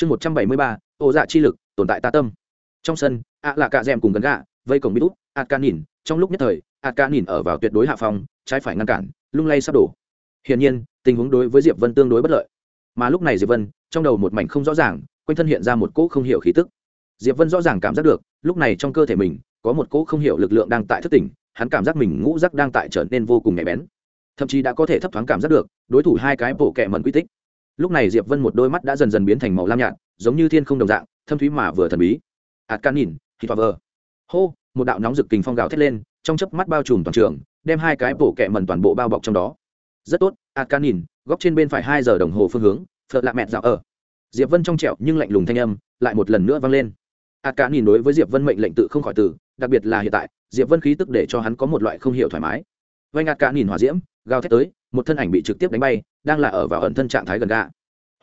chương một trăm bảy mươi ba, ô dạ chi lực, tồn tại ta tâm. Trong sân, ạ là cạ rèm cùng gần gạ, vây cổng bít út ạt ca nhìn trong lúc nhất thời, ạt ca nhìn ở vào tuyệt đối hạ phong trái phải ngăn cản, lung lay sắp đổ. Hiển nhiên, tình huống đối với diệp vân tương đối bất lợi. Mà lúc này diệp vân, trong đầu một mảnh không rõ ràng, quanh thân hiện ra một cỗ không hiểu khí tức. Diệp vân rõ ràng cảm giác được, lúc này trong cơ thể mình, có một cỗ không hiểu lực lượng đang tại thức tỉnh, hắn cảm giác mình ngũ giác đang tại trở nên vô cùng nhạy bén. Thậm chí đã có thể thấp thoáng cảm giác được, đối thủ hai cái bộ kẹ mẩn quy tích lúc này diệp vân một đôi mắt đã dần dần biến thành màu lam nhạt, giống như thiên không đồng dạng, thâm thúy mà vừa thần bí. Ạt can nhìn, thì vờ. Hô, một đạo nóng rực kình phong gào thét lên, trong chớp mắt bao trùm toàn trường, đem hai cái bổ kẹ mần toàn bộ bao bọc trong đó. Rất tốt ạt can nhìn, góc trên bên phải hai giờ đồng hồ phương hướng, phật lạ mẹt dạo ở. Diệp vân trong trẹo nhưng lạnh lùng thanh âm lại một lần nữa vang lên. Ạt can nhìn đối với diệp vân mệnh lệnh tự không khỏi từ, đặc biệt là hiện tại, diệp vân khí tức để cho hắn có một loại không hiểu thoải mái vay ngạt cả nhìn hỏa diễm, gào thét tới, một thân ảnh bị trực tiếp đánh bay, đang là ở vào ẩn thân trạng thái gần gạ.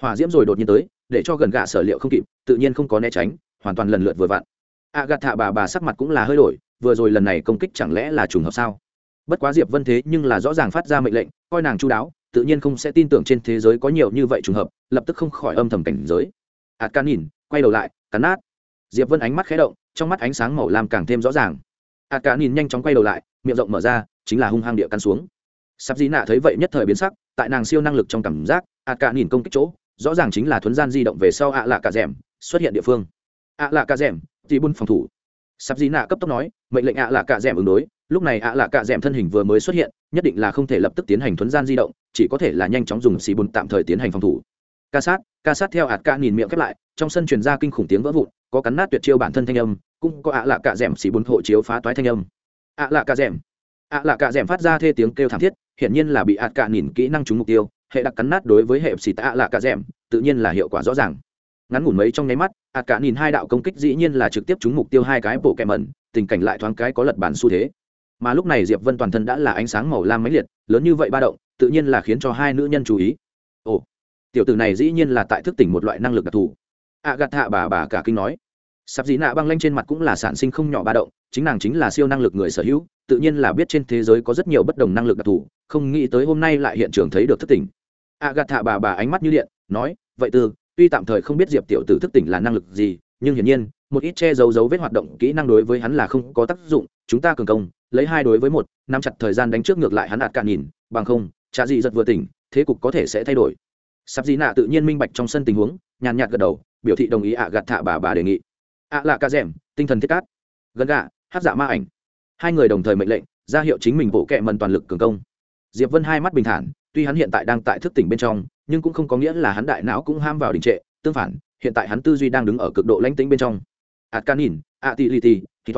hỏa diễm rồi đột nhiên tới, để cho gần gạ sở liệu không kịp, tự nhiên không có né tránh, hoàn toàn lần lượt vừa vặn. A gạt thạ bà bà sắc mặt cũng là hơi đổi, vừa rồi lần này công kích chẳng lẽ là trùng hợp sao? Bất quá diệp vân thế nhưng là rõ ràng phát ra mệnh lệnh, coi nàng chu đáo, tự nhiên không sẽ tin tưởng trên thế giới có nhiều như vậy trùng hợp, lập tức không khỏi âm thầm cảnh giới. Ạt can nhìn quay đầu lại, cắn nát. Diệp vân ánh mắt khé động, trong mắt ánh sáng màu lam càng thêm rõ ràng. Ạt can nhìn nhanh chóng quay đầu lại, miệng rộng mở ra chính là hung hăng địa căn xuống. Sắp dĩ nạ thấy vậy nhất thời biến sắc, tại nàng siêu năng lực trong cảm giác ạ cả nhìn công kích chỗ, rõ ràng chính là thuấn gian di động về sau ạ lạ cả rèm, xuất hiện địa phương. ạ lạ cả rèm thì bun phòng thủ. Sắp dĩ nạ cấp tốc nói, mệnh lệnh ạ lạ cả rèm ứng đối, lúc này ạ lạ cả rèm thân hình vừa mới xuất hiện, nhất định là không thể lập tức tiến hành thuấn gian di động, chỉ có thể là nhanh chóng dùng xì bùn tạm thời tiến hành phòng thủ. Ca sát ca sát theo ạt ca nhìn miệng khép lại, trong sân truyền ra kinh khủng tiếng vỡ vụn, có cắn nát tuyệt chiêu bản thân thanh âm, cũng có ạ lạ cả rèm xì bùn hộ chiếu phá toái thanh âm. ạ lạ cả rèm ạ lạ cả rèm phát ra thê tiếng kêu thảm thiết, hiển nhiên là bị ạt cả nhìn kỹ năng trúng mục tiêu, hệ đặc cắn nát đối với hệ xì tạ lạ cả rèm, tự nhiên là hiệu quả rõ ràng. Ngắn ngủn mấy trong nháy mắt ạt cả nhìn hai đạo công kích dĩ nhiên là trực tiếp trúng mục tiêu hai cái bộ kẹ mẩn, tình cảnh lại thoáng cái có lật bản xu thế. Mà lúc này diệp vân toàn thân đã là ánh sáng màu lam mãnh liệt, lớn như vậy ba động, tự nhiên là khiến cho hai nữ nhân chú ý. Ồ, tiểu tử này dĩ nhiên là tại thức tỉnh một loại năng lực đặc thù. Ạ gạt hạ bà bà cả kinh nói. Sắp dĩ nạ băng lanh trên mặt cũng là sản sinh không nhỏ ba động, chính nàng chính là siêu năng lực người sở hữu tự nhiên là biết trên thế giới có rất nhiều bất đồng năng lực đặc thù, không nghĩ tới hôm nay lại hiện trường thấy được thức tỉnh. A gạt thạ bà bà ánh mắt như điện, nói, vậy tư tuy tạm thời không biết diệp tiểu tử thức tỉnh là năng lực gì, nhưng hiển nhiên, một ít che giấu dấu vết hoạt động kỹ năng đối với hắn là không có tác dụng, chúng ta cường công, lấy hai đối với một, nắm chặt thời gian đánh trước ngược lại hắn đạt cạn nhìn, bằng không cha dị giật vừa tỉnh, thế cục có thể sẽ thay đổi. Sắp dĩ nạ tự nhiên minh bạch trong sân tình huống, nhàn nhạt gật đầu, biểu thị đồng ý ạ gạt thạ bà bà đề nghị. Ạ là ca rèm, tinh thần thiết cát. Gần gạ hát dạ ma ảnh hai người đồng thời mệnh lệnh, ra hiệu chính mình bộ kệ mần toàn lực cường công. Diệp vân hai mắt bình thản, tuy hắn hiện tại đang tại thức tỉnh bên trong, nhưng cũng không có nghĩa là hắn đại não cũng ham vào đình trệ, tương phản, hiện tại hắn tư duy đang đứng ở cực độ lãnh tĩnh bên trong. Atkanin atiliti nhìn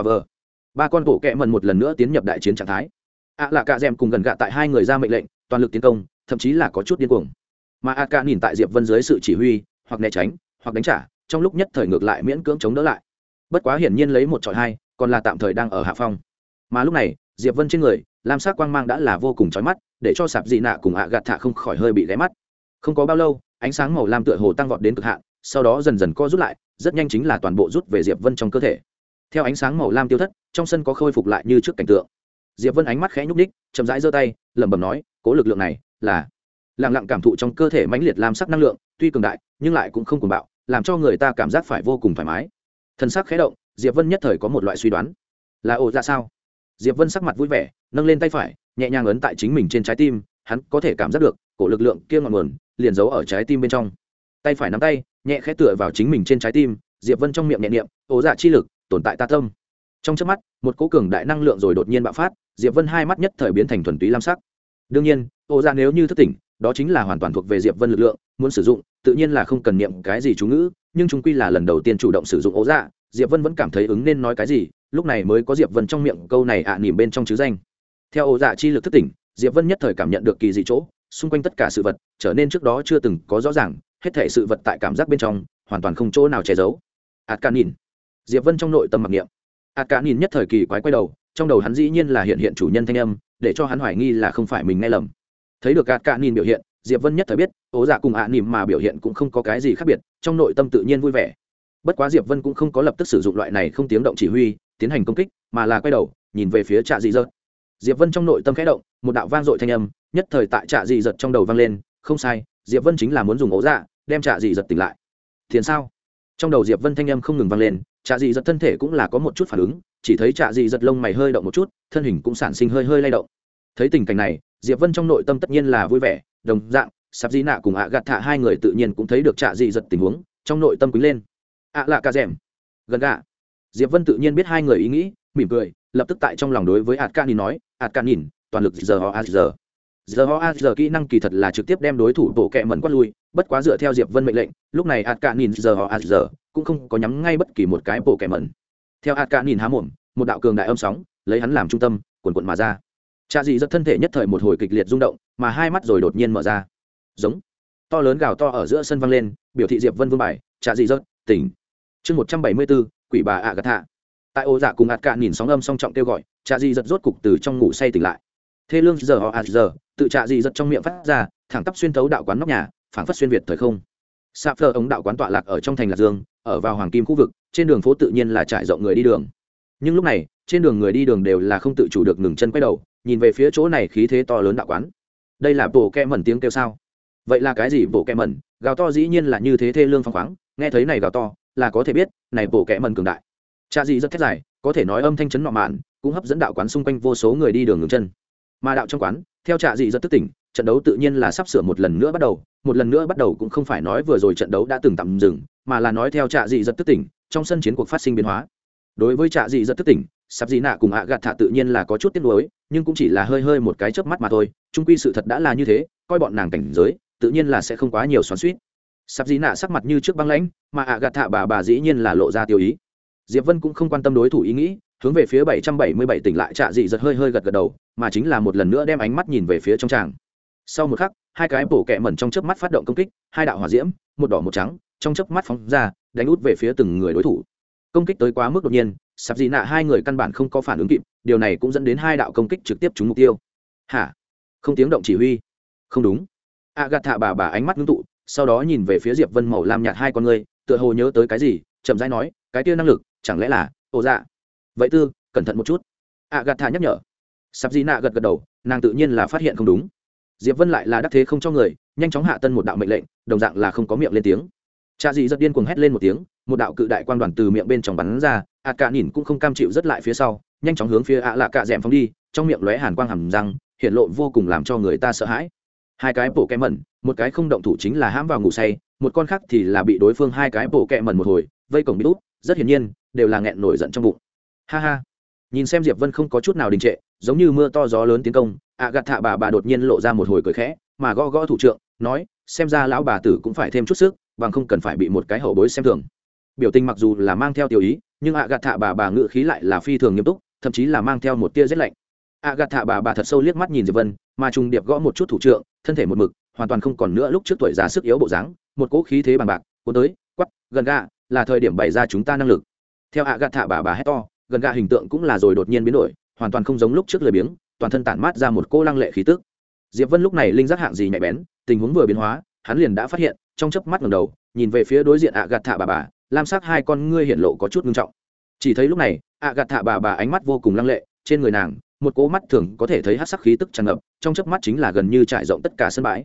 ba con bộ kệ mần một lần nữa tiến nhập đại chiến trạng thái. Ạ là cạ dèm cùng gần gạ tại hai người ra mệnh lệnh, toàn lực tiến công, thậm chí là có chút điên cuồng. Mà a ca nhìn tại diệp vân dưới sự chỉ huy, hoặc né tránh, hoặc đánh trả, trong lúc nhất thời ngược lại miễn cưỡng chống đỡ lại. Bất quá hiển nhiên lấy một trọi hai, còn là tạm thời đang ở hạ phong mà lúc này, diệp vân trên người, lam sắc quang mang đã là vô cùng chói mắt, để cho sạp dị nạ cùng ạ gạt thạ không khỏi hơi bị ghé mắt. Không có bao lâu, ánh sáng màu lam tựa hồ tăng vọt đến cực hạn, sau đó dần dần co rút lại, rất nhanh chính là toàn bộ rút về diệp vân trong cơ thể. Theo ánh sáng màu lam tiêu thất, trong sân có khôi phục lại như trước cảnh tượng. Diệp vân ánh mắt khẽ nhúc ních chậm rãi giơ tay, lẩm bẩm nói, cố lực lượng này là lặng lặng cảm thụ trong cơ thể mãnh liệt lam sắc năng lượng, tuy cường đại, nhưng lại cũng không cuồng bạo, làm cho người ta cảm giác phải vô cùng thoải mái. Thân sắc khẽ động, diệp vân nhất thời có một loại suy đoán. Là ồ ra dạ sao? Diệp vân sắc mặt vui vẻ, nâng lên tay phải, nhẹ nhàng ấn tại chính mình trên trái tim, hắn có thể cảm giác được, cổ lực lượng kia ngọn nguồn, liền giấu ở trái tim bên trong. Tay phải nắm tay, nhẹ khẽ tựa vào chính mình trên trái tim, diệp vân trong miệng nhẹ niệm ố dạ chi lực, tồn tại ta tâm. Trong trước mắt, một cố cường đại năng lượng rồi đột nhiên bạo phát, diệp vân hai mắt nhất thời biến thành thuần túy lam sắc. Đương nhiên ố dạ nếu như thức tỉnh, đó chính là hoàn toàn thuộc về diệp vân lực lượng, muốn sử dụng, tự nhiên là không cần niệm cái gì chú ngữ, nhưng chúng quy là lần đầu tiên chủ động sử dụng ố dạ diệp vân vẫn cảm thấy ứng nên nói cái gì, lúc này mới có diệp vân trong miệng câu này ạ à nỉm bên trong chứ danh. Theo ố dạ chi lực thức tỉnh, diệp vân nhất thời cảm nhận được kỳ dị chỗ, xung quanh tất cả sự vật, trở nên trước đó chưa từng có rõ ràng, hết thể sự vật tại cảm giác bên trong, hoàn toàn không chỗ nào che giấu. Ạt ca nhìn diệp vân trong nội tâm mặc niệm. Ạt ca nhìn nhất thời kỳ quái quay đầu, trong đầu hắn dĩ nhiên là hiện hiện chủ nhân thanh âm, để cho hắn hoài nghi là không phải mình nghe lầm. Thấy được ạt ca nhìn biểu hiện, diệp vân nhất thời biết ố dạ cùng ạ nỉm mà biểu hiện cũng không có cái gì khác biệt, trong nội tâm tự nhiên vui vẻ bất quá diệp vân cũng không có lập tức sử dụng loại này không tiếng động chỉ huy, tiến hành công kích, mà là quay đầu, nhìn về phía trạ dị dợt diệp vân trong nội tâm khẽ động, một đạo vang dội thanh âm, nhất thời tại trạ dị dợt trong đầu vang lên, không sai, diệp vân chính là muốn dùng ố dạ đem trạ dị dợt tỉnh lại. Thiền sao? Trong đầu diệp vân thanh âm không ngừng vang lên, trạ dị dợt thân thể cũng là có một chút phản ứng, chỉ thấy trạ dị dợt lông mày hơi động một chút, thân hình cũng sản sinh hơi hơi lay động. Thấy tình cảnh này, diệp vân trong nội tâm tất nhiên là vui vẻ, đồng dạng, Sạp dĩ nạ cùng ạ gạt thạ hai người tự nhiên cũng thấy được trạ dị dợt tình huống, trong nội tâm quý lên ạ lạ ca rèm. Gần gạ diệp vân tự nhiên biết hai người ý nghĩ, mỉm cười, lập tức tại trong lòng đối với ạt ca nhìn nói ạt ca nhìn toàn lực giờ ho a giờ giờ ho a giờ kỹ năng kỳ thật là trực tiếp đem đối thủ bộ kẹ mẩn quát lui, bất quá dựa theo diệp vân mệnh lệnh, lúc này ạt ca nhìn giờ ho a giờ cũng không có nhắm ngay bất kỳ một cái bộ kẹ mẩn. Theo ạt ca nhìn há mồm, một đạo cường đại âm sóng lấy hắn làm trung tâm quần cuộn mà ra. Cha dị rất thân thể nhất thời một hồi kịch liệt rung động, mà hai mắt rồi đột nhiên mở ra. Giống. To lớn gào to ở giữa sân vang lên, biểu thị diệp vân vương bài, cha dị rất tỉnh chương một trăm bảy mươi bốn, quỷ bà ạ gạt thạ tại ô dạ cùng ạt cạn nhìn sóng âm song trọng kêu gọi trạ di giật rốt cục từ trong ngủ say tỉnh lại. Thê lương giờ họ ạt giờ tự trạ di giật trong miệng phát ra, thẳng tắp xuyên thấu đạo quán nóc nhà, phảng phất xuyên việt thời không. Sạp phơ ống đạo quán tọa lạc ở trong thành lạc dương, ở vào hoàng kim khu vực, trên đường phố tự nhiên là trải rộng người đi đường. Nhưng lúc này, trên đường người đi đường đều là không tự chủ được ngừng chân quay đầu, nhìn về phía chỗ này khí thế to lớn đạo quán. Đây là bộ kẹ mẩn tiếng kêu sao? Vậy là cái gì bộ kẹ mẩn? Gào to dĩ nhiên là như thế thê lương phăng khoáng, nghe thấy này gào to là có thể biết, này bộ kẹ mần cường đại. Cha gì rất thét dài, có thể nói âm thanh chấn nọ mạn, cũng hấp dẫn đạo quán xung quanh vô số người đi đường ngừng chân. Mà đạo trong quán, theo trạ dị rất tức tỉnh, trận đấu tự nhiên là sắp sửa một lần nữa bắt đầu, một lần nữa bắt đầu cũng không phải nói vừa rồi trận đấu đã từng tạm dừng, mà là nói theo trạ dị rất tức tỉnh, trong sân chiến cuộc phát sinh biến hóa. Đối với trạ dị rất tức tỉnh, sắp dị nạ cùng ạ gạt thả tự nhiên là có chút tiếc nuối, nhưng cũng chỉ là hơi hơi một cái chớp mắt mà thôi trung quy sự thật đã là như thế, coi bọn nàng cảnh giới, tự nhiên là sẽ không quá nhiều xoắn suýt sắp dị nạ sắc mặt như trước băng lãnh, mà ạ gạt thạ bà bà dĩ nhiên là lộ ra tiêu ý. Diệp vân cũng không quan tâm đối thủ ý nghĩ, hướng về phía 777 tỉnh lại trạ dị giật hơi hơi gật gật đầu, mà chính là một lần nữa đem ánh mắt nhìn về phía trong tràng. Sau một khắc, hai cái bổ kẹ mẩn trong chớp mắt phát động công kích, hai đạo hỏa diễm, một đỏ một trắng, trong chớp mắt phóng ra, đánh út về phía từng người đối thủ. Công kích tới quá mức đột nhiên sắp dị nạ hai người căn bản không có phản ứng kịp, điều này cũng dẫn đến hai đạo công kích trực tiếp trúng mục tiêu. Hả? Không tiếng động chỉ huy. Không đúng. A gạt thạ bà bà ánh mắt ngưng tụ sau đó nhìn về phía diệp vân màu lam nhạt hai con người tựa hồ nhớ tới cái gì, chậm rãi nói, cái kia năng lực, chẳng lẽ là, ồ dạ. Vậy tư, cẩn thận một chút. Ạ gạt thả nhắc nhở. Sắp di nạ gật gật đầu, nàng tự nhiên là phát hiện không đúng. Diệp vân lại là đắc thế không cho người, nhanh chóng hạ tân một đạo mệnh lệnh, đồng dạng là không có miệng lên tiếng. Cha dì rất điên cuồng hét lên một tiếng, một đạo cự đại quan đoàn từ miệng bên trong bắn ra ạ cả nhìn cũng không cam chịu rất lại phía sau, nhanh chóng hướng phía ạ lạ cạ d phóng đi, trong miệng lóe hàn quang hầm răng, hiện lộ vô cùng làm cho người ta sợ hãi hai cái bổ kẹ mẩn, một cái không động thủ chính là hãm vào ngủ say, một con khác thì là bị đối phương hai cái bổ kẹ mẩn một hồi, vây cổng bị út rất hiển nhiên, đều là nghẹn nổi giận trong bụng. Ha ha. Nhìn xem diệp vân không có chút nào đình trệ, giống như mưa to gió lớn tiến công, ạ gạt thạ bà bà đột nhiên lộ ra một hồi cười khẽ, mà gõ gõ thủ trưởng, nói, xem ra lão bà tử cũng phải thêm chút sức, bằng không cần phải bị một cái hậu bối xem thường. Biểu tình mặc dù là mang theo tiểu ý, nhưng ạ gạt thạ bà bà ngự khí lại là phi thường nghiêm túc, thậm chí là mang theo một tia rét lạnh. ạ gạt thạ bà bà thật sâu liếc mắt nhìn diệp vân, mà trùng điệp gõ một chút thủ trượng thân thể một mực, hoàn toàn không còn nữa lúc trước tuổi già sức yếu bộ dáng, một cỗ khí thế bằng bạc, cuốn tới quắp gần gà là thời điểm bày ra chúng ta năng lực. Theo ạ gạt thả bà bà hét to, gần gà hình tượng cũng là rồi đột nhiên biến đổi, hoàn toàn không giống lúc trước lười biếng, toàn thân tản mát ra một cô lăng lệ khí tức. Diệp vân lúc này linh giác hạng gì nhạy bén, tình huống vừa biến hóa, hắn liền đã phát hiện, trong chớp mắt ngẩng đầu, nhìn về phía đối diện ạ gạt thả bà bà, lam sắc hai con ngươi hiện lộ có chút nghiêm trọng. Chỉ thấy lúc này, ạ gạt thả bà bà ánh mắt vô cùng lăng lệ, trên người nàng một cỗ mắt thường có thể thấy hát sắc khí tức tràn ngập, trong chớp mắt chính là gần như trải rộng tất cả sân bãi.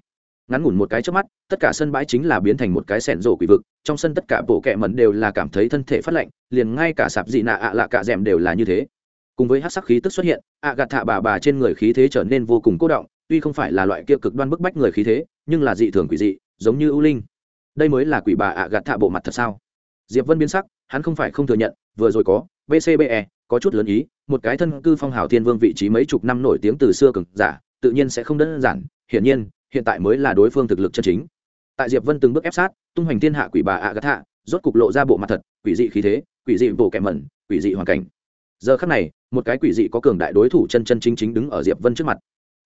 Ngắn ngủn một cái chớp mắt, tất cả sân bãi chính là biến thành một cái sẻn rổ quỷ vực, trong sân tất cả bộ kẹ mẩn đều là cảm thấy thân thể phát lạnh, liền ngay cả sạp dị nạ ạ lạ cả rèm đều là như thế. Cùng với hát sắc khí tức xuất hiện, ạ gạt thạ bà bà trên người khí thế trở nên vô cùng cố động, tuy không phải là loại kia cực đoan bức bách người khí thế, nhưng là dị thường quỷ dị, giống như ưu linh. Đây mới là quỷ bà ạ gạt thạ bộ mặt thật sao? Diệp vân biến sắc, hắn không phải không thừa nhận, vừa rồi có vcbe có chút lớn ý một cái thân cư phong hào thiên vương vị trí mấy chục năm nổi tiếng từ xưa cực giả tự nhiên sẽ không đơn giản hiển nhiên hiện tại mới là đối phương thực lực chân chính. Tại diệp vân từng bước ép sát tung hoành thiên hạ quỷ bà ạ gạt hạ, rốt cục lộ ra bộ mặt thật quỷ dị khí thế quỷ dị bộ kẻ mẩn quỷ dị hoàn cảnh. Giờ khắc này một cái quỷ dị có cường đại đối thủ chân chân chính chính đứng ở diệp vân trước mặt.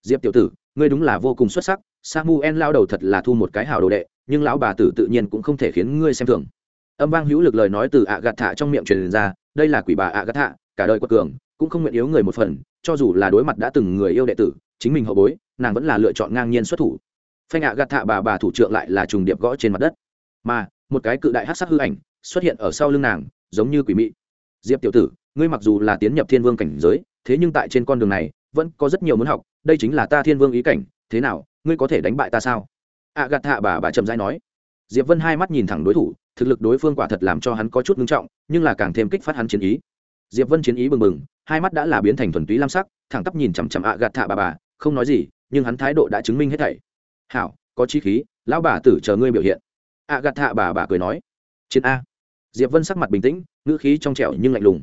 Diệp tiểu tử ngươi đúng là vô cùng xuất sắc samuel lao đầu thật là thu một cái hào đồ đệ nhưng lão bà tử tự nhiên cũng không thể khiến ngươi xem thường. Âm vang hữu lực lời nói từ ạ gạt thạ trong miệng truyền ra đây là quỷ bà ạ gạt thạ cả đời quật cường, cũng không nguyện yếu người một phần, cho dù là đối mặt đã từng người yêu đệ tử, chính mình hậu bối, nàng vẫn là lựa chọn ngang nhiên xuất thủ. Phanh ạ gạt thạ bà bà thủ trượng lại là trùng điệp gõ trên mặt đất. Mà, một cái cự đại hát sắc hư ảnh xuất hiện ở sau lưng nàng, giống như quỷ mị. Diệp tiểu tử, ngươi mặc dù là tiến nhập thiên vương cảnh giới, thế nhưng tại trên con đường này, vẫn có rất nhiều muốn học, đây chính là ta thiên vương ý cảnh, thế nào, ngươi có thể đánh bại ta sao? ạ gạt thạ bà bà chậm rãi nói. Diệp vân hai mắt nhìn thẳng đối thủ, thực lực đối phương quả thật làm cho hắn có chút ngưng trọng, nhưng là càng thêm kích phát hắn chiến ý diệp vân chiến ý bừng bừng, hai mắt đã là biến thành thuần túy lam sắc, thẳng tắp nhìn chằm chằm ạ gạt thạ bà bà, không nói gì, nhưng hắn thái độ đã chứng minh hết thảy. Hảo, có chi khí, lão bà tử chờ ngươi biểu hiện. ạ gạt thạ bà bà cười nói. Chiến a. Diệp vân sắc mặt bình tĩnh, ngữ khí trong trẻo nhưng lạnh lùng.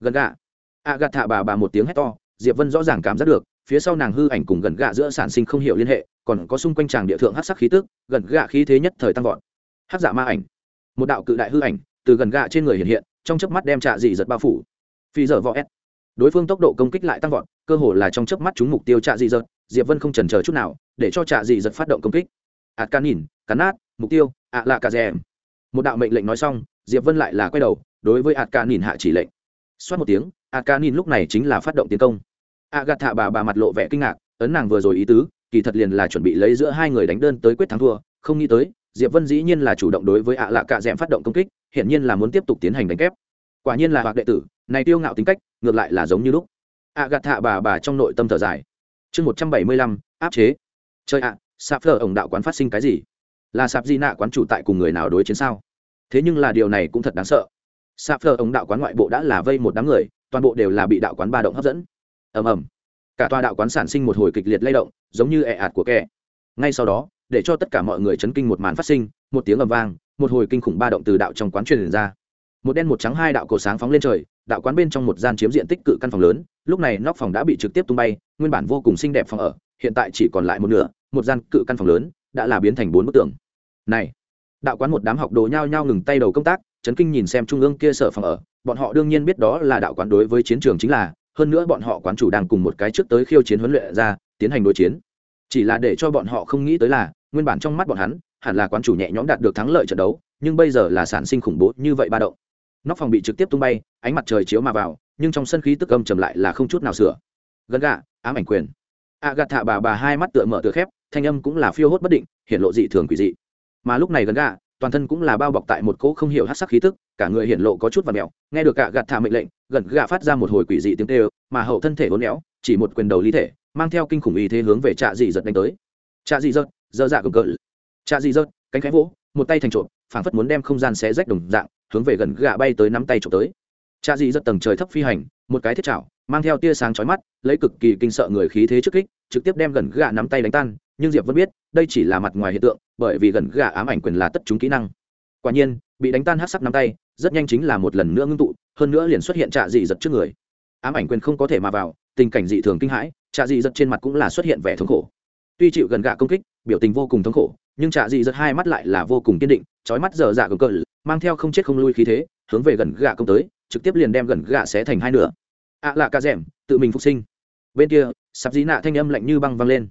Gần gạ. ạ gạt thạ bà bà một tiếng hét to, diệp vân rõ ràng cảm giác được, phía sau nàng hư ảnh cùng gần gạ giữa sản sinh không hiểu liên hệ, còn có xung quanh tràng địa thượng hát sắc khí tức, gần gạ khí thế nhất thời tăng vọt. Hát dạ ma ảnh. Một đạo cự đại hư ảnh từ gần gạ trên người hiện hiện, trong chớp mắt đem trạ dị giật bao phủ phi giờ võ s. Đối phương tốc độ công kích lại tăng vọt, cơ hồ là trong chớp mắt chúng mục tiêu trạ dị dật diệp vân không chần chờ chút nào, để cho trạ dị giật phát động công kích. Ạt can nhìn, cắn nát, mục tiêu, ạ lạ cà rèm. Một đạo mệnh lệnh nói xong, diệp vân lại là quay đầu, đối với ạt can nhìn hạ chỉ lệnh. Xoát một tiếng ạt can nhìn lúc này chính là phát động tiến công. Ạ gạt thạ bà bà mặt lộ vẻ kinh ngạc, ấn nàng vừa rồi ý tứ, kỳ thật liền là chuẩn bị lấy giữa hai người đánh đơn tới quyết thắng thua, không nghĩ tới, diệp vân dĩ nhiên là chủ động đối với ạ lạ cạ d phát động công kích hiện nhiên là muốn tiếp tục tiến hành đánh kép quả nhiên là hoặc đệ tử, này tiêu ngạo tính cách, ngược lại là giống như lúc. Ạ gạt thạ bà bà trong nội tâm thở dài. Chương một trăm bảy mươi lăm, áp chế. Chơi ạ, sạp phở ổng đạo quán phát sinh cái gì? Là sạp di nạ quán chủ tại cùng người nào đối chiến sao? Thế nhưng là điều này cũng thật đáng sợ. Sạp phở ổng đạo quán ngoại bộ đã là vây một đám người, toàn bộ đều là bị đạo quán ba động hấp dẫn. Ầm ầm. Cả tòa đạo quán sản sinh một hồi kịch liệt lay động, giống như ẹ ạt của kẻ. Ngay sau đó, để cho tất cả mọi người chấn kinh một màn phát sinh, một tiếng ầm vang, một hồi kinh khủng ba động từ đạo trong quán truyền ra một đen một trắng hai đạo cổ sáng phóng lên trời, đạo quán bên trong một gian chiếm diện tích cự căn phòng lớn, lúc này nóc phòng đã bị trực tiếp tung bay, nguyên bản vô cùng xinh đẹp phòng ở, hiện tại chỉ còn lại một nửa, một gian cự căn phòng lớn đã là biến thành bốn bức tường. Này, đạo quán một đám học đồ nhao nhao ngừng tay đầu công tác, chấn kinh nhìn xem trung ương kia sở phòng ở, bọn họ đương nhiên biết đó là đạo quán đối với chiến trường chính là, hơn nữa bọn họ quán chủ đang cùng một cái trước tới khiêu chiến huấn luyện ra, tiến hành đối chiến. Chỉ là để cho bọn họ không nghĩ tới là, nguyên bản trong mắt bọn hắn, hẳn là quán chủ nhẹ nhõm đạt được thắng lợi trận đấu, nhưng bây giờ là sản sinh khủng bố như vậy ba động nóc phòng bị trực tiếp tung bay, ánh mặt trời chiếu mà vào, nhưng trong sân khí tức âm trầm lại là không chút nào sửa. Gần gà ám ảnh quyền. A gạt thạ bà bà hai mắt tựa mở tựa khép, thanh âm cũng là phiêu hốt bất định hiện lộ dị thường quỷ dị. Mà lúc này gần gà toàn thân cũng là bao bọc tại một cỗ không hiểu hát sắc khí tức, cả người hiện lộ có chút và mẹo nghe được cả gạt thả mệnh lệnh, gần gà phát ra một hồi quỷ dị tiếng tê mà hậu thân thể hốn éo, chỉ một quyền đầu ly thể, mang theo kinh khủng ý thế hướng về trạ dị giật đánh tới. Trạ dị giật, dơ dạ cầm cỡ trạ dị giật, cánh khẽ vỗ, một tay thành trộm, phảng phất muốn đem không gian xé rách đồng dạng hướng về gần gạ bay tới nắm tay trộm tới. Trạ dị giật tầng trời thấp phi hành, một cái thiết chảo, mang theo tia sáng chói mắt, lấy cực kỳ kinh sợ người khí thế trước kích, trực tiếp đem gần gạ nắm tay đánh tan, nhưng diệp vẫn biết, đây chỉ là mặt ngoài hiện tượng, bởi vì gần gạ ám ảnh quyền là tất chúng kỹ năng. Quả nhiên, bị đánh tan hát sắc nắm tay, rất nhanh chính là một lần nữa ngưng tụ, hơn nữa liền xuất hiện trạ dị giật trước người. Ám ảnh quyền không có thể mà vào, tình cảnh dị thường kinh hãi trạ dị giật trên mặt cũng là xuất hiện vẻ thống khổ tuy chịu gần gạ công kích, biểu tình vô cùng thống khổ, nhưng trạ dị giật hai mắt lại là vô cùng kiên định trói mắt dở dạ gầm cờ, mang theo không chết không lui khí thế, hướng về gần gạ công tới, trực tiếp liền đem gần gạ xé thành hai nửa. Ạ à là ca rẻm tự mình phục sinh. Bên kia, sạp dí nạ thanh âm lạnh như băng văng lên.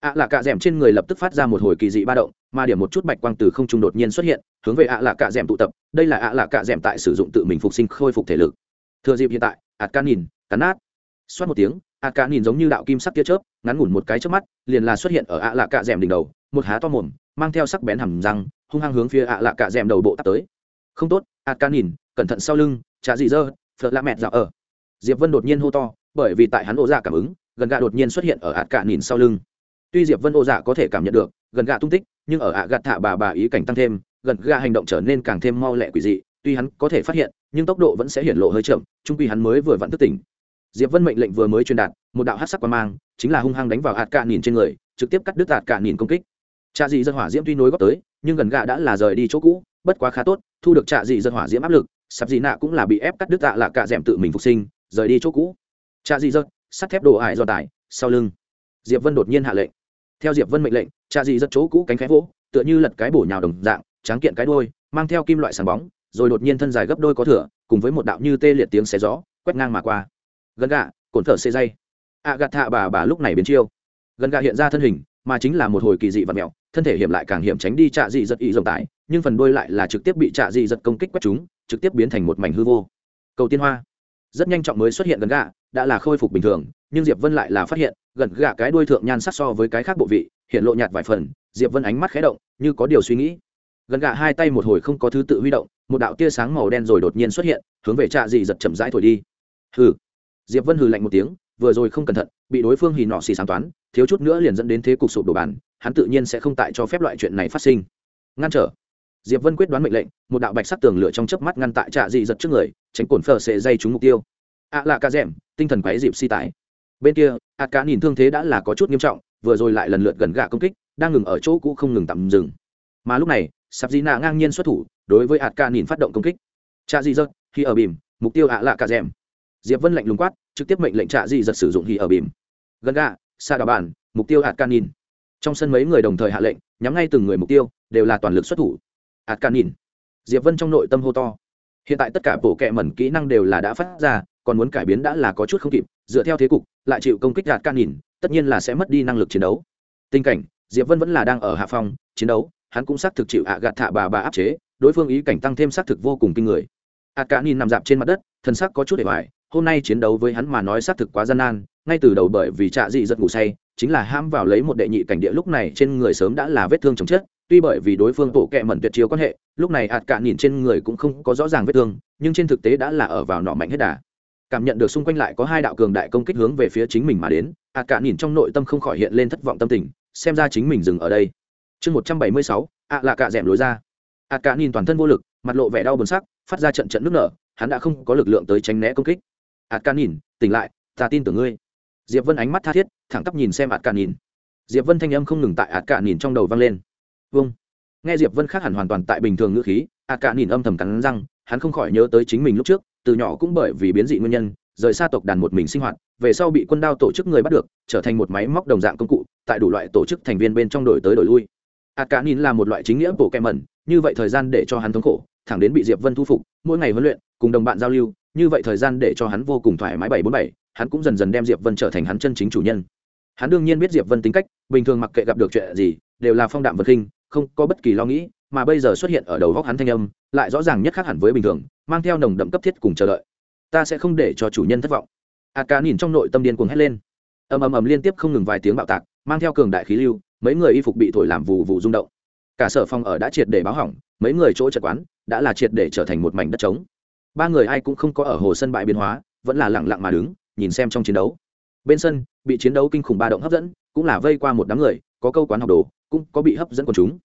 Ạ à là cạ d trên người lập tức phát ra một hồi kỳ dị ba động, mà điểm một chút bạch quang từ không trung đột nhiên xuất hiện, hướng về ạ à là cạ d tụ tập. Đây là ạ là cạ d tại sử dụng tự mình phục sinh khôi phục thể lực. Thừa dịp hiện tại ạt ca nhìn cắn nát. Xoát một tiếng ạt ca nhìn giống như đạo kim sắc tia chớp, ngắn ngủn một cái trước mắt, liền là xuất hiện ở ạ Lạ cạ d đỉnh đầu, một há to mồm, mang theo sắc bén hầm răng, hung hăng hướng phía ạ Lạ cạ d đầu bộ tắt tới. Không tốt ạt ca nhìn, cẩn thận sau lưng, chả dị dơ phật lạ mẹt dạo ở. Diệp vân đột nhiên hô to, bởi vì tại hắn ô dạ cảm ứng, gần gà đột nhiên xuất hiện ở ạ cạ nhìn sau lưng. Tuy diệp vân ô dạ có thể cảm nhận được, gần gà tung tích, nhưng ở ạ gạt thả bà bà ý cảnh tăng thêm, gần gà hành động trở nên càng thêm mau lẹ quỷ dị, tuy hắn có thể phát hiện, nhưng tốc độ vẫn sẽ hiển lộ hơi chậm trung quy hắn mới vừa vặn thức tỉnh diệp vân mệnh lệnh vừa mới truyền đạt, một đạo hát sắc quan mang, chính là hung hăng đánh vào hạt cạn nhìn trên người, trực tiếp cắt đứt hạt cạn nhìn công kích. Trạ dị dân hỏa diễm tuy nối góp tới, nhưng gần gạ đã là rời đi chỗ cũ, bất quá khá tốt, thu được trạ dị dân hỏa diễm áp lực, sạp dị nạ cũng là bị ép cắt đứt tạ là cả d tự mình phục sinh, rời đi chỗ cũ. Trạ dị dân, sắt thép đồ ải do tải, sau lưng. Diệp vân đột nhiên hạ lệnh. Theo diệp vân mệnh lệnh, trạ dị dân chỗ cũ cánh khẽ vỗ, tựa như lật cái bổ nhào đồng dạng, tráng kiện cái đuôi, mang theo kim loại sáng bóng, rồi đột nhiên thân dài gấp đôi có thửa cùng với một đạo như tê liệt tiếng xé gió, quét ngang mà qua gần gạ cồn thở xê dây. Ạ gạt thạ bà bà lúc này biến chiêu. Gần gạ hiện ra thân hình, mà chính là một hồi kỳ dị và mẹo, thân thể hiểm lại càng hiểm tránh đi trạ dị giật ý rộng tải, nhưng phần đuôi lại là trực tiếp bị trạ dị giật công kích quét chúng, trực tiếp biến thành một mảnh hư vô. Cầu tiên hoa. Rất nhanh trọng mới xuất hiện gần gạ, đã là khôi phục bình thường, nhưng diệp vân lại là phát hiện, gần gạ cái đuôi thượng nhan sắc so với cái khác bộ vị, hiện lộ nhạt vài phần, diệp vân ánh mắt khé động, như có điều suy nghĩ. Gần gạ hai tay một hồi không có thứ tự huy động, một đạo tia sáng màu đen rồi đột nhiên xuất hiện, hướng về trạ dị giật chậm rãi thổi đi. Hừ diệp vân hừ lạnh một tiếng, vừa rồi không cẩn thận, bị đối phương hì nọ xì sáng toán, thiếu chút nữa liền dẫn đến thế cục sụp đổ bàn hắn tự nhiên sẽ không tại cho phép loại chuyện này phát sinh. Ngăn trở. Diệp vân quyết đoán mệnh lệnh, một đạo bạch sắc tường lửa trong chớp mắt ngăn tại trạ dị giật trước người, tránh cồn phở sẽ dây trúng mục tiêu. Ạ lạ ca rẽm tinh thần quái dịp si tái. Bên kia ạ cá nhìn thương thế đã là có chút nghiêm trọng, vừa rồi lại lần lượt gần gạ công kích, đang ngừng ở chỗ cũ không ngừng tạm dừng. Mà lúc này, sạp dị nạ ngang nhiên xuất thủ, đối với ạ cá nhìn phát động công kích. Trạ dị giật, khi ở bìm, mục tiêu ạ lạ ca rẽm diệp vân lạnh lùng quát trực tiếp mệnh lệnh trạ dị giật sử dụng hì ở bìm. Gần gạ xa đà bản mục tiêu hạt canin. trong sân mấy người đồng thời hạ lệnh nhắm ngay từng người mục tiêu đều là toàn lực xuất thủ. Hạt canin. diệp vân trong nội tâm hô to. Hiện tại tất cả bộ kệ mẩn kỹ năng đều là đã phát ra còn muốn cải biến đã là có chút không kịp dựa theo thế cục lại chịu công kích hạt canin, tất nhiên là sẽ mất đi năng lực chiến đấu. Tình cảnh diệp vân vẫn là đang ở hạ phong chiến đấu hắn cũng xác thực chịu ạ gạt thạ bà bà áp chế đối phương ý cảnh tăng thêm xác thực vô cùng kinh người. Ạt canin nhìn nằm dạp trên mặt đất thân xác có chút để hoài hôm nay chiến đấu với hắn mà nói xác thực quá gian nan, ngay từ đầu bởi vì trạ dị giật ngủ say, chính là ham vào lấy một đệ nhị cảnh địa lúc này trên người sớm đã là vết thương chồng chết tuy bởi vì đối phương tổ kẹ mẩn tuyệt chiếu quan hệ, lúc này ạt cạn nhìn trên người cũng không có rõ ràng vết thương, nhưng trên thực tế đã là ở vào nọ mạnh hết đà. Cảm nhận được xung quanh lại có hai đạo cường đại công kích hướng về phía chính mình mà đến, ạt cạn nhìn trong nội tâm không khỏi hiện lên thất vọng tâm tình, xem ra chính mình dừng ở đây. Chương một trăm bảy mươi sáu, ạ là cạ d lối ra. Ạt cạn nhìn toàn thân vô lực, mặt lộ vẻ đau buồn sắc, phát ra trận trận nước nở, hắn đã không có lực lượng tới tránh né công kích ạt Ca nhìn tỉnh lại, ta tin tưởng ngươi. Diệp vân ánh mắt tha thiết, thẳng tắp nhìn xem ạt Ca nhìn diệp vân thanh âm không ngừng tại ạt Ca nhìn trong đầu vang lên. Vâng. Nghe diệp vân khác hẳn hoàn toàn tại bình thường ngữ khí ạt Ca nhìn âm thầm cắn răng, hắn không khỏi nhớ tới chính mình lúc trước, từ nhỏ cũng bởi vì biến dị nguyên nhân, rời xa tộc đàn một mình sinh hoạt, về sau bị quân đao tổ chức người bắt được, trở thành một máy móc đồng dạng công cụ, tại đủ loại tổ chức thành viên bên trong đổi tới đổi lui. Ạt cạn nhìn là một loại chính nghĩa bổ kem mẩn như vậy thời gian để cho hắn thống khổ, thẳng đến bị diệp vân thu phục, mỗi ngày huấn luyện, cùng đồng bạn giao lưu như vậy thời gian để cho hắn vô cùng thoải mái bảy bốn bảy, hắn cũng dần dần đem diệp vân trở thành hắn chân chính chủ nhân. Hắn đương nhiên biết diệp vân tính cách, bình thường mặc kệ gặp được chuyện gì, đều là phong đạm vật khinh, không có bất kỳ lo nghĩ, mà bây giờ xuất hiện ở đầu góc hắn thanh âm, lại rõ ràng nhất khác hẳn với bình thường, mang theo nồng đậm cấp thiết cùng chờ đợi. Ta sẽ không để cho chủ nhân thất vọng. A ca nhìn trong nội tâm điên cuồng hét lên. Ầm ầm ầm liên tiếp không ngừng vài tiếng bạo tạc, mang theo cường đại khí lưu, mấy người y phục bị thổi làm vụ vụ rung động. Cả sở phong ở đã triệt để báo hỏng, mấy người chỗ chật quán, đã là triệt để trở thành một mảnh đất trống ba người ai cũng không có ở hồ sân bãi biến hóa, vẫn là lẳng lặng mà đứng, nhìn xem trong chiến đấu. Bên sân, bị chiến đấu kinh khủng ba động hấp dẫn, cũng là vây qua một đám người, có câu quán học đồ, cũng có bị hấp dẫn quần chúng.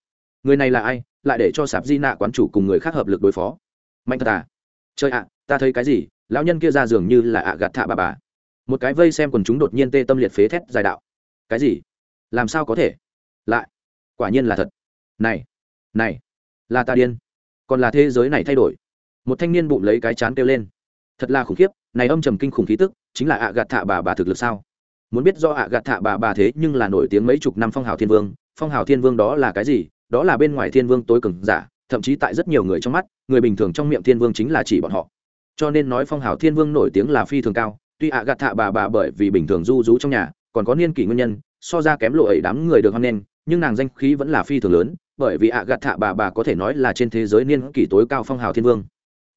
Người này là ai, lại để cho sạp di nạ quán chủ cùng người khác hợp lực đối phó? Mạnh thật à? Chơi ạ, ta thấy cái gì? Lão nhân kia ra dường như là ạ gạt thạ bà bà. Một cái vây xem quần chúng đột nhiên tê tâm liệt phế thét dài đạo. Cái gì? Làm sao có thể? Lại. Quả nhiên là thật. Này này, là ta điên. Còn là thế giới này thay đổi một thanh niên bụng lấy cái chán kêu lên. Thật là khủng khiếp, này âm trầm kinh khủng khí tức, chính là ạ gạt thạ bà bà thực lực sao? Muốn biết do ạ gạt thạ bà bà thế nhưng là nổi tiếng mấy chục năm phong hào thiên vương, phong hào thiên vương đó là cái gì? Đó là bên ngoài thiên vương tối cường giả, thậm chí tại rất nhiều người trong mắt, người bình thường trong miệng thiên vương chính là chỉ bọn họ. Cho nên nói phong hào thiên vương nổi tiếng là phi thường cao, tuy ạ gạt thạ bà bà bởi vì bình thường du rú trong nhà, còn có niên kỷ nguyên nhân, so ra kém lộ ấy đám người được hoan nghênh, nhưng nàng danh khí vẫn là phi thường lớn, bởi vì ạ gạt thạ bà bà có thể nói là trên thế giới niên kỷ tối cao phong hào thiên vương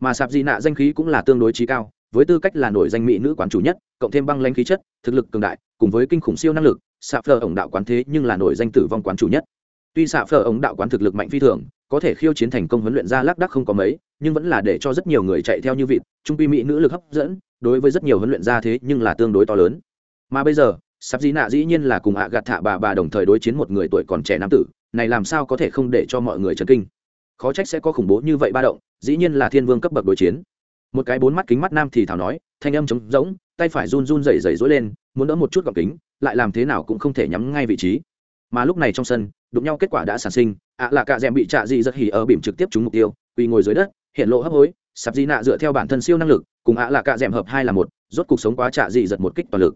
mà sạp di nạ danh khí cũng là tương đối trí cao, với tư cách là nổi danh mỹ nữ quán chủ nhất, cộng thêm băng lãnh khí chất, thực lực cường đại, cùng với kinh khủng siêu năng lực, sạp phở ổng đạo quán thế nhưng là nổi danh tử vong quán chủ nhất. Tuy sạp phở ổng đạo quán thực lực mạnh phi thường, có thể khiêu chiến thành công huấn luyện ra lác đắc không có mấy, nhưng vẫn là để cho rất nhiều người chạy theo như vịt, trung pi mỹ nữ lực hấp dẫn, đối với rất nhiều huấn luyện ra thế nhưng là tương đối to lớn. Mà bây giờ, Sạp Di nạ dĩ nhiên là cùng ạ gạt thạ bà bà đồng thời đối chiến một người tuổi còn trẻ nam tử, này làm sao có thể không để cho mọi người chấn kinh? Khó trách sẽ có khủng bố như vậy ba động, dĩ nhiên là thiên vương cấp bậc đối chiến. Một cái bốn mắt kính mắt nam thì thảo nói, thanh âm trống rỗng, tay phải run run rẩy rẩy rối lên, muốn đỡ một chút gọng kính, lại làm thế nào cũng không thể nhắm ngay vị trí. Mà lúc này trong sân, đụng nhau kết quả đã sản sinh, ạ là cạ rèm bị trạ dị rất hỉ ở bìm trực tiếp trúng mục tiêu, quỳ ngồi dưới đất, hiện lộ hấp hối, sạp di nạ dựa theo bản thân siêu năng lực, cùng ạ là cạ rèm hợp hai là một, rốt cuộc sống quá trạ dị giật một kích toàn lực.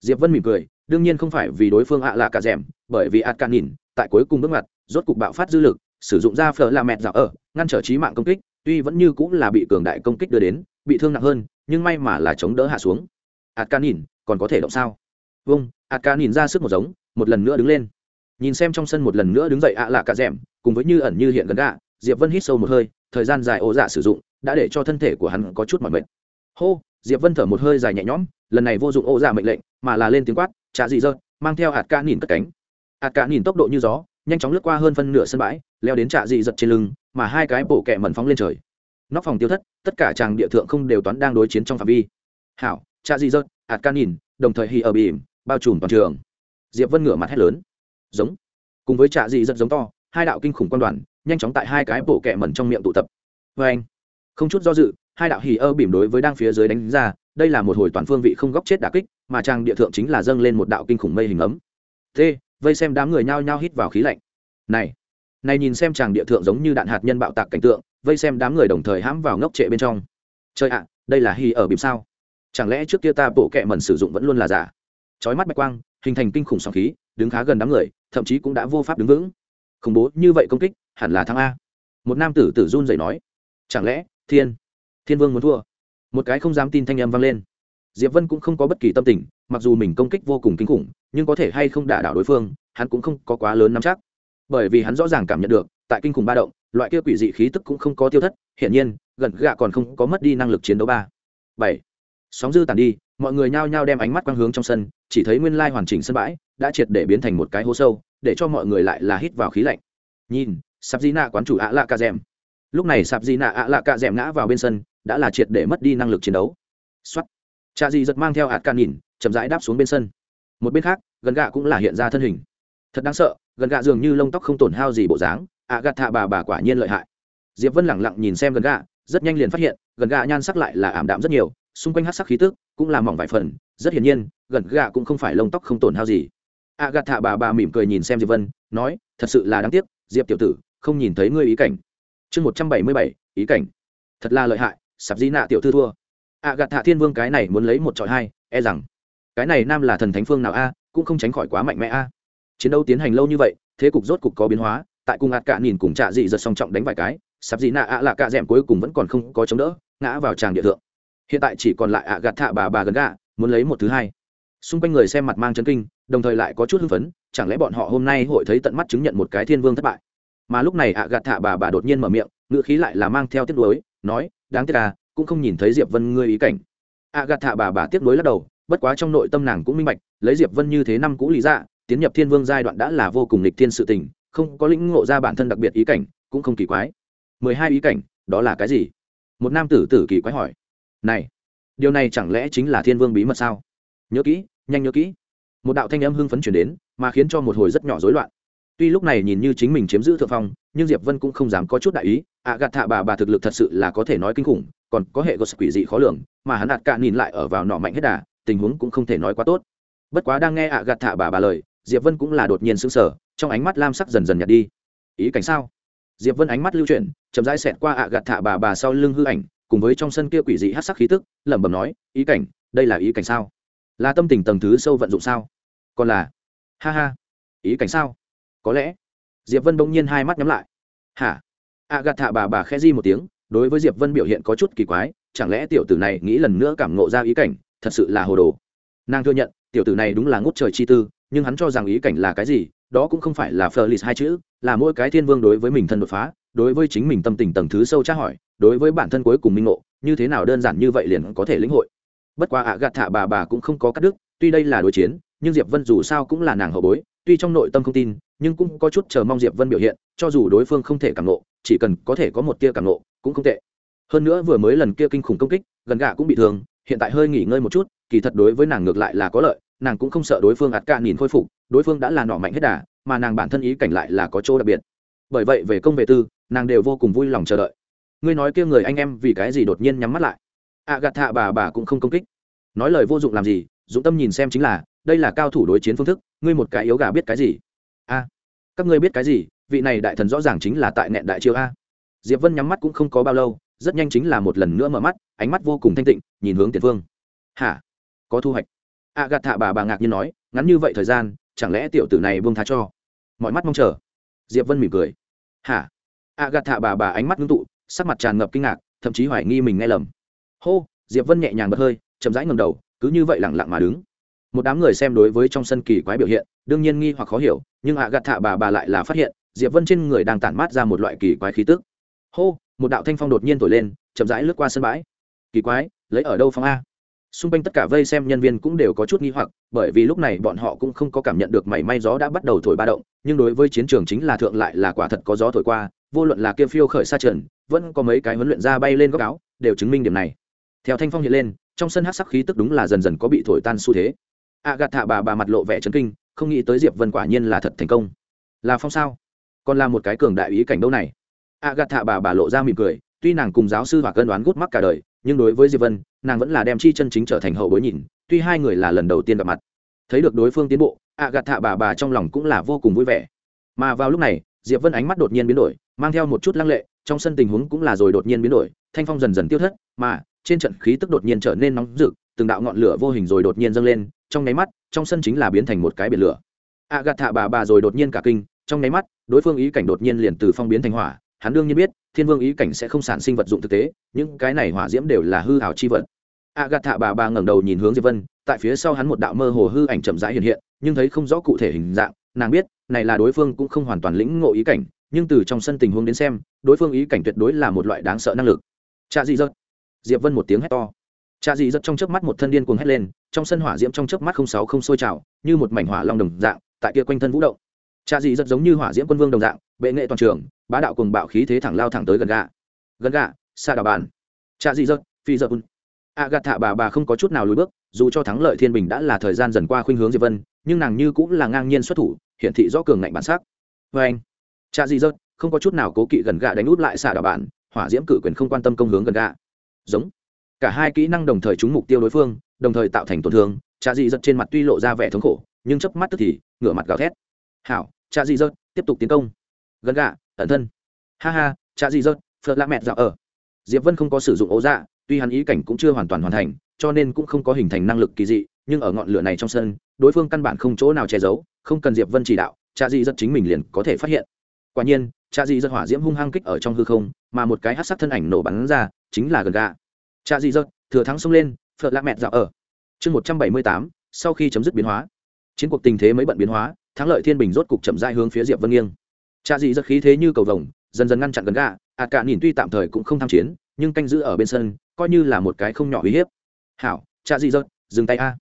Diệp vân mỉm cười, đương nhiên không phải vì đối phương ạ là cạ rèm, bởi vì ạt cạn nhìn, tại cuối cùng bước mặt rốt cục bạo phát dư lực sử dụng ra phở là mẹt dạo ở, ngăn trở trí mạng công kích, tuy vẫn như cũng là bị cường đại công kích đưa đến, bị thương nặng hơn, nhưng may mà là chống đỡ hạ xuống. Ạt ca nhìn, còn có thể động sao? Vâng ạt ca nhìn ra sức một giống, một lần nữa đứng lên. Nhìn xem trong sân một lần nữa đứng dậy ạ à lạ cả rẻm cùng với như ẩn như hiện gần gạ, diệp vân hít sâu một hơi, thời gian dài ố dạ sử dụng, đã để cho thân thể của hắn có chút mỏi mệt. Hô, diệp vân thở một hơi dài nhẹ nhõm, lần này vô dụng ô dạ mệnh lệnh, mà là lên tiếng quát trả gì dơ mang theo hạt ca nhìn cất cánh. Hạt ca nhìn tốc độ như gió nhanh chóng lướt qua hơn phân nửa sân bãi, leo đến trạ dị giật trên lưng, mà hai cái bộ kẹ mẩn phóng lên trời. Nóc phòng tiêu thất, tất cả chàng địa thượng không đều toán đang đối chiến trong phạm vi. Hảo, trạ dị giật ạt can nhìn, đồng thời hì ở bìm, bao trùm toàn trường. Diệp vân ngửa mặt hét lớn. Giống. Cùng với trạ dị giật giống to, hai đạo kinh khủng quan đoàn, nhanh chóng tại hai cái bộ kẹ mẩn trong miệng tụ tập. Vê anh, không chút do dự, hai đạo hì ơ bìm đối với đang phía dưới đánh ra, đây là một hồi toàn phương vị không góc chết đà kích, mà trang địa thượng chính là dâng lên một đạo kinh khủng mây hình ấm. T vây xem đám người nhao nhao hít vào khí lạnh. Này này nhìn xem chàng địa thượng giống như đạn hạt nhân bạo tạc cảnh tượng, vây xem đám người đồng thời hãm vào ngốc trệ bên trong. Chơi ạ, đây là hy ở bìm sao? Chẳng lẽ trước kia ta bộ kệ mẩn sử dụng vẫn luôn là giả? Chói mắt bạch quang, hình thành kinh khủng sóng khí, đứng khá gần đám người, thậm chí cũng đã vô pháp đứng vững. Khủng bố như vậy công kích, hẳn là thắng a. Một nam tử tử run rẩy nói. Chẳng lẽ, thiên thiên vương muốn thua? Một cái không dám tin thanh âm vang lên. Diệp vân cũng không có bất kỳ tâm tình mặc dù mình công kích vô cùng kinh khủng, nhưng có thể hay không đả đảo đối phương, hắn cũng không có quá lớn nắm chắc. Bởi vì hắn rõ ràng cảm nhận được, tại kinh khủng ba động, loại kia quỷ dị khí tức cũng không có tiêu thất, hiển nhiên, gần gạ còn không có mất đi năng lực chiến đấu ba. Bảy. Sóng dư tàn đi, mọi người nhao nhao đem ánh mắt quang hướng trong sân, chỉ thấy nguyên lai hoàn chỉnh sân bãi đã triệt để biến thành một cái hố sâu, để cho mọi người lại là hít vào khí lạnh. Nhìn sạp di nạ quán chủ ạ lạ ca rèm lúc này sạp di nạ ạ lạ ca rèm ngã vào bên sân, đã là triệt để mất đi năng lực chiến đấu. Xuất cha di giật mang theo hạt ca nhìn chậm rãi đáp xuống bên sân. Một bên khác, gần gạ cũng là hiện ra thân hình. Thật đáng sợ, gần gạ dường như lông tóc không tổn hao gì bộ dáng ạ gạt thạ bà bà quả nhiên lợi hại. Diệp vân lẳng lặng nhìn xem gần gạ, rất nhanh liền phát hiện, gần gạ nhan sắc lại là ảm đạm rất nhiều, xung quanh hát sắc khí tức cũng là mỏng vài phần, rất hiển nhiên, gần gạ cũng không phải lông tóc không tổn hao gì. Ạ gạt thạ bà bà mỉm cười nhìn xem diệp vân, nói, thật sự là đáng tiếc, diệp tiểu tử, không nhìn thấy ngươi ý cảnh. Chương một trăm bảy mươi bảy, ý cảnh. Thật là lợi hại, sạp di nạ tiểu thư thua. Ạ gạt thạ thiên vương cái này muốn lấy một trọi hai e rằng cái này nam là thần thánh phương nào a, cũng không tránh khỏi quá mạnh mẽ a. Chiến đấu tiến hành lâu như vậy, thế cục rốt cục có biến hóa, tại cùng ạt cạ nhìn cùng trạ dị giật song trọng đánh vài cái, sạp dị nạ ạ là cạ d cuối cùng vẫn còn không có chống đỡ, ngã vào tràng địa thượng. Hiện tại chỉ còn lại ạ gạt thạ bà bà gần gạ, muốn lấy một thứ hai. Xung quanh người xem mặt mang chấn kinh, đồng thời lại có chút hưng phấn, chẳng lẽ bọn họ hôm nay hội thấy tận mắt chứng nhận một cái thiên vương thất bại? Mà lúc này ạ gạt thạ bà bà đột nhiên mở miệng, ngữ khí lại là mang theo tiếc nuối, nói, đáng tiếc à cũng không nhìn thấy diệp vân ngươi ý cảnh. ạ gạt thạ bà bà tiếc nuối lắc đầu bất quá trong nội tâm nàng cũng minh bạch, lấy diệp vân như thế năm cũ lý dạ tiến nhập thiên vương giai đoạn đã là vô cùng lịch thiên sự tình, không có lĩnh ngộ ra bản thân đặc biệt ý cảnh, cũng không kỳ quái. Mười hai ý cảnh, đó là cái gì? Một nam tử tử kỳ quái hỏi. Này, điều này chẳng lẽ chính là thiên vương bí mật sao? Nhớ kỹ, nhanh nhớ kỹ. Một đạo thanh âm hưng phấn chuyển đến, mà khiến cho một hồi rất nhỏ rối loạn. Tuy lúc này nhìn như chính mình chiếm giữ thượng phong, nhưng diệp vân cũng không dám có chút đại ý. Ạ gạt thạ bà bà thực lực thật sự là có thể nói kinh khủng, còn có hệ có quỷ dị khó lường, mà hắn đạt cạn nhìn lại ở vào nọ mạnh hết đà tình huống cũng không thể nói quá tốt. Bất quá đang nghe ạ gạt thả bà bà lời, diệp vân cũng là đột nhiên sững sờ, trong ánh mắt lam sắc dần dần nhạt đi. Ý cảnh sao? Diệp vân ánh mắt lưu chuyển, chậm rãi xẹt qua ạ gạt thả bà bà sau lưng hư ảnh, cùng với trong sân kia quỷ dị hát sắc khí tức, lẩm bẩm nói, ý cảnh, đây là ý cảnh sao? Là tâm tình tầng thứ sâu vận dụng sao? Còn là, ha ha, ý cảnh sao? Có lẽ. Diệp vân bỗng nhiên hai mắt nhắm lại. Hả? Ạ gạt thả bà bà khẽ di một tiếng, đối với diệp vân biểu hiện có chút kỳ quái, chẳng lẽ tiểu tử này nghĩ lần nữa cảm ngộ ra ý cảnh? Thật sự là hồ đồ nàng thừa nhận tiểu tử này đúng là ngút trời chi tư nhưng hắn cho rằng ý cảnh là cái gì đó cũng không phải là Flerlis hai chữ, là mỗi cái thiên vương đối với mình thân đột phá, đối với chính mình tâm tình tầng thứ sâu tra hỏi, đối với bản thân cuối cùng minh ngộ, như thế nào đơn giản như vậy liền có thể lĩnh hội. Bất quá ạ gạt thạ bà bà cũng không có cắt đứt, tuy đây là đối chiến, nhưng Diệp Vân dù sao cũng là nàng hậu bối, tuy trong nội tâm không tin, nhưng cũng có chút chờ mong Diệp Vân biểu hiện, cho dù đối phương không thể cảm ngộ, chỉ cần có thể có một tia cảm ngộ, cũng không tệ. Hơn nữa vừa mới lần kia kinh khủng công kích, gần gạ cũng bị thương, hiện tại hơi nghỉ ngơi một chút, kỳ thật đối với nàng ngược lại là có lợi, nàng cũng không sợ đối phương ạt cả nhìn khôi phục đối phương đã là nọ mạnh hết đà mà nàng bản thân ý cảnh lại là có chỗ đặc biệt. Bởi vậy về công về tư nàng đều vô cùng vui lòng chờ đợi. Ngươi nói kia người anh em vì cái gì đột nhiên nhắm mắt lại? Ạ gạt thạ bà bà cũng không công kích. Nói lời vô dụng làm gì dụng tâm nhìn xem chính là đây là cao thủ đối chiến phương thức ngươi một cái yếu gà biết cái gì? A các ngươi biết cái gì? Vị này đại thần rõ ràng chính là tại nẹn đại chiêu a. Diệp vân nhắm mắt cũng không có bao lâu rất nhanh chính là một lần nữa mở mắt, ánh mắt vô cùng thanh tịnh, nhìn hướng tiền phương hả? Có thu hoạch? A gạt thạ bà bà ngạc nhiên nói, ngắn như vậy thời gian, chẳng lẽ tiểu tử này buông tha cho? Mọi mắt mong chờ. Diệp vân mỉm cười. Hả? A gạt thạ bà bà ánh mắt ngưng tụ, sắc mặt tràn ngập kinh ngạc, thậm chí hoài nghi mình nghe lầm. Hô! Diệp vân nhẹ nhàng bật hơi, chậm rãi ngầm đầu, cứ như vậy lẳng lặng mà đứng. Một đám người xem đối với trong sân kỳ quái biểu hiện, đương nhiên nghi hoặc khó hiểu, nhưng ạ gạt thạ bà bà lại là phát hiện, diệp vân trên người đang tản mát ra một loại kỳ quái khí tức. Hô! Một đạo thanh phong đột nhiên thổi lên, chậm rãi lướt qua sân bãi. Kỳ quái, lấy ở đâu phong a? Xung quanh tất cả vây xem nhân viên cũng đều có chút nghi hoặc, bởi vì lúc này bọn họ cũng không có cảm nhận được mảy may gió đã bắt đầu thổi ba động, nhưng đối với chiến trường chính là thượng lại là quả thật có gió thổi qua, vô luận là kia phiêu khởi xa trần, vẫn có mấy cái huấn luyện ra bay lên góc áo, đều chứng minh điểm này. Theo thanh phong hiện lên, trong sân hát sắc khí tức đúng là dần dần có bị thổi tan xu thế. A gạt thạ bà bà mặt lộ vẻ chấn kinh, không nghĩ tới diệp vân quả nhiên là thật thành công. Là phong sao? Còn là một cái cường đại ý cảnh đâu này? A gạt thạ bà bà lộ ra mỉm cười, tuy nàng cùng giáo sư và cân đoán gút mắc cả đời, nhưng đối với diệp vân, nàng vẫn là đem chi chân chính trở thành hậu bối nhìn, tuy hai người là lần đầu tiên gặp mặt. Thấy được đối phương tiến bộ, a gạt thạ bà bà trong lòng cũng là vô cùng vui vẻ. Mà vào lúc này, diệp vân ánh mắt đột nhiên biến đổi, mang theo một chút lăng lệ, trong sân tình huống cũng là rồi đột nhiên biến đổi, thanh phong dần dần tiêu thất, mà trên trận khí tức đột nhiên trở nên nóng rực, từng đạo ngọn lửa vô hình rồi đột nhiên dâng lên, trong nháy mắt, trong sân chính là biến thành một cái biển lửa. A gạt thạ bà bà rồi đột nhiên cả kinh, trong nháy mắt, đối phương ý cảnh đột nhiên liền từ phong biến thành hỏa hắn đương nhiên biết, thiên vương ý cảnh sẽ không sản sinh vật dụng thực tế, những cái này hỏa diễm đều là hư hảo chi vật. A gạt thạ bà bà ngẩng đầu nhìn hướng diệp vân, tại phía sau hắn một đạo mơ hồ hư ảnh chậm rãi hiện hiện, nhưng thấy không rõ cụ thể hình dạng, nàng biết, này là đối phương cũng không hoàn toàn lĩnh ngộ ý cảnh, nhưng từ trong sân tình huống đến xem, đối phương ý cảnh tuyệt đối là một loại đáng sợ năng lực. Cha dị dật. Diệp vân một tiếng hét to. Cha dị dật trong chớp mắt một thân điên cuồng hét lên, trong sân hỏa diễm trong chớp mắt không sáu không sôi trào, như một mảnh hỏa long đồng dạng, tại kia quanh thân vũ động cha dị rất giống như hỏa diễm quân vương đồng dạng, bệ nghệ toàn trường, bá đạo cùng bạo khí thế thẳng lao thẳng tới gần gà gần gà xa đào bàn. Cha dị rất, phi dật a gạt thạ bà bà không có chút nào lùi bước, dù cho thắng lợi thiên bình đã là thời gian dần qua khuynh hướng diệp vân, nhưng nàng như cũng là ngang nhiên xuất thủ hiện thị rõ cường ngạnh bản sắc. Vê anh cha dị dật không có chút nào cố kỵ gần gà đánh út lại xạ đảo bản hỏa diễm cử quyền không quan tâm công hướng gần gà giống. Cả hai kỹ năng đồng thời trúng mục tiêu đối phương, đồng thời tạo thành tổn thương cha dị dật trên mặt tuy lộ ra vẻ thống khổ, nhưng chớp mắt tức thì, ngửa mặt gào thét. Hảo cha dị dật tiếp tục tiến công. Gần gà ẩn thân. Ha ha cha dị dật phật lạ mẹ dạo ở. Diệp vân không có sử dụng ố dạ tuy hắn ý cảnh cũng chưa hoàn toàn hoàn thành, cho nên cũng không có hình thành năng lực kỳ dị, nhưng ở ngọn lửa này trong sân, đối phương căn bản không chỗ nào che giấu, không cần diệp vân chỉ đạo cha dị rất chính mình liền có thể phát hiện. Quả nhiên cha dị rất hỏa diễm hung hăng kích ở trong hư không, mà một cái hát sắc thân ảnh nổ bắn ra, chính là gần gà cha dị rất thừa thắng xông lên, phật lạ mẹ dạo ở. Chương một trăm bảy mươi tám, sau khi chấm dứt biến hóa. Chiến cuộc tình thế mới bận biến hóa thắng lợi thiên bình rốt cục chậm rãi hướng phía diệp vân nghiêng cha dị rất khí thế như cầu vồng dần dần ngăn chặn gần gà ạt cả nhìn tuy tạm thời cũng không tham chiến nhưng canh giữ ở bên sân coi như là một cái không nhỏ uy hiếp hảo cha dị dợt dừng tay a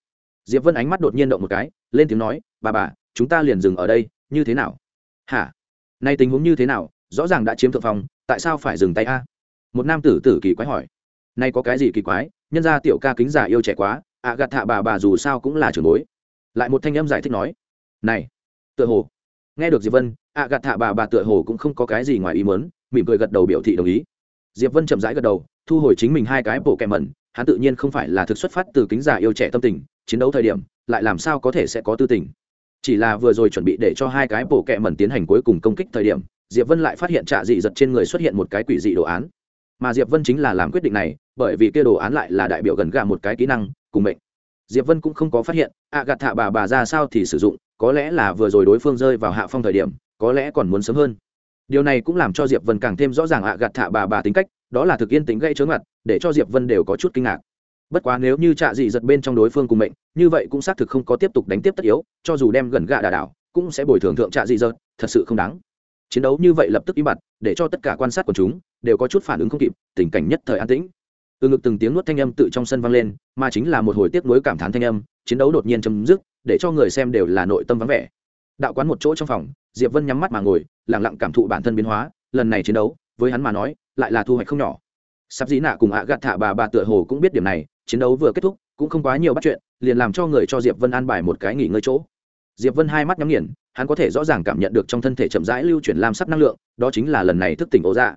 diệp vân ánh mắt đột nhiên động một cái lên tiếng nói bà bà chúng ta liền dừng ở đây như thế nào hả nay tình huống như thế nào rõ ràng đã chiếm thượng phòng tại sao phải dừng tay a một nam tử tử kỳ quái hỏi nay có cái gì kỳ quái nhân ra tiểu ca kính giả yêu trẻ quá ạ gạt thạ bà bà dù sao cũng là trưởng bối lại một thanh âm giải thích nói này tựa hồ. Nghe được diệp vân, ạ gạt thạ bà bà tựa hồ cũng không có cái gì ngoài ý muốn, mỉm cười gật đầu biểu thị đồng ý. Diệp vân chậm rãi gật đầu, thu hồi chính mình hai cái bộ kẹm mẩn, hắn tự nhiên không phải là thực xuất phát từ kính giả yêu trẻ tâm tình, chiến đấu thời điểm, lại làm sao có thể sẽ có tư tình. Chỉ là vừa rồi chuẩn bị để cho hai cái bộ kẹm mẩn tiến hành cuối cùng công kích thời điểm, diệp vân lại phát hiện trạ dị giật trên người xuất hiện một cái quỷ dị đồ án. Mà diệp vân chính là làm quyết định này, bởi vì kia đồ án lại là đại biểu gần gà một cái kỹ năng, cùng mệnh. Diệp vân cũng không có phát hiện, ạ gạt thạ bà bà ra sao thì sử dụng có lẽ là vừa rồi đối phương rơi vào hạ phong thời điểm, có lẽ còn muốn sớm hơn. Điều này cũng làm cho diệp vân càng thêm rõ ràng ạ, gạt thạ bà bà tính cách, đó là thực yên tính gây chớ ngặt để cho diệp vân đều có chút kinh ngạc. Bất quá nếu như trạ dị giật bên trong đối phương cùng mệnh, như vậy cũng xác thực không có tiếp tục đánh tiếp tất yếu, cho dù đem gần gạ đà đảo, cũng sẽ bồi thường thượng trạ dị giật, thật sự không đáng. Chiến đấu như vậy lập tức im bặt, để cho tất cả quan sát của chúng đều có chút phản ứng không kịp, tình cảnh nhất thời an tĩnh. Từ ngực từng tiếng nuốt thanh âm tự trong sân vang lên, mà chính là một hồi tiếp nối cảm thán thanh âm, chiến đấu đột nhiên chấm dứt để cho người xem đều là nội tâm vắng vẻ. Đạo quán một chỗ trong phòng, diệp vân nhắm mắt mà ngồi, lặng lặng cảm thụ bản thân biến hóa, lần này chiến đấu, với hắn mà nói, lại là thu hoạch không nhỏ. Sắp dĩ nạ cùng ạ gạt thả bà bà tựa hồ cũng biết điểm này, chiến đấu vừa kết thúc, cũng không quá nhiều bắt chuyện, liền làm cho người cho diệp vân an bài một cái nghỉ ngơi chỗ. Diệp vân hai mắt nhắm nghiền, hắn có thể rõ ràng cảm nhận được trong thân thể chậm rãi lưu chuyển lam sắc năng lượng, đó chính là lần này thức tỉnh ố dạ.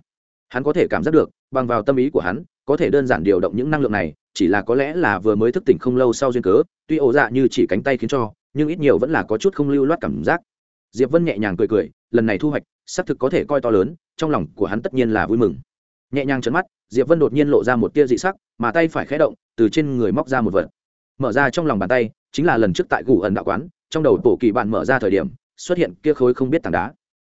Hắn có thể cảm giác được, bằng vào tâm ý của hắn có thể đơn giản điều động những năng lượng này, chỉ là có lẽ là vừa mới thức tỉnh không lâu sau duyên cớ, tuy ố dạ như chỉ cánh tay khiến cho, nhưng ít nhiều vẫn là có chút không lưu loát cảm giác. Diệp vân nhẹ nhàng cười cười, lần này thu hoạch, xác thực có thể coi to lớn, trong lòng của hắn tất nhiên là vui mừng. Nhẹ nhàng trấn mắt, diệp vân đột nhiên lộ ra một tia dị sắc, mà tay phải khẽ động, từ trên người móc ra một vật. Mở ra trong lòng bàn tay, chính là lần trước tại gù ẩn đạo quán, trong đầu tổ kỳ bạn mở ra thời điểm, xuất hiện kia khối không biết tảng đá.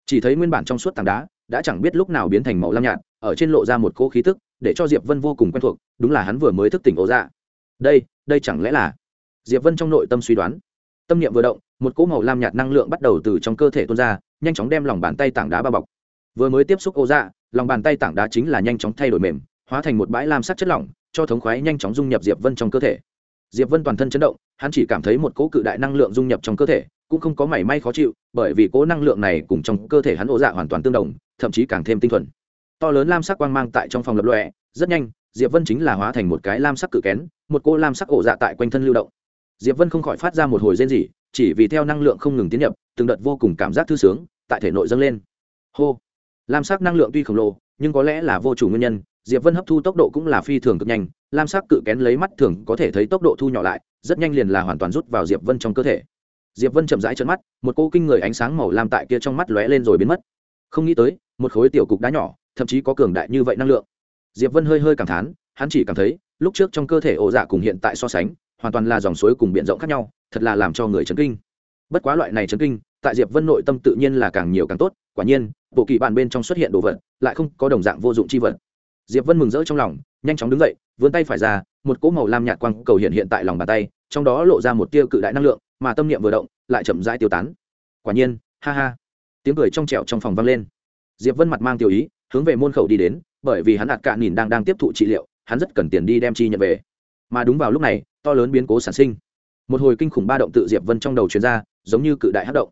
Chỉ thấy nguyên bản trong suốt tảng đá, đã chẳng biết lúc nào biến thành màu lam nhạt, ở trên lộ ra một cỗ khí tức để cho diệp vân vô cùng quen thuộc, đúng là hắn vừa mới thức tỉnh ố dạ. Đây đây chẳng lẽ là? Diệp vân trong nội tâm suy đoán. Tâm niệm vừa động, một cỗ màu lam nhạt năng lượng bắt đầu từ trong cơ thể tuôn ra, nhanh chóng đem lòng bàn tay tảng đá bao bọc. Vừa mới tiếp xúc ố dạ lòng bàn tay tảng đá chính là nhanh chóng thay đổi mềm, hóa thành một bãi lam sắc chất lỏng, cho thống khoái nhanh chóng dung nhập diệp vân trong cơ thể. Diệp vân toàn thân chấn động, hắn chỉ cảm thấy một cỗ cự đại năng lượng dung nhập trong cơ thể, cũng không có mảy may khó chịu, bởi vì cỗ năng lượng này cùng trong cơ thể hắn ổ dạ hoàn toàn tương đồng, thậm chí càng thêm tinh thuần to lớn lam sắc quang mang tại trong phòng lập lòe, rất nhanh, diệp vân chính là hóa thành một cái lam sắc cự kén, một cô lam sắc ổ dạ tại quanh thân lưu động. Diệp vân không khỏi phát ra một hồi rên rỉ, chỉ vì theo năng lượng không ngừng tiến nhập, từng đợt vô cùng cảm giác thư sướng tại thể nội dâng lên. Hô! Lam sắc năng lượng tuy khổng lồ, nhưng có lẽ là vô chủ nguyên nhân, diệp vân hấp thu tốc độ cũng là phi thường cực nhanh, lam sắc cự kén lấy mắt thường có thể thấy tốc độ thu nhỏ lại, rất nhanh liền là hoàn toàn rút vào diệp vân trong cơ thể. Diệp vân chậm rãi trợn mắt, một cô kinh người ánh sáng màu lam tại kia trong mắt lóe lên rồi biến mất. Không nghĩ tới, một khối tiểu cục đá nhỏ thậm chí có cường đại như vậy năng lượng. Diệp vân hơi hơi cảm thán, hắn chỉ cảm thấy, lúc trước trong cơ thể ổ dạ cùng hiện tại so sánh, hoàn toàn là dòng suối cùng biển rộng khác nhau, thật là làm cho người chấn kinh. Bất quá loại này chấn kinh, tại diệp vân nội tâm tự nhiên là càng nhiều càng tốt, quả nhiên, bộ kỳ bản bên trong xuất hiện đồ vật, lại không có đồng dạng vô dụng chi vật. Diệp vân mừng rỡ trong lòng, nhanh chóng đứng dậy, vươn tay phải ra, một cỗ màu lam nhạt quang cầu hiện hiện tại lòng bàn tay, trong đó lộ ra một tia cự đại năng lượng, mà tâm niệm vừa động, lại chậm rãi tiêu tán. Quả nhiên, ha ha. Tiếng cười trong trẻo trong phòng vang lên. Diệp vân mặt mang tiêu ý hướng về môn khẩu đi đến, bởi vì hắn ạt cạn nhìn đang đang tiếp thụ trị liệu, hắn rất cần tiền đi đem chi nhận về. Mà đúng vào lúc này, to lớn biến cố sản sinh. Một hồi kinh khủng ba động tự diệp vân trong đầu truyền ra, giống như cự đại hát động.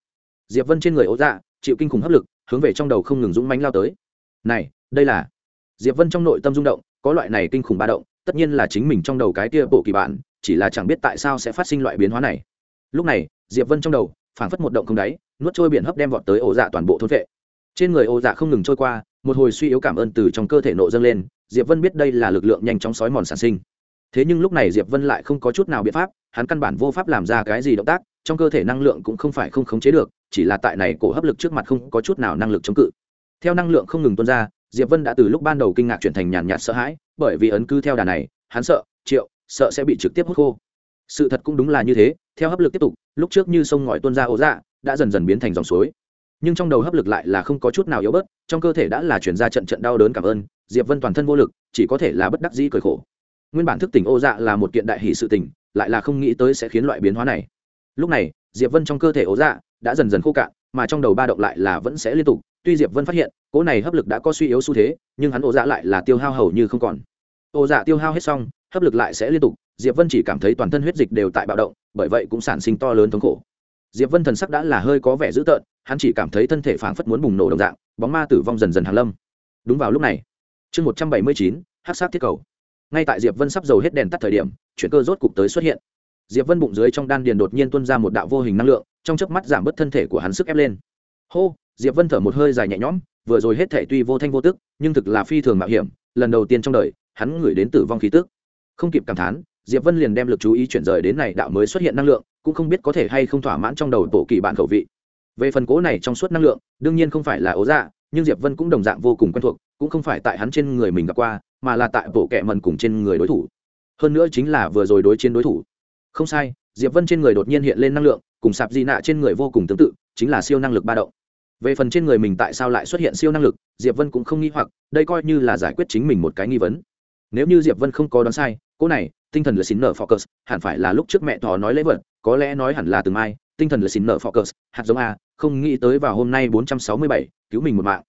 Diệp vân trên người ố dạ chịu kinh khủng hấp lực, hướng về trong đầu không ngừng dũng mánh lao tới. Này, đây là diệp vân trong nội tâm rung động, có loại này kinh khủng ba động, tất nhiên là chính mình trong đầu cái kia bộ kỳ bản, chỉ là chẳng biết tại sao sẽ phát sinh loại biến hóa này. Lúc này, diệp vân trong đầu phảng phất một động không đáy, nuốt trôi biển hấp đem vọt tới ổ dạ toàn bộ thôn vệ. Trên người ổ dạ không ngừng trôi qua một hồi suy yếu cảm ơn từ trong cơ thể nộ dâng lên, diệp vân biết đây là lực lượng nhanh chóng sói mòn sản sinh. Thế nhưng lúc này diệp vân lại không có chút nào biện pháp, hắn căn bản vô pháp làm ra cái gì động tác, trong cơ thể năng lượng cũng không phải không khống chế được, chỉ là tại này cổ hấp lực trước mặt không có chút nào năng lực chống cự. Theo năng lượng không ngừng tuôn ra, diệp vân đã từ lúc ban đầu kinh ngạc chuyển thành nhàn nhạt sợ hãi, bởi vì ấn cứ theo đà này, hắn sợ, triệu, sợ sẽ bị trực tiếp hút khô. Sự thật cũng đúng là như thế, theo hấp lực tiếp tục, lúc trước như sông ngòi tuôn ra ố dạ đã dần dần biến thành dòng suối. Nhưng trong đầu hấp lực lại là không có chút nào yếu bớt trong cơ thể đã là chuyển ra trận trận đau đớn cảm ơn, diệp vân toàn thân vô lực, chỉ có thể là bất đắc dĩ cười khổ. Nguyên bản thức tỉnh ô dạ là một kiện đại hỷ sự tỉnh lại là không nghĩ tới sẽ khiến loại biến hóa này. Lúc này, diệp vân trong cơ thể ô dạ đã dần dần khô cạn, mà trong đầu ba động lại là vẫn sẽ liên tục, tuy diệp vân phát hiện, cỗ này hấp lực đã có suy yếu xu thế, nhưng hắn ô dạ lại là tiêu hao hầu như không còn. Ô dạ tiêu hao hết xong, hấp lực lại sẽ liên tục, diệp vân chỉ cảm thấy toàn thân huyết dịch đều tại bạo động, bởi vậy cũng sản sinh to lớn thống khổ diệp vân thần sắc đã là hơi có vẻ dữ tợn, hắn chỉ cảm thấy thân thể phảng phất muốn bùng nổ đồng dạng, bóng ma tử vong dần dần hàng lâm. Đúng vào lúc này, chương một trăm bảy mươi chín hát sát thiết cầu. Ngay tại diệp vân sắp dầu hết đèn tắt thời điểm chuyển cơ rốt cục tới xuất hiện. Diệp vân bụng dưới trong đan điền đột nhiên tuôn ra một đạo vô hình năng lượng, trong chớp mắt giảm bớt thân thể của hắn sức ép lên. Hô, diệp vân thở một hơi dài nhẹ nhõm, vừa rồi hết thể tuy vô thanh vô tức, nhưng thực là phi thường mạo hiểm, lần đầu tiên trong đời, hắn ngửi đến tử vong khí tức. Không kịp cảm thán diệp vân liền đem lực chú ý chuyển rời đến này đạo mới xuất hiện năng lượng, cũng không biết có thể hay không thỏa mãn trong đầu tổ kỳ bạn khẩu vị. Về phần cố này trong suốt năng lượng, đương nhiên không phải là ố dạ nhưng diệp vân cũng đồng dạng vô cùng quen thuộc, cũng không phải tại hắn trên người mình gặp qua, mà là tại bộ kệ mần cùng trên người đối thủ. Hơn nữa chính là vừa rồi đối chiến đối thủ. Không sai, diệp vân trên người đột nhiên hiện lên năng lượng, cùng sạp di nạ trên người vô cùng tương tự, chính là siêu năng lực ba động. Về phần trên người mình tại sao lại xuất hiện siêu năng lực, diệp vân cũng không nghi hoặc, đây coi như là giải quyết chính mình một cái nghi vấn. Nếu như diệp vân không có đoán sai, cô này tinh thần là xin nở focus hẳn phải là lúc trước mẹ thỏ nói lễ vật có lẽ nói hẳn là từ mai tinh thần là xin nở focus hạt giống a không nghĩ tới vào hôm nay 467, cứu mình một mạng.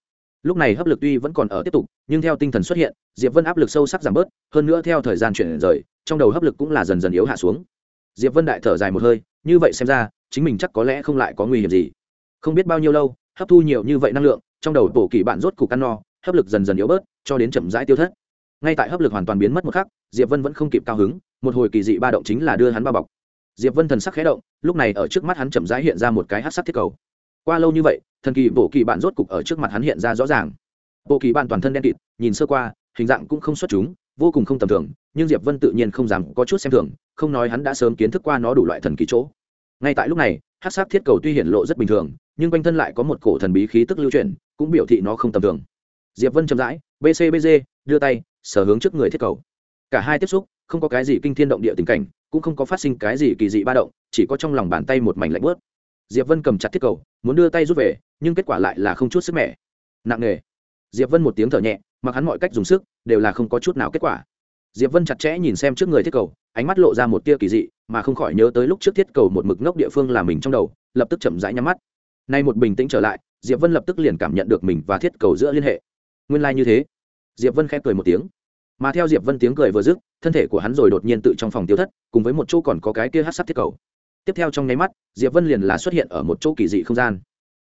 Lúc này hấp lực tuy vẫn còn ở tiếp tục nhưng theo tinh thần xuất hiện diệp vân áp lực sâu sắc giảm bớt hơn nữa theo thời gian chuyển rời trong đầu hấp lực cũng là dần dần yếu hạ xuống. Diệp vân đại thở dài một hơi như vậy xem ra chính mình chắc có lẽ không lại có nguy hiểm gì. Không biết bao nhiêu lâu hấp thu nhiều như vậy năng lượng trong đầu bổ kỳ bạn rốt cục ăn no hấp lực dần dần yếu bớt cho đến chậm rãi tiêu thất. Ngay tại hấp lực hoàn toàn biến mất một khắc diệp vân vẫn không kịp cao hứng, một hồi kỳ dị ba động chính là đưa hắn bao bọc. Diệp vân thần sắc khẽ động, lúc này ở trước mắt hắn chậm rãi hiện ra một cái hát sắc thiết cầu. Qua lâu như vậy, thần kỳ bộ kỳ bạn rốt cục ở trước mặt hắn hiện ra rõ ràng. Bộ kỳ bạn toàn thân đen kịt, nhìn sơ qua, hình dạng cũng không xuất chúng, vô cùng không tầm thường, nhưng diệp vân tự nhiên không dám có chút xem thường, không nói hắn đã sớm kiến thức qua nó đủ loại thần kỳ chỗ. Ngay tại lúc này hát sắc thiết cầu tuy hiển lộ rất bình thường, nhưng quanh thân lại có một cổ thần bí khí tức lưu chuyển, cũng biểu thị nó không tầm thường. Diệp vân chậm rãi bcbg đưa tay, sở hướng trước người thiết cầu cả hai tiếp xúc, không có cái gì kinh thiên động địa tình cảnh, cũng không có phát sinh cái gì kỳ dị ba động, chỉ có trong lòng bàn tay một mảnh lạnh bớt diệp vân cầm chặt thiết cầu, muốn đưa tay rút về, nhưng kết quả lại là không chút sức mẻ. Nặng nề. Diệp vân một tiếng thở nhẹ, mặc hắn mọi cách dùng sức, đều là không có chút nào kết quả. Diệp vân chặt chẽ nhìn xem trước người thiết cầu, ánh mắt lộ ra một tia kỳ dị, mà không khỏi nhớ tới lúc trước thiết cầu một mực ngốc địa phương là mình trong đầu, lập tức chậm rãi nhắm mắt. Nay một bình tĩnh trở lại, diệp vân lập tức liền cảm nhận được mình và thiết cầu giữa liên hệ. Nguyên lai、like、như thế. Diệp vân khẽ cười một tiếng mà theo diệp vân tiếng cười vừa dứt thân thể của hắn rồi đột nhiên tự trong phòng tiêu thất cùng với một chỗ còn có cái kia hát sắt thiết cầu. Tiếp theo trong nháy mắt diệp vân liền là xuất hiện ở một chỗ kỳ dị không gian.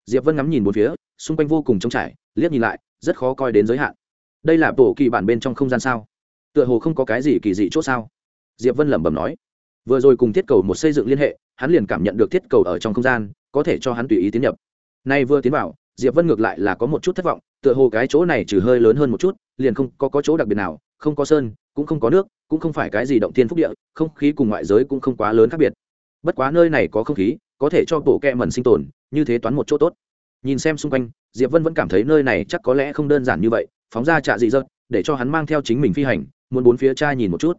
Diệp vân ngắm nhìn một phía xung quanh vô cùng trống trải liếc nhìn lại rất khó coi đến giới hạn. Đây là bộ kỳ bản bên trong không gian sao? Tựa hồ không có cái gì kỳ dị chỗ sao? Diệp vân lẩm bẩm nói. Vừa rồi cùng thiết cầu một xây dựng liên hệ hắn liền cảm nhận được thiết cầu ở trong không gian có thể cho hắn tùy ý tiến nhập. Nay vừa tiến vào diệp vân ngược lại là có một chút thất vọng tựa hồ cái chỗ này trừ hơi lớn hơn một chút liền không có, có chỗ đặc biệt nào không có sơn, cũng không có nước, cũng không phải cái gì động thiên phúc địa, không khí cùng ngoại giới cũng không quá lớn khác biệt. Bất quá nơi này có không khí, có thể cho bộ kẹ mần sinh tồn, như thế toán một chỗ tốt. Nhìn xem xung quanh, diệp vân vẫn cảm thấy nơi này chắc có lẽ không đơn giản như vậy, phóng ra trạ dị dật, để cho hắn mang theo chính mình phi hành, muốn bốn phía trai nhìn một chút.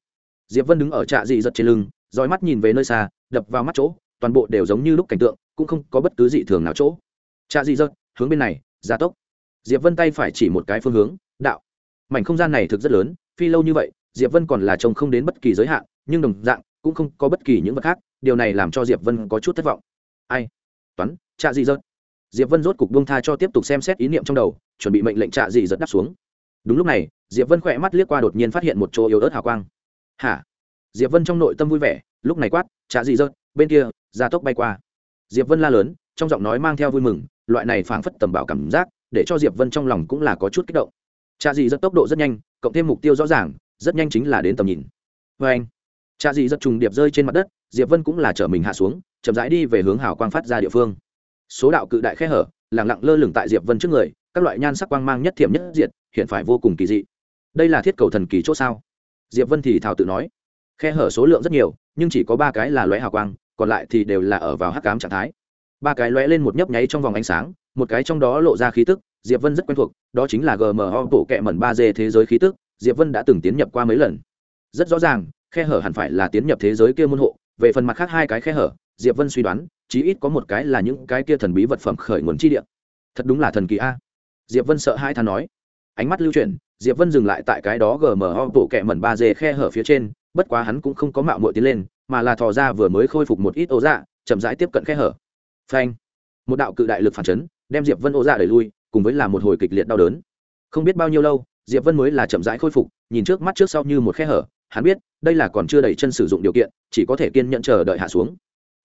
Diệp vân đứng ở trạ dị dật trên lưng, dõi mắt nhìn về nơi xa, đập vào mắt chỗ, toàn bộ đều giống như lúc cảnh tượng, cũng không có bất cứ dị thường nào chỗ. Trạ dị dật, hướng bên này, gia tốc. Diệp vân tay phải chỉ một cái phương hướng, đạo. Mảnh không gian này thực rất lớn phi lâu như vậy, diệp vân còn là trông không đến bất kỳ giới hạn, nhưng đồng dạng, cũng không có bất kỳ những vật khác, điều này làm cho diệp vân có chút thất vọng. Ai? Toán, trạ dị dật. Diệp vân rốt cục buông tha cho tiếp tục xem xét ý niệm trong đầu, chuẩn bị mệnh lệnh trạ dị dật đáp xuống. Đúng lúc này, diệp vân khỏe mắt liếc qua đột nhiên phát hiện một chỗ yếu ớt hào quang. Hả? Diệp vân trong nội tâm vui vẻ, lúc này quát, trạ dị dật, bên kia, gia tốc bay qua. Diệp vân la lớn, trong giọng nói mang theo vui mừng, loại này phảng phất tầm bảo cảm giác, để cho diệp vân trong lòng cũng là có chút kích động trạ dị rất tốc độ rất nhanh, cộng thêm mục tiêu rõ ràng, rất nhanh chính là đến tầm nhìn. Vê anh trạ dị rất trùng điệp rơi trên mặt đất, diệp vân cũng là chở mình hạ xuống, chậm rãi đi về hướng hào quang phát ra địa phương. Số đạo cự đại khe hở lẳng lặng lơ lửng tại diệp vân trước người, các loại nhan sắc quang mang nhất thiểm nhất diệt, hiện phải vô cùng kỳ dị. Đây là thiết cầu thần kỳ chỗ sao? Diệp vân thì thào tự nói. Khe hở số lượng rất nhiều, nhưng chỉ có ba cái là lóe hào quang, còn lại thì đều là ở vào hắc cám trạng thái. Ba cái lóe lên một nhấp nháy trong vòng ánh sáng, một cái trong đó lộ ra khí tức diệp vân rất quen thuộc, đó chính là gmo bộ kẹ mẩn ba d thế giới khí tức, diệp vân đã từng tiến nhập qua mấy lần. Rất rõ ràng, khe hở hẳn phải là tiến nhập thế giới kia môn hộ, về phần mặt khác hai cái khe hở, diệp vân suy đoán, chí ít có một cái là những cái kia thần bí vật phẩm khởi nguồn chi địa. Thật đúng là thần kỳ a. Diệp vân sợ hai thằng nói. Ánh mắt lưu chuyển, diệp vân dừng lại tại cái đó gmo bộ kẹ mẩn ba dê khe hở phía trên, bất quá hắn cũng không có mạo muội tiến lên, mà là thò ra vừa mới khôi phục một ít ố dạ chậm rãi tiếp cận khe hở. Phanh! Một đạo cự đại lực phản chấn, đem diệp vân ố dạ đẩy lui cùng với là một hồi kịch liệt đau đớn. Không biết bao nhiêu lâu, diệp vân mới là chậm rãi khôi phục, nhìn trước mắt trước sau như một khe hở, hắn biết, đây là còn chưa đẩy chân sử dụng điều kiện, chỉ có thể kiên nhẫn chờ đợi hạ xuống.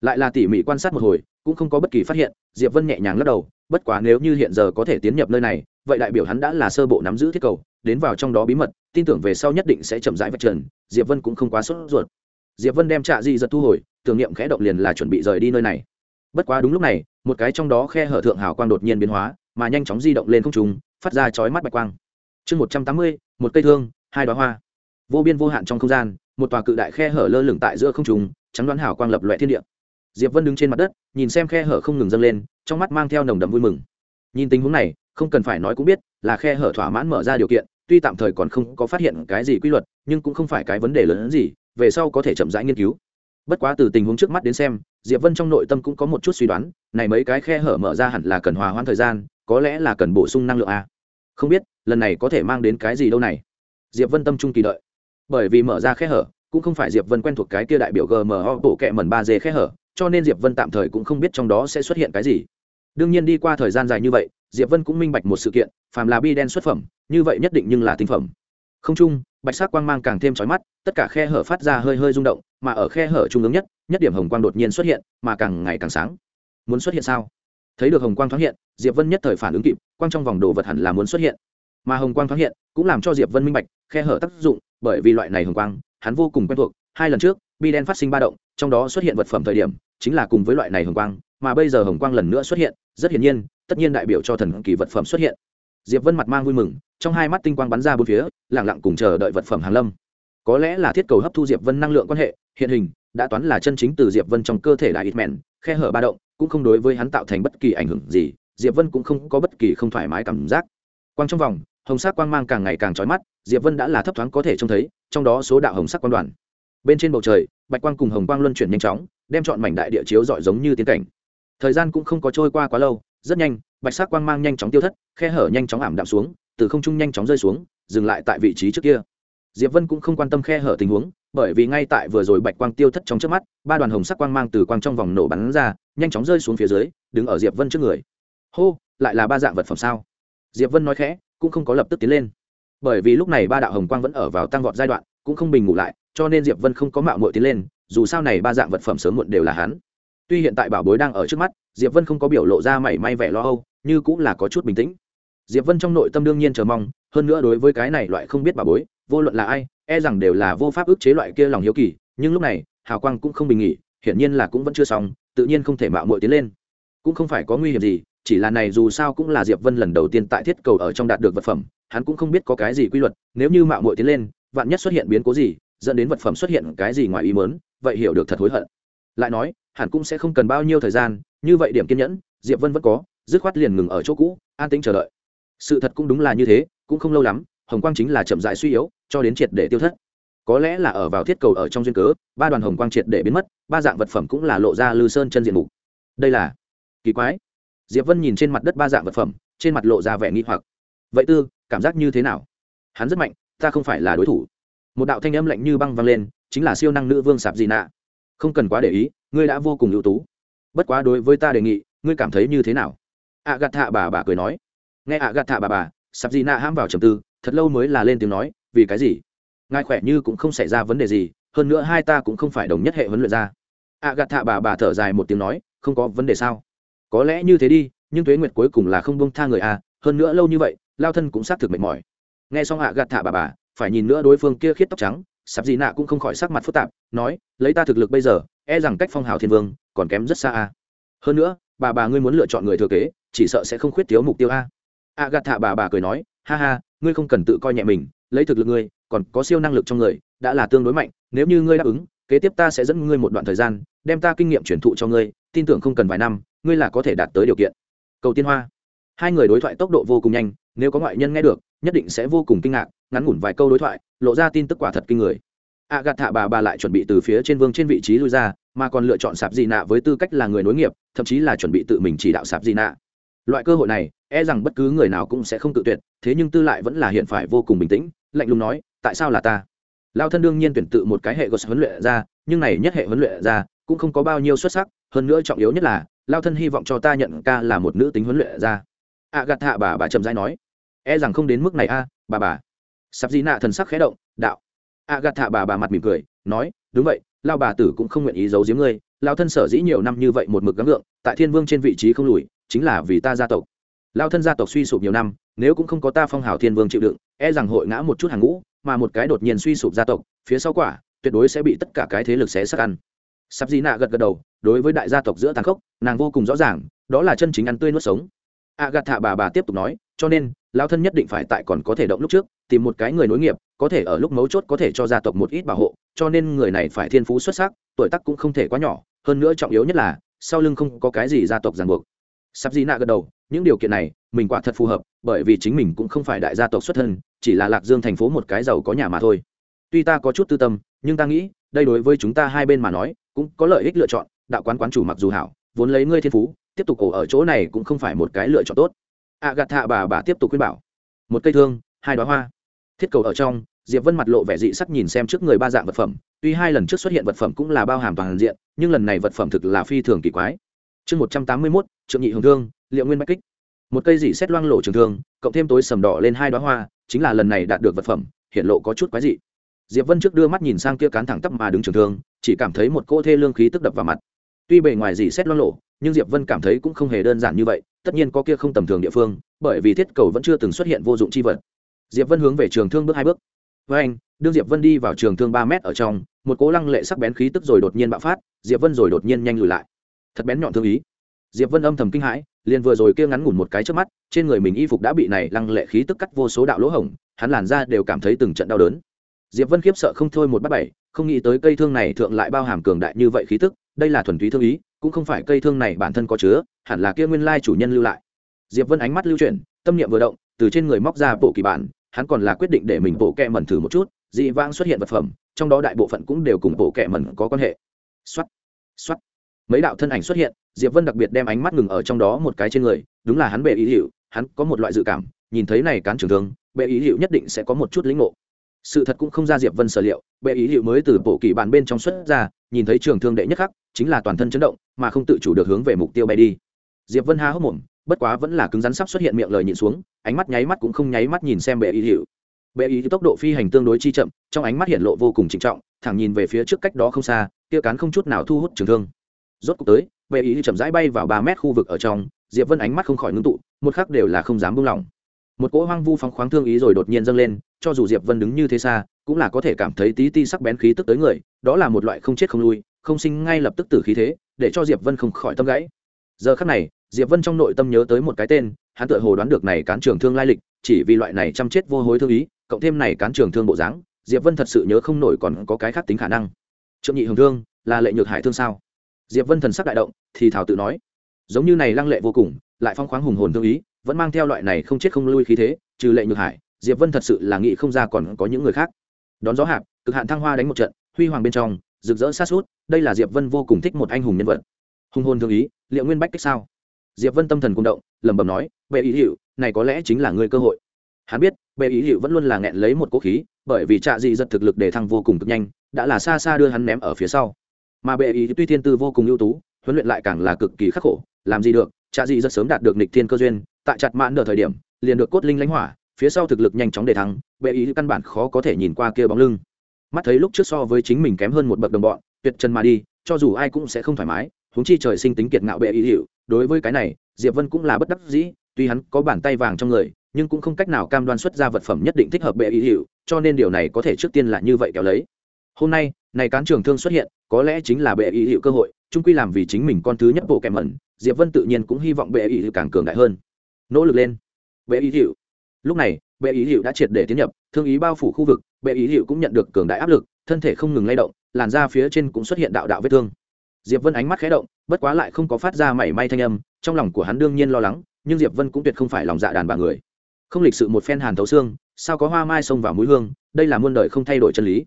Lại là tỉ mỉ quan sát một hồi, cũng không có bất kỳ phát hiện, diệp vân nhẹ nhàng lắc đầu, bất quá nếu như hiện giờ có thể tiến nhập nơi này, vậy đại biểu hắn đã là sơ bộ nắm giữ thiết cầu, đến vào trong đó bí mật, tin tưởng về sau nhất định sẽ chậm rãi vạch trần, diệp vân cũng không quá sốt ruột. Diệp vân đem trạ di giật thu hồi, tưởng niệm khẽ động liền là chuẩn bị rời đi nơi này. Bất quá đúng lúc này, một cái trong đó khe hở thượng hào quang đột nhiên biến hóa mà nhanh chóng di động lên không trung, phát ra chói mắt bạch quang. Chương một trăm tám mươi, một cây thương, hai đoá hoa. Vô biên vô hạn trong không gian, một tòa cự đại khe hở lơ lửng tại giữa không trung, trắng đoán hào quang lập loại thiên địa. Diệp vân đứng trên mặt đất, nhìn xem khe hở không ngừng dâng lên, trong mắt mang theo nồng đậm vui mừng. Nhìn tình huống này, không cần phải nói cũng biết, là khe hở thỏa mãn mở ra điều kiện, tuy tạm thời còn không có phát hiện cái gì quy luật, nhưng cũng không phải cái vấn đề lớn hơn gì, về sau có thể chậm rãi nghiên cứu. Bất quá từ tình huống trước mắt đến xem, diệp vân trong nội tâm cũng có một chút suy đoán, này mấy cái khe hở mở ra hẳn là cần hòa hoãn thời gian có lẽ là cần bổ sung năng lượng a. Không biết, lần này có thể mang đến cái gì đâu này. Diệp vân tâm trung kỳ đợi. Bởi vì mở ra khe hở, cũng không phải diệp vân quen thuộc cái kia đại biểu gmo bộ kẹ mần ba d khe hở, cho nên diệp vân tạm thời cũng không biết trong đó sẽ xuất hiện cái gì. Đương nhiên đi qua thời gian dài như vậy, diệp vân cũng minh bạch một sự kiện, phàm là bi đen xuất phẩm, như vậy nhất định nhưng là tinh phẩm. Không chung, bạch sắc quang mang càng thêm chói mắt, tất cả khe hở phát ra hơi hơi rung động, mà ở khe hở trung ương nhất nhất điểm hồng quang đột nhiên xuất hiện, mà càng ngày càng sáng. Muốn xuất hiện sao? Thấy được hồng quang thoáng hiện, diệp vân nhất thời phản ứng kịp, quang trong vòng đồ vật hẳn là muốn xuất hiện. Mà hồng quang thoáng hiện, cũng làm cho diệp vân minh bạch, khe hở tác dụng, bởi vì loại này hồng quang, hắn vô cùng quen thuộc. Hai lần trước, bi đen phát sinh ba động, trong đó xuất hiện vật phẩm thời điểm, chính là cùng với loại này hồng quang, mà bây giờ hồng quang lần nữa xuất hiện, rất hiển nhiên, tất nhiên đại biểu cho thần kỳ vật phẩm xuất hiện. Diệp vân mặt mang vui mừng, trong hai mắt tinh quang bắn ra bốn phía lẳng lặng cùng chờ đợi vật phẩm hàng lâm. Có lẽ là thiết cầu hấp thu diệp vân năng lượng quan hệ, hiện hình, đã toán là chân chính từ diệp vân trong cơ thể đại ít mèn khe hở ba động cũng không đối với hắn tạo thành bất kỳ ảnh hưởng gì, diệp vân cũng không có bất kỳ không thoải mái cảm giác. Quang trong vòng, hồng sắc quang mang càng ngày càng trói mắt, diệp vân đã là thấp thoáng có thể trông thấy, trong đó số đạo hồng sắc quang đoàn. Bên trên bầu trời, bạch quang cùng hồng quang luân chuyển nhanh chóng, đem chọn mảnh đại địa chiếu dọi giống như tiến cảnh. Thời gian cũng không có trôi qua quá lâu, rất nhanh, bạch sắc quang mang nhanh chóng tiêu thất, khe hở nhanh chóng ảm đạm xuống, từ không trung nhanh chóng rơi xuống, dừng lại tại vị trí trước kia. Diệp vân cũng không quan tâm khe hở tình huống bởi vì ngay tại vừa rồi bạch quang tiêu thất trong trước mắt, ba đoàn hồng sắc quang mang từ quang trong vòng nổ bắn ra, nhanh chóng rơi xuống phía dưới, đứng ở diệp vân trước người. Hô, lại là ba dạng vật phẩm sao? Diệp vân nói khẽ, cũng không có lập tức tiến lên. Bởi vì lúc này ba đạo hồng quang vẫn ở vào tăng vọt giai đoạn, cũng không bình ngủ lại, cho nên diệp vân không có mạo muội tiến lên, dù sao này ba dạng vật phẩm sớm muộn đều là hắn. Tuy hiện tại bảo bối đang ở trước mắt, diệp vân không có biểu lộ ra mảy may vẻ lo âu, như cũng là có chút bình tĩnh diệp vân trong nội tâm đương nhiên chờ mong, hơn nữa đối với cái này loại không biết bà bối, vô luận là ai e rằng đều là vô pháp ức chế loại kia lòng hiếu kỳ, nhưng lúc này, hào quang cũng không bình nghỉ, hiển nhiên là cũng vẫn chưa xong, tự nhiên không thể mạo muội tiến lên. Cũng không phải có nguy hiểm gì, chỉ là này dù sao cũng là diệp vân lần đầu tiên tại thiết cầu ở trong đạt được vật phẩm, hắn cũng không biết có cái gì quy luật, nếu như mạo muội tiến lên, vạn nhất xuất hiện biến cố gì, dẫn đến vật phẩm xuất hiện cái gì ngoài ý mớn vậy hiểu được thật hối hận. Lại nói hẳn cũng sẽ không cần bao nhiêu thời gian, như vậy điểm kiên nhẫn, diệp vân vẫn có, dứt khoát liền ngừng ở chỗ cũ, an tĩnh chờ đợi sự thật cũng đúng là như thế, cũng không lâu lắm, hồng quang chính là chậm rãi suy yếu, cho đến triệt để tiêu thất. Có lẽ là ở vào thiết cầu ở trong duyên cớ, ba đoàn hồng quang triệt để biến mất, ba dạng vật phẩm cũng là lộ ra lư sơn chân diện mục. Đây là kỳ quái. Diệp vân nhìn trên mặt đất ba dạng vật phẩm, trên mặt lộ ra vẻ nghi hoặc. Vậy tư, cảm giác như thế nào? Hắn rất mạnh, ta không phải là đối thủ. Một đạo thanh âm lạnh như băng vang lên, chính là siêu năng nữ vương sạp gì nạ không cần quá để ý, ngươi đã vô cùng ưu tú. Bất quá đối với ta đề nghị, ngươi cảm thấy như thế nào? Ạ gạt thạ bà bà cười nói nghe ạ gạt thả bà bà, sạp gì nạ ham vào trầm tư, thật lâu mới là lên tiếng nói, vì cái gì? Ngài khỏe như cũng không xảy ra vấn đề gì, hơn nữa hai ta cũng không phải đồng nhất hệ huấn luyện ra ạ gạt thạ bà bà thở dài một tiếng nói, không có vấn đề sao? Có lẽ như thế đi, nhưng tuế nguyệt cuối cùng là không bông tha người a hơn nữa lâu như vậy, lao thân cũng xác thực mệt mỏi. Nghe xong ạ gạt thạ bà bà, phải nhìn nữa đối phương kia khiết tóc trắng, sạp gì nạ cũng không khỏi sắc mặt phức tạp, nói, lấy ta thực lực bây giờ e rằng cách phong hào thiên vương còn kém rất xa a hơn nữa, bà bà ngươi muốn lựa chọn người thừa kế, chỉ sợ sẽ không khuyết thiếu mục tiêu a a gạt thạ bà bà cười nói, ha ha, ngươi không cần tự coi nhẹ mình, lấy thực lực ngươi, còn có siêu năng lực trong người, đã là tương đối mạnh, nếu như ngươi đáp ứng, kế tiếp ta sẽ dẫn ngươi một đoạn thời gian, đem ta kinh nghiệm truyền thụ cho ngươi, tin tưởng không cần vài năm, ngươi là có thể đạt tới điều kiện. Cầu tiên hoa. Hai người đối thoại tốc độ vô cùng nhanh, nếu có ngoại nhân nghe được, nhất định sẽ vô cùng kinh ngạc, ngắn ngủn vài câu đối thoại, lộ ra tin tức quả thật kinh người. A gạt thạ bà bà lại chuẩn bị từ phía trên vương trên vị trí lui ra, mà còn lựa chọn sạp di nạ với tư cách là người nối nghiệp, thậm chí là chuẩn bị tự mình chỉ đạo sạp di nạ loại cơ hội này e rằng bất cứ người nào cũng sẽ không tự tuyệt, thế nhưng tư lại vẫn là hiện phải vô cùng bình tĩnh, lạnh lùng nói, tại sao là ta? Lao thân đương nhiên tuyển tự một cái hệ gos huấn luyện ra, nhưng này nhất hệ huấn luyện ra, cũng không có bao nhiêu xuất sắc, hơn nữa trọng yếu nhất là lao thân hy vọng cho ta nhận ca là một nữ tính huấn luyện ra. A gạt hạ bà bà trầm dai nói e rằng không đến mức này a à, bà bà. Sắp di nạ thần sắc khẽ động, đạo. A gạt hạ bà bà mặt mỉm cười, nói, đúng vậy lao bà tử cũng không nguyện ý giấu giếm ngươi lao thân sở dĩ nhiều năm như vậy một mực gắng gượng, tại thiên vương trên vị trí không lùi chính là vì ta gia tộc. Lao thân gia tộc suy sụp nhiều năm, nếu cũng không có ta phong hào thiên vương chịu đựng e rằng hội ngã một chút hàng ngũ, mà một cái đột nhiên suy sụp gia tộc, phía sau quả, tuyệt đối sẽ bị tất cả cái thế lực xé sắc ăn. Sắp di nạ gật gật đầu, đối với đại gia tộc giữa tàn khốc, nàng vô cùng rõ ràng, đó là chân chính ăn tươi nuốt sống. A gạt thạ bà bà tiếp tục nói, cho nên, lao thân nhất định phải tại còn có thể động lúc trước, tìm một cái người nối nghiệp, có thể ở lúc mấu chốt có thể cho gia tộc một ít bảo hộ, cho nên người này phải thiên phú xuất sắc, tuổi tác cũng không thể quá nhỏ, hơn nữa trọng yếu nhất là, sau lưng không có cái gì gia tộc ràng buộc sắp di nạ gật đầu, những điều kiện này, mình quả thật phù hợp, bởi vì chính mình cũng không phải đại gia tộc xuất thân, chỉ là lạc dương thành phố một cái giàu có nhà mà thôi. Tuy ta có chút tư tâm, nhưng ta nghĩ, đây đối với chúng ta hai bên mà nói, cũng có lợi ích lựa chọn, đạo quán quán chủ mặc dù hảo, vốn lấy ngươi thiên phú, tiếp tục cổ ở chỗ này cũng không phải một cái lựa chọn tốt. A gạt thạ bà bà tiếp tục khuyên bảo. Một cây thương, hai đoá hoa. Thiết cầu ở trong, diệp vân mặt lộ vẻ dị sắc nhìn xem trước người ba dạng vật phẩm. Tuy hai lần trước xuất hiện vật phẩm cũng là bao hàm toàn diện, nhưng lần này vật phẩm thực là phi thường kỳ quái chương một trăm tám mươi mốt, trượng nhị hồng thương, liệu nguyên bách kích. Một cây dị xét loang lộ trường thương, cộng thêm tối sầm đỏ lên hai đoá hoa, chính là lần này đạt được vật phẩm, hiện lộ có chút quái dị. Diệp vân trước đưa mắt nhìn sang kia cán thẳng tắp mà đứng trường thương, chỉ cảm thấy một cỗ thê lương khí tức đập vào mặt. Tuy bề ngoài dị xét loang lộ nhưng diệp vân cảm thấy cũng không hề đơn giản như vậy, tất nhiên có kia không tầm thường địa phương, bởi vì thiết cầu vẫn chưa từng xuất hiện vô dụng chi vật. Diệp vân hướng về trường thương bước hai bước. Với anh đương diệp vân đi vào trường thương ba mét ở trong, một cố lăng lệ sắc bén khí tức rồi đột nhiên bạo phát, diệp vân rồi đột nhiên nhanh lùi lại thật bén nhọn thương ý. Diệp vân âm thầm kinh hãi, liền vừa rồi kia ngắn ngủn một cái trước mắt, trên người mình y phục đã bị này lăng lệ khí tức cắt vô số đạo lỗ hổng, hắn làn ra đều cảm thấy từng trận đau đớn. Diệp vân khiếp sợ không thôi một bắt bảy, không nghĩ tới cây thương này thượng lại bao hàm cường đại như vậy khí tức, đây là thuần túy thương ý, cũng không phải cây thương này bản thân có chứa, hẳn là kia nguyên lai chủ nhân lưu lại. Diệp vân ánh mắt lưu chuyển, tâm niệm vừa động, từ trên người móc ra bộ kỳ bản, hắn còn là quyết định để mình bộ kẹ mẩn thử một chút, dị vãng xuất hiện vật phẩm, trong đó đại bộ phận cũng đều cùng bộ kẹ mẩn có quan hệ. Xuất xuất mấy đạo thân ảnh xuất hiện, diệp vân đặc biệt đem ánh mắt ngừng ở trong đó một cái trên người, đúng là hắn bệ ý hiệu hắn có một loại dự cảm, nhìn thấy này cán trường thương, bệ ý hiệu nhất định sẽ có một chút lĩnh ngộ. Sự thật cũng không ra diệp vân sở liệu, bệ ý hiệu mới từ bộ kỳ bản bên trong xuất ra, nhìn thấy trường thương đệ nhất khắc, chính là toàn thân chấn động, mà không tự chủ được hướng về mục tiêu bay đi. Diệp vân há hốc mồm, bất quá vẫn là cứng rắn sắp xuất hiện miệng lời nhìn xuống, ánh mắt nháy mắt cũng không nháy mắt nhìn xem bệ ý hiệu bệ ý tốc độ phi hành tương đối chi chậm, trong ánh mắt hiện lộ vô cùng trịnh trọng, thẳng nhìn về phía trước cách đó không xa tiêu cán không chút nào thu hút trường thương rốt cuộc tới về ý chậm rãi bay vào ba mét khu vực ở trong, diệp vân ánh mắt không khỏi ngưng tụ, một khắc đều là không dám buông lỏng. Một cỗ hoang vu phóng khoáng thương ý rồi đột nhiên dâng lên, cho dù diệp vân đứng như thế xa, cũng là có thể cảm thấy tí ti sắc bén khí tức tới người, đó là một loại không chết không lui, không sinh ngay lập tức tử khí thế, để cho diệp vân không khỏi tâm gãy. Giờ khắc này, diệp vân trong nội tâm nhớ tới một cái tên, hắn tựa hồ đoán được này cán trường thương lai lịch, chỉ vì loại này chăm chết vô hối thương ý, cộng thêm này cán trường thương bộ dáng, diệp vân thật sự nhớ không nổi còn có cái khác tính khả năng. Trượng nhị hồng thương, là lệ nhược hải thương sao? Diệp vân thần sắc đại động, thì thảo tự nói, giống như này lăng lệ vô cùng, lại phong khoáng hùng hồn thương ý, vẫn mang theo loại này không chết không lui khí thế, trừ lệ nhược hải, diệp vân thật sự là nghĩ không ra còn có những người khác. Đón gió hạp, cực hạn thăng hoa đánh một trận, huy hoàng bên trong, rực rỡ sát sút đây là diệp vân vô cùng thích một anh hùng nhân vật. Hùng hồn thương ý, liệu nguyên bách cách sao? Diệp vân tâm thần cung động, lẩm bẩm nói, bệ ý hiệu này có lẽ chính là người cơ hội. Hắn biết, bệ ý hiệu vẫn luôn là nghẹn lấy một cố khí, bởi vì trạ dị giật thực lực để thăng vô cùng cực nhanh, đã là xa xa đưa hắn ném ở phía sau mà bệ ý tuy thiên tư vô cùng ưu tú, huấn luyện lại càng là cực kỳ khắc khổ, làm gì được, trạ dị rất sớm đạt được nịch thiên cơ duyên, tại chặt mãn ở thời điểm, liền được cốt linh lãnh hỏa, phía sau thực lực nhanh chóng để thắng. bệ ý căn bản khó có thể nhìn qua kia bóng lưng mắt thấy lúc trước so với chính mình kém hơn một bậc đồng bọn, tuyệt chân mà đi, cho dù ai cũng sẽ không thoải mái, huống chi trời sinh tính kiệt ngạo bệ ý hiệu đối với cái này, diệp vân cũng là bất đắc dĩ, tuy hắn có bàn tay vàng trong người, nhưng cũng không cách nào cam đoan xuất ra vật phẩm nhất định thích hợp bệ ý hiệu cho nên điều này có thể trước tiên là như vậy kéo lấy hôm nay, này cán trường thương xuất hiện, có lẽ chính là bệ ý hiệu cơ hội trung quy làm vì chính mình con thứ nhất bộ kèm mẩn, diệp vân tự nhiên cũng hy vọng bệ ý hiệu càng cường đại hơn. Nỗ lực lên. Bệ ý hiệu lúc này, bệ ý hiệu đã triệt để tiến nhập, thương ý bao phủ khu vực, bệ ý hiệu cũng nhận được cường đại áp lực, thân thể không ngừng lay động, làn da phía trên cũng xuất hiện đạo đạo vết thương. Diệp vân ánh mắt khẽ động, bất quá lại không có phát ra mảy may thanh âm, trong lòng của hắn đương nhiên lo lắng, nhưng diệp vân cũng tuyệt không phải lòng dạ đàn bà người. Không lịch sự một phen hàn thấu xương, sao có hoa mai xông vào mũi hương, đây là muôn đời không thay đổi chân lý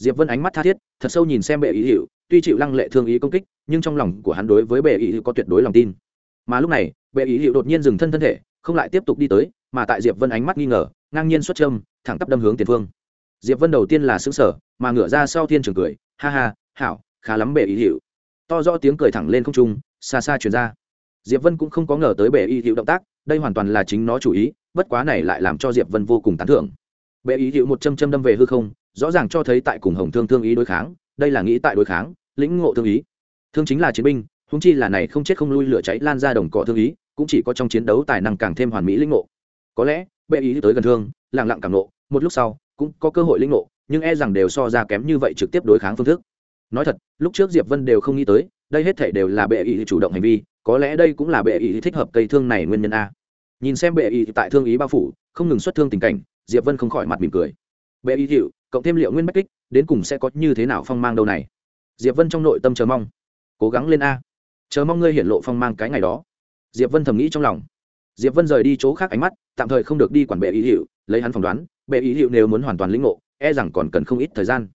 diệp vân ánh mắt tha thiết, thật sâu nhìn xem bệ ý hiệu tuy chịu lăng lệ thương ý công kích, nhưng trong lòng của hắn đối với bệ ý hiệu có tuyệt đối lòng tin. Mà lúc này, bệ ý hiệu đột nhiên dừng thân thân thể, không lại tiếp tục đi tới, mà tại diệp vân ánh mắt nghi ngờ, ngang nhiên xuất châm, thẳng tắp đâm hướng tiền phương. Diệp vân đầu tiên là xứng sở mà ngửa ra sau thiên trường cười, ha ha, hảo, khá lắm bệ ý hiệu to rõ tiếng cười thẳng lên không trung, xa xa truyền ra. Diệp vân cũng không có ngờ tới bệ ý hiệu động tác, đây hoàn toàn là chính nó chủ ý, bất quá này lại làm cho diệp vân vô cùng tán thưởng. Bệ ý hiệu một châm châm đâm về hư không rõ ràng cho thấy tại cùng hồng thương thương ý đối kháng, đây là nghĩ tại đối kháng, lĩnh ngộ thương ý. Thương chính là chiến binh húng chi là này không chết không lui lửa cháy lan ra đồng cỏ thương ý, cũng chỉ có trong chiến đấu tài năng càng thêm hoàn mỹ lĩnh ngộ. Có lẽ, bệ ý tới gần thương, lặng lặng càng ngộ, một lúc sau, cũng có cơ hội lĩnh ngộ, nhưng e rằng đều so ra kém như vậy trực tiếp đối kháng phương thức. Nói thật, lúc trước diệp vân đều không nghĩ tới, đây hết thể đều là bệ ý chủ động hành vi, có lẽ đây cũng là bệ ý thích hợp cây thương này nguyên nhân a. Nhìn xem bệ ý tại thương ý bao phủ, không ngừng xuất thương tình cảnh, diệp vân không khỏi mặt mỉm cười. Bệ ý hiệu cộng thêm liệu nguyên bách kích, đến cùng sẽ có như thế nào phong mang đâu này? Diệp vân trong nội tâm chờ mong. Cố gắng lên a. Chờ mong ngươi hiển lộ phong mang cái ngày đó. Diệp vân thầm nghĩ trong lòng. Diệp vân rời đi chỗ khác ánh mắt, tạm thời không được đi quản bệ ý hiệu lấy hắn phỏng đoán, bệ ý hiệu nếu muốn hoàn toàn lĩnh ngộ e rằng còn cần không ít thời gian.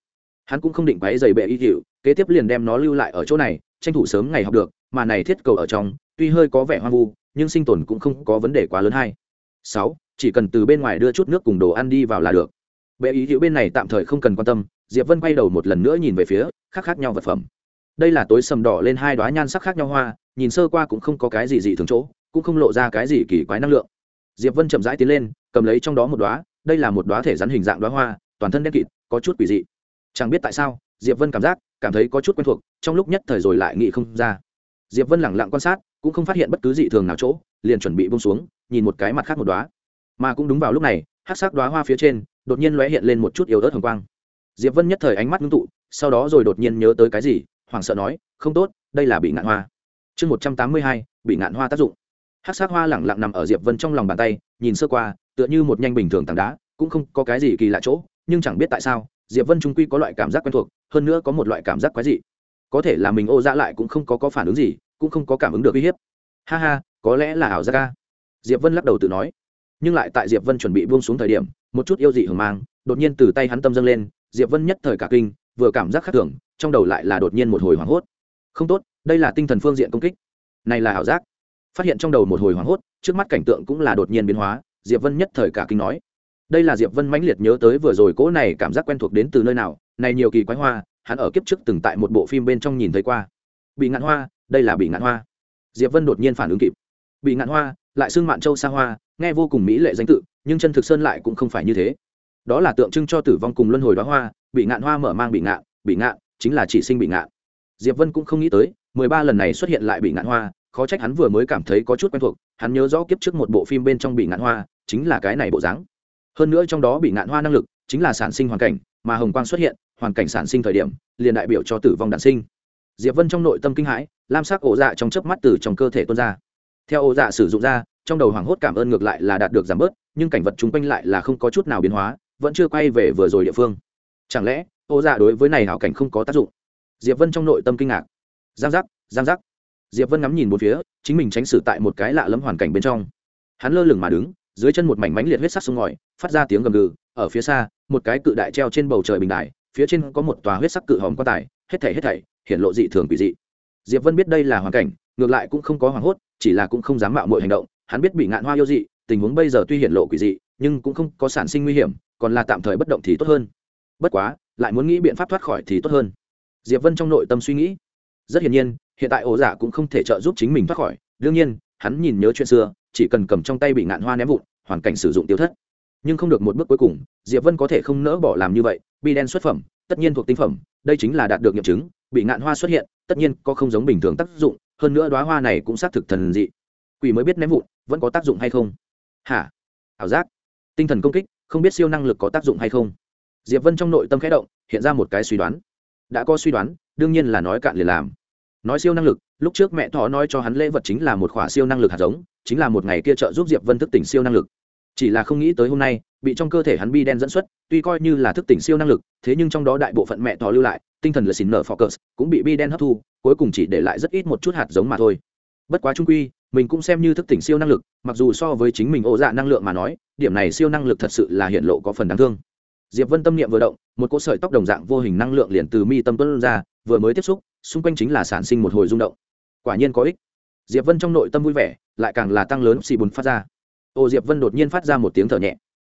Hắn cũng không định quấy dày bệ ý hiệu kế tiếp liền đem nó lưu lại ở chỗ này, tranh thủ sớm ngày học được, mà này thiết cầu ở trong, tuy hơi có vẻ hoang vu, nhưng sinh tồn cũng không có vấn đề quá lớn hay. Sáu, chỉ cần từ bên ngoài đưa chút nước cùng đồ ăn đi vào là được bệ ý hữu bên này tạm thời không cần quan tâm, diệp vân quay đầu một lần nữa nhìn về phía khác khác nhau vật phẩm. Đây là tối sầm đỏ lên hai đoá nhan sắc khác nhau hoa, nhìn sơ qua cũng không có cái gì dị thường chỗ, cũng không lộ ra cái gì kỳ quái năng lượng. Diệp vân chậm rãi tiến lên, cầm lấy trong đó một đoá đây là một đoá thể rắn hình dạng đoá hoa, toàn thân đen kịt, có chút quỷ dị. Chẳng biết tại sao, diệp vân cảm giác, cảm thấy có chút quen thuộc, trong lúc nhất thời rồi lại nghĩ không ra. Diệp vân lẳng lặng quan sát, cũng không phát hiện bất cứ dị thường nào chỗ, liền chuẩn bị bông xuống, nhìn một cái mặt khác một đoá mà cũng đúng vào lúc này hát sắc đoá hoa phía trên đột nhiên lóe hiện lên một chút yếu ớt hồng quang. Diệp vân nhất thời ánh mắt ngưng tụ, sau đó rồi đột nhiên nhớ tới cái gì, hoảng sợ nói, không tốt, đây là bị ngạn hoa. Chương một trăm tám mươi hai, bị ngạn hoa tác dụng. Hát sát hoa lẳng lặng nằm ở diệp vân trong lòng bàn tay, nhìn sơ qua, tựa như một nhanh bình thường tảng đá, cũng không có cái gì kỳ lạ chỗ, nhưng chẳng biết tại sao, diệp vân trung quy có loại cảm giác quen thuộc, hơn nữa có một loại cảm giác quái dị. Có thể là mình ô dã lại cũng không có có phản ứng gì, cũng không có cảm ứng được uy hiếp. Ha ha, có lẽ là ảo giác ca diệp vân lắc đầu tự nói nhưng lại tại diệp vân chuẩn bị buông xuống thời điểm, một chút yêu dị hưởng mang, đột nhiên từ tay hắn tâm dâng lên, diệp vân nhất thời cả kinh, vừa cảm giác khác thường, trong đầu lại là đột nhiên một hồi hoảng hốt. Không tốt, đây là tinh thần phương diện công kích. Này là ảo giác. Phát hiện trong đầu một hồi hoảng hốt, trước mắt cảnh tượng cũng là đột nhiên biến hóa, diệp vân nhất thời cả kinh nói. Đây là diệp vân mãnh liệt nhớ tới vừa rồi cỗ này cảm giác quen thuộc đến từ nơi nào, này nhiều kỳ quái hoa, hắn ở kiếp trước từng tại một bộ phim bên trong nhìn thấy qua. Bị ngạn hoa, đây là bị ngạn hoa. Diệp vân đột nhiên phản ứng kịp bị ngạn hoa, lại xưng mạn châu xa hoa, nghe vô cùng mỹ lệ danh tự, nhưng chân thực sơn lại cũng không phải như thế. Đó là tượng trưng cho tử vong cùng luân hồi đoá hoa, bị ngạn hoa mở mang bị ngạn bị ngạn, chính là chỉ sinh bị ngạn. Diệp vân cũng không nghĩ tới, mười ba lần này xuất hiện lại bị ngạn hoa, khó trách hắn vừa mới cảm thấy có chút quen thuộc, hắn nhớ rõ kiếp trước một bộ phim bên trong bị ngạn hoa, chính là cái này bộ dáng. Hơn nữa trong đó bị ngạn hoa năng lực, chính là sản sinh hoàn cảnh, mà hồng quang xuất hiện, hoàn cảnh sản sinh thời điểm, liền đại biểu cho tử vong đản sinh. Diệp vân trong nội tâm kinh hãi, lam sắc ổ dạ trong chớp mắt từ trong cơ thể tuôn ra theo ô dạ sử dụng ra, trong đầu hoảng hốt cảm ơn ngược lại là đạt được giảm bớt, nhưng cảnh vật chung quanh lại là không có chút nào biến hóa, vẫn chưa quay về vừa rồi địa phương. Chẳng lẽ, ô dạ đối với này hảo cảnh không có tác dụng? Diệp vân trong nội tâm kinh ngạc. Giang giác giang giác. Diệp vân ngắm nhìn một phía, chính mình tránh xử tại một cái lạ lẫm hoàn cảnh bên trong. Hắn lơ lửng mà đứng, dưới chân một mảnh mánh liệt huyết sắc sông ngòi, phát ra tiếng gầm gừ, ở phía xa, một cái cự đại treo trên bầu trời bình đại phía trên có một tòa huyết sắc cự hòm quan tài, hết thảy hết thảy, hiện lộ dị thường quỷ dị. Diệp vân biết đây là hoàn cảnh, ngược lại cũng không có hoảng hốt chỉ là cũng không dám mạo mọi hành động, hắn biết bị ngạn hoa yêu dị, tình huống bây giờ tuy hiện lộ quỷ dị, nhưng cũng không có sản sinh nguy hiểm, còn là tạm thời bất động thì tốt hơn. Bất quá, lại muốn nghĩ biện pháp thoát khỏi thì tốt hơn. Diệp vân trong nội tâm suy nghĩ. Rất hiển nhiên, hiện tại ổ giả cũng không thể trợ giúp chính mình thoát khỏi. Đương nhiên, hắn nhìn nhớ chuyện xưa, chỉ cần cầm trong tay bị ngạn hoa ném vụn, hoàn cảnh sử dụng tiêu thất. Nhưng không được một bước cuối cùng, diệp vân có thể không nỡ bỏ làm như vậy. Bi đen xuất phẩm, tất nhiên thuộc tinh phẩm, đây chính là đạt được nghiệm chứng, bị ngạn hoa xuất hiện, tất nhiên có không giống bình thường tác dụng hơn nữa đoá hoa này cũng xác thực thần dị. Quỷ mới biết ném vụn, vẫn có tác dụng hay không? Hả? Ảo giác. Tinh thần công kích, không biết siêu năng lực có tác dụng hay không? Diệp vân trong nội tâm khẽ động, hiện ra một cái suy đoán. Đã có suy đoán, đương nhiên là nói cạn liền làm. Nói siêu năng lực, lúc trước mẹ thọ nói cho hắn lễ vật chính là một khỏa siêu năng lực hạt giống, chính là một ngày kia trợ giúp diệp vân thức tỉnh siêu năng lực. Chỉ là không nghĩ tới hôm nay, bị trong cơ thể hắn bi đen dẫn xuất, tuy coi như là thức tỉnh siêu năng lực, thế nhưng trong đó đại bộ phận mẹ thọ lưu lại tinh thần là xin nở focus cũng bị bi đen hấp thu, cuối cùng chỉ để lại rất ít một chút hạt giống mà thôi. Bất quá trung quy, mình cũng xem như thức tỉnh siêu năng lực, mặc dù so với chính mình ô dạ năng lượng mà nói, điểm này siêu năng lực thật sự là hiện lộ có phần đáng thương. Diệp vân tâm niệm vừa động, một cỗ sợi tóc đồng dạng vô hình năng lượng liền từ mi tâm tuân ra, vừa mới tiếp xúc, xung quanh chính là sản sinh một hồi rung động. Quả nhiên có ích. Diệp vân trong nội tâm vui vẻ, lại càng là tăng lớn xì bùn phát ra. Ô diệp vân đột nhiên phát ra một tiếng thở nhẹ.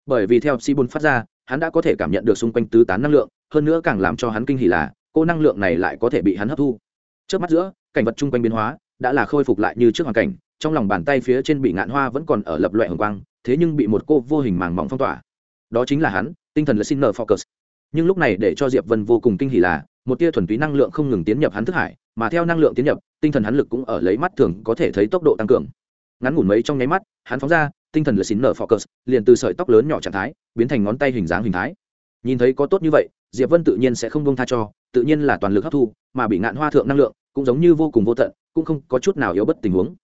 Bởi vì theo xì bùn phát ra, hắn đã có thể cảm nhận được xung quanh tứ tán năng lượng hơn nữa càng làm cho hắn kinh hỉ là, cô năng lượng này lại có thể bị hắn hấp thu. Trước mắt giữa, cảnh vật chung quanh biến hóa, đã là khôi phục lại như trước hoàn cảnh, trong lòng bàn tay phía trên bị ngạn hoa vẫn còn ở lập loại hồng quang, thế nhưng bị một cô vô hình màng mỏng phong tỏa. Đó chính là hắn, tinh thần là xin nở focus. Nhưng lúc này để cho diệp vân vô cùng kinh hỉ là, một tia thuần túy năng lượng không ngừng tiến nhập hắn thức hải, mà theo năng lượng tiến nhập, tinh thần hắn lực cũng ở lấy mắt thường có thể thấy tốc độ tăng cường. Ngắn ngủn mấy trong nháy mắt, hắn phóng ra, tinh thần là xin nở focus, liền từ sợi tóc lớn nhỏ trạng thái, biến thành ngón tay hình dáng hình thái. Nhìn thấy có tốt như vậy diệp vân tự nhiên sẽ không bông tha cho, tự nhiên là toàn lực hấp thu, mà bị ngạn hoa thượng năng lượng cũng giống như vô cùng vô tận, cũng không có chút nào yếu bất tình huống.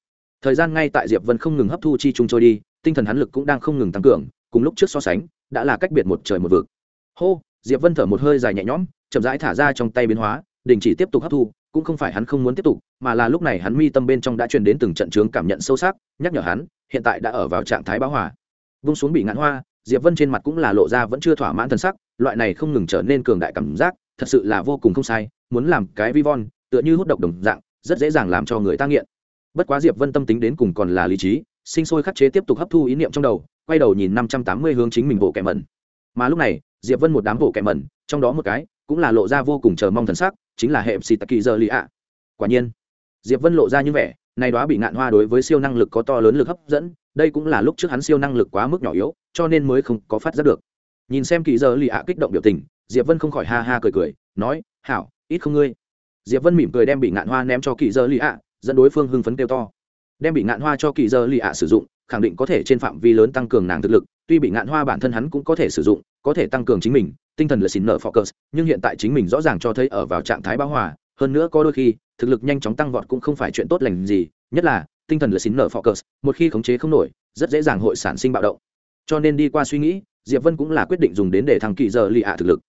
Thời gian ngay tại diệp vân không ngừng hấp thu chi chung trôi đi, tinh thần hắn lực cũng đang không ngừng tăng cường, cùng lúc trước so sánh, đã là cách biệt một trời một vực. Hô, diệp vân thở một hơi dài nhẹ nhõm, chậm rãi thả ra trong tay biến hóa, đình chỉ tiếp tục hấp thu, cũng không phải hắn không muốn tiếp tục, mà là lúc này hắn mi tâm bên trong đã truyền đến từng trận trướng cảm nhận sâu sắc, nhắc nhở hắn, hiện tại đã ở vào trạng thái bão hòa. Vung xuống bị ngạn hoa, diệp vân trên mặt cũng là lộ ra vẫn chưa thỏa mãn thân sắc loại này không ngừng trở nên cường đại cảm giác, thật sự là vô cùng không sai, muốn làm cái vi von, tựa như hút độc đồng dạng, rất dễ dàng làm cho người ta nghiện. Bất quá diệp vân tâm tính đến cùng còn là lý trí, sinh sôi khắc chế tiếp tục hấp thu ý niệm trong đầu, quay đầu nhìn năm trăm tám mươi hướng chính mình bộ kẻ mẩn. Mà lúc này, diệp vân một đám bộ kẻ mẩn, trong đó một cái cũng là lộ ra vô cùng chờ mong thần sắc, chính là hệ xì tạc kỳ giờ lì ạ quả nhiên, diệp vân lộ ra như vẻ, nay đó bị ngạn hoa đối với siêu năng lực có to lớn lực hấp dẫn, đây cũng là lúc trước hắn siêu năng lực quá mức nhỏ yếu, cho nên mới không có phát giác được nhìn xem kỳ giờ lì ạ kích động biểu tình, diệp vân không khỏi ha ha cười cười, nói, hảo, ít không ngươi. Diệp vân mỉm cười đem bị ngạn hoa ném cho kỳ giờ lì ạ, dẫn đối phương hưng phấn kêu to. Đem bị ngạn hoa cho kỳ giờ lì ạ sử dụng, khẳng định có thể trên phạm vi lớn tăng cường nàng thực lực, tuy bị ngạn hoa bản thân hắn cũng có thể sử dụng, có thể tăng cường chính mình, tinh thần là xin nợ focus, nhưng hiện tại chính mình rõ ràng cho thấy ở vào trạng thái bão hòa, hơn nữa có đôi khi, thực lực nhanh chóng tăng vọt cũng không phải chuyện tốt lành gì, nhất là, tinh thần là xin nợ focus, một khi khống chế không nổi, rất dễ dàng hội sản sinh bạo động. Cho nên đi qua suy nghĩ diệp vân cũng là quyết định dùng đến để thằng kỳ giờ lì ạ thực lực.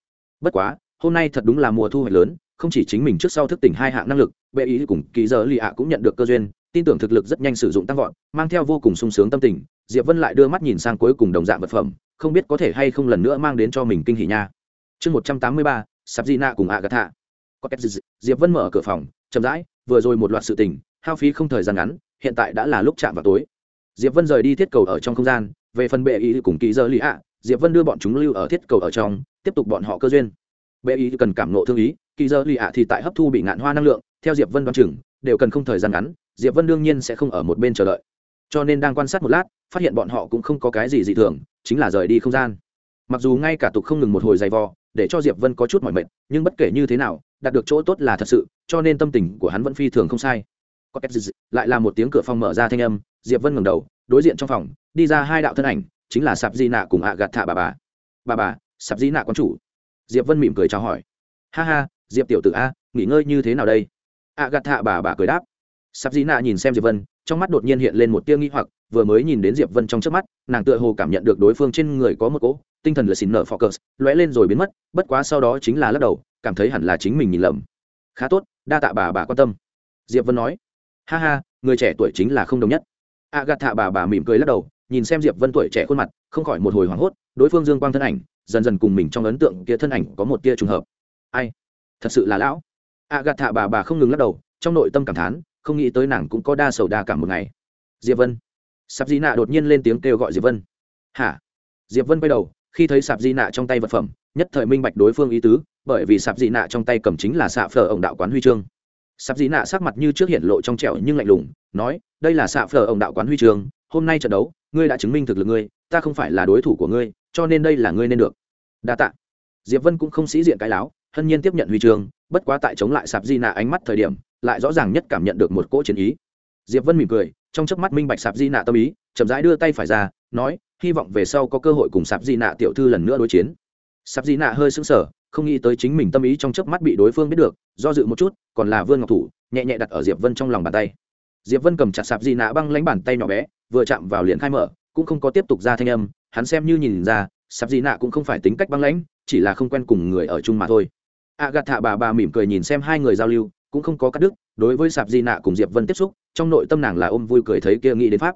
Bất quá, hôm nay thật đúng là mùa thu hoạch lớn, không chỉ chính mình trước sau thức tỉnh hai hạng năng lực, bệ ý cùng kỳ giờ lì ạ cũng nhận được cơ duyên, tin tưởng thực lực rất nhanh sử dụng tăng vọt, mang theo vô cùng sung sướng tâm tình, diệp vân lại đưa mắt nhìn sang cuối cùng đồng dạng vật phẩm, không biết có thể hay không lần nữa mang đến cho mình kinh hỉ nha. Chương một trăm tám mươi ba sắp di nạ cùng ạ gạt thạ có cách diệp vân mở cửa phòng, chậm rãi, vừa rồi một loạt sự tình, hao phí không thời gian ngắn, hiện tại đã là lúc chạm vào tối. Diệp vân rời đi thiết cầu ở trong không gian, về phần bệ ý cùng kỳ giờ lì ạ diệp vân đưa bọn chúng lưu ở thiết cầu ở trong, tiếp tục bọn họ cơ duyên. Bệ ý cần cảm nộ thương ý, kỳ giờ lì ạ thì tại hấp thu bị ngạn hoa năng lượng, theo diệp vân đoán chừng, đều cần không thời gian ngắn, diệp vân đương nhiên sẽ không ở một bên chờ đợi. Cho nên đang quan sát một lát, phát hiện bọn họ cũng không có cái gì dị thường, chính là rời đi không gian. Mặc dù ngay cả tục không ngừng một hồi dày vò, để cho diệp vân có chút mỏi mệt, nhưng bất kể như thế nào, đạt được chỗ tốt là thật sự, cho nên tâm tình của hắn vẫn phi thường không sai. Có cách lại là một tiếng cửa phòng mở ra thanh âm, diệp vân ngẩng đầu, đối diện trong phòng, đi ra hai đạo thân ảnh chính là sạp di nạ cùng ạ gạt thả bà bà. Bà bà, sạp di nạ con chủ. Diệp vân mỉm cười chào hỏi. Ha ha, diệp tiểu tử a, nghỉ ngơi như thế nào đây? Ạ gạt thạ bà bà cười đáp. Sạp di nạ nhìn xem diệp vân, trong mắt đột nhiên hiện lên một tia nghi hoặc, vừa mới nhìn đến diệp vân trong trước mắt, nàng tựa hồ cảm nhận được đối phương trên người có một cỗ tinh thần lửa xỉn nở focus lóe lên rồi biến mất, bất quá sau đó chính là lắc đầu, cảm thấy hẳn là chính mình nhìn lầm. Khá tốt, đa tạ bà bà quan tâm. Diệp vân nói. Ha ha, người trẻ tuổi chính là không đồng nhất. A gạt thạ bà bà mỉm cười lắc đầu nhìn xem diệp vân tuổi trẻ khuôn mặt, không khỏi một hồi hoảng hốt, đối phương dương quang thân ảnh, dần dần cùng mình trong ấn tượng kia thân ảnh có một tia trùng hợp. Ai? Thật sự là lão. A gạt thạ bà bà không ngừng lắc đầu, trong nội tâm cảm thán, không nghĩ tới nàng cũng có đa sầu đa cảm một ngày. Diệp vân. Sạp di nạ đột nhiên lên tiếng kêu gọi diệp vân. Hả? Diệp vân quay đầu, khi thấy sạp di nạ trong tay vật phẩm, nhất thời minh bạch đối phương ý tứ, bởi vì sạp di nạ trong tay cầm chính là xạ phở ổng đạo quán huy chương. Sạp di nạ sắc mặt như trước hiện lộ trong trẻo nhưng lạnh lùng, nói, đây là xạ phở ổng đạo quán huy chương, hôm nay trận đấu ngươi đã chứng minh thực lực ngươi, ta không phải là đối thủ của ngươi, cho nên đây là ngươi nên được. Đa tạ. Diệp vân cũng không sĩ diện cái láo, hân nhiên tiếp nhận huy chương, bất quá tại chống lại sạp di nạ ánh mắt thời điểm, lại rõ ràng nhất cảm nhận được một cỗ chiến ý. Diệp vân mỉm cười, trong chớp mắt minh bạch sạp di nạ tâm ý, chậm rãi đưa tay phải ra, nói, hy vọng về sau có cơ hội cùng sạp di nạ tiểu thư lần nữa đối chiến. Sạp di nạ hơi sững sờ, không nghĩ tới chính mình tâm ý trong chớp mắt bị đối phương biết được, do dự một chút, còn là vương ngọc thủ, nhẹ nhẹ đặt ở diệp vân trong lòng bàn tay. Diệp vân cầm chặt sạp di nạ băng lãnh bàn tay nhỏ bé vừa chạm vào liền khai mở, cũng không có tiếp tục ra thanh âm, hắn xem như nhìn ra sạp di nạ cũng không phải tính cách băng lãnh, chỉ là không quen cùng người ở chung mà thôi. A gạt thạ bà bà mỉm cười nhìn xem hai người giao lưu, cũng không có cắt đứt, đối với sạp di nạ cùng diệp vân tiếp xúc, trong nội tâm nàng là ôm vui cười thấy kia nghĩ đến pháp.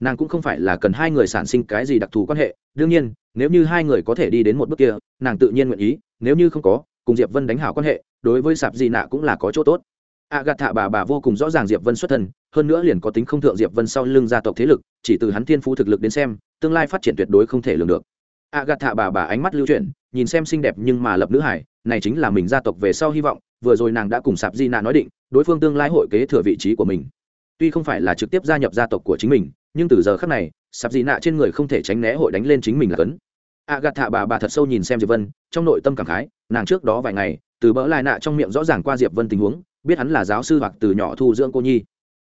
Nàng cũng không phải là cần hai người sản sinh cái gì đặc thù quan hệ, đương nhiên, nếu như hai người có thể đi đến một bước kia, nàng tự nhiên nguyện ý, nếu như không có, cùng diệp vân đánh hảo quan hệ, đối với sạp di nạ cũng là có chỗ tốt a gạt thạ bà bà vô cùng rõ ràng diệp vân xuất thân, hơn nữa liền có tính không thượng diệp vân sau lưng gia tộc thế lực, chỉ từ hắn thiên phú thực lực đến xem, tương lai phát triển tuyệt đối không thể lường được. A gạt thạ bà bà ánh mắt lưu chuyển, nhìn xem xinh đẹp nhưng mà lập nữ hải, này chính là mình gia tộc về sau hy vọng, vừa rồi nàng đã cùng sạp di nạ nói định, đối phương tương lai hội kế thừa vị trí của mình. Tuy không phải là trực tiếp gia nhập gia tộc của chính mình, nhưng từ giờ khác này, sạp di nạ trên người không thể tránh né hội đánh lên chính mình là cấn. A gạt thạ bà bà thật sâu nhìn xem diệp vân, trong nội tâm cảm khái, nàng trước đó vài ngày, từ bỡ lại nạ trong miệng rõ ràng qua diệp vân tình huống biết hắn là giáo sư hoặc từ nhỏ thu dưỡng cô nhi.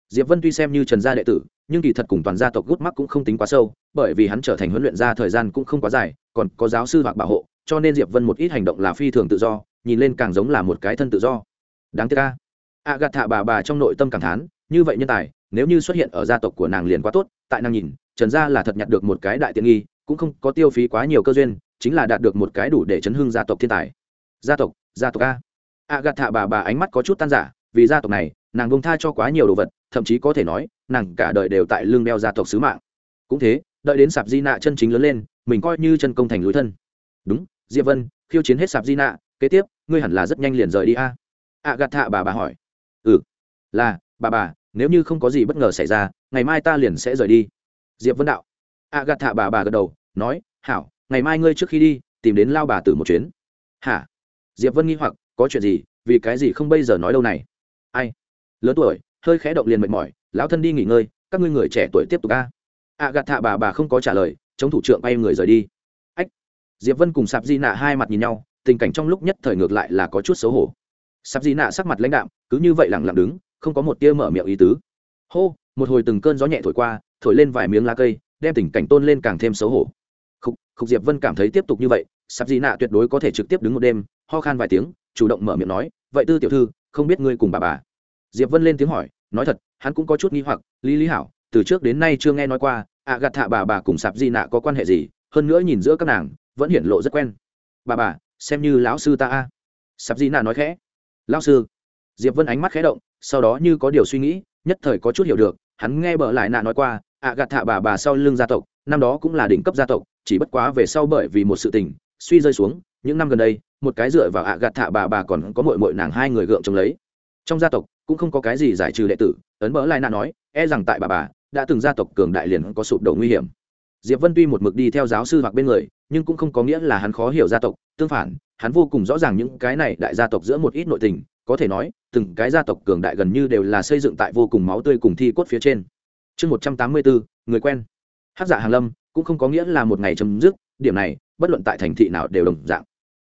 Diệp vân tuy xem như trần gia đệ tử, nhưng kỳ thật cùng toàn gia tộc gút mắc cũng không tính quá sâu, bởi vì hắn trở thành huấn luyện gia thời gian cũng không quá dài, còn có giáo sư hoặc bảo hộ, cho nên diệp vân một ít hành động là phi thường tự do, nhìn lên càng giống là một cái thân tự do. Đáng tiếc a. A gạt thạ bà bà trong nội tâm cảm thán, như vậy nhân tài, nếu như xuất hiện ở gia tộc của nàng liền quá tốt, tại nàng nhìn, trần gia là thật nhặt được một cái đại tiện nghi, cũng không có tiêu phí quá nhiều cơ duyên, chính là đạt được một cái đủ để chấn hưng gia tộc thiên tài. Gia tộc gia tộc a a gạt thạ bà bà ánh mắt có chút tan giả vì gia tộc này, nàng bông tha cho quá nhiều đồ vật, thậm chí có thể nói, nàng cả đời đều tại lương đeo gia tộc sứ mạng. Cũng thế, đợi đến sạp di nạ chân chính lớn lên, mình coi như chân công thành lối thân. Đúng, diệp vân, khiêu chiến hết sạp di nạ, kế tiếp, ngươi hẳn là rất nhanh liền rời đi a. A gạt thạ bà bà hỏi. Ừ là, bà bà, nếu như không có gì bất ngờ xảy ra, ngày mai ta liền sẽ rời đi. Diệp vân đạo. A gạt thạ bà bà gật đầu, nói, hảo, ngày mai ngươi trước khi đi, tìm đến lao bà tử một chuyến. Hả? Diệp vân nghi hoặc có chuyện gì vì cái gì không bây giờ nói đâu này? Ai? Lớn tuổi hơi khẽ động liền mệt mỏi lão thân đi nghỉ ngơi các ngươi người trẻ tuổi tiếp tục ca ạ gạt thạ bà bà không có trả lời chống thủ trưởng bay người rời đi. Ách! Diệp vân cùng sạp di nạ hai mặt nhìn nhau tình cảnh trong lúc nhất thời ngược lại là có chút xấu hổ. Sạp di nạ sắc mặt lãnh đạm cứ như vậy lẳng lặng đứng không có một tia mở miệng ý tứ. Hô! Một hồi từng cơn gió nhẹ thổi qua thổi lên vài miếng lá cây đem tình cảnh tôn lên càng thêm xấu hổ. Khúc, khúc diệp vân cảm thấy tiếp tục như vậy sạp di nạ tuyệt đối có thể trực tiếp đứng một đêm ho khan vài tiếng chủ động mở miệng nói, vậy tư tiểu thư, không biết ngươi cùng bà bà? Diệp vân lên tiếng hỏi, nói thật, hắn cũng có chút nghi hoặc, lý lý hảo, từ trước đến nay chưa nghe nói qua, ạ gạt thạ bà bà cùng sạp di nạ có quan hệ gì? Hơn nữa nhìn giữa các nàng, vẫn hiển lộ rất quen. Bà bà, xem như lão sư ta a. Sạp di nạ nói khẽ. Lão sư? Diệp vân ánh mắt khẽ động, sau đó như có điều suy nghĩ, nhất thời có chút hiểu được, hắn nghe bở lại nạ nói qua, ạ gạt thạ bà bà sau lưng gia tộc, năm đó cũng là đỉnh cấp gia tộc, chỉ bất quá về sau bởi vì một sự tình, suy rơi xuống, những năm gần đây một cái dựa vào ạ gạt thạ bà bà còn có mội mội nàng hai người gượng chống lấy. Trong gia tộc, cũng không có cái gì giải trừ đệ tử, ấn bỡ lai nạ nói e rằng tại bà bà, đã từng gia tộc cường đại liền có sụp đổ nguy hiểm. Diệp vân tuy một mực đi theo giáo sư hoặc bên người, nhưng cũng không có nghĩa là hắn khó hiểu gia tộc, tương phản, hắn vô cùng rõ ràng những cái này đại gia tộc giữa một ít nội tình, có thể nói, từng cái gia tộc cường đại gần như đều là xây dựng tại vô cùng máu tươi cùng thi cốt phía trên. Chương một trăm tám mươi bốn, người quen. Hát giả dạ hàn lâm cũng không có nghĩa là một ngày chấm dứt, điểm này, bất luận tại thành thị nào đều đồng dạng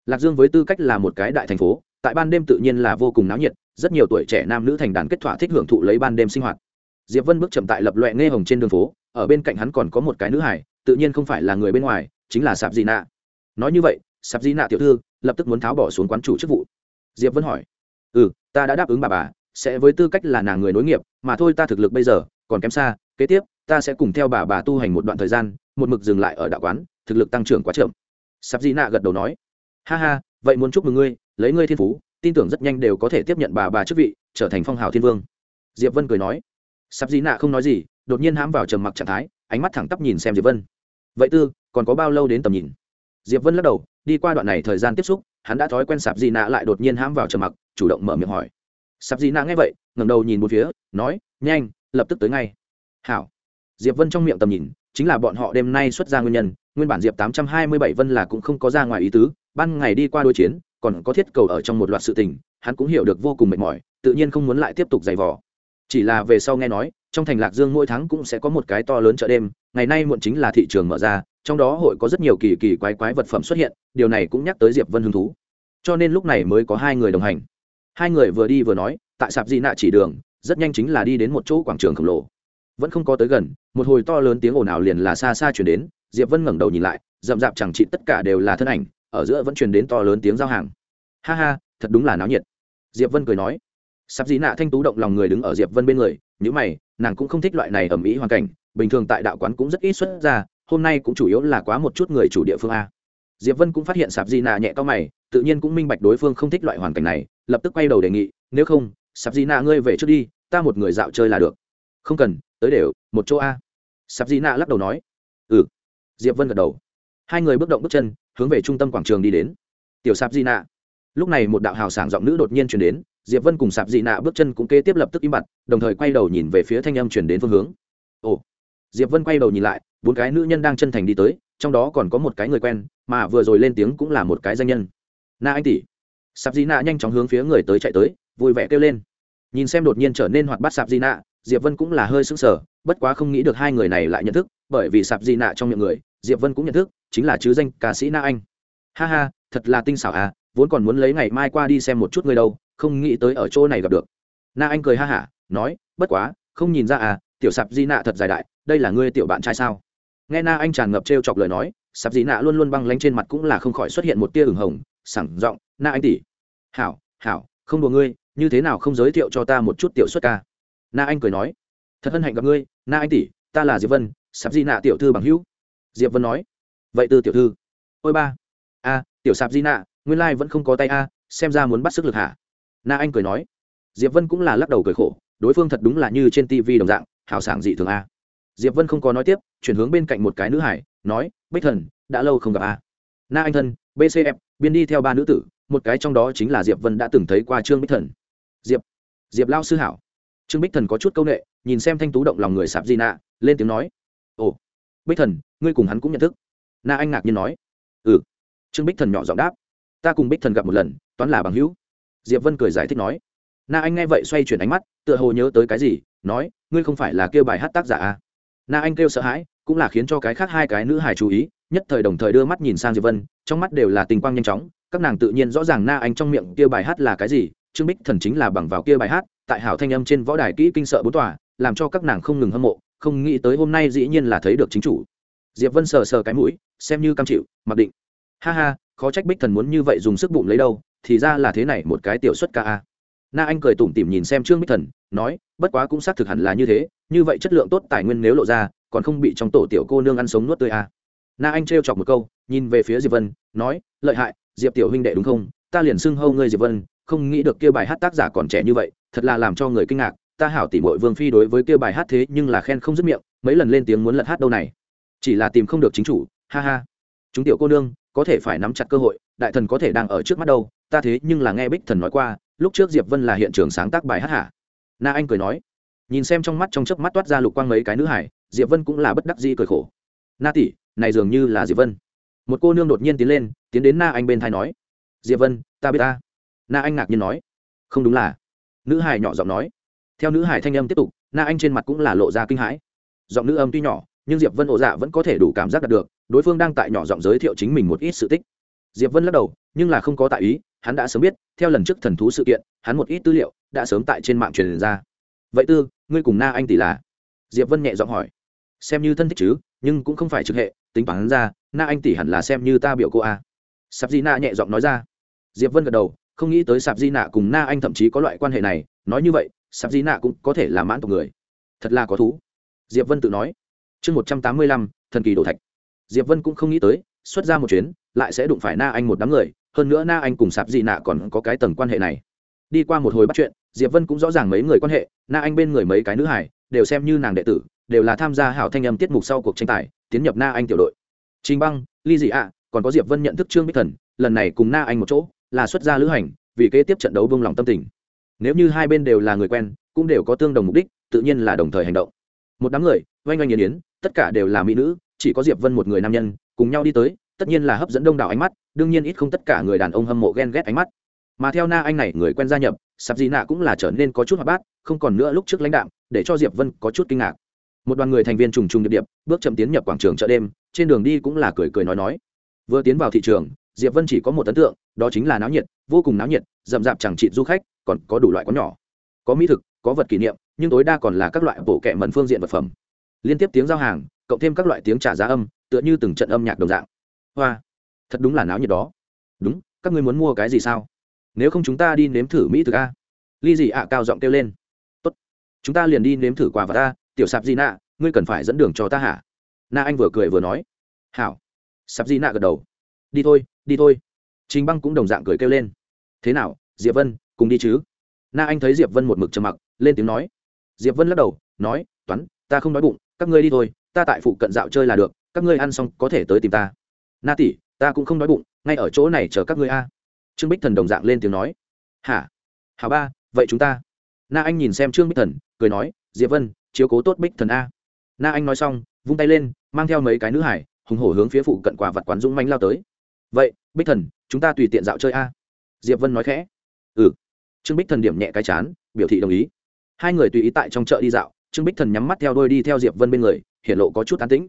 lạc dương với tư cách là một cái đại thành phố, tại ban đêm tự nhiên là vô cùng náo nhiệt, rất nhiều tuổi trẻ nam nữ thành đàn kết thỏa thích hưởng thụ lấy ban đêm sinh hoạt. Diệp vân bước chậm tại lập loẹ nghe hồng trên đường phố, ở bên cạnh hắn còn có một cái nữ hải tự nhiên không phải là người bên ngoài, chính là sạp di nạ nói như vậy, sạp di nạ tiểu thư lập tức muốn tháo bỏ xuống quán chủ chức vụ. Diệp vân hỏi ừ ta đã đáp ứng bà bà, sẽ với tư cách là nàng người nối nghiệp, mà thôi ta thực lực bây giờ còn kém xa, kế tiếp ta sẽ cùng theo bà bà tu hành một đoạn thời gian, một mực dừng lại ở đạo quán, thực lực tăng trưởng quá chậm. Sạp di nạ gật đầu nói ha ha, vậy muốn chúc mừng ngươi, lấy ngươi thiên phú, tin tưởng rất nhanh đều có thể tiếp nhận bà bà chức vị, trở thành phong hào thiên vương. Diệp vân cười nói. Sắp Dĩ nạ không nói gì, đột nhiên hãm vào trầm mặc trạng thái, ánh mắt thẳng tắp nhìn xem diệp vân. Vậy tư, còn có bao lâu đến tầm nhìn? Diệp vân lắc đầu, đi qua đoạn này thời gian tiếp xúc, hắn đã thói quen sạp di nạ lại đột nhiên hãm vào trầm mặc, chủ động mở miệng hỏi. Sạp di nạ nghe vậy, ngẩng đầu nhìn một phía, nói, nhanh, lập tức tới ngay. Hảo. Diệp vân trong miệng tầm nhìn, chính là bọn họ đêm nay xuất ra nguyên nhân, nguyên bản diệp tám trăm hai mươi bảy vân là cũng không có ra ngoài ý tứ ban ngày đi qua đối chiến, còn có thiết cầu ở trong một loạt sự tình, hắn cũng hiểu được vô cùng mệt mỏi, tự nhiên không muốn lại tiếp tục giày vò. Chỉ là về sau nghe nói, trong thành lạc dương mỗi tháng cũng sẽ có một cái to lớn chợ đêm, ngày nay muộn chính là thị trường mở ra, trong đó hội có rất nhiều kỳ kỳ quái quái vật phẩm xuất hiện, điều này cũng nhắc tới diệp vân hứng thú. Cho nên lúc này mới có hai người đồng hành. Hai người vừa đi vừa nói, tại sạp di nạ chỉ đường, rất nhanh chính là đi đến một chỗ quảng trường khổng lồ. Vẫn không có tới gần, một hồi to lớn tiếng ồn ào liền là xa xa chuyển đến, diệp vân ngẩng đầu nhìn lại, rậm rạp chẳng chị tất cả đều là thân ảnh ở giữa vẫn truyền đến to lớn tiếng giao hàng. Ha ha, thật đúng là náo nhiệt. Diệp vân cười nói. Sắp dĩ nạ thanh tú động lòng người đứng ở diệp vân bên người những mày, nàng cũng không thích loại này ẩm ý hoàn cảnh, bình thường tại đạo quán cũng rất ít xuất ra, hôm nay cũng chủ yếu là quá một chút người chủ địa phương a. Diệp vân cũng phát hiện sạp di nạ nhẹ to mày, tự nhiên cũng minh bạch đối phương không thích loại hoàn cảnh này, lập tức quay đầu đề nghị, nếu không, sạp di nạ ngươi về trước đi, ta một người dạo chơi là được. Không cần, tới đều, một chỗ a. Sạp di nạ lắc đầu nói. Ừ. Diệp vân gật đầu. Hai người bước động bước chân hướng về trung tâm quảng trường đi đến. Tiểu sạp di nạ. Lúc này một đạo hào sảng giọng nữ đột nhiên chuyển đến, diệp vân cùng sạp di nạ bước chân cũng kế tiếp lập tức im bặt, đồng thời quay đầu nhìn về phía thanh âm chuyển đến phương hướng. Ồ. Diệp vân quay đầu nhìn lại, bốn cái nữ nhân đang chân thành đi tới, trong đó còn có một cái người quen, mà vừa rồi lên tiếng cũng là một cái danh nhân. Na anh tỷ. Sạp di nạ nhanh chóng hướng phía người tới chạy tới, vui vẻ kêu lên. Nhìn xem đột nhiên trở nên hoạt bát sạp di nạ, diệp vân cũng là hơi sững sờ, bất quá không nghĩ được hai người này lại nhận thức, bởi vì sạp di nạ trong miệng người, diệp vân cũng nhận thức chính là chứ danh ca sĩ na anh. Ha ha, thật là tinh xảo à vốn còn muốn lấy ngày mai qua đi xem một chút ngươi đâu, không nghĩ tới ở chỗ này gặp được. Na anh cười ha hả, nói, bất quá, không nhìn ra à tiểu sạp di nạ thật dài đại, đây là ngươi tiểu bạn trai sao? Nghe na anh tràn ngập t r e o chọc lời nói, sạp di nạ luôn luôn băng lánh trên mặt cũng là không khỏi xuất hiện một tia ửng hồng sẳng giọng, na anh tỷ, hảo hảo, không đùa ngươi, như thế nào không giới thiệu cho ta một chút tiểu xuất ca? Na anh cười nói, thật hân hạnh gặp ngươi, na anh tỷ, ta là diệp vân, sạp di nạ tiểu thư bằng hữu. Diệp vân nói vậy từ tiểu thư? Ôi ba. A, tiểu sạp di nạ nguyên lai vẫn không có tay a, xem ra muốn bắt sức lực hả? Na anh cười nói. Diệp vân cũng là lắc đầu cười khổ, đối phương thật đúng là như trên tv đồng dạng, hào sảng dị thường a. Diệp vân không có nói tiếp, chuyển hướng bên cạnh một cái nữ hải, nói, bích thần, đã lâu không gặp a. Na anh thân bcf biên đi theo ba nữ tử, một cái trong đó chính là diệp vân đã từng thấy qua trương bích thần. Diệp diệp lao sư hảo. Trương bích thần có chút c â u n ệ nhìn xem thanh tú động lòng người sạp di nạ lên tiếng nói, ồ, bích thần, ngươi cùng hắn cũng nhận thức na anh ngạc nhiên nói. Ừ. Trương bích thần nhỏ giọng đáp. Ta cùng bích thần gặp một lần, toán là bằng hữu. Diệp vân cười giải thích nói. Na anh nghe vậy xoay chuyển ánh mắt, tựa hồ nhớ tới cái gì, nói, ngươi không phải là kêu bài hát tác giả à? na anh kêu sợ hãi, cũng là khiến cho cái khác hai cái nữ hài chú ý, nhất thời đồng thời đưa mắt nhìn sang diệp vân, trong mắt đều là tình quang nhanh chóng, các nàng tự nhiên rõ ràng na anh trong miệng kia bài hát là cái gì, trương bích thần chính là bằng vào kia bài hát, tại hảo thanh âm trên võ đài kỹ kinh sợ bốn tòa, làm cho các nàng không ngừng hâm mộ, không nghĩ tới hôm nay dĩ nhiên là thấy được chính chủ diệp vân sờ sờ cái mũi, xem như cam chịu, mặc định. Ha ha, khó trách bích thần muốn như vậy dùng sức bụng lấy đâu, thì ra là thế này một cái tiểu xuất ca a. Na anh cười tủm tỉm nhìn xem trương bích thần, nói, bất quá cũng xác thực hẳn là như thế, như vậy chất lượng tốt tài nguyên nếu lộ ra, còn không bị trong tổ tiểu cô nương ăn sống nuốt tươi a. Na anh trêu chọc một câu, nhìn về phía diệp vân, nói, lợi hại, diệp tiểu huynh đệ đúng không? Ta liền xưng hâu ngươi diệp vân, không nghĩ được kia bài hát tác giả còn trẻ như vậy, thật là làm cho người kinh ngạc, ta hảo tỉ mội vương phi đối với kia bài hát thế nhưng là khen không dứt miệng, mấy lần lên tiếng muốn lật hát đâu này chỉ là tìm không được chính chủ, ha ha. Chúng tiểu cô nương, có thể phải nắm chặt cơ hội, đại thần có thể đang ở trước mắt đâu, ta thế nhưng là nghe bích thần nói qua, lúc trước diệp vân là hiện trường sáng tác bài hát hả? Na anh cười nói. Nhìn xem trong mắt trong chớp mắt toát ra lục quang mấy cái nữ hải, diệp vân cũng là bất đắc dĩ cười khổ. Na tỷ, này dường như là diệp vân. Một cô nương đột nhiên tiến lên, tiến đến na anh bên thai nói. Diệp vân, ta biết ta. Na anh ngạc nhiên nói. Không đúng là. Nữ hải nhỏ giọng nói. Theo nữ hải thanh âm tiếp tục, na anh trên mặt cũng là lộ ra kinh hãi. Giọng nữ âm tuy nhỏ nhưng diệp vân ổ dạ vẫn có thể đủ cảm giác đạt được đối phương đang tại nhỏ giọng giới thiệu chính mình một ít sự tích diệp vân lắc đầu nhưng là không có tại ý hắn đã sớm biết theo lần trước thần thú sự kiện hắn một ít tư liệu đã sớm tại trên mạng truyền ra vậy tư ngươi cùng na anh tỷ là diệp vân nhẹ giọng hỏi xem như thân thích chứ nhưng cũng không phải trực hệ tính toán ra na anh tỷ hẳn là xem như ta biểu cô a sạp di na nhẹ giọng nói ra diệp vân gật đầu không nghĩ tới sạp di nạ cùng na anh thậm chí có loại quan hệ này nói như vậy sạp di nạ cũng có thể là mãn tộc người thật là có thú diệp vân tự nói chương một trăm tám mươi lăm, thần kỳ đồ thạch. Diệp vân cũng không nghĩ tới, xuất ra một chuyến, lại sẽ đụng phải na anh một đám người, hơn nữa na anh cùng sạp dị nạ còn có cái tầng quan hệ này. Đi qua một hồi bắt chuyện, diệp vân cũng rõ ràng mấy người quan hệ, na anh bên người mấy cái nữ hải, đều xem như nàng đệ tử, đều là tham gia hảo thanh âm tiết mục sau cuộc tranh tài, tiến nhập na anh tiểu đội. Trình băng, ly dị ạ, còn có diệp vân nhận thức trương bích thần, lần này cùng na anh một chỗ, là xuất gia lữ hành, vì kế tiếp trận đấu bông lòng tâm tình. Nếu như hai bên đều là người quen, cũng đều có tương đồng mục đích, tự nhiên là đồng thời hành động một đám người, oanh oanh yến yến, tất cả đều là mỹ nữ, chỉ có diệp vân một người nam nhân, cùng nhau đi tới, tất nhiên là hấp dẫn đông đảo ánh mắt, đương nhiên ít không tất cả người đàn ông hâm mộ ghen ghét ánh mắt. Mà theo na anh này, người quen gia nhập, sạp dị nạ cũng là trở nên có chút hoạt bát, không còn nữa lúc trước lãnh đạm, để cho diệp vân có chút kinh ngạc. Một đoàn người thành viên trùng trùng điệp điệp, bước chậm tiến nhập quảng trường chợ đêm, trên đường đi cũng là cười cười nói nói. Vừa tiến vào thị trường, diệp vân chỉ có một ấn tượng, đó chính là náo nhiệt, vô cùng náo nhiệt, rậm rạp chẳng trị du khách, còn có đủ loại quán nhỏ. Có mỹ thực, có vật kỷ niệm nhưng tối đa còn là các loại bộ kệ mẫn phương diện vật phẩm. Liên tiếp tiếng giao hàng, cộng thêm các loại tiếng trả giá âm, tựa như từng trận âm nhạc đồng dạng. Hoa, thật đúng là náo nhiệt đó. Đúng, các ngươi muốn mua cái gì sao? Nếu không chúng ta đi nếm thử mỹ thực a. Ly dị ạ cao giọng kêu lên. Tốt, chúng ta liền đi nếm thử quà vật ta tiểu sạp di nạ, ngươi cần phải dẫn đường cho ta hả? Na anh vừa cười vừa nói. Hảo. Sạp di nạ gật đầu. Đi thôi đi thôi. Chính băng cũng đồng dạng cười kêu lên. Thế nào, diệp vân, cùng đi chứ? Na anh thấy diệp vân một mực trầm mặc, lên tiếng nói diệp vân lắc đầu, nói, toán, ta không đói bụng, các ngươi đi thôi, ta tại phụ cận dạo chơi là được, các ngươi ăn xong có thể tới tìm ta. Na tỷ, ta cũng không đói bụng, ngay ở chỗ này chờ các ngươi a. Trương bích thần đồng dạng lên tiếng nói. Hả? Hả ba, vậy chúng ta. Na anh nhìn xem trương bích thần, cười nói, diệp vân, chiếu cố tốt bích thần a. Na anh nói xong, vung tay lên, mang theo mấy cái nữ hải, hùng hổ hướng phía phụ cận quả vật quán dũng manh lao tới. Vậy, bích thần, chúng ta tùy tiện dạo chơi a. Diệp vân nói khẽ. Ừ. Trương bích thần điểm nhẹ cái chán, biểu thị đồng ý hai người tùy ý tại trong chợ đi dạo, trương bích thần nhắm mắt theo đôi đi theo diệp vân bên người hiện lộ có chút an tĩnh.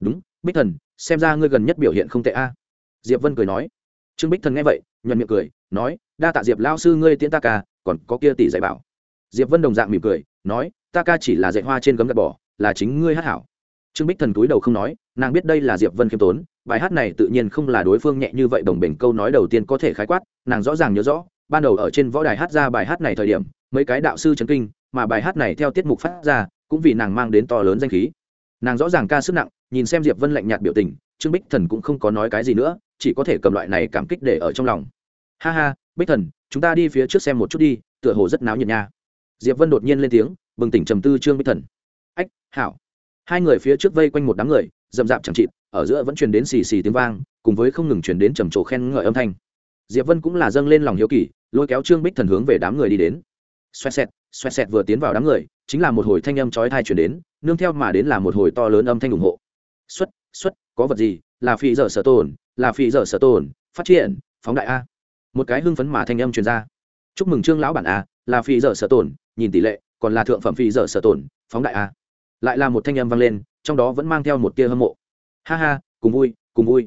Đúng, bích thần, xem ra ngươi gần nhất biểu hiện không tệ a. Diệp vân cười nói. Trương bích thần nghe vậy, nhuận miệng cười, nói, đa tạ diệp lao sư ngươi tiễn ta ca, còn có kia tỷ dạy bảo. Diệp vân đồng dạng mỉm cười, nói, ta ca chỉ là dạy hoa trên gấm gạt bỏ là chính ngươi hát hảo. Trương bích thần túi đầu không nói, nàng biết đây là diệp vân khiêm tốn, bài hát này tự nhiên không là đối phương nhẹ như vậy đồng bình câu nói đầu tiên có thể khái quát, nàng rõ ràng nhớ rõ, ban đầu ở trên võ đài hát ra bài hát này thời điểm mấy cái đạo sư chấn kinh, mà bài hát này theo tiết mục phát ra, cũng vì nàng mang đến to lớn danh khí. Nàng rõ ràng ca sức nặng, nhìn xem diệp vân lạnh nhạt biểu tình, trương bích thần cũng không có nói cái gì nữa, chỉ có thể cầm loại này cảm kích để ở trong lòng. Ha ha, bích thần, chúng ta đi phía trước xem một chút đi, tựa hồ rất náo nhiệt nha. Diệp vân đột nhiên lên tiếng, bừng tỉnh trầm tư trương bích thần. Ách, hảo. Hai người phía trước vây quanh một đám người, rậm rạp chẳng chịt, ở giữa vẫn truyền đến xì xì tiếng vang, cùng với không ngừng truyền đến trầm trồ khen ngợi âm thanh. Diệp vân cũng là dâng lên lòng hiếu kỳ, lôi kéo trương bích thần hướng về đám người đi đến xoẹt xẹt xoẹt xẹt vừa tiến vào đám người, chính là một hồi thanh âm chói tai truyền đến, nương theo mà đến là một hồi to lớn âm thanh ủng hộ. Xuất xuất, có vật gì? Là phi dở sở tồn, là phi dở sở tồn, phát triển, phóng đại a. Một cái hưng phấn mà thanh âm truyền ra. Chúc mừng trương lão bản a, là phi dở sở tồn, nhìn tỷ lệ, còn là thượng phẩm phi dở sở tồn, phóng đại a. Lại là một thanh âm vang lên, trong đó vẫn mang theo một tia hâm mộ. Ha ha, cùng vui cùng vui.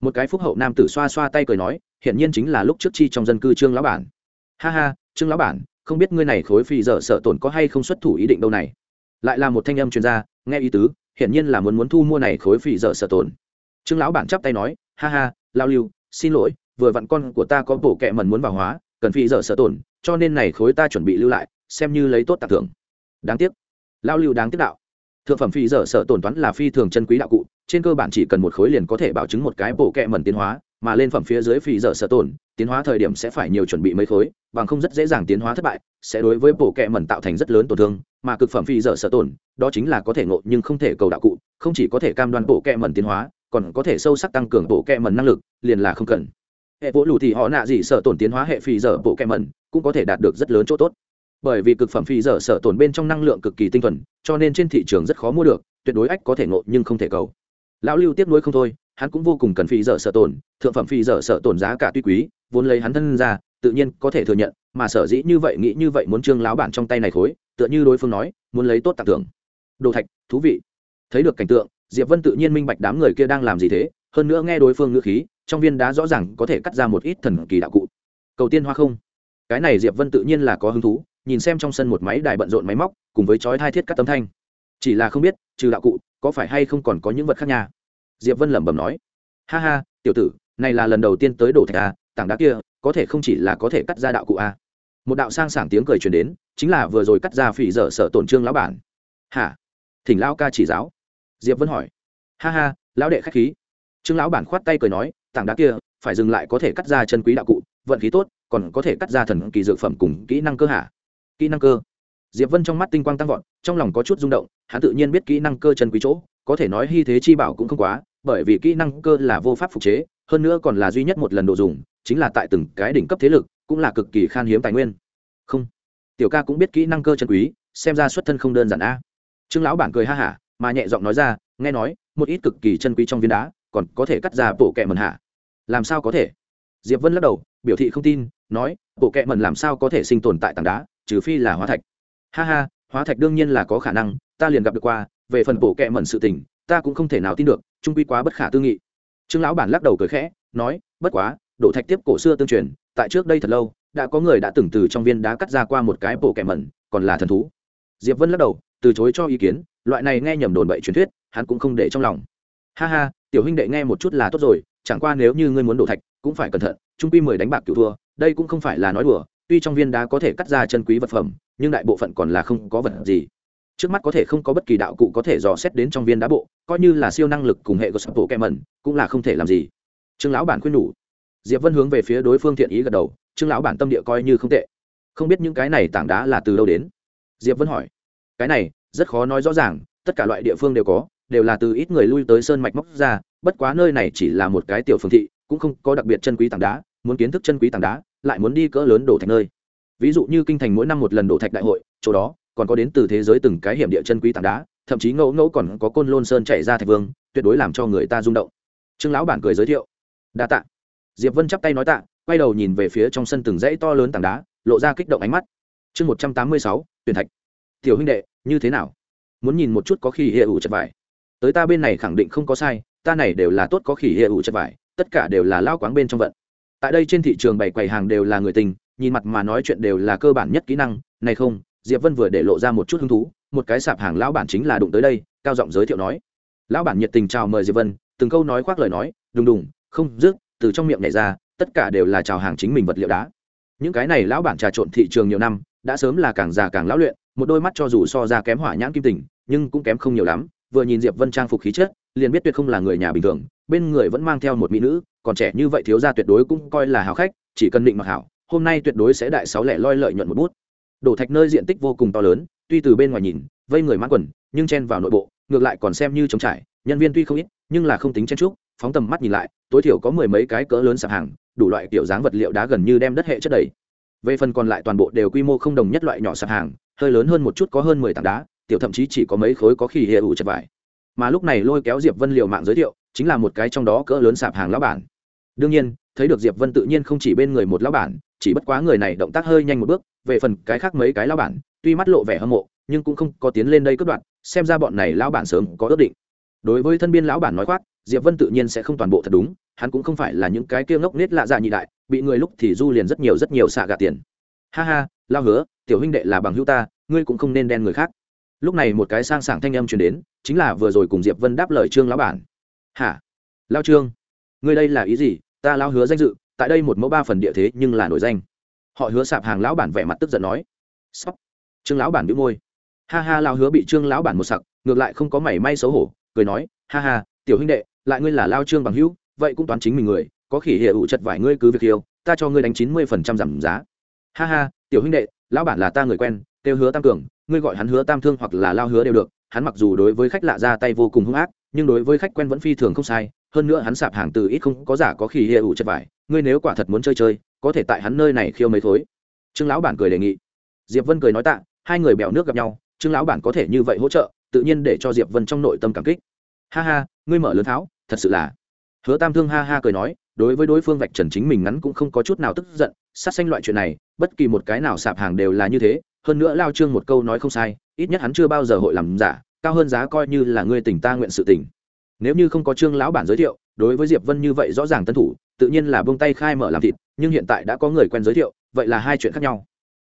Một cái phúc hậu nam tử xoa xoa tay cười nói, hiển nhiên chính là lúc trước chi trong dân cư trương lão bản. Ha ha, trương lão bản không biết ngươi này khối phi dở sợ tổn có hay không xuất thủ ý định đâu này. Lại là một thanh âm chuyên gia nghe ý tứ, hiển nhiên là muốn muốn thu mua này khối phi dở sợ tổn. Trương lão bản chắp tay nói, ha ha, lao lưu, xin lỗi, vừa vặn con của ta có bộ kệ mần muốn vào hóa, cần phi dở sợ tổn, cho nên này khối ta chuẩn bị lưu lại, xem như lấy tốt tặng thưởng. Đáng tiếc. Lao lưu đáng tiếc đạo. Thượng phẩm phi dở sợ tổn toán là phi thường chân quý đạo cụ, trên cơ bản chỉ cần một khối liền có thể bảo chứng một cái bộ kệ mần tiến hóa mà lên phẩm phía dưới phi dở sợ tổn tiến hóa thời điểm sẽ phải nhiều chuẩn bị mấy khối, bằng không rất dễ dàng tiến hóa thất bại, sẽ đối với bộ kẹ mẩn tạo thành rất lớn tổn thương, mà cực phẩm phi dở sợ tổn đó chính là có thể ngộ nhưng không thể cầu đạo cụ, không chỉ có thể cam đoan bộ kẹ mẩn tiến hóa, còn có thể sâu sắc tăng cường bộ kẹ mẩn năng lực, liền là không cần. Hệ vỗ lù thì họ nạ gì sợ tổn tiến hóa hệ phi dở bộ kẹ mẩn, cũng có thể đạt được rất lớn chỗ tốt. Bởi vì cực phẩm phi dở sợ tổn bên trong năng lượng cực kỳ tinh thuần, cho nên trên thị trường rất khó mua được, tuyệt đối ách có thể ngộ nhưng không thể cầu. Lão lưu tiếp nối không thôi hắn cũng vô cùng cần phi dở sợ tổn, thượng phẩm phi dở sợ tổn giá cả tuy quý, vốn lấy hắn thân ra, tự nhiên có thể thừa nhận, mà sở dĩ như vậy nghĩ như vậy muốn trương lão bản trong tay này khối, tựa như đối phương nói, muốn lấy tốt tặng thưởng. Đồ thạch, thú vị. Thấy được cảnh tượng, diệp vân tự nhiên minh bạch đám người kia đang làm gì thế, hơn nữa nghe đối phương ngữ khí, trong viên đá rõ ràng có thể cắt ra một ít thần kỳ đạo cụ. Cầu tiên hoa không. Cái này diệp vân tự nhiên là có hứng thú, nhìn xem trong sân một máy đài bận rộn máy móc, cùng với chói thai thiết các tấm thanh. Chỉ là không biết, trừ đạo cụ, có phải hay không còn có những vật khác nhà diệp vân lẩm bẩm nói. Ha ha, tiểu tử, này là lần đầu tiên tới đổ thạch a tảng đá kia, có thể không chỉ là có thể cắt ra đạo cụ a một đạo sang sảng tiếng cười truyền đến, chính là vừa rồi cắt ra phỉ dở sợ tổn trương lão bản. Hả? Thỉnh lão ca chỉ giáo. Diệp vân hỏi. Ha ha, lão đệ khách khí. Trương lão bản khoát tay cười nói, tảng đá kia, phải dừng lại có thể cắt ra chân quý đạo cụ, vận khí tốt, còn có thể cắt ra thần kỳ dược phẩm cùng kỹ năng cơ hả? Kỹ năng cơ? Diệp vân trong mắt tinh quang tăng vọt, trong lòng có chút rung động, hắn tự nhiên biết kỹ năng cơ chân quý chỗ, có thể nói hy thế chi bảo cũng không quá bởi vì kỹ năng cơ là vô pháp phục chế, hơn nữa còn là duy nhất một lần đồ dùng, chính là tại từng cái đỉnh cấp thế lực, cũng là cực kỳ khan hiếm tài nguyên. Không. Tiểu ca cũng biết kỹ năng cơ chân quý, xem ra xuất thân không đơn giản a. Trương lão bản cười ha hả, mà nhẹ giọng nói ra, nghe nói, một ít cực kỳ chân quý trong viên đá, còn có thể cắt ra bộ kẹ mần hạ. Làm sao có thể? Diệp vân lắc đầu, biểu thị không tin, nói, bộ kẹ mần làm sao có thể sinh tồn tại tảng đá, trừ phi là hóa thạch. Ha ha, hóa thạch đương nhiên là có khả năng, ta liền gặp được qua, về phần bộ kẹ mần sự tình, ta cũng không thể nào tin được trung quy quá bất khả tư nghị. Trương lão bản lắc đầu cười khẽ, nói, bất quá, đổ thạch tiếp cổ xưa tương truyền, tại trước đây thật lâu, đã có người đã từng từ trong viên đá cắt ra qua một cái bộ kẻ mẩn, còn là thần thú. Diệp vân lắc đầu, từ chối cho ý kiến, loại này nghe nhầm đồn bậy truyền thuyết, hắn cũng không để trong lòng. Ha ha, tiểu huynh đệ nghe một chút là tốt rồi, chẳng qua nếu như ngươi muốn đổ thạch, cũng phải cẩn thận, trung quy mười đánh bạc cựu thua, đây cũng không phải là nói đùa, tuy trong viên đá có thể cắt ra chân quý vật phẩm, nhưng đại bộ phận còn là không có vật gì trước mắt có thể không có bất kỳ đạo cụ có thể dò xét đến trong viên đá bộ, coi như là siêu năng lực cùng hệ của sập bộ kem mẩn cũng là không thể làm gì. Trương lão bản khuyên nhủ. Diệp vân hướng về phía đối phương thiện ý gật đầu, trương lão bản tâm địa coi như không tệ. Không biết những cái này tảng đá là từ đâu đến? Diệp vân hỏi. Cái này, rất khó nói rõ ràng, tất cả loại địa phương đều có, đều là từ ít người lui tới sơn mạch móc ra, bất quá nơi này chỉ là một cái tiểu phương thị, cũng không có đặc biệt chân quý tảng đá, muốn kiến thức chân quý tảng đá, lại muốn đi cỡ lớn đổ thạch nơi. Ví dụ như kinh thành mỗi năm một lần đổ thạch đại hội, chỗ đó còn có đến từ thế giới từng cái hiểm địa chân quý tảng đá, thậm chí ngẫu ngẫu còn có côn lôn sơn chạy ra thạch vương, tuyệt đối làm cho người ta rung động. Trương lão bản cười giới thiệu. Đa tạ. Diệp vân chắp tay nói tạ, quay đầu nhìn về phía trong sân từng dãy to lớn tảng đá, lộ ra kích động ánh mắt. Chương một trăm tám mươi sáu, tuyển thạch. Tiểu huynh đệ, như thế nào? Muốn nhìn một chút có khi hệ ủ chật vải. Tới ta bên này khẳng định không có sai, ta này đều là tốt có khỉ hệ ủ chật vải, tất cả đều là lao quáng bên trong vận. Tại đây trên thị trường bảy quầy hàng đều là người tình, nhìn mặt mà nói chuyện đều là cơ bản nhất kỹ năng, này không diệp vân vừa để lộ ra một chút hứng thú, một cái sạp hàng lão bản chính là đụng tới đây, cao giọng giới thiệu nói. Lão bản nhiệt tình chào mời diệp vân, từng câu nói khoác lời nói, đùng đùng, không dứt, từ trong miệng này ra, tất cả đều là chào hàng chính mình vật liệu đá. Những cái này lão bản trà trộn thị trường nhiều năm, đã sớm là càng già càng lão luyện, một đôi mắt cho dù so ra kém hỏa nhãn kim tình, nhưng cũng kém không nhiều lắm, vừa nhìn diệp vân trang phục khí chất, liền biết tuyệt không là người nhà bình thường, bên người vẫn mang theo một mỹ nữ, còn trẻ như vậy thiếu gia tuyệt đối cũng coi là hào khách, chỉ cần định mặc hảo, hôm nay tuyệt đối sẽ đại sáu lẻ loi lợi nhuận một bút đổ thạch nơi diện tích vô cùng to lớn, tuy từ bên ngoài nhìn, vây người mãn quần, nhưng chen vào nội bộ, ngược lại còn xem như trống trải. Nhân viên tuy không ít, nhưng là không tính chen trúc phóng tầm mắt nhìn lại, tối thiểu có mười mấy cái cỡ lớn sạp hàng, đủ loại kiểu dáng vật liệu đá gần như đem đất hệ chất đầy. Về phần còn lại toàn bộ đều quy mô không đồng nhất loại nhỏ sạp hàng, hơi lớn hơn một chút có hơn mười tảng đá, tiểu thậm chí chỉ có mấy khối có khi hệ ủ chật vải. Mà lúc này lôi kéo diệp vân liệu mạng giới thiệu, chính là một cái trong đó cỡ lớn sạp hàng lão bản. Đương nhiên, thấy được diệp vân tự nhiên không chỉ bên người một lão bản chỉ bất quá người này động tác hơi nhanh một bước, về phần cái khác mấy cái lão bản, tuy mắt lộ vẻ hâm mộ, nhưng cũng không có tiến lên đây cướp đoạn xem ra bọn này lão bản sớm có ước định. Đối với thân biên lão bản nói khoác, diệp vân tự nhiên sẽ không toàn bộ thật đúng, hắn cũng không phải là những cái kia ngốc nết lạ dạ nhị đại, bị người lúc thì du liền rất nhiều rất nhiều xạ gạt tiền. Ha ha lao hứa, tiểu huynh đệ là bằng hữu ta, ngươi cũng không nên đen người khác. Lúc này một cái sang sảng thanh âm truyền đến, chính là vừa rồi cùng diệp vân đáp lời trương lão bản. Hả? Lao trương, ngươi đây là ý gì? Ta lao hứa danh dự tại đây một mẫu ba phần địa thế nhưng là nổi danh. Họ hứa sạp hàng lão bản vẻ mặt tức giận nói. Sóc. Trương lão bản đĩu môi. Ha ha lao hứa bị trương lão bản một sặc, ngược lại không có mảy may xấu hổ, cười nói, ha ha, tiểu huynh đệ, lại ngươi là lao trương bằng hữu, vậy cũng toán chính mình người, có khỉ hệ ủ chật vải ngươi cứ việc yêu, ta cho ngươi đánh chín mươi phần trăm giảm giá. Ha ha, tiểu huynh đệ, lão bản là ta người quen, kêu hứa tam cường, ngươi gọi hắn hứa tam thương hoặc là lao hứa đều được, hắn mặc dù đối với khách lạ ra tay vô cùng hung ác, nhưng đối với khách quen vẫn phi thường không sai hơn nữa hắn sạp hàng từ ít không có giả có khỉ hiệu ủ chất vải, ngươi nếu quả thật muốn chơi chơi, có thể tại hắn nơi này khiêu mấy thối. Trương lão bản cười đề nghị. Diệp vân cười nói tạ, hai người bèo nước gặp nhau, trương lão bản có thể như vậy hỗ trợ, tự nhiên để cho diệp vân trong nội tâm cảm kích. Ha ha, ngươi mở lớn tháo, thật sự là. Hứa tam thương ha ha cười nói, đối với đối phương vạch trần chính mình ngắn cũng không có chút nào tức giận, sát xanh loại chuyện này, bất kỳ một cái nào sạp hàng đều là như thế, hơn nữa lao trương một câu nói không sai, ít nhất hắn chưa bao giờ hội làm giả, cao hơn giá coi như là ngươi tỉnh ta nguyện sự tỉnh nếu như không có trương lão bản giới thiệu, đối với diệp vân như vậy rõ ràng tân thủ, tự nhiên là buông tay khai mở làm thịt, nhưng hiện tại đã có người quen giới thiệu, vậy là hai chuyện khác nhau.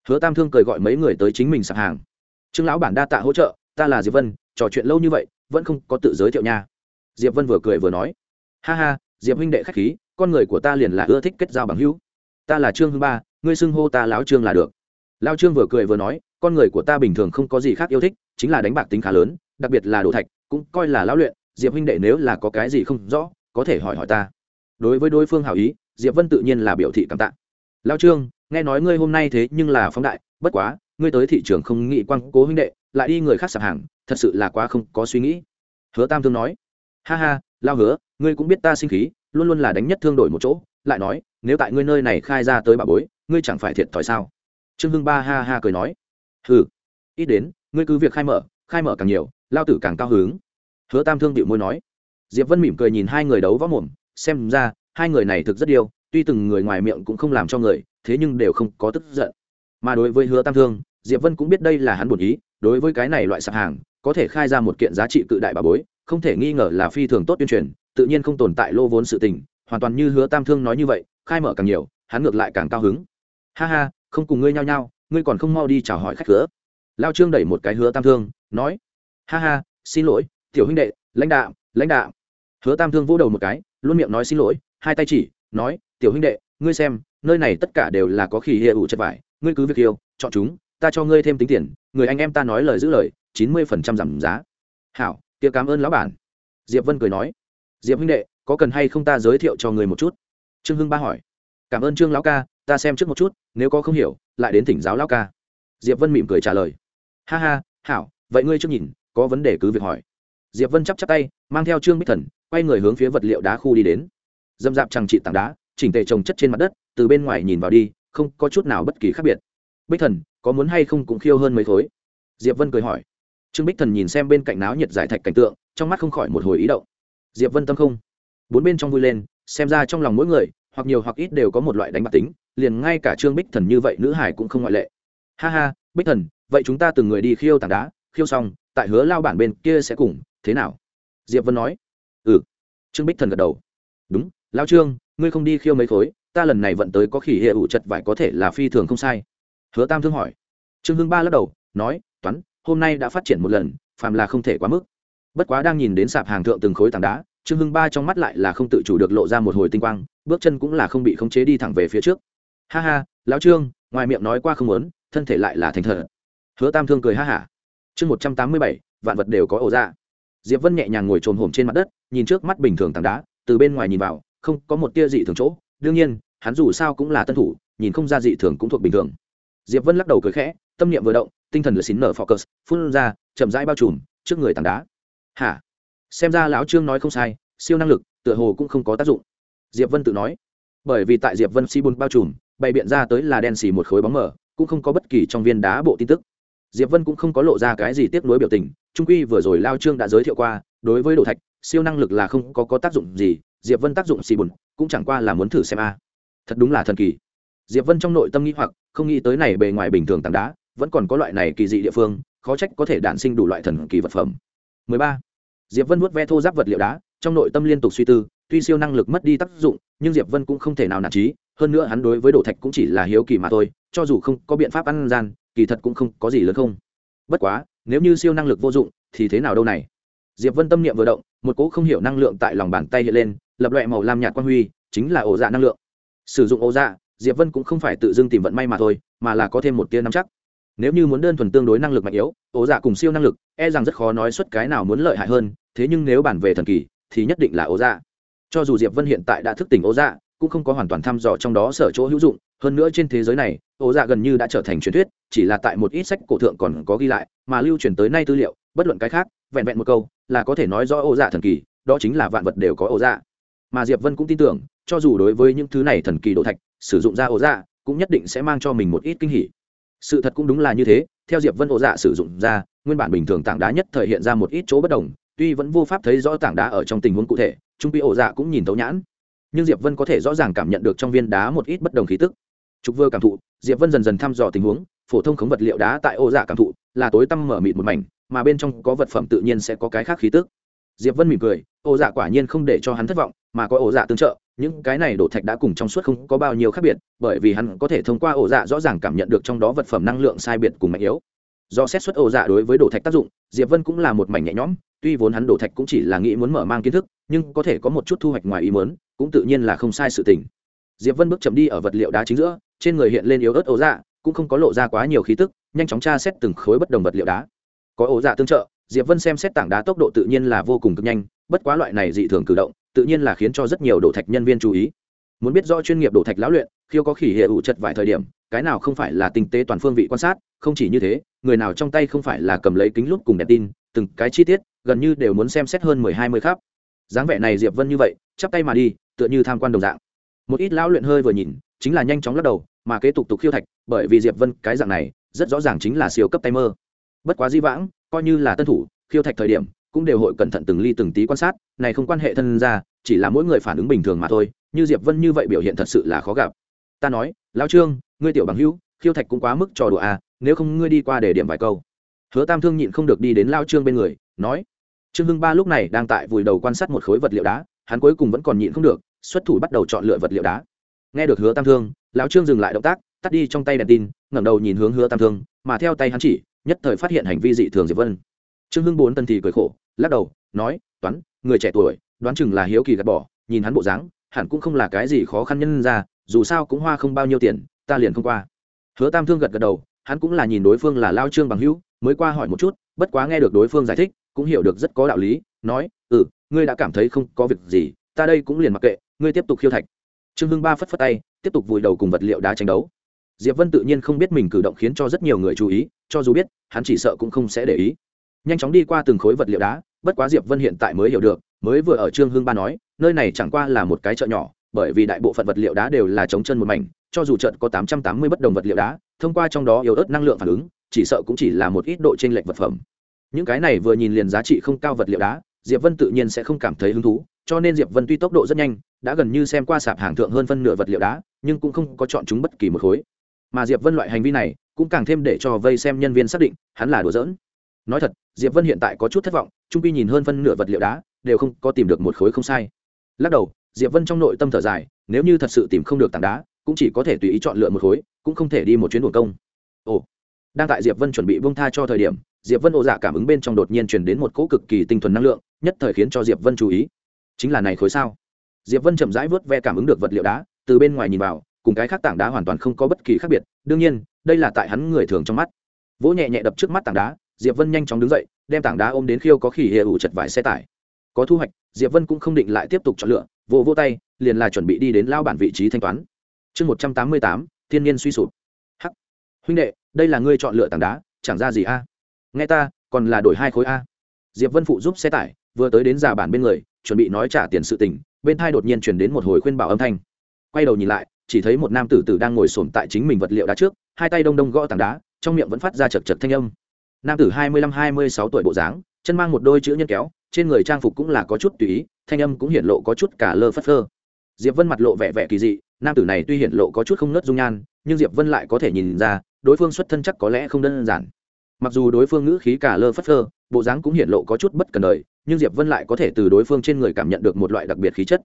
Hứa tam thương cười gọi mấy người tới chính mình sạp hàng. Trương lão bản đa tạ hỗ trợ, ta là diệp vân, trò chuyện lâu như vậy, vẫn không có tự giới thiệu nha. Diệp vân vừa cười vừa nói, ha ha, diệp huynh đệ khách khí, con người của ta liền là ưa thích kết giao bằng hữu. Ta là trương hưng ba, ngươi xưng hô ta lão trương là được. Lao trương vừa cười vừa nói, con người của ta bình thường không có gì khác yêu thích, chính là đánh bạc tính khá lớn, đặc biệt là đồ thạch, cũng coi là lão luyện diệp huynh đệ nếu là có cái gì không rõ, có thể hỏi hỏi ta. Đối với đối phương hảo ý, diệp vân tự nhiên là biểu thị cảm tạ. Lao trương, nghe nói ngươi hôm nay thế nhưng là phóng đại, bất quá, ngươi tới thị trường không nghĩ quan cố huynh đệ, lại đi người khác sạp hàng, thật sự là quá không có suy nghĩ. Hứa tam thương nói. Ha ha lao hứa, ngươi cũng biết ta sinh khí, luôn luôn là đánh nhất thương đổi một chỗ, lại nói, nếu tại ngươi nơi này khai ra tới bà bối, ngươi chẳng phải thiệt thòi sao? Trương hưng ba ha ha cười nói. Hừ, ít đến, ngươi cứ việc khai mở khai mở càng nhiều lao tử càng cao hứng hứa tam thương điệu môi nói. Diệp vân mỉm cười nhìn hai người đấu võ mồm, xem ra, hai người này thực rất yêu tuy từng người ngoài miệng cũng không làm cho người, thế nhưng đều không có tức giận. Mà đối với hứa tam thương, diệp vân cũng biết đây là hắn buồn ý, đối với cái này loại sạp hàng, có thể khai ra một kiện giá trị cự đại bà bối, không thể nghi ngờ là phi thường tốt tuyên truyền, tự nhiên không tồn tại lô vốn sự tình, hoàn toàn như hứa tam thương nói như vậy, khai mở càng nhiều, hắn ngược lại càng cao hứng. Ha ha, không cùng ngươi nhau nhau ngươi còn không mau đi chào hỏi khách cửa lao trương đẩy một cái hứa tam thương, nói. Ha ha, xin lỗi tiểu huynh đệ, lãnh đạo lãnh đạo hứa tam thương vỗ đầu một cái, luôn miệng nói xin lỗi, hai tay chỉ, nói, tiểu huynh đệ, ngươi xem, nơi này tất cả đều là có khỉ hiệu ủ chất vải, ngươi cứ việc yêu, chọn chúng, ta cho ngươi thêm tính tiền, người anh em ta nói lời giữ lời, chín mươi phần trăm giảm giá. Hảo, kia cảm ơn lão bản. Diệp vân cười nói. Diệp huynh đệ, có cần hay không ta giới thiệu cho người một chút? Trương hưng ba hỏi. Cảm ơn trương lão ca, ta xem trước một chút, nếu có không hiểu, lại đến thỉnh giáo lão ca. Diệp vân mỉm cười trả lời. Ha ha, hảo, vậy ngươi trước nhìn, có vấn đề cứ việc hỏi diệp vân chắp chắp tay, mang theo trương bích thần, quay người hướng phía vật liệu đá khu đi đến. Dâm dạp chẳng trị tảng đá, chỉnh tề trồng chất trên mặt đất, từ bên ngoài nhìn vào đi, không có chút nào bất kỳ khác biệt. Bích thần, có muốn hay không cũng khiêu hơn mấy khối? Diệp vân cười hỏi. Trương bích thần nhìn xem bên cạnh náo nhiệt giải thạch cảnh tượng, trong mắt không khỏi một hồi ý động. Diệp vân tâm không? Bốn bên trong vui lên, xem ra trong lòng mỗi người, hoặc nhiều hoặc ít đều có một loại đánh bạc tính, liền ngay cả trương bích thần như vậy nữ hải cũng không ngoại lệ. Ha ha, bích thần, vậy chúng ta từng người đi khiêu tảng đá, khiêu xong tại hứa lao bản bên kia sẽ cùng, thế nào? Diệp vân nói. Ừ. Trương bích thần gật đầu. Đúng, lao trương, ngươi không đi khiêu mấy khối, ta lần này vận tới có khỉ hệ ủ chật vải có thể là phi thường không sai. Hứa tam thương hỏi. Trương hưng ba lắc đầu, nói, toán, hôm nay đã phát triển một lần, phàm là không thể quá mức. Bất quá đang nhìn đến sạp hàng thượng từng khối tảng đá, trương hưng ba trong mắt lại là không tự chủ được lộ ra một hồi tinh quang, bước chân cũng là không bị khống chế đi thẳng về phía trước. Ha ha lão trương, ngoài miệng nói qua không muốn, thân thể lại là thành thật. Hứa tam thương cười ha hả chương một trăm tám mươi bảy, vạn vật đều có ổ ra diệp vân nhẹ nhàng ngồi trồm hổm trên mặt đất, nhìn trước mắt bình thường tảng đá, từ bên ngoài nhìn vào, không có một tia dị thường chỗ. Đương nhiên, hắn dù sao cũng là tân thủ, nhìn không ra dị thường cũng thuộc bình thường. Diệp vân lắc đầu cười khẽ, tâm niệm vừa động, tinh thần lửa xín nở focus phun ra, chậm rãi bao trùm trước người tảng đá. Hả? Xem ra lão trương nói không sai, siêu năng lực, tựa hồ cũng không có tác dụng. Diệp vân tự nói. Bởi vì tại diệp vân si bùn bao trùm, bày biện ra tới là đen xì một khối bóng mờ, cũng không có bất kỳ trong viên đá bộ tin tức diệp vân cũng không có lộ ra cái gì tiếp nối biểu tình trung quy vừa rồi lao trương đã giới thiệu qua đối với đồ thạch siêu năng lực là không có, có tác dụng gì diệp vân tác dụng xì bùn cũng chẳng qua là muốn thử xem a. Thật đúng là thần kỳ. Diệp vân trong nội tâm nghĩ hoặc không nghĩ tới này bề ngoài bình thường tảng đá vẫn còn có loại này kỳ dị địa phương khó trách có thể đản sinh đủ loại thần kỳ vật phẩm. 13. diệp vân vuốt ve thô giáp vật liệu đá trong nội tâm liên tục suy tư tuy siêu năng lực mất đi tác dụng nhưng diệp vân cũng không thể nào nản trí hơn nữa hắn đối với đồ thạch cũng chỉ là hiếu kỳ mà thôi cho dù không có biện pháp ăn gian kỳ thật cũng không có gì lớn không. Bất quá, nếu như siêu năng lực vô dụng, thì thế nào đâu này? Diệp vân tâm niệm vừa động, một cỗ không hiểu năng lượng tại lòng bàn tay hiện lên, lập loại màu lam nhạt quan huy, chính là ổ dạ năng lượng. Sử dụng ổ dạ diệp vân cũng không phải tự dưng tìm vận may mà thôi, mà là có thêm một tia nắm chắc. Nếu như muốn đơn thuần tương đối năng lực mạnh yếu, ổ dạ cùng siêu năng lực e rằng rất khó nói xuất cái nào muốn lợi hại hơn, thế nhưng nếu bản về thần kỳ, thì nhất định là ổ dạ. Cho dù diệp vân hiện tại đã thức tỉnh ổ dạ cũng không có hoàn toàn thăm dò trong đó sở chỗ hữu dụng. Hơn nữa trên thế giới này ổ dạ gần như đã trở thành truyền thuyết, chỉ là tại một ít sách cổ thượng còn có ghi lại, mà lưu truyền tới nay tư liệu, bất luận cái khác, vẹn vẹn một câu, là có thể nói rõ ổ dạ thần kỳ, đó chính là vạn vật đều có ổ dạ. Mà diệp vân cũng tin tưởng, cho dù đối với những thứ này thần kỳ đồ thạch, sử dụng ra ổ dạ cũng nhất định sẽ mang cho mình một ít kinh hỉ. Sự thật cũng đúng là như thế, theo diệp vân ổ dạ sử dụng ra, nguyên bản bình thường tảng đá nhất thời hiện ra một ít chỗ bất đồng, tuy vẫn vô pháp thấy rõ tảng đá ở trong tình huống cụ thể, trung bị ổ dạ cũng nhìn tấu nhãn nhưng diệp vân có thể rõ ràng cảm nhận được trong viên đá một ít bất đồng khí tức. Trục vừa cảm thụ, diệp vân dần dần thăm dò tình huống, phổ thông khống vật liệu đá tại ổ giả dạ cảm thụ, là tối tăm mở mịt một mảnh, mà bên trong có vật phẩm tự nhiên sẽ có cái khác khí tức. Diệp vân mỉm cười ổ giả dạ quả nhiên không để cho hắn thất vọng, mà có ổ dạ tương trợ, những cái này đổ thạch đã cùng trong suốt không có bao nhiêu khác biệt, bởi vì hắn có thể thông qua ổ dạ rõ ràng cảm nhận được trong đó vật phẩm năng lượng sai biệt cùng mạnh yếu. Do xét xuất ổ dạ đối với đổ thạch tác dụng, diệp vân cũng là một mảnh nhẹ nhõm, tuy vốn hắn đổ thạch cũng chỉ là nghĩ muốn mở mang kiến thức, nhưng có thể có một chút thu hoạch ngoài ý muốn cũng tự nhiên là không sai sự tình. Diệp vân bước chậm đi ở vật liệu đá chính giữa, trên người hiện lên yếu ớt ổ dạ cũng không có lộ ra quá nhiều khí tức, nhanh chóng tra xét từng khối bất đồng vật liệu đá. Có ổ dạ tương trợ, diệp vân xem xét tảng đá tốc độ tự nhiên là vô cùng cực nhanh, bất quá loại này dị thường cử động, tự nhiên là khiến cho rất nhiều đổ thạch nhân viên chú ý. Muốn biết rõ chuyên nghiệp đổ thạch lão luyện, khiêu có khỉ hệ ủ chật vài thời điểm, cái nào không phải là tinh tế toàn phương vị quan sát, không chỉ như thế, người nào trong tay không phải là cầm lấy kính lút cùng đèn tin, từng cái chi tiết, gần như đều muốn xem xét hơn mười hai mươi khắp. Dáng vẻ này diệp vân như vậy, chắp tay mà đi tựa như tham quan đồng dạng. Một ít lão luyện hơi vừa nhìn, chính là nhanh chóng lắc đầu, mà kế tục tục khiêu thạch, bởi vì diệp vân cái dạng này, rất rõ ràng chính là siêu cấp tay mơ bất quá di vãng, coi như là tân thủ, khiêu thạch thời điểm, cũng đều hội cẩn thận từng ly từng tí quan sát, này không quan hệ thân ra chỉ là mỗi người phản ứng bình thường mà thôi, như diệp vân như vậy biểu hiện thật sự là khó gặp. Ta nói, lão trương, ngươi tiểu bằng hữu, khiêu thạch cũng quá mức trò đùa à nếu không ngươi đi qua để điểm vài câu. Hứa tam thương nhịn không được đi đến lao trương bên người, nói, trương hưng ba lúc này đang tại vùi đầu quan sát một khối vật liệu đá hắn cuối cùng vẫn còn nhịn không được, xuất thủ bắt đầu chọn lựa vật liệu đá. Nghe được hứa tam thương, lão trương dừng lại động tác, tắt đi trong tay đèn tin, ngẩng đầu nhìn hướng hứa tam thương, mà theo tay hắn chỉ, nhất thời phát hiện hành vi dị thường diệp vân. Trương hưng bốn tân thì cười khổ, lắc đầu, nói, toán, người trẻ tuổi, đoán chừng là hiếu kỳ gạt bỏ, nhìn hắn bộ dáng, hẳn cũng không là cái gì khó khăn nhân ra, dù sao cũng hoa không bao nhiêu tiền, ta liền không qua. Hứa tam thương gật gật đầu, hắn cũng là nhìn đối phương là lao trương bằng hữu, mới qua hỏi một chút, bất quá nghe được đối phương giải thích, cũng hiểu được rất có đạo lý, nói ừ ngươi đã cảm thấy không có việc gì, ta đây cũng liền mặc kệ, ngươi tiếp tục khiêu thạch. Trương hưng ba phất phất tay, tiếp tục vùi đầu cùng vật liệu đá tranh đấu. Diệp vân tự nhiên không biết mình cử động khiến cho rất nhiều người chú ý, cho dù biết, hắn chỉ sợ cũng không sẽ để ý. Nhanh chóng đi qua từng khối vật liệu đá, bất quá diệp vân hiện tại mới hiểu được, mới vừa ở trương hưng ba nói, nơi này chẳng qua là một cái chợ nhỏ, bởi vì đại bộ phận vật liệu đá đều là chống chân một mảnh, cho dù trận có tám trăm tám mươi bất đồng vật liệu đá, thông qua trong đó yếu ớt năng lượng phản ứng, chỉ sợ cũng chỉ là một ít độ trên lệch vật phẩm. Những cái này vừa nhìn liền giá trị không cao vật liệu đá diệp vân tự nhiên sẽ không cảm thấy hứng thú, cho nên diệp vân tuy tốc độ rất nhanh, đã gần như xem qua sạp hàng thượng hơn phân nửa vật liệu đá, nhưng cũng không có chọn chúng bất kỳ một khối. Mà diệp vân loại hành vi này, cũng càng thêm để cho vây xem nhân viên xác định, hắn là đùa giỡn. Nói thật, diệp vân hiện tại có chút thất vọng trung pi nhìn hơn phân nửa vật liệu đá, đều không có tìm được một khối không sai. Lắc đầu, diệp vân trong nội tâm thở dài, nếu như thật sự tìm không được tảng đá, cũng chỉ có thể tùy ý chọn lựa một khối, cũng không thể đi một chuyến buồn công. Ồ, đang tại diệp vân chuẩn bị buông tha cho thời điểm, diệp vân ồ dạ cảm ứng bên trong đột nhiên truyền đến một cỗ cực kỳ tinh thuần năng lượng nhất thời khiến cho diệp vân chú ý. Chính là này khối sao? Diệp vân chậm rãi vớt ve cảm ứng được vật liệu đá, từ bên ngoài nhìn vào, cùng cái khác tảng đá hoàn toàn không có bất kỳ khác biệt. Đương nhiên, đây là tại hắn người thường trong mắt. Vỗ nhẹ nhẹ đập trước mắt tảng đá, diệp vân nhanh chóng đứng dậy, đem tảng đá ôm đến khiêu có khỉ hệ ủ chật vải xe tải. Có thu hoạch, diệp vân cũng không định lại tiếp tục chọn lựa, vỗ vô tay, liền là chuẩn bị đi đến lao bản vị trí thanh toán. Chương một trăm tám mươi tám, thiên nhiên suy sụp. Hắc. Huynh đệ, đây là ngươi chọn lựa tảng đá, chẳng ra gì a. Nghe ta, còn là đổi hai khối a. Diệp vân phụ giúp xe tải vừa tới đến già bản bên người, chuẩn bị nói trả tiền sự tình, bên thai đột nhiên chuyển đến một hồi khuyên bảo âm thanh. Quay đầu nhìn lại, chỉ thấy một nam tử tử đang ngồi sồn tại chính mình vật liệu đá trước, hai tay đông đông gõ tảng đá, trong miệng vẫn phát ra chật chật thanh âm. Nam tử hai mươi lăm hai mươi sáu tuổi bộ dáng, chân mang một đôi chữ nhân kéo, trên người trang phục cũng là có chút tùy ý, thanh âm cũng hiện lộ có chút cả lơ phất phơ. Diệp vân mặt lộ vẻ vẻ kỳ dị, nam tử này tuy hiện lộ có chút không nớt dung nhan, nhưng diệp vân lại có thể nhìn ra, đối phương xuất thân chắc có lẽ không đơn giản. Mặc dù đối phương ngữ khí cả lơ phất phơ bộ dáng cũng hiện lộ có chút bất cần đời, nhưng diệp vân lại có thể từ đối phương trên người cảm nhận được một loại đặc biệt khí chất.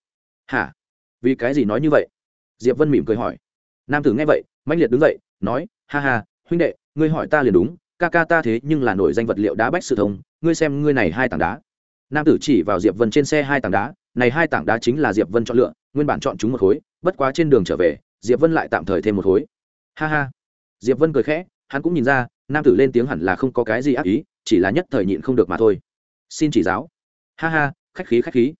Hả? Vì cái gì nói như vậy? Diệp vân mỉm cười hỏi. Nam tử nghe vậy mạnh liệt đứng dậy, nói, ha ha, huynh đệ, ngươi hỏi ta liền đúng, ca ca ta thế nhưng là nổi danh vật liệu đá bách sự thông, ngươi xem ngươi này hai tảng đá. Nam tử chỉ vào diệp vân trên xe hai tảng đá, này hai tảng đá chính là diệp vân chọn lựa, nguyên bản chọn chúng một khối, bất quá trên đường trở về, diệp vân lại tạm thời thêm một khối. Ha ha. Diệp vân cười khẽ, hắn cũng nhìn ra nam tử lên tiếng hẳn là không có cái gì ác ý, chỉ là nhất thời nhịn không được mà thôi. Xin chỉ giáo. Ha ha, khách khí khách khí.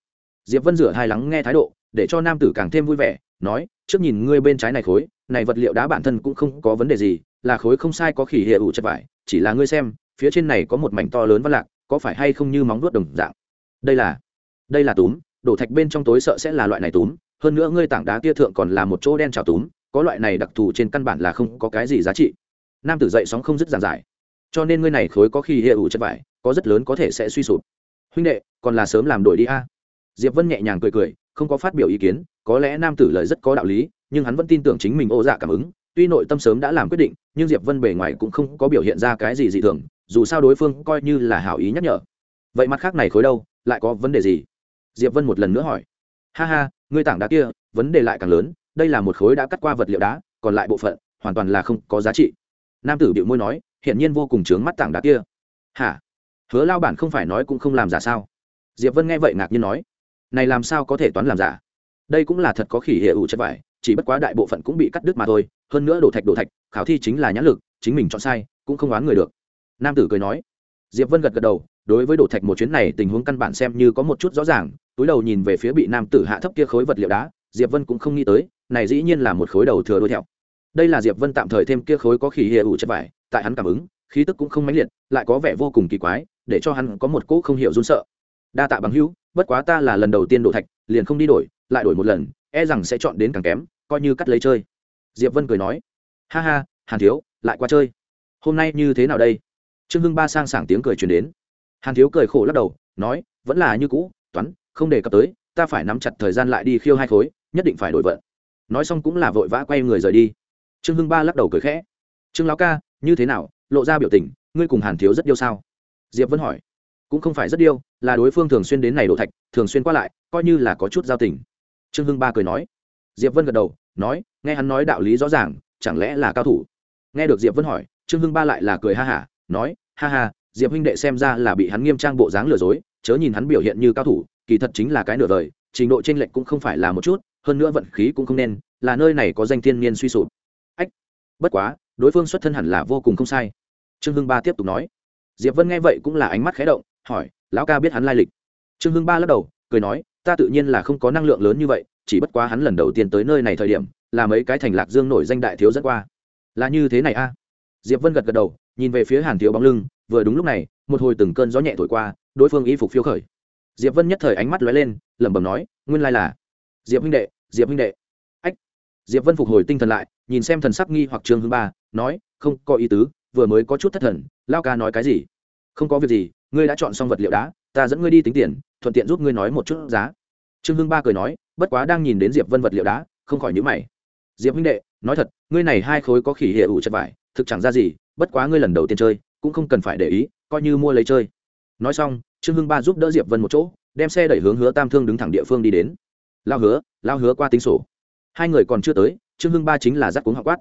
Diệp vân rửa hai lắng nghe thái độ, để cho nam tử càng thêm vui vẻ, nói, trước nhìn ngươi bên trái này khối, này vật liệu đá bản thân cũng không có vấn đề gì, là khối không sai có khỉ hệ ủ chất vải, chỉ là ngươi xem, phía trên này có một mảnh to lớn văn lạc, có phải hay không như móng vuốt đồng dạng? Đây là đây là túm, đổ thạch bên trong tối sợ sẽ là loại này túm, hơn nữa ngươi tảng đá kia thượng còn là một chỗ đen trào túm, có loại này đặc thù trên căn bản là không có cái gì giá trị nam tử dậy sóng không dứt giàn giải. Cho nên ngươi này khối có khi hệ ủ chất vải, có rất lớn có thể sẽ suy sụp. Huynh đệ, còn là sớm làm đổi đi a. Diệp vân nhẹ nhàng cười cười, không có phát biểu ý kiến, có lẽ nam tử lời rất có đạo lý, nhưng hắn vẫn tin tưởng chính mình ô dạ cảm ứng, tuy nội tâm sớm đã làm quyết định, nhưng diệp vân bề ngoài cũng không có biểu hiện ra cái gì dị thường, dù sao đối phương coi như là hảo ý nhắc nhở. Vậy mặt khác này khối đâu, lại có vấn đề gì? Diệp vân một lần nữa hỏi. Ha ha, ngươi tảng đá kia, vấn đề lại càng lớn, đây là một khối đã cắt qua vật liệu đá, còn lại bộ phận, hoàn toàn là không có giá trị nam tử bịu môi nói hiện nhiên vô cùng chướng mắt tảng đá kia. Hả? Hứa lao bản không phải nói cũng không làm giả sao? Diệp vân nghe vậy ngạc nhiên nói, này làm sao có thể toán làm giả? Đây cũng là thật có khỉ hệ ủ chất vải, chỉ bất quá đại bộ phận cũng bị cắt đứt mà thôi, hơn nữa đổ thạch đổ thạch, khảo thi chính là nhãn lực, chính mình chọn sai, cũng không oán người được. Nam tử cười nói, diệp vân gật gật đầu, đối với đổ thạch một chuyến này tình huống căn bản xem như có một chút rõ ràng, túi đầu nhìn về phía bị nam tử hạ thấp kia khối vật liệu đá, diệp vân cũng không nghĩ tới, này dĩ nhiên là một khối đầu thừa đuôi thẹo đây là diệp vân tạm thời thêm kia khối có khí hệ ủ chất vải, tại hắn cảm ứng, khí tức cũng không mãnh liệt, lại có vẻ vô cùng kỳ quái, để cho hắn có một cỗ không hiểu run sợ. Đa tạ bằng hữu, bất quá ta là lần đầu tiên đổ thạch, liền không đi đổi, lại đổi một lần e rằng sẽ chọn đến càng kém, coi như cắt lấy chơi. Diệp vân cười nói, ha ha, hàn thiếu, lại qua chơi. Hôm nay như thế nào đây? Trương hưng ba sang sảng tiếng cười truyền đến. Hàn thiếu cười khổ lắc đầu, nói, vẫn là như cũ, toán, không đề cập tới, ta phải nắm chặt thời gian lại đi khiêu hai khối, nhất định phải đổi vận. Nói xong cũng là vội vã quay người rời đi trương hưng ba lắc đầu cười khẽ. Trương lão ca như thế nào? Lộ ra biểu tình ngươi cùng hàn thiếu rất yêu sao? Diệp vẫn hỏi. Cũng không phải rất yêu, là đối phương thường xuyên đến này đổ thạch thường xuyên qua lại coi như là có chút giao tình. Trương hưng ba cười nói. Diệp vân gật đầu nói nghe hắn nói đạo lý rõ ràng chẳng lẽ là cao thủ? Nghe được diệp vân hỏi trương hưng ba lại là cười ha hả nói ha ha diệp huynh đệ xem ra là bị hắn nghiêm trang bộ dáng lừa dối chớ nhìn hắn biểu hiện như cao thủ kỳ thật chính là cái nửa đời, trình độ tranh lệch cũng không phải là một chút hơn nữa vận khí cũng không nên là nơi này có danh thiên niên suy sụp bất quá, đối phương xuất thân hẳn là vô cùng không sai. Trương hưng ba tiếp tục nói. Diệp vân nghe vậy cũng là ánh mắt khé động, hỏi, lão ca biết hắn lai lịch? Trương hưng ba lắc đầu, cười nói, ta tự nhiên là không có năng lượng lớn như vậy, chỉ bất quá hắn lần đầu tiên tới nơi này thời điểm, là mấy cái thành lạc dương nổi danh đại thiếu dẫn qua. Là như thế này a? Diệp vân gật gật đầu, nhìn về phía hàn thiếu bóng lưng, vừa đúng lúc này, một hồi từng cơn gió nhẹ thổi qua, đối phương y phục phiêu khởi. Diệp vân nhất thời ánh mắt lóe lên, lẩm bẩm nói, nguyên lai là diệp huynh đệ, diệp huynh đệ. Ách, diệp vân phục hồi tinh thần lại nhìn xem thần sắc nghi hoặc trương hưng ba, nói, không có ý tứ, vừa mới có chút thất thần, lao ca nói cái gì? Không có việc gì, ngươi đã chọn xong vật liệu đá, ta dẫn ngươi đi tính tiền, thuận tiện giúp ngươi nói một chút giá. Trương hưng ba cười nói, bất quá đang nhìn đến diệp vân vật liệu đá, không khỏi nhữ mày. Diệp huynh đệ, nói thật, ngươi này hai khối có khỉ hệ ủ chất vải, thực chẳng ra gì, bất quá ngươi lần đầu tiên chơi, cũng không cần phải để ý, coi như mua lấy chơi. Nói xong, trương hưng ba giúp đỡ diệp vân một chỗ, đem xe đẩy hướng hứa tam thương đứng thẳng địa phương đi đến. Lao hứa lao hứa qua tính sổ. Hai người còn chưa tới trương hưng ba chính là dắt cuống họ quát.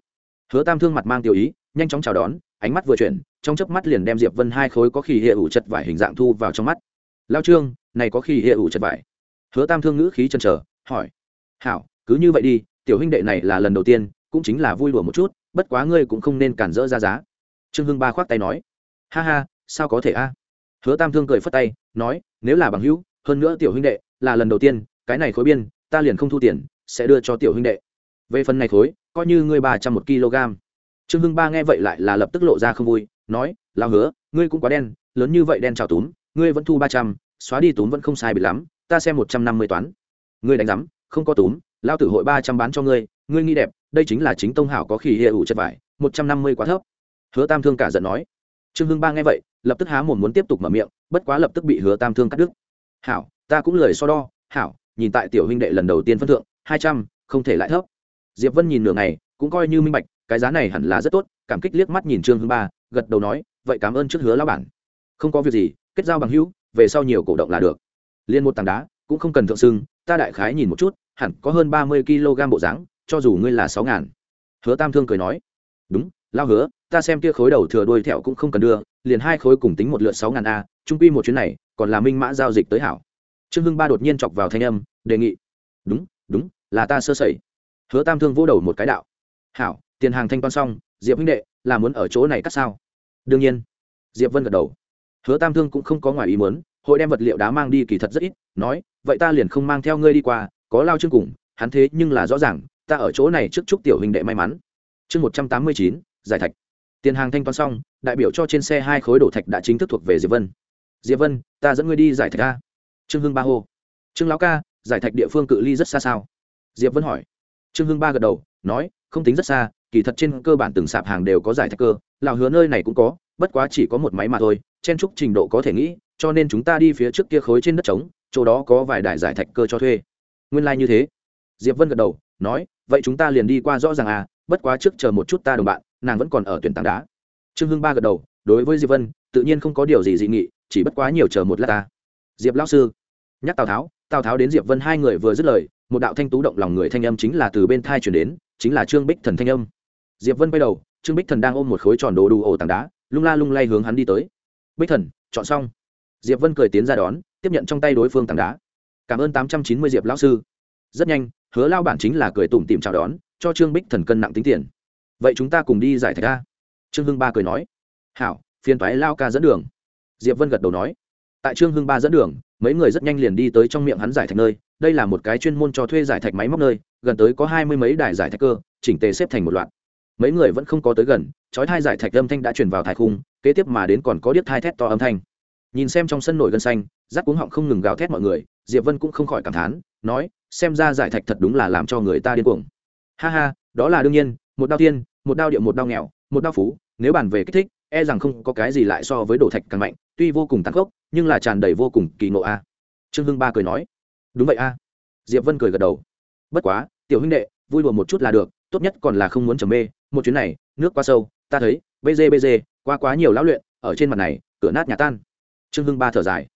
Hứa tam thương mặt mang tiêu ý, nhanh chóng chào đón, ánh mắt vừa chuyển, trong chớp mắt liền đem diệp vân hai khối có khỉ hệ ủ chật vải hình dạng thu vào trong mắt. Lao trương, này có khỉ hệ ủ chật vải. Hứa tam thương ngữ khí chân trở hỏi. Hảo, cứ như vậy đi, tiểu huynh đệ này là lần đầu tiên, cũng chính là vui đùa một chút, bất quá ngươi cũng không nên cản rỡ ra giá. Trương hưng ba khoác tay nói. Ha ha, sao có thể a? Hứa tam thương cười phất tay, nói, nếu là bằng hữu, hơn nữa tiểu huynh đệ, là lần đầu tiên, cái này khối biên, ta liền không thu tiền, sẽ đưa cho tiểu huynh đệ về phần này khối coi như ngươi ba trăm một kg. Trương hưng ba nghe vậy lại là lập tức lộ ra không vui, nói lao hứa, ngươi cũng quá đen, lớn như vậy đen trào túm, ngươi vẫn thu ba trăm, xóa đi túm vẫn không sai bị lắm, ta xem một trăm năm mươi toán. Ngươi đánh giám, không có túm lao tử hội ba trăm bán cho ngươi ngươi nghi đẹp, đây chính là chính tông hảo có khỉ hệ ủ chất vải, một trăm năm mươi quá thấp. Hứa tam thương cả giận nói. Trương hưng ba nghe vậy, lập tức há mồm muốn tiếp tục mở miệng, bất quá lập tức bị hứa tam thương cắt đứt. Hảo, ta cũng lời so đo, hảo, nhìn tại tiểu huynh đệ lần đầu tiên phân thượng, hai trăm, không thể lại thấp diệp vân nhìn nửa ngày, cũng coi như minh bạch, cái giá này hẳn là rất tốt, cảm kích liếc mắt nhìn trương hưng ba, gật đầu nói, vậy cảm ơn trước hứa lão bản. Không có việc gì, kết giao bằng hữu, về sau nhiều cổ động là được. Liên một tảng đá, cũng không cần thượng sưng, ta đại khái nhìn một chút, hẳn có hơn ba mươi kg bộ dáng, cho dù ngươi là sáu ngàn. Hứa tam thương cười nói, đúng lao hứa, ta xem kia khối đầu thừa đuôi thẹo cũng không cần đưa, liền hai khối cùng tính một lượt sáu ngàn a trung quy một chuyến này, còn là minh mã giao dịch tới hảo. Trương hưng ba đột nhiên chọc vào thanh âm, đề nghị, đúng đúng, là ta sơ sẩy hứa tam thương vô đầu một cái đạo. Hảo, tiền hàng thanh toán xong, diệp huynh đệ, là muốn ở chỗ này cắt sao? Đương nhiên. Diệp vân gật đầu. Hứa tam thương cũng không có ngoài ý muốn, hội đem vật liệu đá mang đi kỳ thật rất ít, nói, vậy ta liền không mang theo ngươi đi qua, có lao chương cùng, hắn thế nhưng là rõ ràng, ta ở chỗ này trước chúc tiểu huynh đệ may mắn. Chương một trăm tám mươi chín, giải thạch. Tiền hàng thanh toán xong, đại biểu cho trên xe hai khối đổ thạch đã chính thức thuộc về diệp vân. Diệp vân, ta dẫn ngươi đi giải thạch ca trương hưng ba hô. Trương lão ca, giải thạch địa phương cự ly rất xa sao? Diệp vân hỏi trương hưng ba gật đầu, nói, không tính rất xa, kỳ thật trên cơ bản từng sạp hàng đều có giải thạch cơ lào hứa nơi này cũng có, bất quá chỉ có một máy mà thôi, chen trúc trình độ có thể nghĩ, cho nên chúng ta đi phía trước kia khối trên đất trống, chỗ đó có vài đài giải thạch cơ cho thuê. Nguyên lai、like、như thế. Diệp vân gật đầu, nói, vậy chúng ta liền đi qua rõ ràng à bất quá trước chờ một chút ta đồng bạn, nàng vẫn còn ở tuyển tảng đá. Trương hưng ba gật đầu, đối với diệp vân, tự nhiên không có điều gì dị nghị, chỉ bất quá nhiều chờ một lát ta. Diệp lão sư, nhắc tào tháo tào tháo đến diệp vân hai người vừa dứt lời một đạo thanh tú động lòng người thanh âm chính là từ bên thai chuyển đến, chính là trương bích thần thanh âm. Diệp vân quay đầu, trương bích thần đang ôm một khối tròn đồ đủ ổ tảng đá, lung la lung lay hướng hắn đi tới. Bích thần, chọn xong. Diệp vân cười tiến ra đón, tiếp nhận trong tay đối phương tảng đá. Cảm ơn tám trăm chín mươi, diệp lão sư. Rất nhanh, hứa lao bản chính là cười tủm tìm chào đón, cho trương bích thần cân nặng tính tiền. Vậy chúng ta cùng đi giải thạch ra trương hưng ba cười nói. Hảo phiên toái lao ca dẫn đường. Diệp vân gật đầu nói. Tại trương hưng ba dẫn đường, mấy người rất nhanh liền đi tới trong miệng hắn giải thạch nơi đây là một cái chuyên môn cho thuê giải thạch máy móc nơi, gần tới có hai mươi mấy đài giải thạch cơ, chỉnh tề xếp thành một loạt. Mấy người vẫn không có tới gần, chói thai giải thạch âm thanh đã chuyển vào thải khung, kế tiếp mà đến còn có điếc thai thét to âm thanh. Nhìn xem trong sân nổi gân xanh rác cuống họng không ngừng gào thét mọi người, diệp vân cũng không khỏi cảm thán, nói, xem ra giải thạch thật đúng là làm cho người ta điên cuồng. Ha ha, đó là đương nhiên, một đao tiên, một đao địa, một đao nghèo, một đao phú, nếu bàn về kích thích e rằng không có cái gì lại so với đồ thạch càng mạnh, tuy vô cùng tàn khốc, nhưng là tràn đầy vô cùng kỳ ngộ a. Trương hưng ba cười nói đúng vậy a. Diệp vân cười gật đầu. Bất quá, tiểu huynh đệ, vui đùa một chút là được, tốt nhất còn là không muốn trầm mê. Một chuyến này, nước quá sâu, ta thấy, bê bê dê, qua quá nhiều lão luyện, ở trên mặt này, cửa nát nhà tan. Trương hưng ba thở dài.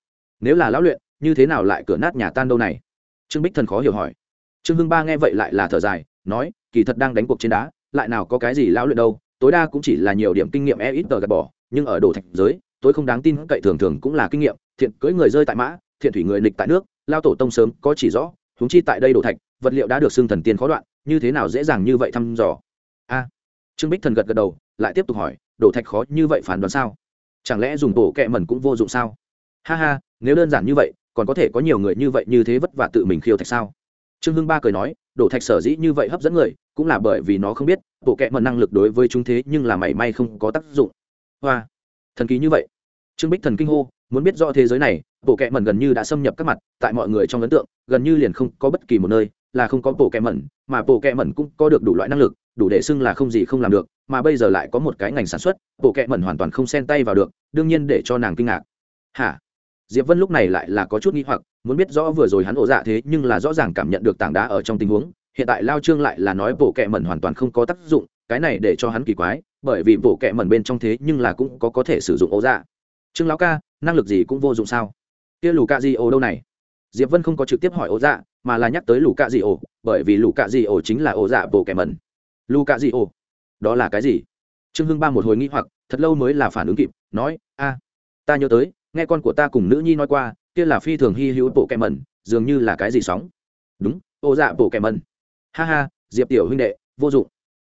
Nếu là lão luyện, như thế nào lại cửa nát nhà tan đâu này? Trương bích thần khó hiểu hỏi. Trương hưng ba nghe vậy lại là thở dài, nói, kỳ thật đang đánh cuộc trên đá, lại nào có cái gì lão luyện đâu, tối đa cũng chỉ là nhiều điểm kinh nghiệm e ít tờ gạt bỏ, nhưng ở đồ thạch giới tối không đáng tin cậy thường thường cũng là kinh nghiệm, thiện cưỡi người rơi tại mã, thiện thủy người nịch tại nước lao tổ tông sớm có chỉ rõ húng chi tại đây đổ thạch, vật liệu đã được xưng thần tiên khó đoạn, như thế nào dễ dàng như vậy thăm dò? A. Trương bích thần gật gật đầu, lại tiếp tục hỏi, đổ thạch khó như vậy phán đoán sao? Chẳng lẽ dùng tổ kẹ mẩn cũng vô dụng sao? Ha ha, nếu đơn giản như vậy, còn có thể có nhiều người như vậy như thế vất vả tự mình khiêu thạch sao? Trương hưng ba cười nói, đổ thạch sở dĩ như vậy hấp dẫn người, cũng là bởi vì nó không biết bộ kẹ mẩn năng lực đối với chúng thế nhưng là mảy may không có tác dụng. Hoa. Thần kỳ như vậy. Trương bích thần kinh hô muốn biết rõ thế giới này, bộ kệ mẩn gần như đã xâm nhập các mặt, tại mọi người trong ấn tượng, gần như liền không có bất kỳ một nơi là không có bộ kệ mẩn, mà bộ kệ mẩn cũng có được đủ loại năng lực, đủ để xưng là không gì không làm được, mà bây giờ lại có một cái ngành sản xuất, bộ kệ mẩn hoàn toàn không xen tay vào được, đương nhiên để cho nàng kinh ngạc. Hả? Diệp vân lúc này lại là có chút nghi hoặc, muốn biết rõ vừa rồi hắn ổ dạ thế nhưng là rõ ràng cảm nhận được tảng đá ở trong tình huống, hiện tại lao trương lại là nói bộ kệ mẩn hoàn toàn không có tác dụng, cái này để cho hắn kỳ quái, bởi vì bộ kệ mẩn bên trong thế nhưng là cũng có có thể sử dụng ổ dạ. Trương lão ca năng lực gì cũng vô dụng sao? Kia lù cạ di ổ đâu này? Diệp vân không có trực tiếp hỏi ổ dạ mà là nhắc tới lù cạ di ổ bởi vì lù cạ di ổ chính là ổ dạ bộ kẻ mẩn. Lù cạ di ổ đó là cái gì? Trương hưng ba một hồi nghĩ hoặc, thật lâu mới là phản ứng kịp, nói, a, ta nhớ tới, nghe con của ta cùng nữ nhi nói qua, kia là phi thường hy hữu bộ kẻ mẩn, dường như là cái gì sóng. Đúng ô dạ bộ kẻ mẩn. Ha ha, diệp tiểu huynh đệ, vô dụng.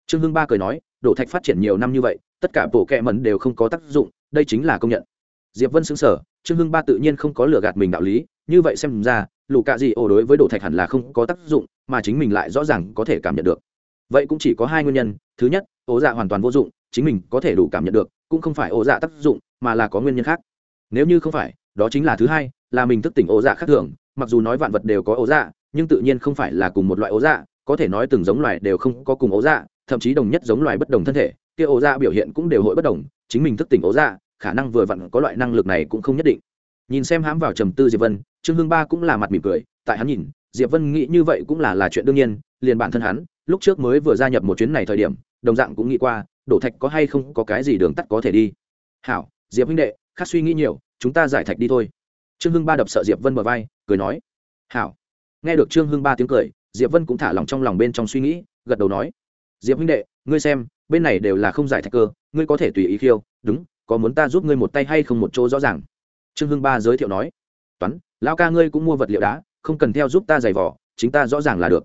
Trương hưng ba cười nói, đổ thạch phát triển nhiều năm như vậy, tất cả bộ kẻ mẩn đều không có tác dụng, đây chính là công nhận diệp vân xứng sở trương hưng ba tự nhiên không có lừa gạt mình đạo lý, như vậy xem ra, lũ cạ gì ổ đối với đổ thạch hẳn là không có tác dụng, mà chính mình lại rõ ràng có thể cảm nhận được. Vậy cũng chỉ có hai nguyên nhân, thứ nhất ố dạ hoàn toàn vô dụng, chính mình có thể đủ cảm nhận được, cũng không phải ố dạ tác dụng, mà là có nguyên nhân khác. Nếu như không phải, đó chính là thứ hai, là mình thức tỉnh ố dạ khác thường, mặc dù nói vạn vật đều có ố dạ nhưng tự nhiên không phải là cùng một loại ố dạ có thể nói từng giống loài đều không có cùng ố dạ thậm chí đồng nhất giống loài bất đồng thân thể, kia ố dạ biểu hiện cũng đều hội bất đồng, chính mình thức tỉnh ố dạ khả năng vừa vặn có loại năng lực này cũng không nhất định. Nhìn xem hãm vào trầm tư diệp vân, trương Hưng ba cũng là mặt mỉm cười, tại hắn nhìn, diệp vân nghĩ như vậy cũng là là chuyện đương nhiên, liền bản thân hắn, lúc trước mới vừa gia nhập một chuyến này thời điểm, đồng dạng cũng nghĩ qua, đổ thạch có hay không, có cái gì đường tắt có thể đi. Hảo, diệp huynh đệ, khác suy nghĩ nhiều, chúng ta giải thạch đi thôi. Trương hưng ba đập sợ diệp vân bờ vai, cười nói, hảo. Nghe được trương hưng ba tiếng cười, diệp vân cũng thả lòng trong lòng bên trong suy nghĩ, gật đầu nói, diệp huynh đệ, ngươi xem, bên này đều là không giải thạch cơ, ngươi có thể tùy ý khiêu, đúng có muốn ta giúp ngươi một tay hay không một chỗ rõ ràng? Trương hưng ba giới thiệu nói, toán, lão ca ngươi cũng mua vật liệu đá, không cần theo giúp ta giày vỏ, chính ta rõ ràng là được.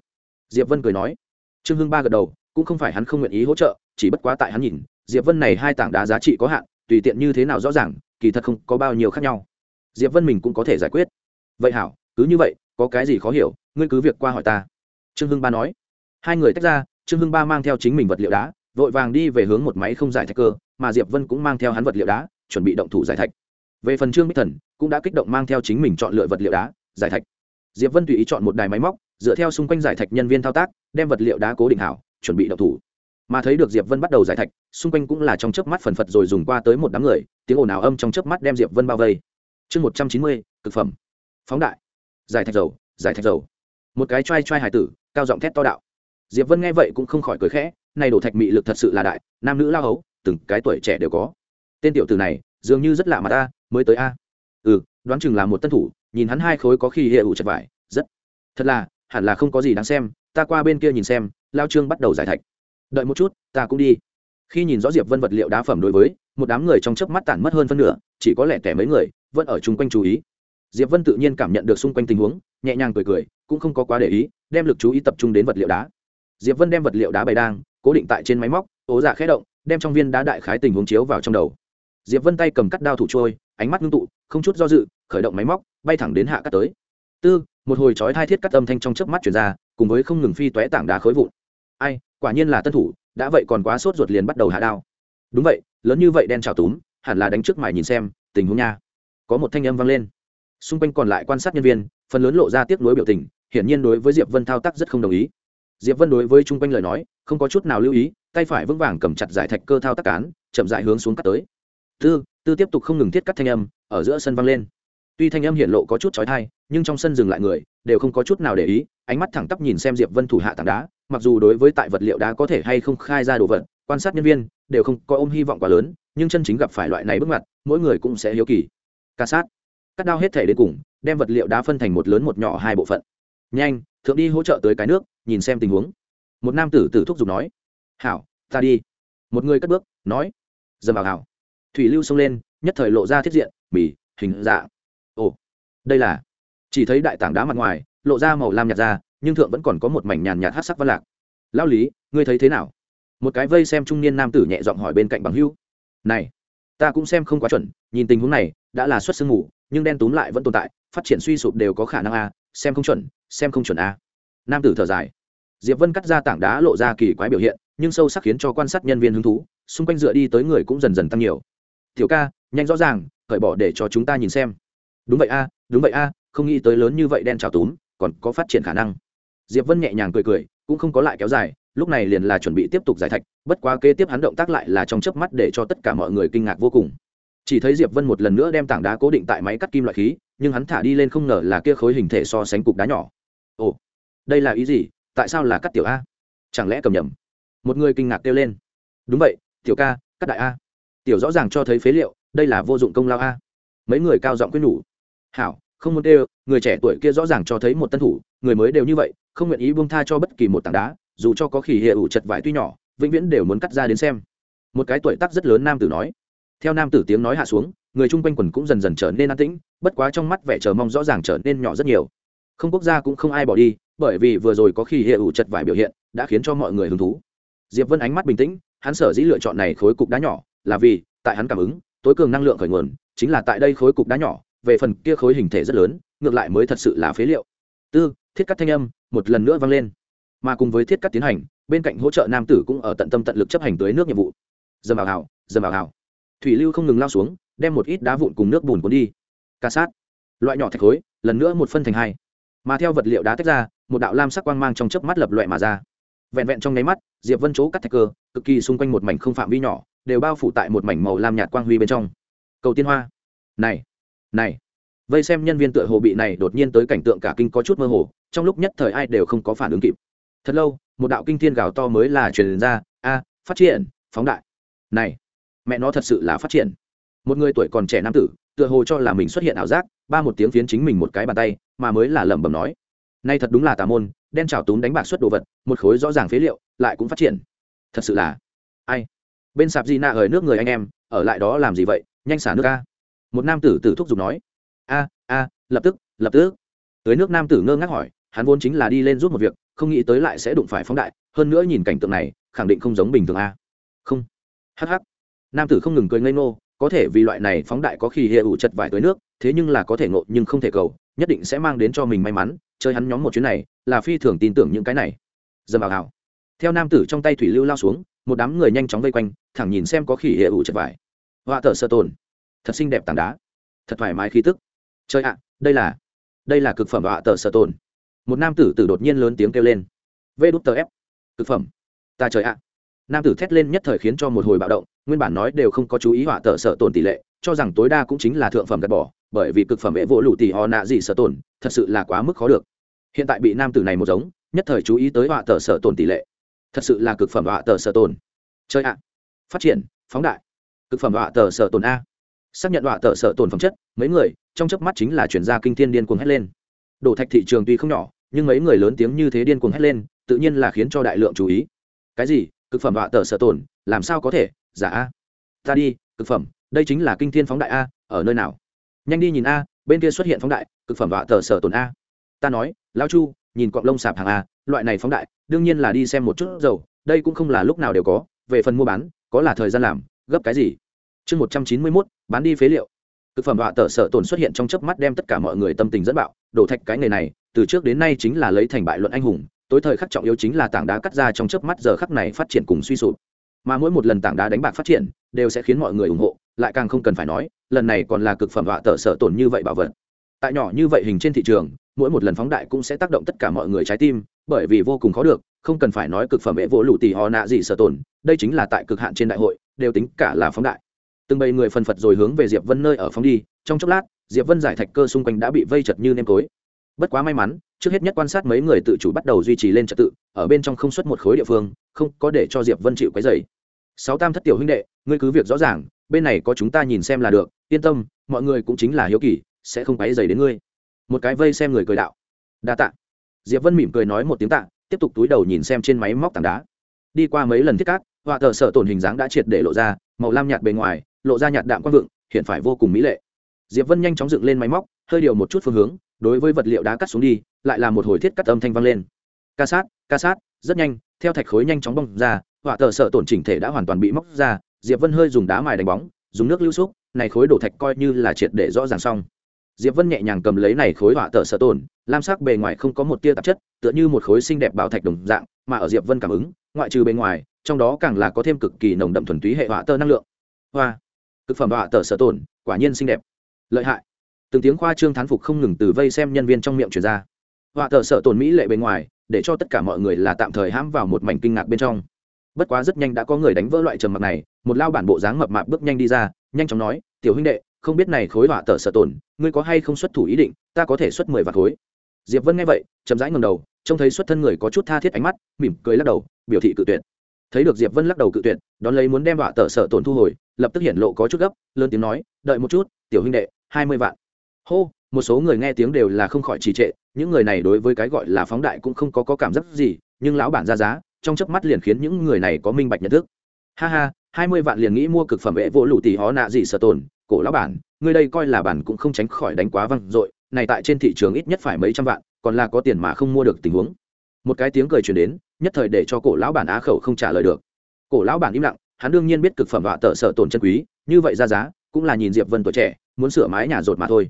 Diệp vân cười nói. Trương hưng ba gật đầu, cũng không phải hắn không nguyện ý hỗ trợ, chỉ bất quá tại hắn nhìn, diệp vân này hai tảng đá giá trị có hạn, tùy tiện như thế nào rõ ràng, kỳ thật không có bao nhiêu khác nhau. Diệp vân mình cũng có thể giải quyết. Vậy hảo, cứ như vậy, có cái gì khó hiểu, ngươi cứ việc qua hỏi ta. Trương hưng ba nói. Hai người tách ra, trương hưng ba mang theo chính mình vật liệu đá vội vàng đi về hướng một máy không giải thạch cơ, mà diệp vân cũng mang theo hắn vật liệu đá, chuẩn bị động thủ giải thạch. Về phần trương bích thần, cũng đã kích động mang theo chính mình chọn lựa vật liệu đá, giải thạch. Diệp vân tùy ý chọn một đài máy móc, dựa theo xung quanh giải thạch nhân viên thao tác, đem vật liệu đá cố định hảo, chuẩn bị động thủ. Mà thấy được diệp vân bắt đầu giải thạch, xung quanh cũng là trong chớp mắt phần phật rồi dùng qua tới một đám người, tiếng ồn ào âm trong chớp mắt đem diệp vân bao vây. Chương một trăm chín mươi, cực phẩm. Phóng đại. Giải thạch dầu, giải thạch dầu. Một cái trai trai hải tử, cao giọng thét to đạo. Diệp vân nghe vậy cũng không khỏi cười khẽ này đổ thạch mị lực thật sự là đại, nam nữ lao hấu, từng cái tuổi trẻ đều có. Tên tiểu tử này, dường như rất lạ mà ta, mới tới a. Ừ đoán chừng là một tân thủ, nhìn hắn hai khối có khi hệ ủ chật vải, rất. Thật là, hẳn là không có gì đáng xem, ta qua bên kia nhìn xem, lao trương bắt đầu giải thạch. Đợi một chút, ta cũng đi. Khi nhìn rõ diệp vân vật liệu đá phẩm đối với, một đám người trong chớp mắt tản mất hơn phân nửa, chỉ có lẻ tẻ mấy người, vẫn ở chung quanh chú ý. Diệp vân tự nhiên cảm nhận được xung quanh tình huống, nhẹ nhàng cười cười, cũng không có quá để ý, đem lực chú ý tập trung đến vật liệu đá. Diệp vân đem vật liệu đá bày đang cố định tại trên máy móc, ố dạ khẽ động, đem trong viên đá đại khái tình huống chiếu vào trong đầu. Diệp vân tay cầm cắt đao thủ trôi, ánh mắt ngưng tụ, không chút do dự, khởi động máy móc, bay thẳng đến hạ cắt tới. Tư, một hồi chói thai thiết cắt âm thanh trong chớp mắt chuyển ra, cùng với không ngừng phi tóe tảng đá khối vụn. Ai, quả nhiên là tân thủ, đã vậy còn quá sốt ruột liền bắt đầu hạ đao. Đúng vậy, lớn như vậy đen trào túm, hẳn là đánh trước mày nhìn xem, tình huống nha. Có một thanh âm vang lên. Xung quanh còn lại quan sát nhân viên, phần lớn lộ ra tiếc nuối biểu tình, hiển nhiên đối với diệp vân thao tác rất không đồng ý diệp vân đối với chung quanh lời nói, không có chút nào lưu ý, tay phải vững vàng cầm chặt giải thạch cơ thao tác cán, chậm dại hướng xuống cắt tới. Tư tư tiếp tục không ngừng thiết cắt thanh âm, ở giữa sân vang lên. Tuy thanh âm hiện lộ có chút trói thai nhưng trong sân dừng lại người, đều không có chút nào để ý, ánh mắt thẳng tắp nhìn xem diệp vân thủ hạ tảng đá, mặc dù đối với tại vật liệu đá có thể hay không khai ra đồ vật, quan sát nhân viên, đều không có ôm hy vọng quá lớn, nhưng chân chính gặp phải loại này bước mặt mỗi người cũng sẽ hiếu kỳ. Ca sát. Cắt đao hết thể đến cùng, đem vật liệu đá phân thành một lớn một nhỏ hai bộ phận nhanh, thượng đi hỗ trợ tới cái nước, nhìn xem tình huống. Một nam tử tử thúc giục nói. Hảo, ta đi. Một người cất bước, nói. Dầm vào hảo. Thủy lưu xông lên, nhất thời lộ ra thiết diện, mì, hình dạng ồ, đây là. Chỉ thấy đại tảng đá mặt ngoài, lộ ra màu lam nhạt ra, nhưng thượng vẫn còn có một mảnh nhàn nhạt hát sắc văn lạc. Lao lý, ngươi thấy thế nào? Một cái vây xem trung niên nam tử nhẹ giọng hỏi bên cạnh bằng hưu. Này, ta cũng xem không quá chuẩn, nhìn tình huống này, đã là xuất sương mù, nhưng đen túm lại vẫn tồn tại, phát triển suy sụp đều có khả năng a xem không chuẩn, xem không chuẩn a. Nam tử thở dài. Diệp vân cắt ra tảng đá lộ ra kỳ quái biểu hiện, nhưng sâu sắc khiến cho quan sát nhân viên hứng thú, xung quanh dựa đi tới người cũng dần dần tăng nhiều. Tiểu ca, nhanh rõ ràng, cởi bỏ để cho chúng ta nhìn xem. Đúng vậy a, đúng vậy a, không nghĩ tới lớn như vậy đen trào túm, còn có phát triển khả năng. Diệp vân nhẹ nhàng cười cười, cũng không có lại kéo dài, lúc này liền là chuẩn bị tiếp tục giải thạch, bất quá kế tiếp hắn động tác lại là trong chớp mắt để cho tất cả mọi người kinh ngạc vô cùng chỉ thấy diệp vân một lần nữa đem tảng đá cố định tại máy cắt kim loại khí, nhưng hắn thả đi lên không ngờ là kia khối hình thể so sánh cục đá nhỏ. Ồ, đây là ý gì? Tại sao là cắt tiểu a? Chẳng lẽ cầm nhầm? Một người kinh ngạc kêu lên. Đúng vậy, tiểu ca, cắt đại a. Tiểu rõ ràng cho thấy phế liệu, đây là vô dụng công lao a. Mấy người cao giọng quyết nhủ. Hảo, không muốn đều người trẻ tuổi kia rõ ràng cho thấy một tân thủ, người mới đều như vậy, không nguyện ý buông tha cho bất kỳ một tảng đá, dù cho có khỉ hệ ủ chật vải tuy nhỏ, vĩnh viễn đều muốn cắt ra đến xem. Một cái tuổi tác rất lớn nam tử nói theo nam tử tiếng nói hạ xuống, người chung quanh quần cũng dần dần trở nên an tĩnh, bất quá trong mắt vẻ chờ mong rõ ràng trở nên nhỏ rất nhiều. Không quốc gia cũng không ai bỏ đi, bởi vì vừa rồi có khi hệ ủ chật vải biểu hiện, đã khiến cho mọi người hứng thú. Diệp vân ánh mắt bình tĩnh, hắn sở dĩ lựa chọn này khối cục đá nhỏ, là vì, tại hắn cảm ứng, tối cường năng lượng khởi nguồn, chính là tại đây khối cục đá nhỏ, về phần kia khối hình thể rất lớn, ngược lại mới thật sự là phế liệu. Tư, thiết cắt thanh âm, một lần nữa vang lên. Mà cùng với thiết cắt tiến hành, bên cạnh hỗ trợ nam tử cũng ở tận tâm tận lực chấp hành tưới nước nhiệm vụ. Dầm vào hào dầm vào hào thủy lưu không ngừng lao xuống, đem một ít đá vụn cùng nước bùn cuốn đi. Ca sát. Loại nhỏ thạch khối, lần nữa một phân thành hai. Mà theo vật liệu đá tách ra, một đạo lam sắc quang mang trong chớp mắt lập loại mà ra. Vẹn vẹn trong nháy mắt, diệp vân chỗ cắt thạch cơ, cực kỳ xung quanh một mảnh không phạm vi nhỏ, đều bao phủ tại một mảnh màu lam nhạt quang huy bên trong. Cầu tiên hoa. Này. Này. Vây xem nhân viên tựa hồ bị này đột nhiên tới cảnh tượng cả kinh có chút mơ hồ, trong lúc nhất thời ai đều không có phản ứng kịp. Thật lâu, một đạo kinh thiên gào to mới là truyền ra, a, phát triển, phóng đại. Này mẹ nó thật sự là phát triển. Một người tuổi còn trẻ nam tử, tựa hồ cho là mình xuất hiện ảo giác, ba một tiếng phiến chính mình một cái bàn tay, mà mới là lẩm bẩm nói, nay thật đúng là tà môn, đen trào túm đánh bạc xuất đồ vật, một khối rõ ràng phế liệu, lại cũng phát triển. Thật sự là? Ai? Bên sạp di nạ hời nước người anh em, ở lại đó làm gì vậy? Nhanh xả nước ca một nam tử tử thúc giục nói, a a, lập tức lập tức. Tới nước nam tử ngơ ngác hỏi, hắn vốn chính là đi lên rút một việc, không nghĩ tới lại sẽ đụng phải phóng đại, hơn nữa nhìn cảnh tượng này, khẳng định không giống bình thường a. Không. Hh nam tử không ngừng cười ngây ngô, có thể vì loại này phóng đại có khi hệ ủ chật vải tới nước, thế nhưng là có thể ngộ nhưng không thể cầu, nhất định sẽ mang đến cho mình may mắn, chơi hắn nhóm một chuyến này, là phi thường tin tưởng những cái này. Dầm vào hào. Theo nam tử trong tay thủy lưu lao xuống, một đám người nhanh chóng vây quanh, thẳng nhìn xem có khỉ hệ ủ chật vải. Họa thở sơ tồn. Thật xinh đẹp tảng đá. Thật thoải mái khí tức. Chơi ạ, đây là đây là cực phẩm họa tờ sơ tồn. Một nam tử tử đột nhiên lớn tiếng kêu lên. Vê đút tờ ép. Cực phẩm. Ta trời ạ. Nam tử thét lên nhất thời khiến cho một hồi bạo động nguyên bản nói đều không có chú ý họa tờ sợ tồn tỷ lệ, cho rằng tối đa cũng chính là thượng phẩm gạt bỏ, bởi vì cực phẩm hệ vỗ lụ tỷ họ nạ gì sợ tồn, thật sự là quá mức khó được. Hiện tại bị nam tử này một giống, nhất thời chú ý tới họa tờ sợ tồn tỷ lệ. Thật sự là cực phẩm họa tờ sợ tồn. Chơi ạ. Phát triển, phóng đại. Cực phẩm họa tờ sợ tồn a. Xác nhận họa tờ sợ tồn phẩm chất, mấy người, trong chớp mắt chính là chuyển ra kinh thiên điên cuồng hét lên. Đổ thạch thị trường tuy không nhỏ, nhưng mấy người lớn tiếng như thế điên cuồng hét lên, tự nhiên là khiến cho đại lượng chú ý. Cái gì? Cực phẩm họa tờ sợ tồn, làm sao có thể? Giả a? Ta đi, cực phẩm, đây chính là kinh thiên phóng đại a, ở nơi nào? Nhanh đi nhìn a, bên kia xuất hiện phóng đại, cực phẩm vạ tờ sở tồn a. Ta nói, lão chu, nhìn cọng lông sạp hàng a, loại này phóng đại, đương nhiên là đi xem một chút dầu, đây cũng không là lúc nào đều có, về phần mua bán, có là thời gian làm, gấp cái gì? Chương một trăm chín mươi mốt, bán đi phế liệu. Thực phẩm họa tờ sợ tổn xuất hiện trong chớp mắt đem tất cả mọi người tâm tình dẫn bạo, đổ thạch cái nghề này, từ trước đến nay chính là lấy thành bại luận anh hùng, tối thời khắc trọng yếu chính là tảng đá cắt ra trong chớp mắt giờ khắc này phát triển cùng suy sụp mà mỗi một lần tảng đá đánh bạc phát triển, đều sẽ khiến mọi người ủng hộ, lại càng không cần phải nói, lần này còn là cực phẩm họa tờ sợ tổn như vậy bảo vật. Tại nhỏ như vậy hình trên thị trường, mỗi một lần phóng đại cũng sẽ tác động tất cả mọi người trái tim, bởi vì vô cùng khó được, không cần phải nói cực phẩm hệ vỗ lụ tỷ họ nạ gì sợ tổn, đây chính là tại cực hạn trên đại hội, đều tính cả là phóng đại. Từng bầy người phân phật rồi hướng về diệp vân nơi ở phóng đi, trong chốc lát, diệp vân giải thạch cơ xung quanh đã bị vây chật như nêm tối bất quá may mắn, trước hết nhất quan sát mấy người tự chủ bắt đầu duy trì lên trật tự, ở bên trong không xuất một khối địa phương, không có để cho diệp vân chịu cái dày sáu tam thất tiểu huynh đệ, ngươi cứ việc rõ ràng, bên này có chúng ta nhìn xem là được, yên tâm, mọi người cũng chính là hiếu kỳ, sẽ không quấy dày đến ngươi. Một cái vây xem người cười đạo. Đa tạ. Diệp vân mỉm cười nói một tiếng tạ, tiếp tục túi đầu nhìn xem trên máy móc tảng đá. Đi qua mấy lần thiết cát, họa thợ sợ tổn hình dáng đã triệt để lộ ra, màu lam nhạt bề ngoài, lộ ra nhạt đạm quang vượng, hiện phải vô cùng mỹ lệ. Diệp vân nhanh chóng dựng lên máy móc, hơi điều một chút phương hướng, đối với vật liệu đá cắt xuống đi, lại là một hồi thiết cắt âm thanh vang lên. Ca sát ca sát, rất nhanh theo thạch khối nhanh chóng bong ra, họa tờ sợ tổn chỉnh thể đã hoàn toàn bị móc ra, diệp vân hơi dùng đá mài đánh bóng, dùng nước lưu xúc, này khối đổ thạch coi như là triệt để rõ ràng xong. Diệp vân nhẹ nhàng cầm lấy này khối họa tờ sợ tổn, lam sắc bề ngoài không có một tia tạp chất, tựa như một khối xinh đẹp bảo thạch đồng dạng, mà ở diệp vân cảm ứng, ngoại trừ bề ngoài, trong đó càng là có thêm cực kỳ nồng đậm thuần túy hệ họa tơ năng lượng. Hoa, cực phẩm họa tờ sợ tổn, quả nhiên xinh đẹp. Lợi hại. Từng tiếng khoa trương thán phục không ngừng từ vây xem nhân viên trong miệng truyền ra. Họa tờ sợ tổn mỹ lệ bề ngoài để cho tất cả mọi người là tạm thời hãm vào một mảnh kinh ngạc bên trong. Bất quá rất nhanh đã có người đánh vỡ loại trầm mặc này, một lao bản bộ dáng mập mạp bước nhanh đi ra, nhanh chóng nói, tiểu huynh đệ, không biết này khối họa tờ sở tổn, ngươi có hay không xuất thủ ý định, ta có thể xuất mười vạt khối. Diệp vân nghe vậy, chậm rãi ngầm đầu, trông thấy xuất thân người có chút tha thiết ánh mắt, mỉm cười lắc đầu, biểu thị cự tuyệt. Thấy được diệp vân lắc đầu cự tuyệt, đón lấy muốn đem họa tờ sở tổn thu hồi, lập tức hiện lộ có chút gấp, lớn tiếng nói, đợi một chút, tiểu huynh đệ, hai mươi vạn. Hô một số người nghe tiếng đều là không khỏi trì trệ những người này đối với cái gọi là phóng đại cũng không có, có cảm giác gì nhưng lão bản ra giá trong chớp mắt liền khiến những người này có minh bạch nhận thức. Ha ha hai mươi vạn liền nghĩ mua cực phẩm vệ vô lụ tỷ hó nạ gì sợ tổn cổ lão bản người đây coi là bản cũng không tránh khỏi đánh quá văng dội này tại trên thị trường ít nhất phải mấy trăm vạn còn là có tiền mà không mua được tình huống. Một cái tiếng cười truyền đến nhất thời để cho cổ lão bản á khẩu không trả lời được. Cổ lão bản im lặng hắn đương nhiên biết cực phẩm họa tợ sợ tổn chân quý như vậy ra giá cũng là nhìn diệp vân tuổi trẻ muốn sửa mái nhà rột mà thôi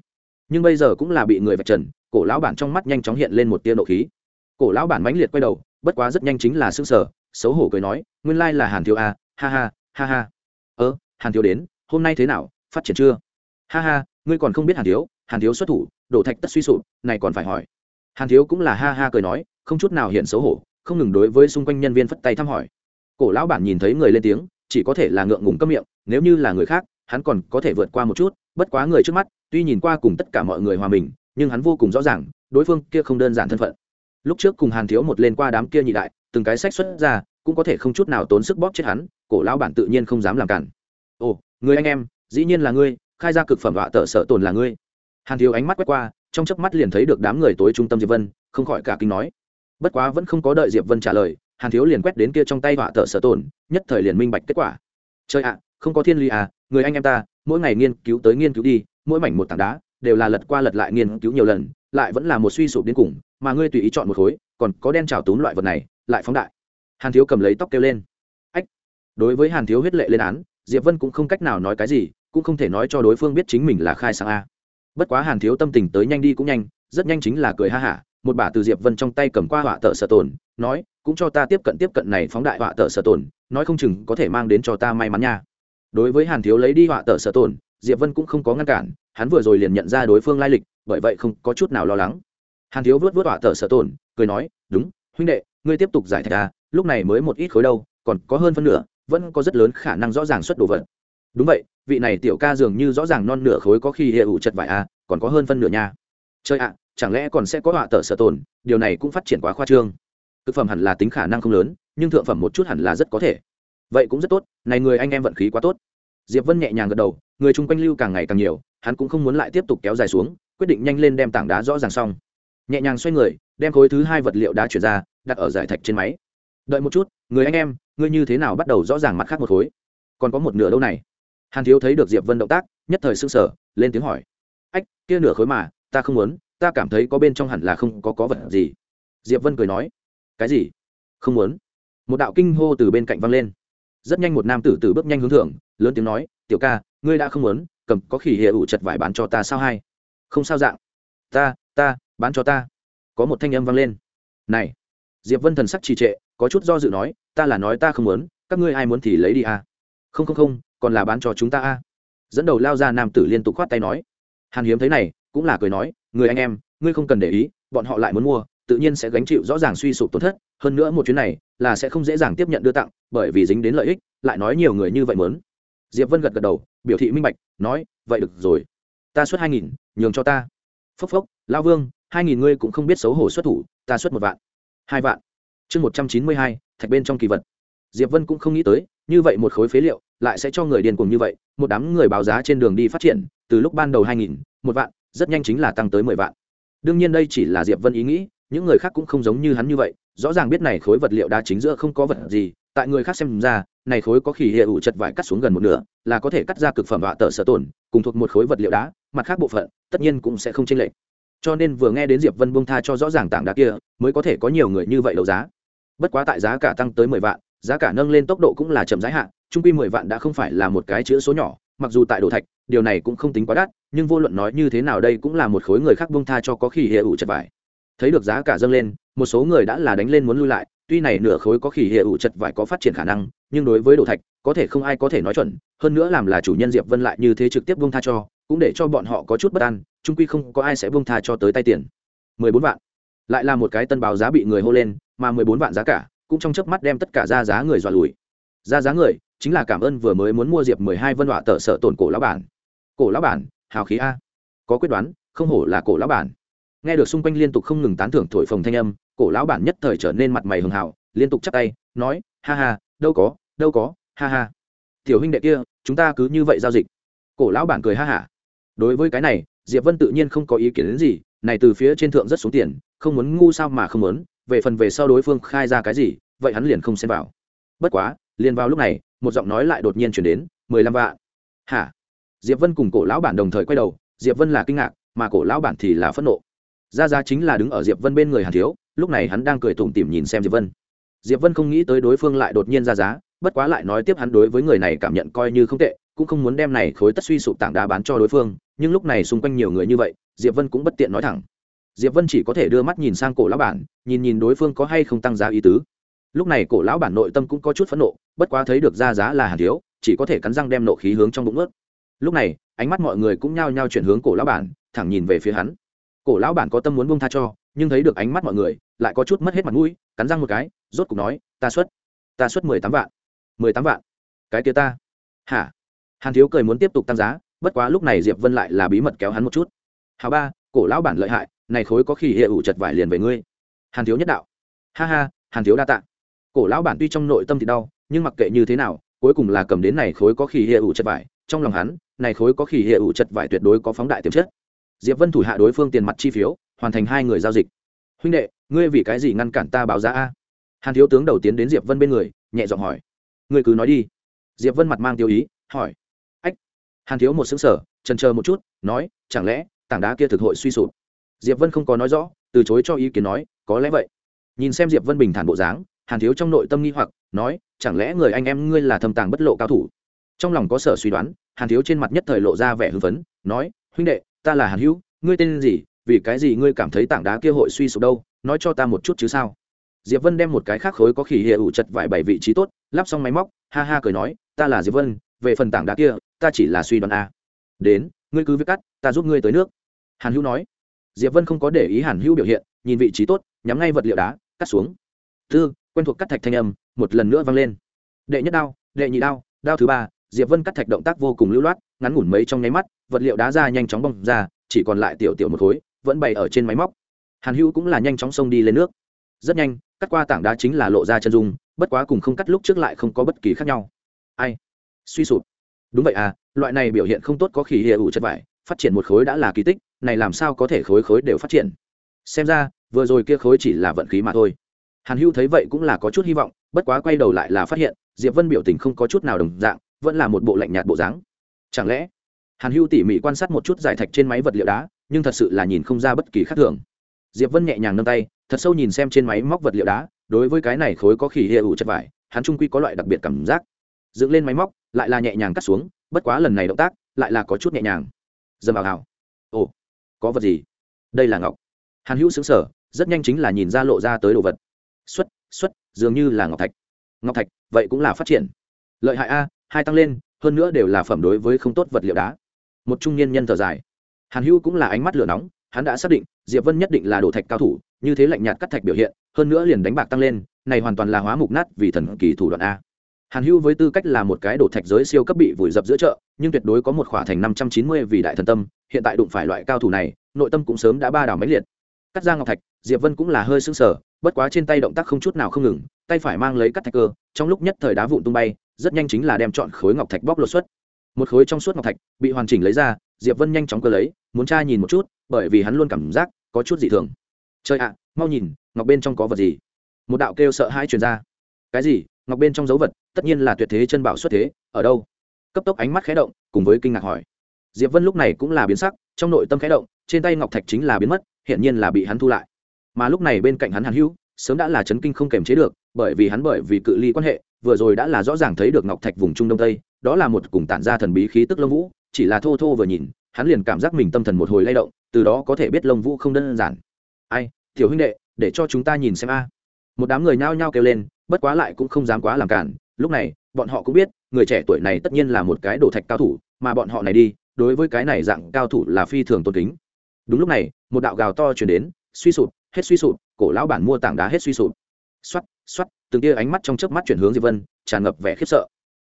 nhưng bây giờ cũng là bị người vạch trần, cổ lão bản trong mắt nhanh chóng hiện lên một tia nộ khí. Cổ lão bản mãnh liệt quay đầu, bất quá rất nhanh chính là xương sở xấu hổ cười nói, nguyên lai là hàn thiếu a, ha ha ha ha. Ơ, hàn thiếu đến, hôm nay thế nào, phát triển chưa? Ha ha, ngươi còn không biết hàn thiếu hàn thiếu xuất thủ, đổ thạch tất suy sụp, này còn phải hỏi. Hàn thiếu cũng là ha ha cười nói, không chút nào hiện xấu hổ, không ngừng đối với xung quanh nhân viên phất tay thăm hỏi. Cổ lão bản nhìn thấy người lên tiếng, chỉ có thể là ngượng ngùng câm miệng, nếu như là người khác, hắn còn có thể vượt qua một chút, bất quá người trước mắt tuy nhìn qua cùng tất cả mọi người hòa mình, nhưng hắn vô cùng rõ ràng, đối phương kia không đơn giản thân phận. Lúc trước cùng hàn thiếu một lên qua đám kia nhị đại, từng cái sách xuất ra, cũng có thể không chút nào tốn sức bóp chết hắn, cổ lão bản tự nhiên không dám làm cản. Ồ, người anh em, dĩ nhiên là ngươi, khai ra cực phẩm họa tợ sợ tồn là ngươi. Hàn thiếu ánh mắt quét qua, trong chớp mắt liền thấy được đám người tối trung tâm diệp vân, không khỏi cả kinh nói. Bất quá vẫn không có đợi diệp vân trả lời, hàn thiếu liền quét đến kia trong tay họa tợ sợ tồn, nhất thời liền minh bạch kết quả. Trời ạ, không có thiên lý à người anh em ta, mỗi ngày nghiên cứu tới nghiên cứu đi mỗi mảnh một tảng đá đều là lật qua lật lại nghiên cứu nhiều lần, lại vẫn là một suy sụp đến cùng, mà ngươi tùy ý chọn một khối, còn có đen trào túm loại vật này, lại phóng đại. Hàn thiếu cầm lấy tóc kêu lên. Ách, đối với hàn thiếu huyết lệ lên án, diệp vân cũng không cách nào nói cái gì, cũng không thể nói cho đối phương biết chính mình là khai sáng a. Bất quá hàn thiếu tâm tình tới nhanh đi cũng nhanh, rất nhanh chính là cười ha hả, một bả từ diệp vân trong tay cầm qua họa tợ sở tồn, nói, cũng cho ta tiếp cận tiếp cận này phóng đại họa tợ sở tồn, nói không chừng có thể mang đến cho ta may mắn nha. Đối với hàn thiếu lấy đi họa tợ sở tồn diệp vân cũng không có ngăn cản hắn vừa rồi liền nhận ra đối phương lai lịch bởi vậy không có chút nào lo lắng. Hàn thiếu vớt vớt tỏa tờ sở tồn cười nói đúng huynh đệ ngươi tiếp tục giải thạch ta lúc này mới một ít khối đâu còn có hơn phân nửa vẫn có rất lớn khả năng rõ ràng xuất đồ vật. Đúng vậy vị này tiểu ca dường như rõ ràng non nửa khối có khi hệ ủ chật vải a à, còn có hơn phân nửa nha. Chơi ạ chẳng lẽ còn sẽ có họa tờ sở tồn điều này cũng phát triển quá khoa trương. Thực phẩm hẳn là tính khả năng không lớn nhưng thượng phẩm một chút hẳn là rất có thể. Vậy cũng rất tốt này người anh em vận khí quá tốt. Diệp vân nhẹ nhàng gật đầu người chung quanh lưu càng ngày càng nhiều, hắn cũng không muốn lại tiếp tục kéo dài xuống, quyết định nhanh lên đem tảng đá rõ ràng xong. Nhẹ nhàng xoay người, đem khối thứ hai vật liệu đá chuyển ra, đặt ở giải thạch trên máy. Đợi một chút, người anh em, ngươi như thế nào bắt đầu rõ ràng mặt khác một khối? Còn có một nửa đâu này? Hàn thiếu thấy được diệp vân động tác, nhất thời s ư n g sở lên tiếng hỏi. Ách, kia nửa khối mà, ta không muốn, ta cảm thấy có bên trong hẳn là không có có vật gì. Diệp vân cười nói. Cái gì? Không muốn. Một đạo kinh hô từ bên cạnh văng lên. Rất nhanh một nam tử tử bước nhanh hướng thượng, lớn tiếng nói, tiểu ca ngươi đã không muốn, cầm có khỉ hệ ủ chật vải bán cho ta sao hay? Không sao dạng. Ta ta, bán cho ta. Có một thanh âm vang lên. Này, diệp vân thần sắc trì trệ, có chút do dự nói, ta là nói ta không muốn, các ngươi ai muốn thì lấy đi à? Không không không, còn là bán cho chúng ta à? Dẫn đầu lao ra nam tử liên tục khoát tay nói. Hàn hiếm thấy này, cũng là cười nói, người anh em, ngươi không cần để ý, bọn họ lại muốn mua, tự nhiên sẽ gánh chịu rõ ràng suy sụp tổn thất, hơn nữa một chuyến này, là sẽ không dễ dàng tiếp nhận đưa tặng, bởi vì dính đến lợi ích, lại nói nhiều người như vậy muốn. Diệp vân gật gật đầu biểu thị minh bạch, nói, vậy được rồi, ta xuất hai nghìn, nhường cho ta. Phốc phốc, lao vương, hai nghìn ngươi cũng không biết xấu hổ xuất thủ, ta xuất một vạn. Hai vạn. Chương một trăm chín mươi hai, thạch bên trong kỳ vật. Diệp vân cũng không nghĩ tới, như vậy một khối phế liệu lại sẽ cho người điên cuồng như vậy, một đám người báo giá trên đường đi phát triển, từ lúc ban đầu hai nghìn, một vạn, rất nhanh chính là tăng tới mười vạn. Đương nhiên đây chỉ là diệp vân ý nghĩ, những người khác cũng không giống như hắn như vậy, rõ ràng biết này khối vật liệu đá chính giữa không có vật gì, tại người khác xem ra này khối có khỉ hệ ủ chật vải cắt xuống gần một nửa, là có thể cắt ra cực phẩm họa tờ sở tổn cùng thuộc một khối vật liệu đá, mặt khác bộ phận, tất nhiên cũng sẽ không chênh lệch. Cho nên vừa nghe đến diệp vân buông tha cho rõ ràng tảng đá kia, mới có thể có nhiều người như vậy đấu giá. Bất quá tại giá cả tăng tới mười vạn, giá cả nâng lên tốc độ cũng là chậm giá hạn trung quy mười vạn đã không phải là một cái chữ số nhỏ, mặc dù tại đồ thạch, điều này cũng không tính quá đắt, nhưng vô luận nói như thế nào đây cũng là một khối người khác buông tha cho có khỉ hệ ủ chật vải. Thấy được giá cả dâng lên, một số người đã là đánh lên muốn lui lại, tuy này nửa khối có khỉ hệ ủ chật vải có phát triển khả năng nhưng đối với đồ thạch, có thể không ai có thể nói chuẩn, hơn nữa làm là chủ nhân diệp vân lại như thế trực tiếp buông tha cho, cũng để cho bọn họ có chút bất an trung quy không có ai sẽ buông tha cho tới tay tiền. Mười bốn vạn. Lại là một cái tân báo giá bị người hô lên, mà mười bốn vạn giá cả, cũng trong chớp mắt đem tất cả ra giá người dọa lùi. Ra giá người, chính là cảm ơn vừa mới muốn mua diệp mười hai vân họa tờ sợ tổn cổ lão bản. Cổ lão bản, hào khí a. Có quyết đoán, không hổ là cổ lão bản. Nghe được xung quanh liên tục không ngừng tán thưởng thổi phồng thanh âm, cổ lão bản nhất thời trở nên mặt mày hường hào, liên tục chắp tay, nói, ha ha, đâu có đâu có, ha ha. Tiểu huynh đệ kia, chúng ta cứ như vậy giao dịch. Cổ lão bản cười ha hả. Đối với cái này, diệp vân tự nhiên không có ý kiến đến gì, này từ phía trên thượng rất xuống tiền, không muốn ngu sao mà không muốn, về phần về sau đối phương khai ra cái gì, vậy hắn liền không xem vào. Bất quá, liền vào lúc này, một giọng nói lại đột nhiên chuyển đến, mười lăm vạn. Hả? Diệp vân cùng cổ lão bản đồng thời quay đầu, diệp vân là kinh ngạc, mà cổ lão bản thì là phẫn nộ. Ra ra chính là đứng ở diệp vân bên người hàn thiếu, lúc này hắn đang cười tủm tỉm nhìn xem diệp vân. Diệp vân không nghĩ tới đối phương lại đột nhiên ra giá bất quá lại nói tiếp hắn đối với người này cảm nhận coi như không tệ, cũng không muốn đem này khối tất suy sụp tảng đá bán cho đối phương, nhưng lúc này xung quanh nhiều người như vậy, diệp vân cũng bất tiện nói thẳng. Diệp vân chỉ có thể đưa mắt nhìn sang cổ lão bản, nhìn nhìn đối phương có hay không tăng giá ý tứ. Lúc này cổ lão bản nội tâm cũng có chút phẫn nộ, bất quá thấy được ra giá là hàn thiếu, chỉ có thể cắn răng đem nộ khí hướng trong bụng ướt lúc này, ánh mắt mọi người cũng nhao nhao chuyển hướng cổ lão bản, thẳng nhìn về phía hắn. Cổ lão bản có tâm muốn buông tha cho, nhưng thấy được ánh mắt mọi người, lại có chút mất hết mặt mũi, cắn răng một cái, rốt cục nói, ta xuất ta xuất mười tám vạn mười tám vạn. Cái kia ta. Hả? Hàn thiếu cười muốn tiếp tục tăng giá, bất quá lúc này diệp vân lại là bí mật kéo hắn một chút. Hào ba, cổ lão bản lợi hại, này khối có khi hệ ủ chật vải liền về ngươi. Hàn thiếu nhất đạo. Ha ha, hàn thiếu đa tạ. Cổ lão bản tuy trong nội tâm thì đau, nhưng mặc kệ như thế nào, cuối cùng là cầm đến này khối có khi hệ ủ chật vải. Trong lòng hắn, này khối có khi hệ ủ chật vải tuyệt đối có phóng đại tiềm chất. Diệp vân thủ hạ đối phương tiền mặt chi phiếu, hoàn thành hai người giao dịch. Huynh đệ, ngươi vì cái gì ngăn cản ta báo giá a? Hàn thiếu tướng đầu tiến đến diệp vân bên người, nhẹ giọng hỏi ngươi cứ nói đi. Diệp vân mặt mang tiêu ý, hỏi. Ách, hàn thiếu một xứng sở trần chờ một chút, nói, chẳng lẽ, tảng đá kia thực hội suy sụp? Diệp vân không có nói rõ, từ chối cho ý kiến nói, có lẽ vậy. Nhìn xem diệp vân bình thản bộ dáng, hàn thiếu trong nội tâm nghi hoặc, nói, chẳng lẽ người anh em ngươi là thâm tàng bất lộ cao thủ? Trong lòng có sở suy đoán, hàn thiếu trên mặt nhất thời lộ ra vẻ hưng phấn, nói, huynh đệ, ta là hàn hữu, ngươi tên gì, vì cái gì ngươi cảm thấy tảng đá kia hội suy sụp đâu? Nói cho ta một chút chứ sao? Diệp vân đem một cái khác khối có khỉ hệ ủ chật vài bảy vị trí tốt, lắp xong máy móc, ha ha cười nói, ta là diệp vân, về phần tảng đá kia, ta chỉ là suy đoán a. Đến, ngươi cứ viết cắt, ta giúp ngươi tới nước. Hàn hữu nói. Diệp vân không có để ý hàn hữu biểu hiện, nhìn vị trí tốt, nhắm ngay vật liệu đá, cắt xuống. Tư, quen thuộc cắt thạch thanh âm, một lần nữa vang lên. Đệ nhất đao, đệ nhị đao đao thứ ba. Diệp vân cắt thạch động tác vô cùng lưu loát, ngắn ngủn mấy trong nháy mắt, vật liệu đá ra nhanh chóng bong ra, chỉ còn lại tiểu tiểu một khối, vẫn bày ở trên máy móc. Hàn hữu cũng là nhanh chóng xông đi lên nước. Rất nhanh cắt qua tảng đá chính là lộ ra chân dung, bất quá cùng không cắt lúc trước lại không có bất kỳ khác nhau. Ai? Suy sụp. Đúng vậy à loại này biểu hiện không tốt có khỉ hiệu ủ chất vải, phát triển một khối đã là kỳ tích, này làm sao có thể khối khối đều phát triển? Xem ra, vừa rồi kia khối chỉ là vận khí mà thôi. Hàn hữu thấy vậy cũng là có chút hy vọng, bất quá quay đầu lại là phát hiện, diệp vân biểu tình không có chút nào đồng dạng, vẫn là một bộ lạnh nhạt bộ dáng. Chẳng lẽ, hàn hữu tỉ mỉ quan sát một chút giải thạch trên máy vật liệu đá, nhưng thật sự là nhìn không ra bất kỳ khác thường diệp vân nhẹ nhàng nâng tay, thật sâu nhìn xem trên máy móc vật liệu đá, đối với cái này khối có khỉ hiệu chất vải, hắn trung quy có loại đặc biệt cảm giác. Dựng lên máy móc, lại là nhẹ nhàng cắt xuống, bất quá lần này động tác, lại là có chút nhẹ nhàng. Dầm vào hào ồ, có vật gì? Đây là ngọc. Hàn hữu xứng sở rất nhanh chính là nhìn ra lộ ra tới đồ vật. Xuất xuất, dường như là ngọc thạch. Ngọc thạch, vậy cũng là phát triển. Lợi hại a, hai tăng lên, hơn nữa đều là phẩm đối với không tốt vật liệu đá. Một trung niên nhân thở dài. Hàn hữu cũng là ánh mắt lửa nóng hắn đã xác định, diệp vân nhất định là đồ thạch cao thủ, như thế lạnh nhạt cắt thạch biểu hiện, hơn nữa liền đánh bạc tăng lên, này hoàn toàn là hóa mục nát vì thần kỳ thủ đoạn a. Hàn Hưu với tư cách là một cái đồ thạch giới siêu cấp bị vùi dập giữa chợ, nhưng tuyệt đối có một khỏa thành năm trăm chín mươi vì đại thần tâm, hiện tại đụng phải loại cao thủ này, nội tâm cũng sớm đã ba đảo máy liệt. Cắt ra ngọc thạch, diệp vân cũng là hơi sưng sờ, bất quá trên tay động tác không chút nào không ngừng, tay phải mang lấy cắt thạch cơ, trong lúc nhất thời đá vụn tung bay, rất nhanh chính là đem chọn khối ngọc thạch bóc lột xuất. Một khối trong suốt ngọc thạch bị hoàn chỉnh lấy ra diệp vân nhanh chóng cơ lấy, muốn tra nhìn một chút, bởi vì hắn luôn cảm giác có chút dị thường. Trời ạ, mau nhìn, ngọc bên trong có vật gì? Một đạo kêu sợ hãi truyền ra. Cái gì? Ngọc bên trong dấu vật, tất nhiên là tuyệt thế chân bảo xuất thế, ở đâu? Cấp tốc ánh mắt khé động, cùng với kinh ngạc hỏi. Diệp vân lúc này cũng là biến sắc, trong nội tâm khé động, trên tay ngọc thạch chính là biến mất hiện nhiên là bị hắn thu lại. Mà lúc này bên cạnh hắn hàn hữu, sớm đã là chấn kinh không kềm chế được, bởi vì hắn bởi vì cự ly quan hệ, vừa rồi đã là rõ ràng thấy được ngọc thạch vùng trung đông tây, đó là một cùng tản ra thần bí khí tức lông vũ chỉ là thô thô vừa nhìn, hắn liền cảm giác mình tâm thần một hồi lay động, từ đó có thể biết lông vũ không đơn giản. Ai, tiểu huynh đệ, để cho chúng ta nhìn xem a. Một đám người nhao nhao kêu lên, bất quá lại cũng không dám quá làm cản. Lúc này, bọn họ cũng biết, người trẻ tuổi này tất nhiên là một cái đổ thạch cao thủ, mà bọn họ này đi, đối với cái này dạng cao thủ là phi thường tôn kính. Đúng lúc này, một đạo gào to chuyển đến, suy sụp, hết suy sụp, cổ lão bản mua tảng đá hết suy sụp. Xoắt xoắt từng tia ánh mắt trong chớp mắt chuyển hướng diệp vân, tràn ngập vẻ khiếp sợ.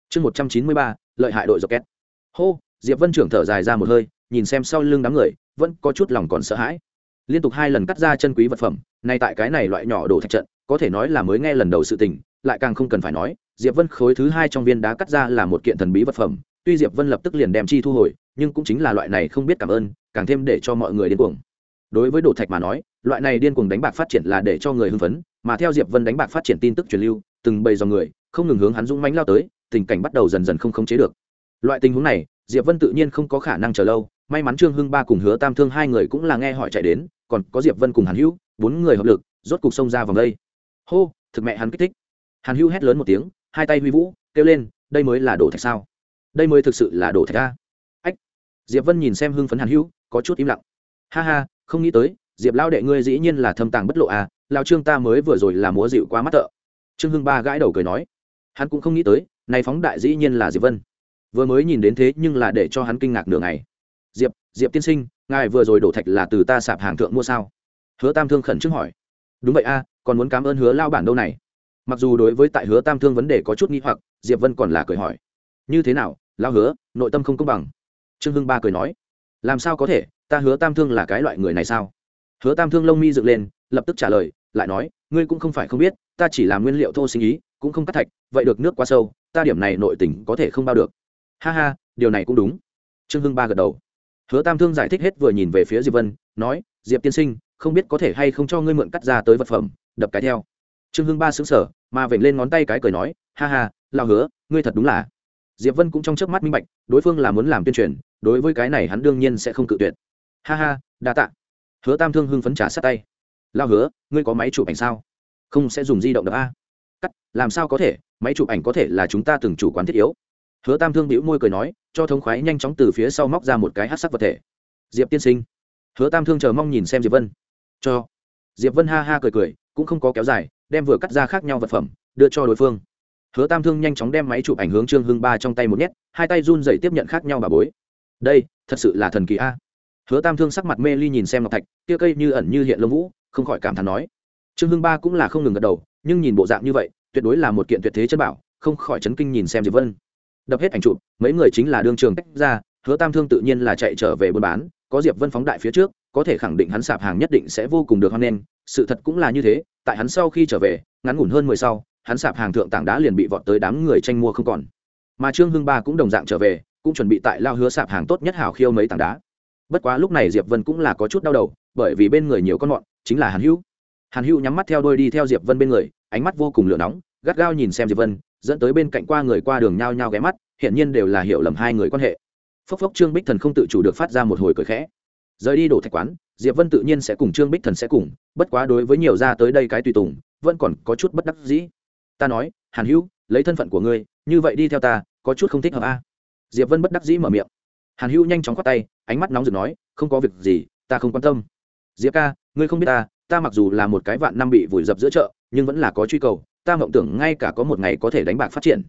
Chương một trăm chín mươi ba, lợi hại đội dọc két hô! Diệp vân trưởng thở dài ra một hơi, nhìn xem sau lưng đám người, vẫn có chút lòng còn sợ hãi. Liên tục hai lần cắt ra chân quý vật phẩm, nay tại cái này loại nhỏ đổ thạch trận, có thể nói là mới nghe lần đầu sự tình, lại càng không cần phải nói, diệp vân khối thứ hai trong viên đá cắt ra là một kiện thần bí vật phẩm, tuy diệp vân lập tức liền đem chi thu hồi, nhưng cũng chính là loại này không biết cảm ơn, càng thêm để cho mọi người điên cuồng. Đối với đồ thạch mà nói, loại này điên cuồng đánh bạc phát triển là để cho người hưng phấn, mà theo diệp vân đánh bạc phát triển tin tức truyền lưu, từng bầy dòng người, không ngừng hướng hắn dũng mãnh lao tới, tình cảnh bắt đầu dần dần không khống chế được. Loại tình huống này diệp vân tự nhiên không có khả năng chờ lâu, may mắn trương hưng ba cùng hứa tam thương hai người cũng là nghe hỏi chạy đến, còn có diệp vân cùng hàn hữu, bốn người hợp lực, rốt cục xông ra vòng đây. Hô, thực mẹ hắn kích thích. Hàn hữu hét lớn một tiếng, hai tay huy vũ, kêu lên, đây mới là đồ thạch sao? Đây mới thực sự là đồ thạch a. Ách. Diệp vân nhìn xem hưng phấn hàn hữu, có chút im lặng. Ha ha, không nghĩ tới, diệp lao đệ ngươi dĩ nhiên là thâm tàng bất lộ à lao trương ta mới vừa rồi là múa dịu quá mắt tợ. trương hưng ba gãi đầu cười nói. Hắn cũng không nghĩ tới này phóng đại dĩ nhiên là diệp vân vừa mới nhìn đến thế nhưng là để cho hắn kinh ngạc nửa ngày. Diệp diệp tiên sinh, ngài vừa rồi đổ thạch là từ ta sạp hàng thượng mua sao? Hứa tam thương khẩn trương hỏi. Đúng vậy a, còn muốn cảm ơn hứa lao bản đâu này? Mặc dù đối với tại hứa tam thương vấn đề có chút nghi hoặc, diệp vân còn là cười hỏi. Như thế nào lao hứa, nội tâm không công bằng? Trương hưng ba cười nói. Làm sao có thể, ta hứa tam thương là cái loại người này sao? Hứa tam thương lông mi dựng lên, lập tức trả lời, lại nói, ngươi cũng không phải không biết, ta chỉ làm nguyên liệu thô sinh ý, cũng không cắt thạch, vậy được nước quá sâu, ta điểm này nội tình có thể không bao được ha ha, điều này cũng đúng. Trương hưng ba gật đầu. Hứa tam thương giải thích hết vừa nhìn về phía diệp vân, nói, diệp tiên sinh, không biết có thể hay không cho ngươi mượn cắt ra tới vật phẩm, đập cái theo. Trương hưng ba xứng sở mà vểnh lên ngón tay cái cười nói, ha ha lao hứa, ngươi thật đúng là. Diệp vân cũng trong chớp mắt minh bạch, đối phương là muốn làm tuyên truyền, đối với cái này hắn đương nhiên sẽ không cự tuyệt. Ha ha, đa tạ. Hứa tam thương hưng phấn trả sát tay. Lao hứa, ngươi có máy chụp ảnh sao? Không sẽ dùng di động đập a. Cắt, làm sao có thể? Máy chụp ảnh có thể là chúng ta từng chủ quán thiết yếu hứa tam thương bĩu môi cười nói, cho thống khoái nhanh chóng từ phía sau móc ra một cái hát sắc vật thể. Diệp tiên sinh. Hứa tam thương chờ mong nhìn xem diệp vân. Cho. Diệp vân ha ha cười cười, cũng không có kéo dài, đem vừa cắt ra khác nhau vật phẩm, đưa cho đối phương. Hứa tam thương nhanh chóng đem máy chụp ảnh hướng trương hưng ba trong tay một nhét, hai tay run dậy tiếp nhận khác nhau bà bối. Đây, thật sự là thần kỳ a. Hứa tam thương sắc mặt mê ly nhìn xem ngọc thạch, kia cây như ẩn như hiện lông vũ, không khỏi cảm thán nói. Trương hưng ba cũng là không ngừng gật đầu, nhưng nhìn bộ dạng như vậy, tuyệt đối là một kiện tuyệt thế chân bảo, không khỏi chấn kinh nhìn xem diệp vân đập hết ảnh chụp, mấy người chính là đương trường tách ra, hứa tam thương tự nhiên là chạy trở về buôn bán, có diệp vân phóng đại phía trước, có thể khẳng định hắn sạp hàng nhất định sẽ vô cùng được hoan nghênh, sự thật cũng là như thế, tại hắn sau khi trở về, ngắn ngủn hơn mười sau, hắn sạp hàng thượng tảng đá liền bị vọt tới đám người tranh mua không còn. Mà trương hưng ba cũng đồng dạng trở về, cũng chuẩn bị tại lao hứa sạp hàng tốt nhất hảo khiêu mấy tảng đá. Bất quá lúc này diệp vân cũng là có chút đau đầu, bởi vì bên người nhiều con mọn, chính là hàn hữu. Hàn hữu nhắm mắt theo đôi đi theo diệp vân bên người, ánh mắt vô cùng lửa nóng, gắt gao nhìn xem diệp vân dẫn tới bên cạnh qua người qua đường nhao nhao ghé mắt hiện nhiên đều là hiểu lầm hai người quan hệ. Phốc phốc trương bích thần không tự chủ được phát ra một hồi cười khẽ. Rời đi đổ thạch quán, diệp vân tự nhiên sẽ cùng trương bích thần sẽ cùng, bất quá đối với nhiều ra tới đây cái tùy tùng, vẫn còn có chút bất đắc dĩ. Ta nói, hàn hữu, lấy thân phận của ngươi, như vậy đi theo ta, có chút không thích hợp a. Diệp vân bất đắc dĩ mở miệng. Hàn hữu nhanh chóng khoát tay, ánh mắt nóng rực nói, không có việc gì, ta không quan tâm. Diệp ca, ngươi không biết ta ta mặc dù là một cái vạn năm bị vùi dập giữa chợ, nhưng vẫn là có truy cầu ta mộng tưởng ngay cả có một ngày có thể đánh bạc phát triển.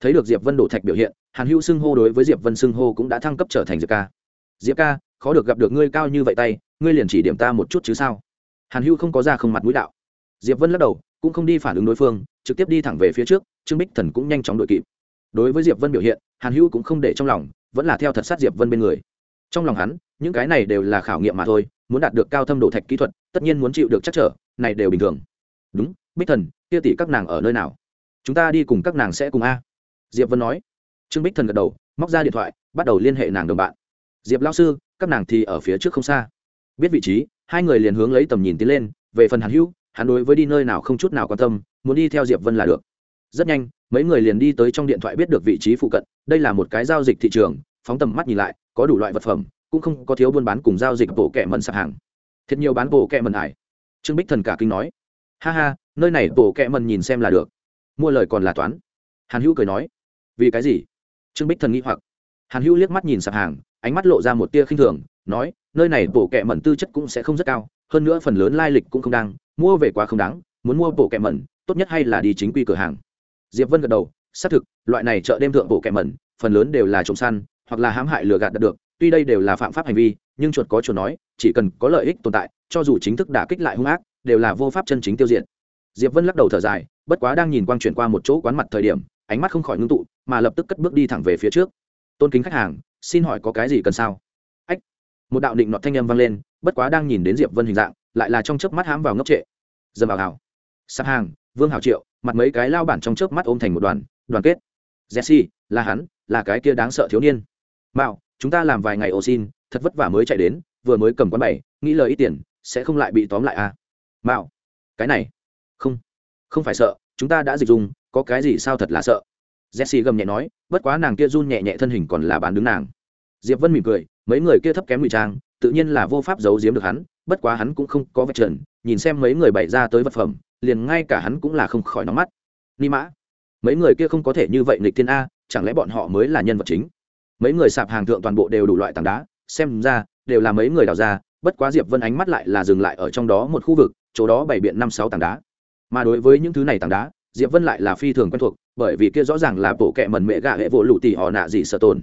Thấy được diệp vân đổ thạch biểu hiện, hàn hữu xưng hô đối với diệp vân xưng hô cũng đã thăng cấp trở thành diệp ca. Diệp ca, khó được gặp được ngươi cao như vậy tay, ngươi liền chỉ điểm ta một chút chứ sao? Hàn hữu không có ra không mặt mũi đạo. Diệp vân lắc đầu, cũng không đi phản ứng đối phương, trực tiếp đi thẳng về phía trước, trương bích thần cũng nhanh chóng đội kịp. Đối với diệp vân biểu hiện, hàn hữu cũng không để trong lòng, vẫn là theo thật sát diệp vân bên người. Trong lòng hắn, những cái này đều là khảo nghiệm mà thôi, muốn đạt được cao thâm độ thạch kỹ thuật, tất nhiên muốn chịu được chắc trở, này đều bình thường. Đúng bích thần, kia tỷ các nàng ở nơi nào? Chúng ta đi cùng các nàng sẽ cùng a. Diệp vân nói. Trương bích thần gật đầu, móc ra điện thoại, bắt đầu liên hệ nàng đồng bạn. Diệp lao sư, các nàng thì ở phía trước không xa. Biết vị trí, hai người liền hướng lấy tầm nhìn tiến lên, về phần hàn hữu, hắn đối với đi nơi nào không chút nào quan tâm, muốn đi theo diệp vân là được. Rất nhanh, mấy người liền đi tới trong điện thoại biết được vị trí phụ cận, đây là một cái giao dịch thị trường, phóng tầm mắt nhìn lại, có đủ loại vật phẩm, cũng không có thiếu buôn bán cùng giao dịch bộ kẻ mần sạp hàng. Thiệt nhiều bán bộ kẻ mần hải trương bích thần cả kinh nói ha ha, nơi này bộ kẹ mần nhìn xem là được. Mua lời còn là toán. Hàn hữu cười nói, vì cái gì? Trương bích thần nghĩ hoặc. Hàn hữu liếc mắt nhìn sạp hàng, ánh mắt lộ ra một tia khinh thường, nói, nơi này bộ kẹ mần tư chất cũng sẽ không rất cao, hơn nữa phần lớn lai lịch cũng không đáng, mua về quá không đáng, muốn mua bộ kẹ mẩn tốt nhất hay là đi chính quy cửa hàng. Diệp vân gật đầu, xác thực, loại này chợ đêm thượng bộ kẹ mẩn phần lớn đều là trộm săn, hoặc là hãm hại lừa gạt đạt được, tuy đây đều là phạm pháp hành vi, nhưng chuột có chuột nói, chỉ cần có lợi ích tồn tại, cho dù chính thức đả kích lại hung ác đều là vô pháp chân chính tiêu diệt. Diệp vân lắc đầu thở dài, bất quá đang nhìn quang chuyển qua một chỗ quán mặt thời điểm, ánh mắt không khỏi ngưng tụ, mà lập tức cất bước đi thẳng về phía trước. Tôn kính khách hàng, xin hỏi có cái gì cần sao? Ách, một đạo định nọt thanh âm vang lên, bất quá đang nhìn đến diệp vân hình dạng, lại là trong chớp mắt hãm vào ngốc trệ. Dầm vào hào. Sạp hàng, vương hào triệu, mặt mấy cái lao bản trong chớp mắt ôm thành một đoàn đoàn kết. Jesse, là hắn, là cái kia đáng sợ thiếu niên. Mạo, chúng ta làm vài ngày ô xin, thật vất vả mới chạy đến, vừa mới cầm quán bảy, nghĩ lời ít tiền, sẽ không lại bị tóm lại à? Mạo. Cái này. Không. Không phải sợ. Chúng ta đã dịch dùng, có cái gì sao thật là sợ? Jesse gầm nhẹ nói, bất quá nàng kia run nhẹ nhẹ thân hình còn là bán đứng nàng. Diệp vân mỉm cười, mấy người kia thấp kém ngụy trang, tự nhiên là vô pháp giấu giếm được hắn, bất quá hắn cũng không có vật trần, nhìn xem mấy người bày ra tới vật phẩm, liền ngay cả hắn cũng là không khỏi nóng mắt. Ni mã. Mấy người kia không có thể như vậy nghịch thiên a, chẳng lẽ bọn họ mới là nhân vật chính? Mấy người sạp hàng thượng toàn bộ đều đủ loại tảng đá, xem ra, đều là mấy người đào ra, bất quá diệp vân ánh mắt lại là dừng lại ở trong đó một khu vực chỗ đó bày biện năm sáu tảng đá. Mà đối với những thứ này tảng đá diệp vân lại là phi thường quen thuộc bởi vì kia rõ ràng là bộ kệ mần mẹ gạ hệ vỗ lụ tỷ họ nạ gì sợ tồn.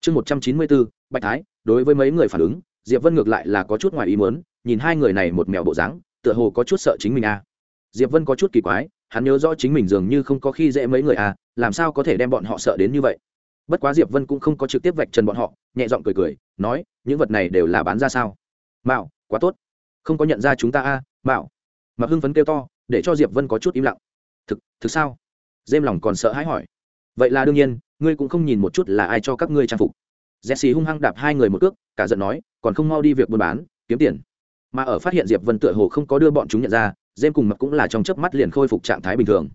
Chương một trăm chín mươi bốn bạch thái đối với mấy người phản ứng diệp vân ngược lại là có chút ngoài ý muốn nhìn hai người này một mèo bộ dáng tựa hồ có chút sợ chính mình a à. diệp vân có chút kỳ quái hắn nhớ rõ chính mình dường như không có khi dễ mấy người à làm sao có thể đem bọn họ sợ đến như vậy? Bất quá diệp vân cũng không có trực tiếp vạch trần bọn họ nhẹ giọng cười cười nói những vật này đều là bán ra sao? Mạo quá tốt. Không có nhận ra chúng ta a à, mạo. Mặc hưng phấn kêu to để cho diệp vân có chút im lặng. Thực thực sao? Dêm lòng còn sợ hãi hỏi. Vậy là đương nhiên ngươi cũng không nhìn một chút là ai cho các ngươi trang phục. Jesse hung hăng đạp hai người một cước cả giận nói còn không mau đi việc buôn bán kiếm tiền. Mà ở phát hiện diệp vân tựa hồ không có đưa bọn chúng nhận ra dêm cùng mặc cũng là trong chớp mắt liền khôi phục trạng thái bình thường.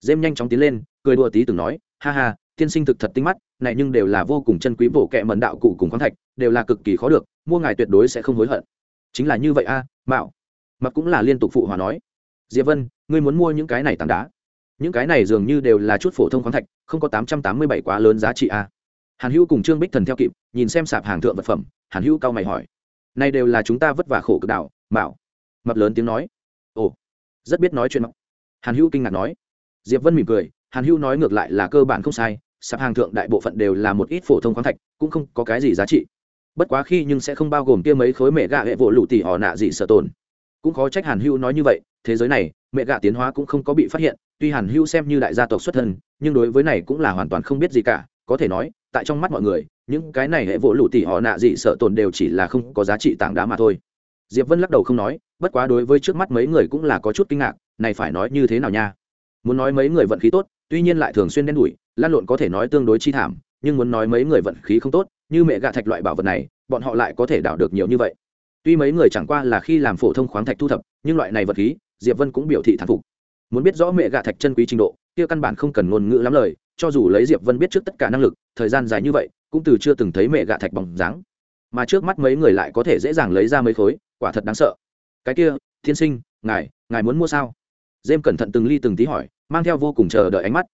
Dêm nhanh chóng tiến lên cười đùa tí từng nói ha ha tiên sinh thực thật tinh mắt này nhưng đều là vô cùng chân quý bổ kẹ mần đạo cụ cùng khoáng thạch đều là cực kỳ khó được mua ngài tuyệt đối sẽ không hối hận. Chính là như vậy a à, mạo mặc cũng là liên tục phụ hòa nói. Diệp vân ngươi muốn mua những cái này tảng đá. Những cái này dường như đều là chút phổ thông khoáng thạch không có tám trăm tám mươi bảy quá lớn giá trị a. Hàn hữu cùng trương bích thần theo kịp nhìn xem sạp hàng thượng vật phẩm hàn hữu cao mày hỏi. Nay đều là chúng ta vất vả khổ cực đảo, mạo. Mập lớn tiếng nói. Ồ rất biết nói chuyện mọc hàn hữu kinh ngạc nói. Diệp vân mỉm cười hàn hữu nói ngược lại là cơ bản không sai sạp hàng thượng đại bộ phận đều là một ít phổ thông khoáng thạch cũng không có cái gì giá trị. Bất quá khi nhưng sẽ không bao gồm kia mấy khối mẹ gạ hệ vỗ lụ tỉ họ nạ gì sợ tồn cũng khó trách hàn hữu nói như vậy, thế giới này, mẹ gạ tiến hóa cũng không có bị phát hiện, tuy hàn hữu xem như đại gia tộc xuất thân, nhưng đối với này cũng là hoàn toàn không biết gì cả, có thể nói, tại trong mắt mọi người, những cái này hệ vỗ lụ tỉ họ nạ gì sợ tồn đều chỉ là không có giá trị tảng đá mà thôi. Diệp vân lắc đầu không nói, bất quá đối với trước mắt mấy người cũng là có chút kinh ngạc, này phải nói như thế nào nha? Muốn nói mấy người vận khí tốt, tuy nhiên lại thường xuyên đen đủi, lan lộn có thể nói tương đối chi thảm, nhưng muốn nói mấy người vận khí không tốt, như mẹ gạ thạch loại bảo vật này, bọn họ lại có thể đảo được nhiều như vậy tuy mấy người chẳng qua là khi làm phổ thông khoáng thạch thu thập, nhưng loại này vật khí, diệp vân cũng biểu thị thán phục. Muốn biết rõ mẹ gạ thạch chân quý trình độ, kia căn bản không cần ngôn ngữ lắm lời, cho dù lấy diệp vân biết trước tất cả năng lực, thời gian dài như vậy, cũng từ chưa từng thấy mẹ gạ thạch bóng dáng. Mà trước mắt mấy người lại có thể dễ dàng lấy ra mấy khối, quả thật đáng sợ. Cái kia, thiên sinh, ngài ngài muốn mua sao? Dêm cẩn thận từng ly từng tí hỏi, mang theo vô cùng chờ đợi ánh mắt.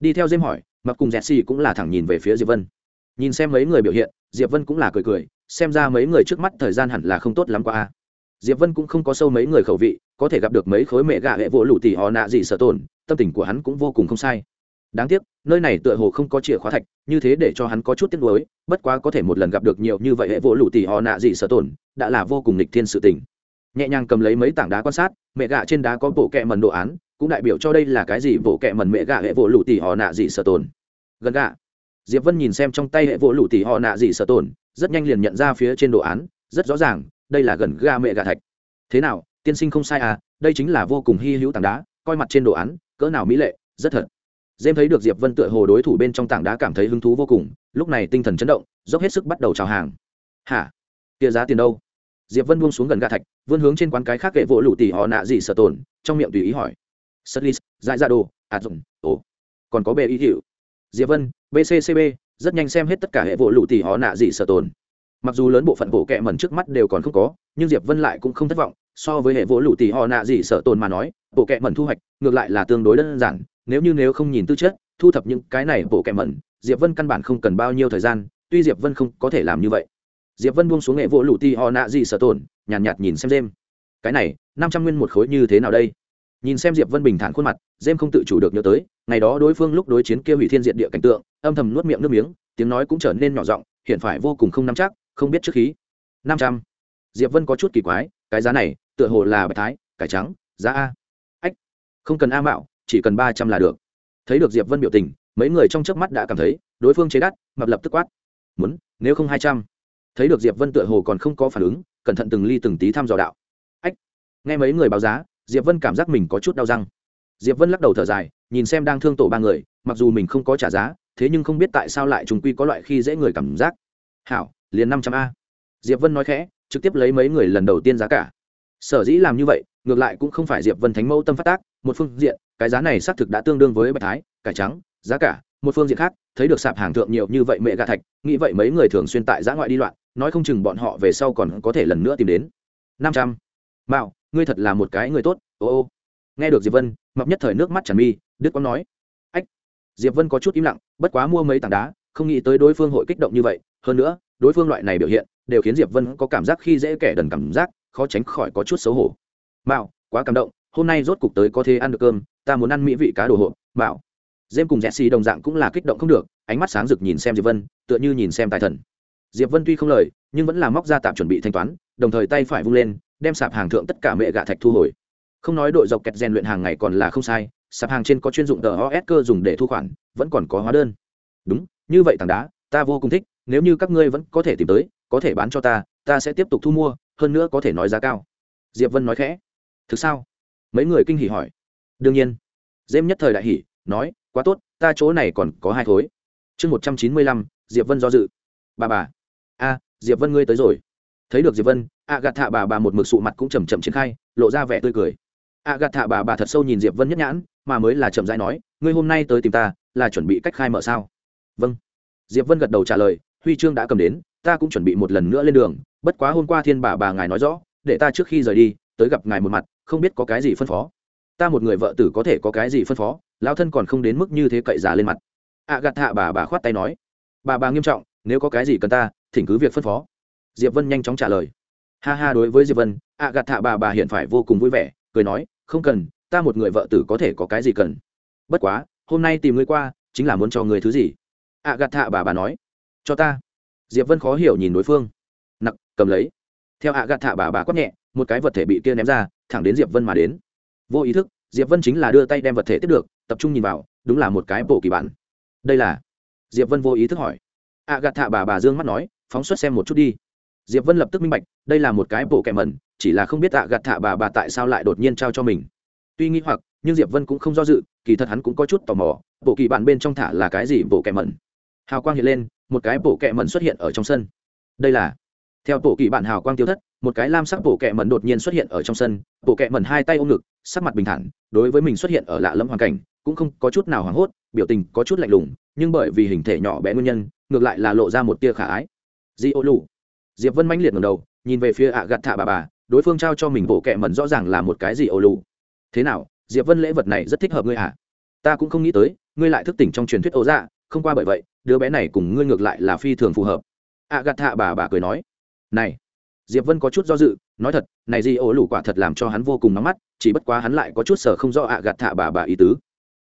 Đi theo dêm hỏi, mặc cùng dẹt xì cũng là thẳng nhìn về phía diệp vân. Nhìn xem mấy người biểu hiện, diệp vân cũng là cười cười xem ra mấy người trước mắt thời gian hẳn là không tốt lắm qua diệp vân cũng không có sâu mấy người khẩu vị, có thể gặp được mấy khối mẹ gạ hệ vỗ lụ tỉ họ nạ gì sợ tổn, tâm tình của hắn cũng vô cùng không sai. Đáng tiếc, nơi này tựa hồ không có chìa khóa thạch, như thế để cho hắn có chút tiếc nuối, bất quá có thể một lần gặp được nhiều như vậy hệ vỗ lụ tỉ họ nạ gì sợ tổn, đã là vô cùng nghịch thiên sự tình. Nhẹ nhàng cầm lấy mấy tảng đá quan sát, mẹ gạ trên đá có bộ kẹ mần đồ án, cũng đại biểu cho đây là cái gì bộ kẹ mần mẹ gạ hệ vỗ lụ tỉ họ nạ gì sợ tổn. Gần gạ diệp vân nhìn xem trong tay hệ vỗ lụ tỉ họ nạ gì sợ tổn rất nhanh liền nhận ra phía trên đồ án, rất rõ ràng, đây là gần ga mẹ gà thạch. Thế nào, tiên sinh không sai à đây chính là vô cùng hy hữu tảng đá, coi mặt trên đồ án, cỡ nào mỹ lệ, rất thật. Dêm thấy được diệp vân tựa hồ đối thủ bên trong tảng đá cảm thấy hứng thú vô cùng, lúc này tinh thần chấn động, dốc hết sức bắt đầu chào hàng. Hả? Kia giá tiền đâu? Diệp vân buông xuống gần ga thạch, vươn hướng trên quán cái khác kệ vỗ lụ tỉ họ nạ gì sợ tồn, trong miệng tùy ý hỏi. Sutlis dại ra đồ ạt dụng, ồ. Còn có bề ý hiệu diệp vân bccb rất nhanh xem hết tất cả hệ vỗ lụ tỉ họ nạ gì sợ tồn. Mặc dù lớn bộ phận bộ kệ mẩn trước mắt đều còn không có nhưng diệp vân lại cũng không thất vọng. So với hệ vỗ lụ tỉ họ nạ gì sợ tồn mà nói bộ kệ mẩn thu hoạch ngược lại là tương đối đơn giản. Nếu như nếu không nhìn tư chất thu thập những cái này bộ kệ mẩn diệp vân căn bản không cần bao nhiêu thời gian tuy diệp vân không có thể làm như vậy. Diệp vân buông xuống hệ vỗ lụ tỉ họ nạ gì sợ tồn nhàn nhạt, nhạt nhìn xem đêm. Cái này năm trăm nguyên một khối như thế nào đây? Nhìn xem diệp vân bình thản khuôn mặt dêm không tự chủ được nhớ tới ngày đó đối phương lúc đối chiến kia hủy thiên diện địa cảnh tượng âm thầm nuốt miệng nước miếng tiếng nói cũng trở nên nhỏ giọng hiện phải vô cùng không nắm chắc không biết trước khí năm trăm diệp vân có chút kỳ quái cái giá này tựa hồ là bạch thái cải trắng giá a ách không cần a mạo chỉ cần ba trăm là được thấy được diệp vân biểu tình mấy người trong trước mắt đã cảm thấy đối phương chế đắt mập lập tức quát muốn nếu không hai trăm thấy được diệp vân tựa hồ còn không có phản ứng cẩn thận từng ly từng tí thăm dò đạo ách nghe mấy người báo giá diệp vân cảm giác mình có chút đau răng. Diệp vân lắc đầu thở dài, nhìn xem đang thương tổ ba người, mặc dù mình không có trả giá, thế nhưng không biết tại sao lại trùng quy có loại khi dễ người cảm giác. Hảo, liền năm trăm a. Diệp vân nói khẽ, trực tiếp lấy mấy người lần đầu tiên giá cả. Sở dĩ làm như vậy, ngược lại cũng không phải diệp vân thánh mẫu tâm phát tác, một phương diện, cái giá này xác thực đã tương đương với bạch thái, cải trắng, giá cả, một phương diện khác, thấy được sạp hàng thượng nhiều như vậy mẹ gà thạch, nghĩ vậy mấy người thường xuyên tại giã ngoại đi loạn, nói không chừng bọn họ về sau còn có thể lần nữa tìm đến. Năm trăm. Mạo ngươi thật là một cái người tốt, ô ô. Nghe được diệp vân, mập nhất thời nước mắt tràn mi, đức quang nói. Ách, diệp vân có chút im lặng, bất quá mua mấy tảng đá, không nghĩ tới đối phương hội kích động như vậy. Hơn nữa, đối phương loại này biểu hiện, đều khiến diệp vân có cảm giác khi dễ kẻ đần cảm giác, khó tránh khỏi có chút xấu hổ. Mạo, quá cảm động, hôm nay rốt cục tới có thể ăn được cơm, ta muốn ăn mỹ vị cá đồ hộp, mạo. Dêm cùng jesse đồng dạng cũng là kích động không được, ánh mắt sáng rực nhìn xem diệp vân, tựa như nhìn xem tài thần. Diệp vân tuy không lời, nhưng vẫn là móc ra tạm chuẩn bị thanh toán, đồng thời tay phải vung lên đem sạp hàng thượng tất cả mẹ gạ thạch thu hồi. Không nói đội dọc kẹt rèn luyện hàng ngày còn là không sai, sạp hàng trên có chuyên dụng tờ os cơ dùng để thu khoản, vẫn còn có hóa đơn. Đúng, như vậy tảng đá, ta vô cùng thích, nếu như các ngươi vẫn có thể tìm tới, có thể bán cho ta ta sẽ tiếp tục thu mua, hơn nữa có thể nói giá cao. Diệp vân nói khẽ. Thực sao? Mấy người kinh hỉ hỏi. Đương nhiên. Dêm nhất thời đại hỉ, nói, quá tốt, ta chỗ này còn có hai khối chương một trăm chín mươi lăm, diệp vân do dự. Bà bà. A, diệp vân ngươi tới rồi. Thấy được diệp vân a gạt thạ bà bà một mực sụ mặt cũng chầm chậm triển khai, lộ ra vẻ tươi cười. A gạt thạ bà bà thật sâu nhìn diệp vân nhất nhãn, mà mới là chậm rãi nói, ngươi hôm nay tới tìm ta, là chuẩn bị cách khai mở sao? Vâng. Diệp vân gật đầu trả lời, huy chương đã cầm đến, ta cũng chuẩn bị một lần nữa lên đường, bất quá hôm qua thiên bà bà ngài nói rõ, để ta trước khi rời đi, tới gặp ngài một mặt, không biết có cái gì phân phó. Ta một người vợ tử có thể có cái gì phân phó, lão thân còn không đến mức như thế cậy giả lên mặt. A gạt thạ bà bà khoát tay nói. Bà bà nghiêm trọng, nếu có cái gì cần ta, thỉnh cứ việc phân phó. Diệp vân nhanh chóng trả lời ha ha, đối với diệp vân ạ gạt thạ bà bà hiện phải vô cùng vui vẻ, cười nói, không cần, ta một người vợ tử có thể có cái gì cần? Bất quá, hôm nay tìm ngươi qua, chính là muốn cho người thứ gì? Ạ gạt thạ bà bà nói, cho ta. Diệp vân khó hiểu nhìn đối phương. Nặc, cầm lấy. Theo ạ gạt thạ bà bà quát nhẹ, một cái vật thể bị kia ném ra, thẳng đến diệp vân mà đến. Vô ý thức, diệp vân chính là đưa tay đem vật thể tiếp được, tập trung nhìn vào, đúng là một cái bộ kỳ bản. Đây là? Diệp vân vô ý thức hỏi. Ạ gạt thạ bà bà dương mắt nói, phóng xuất xem một chút đi diệp vân lập tức minh bạch, đây là một cái bộ kẻ mẩn, chỉ là không biết ạ gạt thạ bà bà tại sao lại đột nhiên trao cho mình. Tuy nghĩ hoặc, nhưng diệp vân cũng không do dự, kỳ thật hắn cũng có chút tò mò bộ kỳ bản bên trong thả là cái gì bộ kẻ mẩn? Hào quang hiện lên, một cái bộ kẻ mẩn xuất hiện ở trong sân. Đây là, theo bộ kỳ bản hào quang tiêu thất, một cái lam sắc bộ kẻ mẩn đột nhiên xuất hiện ở trong sân bộ kẻ mẩn hai tay ôm ngực, sắc mặt bình thản, đối với mình xuất hiện ở lạ lẫm hoàn cảnh, cũng không có chút nào hoảng hốt, biểu tình có chút lạnh lùng, nhưng bởi vì hình thể nhỏ bé nguyên nhân, ngược lại là lộ ra một tia khả ái. Di ô lù diệp vân mãnh liệt ngầm đầu, nhìn về phía ạ gặt thả bà bà, đối phương trao cho mình bộ kẹ mẩn rõ ràng là một cái gì ô lù. Thế nào, diệp vân lễ vật này rất thích hợp ngươi à ta cũng không nghĩ tới, ngươi lại thức tỉnh trong truyền thuyết ấu dạ không qua bởi vậy, đứa bé này cùng ngươi ngược lại là phi thường phù hợp. Ạ gạt thả bà bà cười nói, này. Diệp vân có chút do dự, nói thật, này gì ổ lủ quả thật làm cho hắn vô cùng nóng mắt, chỉ bất quá hắn lại có chút sở không do ạ gạt thả bà bà ý tứ.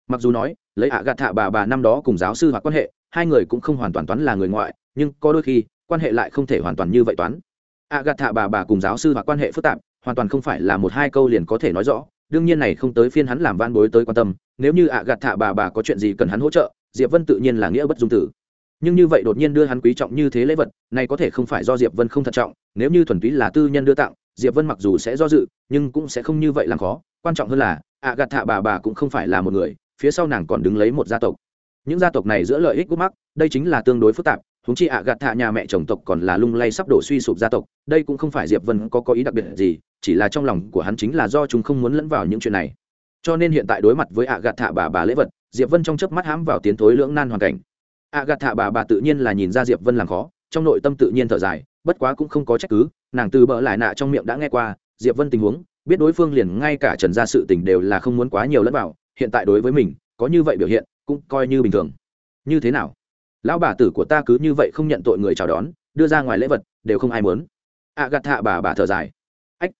Mặc dù nói, lấy ạ gạt thả bà bà năm đó cùng giáo sư hoặc quan hệ hai người cũng không hoàn toàn toán là người ngoại, nhưng có đôi khi, quan hệ lại không thể hoàn toàn như vậy toán. Ạ gạt thạ bà bà cùng giáo sư và quan hệ phức tạp, hoàn toàn không phải là một hai câu liền có thể nói rõ. Đương nhiên này không tới phiên hắn làm van bối tới quan tâm, nếu như ạ gạt thạ bà bà có chuyện gì cần hắn hỗ trợ, diệp vân tự nhiên là nghĩa bất dung tử. Nhưng như vậy đột nhiên đưa hắn quý trọng như thế lễ vật, này có thể không phải do diệp vân không thận trọng, nếu như thuần túy là tư nhân đưa tặng, diệp vân mặc dù sẽ do dự, nhưng cũng sẽ không như vậy làm khó. Quan trọng hơn là ạ gạt thạ bà bà cũng không phải là một người, phía sau nàng còn đứng lấy một gia tộc những gia tộc này giữa lợi ích gút mắc, đây chính là tương đối phức tạp húng chi ạ gạt thạ nhà mẹ chồng tộc còn là lung lay sắp đổ suy sụp gia tộc, đây cũng không phải diệp vân có có ý đặc biệt gì, chỉ là trong lòng của hắn chính là do chúng không muốn lẫn vào những chuyện này. Cho nên hiện tại đối mặt với ạ gạt thạ bà bà lễ vật, diệp vân trong chớp mắt hãm vào tiến thối lưỡng nan hoàn cảnh. Ạ gạt thạ bà bà tự nhiên là nhìn ra diệp vân làm khó, trong nội tâm tự nhiên thở dài, bất quá cũng không có trách cứ, nàng từ bỡ lại nạ trong miệng đã nghe qua, diệp vân tình huống, biết đối phương liền ngay cả trần gia sự tình đều là không muốn quá nhiều lẫn vào, hiện tại đối với mình, có như vậy biểu hiện cũng coi như bình thường. Như thế nào? Lão bà tử của ta cứ như vậy không nhận tội người chào đón, đưa ra ngoài lễ vật, đều không ai muốn. Ạ gạt thạ bà bà thở dài. Ách,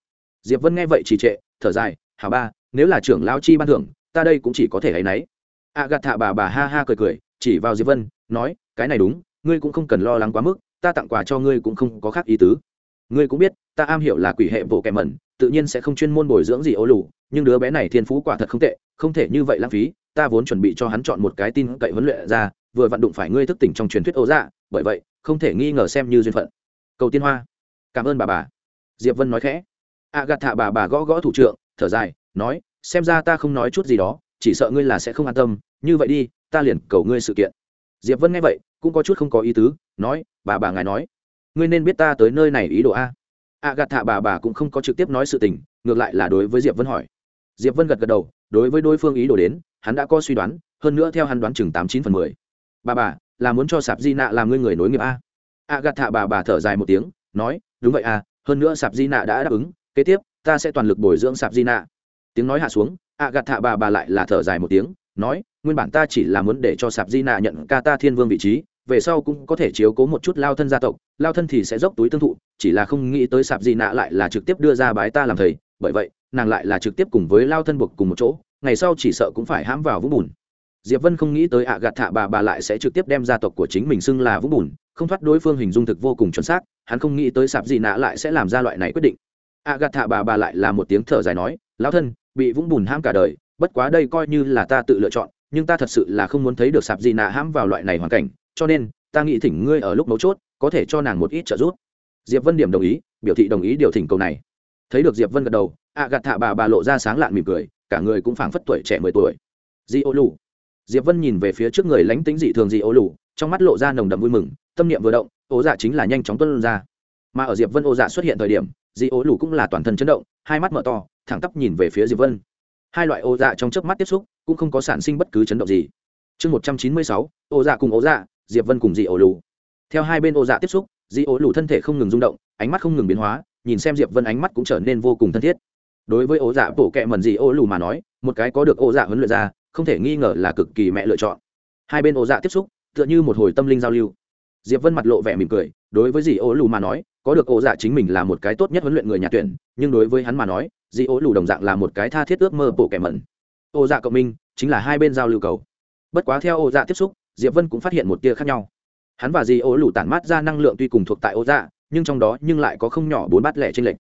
diệp vân nghe vậy trì trệ, thở dài hào ba, nếu là trưởng lao chi ban thưởng, ta đây cũng chỉ có thể hay nấy. Ạ gạt thạ bà bà ha ha cười cười, chỉ vào diệp vân, nói, cái này đúng, ngươi cũng không cần lo lắng quá mức, ta tặng quà cho ngươi cũng không có khác ý tứ. Ngươi cũng biết, ta am hiểu là quỷ hệ bộ kẻ mẩn tự nhiên sẽ không chuyên môn bồi dưỡng gì ố lù, nhưng đứa bé này thiên phú quả thật không tệ, không thể như vậy lãng phí, ta vốn chuẩn bị cho hắn chọn một cái tin cậy huấn luyện ra, vừa vận đụng phải ngươi thức tỉnh trong truyền thuyết ấu dạ bởi vậy, không thể nghi ngờ xem như duyên phận. Cầu tiên hoa. Cảm ơn bà bà. Diệp vân nói khẽ. A gạt thạ bà bà gõ gõ thủ trưởng thở dài, nói, xem ra ta không nói chút gì đó, chỉ sợ ngươi là sẽ không an tâm, như vậy đi, ta liền cầu ngươi sự kiện. Diệp vân nghe vậy, cũng có chút không có ý tứ, nói, bà bà ngài nói, ngươi nên biết ta tới nơi này ý đồ a a gạt thạ bà bà cũng không có trực tiếp nói sự tình, ngược lại là đối với diệp vân hỏi. Diệp vân gật gật đầu, đối với đối phương ý đồ đến, hắn đã có suy đoán, hơn nữa theo hắn đoán chừng tám chín phần mười. Bà bà, là muốn cho sạp di nạ làm ngươi người nối nghiệp a. A gạt thạ bà bà thở dài một tiếng, nói, đúng vậy a, hơn nữa sạp di nạ đã đáp ứng, kế tiếp, ta sẽ toàn lực bồi dưỡng sạp di nạ. Tiếng nói hạ xuống, a gạt thạ bà bà lại là thở dài một tiếng, nói, nguyên bản ta chỉ là muốn để cho sạp di nạ nhận ca ta thiên vương vị trí về sau cũng có thể chiếu cố một chút lao thân gia tộc, lao thân thì sẽ dốc túi tương thụ, chỉ là không nghĩ tới sạp di nạ lại là trực tiếp đưa ra bái ta làm thầy, bởi vậy, nàng lại là trực tiếp cùng với lao thân buộc cùng một chỗ, ngày sau chỉ sợ cũng phải hãm vào vũng bùn. Diệp vân không nghĩ tới ạ gạt thạ bà bà lại sẽ trực tiếp đem gia tộc của chính mình xưng là vũng bùn, không thoát đối phương hình dung thực vô cùng chuẩn xác, hắn không nghĩ tới sạp di nạ lại sẽ làm ra loại này quyết định. Ạ gạt thạ bà bà lại là một tiếng thở dài nói lao thân, bị vũng bùn ham cả đời, bất quá đây coi như là ta tự lựa chọn, nhưng ta thật sự là không muốn thấy được sạp di nạ hãm vào loại này hoàn cảnh cho nên, ta nghĩ thỉnh ngươi ở lúc mấu chốt, có thể cho nàng một ít trợ giúp. Diệp vân điểm đồng ý, biểu thị đồng ý điều thỉnh cầu này. Thấy được diệp vân gật đầu, ạ gạt thạ bà bà lộ ra sáng lạn mỉm cười, cả người cũng phảng phất tuổi trẻ mười tuổi. Di ô lù. Diệp vân nhìn về phía trước người lánh tính dị thường di ô lù, trong mắt lộ ra nồng đậm vui mừng, tâm niệm vừa động, ô dạ chính là nhanh chóng tuân ra. Mà ở diệp vân ô dạ xuất hiện thời điểm, di ô lù cũng là toàn thân chấn động, hai mắt mở to, thẳng tắp nhìn về phía diệp vân. Hai loại ô dạ trong chớp mắt tiếp xúc, cũng không có sản sinh bất cứ chấn động gì. Chương một trăm chín mươi sáu, ô dạ cùng ô dạ diệp vân cùng dị ổ lù. Theo hai bên ô dạ tiếp xúc dị ổ lù thân thể không ngừng rung động, ánh mắt không ngừng biến hóa, nhìn xem diệp vân ánh mắt cũng trở nên vô cùng thân thiết. Đối với ô dạ bổ kẹ mần dị ổ lù mà nói, một cái có được ô dạ huấn luyện ra, không thể nghi ngờ là cực kỳ mẹ lựa chọn. Hai bên ô dạ tiếp xúc, tựa như một hồi tâm linh giao lưu. Diệp vân mặt lộ vẻ mỉm cười, đối với dị ổ lù mà nói, có được ô dạ chính mình là một cái tốt nhất huấn luyện người nhà tuyển, nhưng đối với hắn mà nói dị ổ lù đồng dạng là một cái tha thiết ước mơ bổ kẹ mần ô dạ cộng minh chính là hai bên giao lưu cầu. Bất quá theo ô dạ tiếp xúc diệp vân cũng phát hiện một tia khác nhau. Hắn và di ô lù tản mát ra năng lượng tuy cùng thuộc tại ô dạ nhưng trong đó nhưng lại có không nhỏ bốn bát lẻ trên lệch.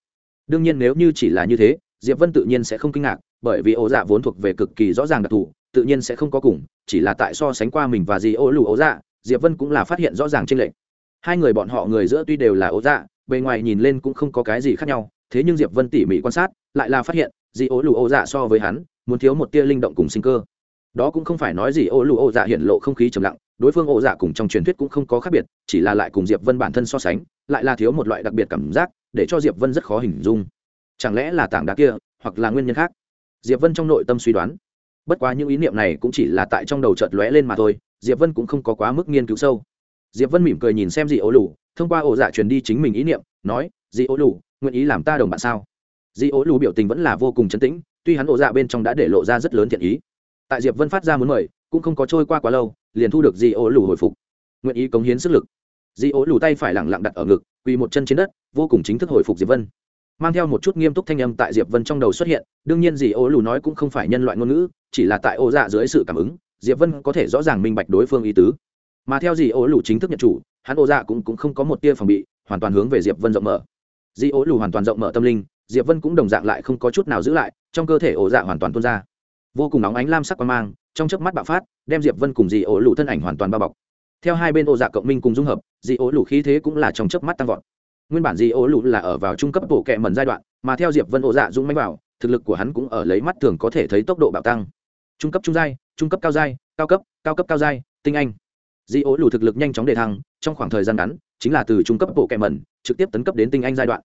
Đương nhiên nếu như chỉ là như thế, diệp vân tự nhiên sẽ không kinh ngạc, bởi vì ô dạ vốn thuộc về cực kỳ rõ ràng đặc thù, tự nhiên sẽ không có cùng, chỉ là tại so sánh qua mình và di ô lù ô dạ diệp vân cũng là phát hiện rõ ràng trên lệch. Hai người bọn họ người giữa tuy đều là ô dạ bề ngoài nhìn lên cũng không có cái gì khác nhau, thế nhưng diệp vân tỉ mỉ quan sát, lại là phát hiện di ô lù ô dạ so với hắn, muốn thiếu một tia linh động cùng sinh cơ đó cũng không phải nói gì ô lù ô dạ hiện lộ không khí trầm lặng, đối phương ô dạ cùng trong truyền thuyết cũng không có khác biệt, chỉ là lại cùng diệp vân bản thân so sánh, lại là thiếu một loại đặc biệt cảm giác, để cho diệp vân rất khó hình dung. Chẳng lẽ là tảng đá kia, hoặc là nguyên nhân khác? Diệp vân trong nội tâm suy đoán. Bất quá những ý niệm này cũng chỉ là tại trong đầu chợt lóe lên mà thôi, diệp vân cũng không có quá mức nghiên cứu sâu. Diệp vân mỉm cười nhìn xem dị ô lù, thông qua ổ dạ truyền đi chính mình ý niệm, nói, dị ô lù, nguyện ý làm ta đồng bạn sao? Dị ô lù biểu tình vẫn là vô cùng chấn tĩnh, tuy hắn ổ dạ bên trong đã để lộ ra rất lớn thiện ý tại diệp vân phát ra muốn mời cũng không có trôi qua quá lâu liền thu được di ô lù hồi phục. Nguyện ý cống hiến sức lực. Di ố lù tay phải lẳng lặng đặt ở ngực quỳ một chân trên đất vô cùng chính thức hồi phục diệp vân. Mang theo một chút nghiêm túc thanh âm tại diệp vân trong đầu xuất hiện đương nhiên di ố lù nói cũng không phải nhân loại ngôn ngữ chỉ là tại ô dạ dưới sự cảm ứng diệp vân có thể rõ ràng minh bạch đối phương ý tứ. Mà theo di ố lù chính thức nhận chủ hắn ô dạ cũng, cũng không có một tia phòng bị hoàn toàn hướng về diệp vân rộng mở. Di ố lù hoàn toàn rộng mở tâm linh diệp vân cũng đồng dạng lại không có chút nào giữ lại trong cơ thể ổ dạ hoàn toàn tuôn ra vô cùng nóng ánh lam sắc quang mang, trong chớp mắt bạo phát, đem diệp vân cùng dị ổ lũ thân ảnh hoàn toàn bao bọc. Theo hai bên ô dạ cộng minh cùng dung hợp, dị ổ lũ khí thế cũng là trong chớp mắt tăng vọt. Nguyên bản dị ổ lũ là ở vào trung cấp bộ kệ mẩn giai đoạn, mà theo diệp vân ô dạ dũng mãnh vào, thực lực của hắn cũng ở lấy mắt thường có thể thấy tốc độ bạo tăng. Trung cấp trung giai, trung cấp cao giai, cao cấp cao cấp cao giai, tinh anh. Dị ổ lũ thực lực nhanh chóng đề thăng, trong khoảng thời gian ngắn, chính là từ trung cấp bộ kệ mẩn, trực tiếp tấn cấp đến tinh anh giai đoạn.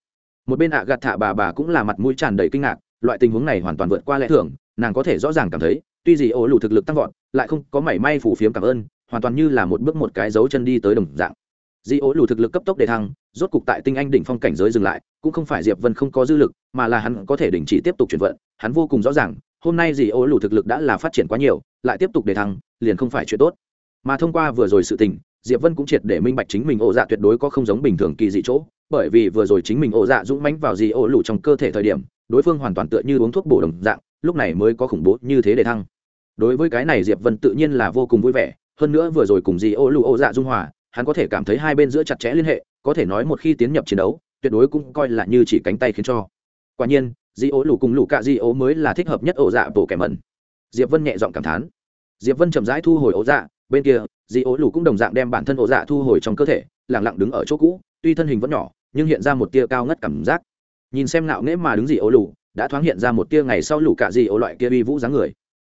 Một bên ạ gạt thả bà bà cũng là mặt mũi tràn đầy kinh ngạc loại tình huống này hoàn toàn vượt qua lẽ thường, nàng có thể rõ ràng cảm thấy, tuy gì ổ lù thực lực tăng vọt, lại không có mảy may phủ phiếm cảm ơn, hoàn toàn như là một bước một cái dấu chân đi tới đồng dạng. Di ố lù thực lực cấp tốc để thăng, rốt cục tại tinh anh đỉnh phong cảnh giới dừng lại, cũng không phải diệp vân không có dư lực, mà là hắn có thể đình chỉ tiếp tục chuyển vận, hắn vô cùng rõ ràng, hôm nay di ố lù thực lực đã là phát triển quá nhiều, lại tiếp tục để thăng, liền không phải chuyện tốt. Mà thông qua vừa rồi sự tình, diệp vân cũng triệt để minh bạch chính mình ổ dạ tuyệt đối có không giống bình thường kỳ dị chỗ, bởi vì vừa rồi chính mình ổ dạ dũng mãnh vào gì ổ lụ trong cơ thể thời điểm đối phương hoàn toàn tựa như uống thuốc bổ đồng dạng, lúc này mới có khủng bố như thế để thăng. Đối với cái này diệp vân tự nhiên là vô cùng vui vẻ, hơn nữa vừa rồi cùng dì ô lụ ô dạ dung hòa, hắn có thể cảm thấy hai bên giữa chặt chẽ liên hệ, có thể nói một khi tiến nhập chiến đấu, tuyệt đối cũng coi là như chỉ cánh tay khiến cho. Quả nhiên dì ô lụ cùng lụ cạ dì ô mới là thích hợp nhất ổ dạ bổ kẻ mẩn. Diệp vân nhẹ giọng cảm thán. Diệp vân chậm rãi thu hồi ổ dạ bên kia dì ô lụ cũng đồng dạng đem bản thân ổ dạ thu hồi trong cơ thể lẳng lặng đứng ở chỗ cũ, tuy thân hình vẫn nhỏ, nhưng hiện ra một tia cao ngất cảm giác nhìn xem nạo nghễ mà đứng gì ố lù đã thoáng hiện ra một tia ngày sau lù cả gì ố loại kia uy vũ dáng người.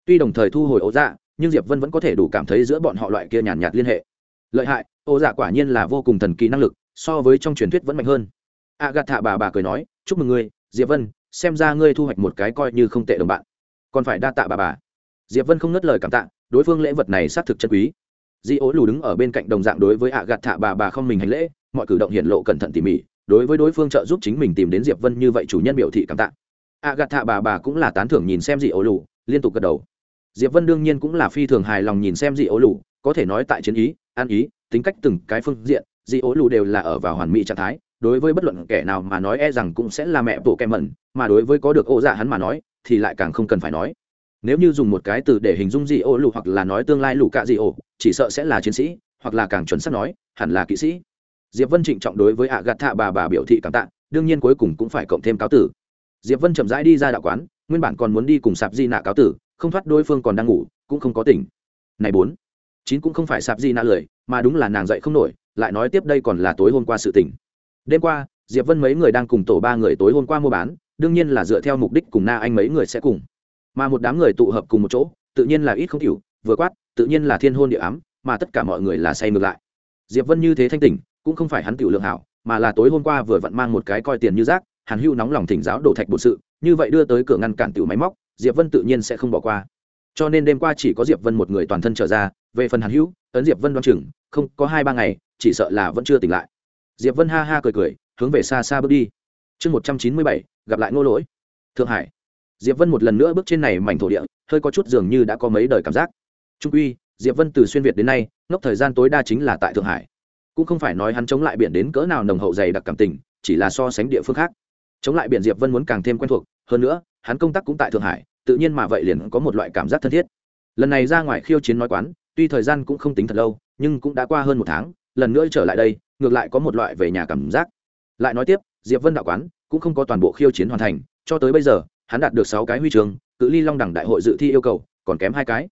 Tuy đồng thời thu hồi ố dạ nhưng diệp vân vẫn có thể đủ cảm thấy giữa bọn họ loại kia nhàn nhạt, nhạt liên hệ. Lợi hại ố dạ quả nhiên là vô cùng thần kỳ năng lực so với trong truyền thuyết vẫn mạnh hơn. A gạt thạ bà bà cười nói chúc mừng ngươi diệp vân xem ra ngươi thu hoạch một cái coi như không tệ đồng bạn. Còn phải đa tạ bà bà. Diệp vân không ngất lời cảm tạ đối phương lễ vật này xác thực chân quý. Di ố lù đứng ở bên cạnh đồng dạng đối với ạ gạt thạ bà bà không mình hành lễ mọi cử động hiện lộ cẩn thận tỉ mỉ đối với đối phương trợ giúp chính mình tìm đến diệp vân như vậy chủ nhân biểu thị cảm tạ. A gạt thạ bà bà cũng là tán thưởng nhìn xem dị ố lù, liên tục gật đầu. Diệp vân đương nhiên cũng là phi thường hài lòng nhìn xem dị ố lù, có thể nói tại chiến ý, an ý, tính cách từng cái phương diện, dị ố lù đều là ở vào hoàn mỹ trạng thái, đối với bất luận kẻ nào mà nói e rằng cũng sẽ là mẹ bộ kem mẩn, mà đối với có được ô dạ hắn mà nói, thì lại càng không cần phải nói. Nếu như dùng một cái từ để hình dung dị ô lù hoặc là nói tương lai lù cạ dị ô chỉ sợ sẽ là chiến sĩ, hoặc là càng chuẩn xác nói, hẳn là kỵ sĩ diệp vân trịnh trọng đối với ạ gạt thạ bà bà biểu thị cảm tạ đương nhiên cuối cùng cũng phải cộng thêm cáo tử. Diệp vân chậm rãi đi ra đạo quán nguyên bản còn muốn đi cùng sạp di nạ cáo tử không thoát đối phương còn đang ngủ cũng không có tỉnh. Này bốn chín cũng không phải sạp di nạ lười mà đúng là nàng dậy không nổi lại nói tiếp đây còn là tối hôm qua sự tỉnh đêm qua diệp vân mấy người đang cùng tổ ba người tối hôm qua mua bán đương nhiên là dựa theo mục đích cùng na anh mấy người sẽ cùng. Mà một đám người tụ hợp cùng một chỗ tự nhiên là ít không thiểu, vừa quát tự nhiên là thiên hôn địa ám mà tất cả mọi người là say ngược lại. Diệp vân như thế thanh tỉnh cũng không phải hắn tiểu lượng hảo, mà là tối hôm qua vừa vặn mang một cái coi tiền như rác, hàn hưu nóng lòng thỉnh giáo đổ thạch bổ sự, như vậy đưa tới cửa ngăn cản tiểu máy móc, diệp vân tự nhiên sẽ không bỏ qua. Cho nên đêm qua chỉ có diệp vân một người toàn thân trở ra, về phần hàn hưu, ấn diệp vân đoan chừng, không, có hai ba ngày, chỉ sợ là vẫn chưa tỉnh lại. Diệp vân ha ha cười cười, hướng về xa xa bước đi. Chương một trăm chín mươi bảy, gặp lại ngô lỗi. Thượng hải. Diệp vân một lần nữa bước trên này mảnh thổ địa, hơi có chút dường như đã có mấy đời cảm giác. Trung quy, diệp vân từ xuyên việt đến nay, ngốc thời gian tối đa chính là tại thượng hải cũng không phải nói hắn chống lại biển đến cỡ nào nồng hậu dày đặc cảm tình, chỉ là so sánh địa phương khác. Chống lại biển diệp vân muốn càng thêm quen thuộc, hơn nữa, hắn công tác cũng tại thượng hải, tự nhiên mà vậy liền có một loại cảm giác thân thiết. Lần này ra ngoài khiêu chiến nói quán, tuy thời gian cũng không tính thật lâu, nhưng cũng đã qua hơn một tháng, lần nữa trở lại đây, ngược lại có một loại về nhà cảm giác. Lại nói tiếp, diệp vân đạo quán cũng không có toàn bộ khiêu chiến hoàn thành, cho tới bây giờ, hắn đạt được sáu cái huy chương, cự ly long đẳng đại hội dự thi yêu cầu, còn kém hai cái.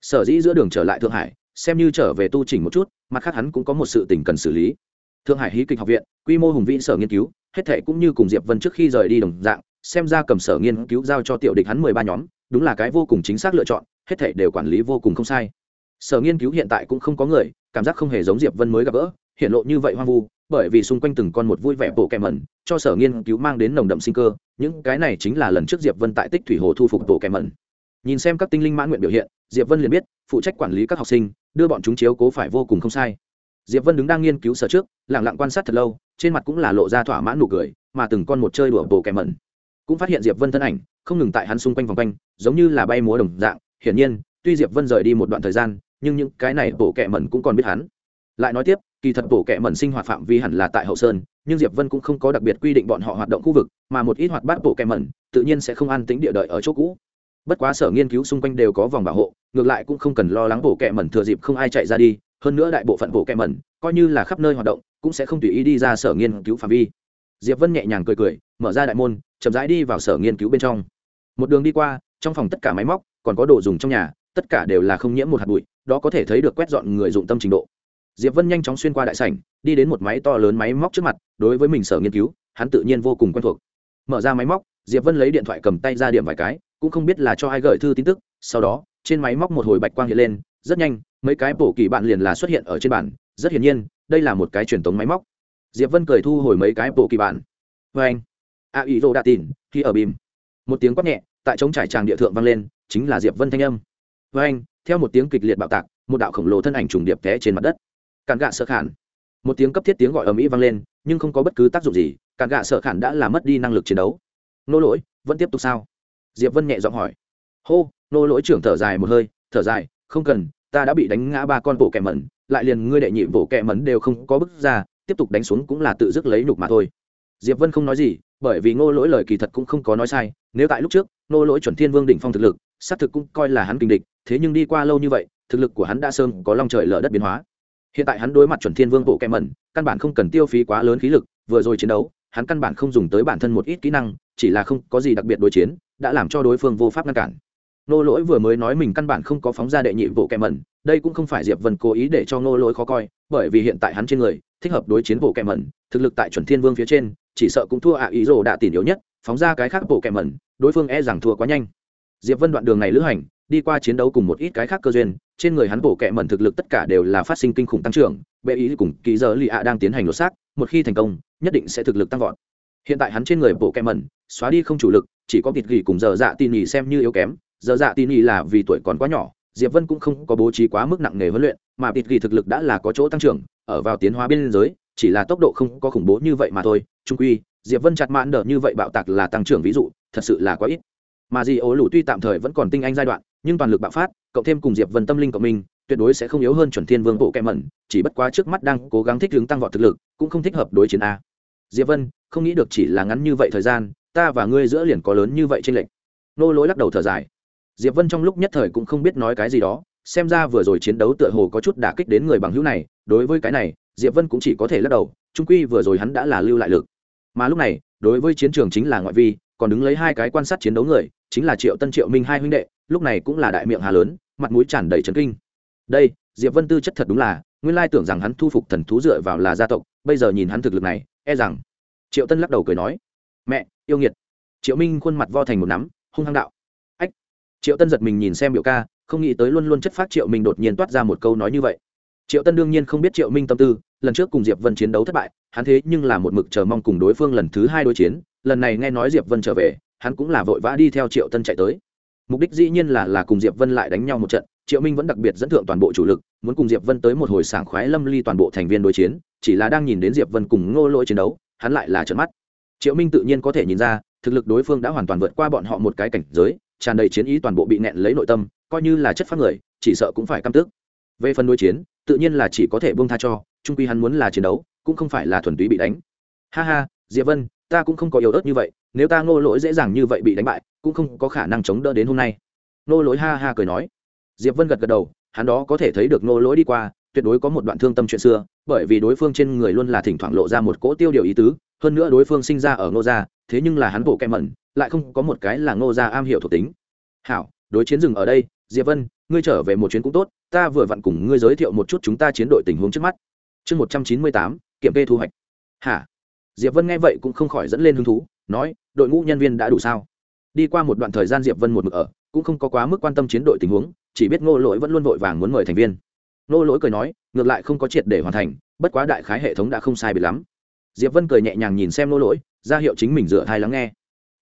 Sở dĩ giữa đường trở lại thượng hải xem như trở về tu chỉnh một chút, mặt khác hắn cũng có một sự tình cần xử lý. Thượng hải hí kịch học viện, quy mô hùng vĩ sở nghiên cứu, hết thệ cũng như cùng diệp vân trước khi rời đi đồng dạng, xem ra cầm sở nghiên cứu giao cho tiểu địch hắn mười ba nhóm, đúng là cái vô cùng chính xác lựa chọn, hết thệ đều quản lý vô cùng không sai. Sở nghiên cứu hiện tại cũng không có người, cảm giác không hề giống diệp vân mới gặp gỡ, hiện lộ như vậy hoang vu, bởi vì xung quanh từng con một vui vẻ bộ kẹ mẩn, cho sở nghiên cứu mang đến nồng đậm sinh cơ, những cái này chính là lần trước diệp vân tại tích thủy hồ thu phục bộ kẹ mẩn. Nhìn xem các tinh linh mãn nguyện biểu hiện, diệp vân liền biết, phụ trách quản lý các học sinh đưa bọn chúng chiếu cố phải vô cùng không sai. Diệp vân đứng đang nghiên cứu sở trước lẳng lặng quan sát thật lâu, trên mặt cũng là lộ ra thỏa mãn nụ cười, mà từng con một chơi đùa bộ kẻ mẩn. Cũng phát hiện diệp vân thân ảnh, không ngừng tại hắn xung quanh vòng quanh, giống như là bay múa đồng dạng. Hiển nhiên, tuy diệp vân rời đi một đoạn thời gian, nhưng những cái này bộ kẻ mẩn cũng còn biết hắn. Lại nói tiếp, kỳ thật bộ kẻ mẩn sinh hoạt phạm vi hẳn là tại hậu sơn, nhưng diệp vân cũng không có đặc biệt quy định bọn họ hoạt động khu vực, mà một ít hoạt bát bộ kẻ mẩn, tự nhiên sẽ không an tính địa đợi ở chỗ cũ bất quá sở nghiên cứu xung quanh đều có vòng bảo hộ, ngược lại cũng không cần lo lắng bộ kẹ mẩn thừa dịp không ai chạy ra đi, hơn nữa đại bộ phận bộ kẹ mẩn, coi như là khắp nơi hoạt động, cũng sẽ không tùy ý đi ra sở nghiên cứu phạm vi. Diệp vân nhẹ nhàng cười cười, mở ra đại môn, chậm rãi đi vào sở nghiên cứu bên trong. Một đường đi qua, trong phòng tất cả máy móc, còn có đồ dùng trong nhà, tất cả đều là không nhiễm một hạt bụi, đó có thể thấy được quét dọn người dụng tâm trình độ. Diệp vân nhanh chóng xuyên qua đại sảnh, đi đến một máy to lớn máy móc trước mặt, đối với mình sở nghiên cứu, hắn tự nhiên vô cùng quen thuộc. Mở ra máy móc, diệp vân lấy điện thoại cầm tay ra điểm vài cái cũng không biết là cho ai gửi thư tin tức, sau đó, trên máy móc một hồi bạch quang hiện lên, rất nhanh, mấy cái bổ kỳ bạn liền là xuất hiện ở trên bản rất hiển nhiên, đây là một cái truyền tống máy móc. Diệp vân cười thu hồi mấy cái bổ kỳ bạn. Vê anh, a ý rô đã tìm khi ở bìm. Một tiếng quát nhẹ, tại trống trải tràng địa thượng vang lên, chính là diệp vân thanh âm. Vê anh, theo một tiếng kịch liệt bạo tạc, một đạo khổng lồ thân ảnh trùng điệp té trên mặt đất. Cản gạ sợ khản. Một tiếng cấp thiết tiếng gọi ở mỹ vang lên, nhưng không có bất cứ tác dụng gì, cản gạ sợ khản đã làm mất đi năng lực chiến đấu. Nô lỗi, vẫn tiếp tục sao? Diệp vân nhẹ giọng hỏi. Hô, nô lỗi trưởng thở dài một hơi, thở dài, không cần, ta đã bị đánh ngã ba con bộ kẹ mẩn, lại liền ngươi đệ nhị bộ kẹ mẩn đều không có bước ra, tiếp tục đánh xuống cũng là tự dứt lấy nhục mà thôi. Diệp vân không nói gì, bởi vì ngô lỗi lời kỳ thật cũng không có nói sai, nếu tại lúc trước ngô lỗi chuẩn thiên vương đỉnh phong thực lực, xác thực cũng coi là hắn kinh địch, thế nhưng đi qua lâu như vậy, thực lực của hắn đã sơn có long trời lở đất biến hóa. Hiện tại hắn đối mặt chuẩn thiên vương bộ kẹ mẩn, căn bản không cần tiêu phí quá lớn khí lực, vừa rồi chiến đấu, hắn căn bản không dùng tới bản thân một ít kỹ năng chỉ là không có gì đặc biệt đối chiến, đã làm cho đối phương vô pháp ngăn cản. Nô lỗi vừa mới nói mình căn bản không có phóng ra đệ nhị bộ kẹ mẩn, đây cũng không phải diệp vân cố ý để cho nô lỗi khó coi, bởi vì hiện tại hắn trên người, thích hợp đối chiến bộ kẹ mẩn, thực lực tại chuẩn thiên vương phía trên, chỉ sợ cũng thua ạ ý rồ đạ tiền yếu nhất, phóng ra cái khác bộ kẹ mẩn, đối phương e rằng thua quá nhanh. Diệp vân đoạn đường này lữ hành, đi qua chiến đấu cùng một ít cái khác cơ duyên, trên người hắn bộ kẹ mẩn thực lực tất cả đều là phát sinh kinh khủng tăng trưởng, bệ ý cùng ký giờ lì ạ đang tiến hành lột xác, một khi thành công, nhất định sẽ thực lực tăng vọt. Hiện tại hắn trên người bộ kẹ mẩn xóa đi không chủ lực, chỉ có kịt gỉ cùng giờ dạ tin nhì xem như yếu kém. Giờ dạ tin nhì là vì tuổi còn quá nhỏ, diệp vân cũng không có bố trí quá mức nặng nề huấn luyện, mà kịt gỉ thực lực đã là có chỗ tăng trưởng, ở vào tiến hóa biên giới, chỉ là tốc độ không có khủng bố như vậy mà thôi. Trung quy, diệp vân chặt mãn đỡ như vậy bạo tạc là tăng trưởng ví dụ, thật sự là quá ít. Mà di ố lũ tuy tạm thời vẫn còn tinh anh giai đoạn, nhưng toàn lực bạo phát, cộng thêm cùng diệp vân tâm linh của mình tuyệt đối sẽ không yếu hơn chuẩn thiên vương bộ kẹm mẩn, chỉ bất quá trước mắt đang cố gắng thích ứng tăng vọt thực lực, cũng không thích hợp đối chiến a. Diệp vân, không nghĩ được chỉ là ngắn như vậy thời gian ta và ngươi giữa liền có lớn như vậy trên lệnh nô lỗi lắc đầu thở dài. Diệp vân trong lúc nhất thời cũng không biết nói cái gì đó, xem ra vừa rồi chiến đấu tựa hồ có chút đả kích đến người bằng hữu này, đối với cái này, diệp vân cũng chỉ có thể lắc đầu trung quy vừa rồi hắn đã là lưu lại lực. Mà lúc này, đối với chiến trường chính là ngoại vi, còn đứng lấy hai cái quan sát chiến đấu người, chính là triệu tân triệu minh hai huynh đệ, lúc này cũng là đại miệng hà lớn, mặt mũi tràn đầy trấn kinh. Đây, diệp vân tư chất thật đúng là, nguyên lai tưởng rằng hắn thu phục thần thú dựa vào là gia tộc, bây giờ nhìn hắn thực lực này e rằng. Triệu tân lắc đầu cười nói mẹ, yêu nghiệt. Triệu minh khuôn mặt vo thành một nắm, hung hăng đạo. Ách. Triệu tân giật mình nhìn xem biểu ca, không nghĩ tới luôn luôn chất phát triệu minh đột nhiên toát ra một câu nói như vậy. Triệu tân đương nhiên không biết triệu minh tâm tư, lần trước cùng diệp vân chiến đấu thất bại, hắn thế nhưng là một mực chờ mong cùng đối phương lần thứ hai đối chiến, lần này nghe nói diệp vân trở về, hắn cũng là vội vã đi theo triệu tân chạy tới. Mục đích dĩ nhiên là là cùng diệp vân lại đánh nhau một trận, triệu minh vẫn đặc biệt dẫn thượng toàn bộ chủ lực, muốn cùng diệp vân tới một hồi sảng khoái lâm ly toàn bộ thành viên đối chiến, chỉ là đang nhìn đến diệp vân cùng ngô lỗi chiến đấu, hắn lại là trận mắt triệu minh tự nhiên có thể nhìn ra, thực lực đối phương đã hoàn toàn vượt qua bọn họ một cái cảnh giới, tràn đầy chiến ý toàn bộ bị nẹn lấy nội tâm, coi như là chất phát người, chỉ sợ cũng phải căm tức. Về phần đối chiến, tự nhiên là chỉ có thể buông tha cho trung quy hắn muốn là chiến đấu, cũng không phải là thuần túy bị đánh. Ha ha, diệp vân, ta cũng không có yếu ớt như vậy, nếu ta ngô lỗi dễ dàng như vậy bị đánh bại, cũng không có khả năng chống đỡ đến hôm nay. Ngô lỗi ha ha cười nói. Diệp vân gật gật đầu, hắn đó có thể thấy được ngô lỗi đi qua, tuyệt đối có một đoạn thương tâm chuyện xưa, bởi vì đối phương trên người luôn là thỉnh thoảng lộ ra một cỗ tiêu điều ý tứ hơn nữa đối phương sinh ra ở ngô gia, thế nhưng là hắn bộ kẹm mẩn, lại không có một cái là ngô gia am hiểu thuộc tính. Hảo, đối chiến dừng ở đây, diệp vân, ngươi trở về một chuyến cũng tốt, ta vừa vặn cùng ngươi giới thiệu một chút chúng ta chiến đội tình huống trước mắt. Chương một trăm chín mươi tám, kiểm kê thu hoạch. Hả? Diệp vân nghe vậy cũng không khỏi dẫn lên hứng thú, nói, đội ngũ nhân viên đã đủ sao? Đi qua một đoạn thời gian diệp vân một mực ở, cũng không có quá mức quan tâm chiến đội tình huống, chỉ biết ngô lỗi vẫn luôn vội vàng muốn mời thành viên. Ngô lỗi cười nói, ngược lại không có triệt để hoàn thành, bất quá đại khái hệ thống đã không sai bị lắm diệp vân cười nhẹ nhàng nhìn xem nô lỗi, ra hiệu chính mình dựa thai lắng nghe.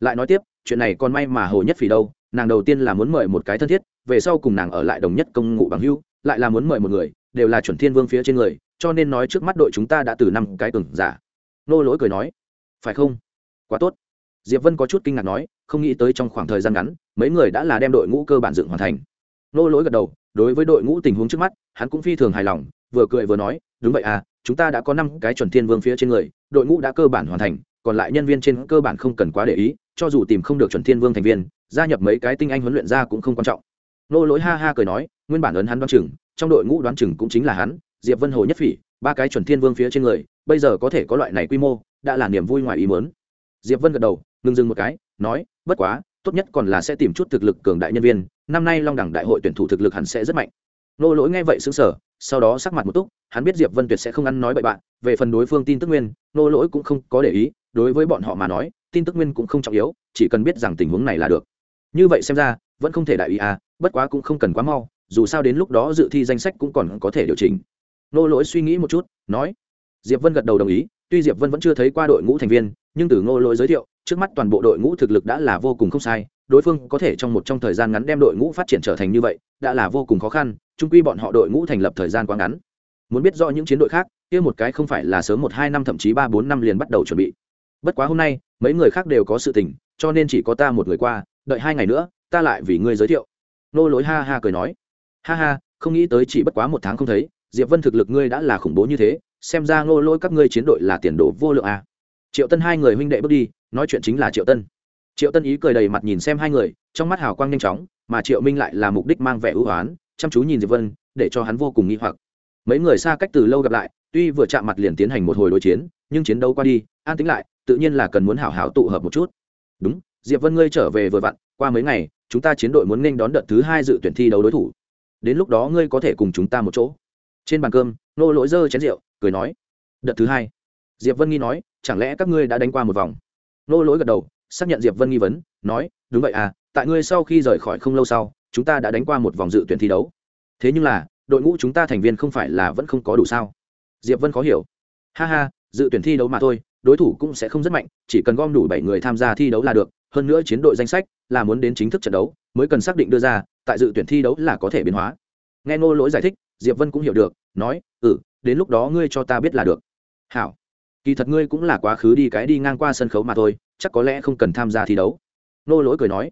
Lại nói tiếp, chuyện này còn may mà hồ nhất phỉ đâu, nàng đầu tiên là muốn mời một cái thân thiết, về sau cùng nàng ở lại đồng nhất công ngụ bằng hưu, lại là muốn mời một người, đều là chuẩn thiên vương phía trên người, cho nên nói trước mắt đội chúng ta đã từ năm cái cường giả. Nô lỗi cười nói, phải không? Quá tốt. Diệp vân có chút kinh ngạc nói, không nghĩ tới trong khoảng thời gian ngắn, mấy người đã là đem đội ngũ cơ bản dựng hoàn thành. Nô lỗi gật đầu, đối với đội ngũ tình huống trước mắt, hắn cũng phi thường hài lòng, vừa cười vừa nói, đúng vậy à chúng ta đã có năm cái chuẩn thiên vương phía trên người, đội ngũ đã cơ bản hoàn thành, còn lại nhân viên trên cơ bản không cần quá để ý, cho dù tìm không được chuẩn thiên vương thành viên, gia nhập mấy cái tinh anh huấn luyện ra cũng không quan trọng. Nô lỗi ha ha cười nói, nguyên bản ấn hắn đoán chừng, trong đội ngũ đoán chừng cũng chính là hắn, diệp vân hồ nhất phỉ, ba cái chuẩn thiên vương phía trên người, bây giờ có thể có loại này quy mô, đã là niềm vui ngoài ý muốn. Diệp vân gật đầu, ngừng dừng một cái, nói, bất quá, tốt nhất còn là sẽ tìm chút thực lực cường đại nhân viên, năm nay long đẳng đại hội tuyển thủ thực lực hẳn sẽ rất mạnh. Nô lỗi nghe vậy xứng sở sau đó sắc mặt một túc, hắn biết diệp vân tuyệt sẽ không ăn nói bậy bạn, về phần đối phương tin tức nguyên, nô lỗi cũng không có để ý, đối với bọn họ mà nói, tin tức nguyên cũng không trọng yếu, chỉ cần biết rằng tình huống này là được. Như vậy xem ra, vẫn không thể đại ý à bất quá cũng không cần quá mau, dù sao đến lúc đó dự thi danh sách cũng còn có thể điều chỉnh. Nô lỗi suy nghĩ một chút, nói. Diệp vân gật đầu đồng ý, tuy diệp vân vẫn chưa thấy qua đội ngũ thành viên, nhưng từ ngô lỗi giới thiệu, trước mắt toàn bộ đội ngũ thực lực đã là vô cùng không sai đối phương có thể trong một trong thời gian ngắn đem đội ngũ phát triển trở thành như vậy, đã là vô cùng khó khăn trung quy bọn họ đội ngũ thành lập thời gian quá ngắn. Muốn biết rõ những chiến đội khác, kia một cái không phải là sớm một hai năm thậm chí ba bốn năm liền bắt đầu chuẩn bị. Bất quá hôm nay, mấy người khác đều có sự tình, cho nên chỉ có ta một người qua, đợi hai ngày nữa, ta lại vì ngươi giới thiệu. Nô lối ha ha cười nói. Ha ha, không nghĩ tới chỉ bất quá một tháng không thấy, diệp vân thực lực ngươi đã là khủng bố như thế, xem ra ngô lỗi các ngươi chiến đội là tiền đồ vô lượng à. triệu tân hai người huynh đệ bước đi, nói chuyện chính là triệu tân triệu tân ý cười đầy mặt nhìn xem hai người, trong mắt hào quang nhanh chóng, mà triệu minh lại là mục đích mang vẻ ưu hoán, chăm chú nhìn diệp vân, để cho hắn vô cùng nghi hoặc. Mấy người xa cách từ lâu gặp lại, tuy vừa chạm mặt liền tiến hành một hồi đối chiến, nhưng chiến đấu qua đi, an tính lại, tự nhiên là cần muốn hảo hảo tụ hợp một chút. Đúng, diệp vân ngươi trở về vừa vặn, qua mấy ngày, chúng ta chiến đội muốn nên đón đợt thứ hai dự tuyển thi đấu đối thủ. Đến lúc đó ngươi có thể cùng chúng ta một chỗ. Trên bàn cơm, nô lỗi dơ chén rượu, cười nói, đợt thứ hai. Diệp vân nghi nói, chẳng lẽ các ngươi đã đánh qua một vòng? Nô lỗi gật đầu xác nhận diệp vân nghi vấn, nói, đúng vậy à tại ngươi sau khi rời khỏi không lâu sau, chúng ta đã đánh qua một vòng dự tuyển thi đấu. Thế nhưng là, đội ngũ chúng ta thành viên không phải là vẫn không có đủ sao? Diệp vân khó hiểu. Ha ha, dự tuyển thi đấu mà thôi, đối thủ cũng sẽ không rất mạnh, chỉ cần gom đủ bảy người tham gia thi đấu là được, hơn nữa chiến đội danh sách là muốn đến chính thức trận đấu, mới cần xác định đưa ra, tại dự tuyển thi đấu là có thể biến hóa. Nghe ngô lỗi giải thích, diệp vân cũng hiểu được, nói ừ đến lúc đó ngươi cho ta biết là được. Hảo. Kỳ thật ngươi cũng là quá khứ đi cái đi ngang qua sân khấu mà thôi chắc có lẽ không cần tham gia thi đấu. Nô lỗi cười nói,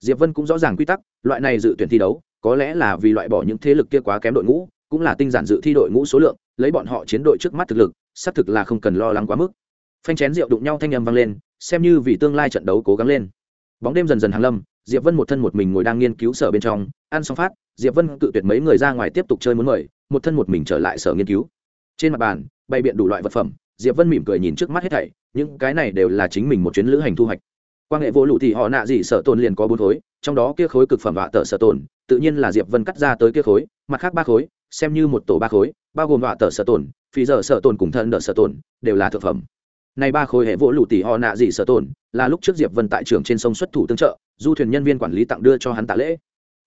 diệp vân cũng rõ ràng quy tắc, loại này dự tuyển thi đấu, có lẽ là vì loại bỏ những thế lực kia quá kém đội ngũ, cũng là tinh giản dự thi đội ngũ số lượng, lấy bọn họ chiến đội trước mắt thực lực, xác thực là không cần lo lắng quá mức. Phanh chén rượu đụng nhau thanh âm vang lên, xem như vì tương lai trận đấu cố gắng lên. Bóng đêm dần dần hàng lâm, diệp vân một thân một mình ngồi đang nghiên cứu sở bên trong, ăn xong phát, diệp vân cự tuyệt mấy người ra ngoài tiếp tục chơi muốn mời, một thân một mình trở lại sở nghiên cứu. Trên mặt bàn, bày biện đủ loại vật phẩm diệp vân mỉm cười nhìn trước mắt hết thảy, những cái này đều là chính mình một chuyến lữ hành thu hoạch. Quan hệ vô lụ thì họ nạ gì sở tồn liền có bốn khối, trong đó kia khối cực phẩm vạ tờ sở tồn, tự nhiên là diệp vân cắt ra tới kia khối, mặt khác ba khối, xem như một tổ ba khối, bao gồm vạ tờ sở tồn phi giờ sở tồn cùng thân đỡ sở tồn, đều là thực phẩm. Này ba khối hệ vỗ lụ tỷ họ nạ gì sở tồn, là lúc trước diệp vân tại trường trên sông xuất thủ tương trợ, du thuyền nhân viên quản lý tặng đưa cho hắn tạ lễ.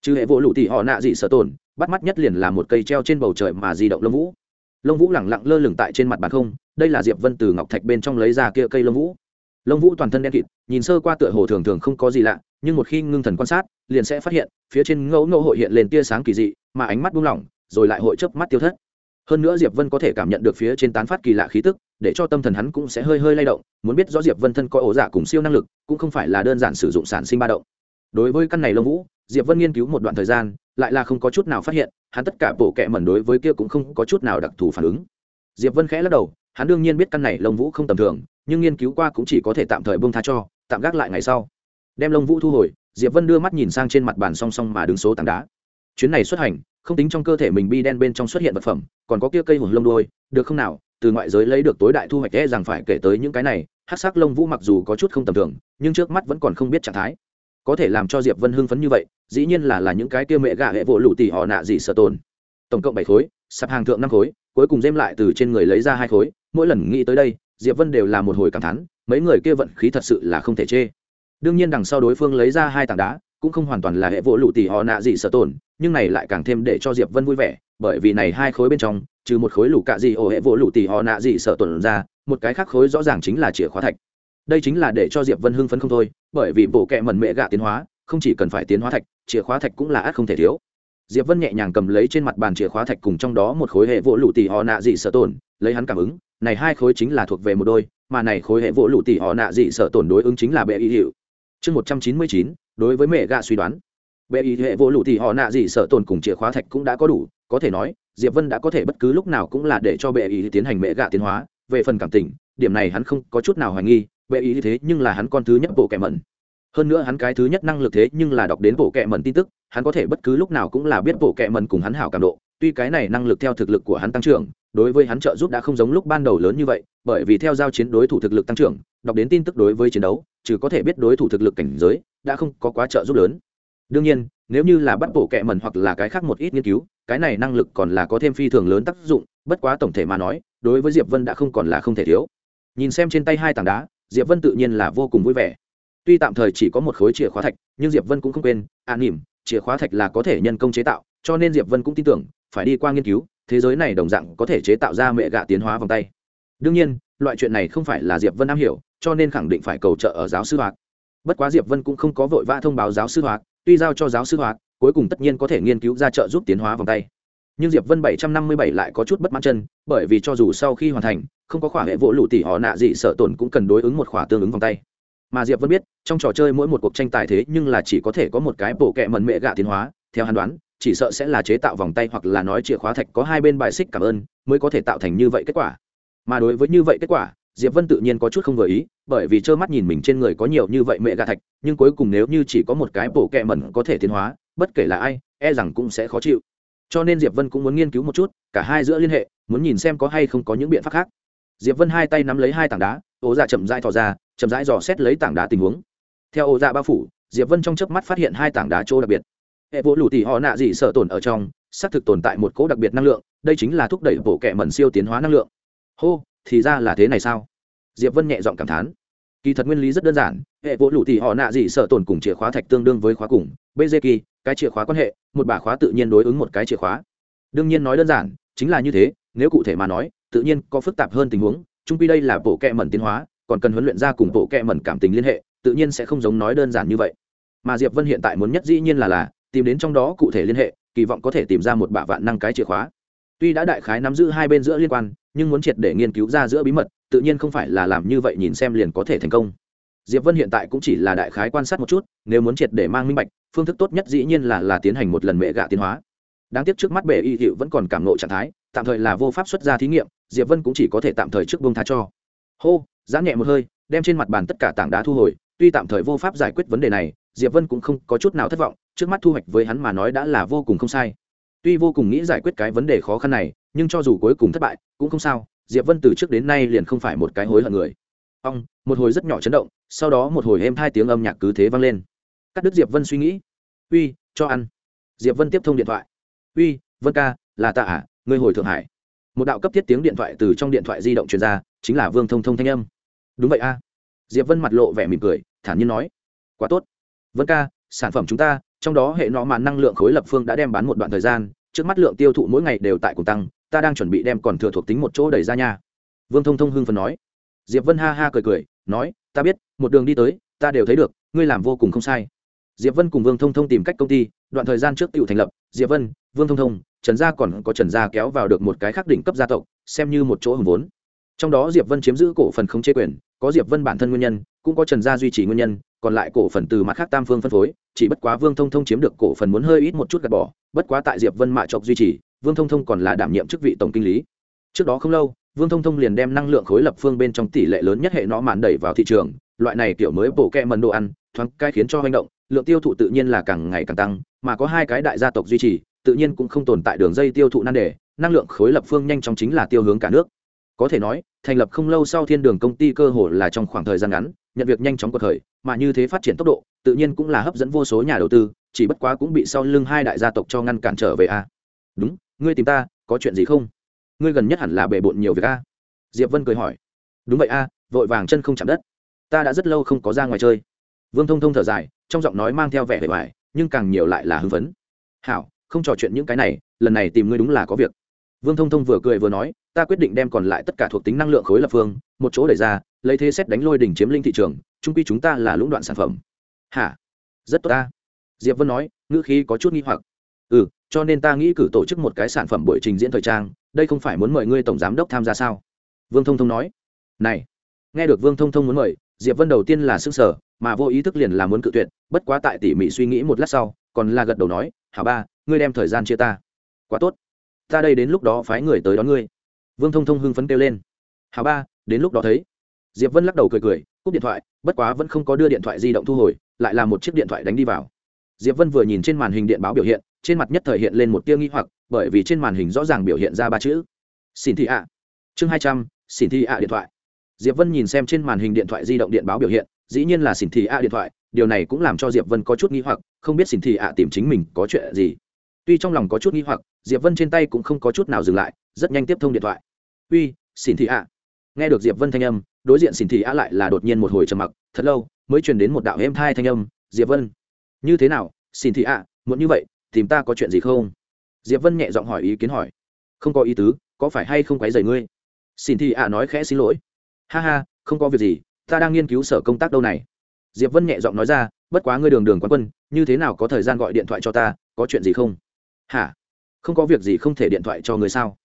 Trừ hệ vỗ lụ tỷ họ nạ gì sở tồn, bắt mắt nhất liền là một cây treo trên bầu trời mà di động lông vũ lông vũ lẳng lặng lơ lửng tại trên mặt bàn không, đây là diệp vân từ ngọc thạch bên trong lấy ra kia cây lông vũ. Lông vũ toàn thân đen kịt, nhìn sơ qua tựa hồ thường thường không có gì lạ, nhưng một khi ngưng thần quan sát, liền sẽ phát hiện, phía trên ngẫu ngẫu hội hiện lên tia sáng kỳ dị, mà ánh mắt buông lỏng, rồi lại hội chớp mắt tiêu thất. Hơn nữa diệp vân có thể cảm nhận được phía trên tán phát kỳ lạ khí tức, để cho tâm thần hắn cũng sẽ hơi hơi lay động, muốn biết rõ diệp vân thân có ổ giả cùng siêu năng lực, cũng không phải là đơn giản sử dụng sản sinh ba động. Đối với căn này lông vũ diệp vân nghiên cứu một đoạn thời gian, lại là không có chút nào phát hiện, hắn tất cả bộ kệ mẩn đối với kia cũng không có chút nào đặc thù phản ứng. Diệp vân khẽ lắc đầu, hắn đương nhiên biết căn này lông vũ không tầm thường, nhưng nghiên cứu qua cũng chỉ có thể tạm thời buông tha cho, tạm gác lại ngày sau. Đem lông vũ thu hồi, diệp vân đưa mắt nhìn sang trên mặt bàn song song mà đứng số tảng đá. Chuyến này xuất hành, không tính trong cơ thể mình bi đen bên trong xuất hiện vật phẩm, còn có kia cây hồn lông đôi được không nào? Từ ngoại giới lấy được tối đại thu hoạch e rằng phải kể tới những cái này hát sắc lông vũ mặc dù có chút không tầm thường, nhưng trước mắt vẫn còn không biết trạng thái có thể làm cho diệp vân hưng phấn như vậy, dĩ nhiên là là những cái kia mẹ gà hệ vỗ lụ tỉ họ nạ gì sợ tồn. Tổng cộng bảy khối, sạp hàng thượng năm khối, cuối cùng dêm lại từ trên người lấy ra hai khối. Mỗi lần nghĩ tới đây, diệp vân đều là một hồi cảm thán, mấy người kia vận khí thật sự là không thể chê. Đương nhiên đằng sau đối phương lấy ra hai tảng đá, cũng không hoàn toàn là hệ vỗ lụ tỉ họ nạ gì sợ tồn, nhưng này lại càng thêm để cho diệp vân vui vẻ, bởi vì này hai khối bên trong, trừ một khối lũ cạ gì ổ hệ vỗ lụ tỉ họ nạ gì sợ tồn ra, một cái khác khối rõ ràng chính là chìa khóa thạch đây chính là để cho diệp vân hưng phấn không thôi, bởi vì bộ kệ mẩn mẹ gạ tiến hóa, không chỉ cần phải tiến hóa thạch, chìa khóa thạch cũng là át không thể thiếu. Diệp vân nhẹ nhàng cầm lấy trên mặt bàn chìa khóa thạch cùng trong đó một khối hệ vỗ lụ tỉ họ nạ dị sợ tổn, lấy hắn cảm ứng, này hai khối chính là thuộc về một đôi, mà này khối hệ vỗ lụ tỉ họ nạ dị sợ tổn đối ứng chính là bệ y hiệu. Chương một trăm chín mươi chín, đối với mẹ gạ suy đoán. Bệ ý hệ vỗ lụ tỷ họ nạ dị sợ tổn cùng chìa khóa thạch cũng đã có đủ, có thể nói, diệp vân đã có thể bất cứ lúc nào cũng là để cho bệ ý tiến hành mẹ gạ tiến hóa, về phần cảm tình, điểm này hắn không có chút nào hoài nghi bệ ý thế nhưng là hắn con thứ nhất bộ kẻ mẩn. Hơn nữa hắn cái thứ nhất năng lực thế nhưng là đọc đến bộ kệ mẩn tin tức, hắn có thể bất cứ lúc nào cũng là biết bộ kệ mẩn cùng hắn hảo cảm độ, tuy cái này năng lực theo thực lực của hắn tăng trưởng, đối với hắn trợ giúp đã không giống lúc ban đầu lớn như vậy, bởi vì theo giao chiến đối thủ thực lực tăng trưởng, đọc đến tin tức đối với chiến đấu chứ có thể biết đối thủ thực lực cảnh giới, đã không có quá trợ giúp lớn. Đương nhiên, nếu như là bắt bộ kệ mẩn hoặc là cái khác một ít nghiên cứu, cái này năng lực còn là có thêm phi thường lớn tác dụng, bất quá tổng thể mà nói, đối với diệp vân đã không còn là không thể thiếu. Nhìn xem trên tay hai tảng đá diệp vân tự nhiên là vô cùng vui vẻ. Tuy tạm thời chỉ có một khối chìa khóa thạch, nhưng diệp vân cũng không quên an nỉm, chìa khóa thạch là có thể nhân công chế tạo, cho nên diệp vân cũng tin tưởng, phải đi qua nghiên cứu, thế giới này đồng dạng có thể chế tạo ra mẹ gạ tiến hóa vòng tay. Đương nhiên, loại chuyện này không phải là diệp vân am hiểu, cho nên khẳng định phải cầu trợ ở giáo sư hoạt bất quá diệp vân cũng không có vội vã thông báo giáo sư hoạt tuy giao cho giáo sư hoạt cuối cùng tất nhiên có thể nghiên cứu ra trợ giúp tiến hóa vòng tay. Nhưng diệp vân 757 lại có chút bất mãn chân, bởi vì cho dù sau khi hoàn thành không có khỏa hệ vỗ lụ tỷ họ nạ gì, sợ tổn cũng cần đối ứng một khỏa tương ứng vòng tay. Mà diệp vân biết, trong trò chơi mỗi một cuộc tranh tài thế nhưng là chỉ có thể có một cái bộ kẹ mần mẹ gạ tiến hóa. Theo hắn đoán, chỉ sợ sẽ là chế tạo vòng tay hoặc là nói chìa khóa thạch có hai bên bài xích cảm ơn, mới có thể tạo thành như vậy kết quả. Mà đối với như vậy kết quả, diệp vân tự nhiên có chút không vừa ý, bởi vì trơ mắt nhìn mình trên người có nhiều như vậy mẹ gà thạch, nhưng cuối cùng nếu như chỉ có một cái bộ kẹ mẩn có thể tiến hóa, bất kể là ai e rằng cũng sẽ khó chịu. Cho nên diệp vân cũng muốn nghiên cứu một chút, cả hai giữa liên hệ, muốn nhìn xem có hay không có những biện pháp khác diệp vân hai tay nắm lấy hai tảng đá ố dạ chậm rãi thò ra, chậm rãi dò xét lấy tảng đá tình huống. Theo ố dạ bao phủ, diệp vân trong chớp mắt phát hiện hai tảng đá chỗ đặc biệt. Hệ vỗ lù tỉ họ nạ gì sợ tồn ở trong, xác thực tồn tại một cỗ đặc biệt năng lượng, đây chính là thúc đẩy bộ kẹ mẩn siêu tiến hóa năng lượng. Hô, thì ra là thế này sao? Diệp vân nhẹ giọng cảm thán. Kỳ thật nguyên lý rất đơn giản, hệ vỗ lụ thì họ nạ gì sợ tồn cùng chìa khóa thạch tương đương với khóa cùng bg kỳ cái chìa khóa quan hệ, một bả khóa tự nhiên đối ứng một cái chìa khóa. Đương nhiên nói đơn giản, chính là như thế, nếu cụ thể mà nói tự nhiên có phức tạp hơn tình huống trung quy đây là bộ kệ mẩn tiến hóa, còn cần huấn luyện ra cùng bộ kệ mẩn cảm tình liên hệ, tự nhiên sẽ không giống nói đơn giản như vậy. Mà diệp vân hiện tại muốn nhất dĩ nhiên là là, tìm đến trong đó cụ thể liên hệ, kỳ vọng có thể tìm ra một bả vạn năng cái chìa khóa. Tuy đã đại khái nắm giữ hai bên giữa liên quan, nhưng muốn triệt để nghiên cứu ra giữa bí mật, tự nhiên không phải là làm như vậy nhìn xem liền có thể thành công. Diệp vân hiện tại cũng chỉ là đại khái quan sát một chút, nếu muốn triệt để mang minh bạch, phương thức tốt nhất dĩ nhiên là là tiến hành một lần mẹ gạ tiến hóa. Đáng tiếc trước mắt bệ y hiệu vẫn còn cảm nộ trạng thái, tạm thời là vô pháp xuất ra thí nghiệm diệp vân cũng chỉ có thể tạm thời trước buông tha cho. Hô giãn nhẹ một hơi, đem trên mặt bàn tất cả tảng đá thu hồi, tuy tạm thời vô pháp giải quyết vấn đề này, diệp vân cũng không có chút nào thất vọng, trước mắt thu hoạch với hắn mà nói đã là vô cùng không sai. Tuy vô cùng nghĩ giải quyết cái vấn đề khó khăn này, nhưng cho dù cuối cùng thất bại, cũng không sao, diệp vân từ trước đến nay liền không phải một cái hối hận người. Ong, một hồi rất nhỏ chấn động, sau đó một hồi êm hai tiếng âm nhạc cứ thế vang lên. Cắt đứt diệp vân suy nghĩ. Uy, cho ăn. Diệp vân tiếp thông điện thoại. Uy, vân ca, là ta à ngươi hồi thượng hải một đạo cấp thiết tiếng điện thoại từ trong điện thoại di động truyền ra, chính là vương thông thông thanh âm. Đúng vậy a. Diệp vân mặt lộ vẻ mỉm cười, thản nhiên nói. Quá tốt. Vân ca, sản phẩm chúng ta, trong đó hệ nọ màn năng lượng khối lập phương đã đem bán một đoạn thời gian, trước mắt lượng tiêu thụ mỗi ngày đều tại cùng tăng, ta đang chuẩn bị đem còn thừa thuộc tính một chỗ đẩy ra nha. Vương thông thông hưng phần nói. Diệp vân ha ha cười cười, nói, ta biết, một đường đi tới, ta đều thấy được, ngươi làm vô cùng không sai. Diệp vân cùng vương thông thông tìm cách công ty, đoạn thời gian trước tự thành lập, diệp vân, vương thông thông trần gia còn có trần gia kéo vào được một cái khác đỉnh cấp gia tộc, xem như một chỗ hùng vốn. Trong đó diệp vân chiếm giữ cổ phần không chế quyền, có diệp vân bản thân nguyên nhân, cũng có trần gia duy trì nguyên nhân, còn lại cổ phần từ mặt khác tam phương phân phối, chỉ bất quá vương thông thông chiếm được cổ phần muốn hơi ít một chút gạt bỏ, bất quá tại diệp vân mạ trọc duy trì, vương thông thông còn là đảm nhiệm chức vị tổng kinh lý. Trước đó không lâu, vương thông thông liền đem năng lượng khối lập phương bên trong tỷ lệ lớn nhất hệ nó màn đẩy vào thị trường, loại này kiểu mới bổ kẹ mần đồ ăn, thoáng cái khiến cho hành động, lượng tiêu thụ tự nhiên là càng ngày càng tăng, mà có hai cái đại gia tộc duy trì tự nhiên cũng không tồn tại đường dây tiêu thụ nan đề, năng lượng khối lập phương nhanh chóng chính là tiêu hướng cả nước. Có thể nói, thành lập không lâu sau thiên đường công ty cơ hội là trong khoảng thời gian ngắn, nhận việc nhanh chóng cuộc thời, mà như thế phát triển tốc độ, tự nhiên cũng là hấp dẫn vô số nhà đầu tư, chỉ bất quá cũng bị sau lưng hai đại gia tộc cho ngăn cản trở về a. Đúng, ngươi tìm ta, có chuyện gì không? Ngươi gần nhất hẳn là bề bộn nhiều việc a. Diệp vân cười hỏi. Đúng vậy a, vội vàng chân không chạm đất. Ta đã rất lâu không có ra ngoài chơi. Vương thông thông thở dài, trong giọng nói mang theo vẻ vẻ vải nhưng càng nhiều lại là hưng phấn. Hảo không trò chuyện những cái này, lần này tìm ngươi đúng là có việc. Vương thông thông vừa cười vừa nói, ta quyết định đem còn lại tất cả thuộc tính năng lượng khối lập phương, một chỗ đẩy ra, lấy thế xét đánh lôi đỉnh chiếm linh thị trường trung quy chúng ta là lũng đoạn sản phẩm. Hả? Rất tốt ta. Diệp vân nói, ngữ khí có chút nghi hoặc. Ừ cho nên ta nghĩ cử tổ chức một cái sản phẩm buổi trình diễn thời trang, đây không phải muốn mời ngươi tổng giám đốc tham gia sao? Vương thông thông nói. Này, nghe được vương thông thông muốn mời, diệp vân đầu tiên là s ư n g sở mà vô ý thức liền là muốn cự tuyệt, bất quá tại tỉ mỉ suy nghĩ một lát sau, còn là gật đầu nói hảo ba, ngươi đem thời gian chia ta. Quá tốt. Ta đây đến lúc đó phái người tới đón ngươi. Vương thông thông hưng phấn kêu lên. Hảo ba, đến lúc đó thấy. Diệp vân lắc đầu cười cười, cúp điện thoại, bất quá vẫn không có đưa điện thoại di động thu hồi, lại là một chiếc điện thoại đánh đi vào. Diệp vân vừa nhìn trên màn hình điện báo biểu hiện, trên mặt nhất thời hiện lên một tia nghi hoặc, bởi vì trên màn hình rõ ràng biểu hiện ra ba chữ. Xin thị ạ. Chương hai trăm, xin thị ạ điện thoại. Diệp vân nhìn xem trên màn hình điện thoại di động điện báo biểu hiện, dĩ nhiên là xin thị ạ điện thoại điều này cũng làm cho diệp vân có chút nghi hoặc, không biết xin thị ạ tìm chính mình có chuyện gì. Tuy trong lòng có chút nghi hoặc, diệp vân trên tay cũng không có chút nào dừng lại, rất nhanh tiếp thông điện thoại. Uy, xin thị ạ. Nghe được diệp vân thanh âm, đối diện xin thị ạ lại là đột nhiên một hồi trầm mặc, thật lâu mới truyền đến một đạo êm thai thanh âm, diệp vân, như thế nào? Xin thị ạ muốn như vậy, tìm ta có chuyện gì không? Diệp vân nhẹ giọng hỏi ý kiến hỏi, không có ý tứ, có phải hay không quấy rầy ngươi? Xin thị ạ nói khẽ xin lỗi, ha ha, không có việc gì, ta đang nghiên cứu sở công tác đâu này diệp vân nhẹ giọng nói ra, bất quá ngươi đường đường quán quân, như thế nào có thời gian gọi điện thoại cho ta, có chuyện gì không? Hả? Không có việc gì không thể điện thoại cho người sao?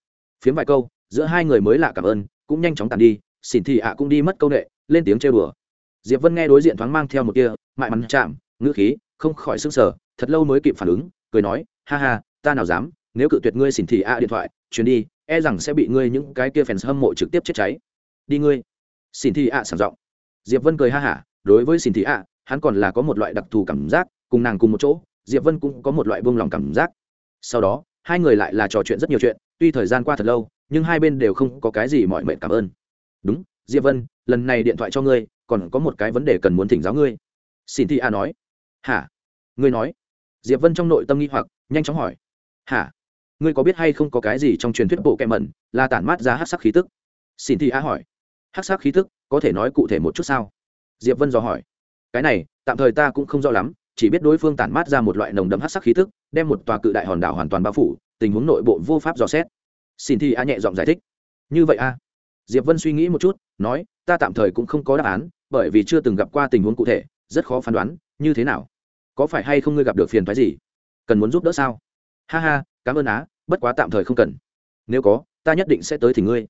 Phiếm vài câu, giữa hai người mới lạ cảm ơn, cũng nhanh chóng tàn đi, xỉn thị ạ cũng đi mất câu nệ, lên tiếng chơi bừa diệp vân nghe đối diện thoáng mang theo một kia mại mắn chạm, ngữ khí, không khỏi sưng sở thật lâu mới kịp phản ứng, cười nói, ha ha, ta nào dám, nếu cự tuyệt ngươi xỉn thị ạ điện thoại, chuyến đi e rằng sẽ bị ngươi những cái kia fans hâm mộ trực tiếp chết cháy. Đi ngươi. Xỉn thị ạ sảng giọng. Diệp vân cười ha hả đối với xin thị ạ, hắn còn là có một loại đặc thù cảm giác, cùng nàng cùng một chỗ, diệp vân cũng có một loại buông lòng cảm giác. Sau đó, hai người lại là trò chuyện rất nhiều chuyện, tuy thời gian qua thật lâu, nhưng hai bên đều không có cái gì mọi mệnh cảm ơn. Đúng, diệp vân, lần này điện thoại cho ngươi, còn có một cái vấn đề cần muốn thỉnh giáo ngươi. Xin thị a nói. Hả? Ngươi nói? Diệp vân trong nội tâm nghi hoặc, nhanh chóng hỏi. Hả? Ngươi có biết hay không có cái gì trong truyền thuyết bộ kẹ mẩn, là tản mát ra hát sắc khí tức? Xin thị a hỏi. Hát sắc khí tức có thể nói cụ thể một chút sao? Diệp vân dò hỏi. Cái này, tạm thời ta cũng không rõ lắm, chỉ biết đối phương tản mát ra một loại nồng đậm hắc sắc khí tức, đem một tòa cự đại hòn đảo hoàn toàn bao phủ, tình huống nội bộ vô pháp dò xét. Xin thi a nhẹ giọng giải thích. Như vậy a diệp vân suy nghĩ một chút, nói, ta tạm thời cũng không có đáp án, bởi vì chưa từng gặp qua tình huống cụ thể, rất khó phán đoán, như thế nào? Có phải hay không ngươi gặp được phiền phái gì? Cần muốn giúp đỡ sao? Ha ha, cảm ơn á, bất quá tạm thời không cần. Nếu có, ta nhất định sẽ tới thì ngươi.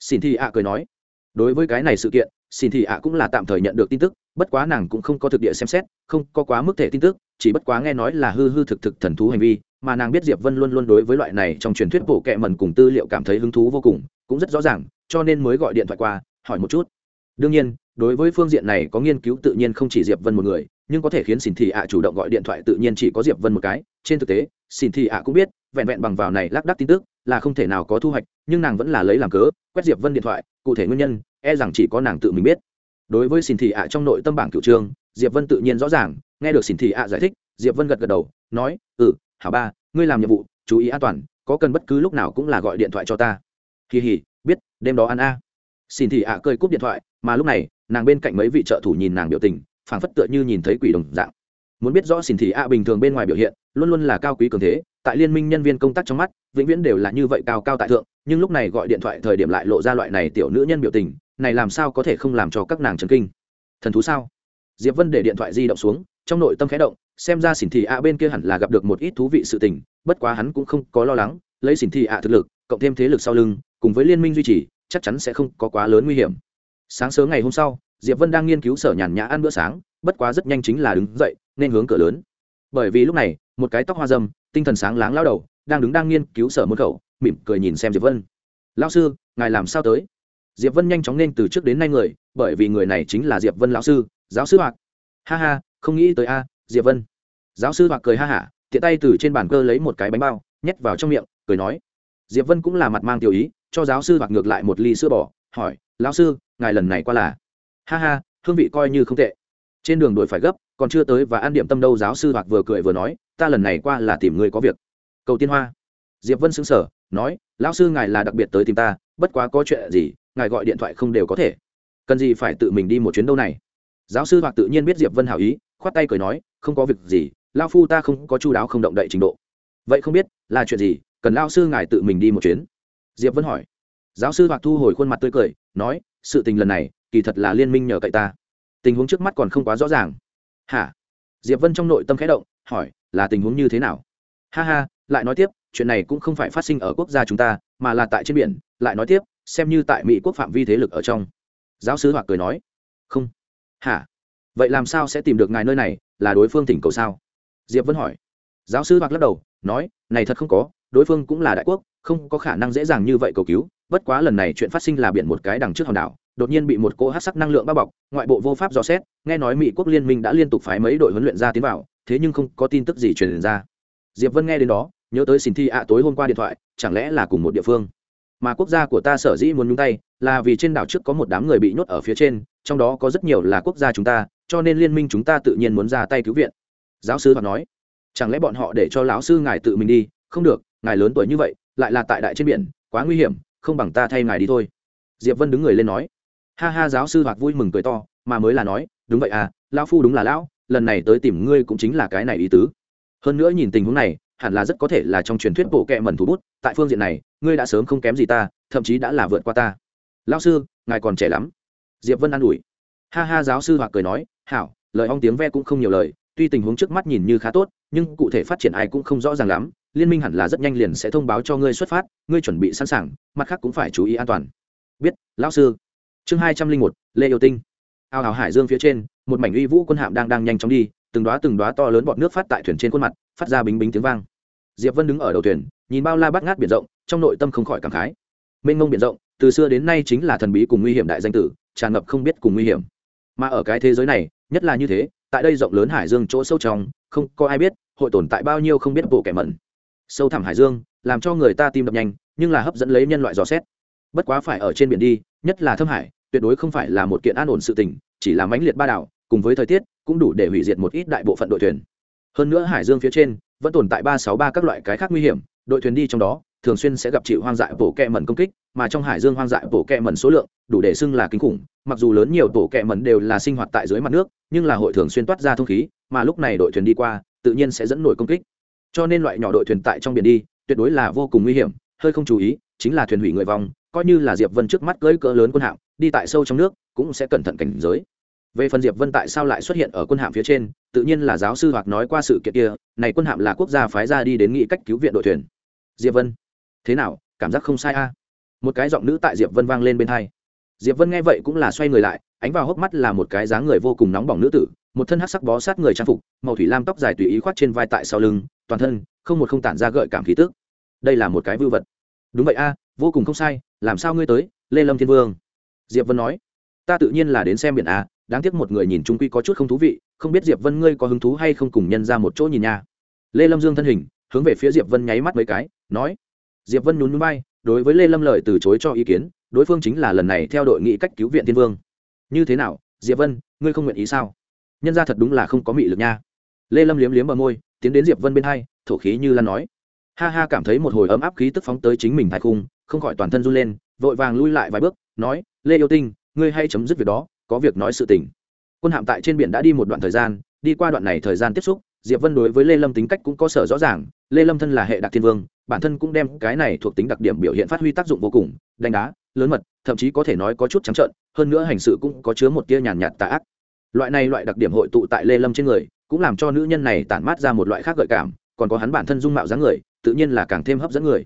Xin thi a cười nói. Đối với cái này sự kiện xin thị ạ cũng là tạm thời nhận được tin tức, bất quá nàng cũng không có thực địa xem xét, không có quá mức thể tin tức, chỉ bất quá nghe nói là hư hư thực thực thần thú hành vi, mà nàng biết diệp vân luôn luôn đối với loại này trong truyền thuyết bổ kệ mần cùng tư liệu cảm thấy hứng thú vô cùng, cũng rất rõ ràng, cho nên mới gọi điện thoại qua, hỏi một chút. Đương nhiên, đối với phương diện này có nghiên cứu tự nhiên không chỉ diệp vân một người, nhưng có thể khiến xin thị ạ chủ động gọi điện thoại tự nhiên chỉ có diệp vân một cái. Trên thực tế, xin thị ạ cũng biết, vẹn vẹn bằng vào này lác đắc tin tức là không thể nào có thu hoạch, nhưng nàng vẫn là lấy làm cớ, quét diệp vân điện thoại, cụ thể nguyên nhân e rằng chỉ có nàng tự mình biết. Đối với xin thị ạ trong nội tâm bảng cựu trương, diệp vân tự nhiên rõ ràng, nghe được xin thị ạ giải thích, diệp vân gật gật đầu, nói ừ hảo ba, ngươi làm nhiệm vụ, chú ý an toàn, có cần bất cứ lúc nào cũng là gọi điện thoại cho ta. Kỳ hỉ biết, đêm đó ăn a. Xin thị ạ cười cúp điện thoại, mà lúc này, nàng bên cạnh mấy vị trợ thủ nhìn nàng biểu tình, phảng phất tựa như nhìn thấy quỷ đồng dạng. Muốn biết rõ xin thị ạ bình thường bên ngoài biểu hiện, luôn luôn là cao quý cường thế, tại liên minh nhân viên công tác trong mắt, vĩnh viễn đều là như vậy cao cao tại thượng, nhưng lúc này gọi điện thoại thời điểm lại lộ ra loại này tiểu nữ nhân biểu tình này làm sao có thể không làm cho các nàng chấn kinh? Thần thú sao? Diệp vân để điện thoại di động xuống, trong nội tâm khẽ động, xem ra xỉn thị ạ bên kia hẳn là gặp được một ít thú vị sự tình, bất quá hắn cũng không có lo lắng, lấy xỉn thị ạ thực lực, cộng thêm thế lực sau lưng, cùng với liên minh duy trì, chắc chắn sẽ không có quá lớn nguy hiểm. Sáng sớm ngày hôm sau, diệp vân đang nghiên cứu sở nhàn nhã ăn bữa sáng, bất quá rất nhanh chính là đứng dậy, nên hướng cửa lớn. Bởi vì lúc này, một cái tóc hoa dâm, tinh thần sáng láng lao đầu, đang đứng đang nghiên cứu sở môn khẩu, mỉm cười nhìn xem diệp vân. Lao sư, ngài làm sao tới? Diệp vân nhanh chóng nên từ trước đến nay người, bởi vì người này chính là diệp vân lão sư, giáo sư hoặc ha ha, không nghĩ tới a, diệp vân. Giáo sư hoặc cười ha hả, tiện tay từ trên bàn cơ lấy một cái bánh bao, nhét vào trong miệng, cười nói. Diệp vân cũng là mặt mang tiểu ý, cho giáo sư hoặc ngược lại một ly sữa bò, hỏi, lão sư, ngài lần này qua là? Ha ha, hương vị coi như không tệ. Trên đường đổi phải gấp, còn chưa tới và ăn điểm tâm đâu, giáo sư hoặc vừa cười vừa nói, ta lần này qua là tìm người có việc. Cầu tiên hoa. Diệp vân xứng sở nói, lão sư ngài là đặc biệt tới tìm ta, bất quá có chuyện gì ngài gọi điện thoại không đều có thể. Cần gì phải tự mình đi một chuyến đâu này? Giáo sư hoặc tự nhiên biết diệp vân hảo ý, khoát tay cười nói, không có việc gì lao phu ta không có chu đáo không động đậy trình độ. Vậy không biết, là chuyện gì, cần lao sư ngài tự mình đi một chuyến? Diệp vân hỏi. Giáo sư hoặc thu hồi khuôn mặt tươi cười, nói, sự tình lần này, kỳ thật là liên minh nhờ cậy ta. Tình huống trước mắt còn không quá rõ ràng. Hả? Diệp vân trong nội tâm khẽ động, hỏi, là tình huống như thế nào? Ha ha, lại nói tiếp, chuyện này cũng không phải phát sinh ở quốc gia chúng ta, mà là tại trên biển, lại nói tiếp xem như tại mỹ quốc phạm vi thế lực ở trong. Giáo sứ hoặc cười nói, không. Hả? Vậy làm sao sẽ tìm được ngài nơi này? Là đối phương tỉnh cầu sao? Diệp Vân hỏi. Giáo sư hoặc lắc đầu, nói, này thật không có, đối phương cũng là đại quốc, không có khả năng dễ dàng như vậy cầu cứu. Bất quá lần này chuyện phát sinh là biển một cái đằng trước hòn đảo, đột nhiên bị một cỗ hát sắc năng lượng bao bọc, ngoại bộ vô pháp dò xét, nghe nói mỹ quốc liên minh đã liên tục phái mấy đội huấn luyện ra tiến vào, thế nhưng không có tin tức gì truyền ra. Diệp vân nghe đến đó, nhớ tới xin thi ạ tối hôm qua điện thoại, chẳng lẽ là cùng một địa phương? Mà quốc gia của ta sở dĩ muốn nhúng tay là vì trên đảo trước có một đám người bị nhốt ở phía trên, trong đó có rất nhiều là quốc gia chúng ta, cho nên liên minh chúng ta tự nhiên muốn ra tay cứu viện. Giáo sư họ nói. Chẳng lẽ bọn họ để cho lão sư ngài tự mình đi? Không được, ngài lớn tuổi như vậy, lại là tại đại trên biển, quá nguy hiểm, không bằng ta thay ngài đi thôi. Diệp vân đứng người lên nói. Ha ha, giáo sư hoặc vui mừng cười to, mà mới là nói, đúng vậy à lão phu đúng là lão, lần này tới tìm ngươi cũng chính là cái này ý tứ. Hơn nữa nhìn tình huống này, hẳn là rất có thể là trong truyền thuyết bộ kệ mẩn thú bút, tại phương diện này ngươi đã sớm không kém gì ta, thậm chí đã là vượt qua ta. Lão sư, ngài còn trẻ lắm. Diệp vân an ủi. Ha ha, giáo sư hoặc cười nói, hảo, lời ong tiếng ve cũng không nhiều lời, tuy tình huống trước mắt nhìn như khá tốt, nhưng cụ thể phát triển ai cũng không rõ ràng lắm, liên minh hẳn là rất nhanh liền sẽ thông báo cho ngươi xuất phát, ngươi chuẩn bị sẵn sàng, mặt khác cũng phải chú ý an toàn. Biết, lão sư. Chương hai trăm linh một, lê yêu tinh. Ao hào hải dương phía trên, một mảnh uy vũ quân hạm đang đang nhanh chóng đi, từng đoá từng đoá to lớn bọt nước phát tại thuyền trên khuôn mặt, phát ra bính bính tiếng vang. Diệp vân đứng ở đầu thuyền, nhìn bao la bắt ngát biển rộng trong nội tâm không khỏi cảm khái. Mênh mông biển rộng, từ xưa đến nay chính là thần bí cùng nguy hiểm đại danh tử, tràn ngập không biết cùng nguy hiểm. Mà ở cái thế giới này, nhất là như thế, tại đây rộng lớn hải dương chỗ sâu trong, không có ai biết hội tồn tại bao nhiêu không biết bộ kẻ mẩn. Sâu thẳm hải dương, làm cho người ta tim đập nhanh, nhưng là hấp dẫn lấy nhân loại dò xét. Bất quá phải ở trên biển đi, nhất là thâm hải, tuyệt đối không phải là một kiện an ổn sự tình, chỉ là mãnh liệt ba đảo, cùng với thời tiết, cũng đủ để hủy diệt một ít đại bộ phận đội thuyền. Hơn nữa hải dương phía trên, vẫn tồn tại ba sáu ba các loại cái khác nguy hiểm, đội thuyền đi trong đó thường xuyên sẽ gặp chịu hoang dại bổ kẹ mẩn công kích, mà trong hải dương hoang dại bổ kẹ mẩn số lượng đủ để xưng là kinh khủng. Mặc dù lớn nhiều tổ kẹ mẩn đều là sinh hoạt tại dưới mặt nước, nhưng là hội thường xuyên toát ra thông khí, mà lúc này đội thuyền đi qua, tự nhiên sẽ dẫn nổi công kích. Cho nên loại nhỏ đội thuyền tại trong biển đi, tuyệt đối là vô cùng nguy hiểm. Hơi không chú ý, chính là thuyền hủy người vong, coi như là diệp vân trước mắt cưỡi cỡ lớn quân hạm, đi tại sâu trong nước, cũng sẽ cẩn thận cảnh giới. Về phần diệp vân tại sao lại xuất hiện ở quân hạm phía trên, tự nhiên là giáo sư hoặc nói qua sự kiện kia, này quân hạm là quốc gia phái ra đi đến nghị cách cứu viện đội thuyền. Diệp vân thế nào, cảm giác không sai a? Một cái giọng nữ tại diệp vân vang lên bên hai. Diệp vân nghe vậy cũng là xoay người lại, ánh vào hốc mắt là một cái dáng người vô cùng nóng bỏng nữ tử, một thân hắc sắc bó sát người trang phục, màu thủy lam tóc dài tùy ý khoác trên vai tại sau lưng, toàn thân không một không tản ra gợi cảm khí tức. Đây là một cái vưu vật. Đúng vậy a, vô cùng không sai, làm sao ngươi tới, lê lâm thiên vương? Diệp vân nói. Ta tự nhiên là đến xem biển a, đáng tiếc một người nhìn trung quy có chút không thú vị, không biết diệp vân ngươi có hứng thú hay không cùng nhân ra một chỗ nhìn nha. Lê lâm dương thân hình, hướng về phía diệp vân nháy mắt mấy cái, nói diệp vân nhún núi bay đối với lê lâm lời từ chối cho ý kiến, đối phương chính là lần này theo đội nghị cách cứu viện thiên vương. Như thế nào, diệp vân, ngươi không nguyện ý sao? Nhân ra thật đúng là không có mị lực nha. Lê lâm liếm liếm bờ môi, tiến đến diệp vân bên hai, thổ khí như lan nói. Ha ha, cảm thấy một hồi ấm áp khí tức phóng tới chính mình thái khung, không khỏi toàn thân run lên, vội vàng lui lại vài bước, nói, lê yêu tinh, ngươi hay chấm dứt việc đó, có việc nói sự tình. Quân hạm tại trên biển đã đi một đoạn thời gian, đi qua đoạn này thời gian tiếp xúc, diệp vân đối với lê lâm tính cách cũng có sở rõ ràng, lê lâm thân là hệ đặc thiên vương bản thân cũng đem cái này thuộc tính đặc điểm biểu hiện phát huy tác dụng vô cùng, đánh đá, lớn mật, thậm chí có thể nói có chút trắng trợn, hơn nữa hành sự cũng có chứa một tia nhàn nhạt tà ác. Loại này loại đặc điểm hội tụ tại lê lâm trên người, cũng làm cho nữ nhân này tản mát ra một loại khác gợi cảm, còn có hắn bản thân dung mạo dáng người, tự nhiên là càng thêm hấp dẫn người.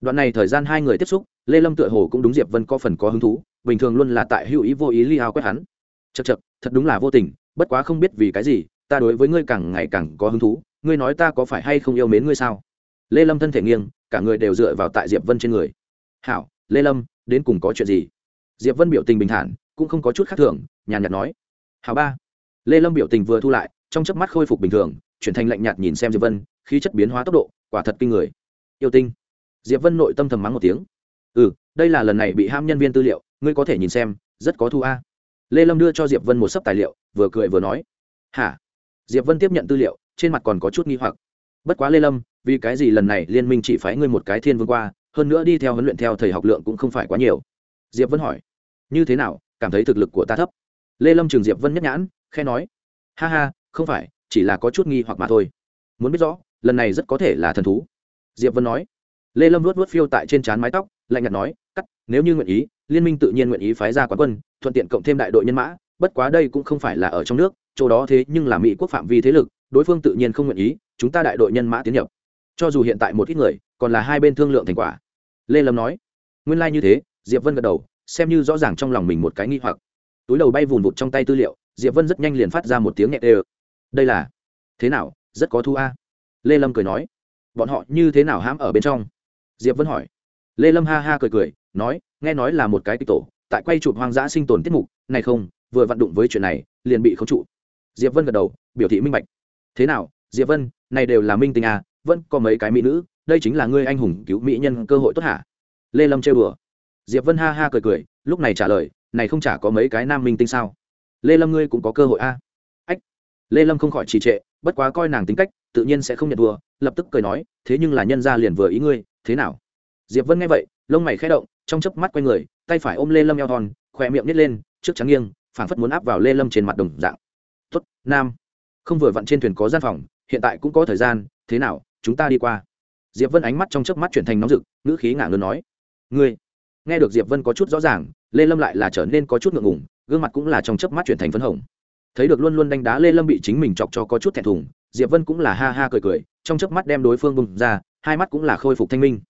Đoạn này thời gian hai người tiếp xúc, lê lâm tựa hồ cũng đúng diệp vân có phần có hứng thú, bình thường luôn là tại hữu ý vô ý li hao quét hắn. Chật chật thật đúng là vô tình, bất quá không biết vì cái gì, ta đối với ngươi càng ngày càng có hứng thú, ngươi nói ta có phải hay không yêu mến ngươi sao? Lê lâm thân thể nghiêng, cả người đều dựa vào tại diệp vân trên người. Hảo, lê lâm, đến cùng có chuyện gì? Diệp vân biểu tình bình thản, cũng không có chút khác thường, nhàn nhạt nói. Hảo ba. Lê lâm biểu tình vừa thu lại, trong chớp mắt khôi phục bình thường, chuyển thành lạnh nhạt nhìn xem diệp vân, khí chất biến hóa tốc độ, quả thật kinh người. Yêu tinh. Diệp vân nội tâm thầm mắng một tiếng. Ừ đây là lần này bị ham nhân viên tư liệu, ngươi có thể nhìn xem, rất có thu a. Lê lâm đưa cho diệp vân một sấp tài liệu, vừa cười vừa nói. Hả? Diệp vân tiếp nhận tư liệu, trên mặt còn có chút nghi hoặc bất quá lê lâm, vì cái gì lần này liên minh chỉ phái ngươi một cái thiên vương qua, hơn nữa đi theo huấn luyện theo thầy học lượng cũng không phải quá nhiều? Diệp vân hỏi. Như thế nào, cảm thấy thực lực của ta thấp? Lê lâm trường diệp vân nhất nhãn khe nói. Ha ha, không phải, chỉ là có chút nghi hoặc mà thôi. Muốn biết rõ, lần này rất có thể là thần thú. Diệp vân nói. Lê lâm luốt luốt phiêu tại trên trán mái tóc, lạnh nhạt nói, cắt, nếu như nguyện ý, liên minh tự nhiên nguyện ý phái ra quán quân, thuận tiện cộng thêm đại đội nhân mã, bất quá đây cũng không phải là ở trong nước, chỗ đó thế nhưng là mỹ quốc phạm vi thế lực đối phương tự nhiên không nguyện ý, chúng ta đại đội nhân mã tiến nhập. Cho dù hiện tại một ít người, còn là hai bên thương lượng thành quả. Lê lâm nói. Nguyên lai、like、như thế, diệp vân gật đầu, xem như rõ ràng trong lòng mình một cái nghi hoặc. Túi đầu bay vùn vụt trong tay tư liệu, diệp vân rất nhanh liền phát ra một tiếng nhẹ tê ơ đây là, thế nào, rất có thu a? Lê lâm cười nói. Bọn họ như thế nào hãm ở bên trong? Diệp vân hỏi. Lê lâm ha ha cười cười, nói, nghe nói là một cái kịch tổ, tại quay chụp hoang dã sinh tồn tiết mục, này không, vừa vận đụng với chuyện này, liền bị khống trụ. Diệp vân gật đầu, biểu thị minh bạch thế nào, diệp vân, này đều là minh tinh à vẫn có mấy cái mỹ nữ, đây chính là ngươi anh hùng cứu mỹ nhân cơ hội tốt hả? Lê lâm trêu đùa. Diệp vân ha ha cười cười, lúc này trả lời, này không chả có mấy cái nam minh tinh sao? Lê lâm ngươi cũng có cơ hội a ách. Lê lâm không khỏi trì trệ, bất quá coi nàng tính cách, tự nhiên sẽ không nhận thua, lập tức cười nói, thế nhưng là nhân ra liền vừa ý ngươi, thế nào? Diệp vân nghe vậy, lông mày khẽ động, trong chớp mắt quay người, tay phải ôm lê lâm eo thon khỏe miệng nít lên, trước trắng nghiêng, phảng phất muốn áp vào lê lâm trên mặt đồng dạng. Tuất nam không vừa vặn trên thuyền có gian phòng, hiện tại cũng có thời gian, thế nào, chúng ta đi qua. Diệp vân ánh mắt trong chớp mắt chuyển thành nóng rực, ngữ khí ngả ngơn nói. Ngươi, nghe được diệp vân có chút rõ ràng, lê lâm lại là trở nên có chút ngượng ngùng, gương mặt cũng là trong chớp mắt chuyển thành phấn hồng. Thấy được luôn luôn đánh đá lê lâm bị chính mình chọc cho có chút thẹn thùng, diệp vân cũng là ha ha cười cười, trong chớp mắt đem đối phương bùng ra, hai mắt cũng là khôi phục thanh minh.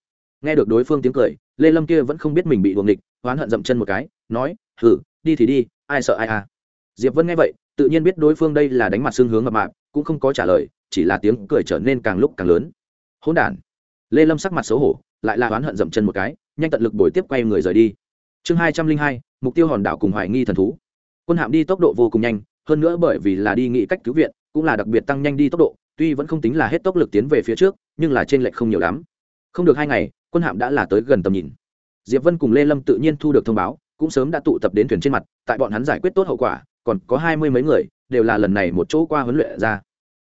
Nghe được đối phương tiếng cười, lê lâm kia vẫn không biết mình bị đuồng địch oán hận dậm chân một cái, nói, hử, đi thì đi, ai sợ ai à? Diệp vân nghe vậy tự nhiên biết đối phương đây là đánh mặt xương hướng mập mạp, cũng không có trả lời, chỉ là tiếng cười trở nên càng lúc càng lớn. Hỗn đản. Lê lâm sắc mặt xấu hổ, lại là oán hận dậm chân một cái, nhanh tận lực bồi tiếp quay người rời đi. Chương hai trăm linh hai, mục tiêu hòn đảo cùng hoài nghi thần thú. Quân hạm đi tốc độ vô cùng nhanh, hơn nữa bởi vì là đi nghị cách cứu viện, cũng là đặc biệt tăng nhanh đi tốc độ, tuy vẫn không tính là hết tốc lực tiến về phía trước, nhưng là trên lệch không nhiều lắm. Không được hai ngày, quân hạm đã là tới gần tầm nhìn. Diệp vân cùng lê lâm tự nhiên thu được thông báo, cũng sớm đã tụ tập đến thuyền trên mặt, tại bọn hắn giải quyết tốt hậu quả còn có hai mươi mấy người, đều là lần này một chỗ qua huấn luyện ra.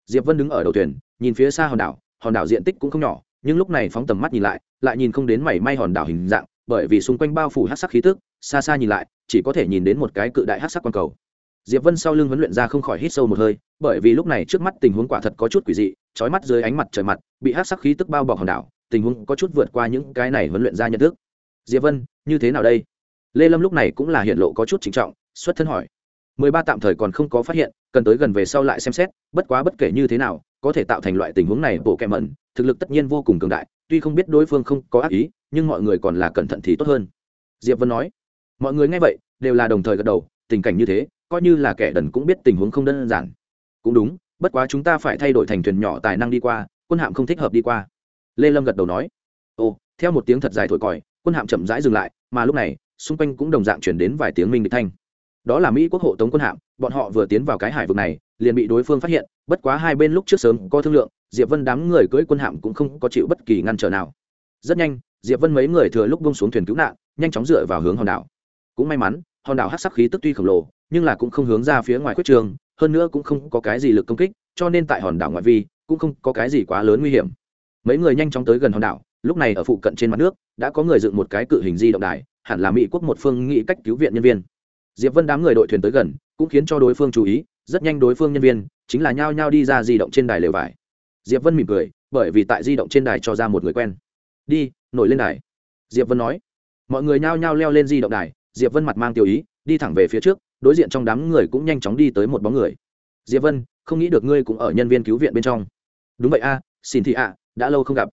Diệp vân đứng ở đầu thuyền, nhìn phía xa hòn đảo hòn đảo diện tích cũng không nhỏ, nhưng lúc này phóng tầm mắt nhìn lại lại nhìn không đến mảy may hòn đảo hình dạng, bởi vì xung quanh bao phủ hát sắc khí tức, xa xa nhìn lại, chỉ có thể nhìn đến một cái cự đại hát sắc quang cầu. Diệp vân sau lưng huấn luyện ra không khỏi hít sâu một hơi, bởi vì lúc này trước mắt tình huống quả thật có chút quỷ dị trói mắt dưới ánh mặt trời mặt, bị hát sắc khí tức bao bọc hòn đảo, tình huống có chút vượt qua những cái này huấn luyện ra nhận thức. Diệp vân, như thế nào đây? Lê lâm lúc này cũng là hiện lộ có chút trịnh trọng, xuất thân hỏi mười ba tạm thời còn không có phát hiện, cần tới gần về sau lại xem xét, bất quá bất kể như thế nào, có thể tạo thành loại tình huống này bộ kẹ mẩn, thực lực tất nhiên vô cùng cường đại, tuy không biết đối phương không có ác ý, nhưng mọi người còn là cẩn thận thì tốt hơn. Diệp vân nói, mọi người nghe vậy, đều là đồng thời gật đầu, tình cảnh như thế, coi như là kẻ đần cũng biết tình huống không đơn giản. Cũng đúng, bất quá chúng ta phải thay đổi thành thuyền nhỏ tài năng đi qua, quân hạm không thích hợp đi qua. Lê lâm gật đầu nói, ồ, theo một tiếng thật dài thổi còi, quân hạm chậm rãi dừng lại, mà lúc này, xung quanh cũng đồng dạng chuyển đến vài tiếng minh địch thanh đó là mỹ quốc hộ tống quân hạm bọn họ vừa tiến vào cái hải vực này liền bị đối phương phát hiện bất quá hai bên lúc trước sớm có thương lượng diệp vân đám người cưỡi quân hạm cũng không có chịu bất kỳ ngăn trở nào rất nhanh diệp vân mấy người thừa lúc bông xuống thuyền cứu nạn nhanh chóng dựa vào hướng hòn đảo cũng may mắn hòn đảo hát sắc khí tức tuy khổng lồ nhưng là cũng không hướng ra phía ngoài quyết trường hơn nữa cũng không có cái gì lực công kích cho nên tại hòn đảo ngoại vi cũng không có cái gì quá lớn nguy hiểm mấy người nhanh chóng tới gần hòn đảo lúc này ở phụ cận trên mặt nước đã có người dựng một cái cự hình di động đài hẳn là mỹ quốc một phương nghĩ cách cứu viện nhân viên diệp vân đám người đội thuyền tới gần, cũng khiến cho đối phương chú ý, rất nhanh đối phương nhân viên chính là nhao nhao đi ra di động trên đài lều vải. Diệp vân mỉm cười, bởi vì tại di động trên đài cho ra một người quen. Đi, nổi lên đài. Diệp vân nói. Mọi người nhao nhao leo lên di động đài, diệp vân mặt mang tiêu ý, đi thẳng về phía trước, đối diện trong đám người cũng nhanh chóng đi tới một bóng người. Diệp vân, không nghĩ được ngươi cũng ở nhân viên cứu viện bên trong. Đúng vậy a, xin thị ạ, đã lâu không gặp.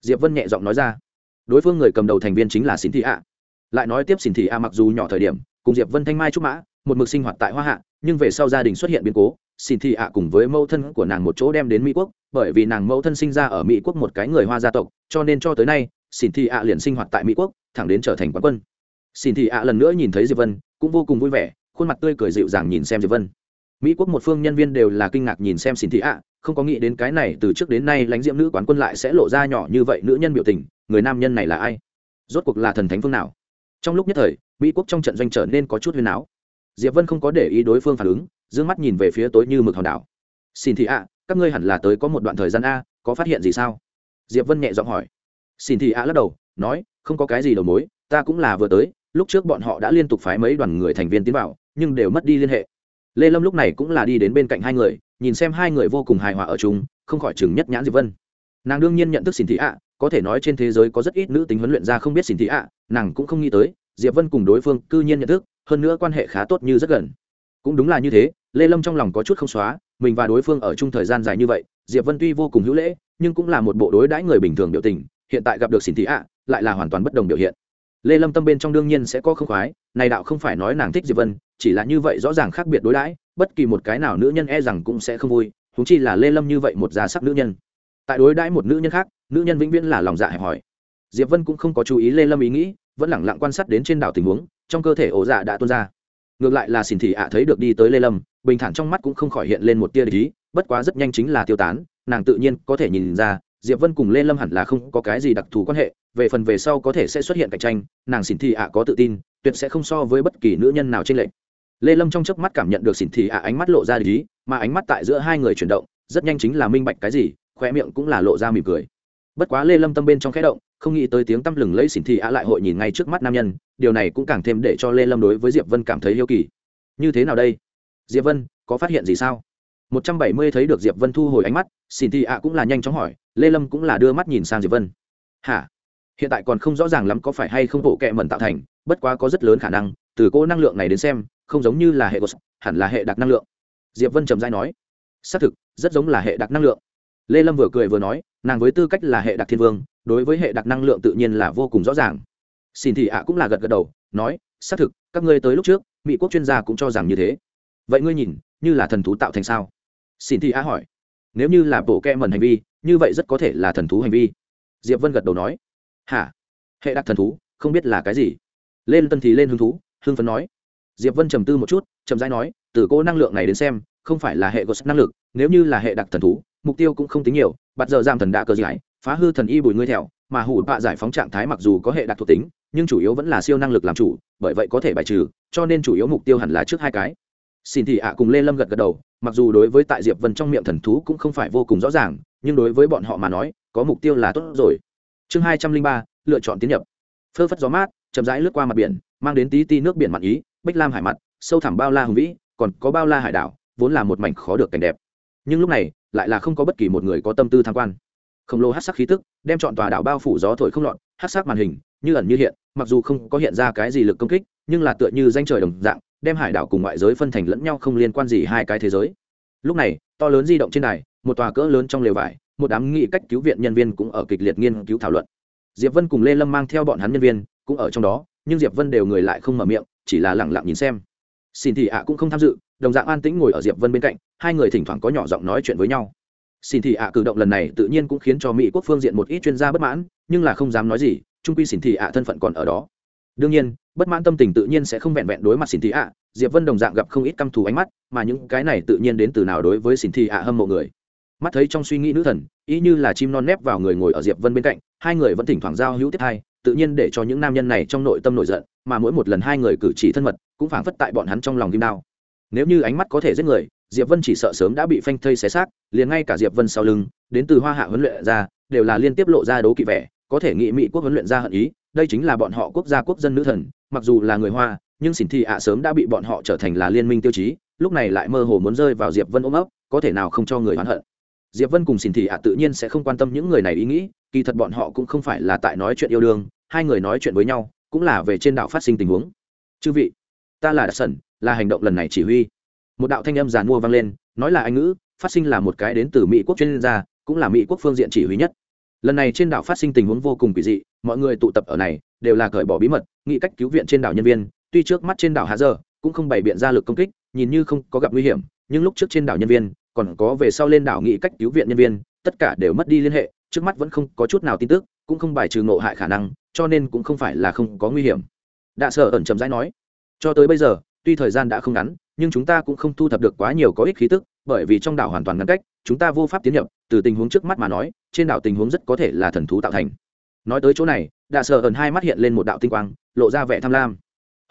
Diệp vân nhẹ giọng nói ra. Đối phương người cầm đầu thành viên chính là xin thị ạ. Lại nói tiếp xin thị ạ mặc dù nhỏ thời điểm cùng diệp vân thanh mai trúc mã, một mực sinh hoạt tại hoa hạ, nhưng về sau gia đình xuất hiện biến cố xin thị ạ cùng với mẫu thân của nàng một chỗ đem đến mỹ quốc, bởi vì nàng mẫu thân sinh ra ở mỹ quốc một cái người hoa gia tộc, cho nên cho tới nay xin thị ạ liền sinh hoạt tại mỹ quốc, thẳng đến trở thành quán quân. Xin thị ạ lần nữa nhìn thấy diệp vân, cũng vô cùng vui vẻ, khuôn mặt tươi cười dịu dàng nhìn xem diệp vân. Mỹ quốc một phương nhân viên đều là kinh ngạc nhìn xem xin thị ạ, không có nghĩ đến cái này từ trước đến nay lãnh diễm nữ quán quân lại sẽ lộ ra nhỏ như vậy nữ nhân biểu tình, người nam nhân này là ai? Rốt cuộc là thần thánh phương nào? Trong lúc nhất thời mỹ quốc trong trận doanh trở nên có chút huyền áo. Diệp vân không có để ý đối phương phản ứng d ư ơ n g mắt nhìn về phía tối như mực hòn đảo. Xin thị ạ, các ngươi hẳn là tới có một đoạn thời gian a, có phát hiện gì sao? Diệp vân nhẹ giọng hỏi. Xin thị ạ lắc đầu, nói, không có cái gì đầu mối, ta cũng là vừa tới, lúc trước bọn họ đã liên tục phái mấy đoàn người thành viên tiến vào, nhưng đều mất đi liên hệ. Lê lâm lúc này cũng là đi đến bên cạnh hai người, nhìn xem hai người vô cùng hài hòa ở chung, không khỏi chừng nhất nhãn diệp vân. Nàng đương nhiên nhận thức xin thị ạ, có thể nói trên thế giới có rất ít nữ tính huấn luyện ra không biết xin thị ạ, nàng cũng không nghĩ tới diệp vân cùng đối phương cư nhiên nhận thức, hơn nữa quan hệ khá tốt như rất gần. Cũng đúng là như thế, lê lâm trong lòng có chút không xóa, mình và đối phương ở chung thời gian dài như vậy, diệp vân tuy vô cùng hữu lễ, nhưng cũng là một bộ đối đãi người bình thường biểu tình, hiện tại gặp được xin thị ạ, lại là hoàn toàn bất đồng biểu hiện. Lê lâm tâm bên trong đương nhiên sẽ có không khoái, này đạo không phải nói nàng thích diệp vân, chỉ là như vậy rõ ràng khác biệt đối đãi, bất kỳ một cái nào nữ nhân e rằng cũng sẽ không vui chúng chi là lê lâm như vậy một gia sắc nữ nhân. Tại đối đãi một nữ nhân khác, nữ nhân vĩnh viễn là lòng dạ hẹp hòi. Diệp vân cũng không có chú ý lê lâm ý nghĩ vẫn lẳng lặng quan sát đến trên đảo tình huống, trong cơ thể ổ dạ đã tuôn ra. Ngược lại là xỉn thị ạ thấy được đi tới lê lâm, bình thản trong mắt cũng không khỏi hiện lên một tia lý bất quá rất nhanh chính là tiêu tán, nàng tự nhiên có thể nhìn ra, diệp vân cùng lê lâm hẳn là không có cái gì đặc thù quan hệ, về phần về sau có thể sẽ xuất hiện cạnh tranh, nàng xỉn thị ạ có tự tin, tuyệt sẽ không so với bất kỳ nữ nhân nào trên lệnh lê lâm trong chớp mắt cảm nhận được xỉn thị ạ ánh mắt lộ ra lý mà ánh mắt tại giữa hai người chuyển động, rất nhanh chính là minh bạch cái gì khoe miệng cũng là lộ ra mỉm cười bất quá lê lâm tâm bên trong khẽ động, không nghĩ tới tiếng tăm lừng lấy xỉn thị ạ lại hội nhìn ngay trước mắt nam nhân, điều này cũng càng thêm để cho lê lâm đối với diệp vân cảm thấy yêu kỳ. Như thế nào đây? Diệp vân, có phát hiện gì sao? Một trăm bảy mươi thấy được diệp vân thu hồi ánh mắt, xỉn thị ạ cũng là nhanh chóng hỏi, lê lâm cũng là đưa mắt nhìn sang diệp vân. Hả? Hiện tại còn không rõ ràng lắm có phải hay không bộ kệ mẩn tạo thành, bất quá có rất lớn khả năng, từ cô năng lượng này đến xem, không giống như là hệ gos hẳn là hệ đặc năng lượng. Diệp vân trầm dai nói, xác thực, rất giống là hệ đặc năng lượng lê lâm vừa cười vừa nói, nàng với tư cách là hệ đặc thiên vương, đối với hệ đặc năng lượng tự nhiên là vô cùng rõ ràng. Xin thị ạ cũng là gật gật đầu, nói, xác thực, các ngươi tới lúc trước, mỹ quốc chuyên gia cũng cho rằng như thế. Vậy ngươi nhìn, như là thần thú tạo thành sao? Xin thị ạ hỏi. Nếu như là bộ kẹ mẩn hành vi, như vậy rất có thể là thần thú hành vi. Diệp vân gật đầu nói. Hả? Hệ đặc thần thú, không biết là cái gì? Lên tân thì lên hứng thú, hưng phấn nói. Diệp vân trầm tư một chút, chậm rãi nói, từ cô năng lượng này đến xem, không phải là hệ gos năng lực, nếu như là hệ đặc thần thú mục tiêu cũng không tính nhiều, bắt giờ giam thần đạ cờ giải, phá hư thần y bùi ngươi thẹo mà hủ bạ giải phóng trạng thái mặc dù có hệ đặc thuộc tính, nhưng chủ yếu vẫn là siêu năng lực làm chủ, bởi vậy có thể bài trừ, cho nên chủ yếu mục tiêu hẳn là trước hai cái. Xin thị ạ cùng lê lâm gật gật đầu, mặc dù đối với tại diệp vân trong miệng thần thú cũng không phải vô cùng rõ ràng, nhưng đối với bọn họ mà nói, có mục tiêu là tốt rồi. Chương hai trăm linh ba, lựa chọn tiến nhập. Phơ phất gió mát, chậm rãi lướt qua mặt biển, mang đến tí ti nước biển mặn ý, bích lam hải mặt, sâu thẳm bao la hùng vĩ, còn có bao la hải đảo, vốn là một mảnh khó được cảnh đẹp nhưng lúc này lại là không có bất kỳ một người có tâm tư tham quan. Khổng lồ hát sắc khí tức đem chọn tòa đảo bao phủ gió thổi không lọt hát sắc màn hình như ẩn như hiện, mặc dù không có hiện ra cái gì lực công kích, nhưng là tựa như danh trời đồng dạng, đem hải đảo cùng ngoại giới phân thành lẫn nhau không liên quan gì hai cái thế giới. Lúc này, to lớn di động trên này một tòa cỡ lớn trong lều vải, một đám nghị cách cứu viện nhân viên cũng ở kịch liệt nghiên cứu thảo luận. Diệp vân cùng lê lâm mang theo bọn hắn nhân viên cũng ở trong đó, nhưng diệp vân đều người lại không mở miệng, chỉ là lẳng lặng nhìn xem. Xin thị ạ cũng không tham dự đồng dạng an tĩnh ngồi ở diệp vân bên cạnh, hai người thỉnh thoảng có nhỏ giọng nói chuyện với nhau. Xin thị ạ cử động lần này tự nhiên cũng khiến cho mỹ quốc phương diện một ít chuyên gia bất mãn, nhưng là không dám nói gì trung quy xin thị ạ thân phận còn ở đó. Đương nhiên, bất mãn tâm tình tự nhiên sẽ không vẹn vẹn đối mặt xin thị ạ, diệp vân đồng dạng gặp không ít căm thù ánh mắt, mà những cái này tự nhiên đến từ nào đối với xin thị ạ hâm mộ người. Mắt thấy trong suy nghĩ nữ thần, ý như là chim non nép vào người ngồi ở diệp vân bên cạnh, hai người vẫn thỉnh thoảng giao hữu tiếp hai, tự nhiên để cho những nam nhân này trong nội tâm nổi giận, mà mỗi một lần hai người cử chỉ thân mật, cũng phảng phất tại bọn hắn trong lòng kim đao nếu như ánh mắt có thể giết người, diệp vân chỉ sợ sớm đã bị phanh thây xé xác, liền ngay cả diệp vân sau lưng, đến từ hoa hạ huấn luyện ra, đều là liên tiếp lộ ra đố kỵ vẻ, có thể nghị mỹ quốc huấn luyện ra hận ý, đây chính là bọn họ quốc gia quốc dân nữ thần, mặc dù là người hoa, nhưng xỉn thị ạ sớm đã bị bọn họ trở thành là liên minh tiêu chí, lúc này lại mơ hồ muốn rơi vào diệp vân ôm ấp, có thể nào không cho người oán hận. Diệp vân cùng xỉn thị ạ tự nhiên sẽ không quan tâm những người này ý nghĩ, kỳ thật bọn họ cũng không phải là tại nói chuyện yêu đương, hai người nói chuyện với nhau, cũng là về trên đảo phát sinh tình huống. Chư vị, ta là đặc sẩn là hành động lần này chỉ huy. Một đạo thanh âm giàn mua vang lên, nói là anh ngữ, phát sinh là một cái đến từ mỹ quốc chuyên gia, cũng là mỹ quốc phương diện chỉ huy nhất. Lần này trên đảo phát sinh tình huống vô cùng kỳ dị, mọi người tụ tập ở này, đều là cởi bỏ bí mật, nghĩ cách cứu viện trên đảo nhân viên, tuy trước mắt trên đảo hạ giờ, cũng không bày biện ra lực công kích, nhìn như không có gặp nguy hiểm, nhưng lúc trước trên đảo nhân viên, còn có về sau lên đảo nghĩ cách cứu viện nhân viên, tất cả đều mất đi liên hệ, trước mắt vẫn không có chút nào tin tức, cũng không bài trừ ngộ hại khả năng, cho nên cũng không phải là không có nguy hiểm. Đạ sở ẩn chậm rãi nói, cho tới bây giờ tuy thời gian đã không ngắn, nhưng chúng ta cũng không thu thập được quá nhiều có ích khí tức, bởi vì trong đảo hoàn toàn ngăn cách, chúng ta vô pháp tiến nhập, từ tình huống trước mắt mà nói, trên đảo tình huống rất có thể là thần thú tạo thành. Nói tới chỗ này, đạ sở ẩn hai mắt hiện lên một đạo tinh quang, lộ ra vẻ tham lam.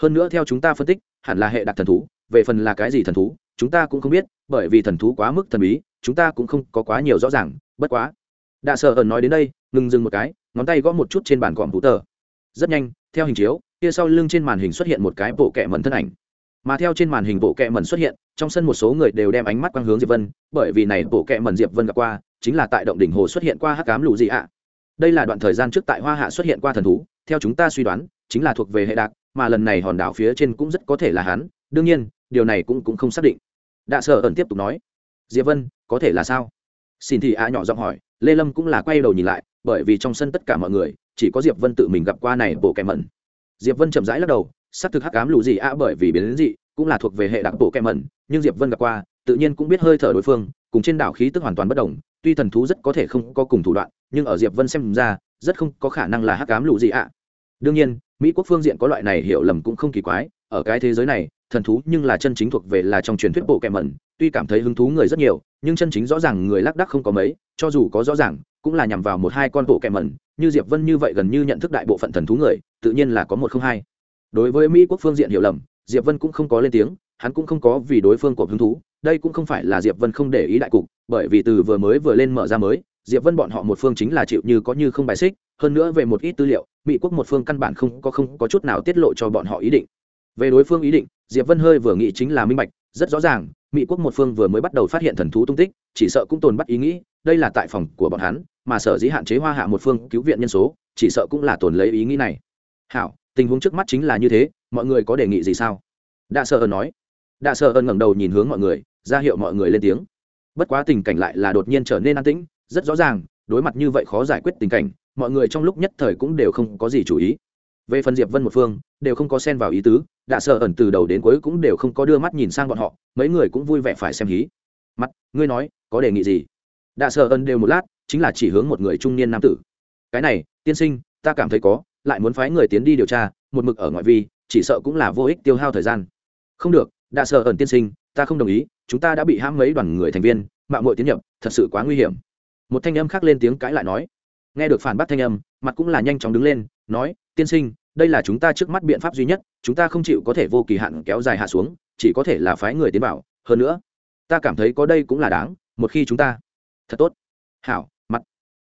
Hơn nữa theo chúng ta phân tích, hẳn là hệ đặc thần thú, về phần là cái gì thần thú, chúng ta cũng không biết, bởi vì thần thú quá mức thần bí, chúng ta cũng không có quá nhiều rõ ràng, bất quá. Đạ sở ẩn nói đến đây, ngừng dừng một cái, ngón tay gõ một chút trên bàn cọm vũ tờ. Rất nhanh, theo hình chiếu, kia sau lưng trên màn hình xuất hiện một cái bộ kẹ mẩn thân ảnh mà theo trên màn hình bộ kẹ mẩn xuất hiện, trong sân một số người đều đem ánh mắt quang hướng diệp vân, bởi vì này bộ kẹ mẩn diệp vân gặp qua, chính là tại động đỉnh hồ xuất hiện qua hắc cám lũ gì ạ. Đây là đoạn thời gian trước tại hoa hạ xuất hiện qua thần thú, theo chúng ta suy đoán, chính là thuộc về hệ đạc, mà lần này hòn đảo phía trên cũng rất có thể là hắn. Đương nhiên, điều này cũng cũng không xác định. Đạ sở ẩn tiếp tục nói, diệp vân, có thể là sao? Xin thị ạ nhỏ giọng hỏi, lê lâm cũng là quay đầu nhìn lại, bởi vì trong sân tất cả mọi người, chỉ có diệp vân tự mình gặp qua này bộ kẹ mẩn. Diệp vân chậm rãi lắc đầu xác thực hắc ám lù gì ạ bởi vì biến dị, cũng là thuộc về hệ đặc bộ kẹm mẩn, nhưng diệp vân gặp qua, tự nhiên cũng biết hơi thở đối phương, cùng trên đảo khí tức hoàn toàn bất đồng, tuy thần thú rất có thể không có cùng thủ đoạn, nhưng ở diệp vân xem ra, rất không có khả năng là hắc cám lũ gì ạ đương nhiên, mỹ quốc phương diện có loại này hiểu lầm cũng không kỳ quái, ở cái thế giới này, thần thú nhưng là chân chính thuộc về là trong truyền thuyết bộ kẹm mẩn, tuy cảm thấy hứng thú người rất nhiều, nhưng chân chính rõ ràng người lác đắc không có mấy, cho dù có rõ ràng, cũng là nhằm vào một hai con bộ kẹm mẩn, như diệp vân như vậy gần như nhận thức đại bộ phận thần thú người, tự nhiên là có một không hai đối với mỹ quốc phương diện hiểu lầm, diệp vân cũng không có lên tiếng, hắn cũng không có vì đối phương của hứng thú, đây cũng không phải là diệp vân không để ý đại cục, bởi vì từ vừa mới vừa lên mở ra mới, diệp vân bọn họ một phương chính là chịu như có như không bài xích, hơn nữa về một ít tư liệu, mỹ quốc một phương căn bản không có không có chút nào tiết lộ cho bọn họ ý định. Về đối phương ý định, diệp vân hơi vừa nghĩ chính là minh bạch, rất rõ ràng, mỹ quốc một phương vừa mới bắt đầu phát hiện thần thú tung tích, chỉ sợ cũng tồn bắt ý nghĩ, đây là tại phòng của bọn hắn, mà sở dĩ hạn chế hoa hạ một phương cứu viện nhân số, chỉ sợ cũng là tồn lấy ý nghĩ này. Hảo tình huống trước mắt chính là như thế, mọi người có đề nghị gì sao? Đạ sợ ơn nói. Đạ sợ ơn ngẩng đầu nhìn hướng mọi người, ra hiệu mọi người lên tiếng. Bất quá tình cảnh lại là đột nhiên trở nên an tĩnh, rất rõ ràng, đối mặt như vậy khó giải quyết tình cảnh, mọi người trong lúc nhất thời cũng đều không có gì chủ ý. Về phần diệp vân một phương, đều không có xen vào ý tứ, đạ sợ ẩn từ đầu đến cuối cũng đều không có đưa mắt nhìn sang bọn họ, mấy người cũng vui vẻ phải xem hí. Mắt ngươi nói, có đề nghị gì? Đạ sợ ẩn đều một lát, chính là chỉ hướng một người trung niên nam tử. Cái này, tiên sinh, ta cảm thấy có lại muốn phái người tiến đi điều tra, một mực ở ngoại vi, chỉ sợ cũng là vô ích tiêu hao thời gian. Không được đạ sợ ẩn tiên sinh, ta không đồng ý, chúng ta đã bị hãm mấy đoàn người thành viên mạng mội tiến nhập, thật sự quá nguy hiểm. Một thanh âm khác lên tiếng cãi lại nói. Nghe được phản bác thanh âm, mặt cũng là nhanh chóng đứng lên, nói, tiên sinh, đây là chúng ta trước mắt biện pháp duy nhất, chúng ta không chịu có thể vô kỳ hạn kéo dài hạ xuống, chỉ có thể là phái người tiến bảo hơn nữa, ta cảm thấy có đây cũng là đáng, một khi chúng ta. Thật tốt. Hảo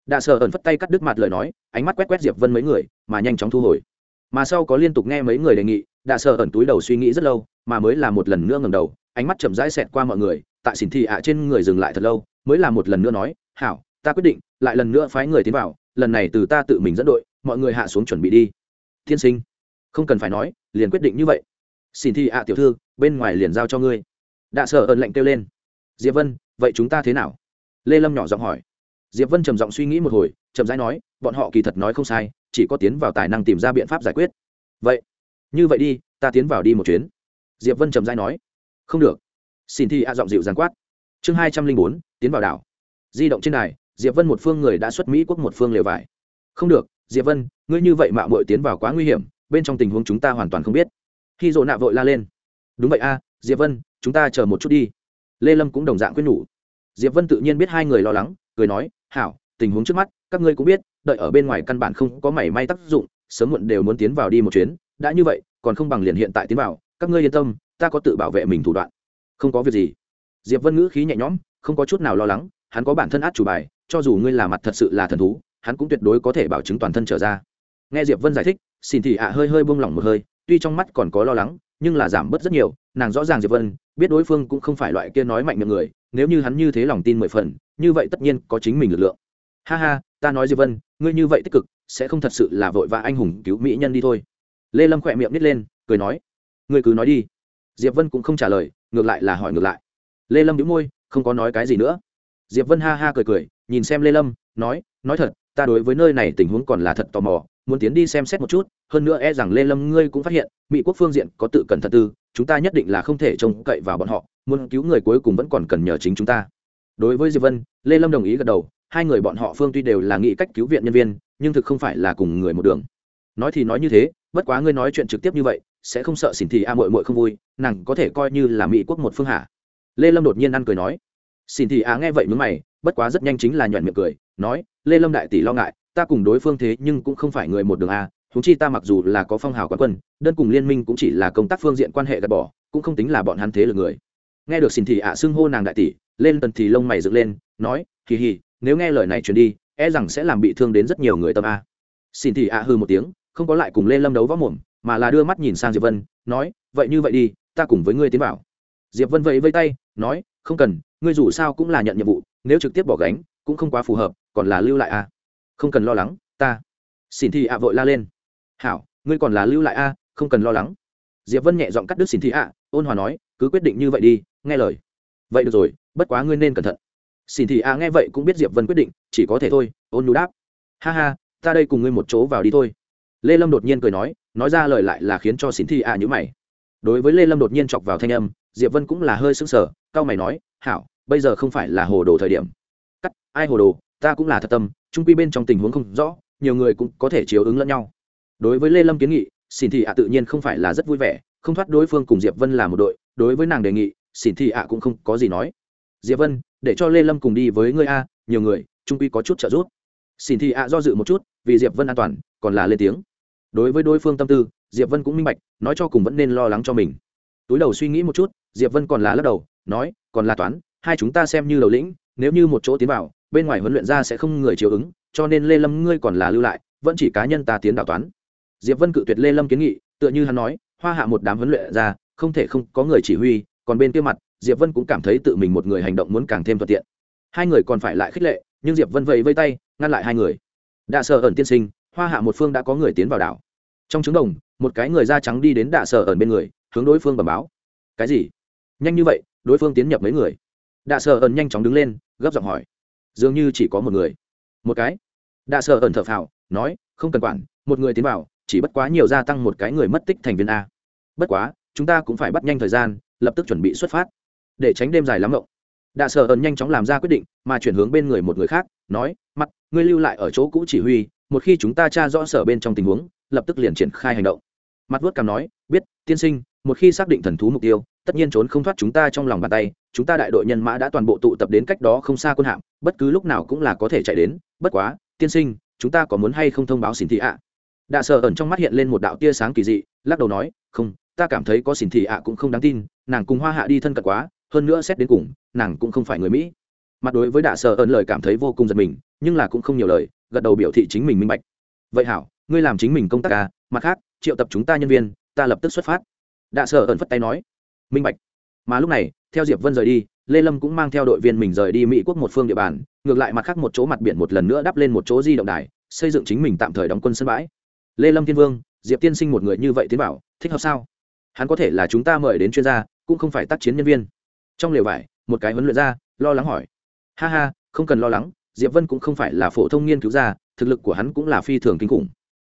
đạ sở ẩn phất tay cắt đứt mặt lời nói, ánh mắt quét quét diệp vân mấy người, mà nhanh chóng thu hồi. Mà sau có liên tục nghe mấy người đề nghị đạ sở ẩn túi đầu suy nghĩ rất lâu, mà mới là một lần nữa ngầm đầu, ánh mắt chậm rãi xẹt qua mọi người, tại xỉn thị ạ trên người dừng lại thật lâu, mới là một lần nữa nói, hảo, ta quyết định, lại lần nữa phái người tiến vào, lần này từ ta tự mình dẫn đội, mọi người hạ xuống chuẩn bị đi. Thiên sinh, không cần phải nói, liền quyết định như vậy. Xin thi ạ tiểu thư, bên ngoài liền giao cho ngươi. Đạ sở ơn lệnh kêu lên. Diệp vân, vậy chúng ta thế nào? Lê lâm nhỏ giọng hỏi diệp vân trầm giọng suy nghĩ một hồi, chậm rãi nói, bọn họ kỳ thật nói không sai, chỉ có tiến vào tài năng tìm ra biện pháp giải quyết. Vậy, như vậy đi, ta tiến vào đi một chuyến. Diệp vân trầm rãi nói. Không được. Xin thi a giọng dịu dàng quát. Chương hai trăm linh bốn, tiến vào đảo. Di động trên đài, diệp vân một phương người đã xuất mỹ quốc một phương lều vải. Không được, diệp vân, ngươi như vậy mạo muội tiến vào quá nguy hiểm, bên trong tình huống chúng ta hoàn toàn không biết. Khi dỗ nạ vội la lên. Đúng vậy a, diệp vân, chúng ta chờ một chút đi. Lê lâm cũng đồng dạng quyết nhủ. Diệp vân tự nhiên biết hai người lo lắng, cười nói hảo, tình huống trước mắt, các ngươi cũng biết, đợi ở bên ngoài căn bản không có mảy may tác dụng, sớm muộn đều muốn tiến vào đi một chuyến. Đã như vậy, còn không bằng liền hiện tại tiến vào, các ngươi yên tâm, ta có tự bảo vệ mình thủ đoạn. Không có việc gì. Diệp vân ngữ khí nhẹ nhõm, không có chút nào lo lắng, hắn có bản thân át chủ bài, cho dù ngươi là mặt thật sự là thần thú, hắn cũng tuyệt đối có thể bảo chứng toàn thân trở ra. Nghe diệp vân giải thích xin thị ạ hơi hơi buông lỏng một hơi, tuy trong mắt còn có lo lắng, nhưng là giảm bớt rất nhiều, nàng rõ ràng diệp vân, biết đối phương cũng không phải loại kia nói mạnh miệng người nếu như hắn như thế lòng tin mười phần, như vậy tất nhiên có chính mình lực lượng. Ha ha, ta nói diệp vân, ngươi như vậy tích cực, sẽ không thật sự là vội vã anh hùng cứu mỹ nhân đi thôi. Lê lâm khỏe miệng nít lên, cười nói, ngươi cứ nói đi. Diệp vân cũng không trả lời, ngược lại là hỏi ngược lại. Lê lâm đĩu môi, không có nói cái gì nữa. Diệp vân ha ha cười cười, nhìn xem lê lâm, nói nói thật, ta đối với nơi này tình huống còn là thật tò mò, muốn tiến đi xem xét một chút, hơn nữa e rằng lê lâm ngươi cũng phát hiện, mỹ quốc phương diện có tự cẩn thận tư chúng ta nhất định là không thể trông cậy vào bọn họ, muốn cứu người cuối cùng vẫn còn cần nhờ chính chúng ta. Đối với diệp vân, lê lâm đồng ý gật đầu, hai người bọn họ phương tuy đều là nghĩ cách cứu viện nhân viên, nhưng thực không phải là cùng người một đường. Nói thì nói như thế, bất quá ngươi nói chuyện trực tiếp như vậy, sẽ không sợ xỉn thì a à mội mội không vui, nàng có thể coi như là mỹ quốc một phương hạ. Lê lâm đột nhiên ăn cười nói. Xỉn thì a nghe vậy mướn mày, bất quá rất nhanh chính là nhọn miệng cười, nói, lê lâm đại tỷ lo ngại, ta cùng đối phương thế nhưng cũng không phải người một đường a thú chi ta mặc dù là có phong hào quán quân, đơn cùng liên minh cũng chỉ là công tác phương diện quan hệ gạt bỏ, cũng không tính là bọn hắn thế lực người. Nghe được xin thì ạ xưng hô nàng đại tỷ, lên tần thì lông mày dựng lên, nói kỳ hì, nếu nghe lời này truyền đi e rằng sẽ làm bị thương đến rất nhiều người tâm a. Xin thì ạ hư một tiếng, không có lại cùng lê lâm đấu võ mồm, mà là đưa mắt nhìn sang diệp vân, nói, vậy như vậy đi, ta cùng với ngươi tiến vào. Diệp vân vẫy vây tay, nói, không cần, ngươi dù sao cũng là nhận nhiệm vụ, nếu trực tiếp bỏ gánh, cũng không quá phù hợp, còn là lưu lại a. Không cần lo lắng, ta. Xin thị ạ vội la lên hảo, ngươi còn là lưu lại a, không cần lo lắng. Diệp vân nhẹ giọng cắt đứt xin thị ạ, ôn hòa nói, cứ quyết định như vậy đi, nghe lời. Vậy được rồi, bất quá ngươi nên cẩn thận. Xin thị ạ nghe vậy cũng biết diệp vân quyết định, chỉ có thể thôi, ôn nhu đáp. Ha ha, ta đây cùng ngươi một chỗ vào đi thôi. Lê lâm đột nhiên cười nói nói ra lời lại là khiến cho xin thị ạ nhữ mày. Đối với lê lâm đột nhiên chọc vào thanh âm, diệp vân cũng là hơi sững sờ cao mày nói, hảo, bây giờ không phải là hồ đồ thời điểm. Cắt, ai hồ đồ? Ta cũng là thật tâm, trung quy bên trong tình huống không rõ, nhiều người cũng có thể chiếu ứng lẫn nhau đối với lê lâm kiến nghị xin thị ạ tự nhiên không phải là rất vui vẻ, không thoát đối phương cùng diệp vân là một đội, đối với nàng đề nghị xin thị ạ cũng không có gì nói. Diệp vân, để cho lê lâm cùng đi với ngươi a, nhiều người, trung quy có chút trợ giúp. Xin thị ạ do dự một chút, vì diệp vân an toàn, còn là lên tiếng. Đối với đối phương tâm tư, diệp vân cũng minh bạch, nói cho cùng vẫn nên lo lắng cho mình. Túi đầu suy nghĩ một chút, diệp vân còn là lắc đầu, nói, còn là toán, hai chúng ta xem như đầu lĩnh, nếu như một chỗ tiến vào, bên ngoài huấn luyện ra sẽ không người chiều ứng, cho nên lê lâm ngươi còn là lưu lại, vẫn chỉ cá nhân ta tiến đạo toán diệp vân cự tuyệt lê lâm kiến nghị, tựa như hắn nói, hoa hạ một đám huấn luyện ra, không thể không có người chỉ huy, còn bên kia mặt, diệp vân cũng cảm thấy tự mình một người hành động muốn càng thêm thuận tiện. Hai người còn phải lại khích lệ, nhưng diệp vân vẫy vây tay, ngăn lại hai người. Đạ sở ẩn tiên sinh, hoa hạ một phương đã có người tiến vào đảo. Trong trứng đồng, một cái người da trắng đi đến đạ sở ẩn bên người, hướng đối phương bẩm báo. Cái gì? Nhanh như vậy, đối phương tiến nhập mấy người? Đạ sở ẩn nhanh chóng đứng lên, gấp giọng hỏi. Dường như chỉ có một người. Một cái. Đạ sở ẩn thở phào, nói, không cần quản, một người tiến vào chỉ bất quá nhiều gia tăng một cái người mất tích thành viên a. Bất quá, chúng ta cũng phải bắt nhanh thời gian, lập tức chuẩn bị xuất phát. Để tránh đêm dài lắm rộng đạ sở ẩn nhanh chóng làm ra quyết định, mà chuyển hướng bên người một người khác, nói, mặt, ngươi lưu lại ở chỗ cũ chỉ huy, một khi chúng ta tra rõ sở bên trong tình huống, lập tức liền triển khai hành động. Mặt vuốt cằm nói, biết, tiên sinh, một khi xác định thần thú mục tiêu, tất nhiên trốn không thoát chúng ta trong lòng bàn tay, chúng ta đại đội nhân mã đã toàn bộ tụ tập đến cách đó không xa quân hạm, bất cứ lúc nào cũng là có thể chạy đến. Bất quá, tiên sinh, chúng ta có muốn hay không thông báo xin thị ạ? Đạ sợ ẩn trong mắt hiện lên một đạo tia sáng kỳ dị, lắc đầu nói, không, ta cảm thấy có xỉn thị ạ cũng không đáng tin, nàng cùng hoa hạ đi thân cận quá, hơn nữa xét đến cùng, nàng cũng không phải người mỹ. Mặt đối với đạ sợ ẩn lời cảm thấy vô cùng giật mình, nhưng là cũng không nhiều lời, gật đầu biểu thị chính mình minh bạch. Vậy hảo, ngươi làm chính mình công tác à mặt khác, triệu tập chúng ta nhân viên, ta lập tức xuất phát. Đạ sợ ẩn phất tay nói, minh bạch. Mà lúc này, theo diệp vân rời đi, lê lâm cũng mang theo đội viên mình rời đi mỹ quốc một phương địa bàn, ngược lại mặt khác một chỗ mặt biển một lần nữa đắp lên một chỗ di động đài, xây dựng chính mình tạm thời đóng quân sân bãi lê lâm thiên vương diệp tiên sinh một người như vậy tiến bảo thích hợp sao? Hắn có thể là chúng ta mời đến chuyên gia cũng không phải tác chiến nhân viên. Trong lều vải một cái huấn luyện ra, lo lắng hỏi. Ha ha không cần lo lắng diệp vân cũng không phải là phổ thông nghiên cứu gia thực lực của hắn cũng là phi thường kinh khủng.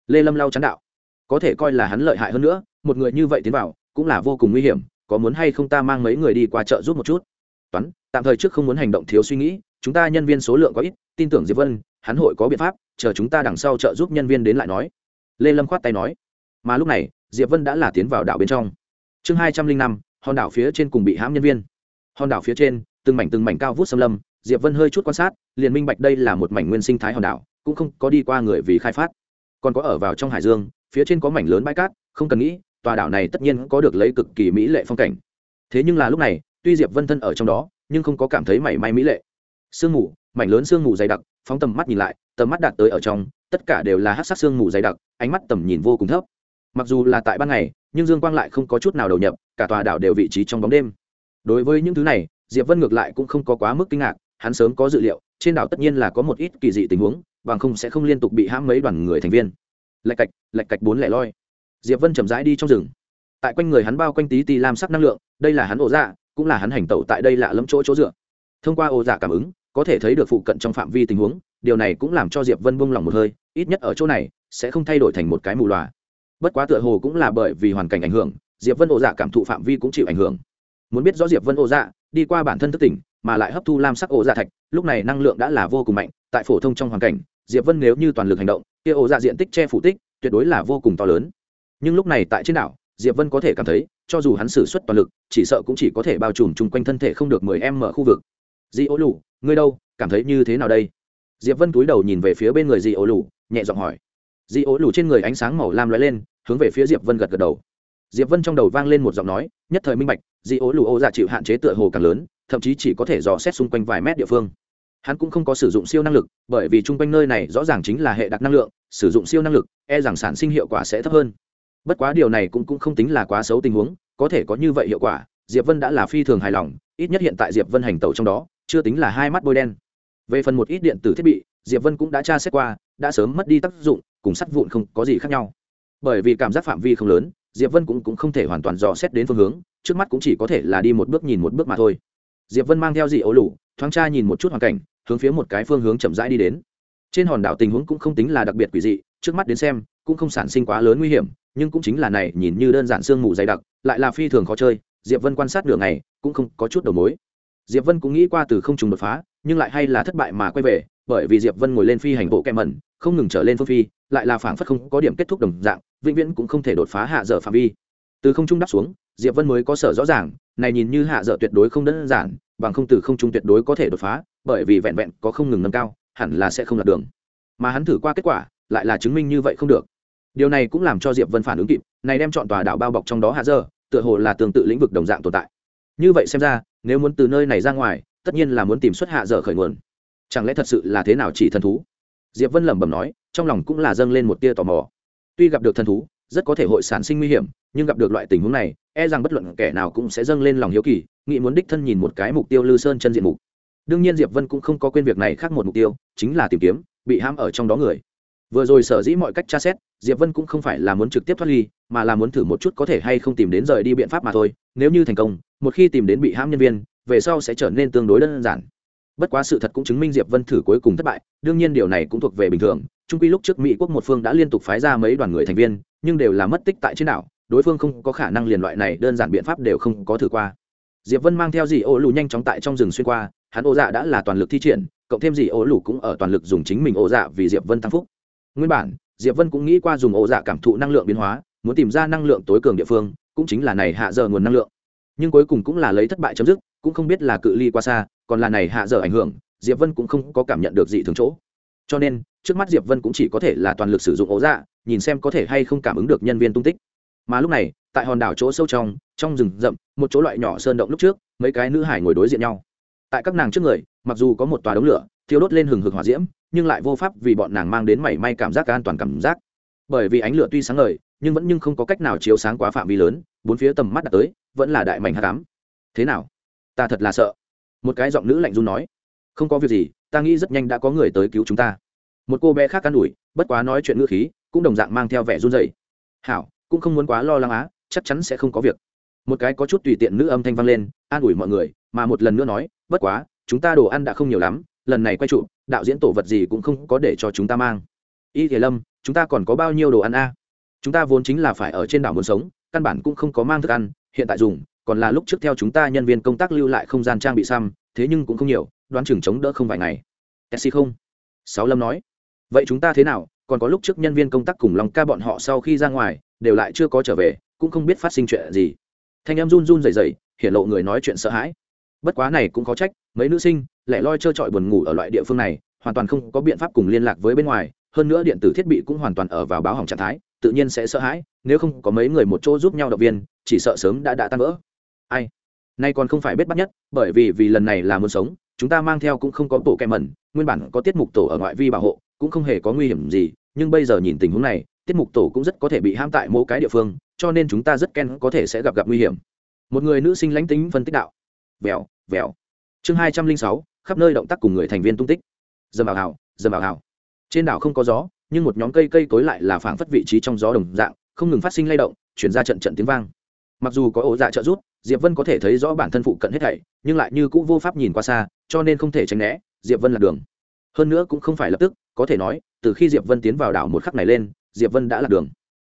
Lê lâm lau chán đạo. Có thể coi là hắn lợi hại hơn nữa một người như vậy tiến vào cũng là vô cùng nguy hiểm có muốn hay không ta mang mấy người đi qua chợ giúp một chút? Toán tạm thời trước không muốn hành động thiếu suy nghĩ chúng ta nhân viên số lượng có ít tin tưởng diệp vân hắn hội có biện pháp chờ chúng ta đằng sau trợ giúp nhân viên đến lại nói lê lâm khoát tay nói. Mà lúc này, diệp vân đã là tiến vào đảo bên trong. Chương hai trăm linh năm, hòn đảo phía trên cùng bị hãm nhân viên. Hòn đảo phía trên, từng mảnh từng mảnh cao vút xâm lâm, diệp vân hơi chút quan sát, liền minh bạch đây là một mảnh nguyên sinh thái hòn đảo, cũng không có đi qua người vì khai phát. Còn có ở vào trong hải dương, phía trên có mảnh lớn bãi cát, không cần nghĩ, tòa đảo này tất nhiên có được lấy cực kỳ mỹ lệ phong cảnh. Thế nhưng là lúc này, tuy diệp vân thân ở trong đó, nhưng không có cảm thấy mảy may mỹ lệ. Sương mù, mảnh lớn sương mù dày đặc, phóng tầm mắt nhìn lại, tầm mắt đạt tới ở trong tất cả đều là hát sắc sương mù dày đặc, ánh mắt tầm nhìn vô cùng thấp. Mặc dù là tại ban ngày, nhưng dương quang lại không có chút nào đầu nhập, cả tòa đảo đều vị trí trong bóng đêm. Đối với những thứ này, diệp vân ngược lại cũng không có quá mức kinh ngạc, hắn sớm có dự liệu, trên đảo tất nhiên là có một ít kỳ dị tình huống, bằng không sẽ không liên tục bị hãm mấy đoàn người thành viên. Lạch cạch lạch cạch bốn lẻ loi. Diệp vân chậm rãi đi trong rừng. Tại quanh người hắn bao quanh tí ti lam sắc năng lượng, đây là hắn ổ dạ cũng là hắn hành tẩu tại đây lạ lẫm chỗ chỗ dựa. Thông qua ổ dạ cảm ứng có thể thấy được phụ cận trong phạm vi tình huống, điều này cũng làm cho diệp vân buông lòng một hơi, ít nhất ở chỗ này, sẽ không thay đổi thành một cái mù loà. Bất quá tựa hồ cũng là bởi vì hoàn cảnh ảnh hưởng, diệp vân ô dạ cảm thụ phạm vi cũng chịu ảnh hưởng. Muốn biết rõ diệp vân ô dạ đi qua bản thân thức tỉnh, mà lại hấp thu lam sắc ô dạ thạch, lúc này năng lượng đã là vô cùng mạnh, tại phổ thông trong hoàn cảnh, diệp vân nếu như toàn lực hành động, kia ô dạ diện tích che phủ tích, tuyệt đối là vô cùng to lớn. Nhưng lúc này tại trên đảo, diệp vân có thể cảm thấy, cho dù hắn sử xuất toàn lực, chỉ sợ cũng chỉ có thể bao trùm chung quanh thân thể không được mười em mở khu vực. Di ô lù ngươi đâu cảm thấy như thế nào đây? Diệp vân túi đầu nhìn về phía bên người di ố lù nhẹ giọng hỏi. Di ố lù trên người ánh sáng màu lam lóe lên hướng về phía diệp vân gật gật đầu. Diệp vân trong đầu vang lên một giọng nói nhất thời minh bạch di ố lù ô dạ chịu hạn chế tựa hồ càng lớn thậm chí chỉ có thể dò xét xung quanh vài mét địa phương. Hắn cũng không có sử dụng siêu năng lực bởi vì chung quanh nơi này rõ ràng chính là hệ đặc năng lượng sử dụng siêu năng lực e rằng sản sinh hiệu quả sẽ thấp hơn. Bất quá điều này cũng, cũng không tính là quá xấu tình huống có thể có như vậy hiệu quả diệp vân đã là phi thường hài lòng ít nhất hiện tại diệp vân hành tẩu trong đó chưa tính là hai mắt bôi đen. Về phần một ít điện tử thiết bị diệp vân cũng đã tra xét qua đã sớm mất đi tác dụng cùng sắt vụn không có gì khác nhau. Bởi vì cảm giác phạm vi không lớn diệp vân cũng, cũng không thể hoàn toàn dò xét đến phương hướng trước mắt cũng chỉ có thể là đi một bước nhìn một bước mà thôi. Diệp vân mang theo dị ấu lủ thoáng tra nhìn một chút hoàn cảnh hướng phía một cái phương hướng chậm rãi đi đến. Trên hòn đảo tình huống cũng không tính là đặc biệt quỷ dị trước mắt đến xem cũng không sản sinh quá lớn nguy hiểm nhưng cũng chính là này nhìn như đơn giản sương mù dày đặc lại là phi thường khó chơi diệp vân quan sát đường này cũng không có chút đầu mối. Diệp vân cũng nghĩ qua từ không trùng đột phá, nhưng lại hay là thất bại mà quay về, bởi vì diệp vân ngồi lên phi hành bộ kẹ mẩn, không ngừng trở lên phương phi, lại là phảng phất không có điểm kết thúc đồng dạng, vĩnh viễn cũng không thể đột phá hạ dở phạm vi. Từ không trung đáp xuống, diệp vân mới có sở rõ ràng, này nhìn như hạ dở tuyệt đối không đơn giản, bằng không từ không trung tuyệt đối có thể đột phá, bởi vì vẹn vẹn có không ngừng nâng cao, hẳn là sẽ không lạc đường. Mà hắn thử qua kết quả, lại là chứng minh như vậy không được. Điều này cũng làm cho diệp vân phản ứng kịp, này đem chọn tòa đảo bao bọc trong đó hạ dở tựa hồ là tương tự lĩnh vực đồng dạng tồn tại. Như vậy xem ra, nếu muốn từ nơi này ra ngoài, tất nhiên là muốn tìm xuất hạ dở khởi nguồn. Chẳng lẽ thật sự là thế nào chỉ thần thú? Diệp vân lẩm bẩm nói, trong lòng cũng là dâng lên một tia tò mò. Tuy gặp được thần thú, rất có thể hội sản sinh nguy hiểm, nhưng gặp được loại tình huống này e rằng bất luận kẻ nào cũng sẽ dâng lên lòng hiếu kỳ, nghĩ muốn đích thân nhìn một cái mục tiêu lư sơn chân diện mục. Đương nhiên diệp vân cũng không có quên việc này khác một mục tiêu, chính là tìm kiếm, bị hãm ở trong đó người. Vừa rồi sở dĩ mọi cách tra xét, diệp vân cũng không phải là muốn trực tiếp thoát ly mà là muốn thử một chút có thể hay không tìm đến rời đi biện pháp mà thôi, nếu như thành công, một khi tìm đến bị hãm nhân viên, về sau sẽ trở nên tương đối đơn giản. Bất quá sự thật cũng chứng minh diệp vân thử cuối cùng thất bại, đương nhiên điều này cũng thuộc về bình thường trung quy lúc trước mỹ quốc một phương đã liên tục phái ra mấy đoàn người thành viên, nhưng đều là mất tích tại trên đảo, đối phương không có khả năng liền loại này đơn giản biện pháp đều không có thử qua. Diệp vân mang theo dì ô lù nhanh chóng tại trong rừng xuyên qua, hắn ô dạ đã là toàn lực thi triển, cộng thêm dì ô lù cũng ở toàn lực dùng chính mình ô dạ vì diệp vân tăng phúc. Nguyên bản, diệp vân cũng nghĩ qua dùng ô dạ cảm thụ năng lượng biến hóa muốn tìm ra năng lượng tối cường địa phương, cũng chính là này hạ giờ nguồn năng lượng. Nhưng cuối cùng cũng là lấy thất bại chấm dứt, cũng không biết là cự ly qua xa, còn là này hạ giờ ảnh hưởng, diệp vân cũng không có cảm nhận được gì thường chỗ. Cho nên, trước mắt diệp vân cũng chỉ có thể là toàn lực sử dụng ố dạ nhìn xem có thể hay không cảm ứng được nhân viên tung tích. Mà lúc này, tại hòn đảo chỗ sâu trong trong rừng rậm, một chỗ loại nhỏ sơn động lúc trước, mấy cái nữ hải ngồi đối diện nhau. Tại các nàng trước người, mặc dù có một tòa đống lửa, thiêu đốt lên hừng hực hỏa diễm, nhưng lại vô pháp vì bọn nàng mang đến mảy may cảm giác an toàn cảm giác bởi vì ánh lửa tuy sáng ngời, nhưng vẫn nhưng không có cách nào chiếu sáng quá phạm vi lớn, bốn phía tầm mắt đặt tới, vẫn là đại mảnh hát cám thế nào? Ta thật là sợ. Một cái giọng nữ lạnh run nói. Không có việc gì, ta nghĩ rất nhanh đã có người tới cứu chúng ta. Một cô bé khác can đuổi bất quá nói chuyện ngữ khí, cũng đồng dạng mang theo vẻ run rẩy. Hảo, cũng không muốn quá lo lắng á, chắc chắn sẽ không có việc. Một cái có chút tùy tiện nữ âm thanh vang lên, an ủi mọi người, mà một lần nữa nói, bất quá, chúng ta đồ ăn đã không nhiều lắm, lần này quay trụ, đạo diễn tổ vật gì cũng không có để cho chúng ta mang y thể lâm, chúng ta còn có bao nhiêu đồ ăn a? Chúng ta vốn chính là phải ở trên đảo muốn sống, căn bản cũng không có mang thức ăn, hiện tại dùng, còn là lúc trước theo chúng ta nhân viên công tác lưu lại không gian trang bị xăm, thế nhưng cũng không nhiều, đoán chừng chống đỡ không vài ngày. Taxi không? Sáu lâm nói. Vậy chúng ta thế nào? Còn có lúc trước nhân viên công tác cùng lòng ca bọn họ sau khi ra ngoài, đều lại chưa có trở về, cũng không biết phát sinh chuyện gì. Thanh em run run rẩy rẩy hiện lộ người nói chuyện sợ hãi. Bất quá này cũng có trách, mấy nữ sinh lại loi trơ trọi buồn ngủ ở loại địa phương này, hoàn toàn không có biện pháp cùng liên lạc với bên ngoài hơn nữa điện tử thiết bị cũng hoàn toàn ở vào báo hỏng trạng thái, tự nhiên sẽ sợ hãi, nếu không có mấy người một chỗ giúp nhau động viên, chỉ sợ sớm đã đã tan vỡ. Ai? Nay còn không phải biết bắt nhất, bởi vì vì lần này là muốn sống, chúng ta mang theo cũng không có tổ kem mẩn, nguyên bản có tiết mục tổ ở ngoại vi bảo hộ, cũng không hề có nguy hiểm gì, nhưng bây giờ nhìn tình huống này, tiết mục tổ cũng rất có thể bị ham tại mỗi cái địa phương, cho nên chúng ta rất ken có thể sẽ gặp gặp nguy hiểm. Một người nữ sinh lánh tính phân tích đạo. Vèo vèo. Chương hai trăm linh sáu, khắp nơi động tác cùng người thành viên tung tích. Dầm ảo hào, dầm ảo hào trên đảo không có gió, nhưng một nhóm cây cây cối lại là phảng phất vị trí trong gió đồng dạng, không ngừng phát sinh lay động, chuyển ra trận trận tiếng vang. Mặc dù có ổ dạ trợ rút diệp vân có thể thấy rõ bản thân phụ cận hết thảy, nhưng lại như cũng vô pháp nhìn qua xa, cho nên không thể tránh né, diệp vân là đường. Hơn nữa cũng không phải lập tức, có thể nói, từ khi diệp vân tiến vào đảo một khắc này lên, diệp vân đã lạc đường.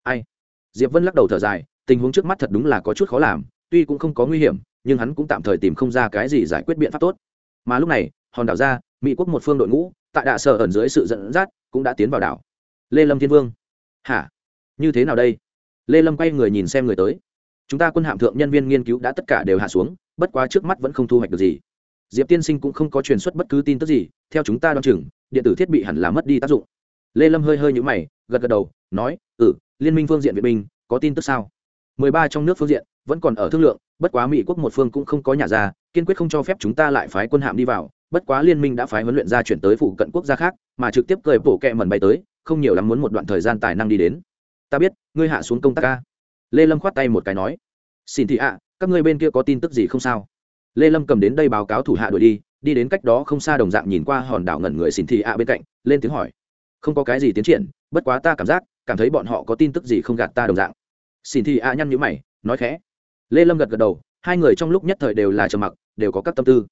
Ai? Diệp vân lắc đầu thở dài, tình huống trước mắt thật đúng là có chút khó làm, tuy cũng không có nguy hiểm, nhưng hắn cũng tạm thời tìm không ra cái gì giải quyết biện pháp tốt. Mà lúc này, hòn đảo ra, mỹ quốc một phương đội ngũ tại đạ sở ẩn dưới sự dẫn dắt, cũng đã tiến vào đảo. Lê lâm thiên vương. Hả? Như thế nào đây? Lê lâm quay người nhìn xem người tới. Chúng ta quân hạm thượng nhân viên nghiên cứu đã tất cả đều hạ xuống, bất quá trước mắt vẫn không thu hoạch được gì. Diệp tiên sinh cũng không có truyền xuất bất cứ tin tức gì, theo chúng ta đ o á n chừng, điện tử thiết bị hẳn là mất đi tác dụng. Lê lâm hơi hơi nhũ mày, gật gật đầu, nói ừ liên minh phương diện Việt binh, có tin tức sao? Mười ba trong nước phương diện, vẫn còn ở thương lượng, bất quá mỹ quốc một phương cũng không có nhà ra, kiên quyết không cho phép chúng ta lại phái quân hạm đi vào bất quá liên minh đã phái huấn luyện ra chuyển tới phụ cận quốc gia khác, mà trực tiếp cởi bổ kẹ mẩn bay tới, không nhiều lắm muốn một đoạn thời gian tài năng đi đến. Ta biết, ngươi hạ xuống công tác ca lê lâm khoát tay một cái nói, xin thị ạ, các ngươi bên kia có tin tức gì không sao? Lê lâm cầm đến đây báo cáo thủ hạ đuổi đi đi đến cách đó không xa đồng dạng nhìn qua hòn đảo ngẩn người xin thị ạ bên cạnh, lên tiếng hỏi, không có cái gì tiến triển, bất quá ta cảm giác, cảm thấy bọn họ có tin tức gì không gạt ta đồng dạng. Xin thị ạ nhăn nhữ mày, nói khẽ. Lê lâm gật gật đầu, hai người trong lúc nhất thời đều là trầm mặc, đều có các tâm tư.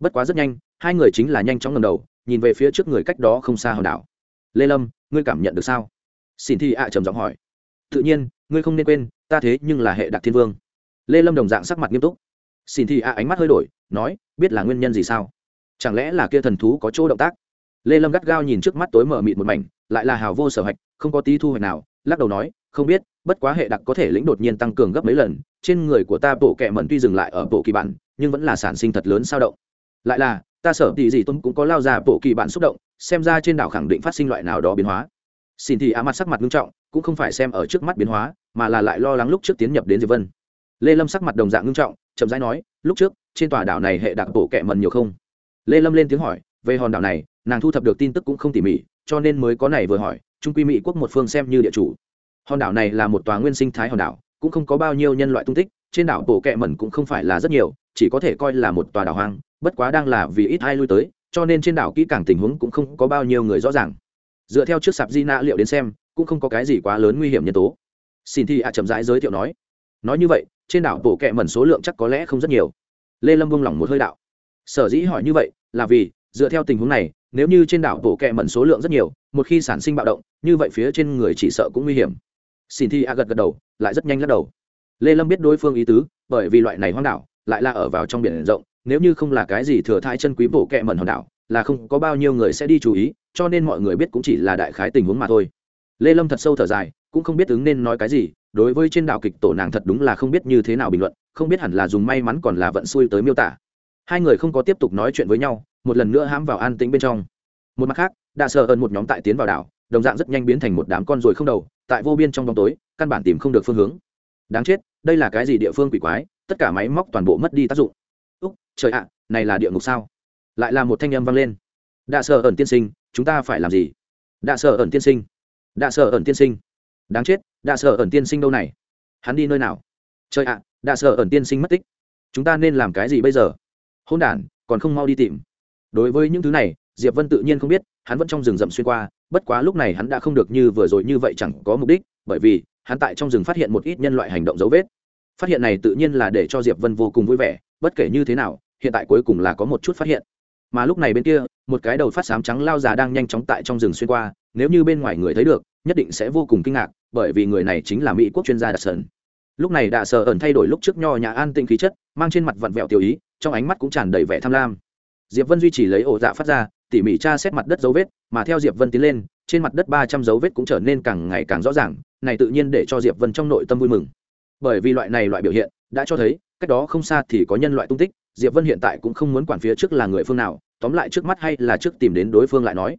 Bất quá rất nhanh hai người chính là nhanh chóng ngầm đầu, nhìn về phía trước người cách đó không xa hòn đảo. Lê lâm, ngươi cảm nhận được sao? Xin Thi ạ trầm giọng hỏi. Tự nhiên, ngươi không nên quên, ta thế nhưng là hệ đặc thiên vương. Lê lâm đồng dạng sắc mặt nghiêm túc. Xin Thi a ánh mắt hơi đổi, nói, biết là nguyên nhân gì sao? Chẳng lẽ là kia thần thú có chỗ động tác? Lê lâm gắt gao nhìn trước mắt tối mở mịt một mảnh, lại là hào vô sở hạch không có tí thu hoạch nào, lắc đầu nói, không biết, bất quá hệ đặc có thể lĩnh đột nhiên tăng cường gấp mấy lần, trên người của ta bộ kẹ mẩn tuy dừng lại ở bộ kỳ bản, nhưng vẫn là sản sinh thật lớn sao động. Lại là ta sở tỷ gì tuấn cũng có lao ra bộ kỳ bạn xúc động, xem ra trên đảo khẳng định phát sinh loại nào đó biến hóa. Xin thì á mặt sắc mặt nghiêm trọng, cũng không phải xem ở trước mắt biến hóa, mà là lại lo lắng lúc trước tiến nhập đến diệp vân. Lê lâm sắc mặt đồng dạng nghiêm trọng, chậm rãi nói, lúc trước, trên tòa đảo này hệ đặc bộ kẹ mần nhiều không? Lê lâm lên tiếng hỏi, về hòn đảo này, nàng thu thập được tin tức cũng không tỉ mỉ, cho nên mới có này vừa hỏi, trung quy mỹ quốc một phương xem như địa chủ. Hòn đảo này là một tòa nguyên sinh thái hòn đảo, cũng không có bao nhiêu nhân loại tung tích, trên đảo bộ kẹ mẩn cũng không phải là rất nhiều, chỉ có thể coi là một tòa đảo hoang bất quá đang là vì ít ai lui tới, cho nên trên đảo kỹ càng tình huống cũng không có bao nhiêu người rõ ràng. Dựa theo trước sạp di nạ liệu đến xem, cũng không có cái gì quá lớn nguy hiểm nhân tố. Xin thi ạ chậm rãi giới thiệu nói. Nói như vậy, trên đảo bổ kẹ mẩn số lượng chắc có lẽ không rất nhiều. Lê lâm vung lỏng một hơi đạo. Sở dĩ hỏi như vậy, là vì, dựa theo tình huống này, nếu như trên đảo bổ kẹ mẩn số lượng rất nhiều, một khi sản sinh bạo động, như vậy phía trên người chỉ sợ cũng nguy hiểm. Xin thi a gật gật đầu, lại rất nhanh lắc đầu. Lê lâm biết đối phương ý tứ, bởi vì loại này hoang đảo, lại là ở vào trong biển rộng nếu như không là cái gì thừa thai chân quý bộ kẹ mẩn hòn đảo, là không có bao nhiêu người sẽ đi chú ý, cho nên mọi người biết cũng chỉ là đại khái tình huống mà thôi. Lê lâm thật sâu thở dài, cũng không biết ứng nên nói cái gì, đối với trên đảo kịch tổ nàng thật đúng là không biết như thế nào bình luận, không biết hẳn là dùng may mắn còn là vận xui tới miêu tả. Hai người không có tiếp tục nói chuyện với nhau, một lần nữa hãm vào an tĩnh bên trong. Một mặt khác đã sờ ơn một nhóm tại tiến vào đảo, đồng dạng rất nhanh biến thành một đám con ruồi không đầu, tại vô biên trong bóng tối, căn bản tìm không được phương hướng. Đáng chết, đây là cái gì địa phương quỷ quái, tất cả máy móc toàn bộ mất đi tác dụng trời ạ, này là địa ngục sao? Lại là một thanh âm vang lên. Đạ sợ ẩn tiên sinh, chúng ta phải làm gì? Đạ sợ ẩn tiên sinh. Đạ sợ ẩn tiên sinh. Đáng chết, đạ sợ ẩn tiên sinh đâu này? Hắn đi nơi nào? Trời ạ, đạ sợ ẩn tiên sinh mất tích. Chúng ta nên làm cái gì bây giờ? Hôn đản, còn không mau đi tìm. Đối với những thứ này, diệp vân tự nhiên không biết, hắn vẫn trong rừng rậm xuyên qua, bất quá lúc này hắn đã không được như vừa rồi như vậy chẳng có mục đích, bởi vì, hắn tại trong rừng phát hiện một ít nhân loại hành động dấu vết. Phát hiện này tự nhiên là để cho diệp vân vô cùng vui vẻ, bất kể như thế nào hiện tại cuối cùng là có một chút phát hiện. Mà lúc này bên kia, một cái đầu phát sám trắng lao già đang nhanh chóng tại trong rừng xuyên qua, nếu như bên ngoài người thấy được, nhất định sẽ vô cùng kinh ngạc, bởi vì người này chính là mỹ quốc chuyên gia đặc sơn. Lúc này đạ sờ ẩn thay đổi lúc trước nho nhà an tinh khí chất, mang trên mặt vặn vẹo tiểu ý, trong ánh mắt cũng tràn đầy vẻ tham lam. Diệp vân duy trì lấy ổ dạ phát ra, tỉ mỉ tra xét mặt đất dấu vết, mà theo diệp vân tiến lên, trên mặt đất ba trăm dấu vết cũng trở nên càng ngày càng rõ ràng, này tự nhiên để cho diệp vân trong nội tâm vui mừng. Bởi vì loại này loại biểu hiện, đã cho thấy cách đó không xa thì có nhân loại tung tích, diệp vân hiện tại cũng không muốn quản phía trước là người phương nào, tóm lại trước mắt hay là trước tìm đến đối phương lại nói.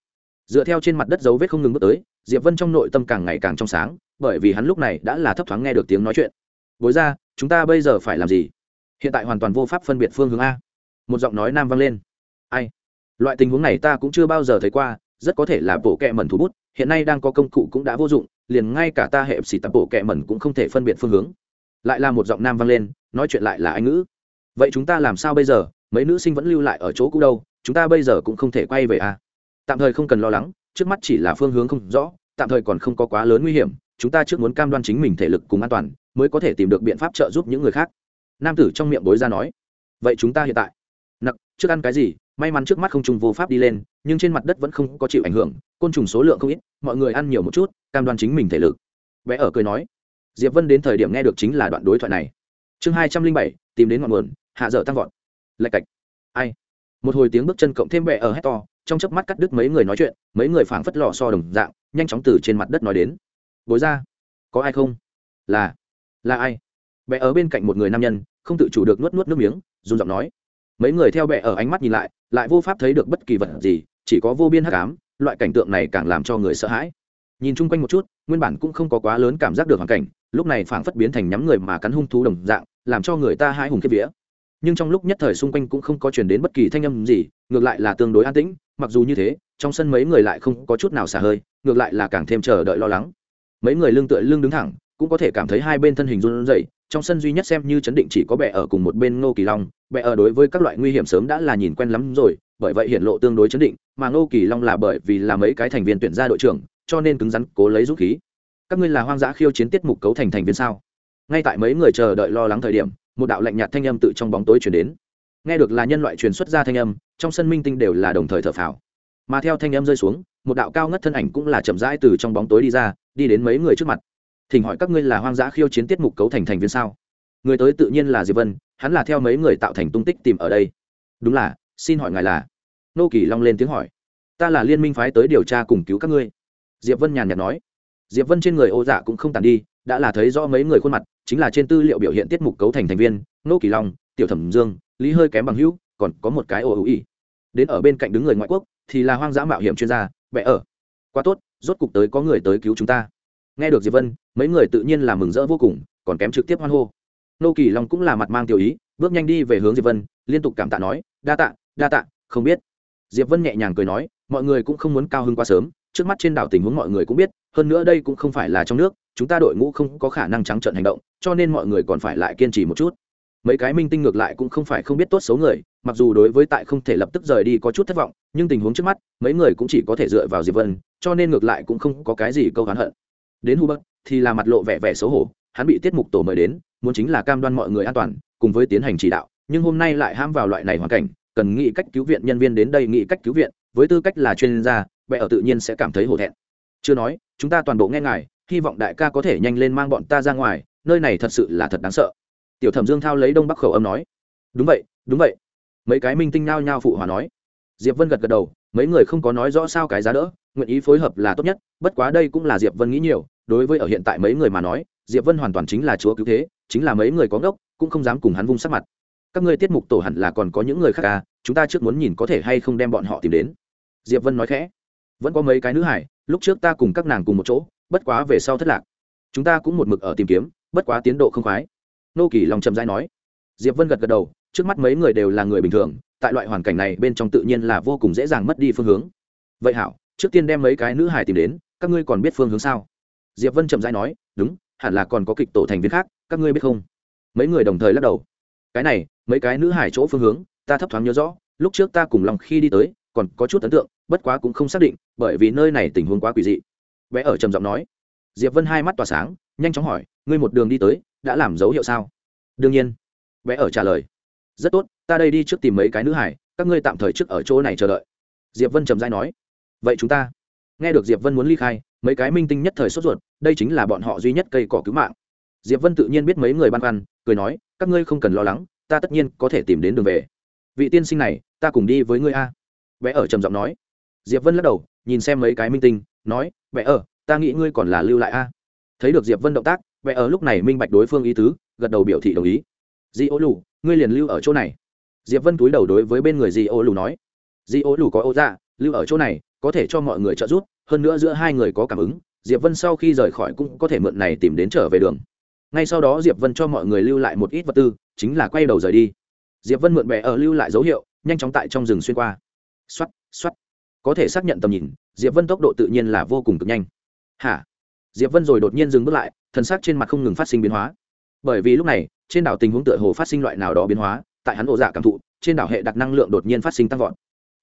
Dựa theo trên mặt đất dấu vết không ngừng bước tới, diệp vân trong nội tâm càng ngày càng trong sáng, bởi vì hắn lúc này đã là thấp thoáng nghe được tiếng nói chuyện. Bối ra, chúng ta bây giờ phải làm gì? Hiện tại hoàn toàn vô pháp phân biệt phương hướng a. Một giọng nói nam vang lên. Ai? Loại tình huống này ta cũng chưa bao giờ thấy qua, rất có thể là bộ kẹ mẩn thủ bút, hiện nay đang có công cụ cũng đã vô dụng, liền ngay cả ta hệ xì tập bộ kẹ mẩn cũng không thể phân biệt phương hướng. Lại là một giọng nam vang lên nói chuyện lại là anh ngữ. Vậy chúng ta làm sao bây giờ? Mấy nữ sinh vẫn lưu lại ở chỗ cũ đâu, chúng ta bây giờ cũng không thể quay về à? Tạm thời không cần lo lắng, trước mắt chỉ là phương hướng không rõ, tạm thời còn không có quá lớn nguy hiểm, chúng ta trước muốn cam đoan chính mình thể lực cùng an toàn, mới có thể tìm được biện pháp trợ giúp những người khác. Nam tử trong miệng bối ra nói. Vậy chúng ta hiện tại, nặc, trước ăn cái gì? May mắn trước mắt không trùng vô pháp đi lên, nhưng trên mặt đất vẫn không có chịu ảnh hưởng, côn trùng số lượng không ít, mọi người ăn nhiều một chút, cam đoan chính mình thể lực. Vẽ ở cười nói. Diệp vân đến thời điểm nghe được chính là đoạn đối thoại này chương hai trăm linh bảy, tìm đến ngọn nguồn, hạ dở tăng vọt. Lạch cạch. Ai? Một hồi tiếng bước chân cộng thêm bẹ ở hét to, trong chớp mắt cắt đứt mấy người nói chuyện, mấy người phảng phất lò so đồng dạng, nhanh chóng từ trên mặt đất nói đến. Bối ra. Có ai không? Là. Là ai? Bẹ ở bên cạnh một người nam nhân, không tự chủ được nuốt nuốt nước miếng, run giọng nói. Mấy người theo bẹ ở ánh mắt nhìn lại lại vô pháp thấy được bất kỳ vật gì, chỉ có vô biên hắc ám, loại cảnh tượng này càng làm cho người sợ hãi nhìn chung quanh một chút, nguyên bản cũng không có quá lớn cảm giác được hoàn cảnh, lúc này phảng phất biến thành nhắm người mà cắn hung thú đồng dạng, làm cho người ta hai hùng kiếp vía. Nhưng trong lúc nhất thời xung quanh cũng không có chuyển đến bất kỳ thanh âm gì, ngược lại là tương đối an tĩnh, mặc dù như thế, trong sân mấy người lại không có chút nào xả hơi, ngược lại là càng thêm chờ đợi lo lắng. Mấy người lưng tựa lưng đứng thẳng, cũng có thể cảm thấy hai bên thân hình run rẩy, trong sân duy nhất xem như chấn định chỉ có bệ ở cùng một bên ngô kỳ long bệ ở đối với các loại nguy hiểm sớm đã là nhìn quen lắm rồi, bởi vậy hiện lộ tương đối chấn định, mà ngô kỳ long là bởi vì là mấy cái thành viên tuyển ra đội trưởng cho nên cứng rắn, cố lấy dũng khí. Các ngươi là hoang dã khiêu chiến tiết mục cấu thành thành viên sao? Ngay tại mấy người chờ đợi lo lắng thời điểm, một đạo lạnh nhạt thanh âm tự trong bóng tối chuyển đến. Nghe được là nhân loại truyền xuất ra thanh âm, trong sân minh tinh đều là đồng thời thở phào. Mà theo thanh âm rơi xuống, một đạo cao ngất thân ảnh cũng là chậm rãi từ trong bóng tối đi ra, đi đến mấy người trước mặt. Thỉnh hỏi các ngươi là hoang dã khiêu chiến tiết mục cấu thành thành viên sao? Người tới tự nhiên là diệp vân, hắn là theo mấy người tạo thành tung tích tìm ở đây. Đúng là, xin hỏi ngài là? Nô kỳ long lên tiếng hỏi. Ta là liên minh phái tới điều tra cùng cứu các ngươi diệp vân nhàn nhạt nói. Diệp vân trên người ô dạ cũng không tàn đi, đã là thấy rõ mấy người khuôn mặt, chính là trên tư liệu biểu hiện tiết mục cấu thành thành viên nô kỳ long, tiểu thẩm dương, lý hơi kém bằng hữu, còn có một cái ô ưu ý đến ở bên cạnh đứng người ngoại quốc, thì là hoang dã mạo hiểm chuyên gia vẽ ở. Quá tốt, rốt cục tới có người tới cứu chúng ta. Nghe được diệp vân, mấy người tự nhiên là mừng rỡ vô cùng, còn kém trực tiếp hoan hô. Nô kỳ long cũng là mặt mang tiểu ý, bước nhanh đi về hướng diệp vân, liên tục cảm tạ nói, đa tạ đa tạ, không biết. Diệp vân nhẹ nhàng cười nói, mọi người cũng không muốn cao hơn quá sớm trước mắt trên đảo tình huống mọi người cũng biết, hơn nữa đây cũng không phải là trong nước, chúng ta đội ngũ không có khả năng trắng trợn hành động, cho nên mọi người còn phải lại kiên trì một chút. Mấy cái minh tinh ngược lại cũng không phải không biết tốt xấu người, mặc dù đối với tại không thể lập tức rời đi có chút thất vọng, nhưng tình huống trước mắt, mấy người cũng chỉ có thể dựa vào diệp vân, cho nên ngược lại cũng không có cái gì câu hắn hận. Đến Hubert, thì là mặt lộ vẻ vẻ xấu hổ, hắn bị tiết mục tổ mời đến, muốn chính là cam đoan mọi người an toàn, cùng với tiến hành chỉ đạo, nhưng hôm nay lại ham vào loại này hoàn cảnh, cần nghĩ cách cứu viện nhân viên đến đây nghĩ cách cứu viện, với tư cách là chuyên gia bệ ở tự nhiên sẽ cảm thấy hổ thẹn. Chưa nói, chúng ta toàn bộ nghe ngài, hy vọng đại ca có thể nhanh lên mang bọn ta ra ngoài, nơi này thật sự là thật đáng sợ. Tiểu thẩm dương thao lấy đông bắc khẩu âm nói. Đúng vậy đúng vậy. Mấy cái minh tinh nao nhao phụ hòa nói. Diệp vân gật gật đầu, mấy người không có nói rõ sao cái giá đỡ, nguyện ý phối hợp là tốt nhất, bất quá đây cũng là diệp vân nghĩ nhiều, đối với ở hiện tại mấy người mà nói, diệp vân hoàn toàn chính là chúa cứu thế, chính là mấy người có ngốc, cũng không dám cùng hắn vung sắc mặt. Các ngươi tiết mục tổ hẳn là còn có những người khác à chúng ta trước muốn nhìn có thể hay không đem bọn họ tìm đến. Diệp vân nói khẽ vẫn có mấy cái nữ hải, lúc trước ta cùng các nàng cùng một chỗ, bất quá về sau thất lạc. Chúng ta cũng một mực ở tìm kiếm, bất quá tiến độ không khoái. Nô kỳ lòng chậm rãi nói. Diệp vân gật gật đầu, trước mắt mấy người đều là người bình thường, tại loại hoàn cảnh này bên trong tự nhiên là vô cùng dễ dàng mất đi phương hướng. Vậy hảo, trước tiên đem mấy cái nữ hải tìm đến, các ngươi còn biết phương hướng sao? Diệp vân chậm rãi nói, đúng, hẳn là còn có kịch tổ thành viên khác, các ngươi biết không? Mấy người đồng thời lắc đầu. Cái này, mấy cái nữ hải chỗ phương hướng, ta thấp thoáng nhớ rõ, lúc trước ta cùng lòng khi đi tới còn có chút ấn tượng, bất quá cũng không xác định, bởi vì nơi này tình huống quá quỷ dị. Vẽ ở trầm giọng nói. Diệp vân hai mắt tỏa sáng, nhanh chóng hỏi, ngươi một đường đi tới, đã làm dấu hiệu sao? Đương nhiên. Vẽ ở trả lời. Rất tốt, ta đây đi trước tìm mấy cái nữ hải, các ngươi tạm thời trước ở chỗ này chờ đợi. Diệp vân trầm dai nói. Vậy chúng ta. Nghe được diệp vân muốn ly khai, mấy cái minh tinh nhất thời sốt ruột, đây chính là bọn họ duy nhất cây cỏ cứu mạng. Diệp vân tự nhiên biết mấy người băn khoăn, cười nói, các ngươi không cần lo lắng, ta tất nhiên có thể tìm đến đường về. Vị tiên sinh này, ta cùng đi với ngươi a vẽ ở trầm giọng nói. Diệp vân lắc đầu, nhìn xem mấy cái minh tinh, nói vẽ ở, ta nghĩ ngươi còn là lưu lại a. Thấy được diệp vân động tác vẽ ở lúc này minh bạch đối phương ý tứ, gật đầu biểu thị đồng ý. Di ô lù, ngươi liền lưu ở chỗ này. Diệp vân túi đầu đối với bên người di ô lù nói. Di ô lù có ô ra lưu ở chỗ này, có thể cho mọi người trợ giúp, hơn nữa giữa hai người có cảm ứng, diệp vân sau khi rời khỏi cũng có thể mượn này tìm đến trở về đường. Ngay sau đó diệp vân cho mọi người lưu lại một ít vật tư, chính là quay đầu rời đi. Diệp vân mượn bè ở lưu lại dấu hiệu, nhanh chóng tại trong rừng xuyên qua xoắt xoắt có thể xác nhận tầm nhìn, diệp vân tốc độ tự nhiên là vô cùng cực nhanh. Hả? Diệp vân rồi đột nhiên dừng bước lại thân xác trên mặt không ngừng phát sinh biến hóa. Bởi vì lúc này, trên đảo tình huống tựa hồ phát sinh loại nào đó biến hóa, tại hắn ổ dạ cảm thụ, trên đảo hệ đặc năng lượng đột nhiên phát sinh tăng vọt.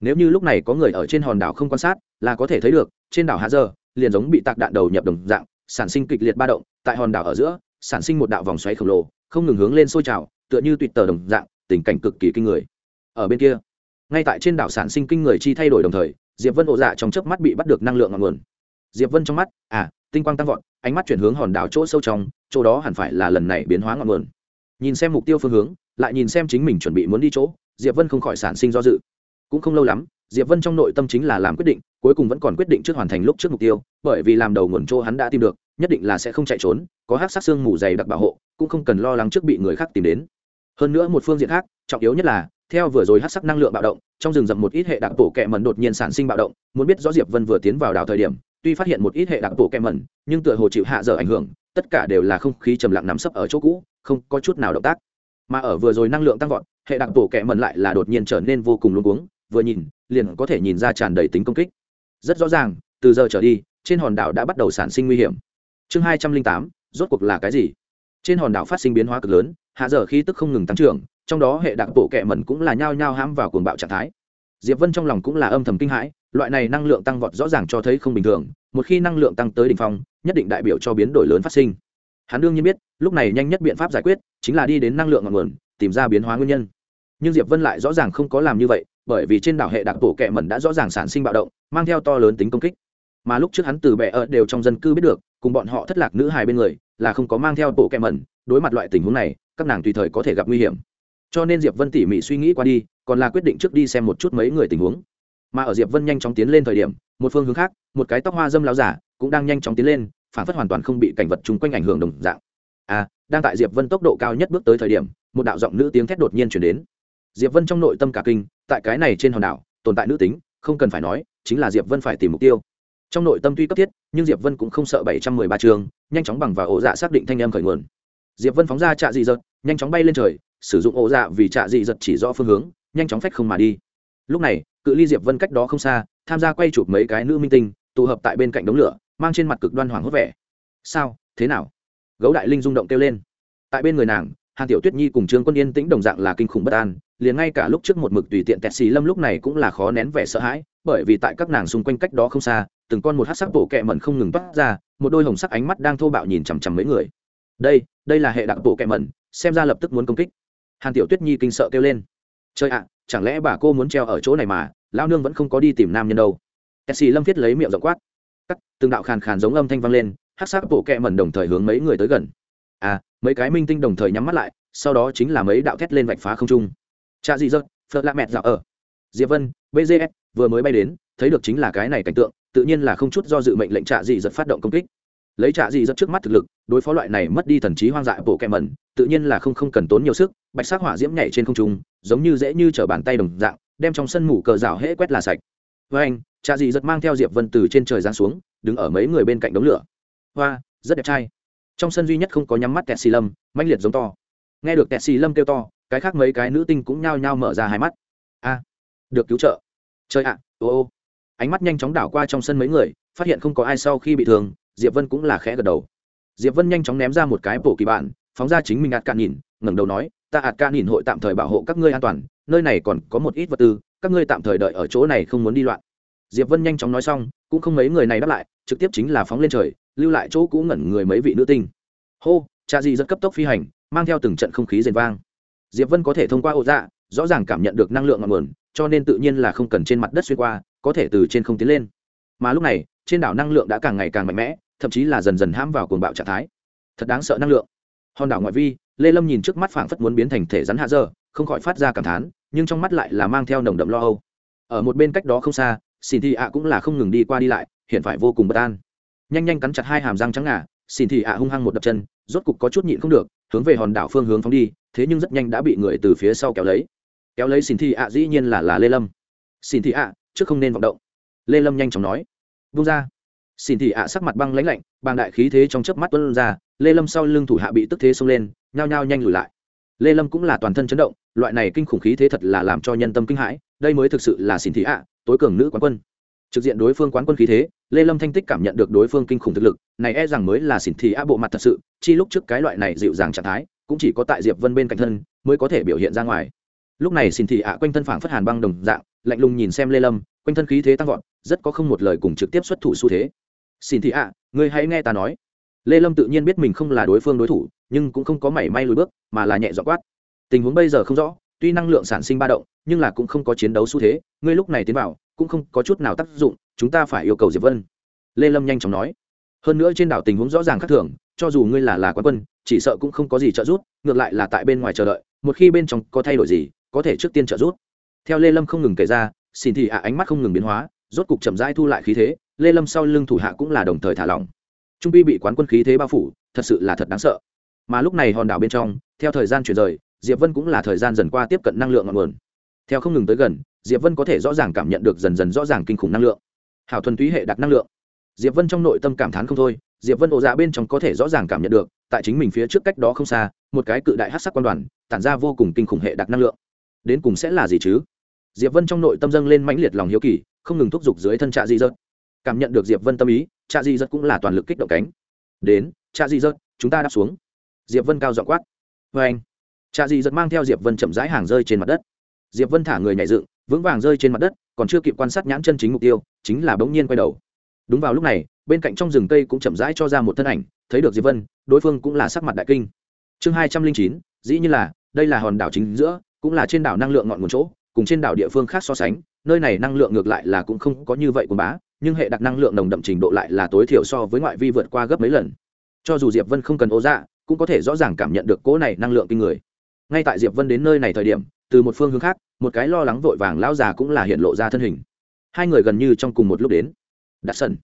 Nếu như lúc này có người ở trên hòn đảo không quan sát, là có thể thấy được, trên đảo hạ giờ, liền giống bị tạc đạn đầu nhập đồng dạng, sản sinh kịch liệt ba động, tại hòn đảo ở giữa, sản sinh một đạo vòng xoáy khổng lồ, không ngừng hướng lên sôi trào, tựa như tuyệt tờ đồng dạng, tình cảnh cực kỳ kinh người. Ở bên kia ngay tại trên đảo sản sinh kinh người chi thay đổi đồng thời, diệp vân ổ dạ trong chớp mắt bị bắt được năng lượng ngọn nguồn. Diệp vân trong mắt à tinh quang tăng vọt, ánh mắt chuyển hướng hòn đảo chỗ sâu trong, chỗ đó hẳn phải là lần này biến hóa ngọn nguồn. Nhìn xem mục tiêu phương hướng, lại nhìn xem chính mình chuẩn bị muốn đi chỗ, diệp vân không khỏi sản sinh do dự. Cũng không lâu lắm, diệp vân trong nội tâm chính là làm quyết định, cuối cùng vẫn còn quyết định trước hoàn thành lúc trước mục tiêu, bởi vì làm đầu nguồn chỗ hắn đã tìm được, nhất định là sẽ không chạy trốn, có hát sát xương mù dày đặc bảo hộ, cũng không cần lo lắng trước bị người khác tìm đến. Hơn nữa một phương diện khác, trọng yếu nhất là theo vừa rồi hát sắc năng lượng bạo động, trong rừng rậm một ít hệ đặc bộ kẹ mẩn đột nhiên sản sinh bạo động, muốn biết rõ diệp vân vừa tiến vào đảo thời điểm, tuy phát hiện một ít hệ đặc bộ kẹ mẩn, nhưng tựa hồ chịu hạ dở ảnh hưởng, tất cả đều là không khí trầm lặng nắm sấp ở chỗ cũ, không có chút nào động tác. Mà ở vừa rồi năng lượng tăng vọt, hệ đặc bộ kẹ mẩn lại là đột nhiên trở nên vô cùng luống cuống, vừa nhìn, liền có thể nhìn ra tràn đầy tính công kích. Rất rõ ràng, từ giờ trở đi, trên hòn đảo đã bắt đầu sản sinh nguy hiểm. Chương hai trăm linh tám, rốt cuộc là cái gì? Trên hòn đảo phát sinh biến hóa cực lớn, hạ dở khí tức không ngừng tăng trưởng trong đó hệ đặc bộ kệ mẩn cũng là nhao nhao hãm vào cuồng bạo trạng thái. Diệp vân trong lòng cũng là âm thầm kinh hãi, loại này năng lượng tăng vọt rõ ràng cho thấy không bình thường, một khi năng lượng tăng tới đỉnh phong, nhất định đại biểu cho biến đổi lớn phát sinh. Hắn đương nhiên biết, lúc này nhanh nhất biện pháp giải quyết chính là đi đến năng lượng ngọn nguồn, tìm ra biến hóa nguyên nhân. Nhưng diệp vân lại rõ ràng không có làm như vậy, bởi vì trên đảo hệ đặc bộ kệ mẩn đã rõ ràng sản sinh bạo động, mang theo to lớn tính công kích. Mà lúc trước hắn từ bệ ở đều trong dân cư biết được, cùng bọn họ thất lạc nữ hài bên người, là không có mang theo bộ kẹ mẩn, đối mặt loại tình huống này, các nàng tùy thời có thể gặp nguy hiểm cho nên diệp vân tỉ mỉ suy nghĩ qua đi còn là quyết định trước đi xem một chút mấy người tình huống mà ở diệp vân nhanh chóng tiến lên thời điểm một phương hướng khác một cái tóc hoa dâm láo giả cũng đang nhanh chóng tiến lên phản phất hoàn toàn không bị cảnh vật chung quanh ảnh hưởng đồng dạng à đang tại diệp vân tốc độ cao nhất bước tới thời điểm một đạo giọng nữ tiếng thét đột nhiên chuyển đến diệp vân trong nội tâm cả kinh tại cái này trên hòn đảo tồn tại nữ tính không cần phải nói chính là diệp vân phải tìm mục tiêu trong nội tâm tuy cấp thiết nhưng diệp vân cũng không sợ bảy trăm mười ba trường nhanh chóng bằng và ổ dạ xác định thanh âm khởi nguồn diệp vân phóng ra trạ dị dợt nhanh chóng bay lên trời sử dụng ổ dạ vì trạ dị giật chỉ rõ phương hướng, nhanh chóng phách không mà đi. Lúc này, cự ly diệp vân cách đó không xa, tham gia quay chụp mấy cái nữ minh tinh, tụ hợp tại bên cạnh đống lửa, mang trên mặt cực đoan hoảng hốt vẻ. Sao? Thế nào? Gấu đại linh rung động kêu lên. Tại bên người nàng, hàn tiểu tuyết nhi cùng trương quân yên tĩnh đồng dạng là kinh khủng bất an, liền ngay cả lúc trước một mực tùy tiện tẹt xì lâm lúc này cũng là khó nén vẻ sợ hãi, bởi vì tại các nàng xung quanh cách đó không xa, từng con một hát sắc bộ kẹ mẩn không ngừng toát ra, một đôi hồng sắc ánh mắt đang thô bạo nhìn chằm chằm mấy người. Đây đây là hệ đặc bộ kẹ mẩn, xem ra lập tức muốn công kích hàn tiểu tuyết nhi kinh sợ kêu lên. Chơi ạ, chẳng lẽ bà cô muốn treo ở chỗ này mà lao nương vẫn không có đi tìm nam nhân đâu? Tẹt xì lâm thiết lấy miệng rộng quát. Cắt, từng đạo khàn khàn giống âm thanh vang lên hát sắc bộ kẹ mẩn đồng thời hướng mấy người tới gần. À mấy cái minh tinh đồng thời nhắm mắt lại, sau đó chính là mấy đạo thét lên vạch phá không trung. Cha dị dợt, phật lạ mẹt dạo ở. Diệp vân bgs vừa mới bay đến, thấy được chính là cái này cảnh tượng, tự nhiên là không chút do dự mệnh lệnh trạ dị giật phát động công kích. Lấy trạ dị giật trước mắt thực lực, đối phó loại này mất đi thần trí hoang dại bộ kẹ mẩn tự nhiên là không không cần tốn nhiều sức, bạch sắc hỏa diễm nhảy trên không trung, giống như dễ như t bàn tay đồng dạng, đem trong sân ngủ cờ rào hễ quét là sạch. Với anh, cha dị giật mang theo diệp vân từ trên trời giáng xuống, đứng ở mấy người bên cạnh đống lửa. Hoa, rất đẹp trai. Trong sân duy nhất không có nhắm mắt tẹt xì lâm, mãnh liệt giống to. Nghe được tẹt xì lâm kêu to, cái khác mấy cái nữ tinh cũng nhao nhao mở ra hai mắt. A, được cứu trợ. Chơi ạ, ô ô. Ánh mắt nhanh chóng đảo qua trong sân mấy người, phát hiện không có ai sau khi bị thương, diệp vân cũng là khẽ gật đầu. Diệp vân nhanh chóng ném ra một cái bổ kỳ bản phóng ra chính mình ạt cạn nhìn, ngẩng đầu nói, ta ạt cạn nhìn hội tạm thời bảo hộ các ngươi an toàn, nơi này còn có một ít vật tư, các ngươi tạm thời đợi ở chỗ này không muốn đi loạn. Diệp vân nhanh chóng nói xong, cũng không mấy người này đáp lại, trực tiếp chính là phóng lên trời, lưu lại chỗ cũ ngẩn người mấy vị nữ tinh. Hô, cha di rất cấp tốc phi hành, mang theo từng trận không khí rền vang. Diệp vân có thể thông qua ô dạ rõ ràng cảm nhận được năng lượng ngọn nguồn, cho nên tự nhiên là không cần trên mặt đất xuyên qua, có thể từ trên không tiến lên. Mà lúc này, trên đảo năng lượng đã càng ngày càng mạnh mẽ, thậm chí là dần dần hãm vào cuồng bạo trạng thái. Thật đáng sợ năng lượng hòn đảo ngoại vi, lê lâm nhìn trước mắt phảng phất muốn biến thành thể rắn hạ dơ, không khỏi phát ra cảm thán, nhưng trong mắt lại là mang theo nồng đậm lo âu. Ở một bên cách đó không xa xin thị ạ cũng là không ngừng đi qua đi lại, hiện phải vô cùng bất an. Nhanh nhanh cắn chặt hai hàm răng trắng ngà xin thị ạ hung hăng một đập chân, rốt cục có chút nhịn không được, hướng về hòn đảo phương hướng phóng đi, thế nhưng rất nhanh đã bị người từ phía sau kéo lấy. Kéo lấy xin thị ạ dĩ nhiên là là lê lâm. Xin thị ạ trước không nên vọng động. Lê lâm nhanh chóng nói vung ra xin thị ạ sắc mặt băng lãnh lạnh, bàng đại khí thế trong chớp mắt tuân ra, lê lâm sau lưng thủ hạ bị tức thế xông lên, nhao nhao nhanh lùi lại. Lê lâm cũng là toàn thân chấn động, loại này kinh khủng khí thế thật là làm cho nhân tâm kinh hãi, đây mới thực sự là xin thị ạ, tối cường nữ quán quân. Trực diện đối phương quán quân khí thế, lê lâm thanh tích cảm nhận được đối phương kinh khủng thực lực, này e rằng mới là xỉn thị ạ bộ mặt thật sự, chi lúc trước cái loại này dịu dàng trạng thái, cũng chỉ có tại diệp vân bên cạnh thân, mới có thể biểu hiện ra ngoài. Lúc này xỉn thị ạ quanh thân phảng phất hàn băng đồng dạng, lạnh lùng nhìn xem lê lâm, quanh thân khí thế tăng vọt, rất có không một lời cùng trực tiếp xuất thủ xu thế. Xin thị a ngươi hãy nghe ta nói. Lê lâm tự nhiên biết mình không là đối phương đối thủ, nhưng cũng không có mảy may lùi bước, mà là nhẹ dọ quát. Tình huống bây giờ không rõ, tuy năng lượng sản sinh ba động, nhưng là cũng không có chiến đấu xu thế, ngươi lúc này tiến vào, cũng không có chút nào tác dụng, chúng ta phải yêu cầu diệp vân. Lê lâm nhanh chóng nói. Hơn nữa trên đảo tình huống rõ ràng khác thường, cho dù ngươi là là quán quân, chỉ sợ cũng không có gì trợ giúp, ngược lại là tại bên ngoài chờ đợi, một khi bên trong có thay đổi gì, có thể trước tiên trợ giúp. Theo lê lâm không ngừng kể ra, xin thì ạ ánh mắt không ngừng biến hóa, rốt cục chậm rãi thu lại khí thế lê lâm sau lưng thủ hạ cũng là đồng thời thả lỏng. Trung bi bị quán quân khí thế bao phủ, thật sự là thật đáng sợ. Mà lúc này hòn đảo bên trong, theo thời gian chuyển rời, diệp vân cũng là thời gian dần qua tiếp cận năng lượng ngọn nguồn. Theo không ngừng tới gần, diệp vân có thể rõ ràng cảm nhận được dần dần rõ ràng kinh khủng năng lượng. Hảo thuần túy hệ đặc năng lượng. Diệp vân trong nội tâm cảm thán không thôi, diệp vân ổ dạ bên trong có thể rõ ràng cảm nhận được, tại chính mình phía trước cách đó không xa, một cái cự đại hát sắc quan đoàn, tản ra vô cùng kinh khủng hệ đặc năng lượng. Đến cùng sẽ là gì chứ? Diệp vân trong nội tâm dâng lên mãnh liệt lòng hiếu kỳ, không ngừng thúc giục dưới thân trạ di dật cảm nhận được diệp vân tâm ý cha di rất cũng là toàn lực kích động cánh. Đến cha di rất chúng ta đáp xuống. Diệp vân cao dọ quát. Vê anh. Cha di rất mang theo diệp vân chậm rãi hàng rơi trên mặt đất. Diệp vân thả người nhảy dựng, vững vàng rơi trên mặt đất, còn chưa kịp quan sát nhãn chân chính mục tiêu, chính là bỗng nhiên quay đầu. Đúng vào lúc này, bên cạnh trong rừng cây cũng chậm rãi cho ra một thân ảnh, thấy được diệp vân, đối phương cũng là sắc mặt đại kinh. Chương hai trăm linh chín, dĩ như là, đây là hòn đảo chính giữa, cũng là trên đảo năng lượng ngọn nguồn chỗ, cùng trên đảo địa phương khác so sánh, nơi này năng lượng ngược lại là cũng không có như vậy của bá nhưng hệ đặc năng lượng nồng đậm trình độ lại là tối thiểu so với ngoại vi vượt qua gấp mấy lần. Cho dù diệp vân không cần ô dạ cũng có thể rõ ràng cảm nhận được cỗ này năng lượng kinh người. Ngay tại diệp vân đến nơi này thời điểm, từ một phương hướng khác, một cái lo lắng vội vàng lão già cũng là hiện lộ ra thân hình. Hai người gần như trong cùng một lúc đến. Đặt sân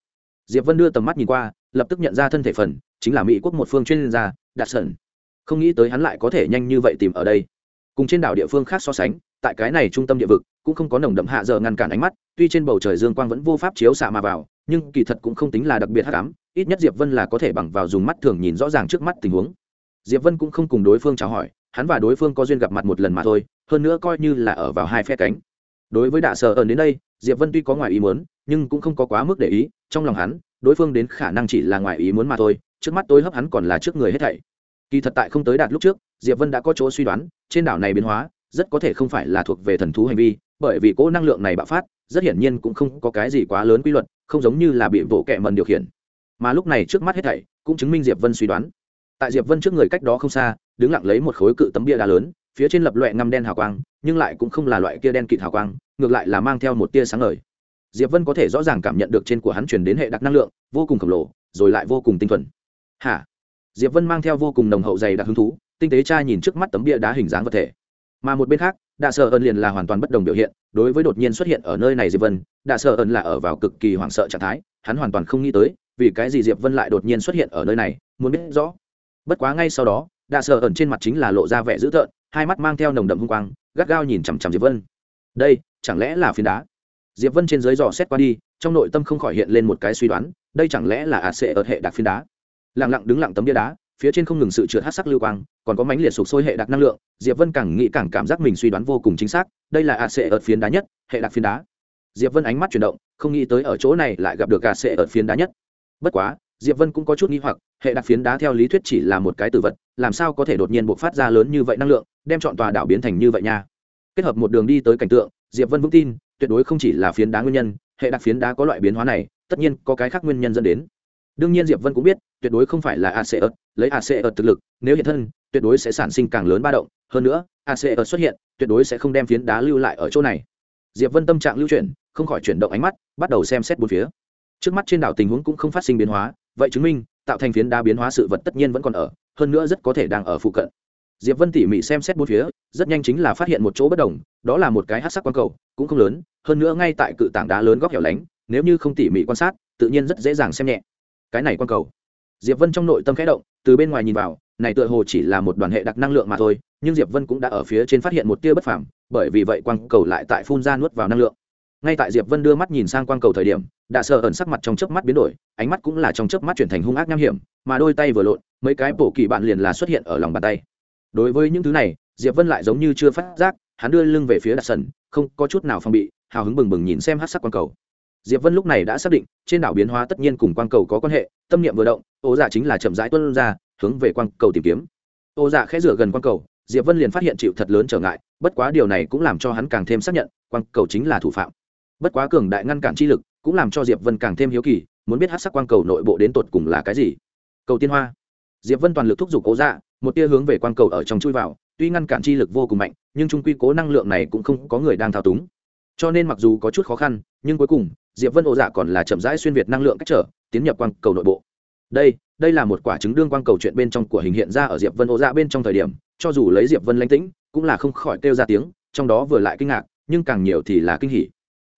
diệp vân đưa tầm mắt nhìn qua, lập tức nhận ra thân thể phần, chính là mỹ quốc một phương chuyên gia, đặt sân không nghĩ tới hắn lại có thể nhanh như vậy tìm ở đây. Cùng trên đảo địa phương khác so sánh tại cái này trung tâm địa vực, cũng không có nồng đậm hạ giờ ngăn cản ánh mắt, tuy trên bầu trời dương quang vẫn vô pháp chiếu xạ mà vào, nhưng kỳ thật cũng không tính là đặc biệt hắc ám, ít nhất diệp vân là có thể bằng vào dùng mắt thường nhìn rõ ràng trước mắt tình huống. Diệp vân cũng không cùng đối phương chào hỏi, hắn và đối phương có duyên gặp mặt một lần mà thôi, hơn nữa coi như là ở vào hai phe cánh. Đối với đạ sở ẩn đến đây, diệp vân tuy có ngoài ý muốn, nhưng cũng không có quá mức để ý, trong lòng hắn, đối phương đến khả năng chỉ là ngoài ý muốn mà thôi, trước mắt tối hấp hắn còn là trước người hết thảy. Kỳ thật tại không tới đạt lúc trước, diệp vân đã có chỗ suy đoán, trên đảo này biến hóa rất có thể không phải là thuộc về thần thú hành vi, bởi vì cỗ năng lượng này bạo phát, rất hiển nhiên cũng không có cái gì quá lớn quy luật, không giống như là bị vỗ kẹ mần điều khiển. Mà lúc này trước mắt hết thảy, cũng chứng minh diệp vân suy đoán. Tại diệp vân trước người cách đó không xa, đứng lặng lấy một khối cự tấm bia đá lớn, phía trên lập loại ngăm đen hào quang, nhưng lại cũng không là loại kia đen kịt hào quang, ngược lại là mang theo một tia sáng ngời. Diệp vân có thể rõ ràng cảm nhận được trên của hắn truyền đến hệ đặc năng lượng, vô cùng khổng lồ, rồi lại vô cùng tinh thuần. Hả? Diệp vân mang theo vô cùng nồng hậu dày đặc hứng thú, tinh tế tra nhìn trước mắt tấm bia đá hình dáng vật thể mà một bên khác, đạ sở ẩn liền là hoàn toàn bất đồng biểu hiện, đối với đột nhiên xuất hiện ở nơi này diệp vân, đạ sở ẩn là ở vào cực kỳ hoảng sợ trạng thái, hắn hoàn toàn không nghĩ tới, vì cái gì diệp vân lại đột nhiên xuất hiện ở nơi này, muốn biết rõ. Bất quá ngay sau đó, đạ sở ẩn trên mặt chính là lộ ra vẻ dữ tợn, hai mắt mang theo nồng đậm hung quang, gắt gao nhìn chằm chằm diệp vân. Đây, chẳng lẽ là phiến đá? Diệp vân trên dưới dò xét qua đi, trong nội tâm không khỏi hiện lên một cái suy đoán, đây chẳng lẽ là ạt sệ ở hệ đặc phiến đá? Lặng lặng đứng lặng tấm bia đá phía trên không ngừng sự trượt hát sắc lưu quang, còn có mánh liệt sụp sôi hệ đặc năng lượng, diệp vân càng nghĩ càng cảm giác mình suy đoán vô cùng chính xác, đây là a sệ ở phiến đá nhất, hệ đặc phiến đá. Diệp vân ánh mắt chuyển động, không nghĩ tới ở chỗ này lại gặp được ạt sệ ở phiến đá nhất. Bất quá, diệp vân cũng có chút nghi hoặc, hệ đặc phiến đá theo lý thuyết chỉ là một cái tử vật, làm sao có thể đột nhiên bộc phát ra lớn như vậy năng lượng, đem chọn tòa đảo biến thành như vậy nha. Kết hợp một đường đi tới cảnh tượng, diệp vân vững tin, tuyệt đối không chỉ là phiến đá nguyên nhân, hệ đặc phiến đá có loại biến hóa này, tất nhiên có cái khác nguyên nhân dẫn đến đương nhiên diệp vân cũng biết, tuyệt đối không phải là ace lấy ace thực lực, nếu hiện thân, tuyệt đối sẽ sản sinh càng lớn ba động. Hơn nữa ace xuất hiện, tuyệt đối sẽ không đem phiến đá lưu lại ở chỗ này. Diệp vân tâm trạng lưu chuyển, không khỏi chuyển động ánh mắt, bắt đầu xem xét bốn phía. Trước mắt trên đảo tình huống cũng không phát sinh biến hóa, vậy chứng minh, tạo thành phiến đá biến hóa sự vật tất nhiên vẫn còn ở, hơn nữa rất có thể đang ở phụ cận. Diệp vân tỉ mỉ xem xét bốn phía, rất nhanh chính là phát hiện một chỗ bất đồng, đó là một cái hát sắc quang cầu, cũng không lớn, hơn nữa ngay tại cự tảng đá lớn góc hẻo lánh, nếu như không tỉ mỉ quan sát, tự nhiên rất dễ dàng xem nhẹ cái này quan cầu. Diệp vân trong nội tâm khẽ động, từ bên ngoài nhìn vào, này tựa hồ chỉ là một đoàn hệ đặc năng lượng mà thôi, nhưng diệp vân cũng đã ở phía trên phát hiện một tia bất phàm, bởi vì vậy quang cầu lại tại phun ra nuốt vào năng lượng. Ngay tại diệp vân đưa mắt nhìn sang quang cầu thời điểm, đã sợ ẩn sắc mặt trong chớp mắt biến đổi, ánh mắt cũng là trong chớp mắt chuyển thành hung ác nham hiểm, mà đôi tay vừa lộn, mấy cái bổ kỳ bạn liền là xuất hiện ở lòng bàn tay. Đối với những thứ này, diệp vân lại giống như chưa phát giác, hắn đưa lưng về phía đặt sần, không có chút nào phong bị, hào hứng bừng bừng nhìn xem hát sắc quang cầu diệp vân lúc này đã xác định, trên đảo biến hóa tất nhiên cùng quang cầu có quan hệ, tâm niệm vừa động, ô dạ chính là chậm rãi tuân ra, hướng về quang cầu tìm kiếm. Ô dạ khẽ rửa gần quang cầu, diệp vân liền phát hiện chịu thật lớn trở ngại, bất quá điều này cũng làm cho hắn càng thêm xác nhận, quang cầu chính là thủ phạm. Bất quá cường đại ngăn cản chi lực, cũng làm cho diệp vân càng thêm hiếu kỳ, muốn biết hát sắc quang cầu nội bộ đến tột cùng là cái gì. Cầu tiên hoa. Diệp vân toàn lực thúc giục cố dạ một tia hướng về quang cầu ở trong chui vào, tuy ngăn cản chi lực vô cùng mạnh, nhưng trung quy cố năng lượng này cũng không có người đang thao túng cho nên mặc dù có chút khó khăn, nhưng cuối cùng, diệp vân ổ dạ còn là chậm rãi xuyên việt năng lượng cách trở, tiến nhập quang cầu nội bộ. Đây đây là một quả trứng đương quang cầu chuyện bên trong của hình hiện ra ở diệp vân ổ dạ bên trong thời điểm, cho dù lấy diệp vân lãnh tĩnh, cũng là không khỏi kêu ra tiếng, trong đó vừa lại kinh ngạc, nhưng càng nhiều thì là kinh hỉ.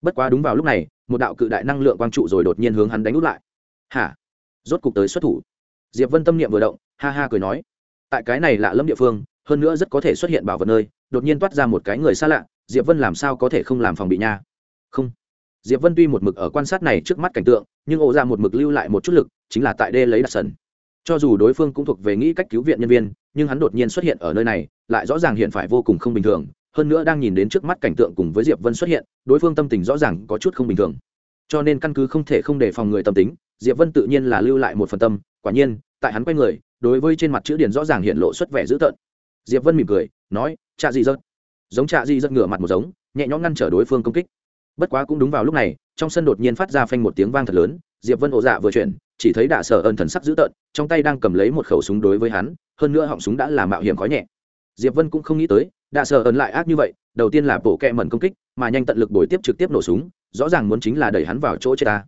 Bất quá đúng vào lúc này, một đạo cự đại năng lượng quang trụ rồi đột nhiên hướng hắn đánh úp lại. Hả? Rốt cục tới xuất thủ. Diệp vân tâm niệm vừa động, ha ha cười nói. Tại cái này lạ lẫm địa phương, hơn nữa rất có thể xuất hiện bảo vật nơi, đột nhiên toát ra một cái người xa lạ diệp vân làm sao có thể không làm phòng bị nha? Không. Diệp vân tuy một mực ở quan sát này trước mắt cảnh tượng, nhưng ổ ra dạ một mực lưu lại một chút lực, chính là tại đê lấy đặt sần. Cho dù đối phương cũng thuộc về nghĩ cách cứu viện nhân viên, nhưng hắn đột nhiên xuất hiện ở nơi này, lại rõ ràng hiện phải vô cùng không bình thường, hơn nữa đang nhìn đến trước mắt cảnh tượng cùng với diệp vân xuất hiện, đối phương tâm tình rõ ràng có chút không bình thường. Cho nên căn cứ không thể không đề phòng người tâm tính, diệp vân tự nhiên là lưu lại một phần tâm, quả nhiên, tại hắn quay người, đối với trên mặt chữ điển rõ ràng hiện lộ xuất vẻ dữ tợn. Diệp vân mỉm cười, nói cha gì rớt giống trạ gì rớt ngửa mặt một giống, nhẹ nhõm ngăn trở đối phương công kích. Bất quá cũng đúng vào lúc này, trong sân đột nhiên phát ra phanh một tiếng vang thật lớn, diệp vân ổ dạ vừa chuyển, chỉ thấy đạ sở ơn thần sắc dữ tợn, trong tay đang cầm lấy một khẩu súng đối với hắn, hơn nữa họng súng đã làm mạo hiểm khói nhẹ. Diệp vân cũng không nghĩ tới, đạ sở ơn lại ác như vậy, đầu tiên là bổ kẹ mẩn công kích, mà nhanh tận lực bồi tiếp trực tiếp nổ súng, rõ ràng muốn chính là đẩy hắn vào chỗ chết ta.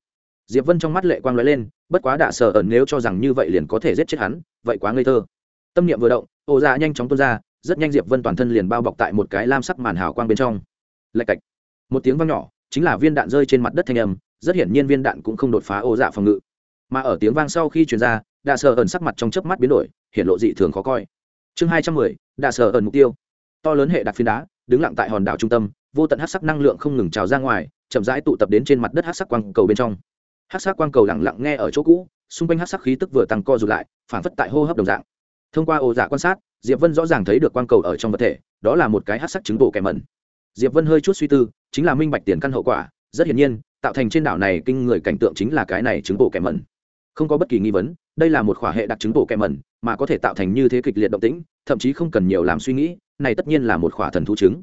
Diệp vân trong mắt lệ quang lóe lên, bất quá đạ sở ẩn nếu cho rằng như vậy liền có thể giết chết hắn, vậy quá ngây thơ. Tâm niệm vừa động, ổ dạ nhanh chóng tuôn ra rất nhanh diệp vân toàn thân liền bao bọc tại một cái lam sắc màn hào quang bên trong. Lạch cạch. Một tiếng vang nhỏ, chính là viên đạn rơi trên mặt đất thanh âm, rất hiển nhiên viên đạn cũng không đột phá ô dạ phòng ngự. Mà ở tiếng vang sau khi truyền ra, đạ sở ẩn sắc mặt trong chớp mắt biến đổi hiện lộ dị thường khó coi. Chương hai trăm mười, đạ sở ẩn mục tiêu. To lớn hệ đặc phiến đá, đứng lặng tại hòn đảo trung tâm, vô tận hát sắc năng lượng không ngừng trào ra ngoài, chậm rãi tụ tập đến trên mặt đất hát sắc quang cầu bên trong. Hát sắc quang cầu lặng lặng nghe ở chỗ cũ, xung quanh hát sắc khí tức vừa tăng co rụt lại phản phất tại hô hấp đồng dạng. Thông qua ô dạ quan sát diệp vân rõ ràng thấy được quang cầu ở trong vật thể, đó là một cái hát sắc trứng bộ kẻ mẩn. Diệp vân hơi chút suy tư, chính là minh bạch tiền căn hậu quả, rất hiển nhiên, tạo thành trên đảo này kinh người cảnh tượng chính là cái này trứng bộ kẻ mẩn. Không có bất kỳ nghi vấn, đây là một khỏa hệ đặc trứng bộ kẻ mẩn, mà có thể tạo thành như thế kịch liệt động tĩnh, thậm chí không cần nhiều làm suy nghĩ, này tất nhiên là một khỏa thần thú trứng.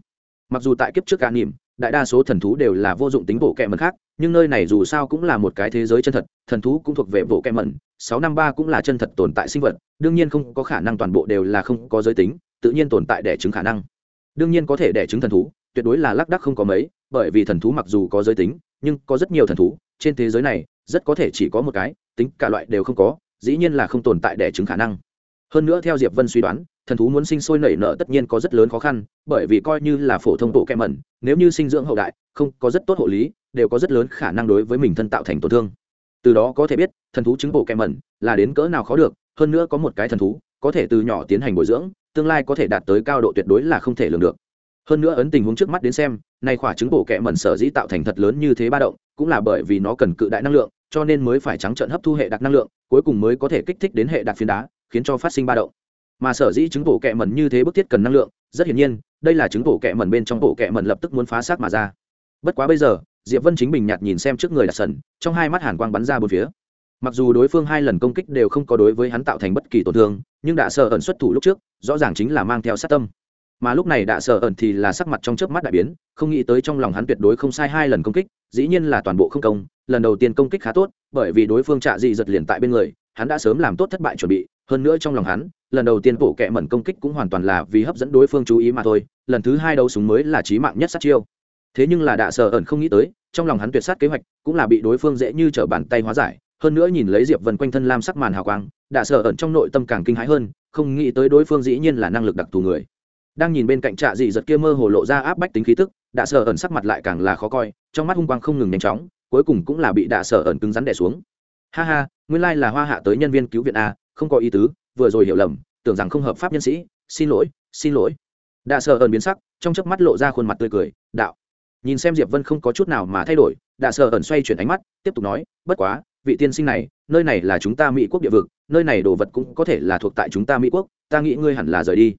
Mặc dù tại kiếp trước ca niệm, đại đa số thần thú đều là vô dụng tính bộ kẻ mẩn khác nhưng nơi này dù sao cũng là một cái thế giới chân thật, thần thú cũng thuộc về bộ kem mẩn, sáu năm ba cũng là chân thật tồn tại sinh vật, đương nhiên không có khả năng toàn bộ đều là không có giới tính, tự nhiên tồn tại đẻ trứng khả năng. Đương nhiên có thể đẻ trứng thần thú, tuyệt đối là lác đắc không có mấy, bởi vì thần thú mặc dù có giới tính, nhưng có rất nhiều thần thú, trên thế giới này, rất có thể chỉ có một cái, tính cả loại đều không có, dĩ nhiên là không tồn tại đẻ trứng khả năng. Hơn nữa theo diệp vân suy đoán thần thú muốn sinh sôi nảy nở tất nhiên có rất lớn khó khăn, bởi vì coi như là phổ thông bộ kẹ mẩn, nếu như sinh dưỡng hậu đại, không có rất tốt hộ lý, đều có rất lớn khả năng đối với mình thân tạo thành tổn thương. Từ đó có thể biết, thần thú chứng bộ kẹ mẩn là đến cỡ nào khó được, hơn nữa có một cái thần thú, có thể từ nhỏ tiến hành bồi dưỡng, tương lai có thể đạt tới cao độ tuyệt đối là không thể lường được. Hơn nữa ấn tình huống trước mắt đến xem, nay khỏa trứng bộ kẹ mẩn sở dĩ tạo thành thật lớn như thế ba động, cũng là bởi vì nó cần cự đại năng lượng, cho nên mới phải trắng trợn hấp thu hệ đặc năng lượng, cuối cùng mới có thể kích thích đến hệ đặc phiến đá, khiến cho phát sinh ba động mà sở dĩ chứng bộ kẹ mẩn như thế bức thiết cần năng lượng, rất hiển nhiên, đây là chứng bộ kẹ mẩn bên trong bộ kẹ mẩn lập tức muốn phá xác mà ra. Bất quá bây giờ, diệp vân chính bình nhạt nhìn xem trước người đặt sần, trong hai mắt hàn quang bắn ra bốn phía. Mặc dù đối phương hai lần công kích đều không có đối với hắn tạo thành bất kỳ tổn thương, nhưng đã sợ ẩn xuất thủ lúc trước, rõ ràng chính là mang theo sát tâm. Mà lúc này đã sợ ẩn thì là sắc mặt trong chớp mắt đại biến, không nghĩ tới trong lòng hắn tuyệt đối không sai hai lần công kích, dĩ nhiên là toàn bộ không công, lần đầu tiên công kích khá tốt, bởi vì đối phương trạ dị giật liền tại bên người, hắn đã sớm làm tốt thất bại chuẩn bị, hơn nữa trong lòng hắn lần đầu tiên bộ kệ mẩn công kích cũng hoàn toàn là vì hấp dẫn đối phương chú ý mà thôi, lần thứ hai đấu súng mới là trí mạng nhất sát chiêu. Thế nhưng là đạ sờ ẩn không nghĩ tới, trong lòng hắn tuyệt sát kế hoạch cũng là bị đối phương dễ như trở bàn tay hóa giải, hơn nữa nhìn lấy diệp vân quanh thân lam sắc màn hào quang, đạ sờ ẩn trong nội tâm càng kinh hãi hơn, không nghĩ tới đối phương dĩ nhiên là năng lực đặc thù người. Đang nhìn bên cạnh trạ dị giật kia mơ hồ lộ ra áp bách tính khí tức, đạ sờ ẩn sắc mặt lại càng là khó coi, trong mắt hung quang không ngừng nhanh chóng, cuối cùng cũng là bị đạ sờ ẩn cứng rắn đẻ xuống. Ha ha, nguyên lai là hoa hạ tới nhân viên cứu viện a, không có ý tứ vừa rồi hiểu lầm, tưởng rằng không hợp pháp nhân sĩ, xin lỗi xin lỗi. Đạ sợ ẩn biến sắc, trong chớp mắt lộ ra khuôn mặt tươi cười, đạo. Nhìn xem diệp vân không có chút nào mà thay đổi, đạ sợ ẩn xoay chuyển ánh mắt, tiếp tục nói, bất quá, vị tiên sinh này, nơi này là chúng ta mỹ quốc địa vực, nơi này đồ vật cũng có thể là thuộc tại chúng ta mỹ quốc, ta nghĩ ngươi hẳn là rời đi.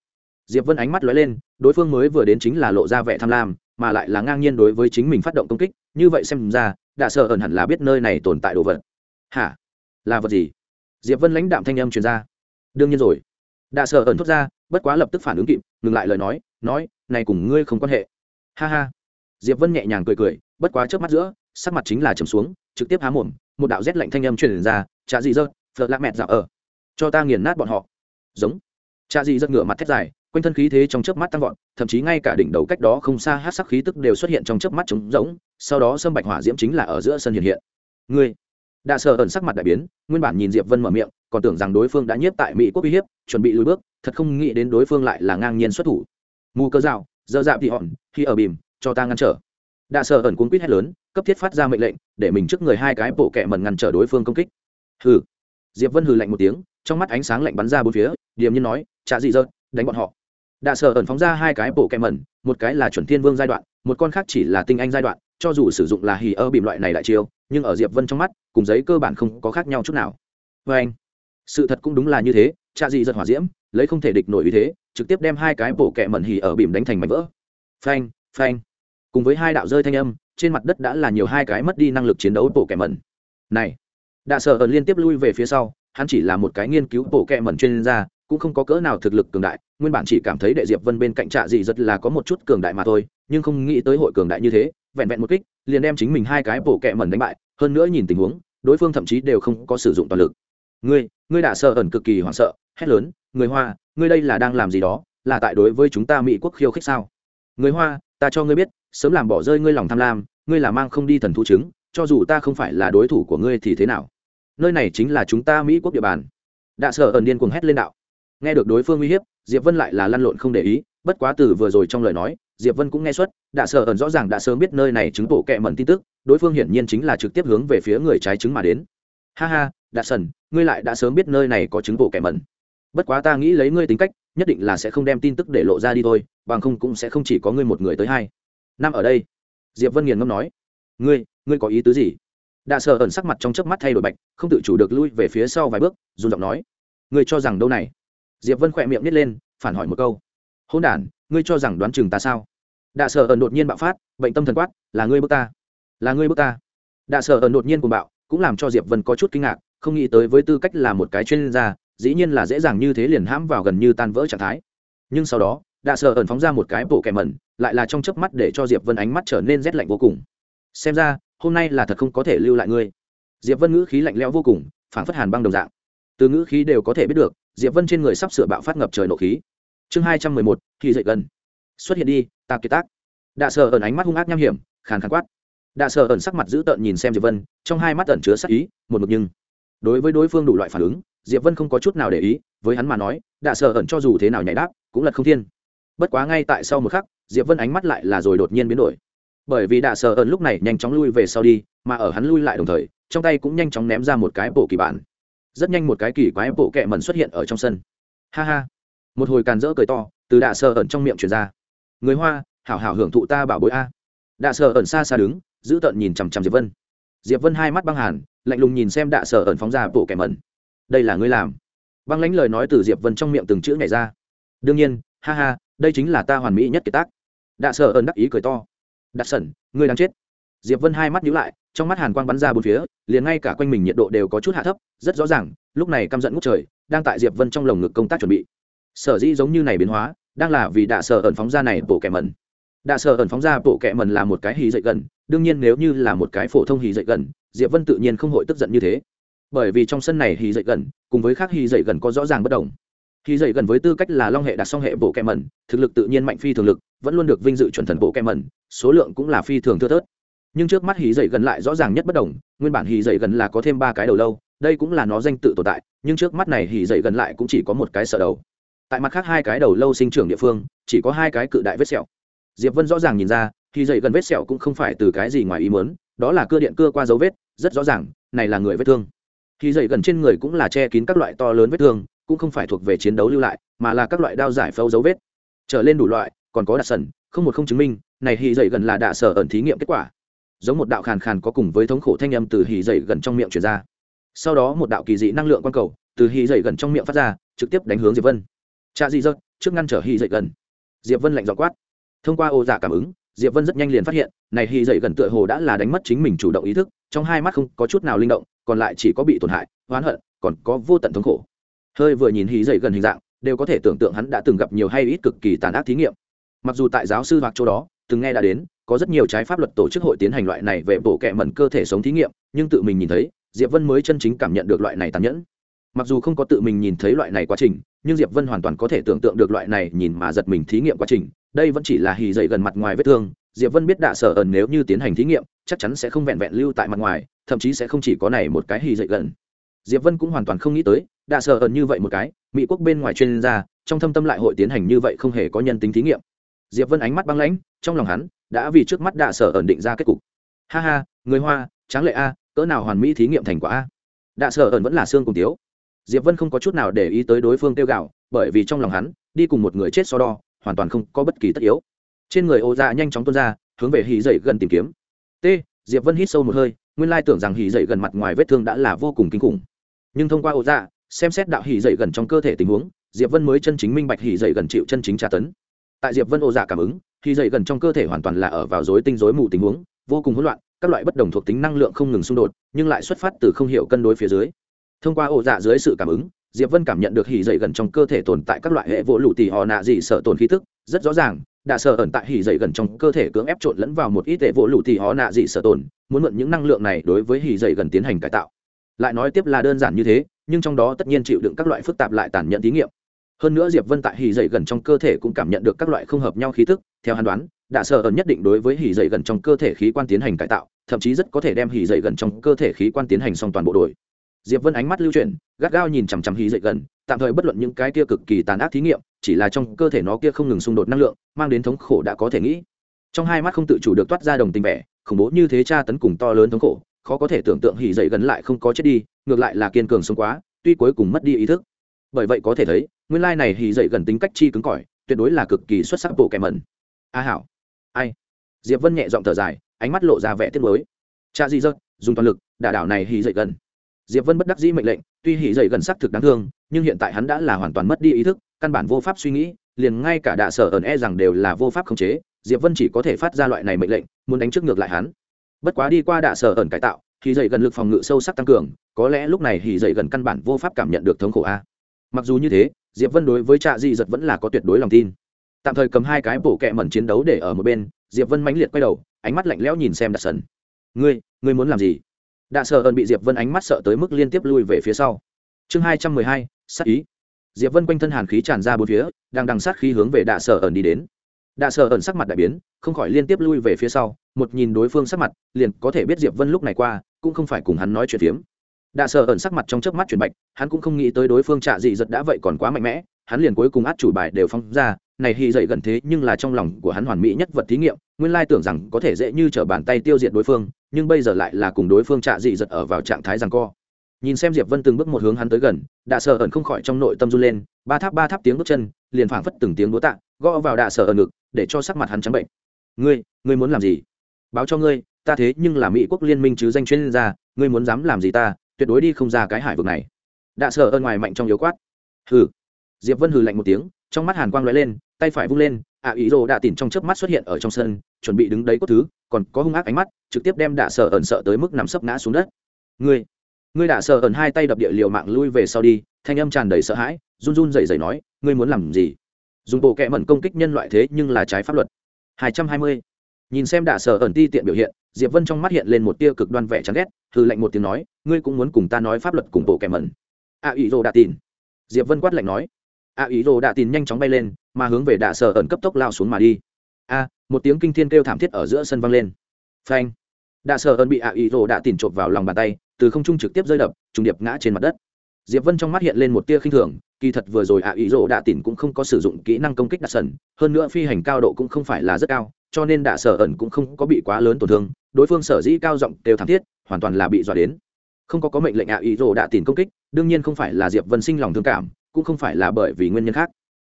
Diệp vân ánh mắt lóe lên, đối phương mới vừa đến chính là lộ ra vẻ tham lam, mà lại là ngang nhiên đối với chính mình phát động công kích, như vậy xem ra, đạ sợ ẩn hẳn là biết nơi này tồn tại đồ vật. Hả? Là vật gì? Diệp vân lãnh đạm thanh âm truyền ra đương nhiên rồi. Đạ sợ ẩn thốt ra, bất quá lập tức phản ứng kịp, ngừng lại lời nói nói, này cùng ngươi không quan hệ. Ha ha. Diệp vân nhẹ nhàng cười cười, bất quá trước mắt giữa, sắc mặt chính là trầm xuống, trực tiếp há mồm, một đạo rét lạnh thanh âm truyền ra chả dị dơ phật lạc mẹt dạo ở, cho ta nghiền nát bọn họ. Giống. Chả dị rất ngửa mặt thét dài, quanh thân khí thế trong chớp mắt tăng vọt, thậm chí ngay cả đỉnh đầu cách đó không xa hát sắc khí tức đều xuất hiện trong chớp mắt trống rỗng, sau đó sâm bạch hỏa diễm chính là ở giữa sân hiện hiện. Ngươi đạ sợ ẩn sắc mặt đại biến, nguyên bản nhìn diệp vân mở miệng, còn tưởng rằng đối phương đã nhiếp tại mỹ quốc uy hiếp, chuẩn bị lùi bước, thật không nghĩ đến đối phương lại là ngang nhiên xuất thủ. Mù cơ dạo, dơ dạp thì hòn, khi ở bìm, cho ta ngăn trở. Đạ sợ ẩn cuốn quýt hét lớn, cấp thiết phát ra mệnh lệnh, để mình trước người hai cái bộ kẹ mẩn ngăn trở đối phương công kích. Hừ. Diệp vân hừ lạnh một tiếng, trong mắt ánh sáng lạnh bắn ra bốn phía, điềm nhiên nói trả gì dơ đánh bọn họ. Đạ sợ ẩn phóng ra hai cái bộ kẹ mẩn, một cái là chuẩn thiên vương giai đoạn, một con khác chỉ là tinh anh giai đoạn cho dù sử dụng là hì ơ bìm loại này đại chiêu, nhưng ở diệp vân trong mắt, cùng giấy cơ bản không có khác nhau chút nào. Vê anh, sự thật cũng đúng là như thế, cha dị giật hỏa diễm, lấy không thể địch nổi ý thế, trực tiếp đem hai cái bổ kẹ mẩn hì ở bìm đánh thành mảnh vỡ. Phanh phanh. Cùng với hai đạo rơi thanh âm, trên mặt đất đã là nhiều hai cái mất đi năng lực chiến đấu bổ kẹ mẩn. Này, đạ sở ẩn liên tiếp lui về phía sau, hắn chỉ là một cái nghiên cứu bổ kẹ mẩn chuyên gia, cũng không có cỡ nào thực lực cường đại, nguyên bản chỉ cảm thấy đệ diệp vân bên cạnh trạ dị rất là có một chút cường đại mà thôi, nhưng không nghĩ tới hội cường đại như thế vẹn vẹn một kích, liền đem chính mình hai cái bổ kẹ mẩn đánh bại, hơn nữa nhìn tình huống, đối phương thậm chí đều không có sử dụng toàn lực. Ngươi ngươi đã sợ ẩn cực kỳ hoảng sợ, hét lớn, người hoa, ngươi đây là đang làm gì đó? Là tại đối với chúng ta mỹ quốc khiêu khích sao? Người hoa, ta cho ngươi biết, sớm làm bỏ rơi ngươi lòng tham lam, ngươi là mang không đi thần thú chứng, cho dù ta không phải là đối thủ của ngươi thì thế nào? Nơi này chính là chúng ta mỹ quốc địa bàn. Đạ sở ẩn điên cuồng hét lên đạo. Nghe được đối phương uy hiếp, diệp vân lại là lăn lộn không để ý, bất quá từ vừa rồi trong lời nói diệp vân cũng nghe xuất đạ sở ẩn rõ ràng đã sớm biết nơi này chứng bộ kẹ mẩn tin tức, đối phương hiển nhiên chính là trực tiếp hướng về phía người trái chứng mà đến. Ha ha đạ sần, ngươi lại đã sớm biết nơi này có chứng bộ kẹ mẩn. Bất quá ta nghĩ lấy ngươi tính cách, nhất định là sẽ không đem tin tức để lộ ra đi thôi, bằng không cũng sẽ không chỉ có ngươi một người tới hai. Năm ở đây, diệp vân nghiền ngâm nói, ngươi ngươi có ý tứ gì? Đạ sở ẩn sắc mặt trong chớp mắt thay đổi bạch, không tự chủ được lui về phía sau vài bước, run giọng nói, ngươi cho rằng đâu này? Diệp vân khỏe miệng nít lên, phản hỏi một câu hôn đản ngươi cho rằng đoán chừng ta sao? Đạ sở ẩn đột nhiên bạo phát, bệnh tâm thần quát, là ngươi bước ta. Là ngươi bước ta. Đạ sở ẩn đột nhiên cùng bạo, cũng làm cho diệp vân có chút kinh ngạc, không nghĩ tới với tư cách là một cái chuyên gia, dĩ nhiên là dễ dàng như thế liền hãm vào gần như tan vỡ trạng thái. Nhưng sau đó, đạ sở ẩn phóng ra một cái bộ kẻ mẩn, lại là trong chớp mắt để cho diệp vân ánh mắt trở nên rét lạnh vô cùng. Xem ra, hôm nay là thật không có thể lưu lại ngươi. Diệp vân ngữ khí lạnh lẽo vô cùng, phảng phất hàn băng đồng dạng. Từ ngữ khí đều có thể biết được, diệp vân trên người sắp sửa bạo phát ngập trời nộ khí chương hai trăm mười một thì dậy gần. Xuất hiện đi, tạp kiệt tác. Đạ sở ẩn ánh mắt hung ác nham hiểm, khàn khàn quát. Đạ sở ẩn sắc mặt dữ tợn nhìn xem diệp vân, trong hai mắt ẩn chứa sắc ý, một mực nhưng. Đối với đối phương đủ loại phản ứng, diệp vân không có chút nào để ý, với hắn mà nói, đạ sở ẩn cho dù thế nào nhảy đáp, cũng là không thiên. Bất quá ngay tại sau một khắc, diệp vân ánh mắt lại là rồi đột nhiên biến đổi. Bởi vì đạ sở ẩn lúc này nhanh chóng lui về sau đi, mà ở hắn lui lại đồng thời, trong tay cũng nhanh chóng ném ra một cái bộ kỳ bản. Rất nhanh một cái kỳ quái bộ kẹ mẩn xuất hiện ở trong sân. Ha ha một hồi càn rỡ cười to, từ đạ sở ẩn trong miệng truyền ra. Người hoa, hảo hảo hưởng thụ ta bảo bối a. Đạ sở ẩn xa xa đứng, giữ tợn nhìn chằm chằm diệp vân. Diệp vân hai mắt băng hàn, lạnh lùng nhìn xem đạ sở ẩn phóng ra bộ kẻ mẩn. Đây là ngươi làm. Băng lãnh lời nói từ diệp vân trong miệng từng chữ nhảy ra. Đương nhiên, ha ha, đây chính là ta hoàn mỹ nhất kiệt tác. Đạ sở ẩn đắc ý cười to. Đạ sẩn, ngươi đang chết. Diệp vân hai mắt nhíu lại, trong mắt hàn quang bắn ra bốn phía, liền ngay cả quanh mình nhiệt độ đều có chút hạ thấp, rất rõ ràng, lúc này căm giận ngút trời, đang tại diệp vân trong lồng ngực công tác chuẩn bị sở dĩ giống như này biến hóa, đang là vì đạ sở ẩn phóng ra này bộ kẻ mẩn. Đạ sở ẩn phóng ra bộ kẻ mẩn là một cái hì dậy gần, đương nhiên nếu như là một cái phổ thông hì dậy gần, diệp vân tự nhiên không hội tức giận như thế. Bởi vì trong sân này hì dậy gần, cùng với khác hì dậy gần có rõ ràng bất đồng. Hì dậy gần với tư cách là long hệ đặt song hệ bộ kẻ mẩn, thực lực tự nhiên mạnh phi thường lực, vẫn luôn được vinh dự chuẩn thần bộ kẻ mẩn, số lượng cũng là phi thường thưa thớt. Nhưng trước mắt hì dậy gần lại rõ ràng nhất bất đồng, nguyên bản hì dậy gần là có thêm ba cái đầu lâu, đây cũng là nó danh tự tồn tại, nhưng trước mắt này hì dậy gần lại cũng chỉ có một cái sợ đầu tại mặt khác hai cái đầu lâu sinh trưởng địa phương, chỉ có hai cái cự đại vết sẹo. Diệp vân rõ ràng nhìn ra, khi dậy gần vết sẹo cũng không phải từ cái gì ngoài ý mớn đó là cưa điện cưa qua dấu vết, rất rõ ràng, này là người vết thương. Khi dậy gần trên người cũng là che kín các loại to lớn vết thương, cũng không phải thuộc về chiến đấu lưu lại, mà là các loại đao giải phẫu dấu vết. Trở lên đủ loại, còn có đặc sần, không một không chứng minh, này hì dậy gần là đạ sở ẩn thí nghiệm kết quả. Giống một đạo khàn khàn có cùng với thống khổ thanh âm từ hì dậy gần trong miệng truyền ra. Sau đó một đạo kỳ dị năng lượng quang cầu từ hì dậy gần trong miệng phát ra, trực tiếp đánh hướng diệp vân cha di dợt trước ngăn trở hy dậy gần. Diệp vân lạnh dọ quát. Thông qua ô giả cảm ứng, diệp vân rất nhanh liền phát hiện, này hy dậy gần tựa hồ đã là đánh mất chính mình chủ động ý thức, trong hai mắt không có chút nào linh động, còn lại chỉ có bị tổn hại, oán hận, còn có vô tận thống khổ. Hơi vừa nhìn hí dậy gần hình dạng, đều có thể tưởng tượng hắn đã từng gặp nhiều hay ít cực kỳ tàn ác thí nghiệm. Mặc dù tại giáo sư hoặc chỗ đó, từng nghe đã đến, có rất nhiều trái pháp luật tổ chức hội tiến hành loại này về bộ kệ mẩn cơ thể sống thí nghiệm, nhưng tự mình nhìn thấy, diệp vân mới chân chính cảm nhận được loại này tàn nhẫn mặc dù không có tự mình nhìn thấy loại này quá trình, nhưng diệp vân hoàn toàn có thể tưởng tượng được loại này nhìn mà giật mình thí nghiệm quá trình. Đây vẫn chỉ là hì dậy gần mặt ngoài vết thương. Diệp vân biết đạ sở ẩn nếu như tiến hành thí nghiệm, chắc chắn sẽ không vẹn vẹn lưu tại mặt ngoài, thậm chí sẽ không chỉ có này một cái hì dậy gần. Diệp vân cũng hoàn toàn không nghĩ tới, đạ sở ẩn như vậy một cái, mỹ quốc bên ngoài chuyên gia, trong thâm tâm lại hội tiến hành như vậy không hề có nhân tính thí nghiệm. Diệp vân ánh mắt băng lãnh, trong lòng hắn, đã vì trước mắt đạ sở ẩn định ra kết cục. Ha ha, người hoa, tráng lệ a, cỡ nào hoàn mỹ thí nghiệm thành quả a. Đạ sở ẩn vẫn là xương cùng tiếu diệp vân không có chút nào để ý tới đối phương tiêu gạo bởi vì trong lòng hắn, đi cùng một người chết so đo, hoàn toàn không có bất kỳ tất yếu. Trên người ô dạ nhanh chóng tuôn ra, hướng về hì dậy gần tìm kiếm. T, diệp vân hít sâu một hơi, nguyên lai tưởng rằng hì dậy gần mặt ngoài vết thương đã là vô cùng kinh khủng. Nhưng thông qua ô dạ xem xét đạo hì dậy gần trong cơ thể tình huống, diệp vân mới chân chính minh bạch hì dậy gần chịu chân chính tra tấn. Tại diệp vân ô dạ cảm ứng hì dậy gần trong cơ thể hoàn toàn là ở vào rối tinh rối mù tình huống, vô cùng hỗn loạn, các loại bất đồng thuộc tính năng lượng không ngừng xung đột, nhưng lại xuất phát từ không hiểu cân đối phía dưới thông qua ổ dạ dưới sự cảm ứng, diệp vân cảm nhận được hỉ dậy gần trong cơ thể tồn tại các loại hệ vỗ lụ tỉ họ nạ dị sợ tồn khí tức, rất rõ ràng, đã sợ ẩn tại hỉ dậy gần trong cơ thể cưỡng ép trộn lẫn vào một ít hệ vỗ lụ tỉ họ nạ dị sợ tồn, muốn mượn những năng lượng này đối với hỉ dậy gần tiến hành cải tạo. Lại nói tiếp là đơn giản như thế, nhưng trong đó tất nhiên chịu đựng các loại phức tạp lại tàn nhẫn thí nghiệm. Hơn nữa diệp vân tại hỉ dậy gần trong cơ thể cũng cảm nhận được các loại không hợp nhau khí tức, theo hàn đoán, đã sợ ẩn nhất định đối với hỉ dậy gần trong cơ thể khí quan tiến hành cải tạo, thậm chí rất có thể đem hỉ dậy gần trong cơ thể khí quan tiến hành xong toàn bộ đổi diệp vân ánh mắt lưu chuyển, gắt gao nhìn chằm chằm hy dậy gần, tạm thời bất luận những cái kia cực kỳ tàn ác thí nghiệm, chỉ là trong cơ thể nó kia không ngừng xung đột năng lượng, mang đến thống khổ đã có thể nghĩ. Trong hai mắt không tự chủ được toát ra đồng tình vẻ, khủng bố như thế tra tấn cùng to lớn thống khổ, khó có thể tưởng tượng hỉ dậy gần lại không có chết đi, ngược lại là kiên cường sống quá, tuy cuối cùng mất đi ý thức. Bởi vậy có thể thấy, nguyên lai này hỉ dậy gần tính cách chi cứng cỏi, tuyệt đối là cực kỳ xuất sắc bộ kẻ mẩn. A hảo. Ai? Diệp vân nhẹ giọng thở dài, ánh mắt lộ ra vẻ tiếc nuối. Cha di dật, dùng toàn lực, đả đảo này hỉ dậy gần diệp vân bất đắc dĩ mệnh lệnh, tuy hỉ dậy gần sắc thực đáng thương, nhưng hiện tại hắn đã là hoàn toàn mất đi ý thức, căn bản vô pháp suy nghĩ, liền ngay cả đạ sở ẩn e rằng đều là vô pháp khống chế, diệp vân chỉ có thể phát ra loại này mệnh lệnh, muốn đánh trước ngược lại hắn. Bất quá đi qua đạ sở ẩn cải tạo thì dậy gần lực phòng ngự sâu sắc tăng cường, có lẽ lúc này hỉ dậy gần căn bản vô pháp cảm nhận được thống khổ a. Mặc dù như thế, diệp vân đối với trạ di giật vẫn là có tuyệt đối lòng tin. Tạm thời cầm hai cái bổ kẹ mẩn chiến đấu để ở một bên, diệp vân mãnh liệt quay đầu, ánh mắt lạnh lẽo nhìn xem đạ sần. Ngươi ngươi muốn làm gì? Đạ sở ẩn bị diệp vân ánh mắt sợ tới mức liên tiếp lui về phía sau. Chương hai trăm mười hai, sát ý. Diệp vân quanh thân hàn khí tràn ra bốn phía, đang đằng sát khí hướng về đạ sở ẩn đi đến. Đạ sở ẩn sắc mặt đại biến, không khỏi liên tiếp lui về phía sau, một nhìn đối phương sắc mặt, liền có thể biết diệp vân lúc này qua, cũng không phải cùng hắn nói chuyện phiếm. Đạ sở ẩn sắc mặt trong chớp mắt chuyển bạch, hắn cũng không nghĩ tới đối phương trạ dị giật đã vậy còn quá mạnh mẽ, hắn liền cuối cùng át chủ bài đều phong ra, này hy dậy gần thế nhưng là trong lòng của hắn hoàn mỹ nhất vật thí nghiệm, nguyên lai tưởng rằng có thể dễ như trở bàn tay tiêu diệt đối phương nhưng bây giờ lại là cùng đối phương trạ dị giật ở vào trạng thái rằng co. Nhìn xem diệp vân từng bước một hướng hắn tới gần, đạ sở ẩn không khỏi trong nội tâm run lên, ba tháp ba tháp tiếng bước chân, liền phảng phất từng tiếng đố tạ, gõ vào đạ sở ẩn ngực, để cho sắc mặt hắn trắng bệnh. Ngươi ngươi muốn làm gì? Báo cho ngươi, ta thế nhưng là mỹ quốc liên minh chứ danh chuyên gia, ngươi muốn dám làm gì ta, tuyệt đối đi không ra cái hải vực này. Đạ sở ẩn ngoài mạnh trong yếu quát. Hừ. Diệp vân hừ lạnh một tiếng, trong mắt hàn quang lóe lên, tay phải vung lên ạ ý rồ đạ tìm trong chớp mắt xuất hiện ở trong sân, chuẩn bị đứng đấy cốt thứ, còn có hung ác ánh mắt, trực tiếp đem đạ sở ẩn sợ tới mức nằm sấp ngã xuống đất. Ngươi ngươi đạ sở ẩn hai tay đập địa liều mạng lui về sau đi, thanh âm tràn đầy sợ hãi, run run rẩy rẩy nói, ngươi muốn làm gì? Dùng bộ kệ mẩn công kích nhân loại thế nhưng là trái pháp luật. 220. nhìn xem đạ sở ẩn ti tiện biểu hiện, diệp vân trong mắt hiện lên một tia cực đoan vẻ chán ghét hư lệnh một tiếng nói, ngươi cũng muốn cùng ta nói pháp luật cùng bộ kệ mẩn. Ạ ý rồ đạ tìm diệp vân quát lạnh nói. Ạ ý rồ đạ tìm nhanh chóng bay lên mà hướng về đạ sở ẩn cấp tốc lao xuống mà đi. A, một tiếng kinh thiên kêu thảm thiết ở giữa sân vang lên. Phanh. Đạ sở ẩn bị ạ ý rồ đạ tỉn chộp vào lòng bàn tay, từ không trung trực tiếp rơi đập, trùng điệp ngã trên mặt đất. Diệp vân trong mắt hiện lên một tia khinh thường, kỳ thật vừa rồi ạ ý rồ đạ tỉn cũng không có sử dụng kỹ năng công kích đạ sẩn hơn nữa phi hành cao độ cũng không phải là rất cao, cho nên đạ sở ẩn cũng không có bị quá lớn tổn thương, đối phương sở dĩ cao giọng đều thảm thiết, hoàn toàn là bị dọa đến. Không có có mệnh lệnh ạ ý rồ đạ tỉn công kích, đương nhiên không phải là diệp vân sinh lòng thương cảm, cũng không phải là bởi vì nguyên nhân khác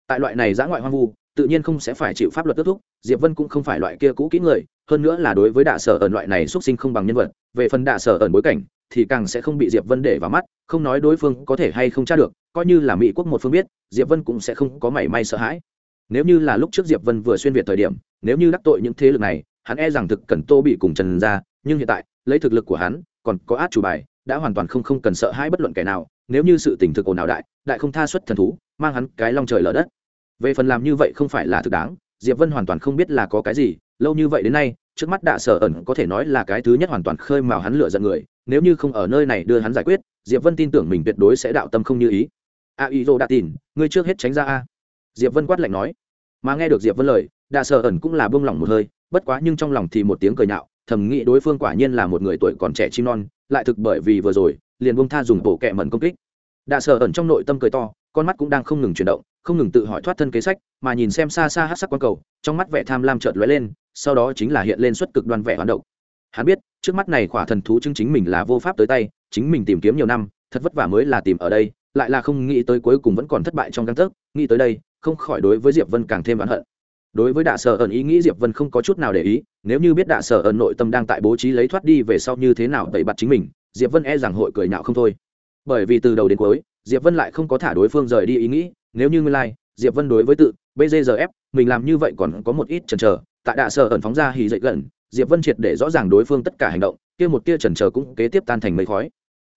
tại loại này giã ngoại hoang vu, tự nhiên không sẽ phải chịu pháp luật kết thúc, diệp vân cũng không phải loại kia cũ kỹ người, hơn nữa là đối với đạ sở ẩn loại này xuất sinh không bằng nhân vật, về phần đạ sở ẩn bối cảnh, thì càng sẽ không bị diệp vân để vào mắt, không nói đối phương có thể hay không tra được, coi như là mỹ quốc một phương biết, diệp vân cũng sẽ không có mảy may sợ hãi. Nếu như là lúc trước diệp vân vừa xuyên việt thời điểm, nếu như đắc tội những thế lực này, hắn e rằng thực cần tô bị cùng trần ra nhưng hiện tại, lấy thực lực của hắn, còn có át chủ bài, đã hoàn toàn không không cần sợ hãi bất luận kẻ nào nếu như sự tình thực ồn nào đại đại không tha xuất thần thú, mang hắn cái long trời lở đất. Về phần làm như vậy không phải là thực đáng, diệp vân hoàn toàn không biết là có cái gì, lâu như vậy đến nay, trước mắt đạ sở ẩn có thể nói là cái thứ nhất hoàn toàn khơi mào hắn lựa giận người, nếu như không ở nơi này đưa hắn giải quyết, diệp vân tin tưởng mình tuyệt đối sẽ đạo tâm không như ý. A ý dô đã tin, ngươi trước hết tránh ra a. Diệp vân quát lạnh nói. Mà nghe được diệp vân lời, đạ sở ẩn cũng là buông lỏng một hơi, bất quá nhưng trong lòng thì một tiếng cười nhạo, thầm nghĩ đối phương quả nhiên là một người tuổi còn trẻ chim non, lại thực bởi vì vừa rồi liền buông tha dùng bộ kẹ mẩn công kích. Đạ sở ẩn trong nội tâm cười to, con mắt cũng đang không ngừng chuyển động, không ngừng tự hỏi thoát thân kế sách, mà nhìn xem xa xa hát sắc quang cầu, trong mắt vẻ tham lam chợt lóe lên, sau đó chính là hiện lên xuất cực đoan vẻ hoán động hắn biết, trước mắt này khỏa thần thú chứng chính mình là vô pháp tới tay, chính mình tìm kiếm nhiều năm, thật vất vả mới là tìm ở đây, lại là không nghĩ tới cuối cùng vẫn còn thất bại trong căn thức nghĩ tới đây, không khỏi đối với diệp vân càng thêm oán hận. Đối với đạ sở ẩn ý nghĩ diệp vân không có chút nào để ý, nếu như biết đạ sở ẩn nội tâm đang tại bố trí lấy thoát đi về sau như thế nào đẩy bặt chính mình diệp vân e rằng hội cười nhạo không thôi. Bởi vì từ đầu đến cuối, diệp vân lại không có thả đối phương rời đi ý nghĩ, nếu như nguyên lai, diệp vân đối với tự bgzf mình làm như vậy còn có một ít chần chờ tại đạ sở ẩn phóng ra hì dậy gần, diệp vân triệt để rõ ràng đối phương tất cả hành động, kia một tia chần chờ cũng kế tiếp tan thành mây khói.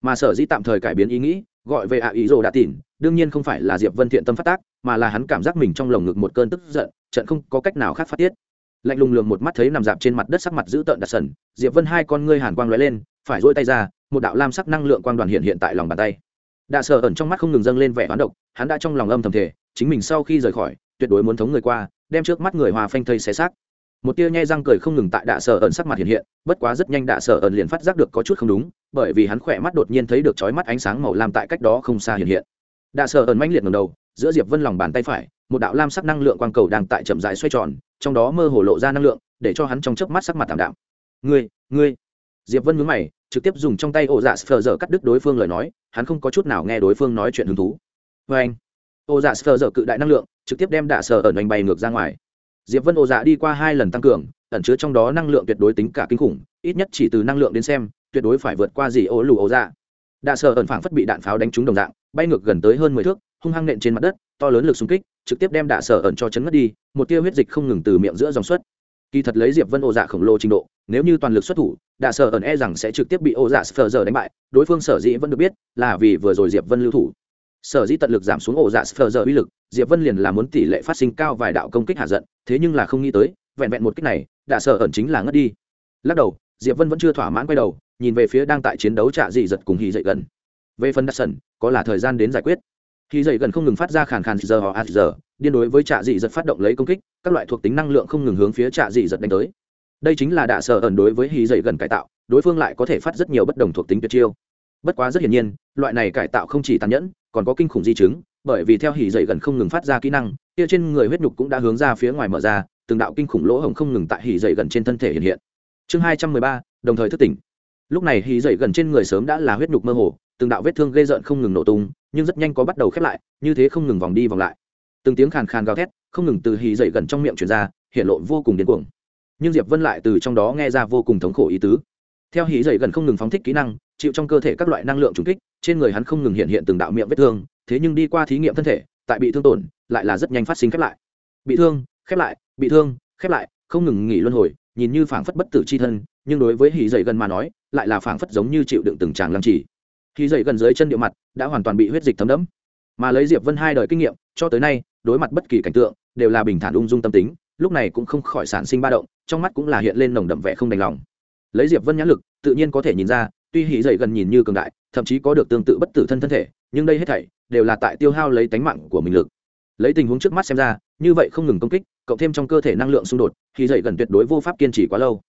Mà sở dĩ tạm thời cải biến ý nghĩ, gọi về ạ ý rồ đã tỉn, đương nhiên không phải là diệp vân thiện tâm phát tác, mà là hắn cảm giác mình trong lồng ngực một cơn tức giận, trận không có cách nào khác phát tiết. Lạnh lùng lường một mắt thấy nằm dạp trên mặt đất sắc mặt dữ tợn đặt sần, diệp vân hai con ngươi hàn quang lóe lên, phải dỗi tay ra một đạo lam sắc năng lượng quang đoàn hiện hiện tại lòng bàn tay. Đạ sở ẩn trong mắt không ngừng dâng lên vẻ hoán độc, hắn đã trong lòng âm thầm thể chính mình sau khi rời khỏi, tuyệt đối muốn thống người qua, đem trước mắt người hòa phanh thây xé xác. Một tia nhai răng cười không ngừng tại đạ sở ẩn sắc mặt hiện hiện, bất quá rất nhanh đạ sở ẩn liền phát giác được có chút không đúng, bởi vì hắn khỏe mắt đột nhiên thấy được chói mắt ánh sáng màu lam tại cách đó không xa hiện hiện. Đạ sở ẩn mãnh liệt ngầm đầu, giữa diệp vân lòng bàn tay phải, một đạo lam sắc năng lượng quang cầu đang tại chậm rãi xoay tròn, trong đó mơ hồ lộ ra năng lượng, để cho hắn trong chớp mắt sắc mặt tạm đạm. Ngươi ngươi! Diệp vân nhướng mày trực tiếp dùng trong tay ổ dạ sờ giờ cắt đứt đối phương lời nói, hắn không có chút nào nghe đối phương nói chuyện hứng thú. Vê anh ổ dạ sờ giờ cự đại năng lượng, trực tiếp đem đạ sở ẩn oanh bay ngược ra ngoài. Diệp vân ổ dạ đi qua hai lần tăng cường, ẩn chứa trong đó năng lượng tuyệt đối tính cả kinh khủng, ít nhất chỉ từ năng lượng đến xem, tuyệt đối phải vượt qua gì ổ lù ổ dạ. Đạ sở ẩn phảng phất bị đạn pháo đánh trúng đồng dạng, bay ngược gần tới hơn mười thước, hung hăng nện trên mặt đất, to lớn lực xung kích, trực tiếp đem đạ sở ẩn cho chấn ngất đi, một tia huyết dịch không ngừng từ miệng giữa dòng suất kỳ thật lấy diệp vân ô dạ khổng lồ trình độ, nếu như toàn lực xuất thủ đạ sở ẩn e rằng sẽ trực tiếp bị ô dạ sờ giờ đánh bại. Đối phương sở dĩ vẫn được biết là vì vừa rồi diệp vân lưu thủ. Sở dĩ tận lực giảm xuống ổ dạ sờ giờ uy lực, diệp vân liền là muốn tỷ lệ phát sinh cao vài đạo công kích hạ giận, thế nhưng là không nghĩ tới, vẹn vẹn một kích này đạ sở ẩn chính là ngất đi. Lắc đầu, diệp vân vẫn chưa thỏa mãn quay đầu, nhìn về phía đang tại chiến đấu trạ dị giật cùng hì dậy gần. Về phần đạ sần, có là thời gian đến giải quyết khi dậy gần không ngừng phát ra khàn khàn giờ họ giờ điên đối với trạ dị giật phát động lấy công kích, các loại thuộc tính năng lượng không ngừng hướng phía trạ dị giật đánh tới. Đây chính là đạ sở ẩn đối với hí dậy gần cải tạo, đối phương lại có thể phát rất nhiều bất đồng thuộc tính tuyệt chiêu. Bất quá rất hiển nhiên, loại này cải tạo không chỉ tàn nhẫn, còn có kinh khủng di chứng, bởi vì theo hỉ dậy gần không ngừng phát ra kỹ năng, kia trên người huyết nhục cũng đã hướng ra phía ngoài mở ra, từng đạo kinh khủng lỗ hổng không ngừng tại hỉ dậy gần trên thân thể hiện hiện. Chương hai trăm mười ba, đồng thời thức tỉnh. Lúc này hỉ dậy gần trên người sớm đã là huyết nhục mơ hồ, từng đạo vết thương gây rợn không ngừng nổ tung nhưng rất nhanh có bắt đầu khép lại, như thế không ngừng vòng đi vòng lại. Từng tiếng khàn khàn gào thét, không ngừng từ hì dậy gần trong miệng truyền ra, hiện lộ vô cùng điên cuồng. Nhưng diệp vân lại từ trong đó nghe ra vô cùng thống khổ ý tứ. Theo hì dậy gần không ngừng phóng thích kỹ năng, chịu trong cơ thể các loại năng lượng trùng kích, trên người hắn không ngừng hiện hiện từng đạo miệng vết thương, thế nhưng đi qua thí nghiệm thân thể, tại bị thương tổn, lại là rất nhanh phát sinh khép lại. Bị thương, khép lại, bị thương, khép lại, không ngừng nghỉ luân hồi, nhìn như phảng phất bất tử c h i thân, nhưng đối với hì dậy gần mà nói, lại là phảng phất giống như chịu đựng từng tràng lăng trì khi dậy gần dưới chân điệu mặt, đã hoàn toàn bị huyết dịch thấm đẫm. Mà lấy diệp vân hai đời kinh nghiệm, cho tới nay, đối mặt bất kỳ cảnh tượng, đều là bình thản ung dung tâm tính, lúc này cũng không khỏi sản sinh ba động, trong mắt cũng là hiện lên nồng đậm vẻ không đành lòng. Lấy diệp vân nhãn lực, tự nhiên có thể nhìn ra, tuy hỉ dậy gần nhìn như cường đại, thậm chí có được tương tự bất tử thân thân thể, nhưng đây hết thảy, đều là tại tiêu hao lấy tánh mạng của mình lực. Lấy tình huống trước mắt xem ra, như vậy không ngừng công kích, cộng thêm trong cơ thể năng lượng xung đột thì dậy gần tuyệt đối vô pháp kiên trì quá lâu.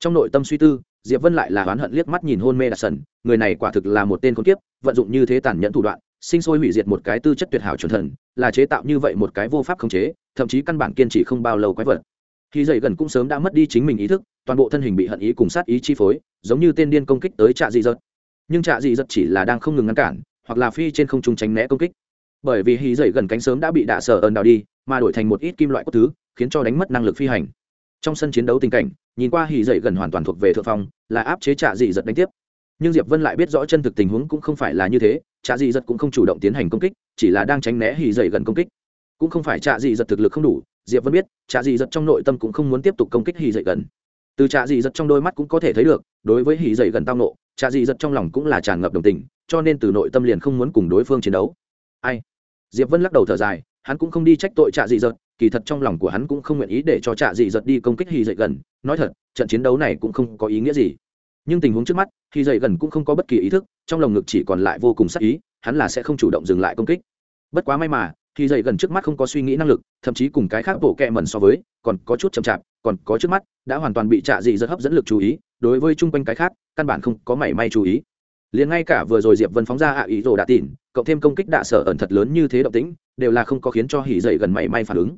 Trong nội tâm suy tư diệp vân lại là oán hận liếc mắt nhìn hôn mê đạt sần, người này quả thực là một tên khốn kiếp, vận dụng như thế tàn nhẫn thủ đoạn, sinh sôi hủy diệt một cái tư chất tuyệt hảo chuẩn thần, là chế tạo như vậy một cái vô pháp khống chế, thậm chí căn bản kiên trì không bao lâu quái vật. Khi dậy gần cũng sớm đã mất đi chính mình ý thức, toàn bộ thân hình bị hận ý cùng sát ý chi phối, giống như tên điên công kích tới trạ dị dật. Nhưng trạ dị dật chỉ là đang không ngừng ngăn cản, hoặc là phi trên không trung tránh né công kích. Bởi vì hí dậy gần cánh sớm đã bị đạ sở ẩn đào đi, mà đổi thành một ít kim loại cốt thứ, khiến cho đánh mất năng lực phi hành trong sân chiến đấu tình cảnh, nhìn qua hì dậy gần hoàn toàn thuộc về thượng phong, là áp chế trạ dị giật đánh tiếp. Nhưng diệp vân lại biết rõ chân thực tình huống cũng không phải là như thế, trạ dị giật cũng không chủ động tiến hành công kích, chỉ là đang tránh né hì dậy gần công kích. Cũng không phải trạ dị giật thực lực không đủ, diệp vân biết, trạ dị giật trong nội tâm cũng không muốn tiếp tục công kích hì dậy gần. Từ trạ dị giật trong đôi mắt cũng có thể thấy được, đối với hì dậy gần tao nộ trạ dị giật trong lòng cũng là tràn ngập đồng tình, cho nên từ nội tâm liền không muốn cùng đối phương chiến đấu. Ai? Diệp vân lắc đầu thở dài, hắn cũng không đi trách tội trạ dị giật kỳ thật trong lòng của hắn cũng không nguyện ý để cho trạ dị giật đi công kích hy dậy gần. Nói thật, trận chiến đấu này cũng không có ý nghĩa gì. Nhưng tình huống trước mắt hy dậy gần cũng không có bất kỳ ý thức, trong lòng ngực chỉ còn lại vô cùng sắc ý, hắn là sẽ không chủ động dừng lại công kích. Bất quá may mà hy dậy gần trước mắt không có suy nghĩ năng lực, thậm chí cùng cái khác bộ kẹ mẩn so với, còn có chút chậm chạp, còn có trước mắt, đã hoàn toàn bị trạ dị giật hấp dẫn lực chú ý, đối với chung quanh cái khác, căn bản không có mảy may chú ý. Liền ngay cả vừa rồi diệp vân phóng ra ạ ý rồ đã tỉn, cộng thêm công kích đạ sở ẩn thật lớn như thế động tĩnh, đều là không có khiến cho hỉ dậy gần mảy may phản ứng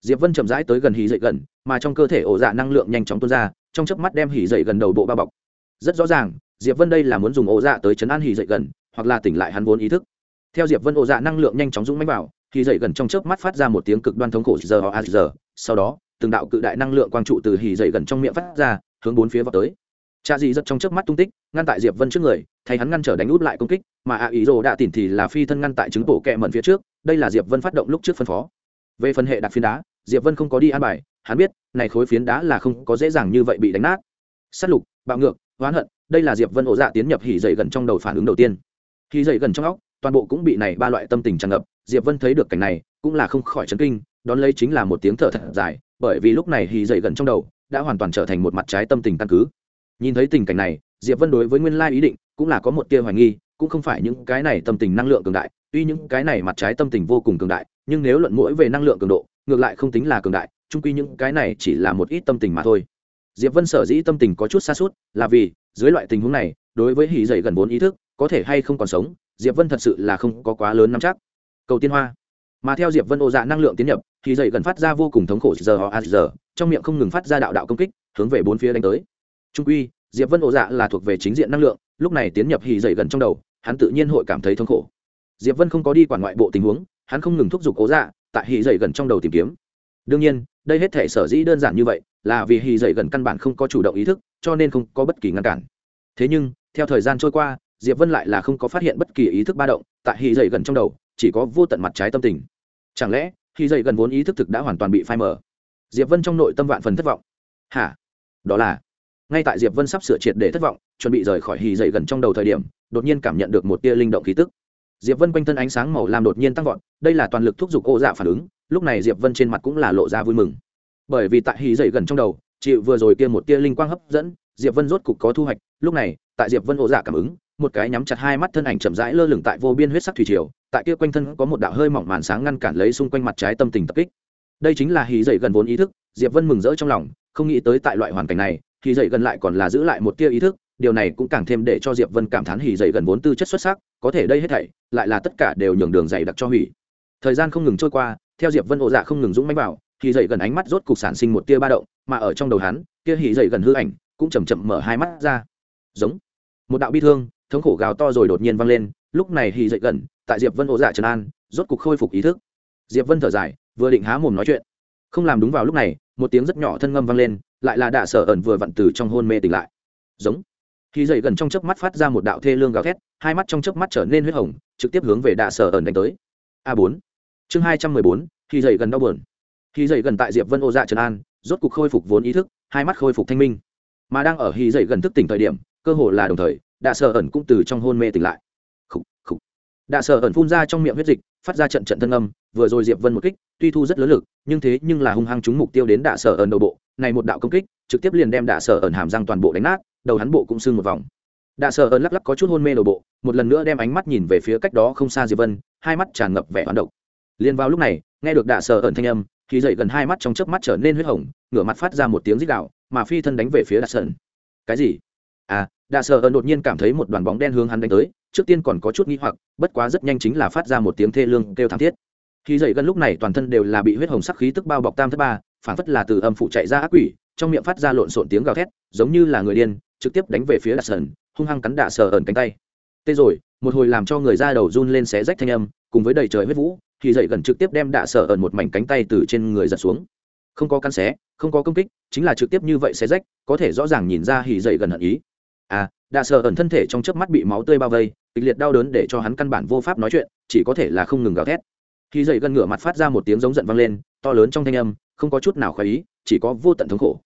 diệp vân chậm rãi tới gần hỉ dậy gần, mà trong cơ thể ổ dạ năng lượng nhanh chóng tuôn ra, trong chớp mắt đem hỉ dậy gần đầu bộ bao bọc. Rất rõ ràng, diệp vân đây là muốn dùng ổ dạ tới chấn an hỉ dậy gần, hoặc là tỉnh lại hắn vốn ý thức. Theo diệp vân ổ dạ năng lượng nhanh chóng dũng mãnh vào, hỉ dậy gần trong chớp mắt phát ra một tiếng cực đoan thống khổ giờ họ giờ. Sau đó, từng đạo cự đại năng lượng quang trụ từ hỉ dậy gần trong miệng phát ra, hướng bốn phía vào tới. Cha dị rất trong chớp mắt tung tích, ngăn tại diệp vân trước người, thay hắn ngăn trở đánh út lại công kích, mà a ý rồ đã tỉn thì là phi thân ngăn tại chứng bổ kẹ mẩn phía trước, đây là diệp vân phát động lúc trước phân phó. Về phần hệ đặc phiến đá diệp vân không có đi an bài, hắn biết, này khối phiến đá là không có dễ dàng như vậy bị đánh nát. Sát lục, bạo ngược oán hận, đây là diệp vân ổ dạ tiến nhập hỉ dậy gần trong đầu phản ứng đầu tiên. Hỉ dậy gần trong óc, toàn bộ cũng bị này ba loại tâm tình tràn ngập, diệp vân thấy được cảnh này, cũng là không khỏi chấn kinh, đón lấy chính là một tiếng thở thật dài, bởi vì lúc này hỉ dậy gần trong đầu đã hoàn toàn trở thành một mặt trái tâm tình căn cứ. Nhìn thấy tình cảnh này, diệp vân đối với nguyên lai ý định cũng là có một tia hoài nghi, cũng không phải những cái này tâm tình năng lượng cường đại, tuy những cái này mặt trái tâm tình vô cùng cường đại, nhưng nếu luận mỗi về năng lượng cường độ ngược lại không tính là cường đại trung quy những cái này chỉ là một ít tâm tình mà thôi. Diệp vân sở dĩ tâm tình có chút xa suốt là vì, dưới loại tình huống này, đối với hỉ dậy gần bốn ý thức, có thể hay không còn sống, diệp vân thật sự là không có quá lớn nắm chắc. Cầu tiên hoa. Mà theo diệp vân ô dạ năng lượng tiến nhập thì dậy gần phát ra vô cùng thống khổ giờ họ a giờ, trong miệng không ngừng phát ra đạo đạo công kích, hướng về bốn phía đánh tới. Trung quy, diệp vân ô dạ là thuộc về chính diện năng lượng, lúc này tiến nhập hì dậy gần trong đầu, hắn tự nhiên hội cảm thấy thống khổ. Diệp vân không có đi quản ngoại bộ tình huống, hắn không ngừng thúc giục ô dạ tại hì dậy gần trong đầu tìm kiếm. Đương nhiên, đây hết thể sở dĩ đơn giản như vậy là vì hì dậy gần căn bản không có chủ động ý thức, cho nên không có bất kỳ ngăn cản. Thế nhưng, theo thời gian trôi qua, diệp vân lại là không có phát hiện bất kỳ ý thức ba động tại hì dậy gần trong đầu, chỉ có vô tận mặt trái tâm tình. Chẳng lẽ hì dậy gần vốn ý thức thực đã hoàn toàn bị phai mờ? Diệp vân trong nội tâm vạn phần thất vọng. Hả? Đó là, ngay tại diệp vân sắp sửa triệt để thất vọng, chuẩn bị rời khỏi hì dậy gần trong đầu thời điểm, đột nhiên cảm nhận được một tia linh động khí tức diệp vân quanh thân ánh sáng màu lam đột nhiên tăng vọt, đây là toàn lực thúc giục ô dạ phản ứng, lúc này diệp vân trên mặt cũng là lộ ra vui mừng. Bởi vì tại hì dậy gần trong đầu, chịu vừa rồi kia một tia linh quang hấp dẫn, diệp vân rốt cục có thu hoạch, lúc này, tại diệp vân ô dạ cảm ứng, một cái nhắm chặt hai mắt thân ảnh chậm rãi lơ lửng tại vô biên huyết sắc thủy triều, tại kia quanh thân có một đạo hơi mỏng màn sáng ngăn cản lấy xung quanh mặt trái tâm tình tập kích. Đây chính là hì dậy gần vốn ý thức, diệp vân mừng rỡ trong lòng, không nghĩ tới tại loại hoàn cảnh này hì dậy gần lại còn là giữ lại một tia ý thức điều này cũng càng thêm để cho diệp vân cảm thán hỉ dậy gần vốn tư chất xuất sắc, có thể đây hết thảy lại là tất cả đều nhường đường dày đặc cho hủy thời gian không ngừng trôi qua, theo diệp vân ộ dạ không ngừng dũng mánh vào, hỉ dậy gần ánh mắt rốt cục sản sinh một tia ba động, mà ở trong đầu hắn, kia hỉ dậy gần hư ảnh cũng chầm chậm mở hai mắt ra. Giống. Một đạo bi thương, thống khổ gào to rồi đột nhiên vang lên, lúc này hỉ dậy gần, tại diệp vân ổ dạ trần an, rốt cục khôi phục ý thức. Diệp vân thở dài, vừa định há mồm nói chuyện. Không làm đúng vào lúc này, một tiếng rất nhỏ thân ngâm vang lên, lại là đạ sở ẩn vừa vặn từ trong hôn mê tỉnh lại. Giống khi dậy gần trong chớp mắt phát ra một đạo thê lương gào thét hai mắt trong chớp mắt trở nên huyết hồng trực tiếp hướng về đạ sở ẩn đánh tới. A bốn. Chương hai trăm mười bốn khi dậy gần đau buồn. Khi dậy gần tại diệp vân ô dạ trần an rốt cục khôi phục vốn ý thức hai mắt khôi phục thanh minh. Mà đang ở hy dậy gần thức tỉnh thời điểm cơ hồ là đồng thời đạ sở ẩn cũng từ trong hôn mê tỉnh lại. Khủ, khủ. đạ sở ẩn phun ra trong miệng huyết dịch phát ra trận trận thân âm vừa rồi diệp vân một kích tuy thu rất lớn lực nhưng thế nhưng là hung hăng trúng mục tiêu đến đạ sở ẩn đầu bộ. Này một đạo công kích trực tiếp liền đem đạ sở ẩn hàm răng toàn bộ đánh nát đầu hắn bộ cũng sưng một vòng. Đạ sở ẩn lắc lắc có chút hôn mê đầu bộ, một lần nữa đem ánh mắt nhìn về phía cách đó không xa diệp vân, hai mắt tràn ngập vẻ hoán độc. Liền vào lúc này, nghe được đạ sở ẩn thanh âm, thì dậy gần hai mắt trong chớp mắt trở nên huyết hồng, ngửa mặt phát ra một tiếng rít đạo mà phi thân đánh về phía đạ sở ẩn cái gì? À đạ sở ẩn đột nhiên cảm thấy một đoàn bóng đen hướng hắn đánh tới, trước tiên còn có chút nghi hoặc, bất quá rất nhanh chính là phát ra một tiếng thê lương kêu thảm thiết. Khi dậy gần lúc này toàn thân đều là bị huyết hồng sắc khí tức bao bọc tam thất ba phản phất là từ âm phụ chạy ra ác quỷ, trong miệng phát ra lộn xộn tiếng gào thét, giống như là người điên trực tiếp đánh về phía đạ sờn, hung hăng cắn đạ sờ ẩn cánh tay. Tê rồi, một hồi làm cho người ra đầu run lên xé rách thanh âm, cùng với đầy trời huyết vũ, thì dậy gần trực tiếp đem đạ sờ ẩn một mảnh cánh tay từ trên người giật xuống. Không có căn xé, không có công kích, chính là trực tiếp như vậy xé rách, có thể rõ ràng nhìn ra hì dậy gần hận ý. À đạ sờ ẩn thân thể trong chớp mắt bị máu tươi bao vây, kịch liệt đau đớn để cho hắn căn bản vô pháp nói chuyện, chỉ có thể là không ngừng gào thét. Khi dậy gần ngửa mặt phát ra một tiếng giống giận vang lên, to lớn trong thanh âm, không có chút nào khoái ý, chỉ có vô tận thống khổ.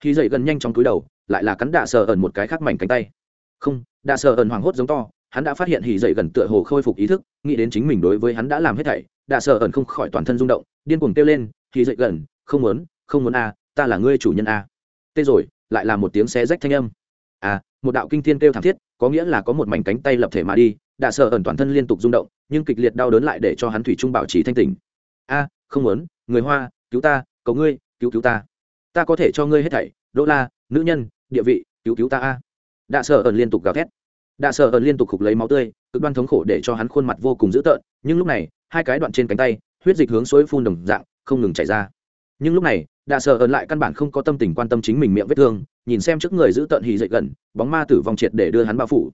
Khi dậy gần nhanh trong túi đầu lại là cắn đạ sờ ẩn một cái khác mảnh cánh tay. Không, đạ sờ ẩn hoảng hốt giống to, hắn đã phát hiện hỉ dậy gần tựa hồ khôi phục ý thức, nghĩ đến chính mình đối với hắn đã làm hết thảy, đạ sờ ẩn không khỏi toàn thân rung động, điên cuồng kêu lên, hỉ dậy gần, không muốn không muốn a, ta là ngươi chủ nhân a. Tê rồi, lại là một tiếng xé rách thanh âm. À một đạo kinh thiên kêu thảm thiết, có nghĩa là có một mảnh cánh tay lập thể mà đi, đạ sờ ẩn toàn thân liên tục rung động, nhưng kịch liệt đau đớn lại để cho hắn thủy trung bảo trì thanh tỉnh. A, không muốn, người hoa, cứu ta, cầu ngươi, cứu cứu ta. Ta có thể cho ngươi hết thảy đô la, nữ nhân địa vị, cứu cứu ta a. Đạ sợ ẩn liên tục gào thét. Đạ sợ ẩn liên tục khục lấy máu tươi, cực đoan thống khổ để cho hắn khuôn mặt vô cùng dữ tợn, nhưng lúc này, hai cái đoạn trên cánh tay, huyết dịch hướng suối phun đồng dạng, không ngừng chảy ra. Nhưng lúc này, đạ sợ ẩn lại căn bản không có tâm tình quan tâm chính mình miệng vết thương, nhìn xem trước người dữ tợn hì dậy gần, bóng ma tử vong triệt để đưa hắn bao phủ.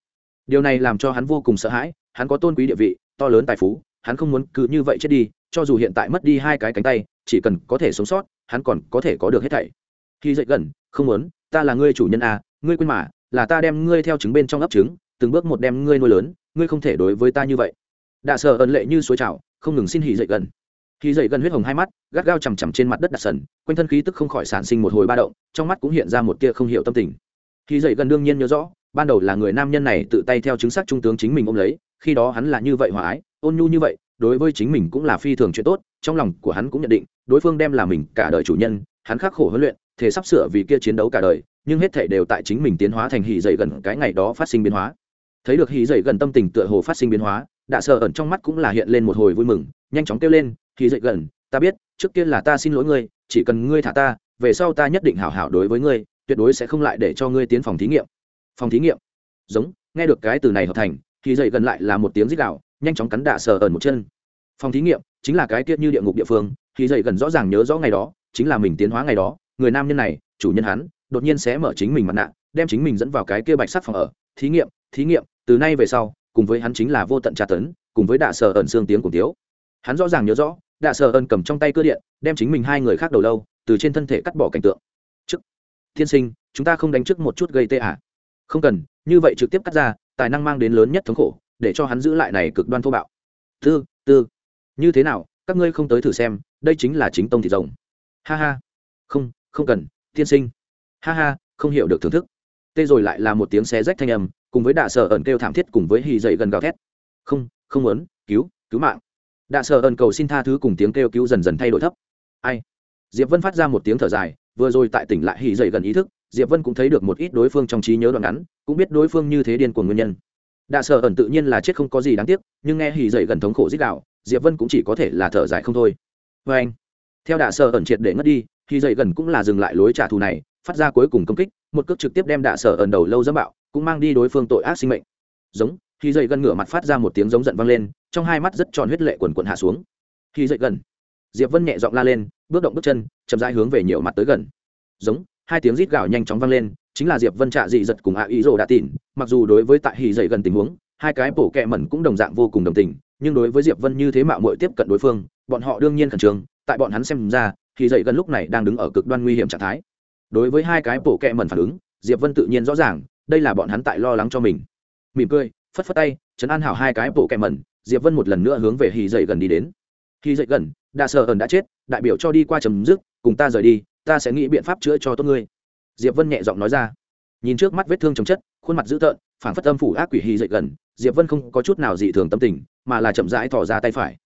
Điều này làm cho hắn vô cùng sợ hãi, hắn có tôn quý địa vị, to lớn tài phú, hắn không muốn cứ như vậy chết đi, cho dù hiện tại mất đi hai cái cánh tay, chỉ cần có thể sống sót, hắn còn có thể có được hết thảy khi dậy gần không muốn ta là ngươi chủ nhân à, ngươi quên mà là ta đem ngươi theo trứng bên trong ấp trứng từng bước một đem ngươi nuôi lớn ngươi không thể đối với ta như vậy. Đạ sờ ẩn lệ như suối trào không ngừng xin hỉ dậy gần. Khi dậy gần huyết hồng hai mắt gắt gao chằm chằm trên mặt đất đặt sần quanh thân khí tức không khỏi sản sinh một hồi ba động trong mắt cũng hiện ra một tia không hiểu tâm tình. Khi dậy gần đương nhiên nhớ rõ ban đầu là người nam nhân này tự tay theo chứng xác trung tướng chính mình ôm lấy khi đó hắn là như vậy hòa ái ôn nhu như vậy đối với chính mình cũng là phi thường chuyện tốt trong lòng của hắn cũng nhận định đối phương đem là mình cả đời chủ nhân hắn khắc khổ huấn luyện thể sắp sửa vì kia chiến đấu cả đời, nhưng hết thể đều tại chính mình tiến hóa thành hỉ dậy gần cái ngày đó phát sinh biến hóa. Thấy được hỉ dậy gần tâm tình tựa hồ phát sinh biến hóa, đạ sợ ẩn trong mắt cũng là hiện lên một hồi vui mừng, nhanh chóng kêu lên, hỉ dậy gần, ta biết, trước kia là ta xin lỗi ngươi, chỉ cần ngươi thả ta, về sau ta nhất định hảo hảo đối với ngươi, tuyệt đối sẽ không lại để cho ngươi tiến phòng thí nghiệm. Phòng thí nghiệm? Giống, nghe được cái từ này hợp thành thì dậy gần lại là một tiếng rít đạo nhanh chóng cắn đạ sợ ẩn một chân. Phòng thí nghiệm chính là cái tiết như địa ngục địa phương khi dậy gần rõ ràng nhớ rõ ngày đó, chính là mình tiến hóa ngày đó người nam nhân này, chủ nhân hắn, đột nhiên sẽ mở chính mình mặt nạ, đem chính mình dẫn vào cái kia bạch sắc phòng ở. Thí nghiệm thí nghiệm, từ nay về sau, cùng với hắn chính là vô tận tra tấn, cùng với đạ sở ẩn xương tiếng cùng tiếu. Hắn rõ ràng nhớ rõ, đạ sở ẩn cầm trong tay cơ điện, đem chính mình hai người khác đầu lâu, từ trên thân thể cắt bỏ cảnh tượng. Trước, Thiên sinh, chúng ta không đánh trước một chút gây tê à. không cần, như vậy trực tiếp cắt ra, tài năng mang đến lớn nhất thống khổ, để cho hắn giữ lại này cực đoan thô bạo. Tư tư, như thế nào, các ngươi không tới thử xem, đây chính là chính tông thịt rồng. Ha ha. Không không cần, tiên sinh. Ha ha, không hiểu được thưởng thức. Tê rồi lại là một tiếng xé rách thanh âm, cùng với đạ sở ẩn kêu thảm thiết cùng với hì dậy gần gào thét. Không không muốn, cứu cứu mạng. Đạ sở ẩn cầu xin tha thứ cùng tiếng kêu cứu dần dần thay đổi thấp. Ai? Diệp vân phát ra một tiếng thở dài, vừa rồi tại tỉnh lại hì dậy gần ý thức, diệp vân cũng thấy được một ít đối phương trong trí nhớ đoạn ngắn, cũng biết đối phương như thế điên của nguyên nhân. Đạ sở ẩn tự nhiên là chết không có gì đáng tiếc, nhưng nghe hì dậy gần thống khổ dích đạo diệp vân cũng chỉ có thể là thở dài không thôi. Vê anh theo đạ sở ẩn triệt để ngất đi khi dậy gần cũng là dừng lại lối trả thù này, phát ra cuối cùng công kích, một cước trực tiếp đem đạ sở ẩn đầu lâu dẫm bạo, cũng mang đi đối phương tội ác sinh mệnh. Giống, khi dậy gần ngửa mặt phát ra một tiếng giống giận vang lên, trong hai mắt rất tròn huyết lệ quần quần hạ xuống. Khi dậy gần, diệp vân nhẹ giọng la lên, bước động bước chân, chậm rãi hướng về nhiều mặt tới gần. Giống, hai tiếng rít gào nhanh chóng vang lên, chính là diệp vân trạ dị giật cùng hạ ý rồ đã tỉn mặc dù đối với tại hì dậy gần tình huống, hai cái bổ kẹ mẩn cũng đồng dạng vô cùng đồng tình, nhưng đối với diệp vân như thế mạo muội tiếp cận đối phương, bọn họ đương nhiên khẩn trương, tại bọn hắn xem ra thì dậy gần lúc này đang đứng ở cực đoan nguy hiểm trạng thái. Đối với hai cái bổ kẹ mẩn phản ứng, diệp vân tự nhiên rõ ràng, đây là bọn hắn tại lo lắng cho mình. Mỉm cười, phất phất tay chấn an hảo hai cái bộ kẹ mẩn, diệp vân một lần nữa hướng về hì dậy gần đi đến. Hì dậy gần đạ sợ ẩn đã chết, đại biểu cho đi qua chấm dứt, cùng ta rời đi, ta sẽ nghĩ biện pháp chữa cho tốt ngươi. Diệp vân nhẹ giọng nói ra. Nhìn trước mắt vết thương chồng chất, khuôn mặt dữ tợn phản phất âm phủ ác quỷ hì dậy gần, diệp vân không có chút nào dị thường tâm tình, mà là chậm rãi thò ra tay phải.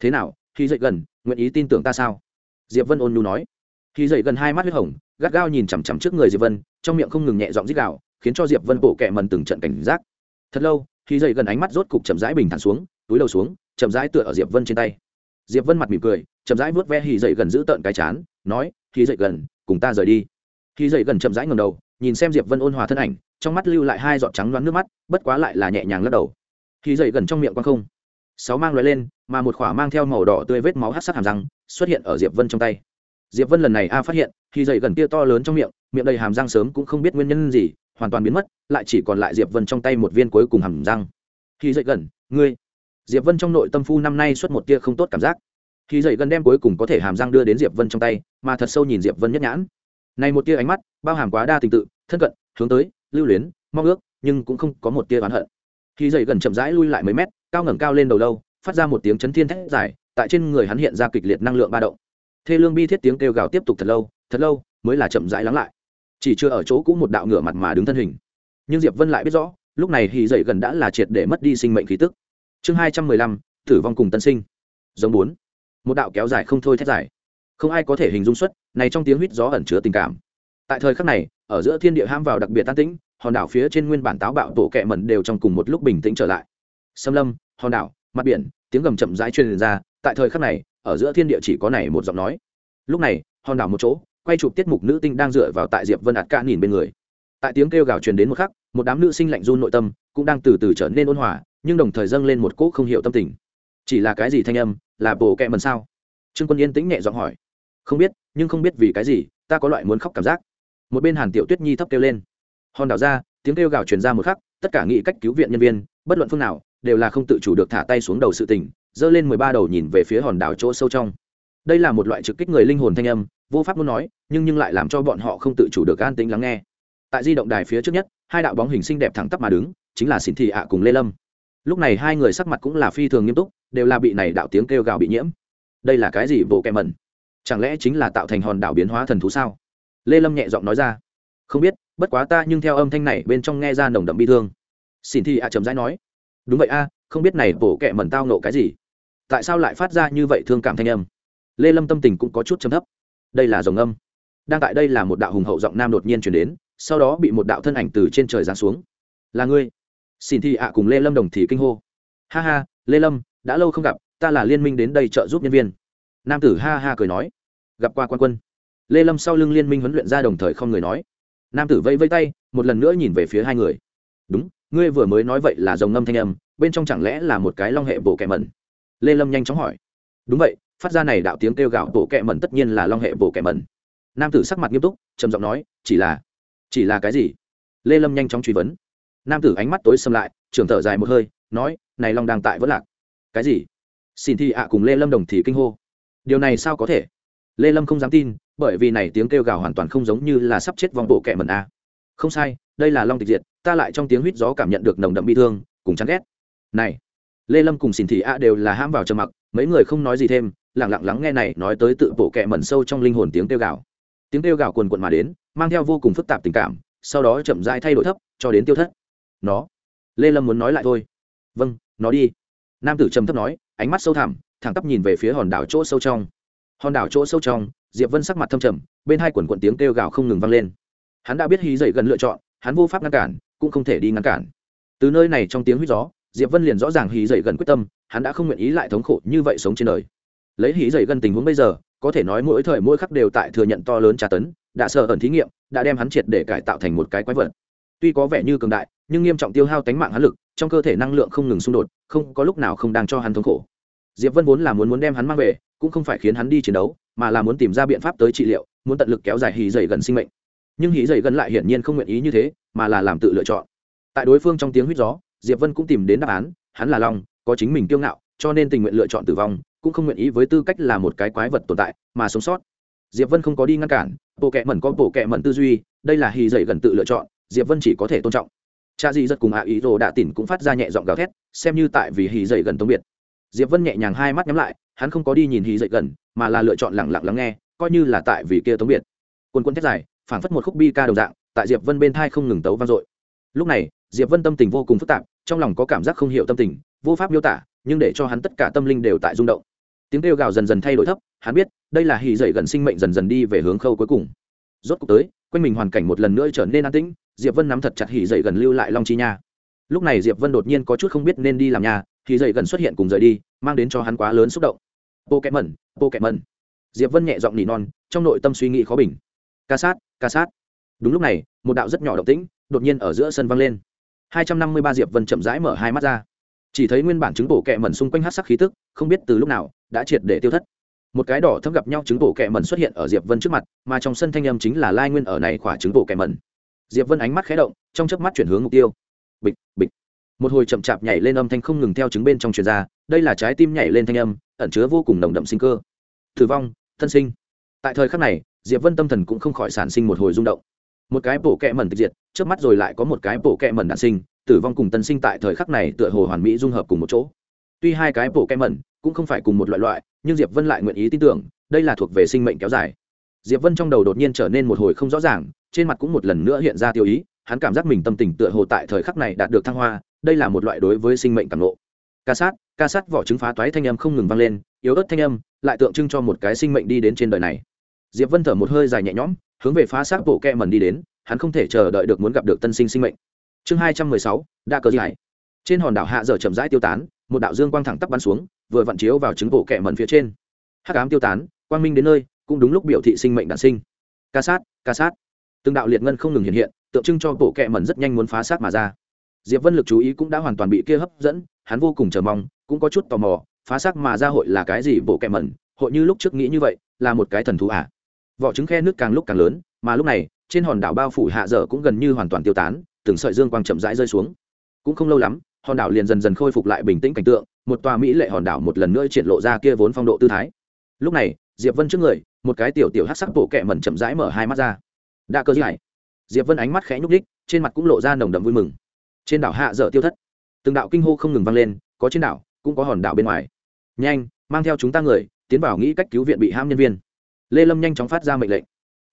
Thế nào, hì dậy gần, nguyện ý tin tưởng ta sao? Diệp vân ôn nhu nói. Khi dậy gần hai mắt huyết hồng, gắt gao nhìn chằm chằm trước người diệp vân, trong miệng không ngừng nhẹ giọng rít gào, khiến cho diệp vân bộ kẹ mần từng trận cảnh giác. Thật lâu, khi dậy gần ánh mắt rốt cục chậm rãi bình thản xuống, túi đầu xuống, chậm rãi tựa ở diệp vân trên tay. Diệp vân mặt mỉm cười, chậm rãi vuốt ve hì dậy gần giữ tợn cái chán, nói, khi dậy gần, cùng ta rời đi. Khi dậy gần chậm rãi ngầm đầu, nhìn xem diệp vân ôn hòa thân ảnh, trong mắt lưu lại hai giọt trắng loáng nước mắt, bất quá lại là nhẹ nhàng lắc đầu. Khi dậy gần trong miệng quang không sáu mang loại lên, mà một khỏa mang theo màu đỏ tươi vết máu hát sắc hàm răng xuất hiện ở diệp vân trong tay. Diệp vân lần này a phát hiện, khi dậy gần kia to lớn trong miệng miệng đầy hàm răng sớm cũng không biết nguyên nhân gì, hoàn toàn biến mất, lại chỉ còn lại diệp vân trong tay một viên cuối cùng hàm răng. Khi dậy gần, ngươi. Diệp vân trong nội tâm phu năm nay xuất một tia không tốt cảm giác. Khi dậy gần đem cuối cùng có thể hàm răng đưa đến diệp vân trong tay, mà thật sâu nhìn diệp vân nhất nhãn. Này một tia ánh mắt, bao hàm quá đa tình tự, thân cận, hướng tới, lưu luyến, mong ước, nhưng cũng không có một tia oán hận. Khi dậy gần chậm rãi lui lại mấy mét cao ngẩng cao lên đầu lâu, phát ra một tiếng chấn thiên thét dài, tại trên người hắn hiện ra kịch liệt năng lượng ba động. Thê lương bi thiết tiếng kêu gào tiếp tục thật lâu thật lâu mới là chậm rãi lắng lại. Chỉ chưa ở chỗ cũ một đạo ngửa mặt mà đứng thân hình. Nhưng diệp vân lại biết rõ, lúc này hì dậy gần đã là triệt để mất đi sinh mệnh khí tức. Chương hai trăm mười lăm, tử vong cùng tân sinh. Giống bốn. Một đạo kéo dài không thôi thét dài. Không ai có thể hình dung xuất, này trong tiếng huýt gió ẩn chứa tình cảm. Tại thời khắc này, ở giữa thiên địa ham vào đặc biệt tan tĩnh, hòn đảo phía trên nguyên bản táo bạo tổ kẹ mẩn đều trong cùng một lúc bình tĩnh trở lại xâm lâm, hòn đảo, mặt biển, tiếng gầm chậm rãi truyền ra, tại thời khắc này, ở giữa thiên địa chỉ có này một giọng nói. Lúc này, hòn đảo một chỗ, quay chụp tiết mục nữ tinh đang dựa vào tại diệp vân ạt ca nhìn bên người. Tại tiếng kêu gào truyền đến một khắc, một đám nữ sinh lạnh run nội tâm, cũng đang từ từ trở nên ôn hòa, nhưng đồng thời dâng lên một cỗ không hiểu tâm tình. Chỉ là cái gì thanh âm, là bồ kẹ mần sao? Trương quân yên tĩnh nhẹ giọng hỏi. Không biết, nhưng không biết vì cái gì, ta có loại muốn khóc cảm giác. Một bên hàn tiểu tuyết nhi thấp kêu lên. Hòn đảo ra, tiếng kêu gào truyền ra một khắc, tất cả nghĩ cách cứu viện nhân viên, bất luận phương nào đều là không tự chủ được thả tay xuống đầu sự tình, giơ lên mười ba đầu nhìn về phía hòn đảo chỗ sâu trong. Đây là một loại trực kích người linh hồn thanh âm, vô pháp muốn nói, nhưng nhưng lại làm cho bọn họ không tự chủ được an tĩnh lắng nghe. Tại di động đài phía trước nhất, hai đạo bóng hình xinh đẹp thẳng tắp mà đứng, chính là xin thị ạ cùng lê lâm. Lúc này hai người sắc mặt cũng là phi thường nghiêm túc, đều là bị này đạo tiếng kêu gào bị nhiễm. Đây là cái gì bộ kẹ mẩn? Chẳng lẽ chính là tạo thành hòn đảo biến hóa thần thú sao? Lê lâm nhẹ giọng nói ra. Không biết, bất quá ta nhưng theo âm thanh này bên trong nghe ra nồng đậm bi thương. Xin thị ạ chấm dãi nói đúng vậy a, không biết này bổ kẹ mẩn tao nộ cái gì. Tại sao lại phát ra như vậy thương cảm thanh âm? Lê lâm tâm tình cũng có chút chấm thấp. Đây là dòng âm. Đang tại đây là một đạo hùng hậu giọng nam đột nhiên chuyển đến, sau đó bị một đạo thân ảnh từ trên trời giáng xuống. Là ngươi. Xin thi ạ cùng lê lâm đồng thì kinh hô. Ha ha, lê lâm, đã lâu không gặp, ta là liên minh đến đây trợ giúp nhân viên. Nam tử ha ha cười nói. Gặp qua quan quân. Lê lâm sau lưng liên minh huấn luyện ra đồng thời không người nói. Nam tử vây vây tay, một lần nữa nhìn về phía hai người. Đúng ngươi vừa mới nói vậy là dòng ngâm thanh âm, bên trong chẳng lẽ là một cái long hệ bộ kẻ mẩn? Lê lâm nhanh chóng hỏi. Đúng vậy, phát ra này đạo tiếng kêu gạo bộ kẹ mẩn tất nhiên là long hệ bộ kẹ mẩn. Nam tử sắc mặt nghiêm túc, trầm giọng nói, chỉ là chỉ là cái gì? Lê lâm nhanh chóng truy vấn. Nam tử ánh mắt tối xâm lại, trường thở dài một hơi, nói, này long đang tại vẫn lạc. Cái gì? Xin thi ạ cùng lê lâm đồng thì kinh hô. Điều này sao có thể? Lê lâm không dám tin, bởi vì này tiếng kêu gào hoàn toàn không giống như là sắp chết vòng bộ kẹ mẩn a. Không sai, đây là long tịch diệt ta lại trong tiếng huýt gió cảm nhận được nồng đậm bi thương, cùng chán ghét. Này, lê lâm cùng xin thị a đều là ham vào trầm mặc, mấy người không nói gì thêm lẳng lặng lắng nghe này, nói tới tự bộ kẹ mẩn sâu trong linh hồn tiếng kêu gào. Tiếng kêu gào quần quận mà đến, mang theo vô cùng phức tạp tình cảm, sau đó chậm rãi thay đổi thấp, cho đến tiêu thất. Nó, lê lâm muốn nói lại thôi. Vâng nó đi. Nam tử trầm thấp nói, ánh mắt sâu thẳm, thẳng tắp nhìn về phía hòn đảo chỗ sâu trong. Hòn đảo chỗ sâu trong, diệp vân sắc mặt thâm trầm, bên hai quần quận tiếng kêu gào không ngừng vang lên. Hắn đã biết hí dậy gần lựa chọn, hắn vô pháp ngăn cản cũng không thể đi ngăn cản. Từ nơi này trong tiếng huýt gió, diệp vân liền rõ ràng hí dậy gần quyết tâm, hắn đã không nguyện ý lại thống khổ như vậy sống trên đời. Lấy hí dậy gần tình huống bây giờ, có thể nói mỗi thời mỗi khắc đều tại thừa nhận to lớn tra tấn, đã sợ ẩn thí nghiệm, đã đem hắn triệt để cải tạo thành một cái quái vật. Tuy có vẻ như cường đại, nhưng nghiêm trọng tiêu hao tánh mạng hắn lực, trong cơ thể năng lượng không ngừng xung đột, không có lúc nào không đang cho hắn thống khổ. Diệp vân vốn là muốn muốn đem hắn mang về, cũng không phải khiến hắn đi chiến đấu, mà là muốn tìm ra biện pháp tới trị liệu, muốn tận lực kéo dài hí dày gần sinh mệnh. Nhưng hí dày gần lại hiển nhiên không nguyện ý như thế mà là làm tự lựa chọn. Tại đối phương trong tiếng huýt gió, diệp vân cũng tìm đến đáp án, hắn là long, có chính mình kiêu ngạo, cho nên tình nguyện lựa chọn tử vong, cũng không nguyện ý với tư cách là một cái quái vật tồn tại, mà sống sót. Diệp vân không có đi ngăn cản, bộ kệ mẩn có bộ kệ mẩn tư duy, đây là hì dậy gần tự lựa chọn, diệp vân chỉ có thể tôn trọng. Cha dị rất cùng ạ ý rồ đạ tỉn cũng phát ra nhẹ giọng gào thét, xem như tại vì hì dậy gần tống biệt. Diệp vân nhẹ nhàng hai mắt nhắm lại, hắn không có đi nhìn hì dậy gần, mà là lựa chọn lặng lặng lắng nghe, coi như là tại vì kia tống biệt. Quân quân thét dài, phảng phất một khúc bi ca đồng dạng tại diệp vân bên thai không ngừng tấu vang dội. Lúc này, diệp vân tâm tình vô cùng phức tạp, trong lòng có cảm giác không hiểu tâm tình, vô pháp miêu tả, nhưng để cho hắn tất cả tâm linh đều tại rung động. Tiếng kêu gào dần dần thay đổi thấp, hắn biết, đây là hì dậy gần sinh mệnh dần dần đi về hướng khâu cuối cùng. Rốt cuộc tới, quanh mình hoàn cảnh một lần nữa trở nên an tĩnh, diệp vân nắm thật chặt hì dậy gần lưu lại long chi nha. Lúc này diệp vân đột nhiên có chút không biết nên đi làm nhà, hì dậy gần xuất hiện cùng rời đi, mang đến cho hắn quá lớn xúc động. Bộ kẹ mẩn bộ kẹ mẩn. Diệp vân nhẹ giọng nỉ non, trong nội tâm suy nghĩ khó bình. Ca sát ca sát đúng lúc này, một đạo rất nhỏ động tĩnh đột nhiên ở giữa sân vang lên. Hai trăm năm mươi ba diệp vân chậm rãi mở hai mắt ra. Chỉ thấy nguyên bản trứng bổ kẹ mẩn xung quanh hát sắc khí tức, không biết từ lúc nào đã triệt để tiêu thất. Một cái đỏ thấp gặp nhau trứng bổ kẹ mẩn xuất hiện ở diệp vân trước mặt, mà trong sân thanh âm chính là lai nguyên ở này khỏa trứng bổ kẹ mẩn. Diệp vân ánh mắt khé động, trong chớp mắt chuyển hướng mục tiêu. Bịch bịch. Một hồi chậm chạp nhảy lên âm thanh không ngừng theo trứng bên trong truyền ra, đây là trái tim nhảy lên thanh âm, ẩn chứa vô cùng nồng đậm sinh cơ. Tử vong, thân sinh. Tại thời khắc này, diệp vân tâm thần cũng không khỏi sản sinh một hồi rung động một cái bổ kẹ mẩn tịch diệt, trước mắt rồi lại có một cái bổ kẹ mẩn đạn sinh, tử vong cùng tân sinh tại thời khắc này tựa hồ hoàn mỹ dung hợp cùng một chỗ. Tuy hai cái bổ kẹ mẩn cũng không phải cùng một loại loại, nhưng diệp vân lại nguyện ý tin tưởng, đây là thuộc về sinh mệnh kéo dài. Diệp vân trong đầu đột nhiên trở nên một hồi không rõ ràng, trên mặt cũng một lần nữa hiện ra tiêu ý, hắn cảm giác mình tâm tình tựa hồ tại thời khắc này đạt được thăng hoa, đây là một loại đối với sinh mệnh cảm ngộ. Ca sát ca sát vỏ trứng phá toái thanh âm không ngừng vang lên, yếu ớt thanh âm lại tượng trưng cho một cái sinh mệnh đi đến trên đời này. Diệp vân thở một hơi dài nhẹ nhõm hướng về phá xác bộ kẹ mẩn đi đến, hắn không thể chờ đợi được muốn gặp được tân sinh sinh mệnh. Chương hai trăm mười sáu đa cờ giải. Trên hòn đảo hạ giờ chậm rãi tiêu tán, một đạo dương quang thẳng tắp bắn xuống, vừa vặn chiếu vào trứng bộ kẹ mẩn phía trên. Hắc ám tiêu tán, quang minh đến nơi, cũng đúng lúc biểu thị sinh mệnh đản sinh. Ca sát ca sát. Từng đạo liệt ngân không ngừng hiện hiện, tượng trưng cho bộ kẹ mẩn rất nhanh muốn phá sát mà ra. Diệp vân lực chú ý cũng đã hoàn toàn bị kia hấp dẫn, hắn vô cùng chờ mong, cũng có chút tò mò, phá xác mà ra hội là cái gì bộ kẹ mẩn, hội như lúc trước nghĩ như vậy, là một cái thần thú à? Vỏ trứng khe nước càng lúc càng lớn, mà lúc này, trên hòn đảo bao phủ hạ dở cũng gần như hoàn toàn tiêu tán, từng sợi dương quang chậm rãi rơi xuống. Cũng không lâu lắm, hòn đảo liền dần dần khôi phục lại bình tĩnh cảnh tượng, một tòa mỹ lệ hòn đảo một lần nữa triển lộ ra kia vốn phong độ tư thái. Lúc này, diệp vân trước người, một cái tiểu tiểu hát sắc bộ kẹ mẩn chậm rãi mở hai mắt ra. Đã cơ giải. Diệp vân ánh mắt khẽ nhúc đích trên mặt cũng lộ ra nồng đậm vui mừng. Trên đảo hạ dở tiêu thất. Từng đạo kinh hô không ngừng vang lên, có trên đảo, cũng có hòn đảo bên ngoài. Nhanh, mang theo chúng ta người, tiến vào nghĩ cách cứu viện bị ham nhân viên lê lâm nhanh chóng phát ra mệnh lệnh.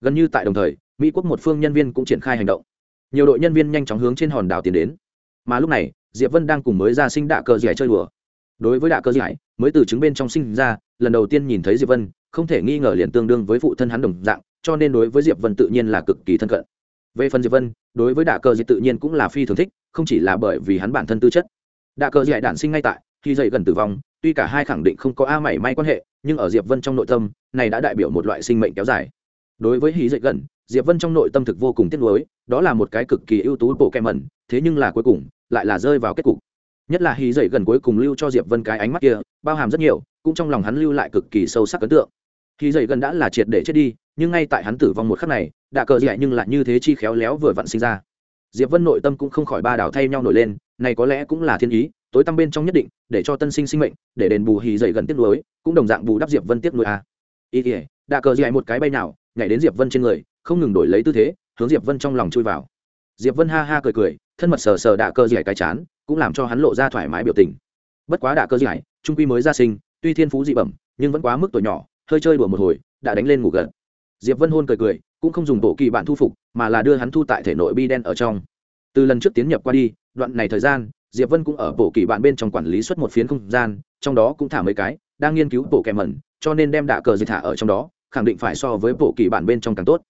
Gần như tại đồng thời, mỹ quốc một phương nhân viên cũng triển khai hành động. Nhiều đội nhân viên nhanh chóng hướng trên hòn đảo tiến đến. Mà lúc này, diệp vân đang cùng mới ra sinh đạ cờ giải chơi đùa. Đối với đạ cơ giải, mới từ chứng bên trong sinh ra, lần đầu tiên nhìn thấy diệp vân, không thể nghi ngờ liền tương đương với phụ thân hắn đồng dạng, cho nên đối với diệp vân tự nhiên là cực kỳ thân cận. Về phần diệp vân, đối với đạ cơ giải tự nhiên cũng là phi thường thích, không chỉ là bởi vì hắn bản thân tư chất. Đạ cơ giải đản sinh ngay tại, khi dậy gần tử vong, tuy cả hai khẳng định không có a mảy may quan hệ nhưng ở diệp vân trong nội tâm, này đã đại biểu một loại sinh mệnh kéo dài. Đối với hí dậy gần, diệp vân trong nội tâm thực vô cùng tiếc nuối, đó là một cái cực kỳ ưu tú bộ kem mẩn thế nhưng là cuối cùng, lại là rơi vào kết cục. Nhất là hí dậy gần cuối cùng lưu cho diệp vân cái ánh mắt kia, bao hàm rất nhiều, cũng trong lòng hắn lưu lại cực kỳ sâu sắc ấn tượng. Hí dậy gần đã là triệt để chết đi, nhưng ngay tại hắn tử vong một khắc này, đã cờ dại nhưng lại như thế chi khéo léo vừa vặn sinh ra. Diệp vân nội tâm cũng không khỏi ba đảo thay nhau nổi lên, này có lẽ cũng là thiên ý tối tăm bên trong nhất định, để cho tân sinh sinh mệnh, để đền bù hì dậy gần tiếc nuối, cũng đồng dạng bù đắp diệp vân tiếc nuối a. Ý ỉa đạ cờ dạy một cái bay nào, nhảy đến diệp vân trên người, không ngừng đổi lấy tư thế, hướng diệp vân trong lòng chui vào. Diệp vân ha ha cười cười, thân mật sờ sờ đạ cơ dạy cái chán, cũng làm cho hắn lộ ra thoải mái biểu tình. Bất quá đạ cơ dạy trung quy mới ra sinh, tuy thiên phú dị bẩm, nhưng vẫn quá mức tuổi nhỏ, hơi chơi đùa một hồi, đã đánh lên ngủ gật. Diệp vân hôn cười cười, cũng không dùng bộ kỳ bạn thu phục, mà là đưa hắn thu tại thể nội bi đen ở trong. Từ lần trước tiến nhập qua đi, đoạn này thời gian diệp vân cũng ở bộ kỳ bạn bên trong quản lý xuất một phiến không gian, trong đó cũng thả mấy cái, đang nghiên cứu bộ kèm mẩn, cho nên đem đạ cờ dạy thả ở trong đó, khẳng định phải so với bộ kỳ bạn bên trong càng tốt.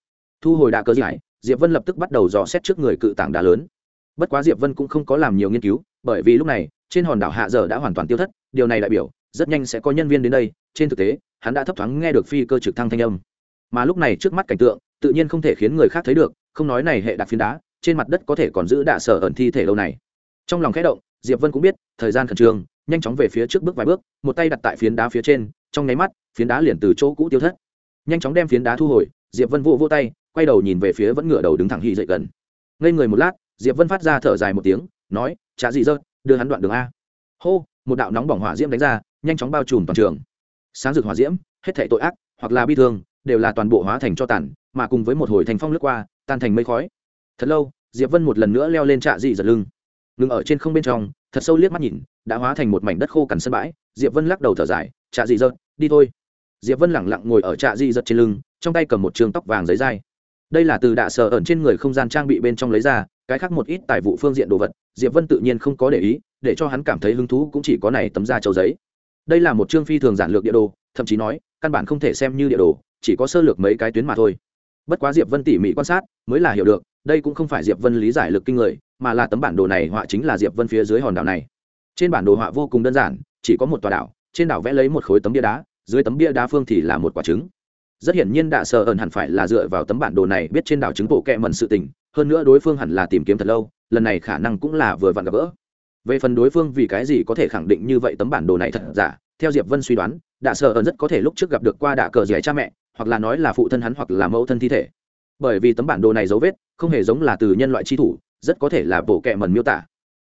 Thu hồi đạ cờ dạy diệp vân lập tức bắt đầu dò xét trước người cự tảng đá lớn. Bất quá diệp vân cũng không có làm nhiều nghiên cứu, bởi vì lúc này, trên hòn đảo hạ giờ đã hoàn toàn tiêu thất, điều này đại biểu, rất nhanh sẽ có nhân viên đến đây, trên thực tế, hắn đã thấp thoáng nghe được phi cơ trực thăng thanh âm. Mà lúc này trước mắt cảnh tượng, tự nhiên không thể khiến người khác thấy được, không nói này hệ đặc phiến đá, trên mặt đất có thể còn giữ đạ sở ẩn thi thể lâu này trong lòng khẽ động, diệp vân cũng biết, thời gian khẩn trương, nhanh chóng về phía trước bước vài bước, một tay đặt tại phiến đá phía trên, trong nháy mắt, phiến đá liền từ chỗ cũ tiêu thất. Nhanh chóng đem phiến đá thu hồi, diệp vân vô vô tay, quay đầu nhìn về phía vẫn ngửa đầu đứng thẳng hy dậy gần. Ngây người một lát, diệp vân phát ra thở dài một tiếng, nói trả gì dơ đưa hắn đoạn đường a. Hô, một đạo nóng bỏng hỏa diễm đánh ra, nhanh chóng bao trùm toàn trường. Sáng rực hỏa diễm, hết thảy tội ác, hoặc là bi thương, đều là toàn bộ hóa thành cho tàn, mà cùng với một hồi thành phong lướt qua, tan thành mây khói. Thật lâu, diệp vân một lần nữa leo lên trạ dị giật lưng ngừng ở trên không bên trong, thật sâu liếc mắt nhìn, đã hóa thành một mảnh đất khô cằn sân bãi, diệp vân lắc đầu thở dài, trạ dị dợt đi thôi. Diệp vân lẳng lặng ngồi ở trạ dị dợt trên lưng, trong tay cầm một trường tóc vàng giấy dai. Đây là từ đạ sở ẩn trên người không gian trang bị bên trong lấy ra, cái khác một ít tài vụ phương diện đồ vật, diệp vân tự nhiên không có để ý, để cho hắn cảm thấy hứng thú cũng chỉ có này tấm da trầu giấy. Đây là một chương phi thường giản lược địa đồ, thậm chí nói, căn bản không thể xem như địa đồ, chỉ có sơ lược mấy cái tuyến mà thôi. Bất quá diệp vân tỉ mỉ quan sát, mới là hiểu được đây cũng không phải diệp vân lý giải lực kinh người, mà là tấm bản đồ này họa chính là diệp vân phía dưới hòn đảo này. Trên bản đồ họa vô cùng đơn giản, chỉ có một tòa đảo, trên đảo vẽ lấy một khối tấm bia đá, dưới tấm bia đá phương thì là một quả trứng. Rất hiển nhiên đạ sợ ẩn hẳn phải là dựa vào tấm bản đồ này biết trên đảo trứng bộ kẹ mần sự tình, hơn nữa đối phương hẳn là tìm kiếm thật lâu, lần này khả năng cũng là vừa vặn gặp gỡ. Về phần đối phương vì cái gì có thể khẳng định như vậy tấm bản đồ này thật giả, theo diệp vân suy đoán đạ sợ ẩn rất có thể lúc trước gặp được qua đạ cờ dẻ cha mẹ, hoặc là nói là phụ thân hắn hoặc là mẫu thân thi thể bởi vì tấm bản đồ này dấu vết không hề giống là từ nhân loại tri thủ, rất có thể là bộ kệ mần miêu tả.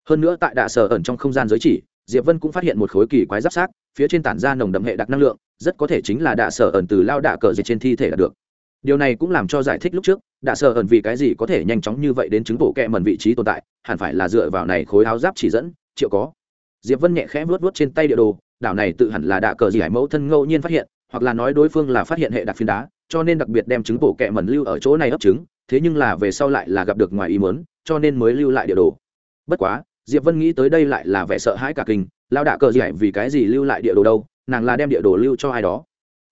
Hơn nữa tại đạ sở ẩn trong không gian giới chỉ, diệp vân cũng phát hiện một khối kỳ quái giáp sát, phía trên tản ra nồng đậm hệ đặc năng lượng, rất có thể chính là đạ sở ẩn từ lao đạ cờ dịch trên thi thể đạt được. Điều này cũng làm cho giải thích lúc trước, đạ sở ẩn vì cái gì có thể nhanh chóng như vậy đến chứng bộ kệ mần vị trí tồn tại, hẳn phải là dựa vào này khối áo giáp chỉ dẫn, triệu có. Diệp vân nhẹ khẽ vuốt vuốt trên tay địa đồ, đảo này tự hẳn là đạ cờ gì hải mẫu thân ngẫu nhiên phát hiện, hoặc là nói đối phương là phát hiện hệ đặc phiến đá cho nên đặc biệt đem trứng bộ kẹ mẩn lưu ở chỗ này ấp trứng, thế nhưng là về sau lại là gặp được ngoài ý muốn, cho nên mới lưu lại địa đồ. Bất quá, diệp vân nghĩ tới đây lại là vẻ sợ hãi cả kinh lao đạ cờ gì hải vì cái gì lưu lại địa đồ đâu, nàng là đem địa đồ lưu cho ai đó.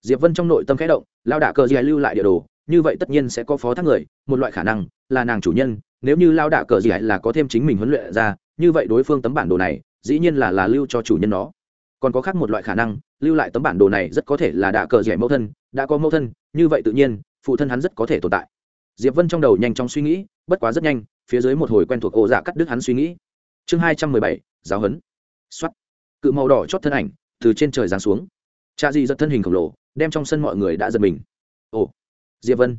Diệp vân trong nội tâm khẽ động lao đạ cờ gì lưu lại địa đồ, như vậy tất nhiên sẽ có phó thác người, một loại khả năng là nàng chủ nhân, nếu như lao đạ cờ gì là có thêm chính mình huấn luyện ra, như vậy đối phương tấm bản đồ này, dĩ nhiên là là lưu cho chủ nhân nó. Còn có khác một loại khả năng lưu lại tấm bản đồ này rất có thể là đã cờ rẻ mẫu thân, đã có mẫu thân, như vậy tự nhiên, phụ thân hắn rất có thể tồn tại. Diệp vân trong đầu nhanh chóng suy nghĩ, bất quá rất nhanh, phía dưới một hồi quen thuộc ổ dạ cắt đứt hắn suy nghĩ. Chương hai trăm mười bảy, giáo huấn. Xuất cự màu đỏ chót thân ảnh, từ trên trời giáng xuống. Cha di giật thân hình khổng lồ, đem trong sân mọi người đã giật mình. Ồ. Diệp vân.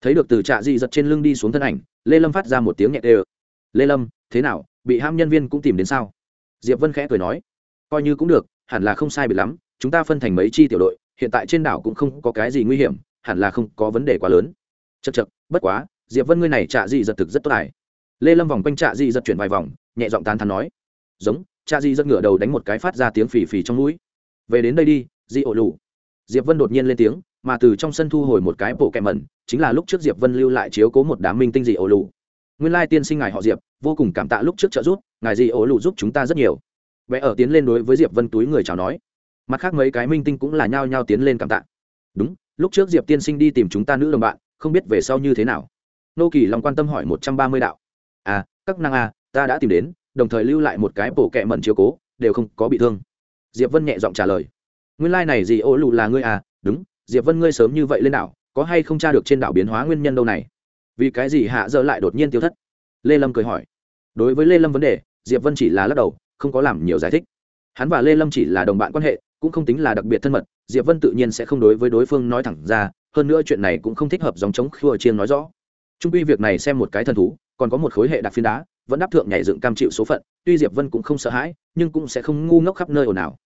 Thấy được từ trạ di giật trên lưng đi xuống thân ảnh, lê lâm phát ra một tiếng nhẹ tê ơ lê lâm, thế nào, bị ham nhân viên cũng tìm đến sao? Diệp vân khẽ cười nói. Coi như cũng được, hẳn là không sai bị lắm chúng ta phân thành mấy chi tiểu đội, hiện tại trên đảo cũng không có cái gì nguy hiểm, hẳn là không có vấn đề quá lớn. Chật chật bất quá, diệp vân ngươi này trạ dị giật thực rất tốt tài lê lâm vòng quanh trạ dị giật chuyển vài vòng, nhẹ giọng tán thắn nói. Giống, trạ dị giật ngửa đầu đánh một cái phát ra tiếng phì phì trong mũi về đến đây đi, di ổ lù. Diệp vân đột nhiên lên tiếng, mà từ trong sân thu hồi một cái bộ kẹm mẩn, chính là lúc trước diệp vân lưu lại chiếu cố một đám minh tinh dị ổ lù. Nguyên lai tiên sinh ngài họ diệp, vô cùng cảm tạ lúc trước trợ giúp, ngài dị ổ lù giúp chúng ta rất nhiều. Vẽ ở tiến lên đối với diệp vân túi người chào nói mặt khác mấy cái minh tinh cũng là nhao nhao tiến lên cảm tạ. Đúng lúc trước diệp tiên sinh đi tìm chúng ta nữ đồng bạn không biết về sau như thế nào. Nô kỳ lòng quan tâm hỏi một trăm ba mươi đạo. À các năng à, ta đã tìm đến đồng thời lưu lại một cái bộ kẹ mẩn chiếu cố đều không có bị thương. Diệp vân nhẹ giọng trả lời. Nguyên lai、like、này gì ô lù là ngươi à? Đúng diệp vân ngươi sớm như vậy lên đảo có hay không tra được trên đảo biến hóa nguyên nhân đâu này? Vì cái gì hạ dỡ lại đột nhiên tiêu thất? Lê lâm cười hỏi. Đối với lê lâm vấn đề diệp vân chỉ là lắc đầu không có làm nhiều giải thích. Hắn và lê lâm chỉ là đồng bạn quan hệ cũng không tính là đặc biệt thân mật, diệp vân tự nhiên sẽ không đối với đối phương nói thẳng ra, hơn nữa chuyện này cũng không thích hợp dòng chống khua chiên nói rõ. Trung quy việc này xem một cái thần thú, còn có một khối hệ đặc phiến đá, vẫn đáp thượng nhảy dựng cam chịu số phận, tuy diệp vân cũng không sợ hãi, nhưng cũng sẽ không ngu ngốc khắp nơi ồn ào.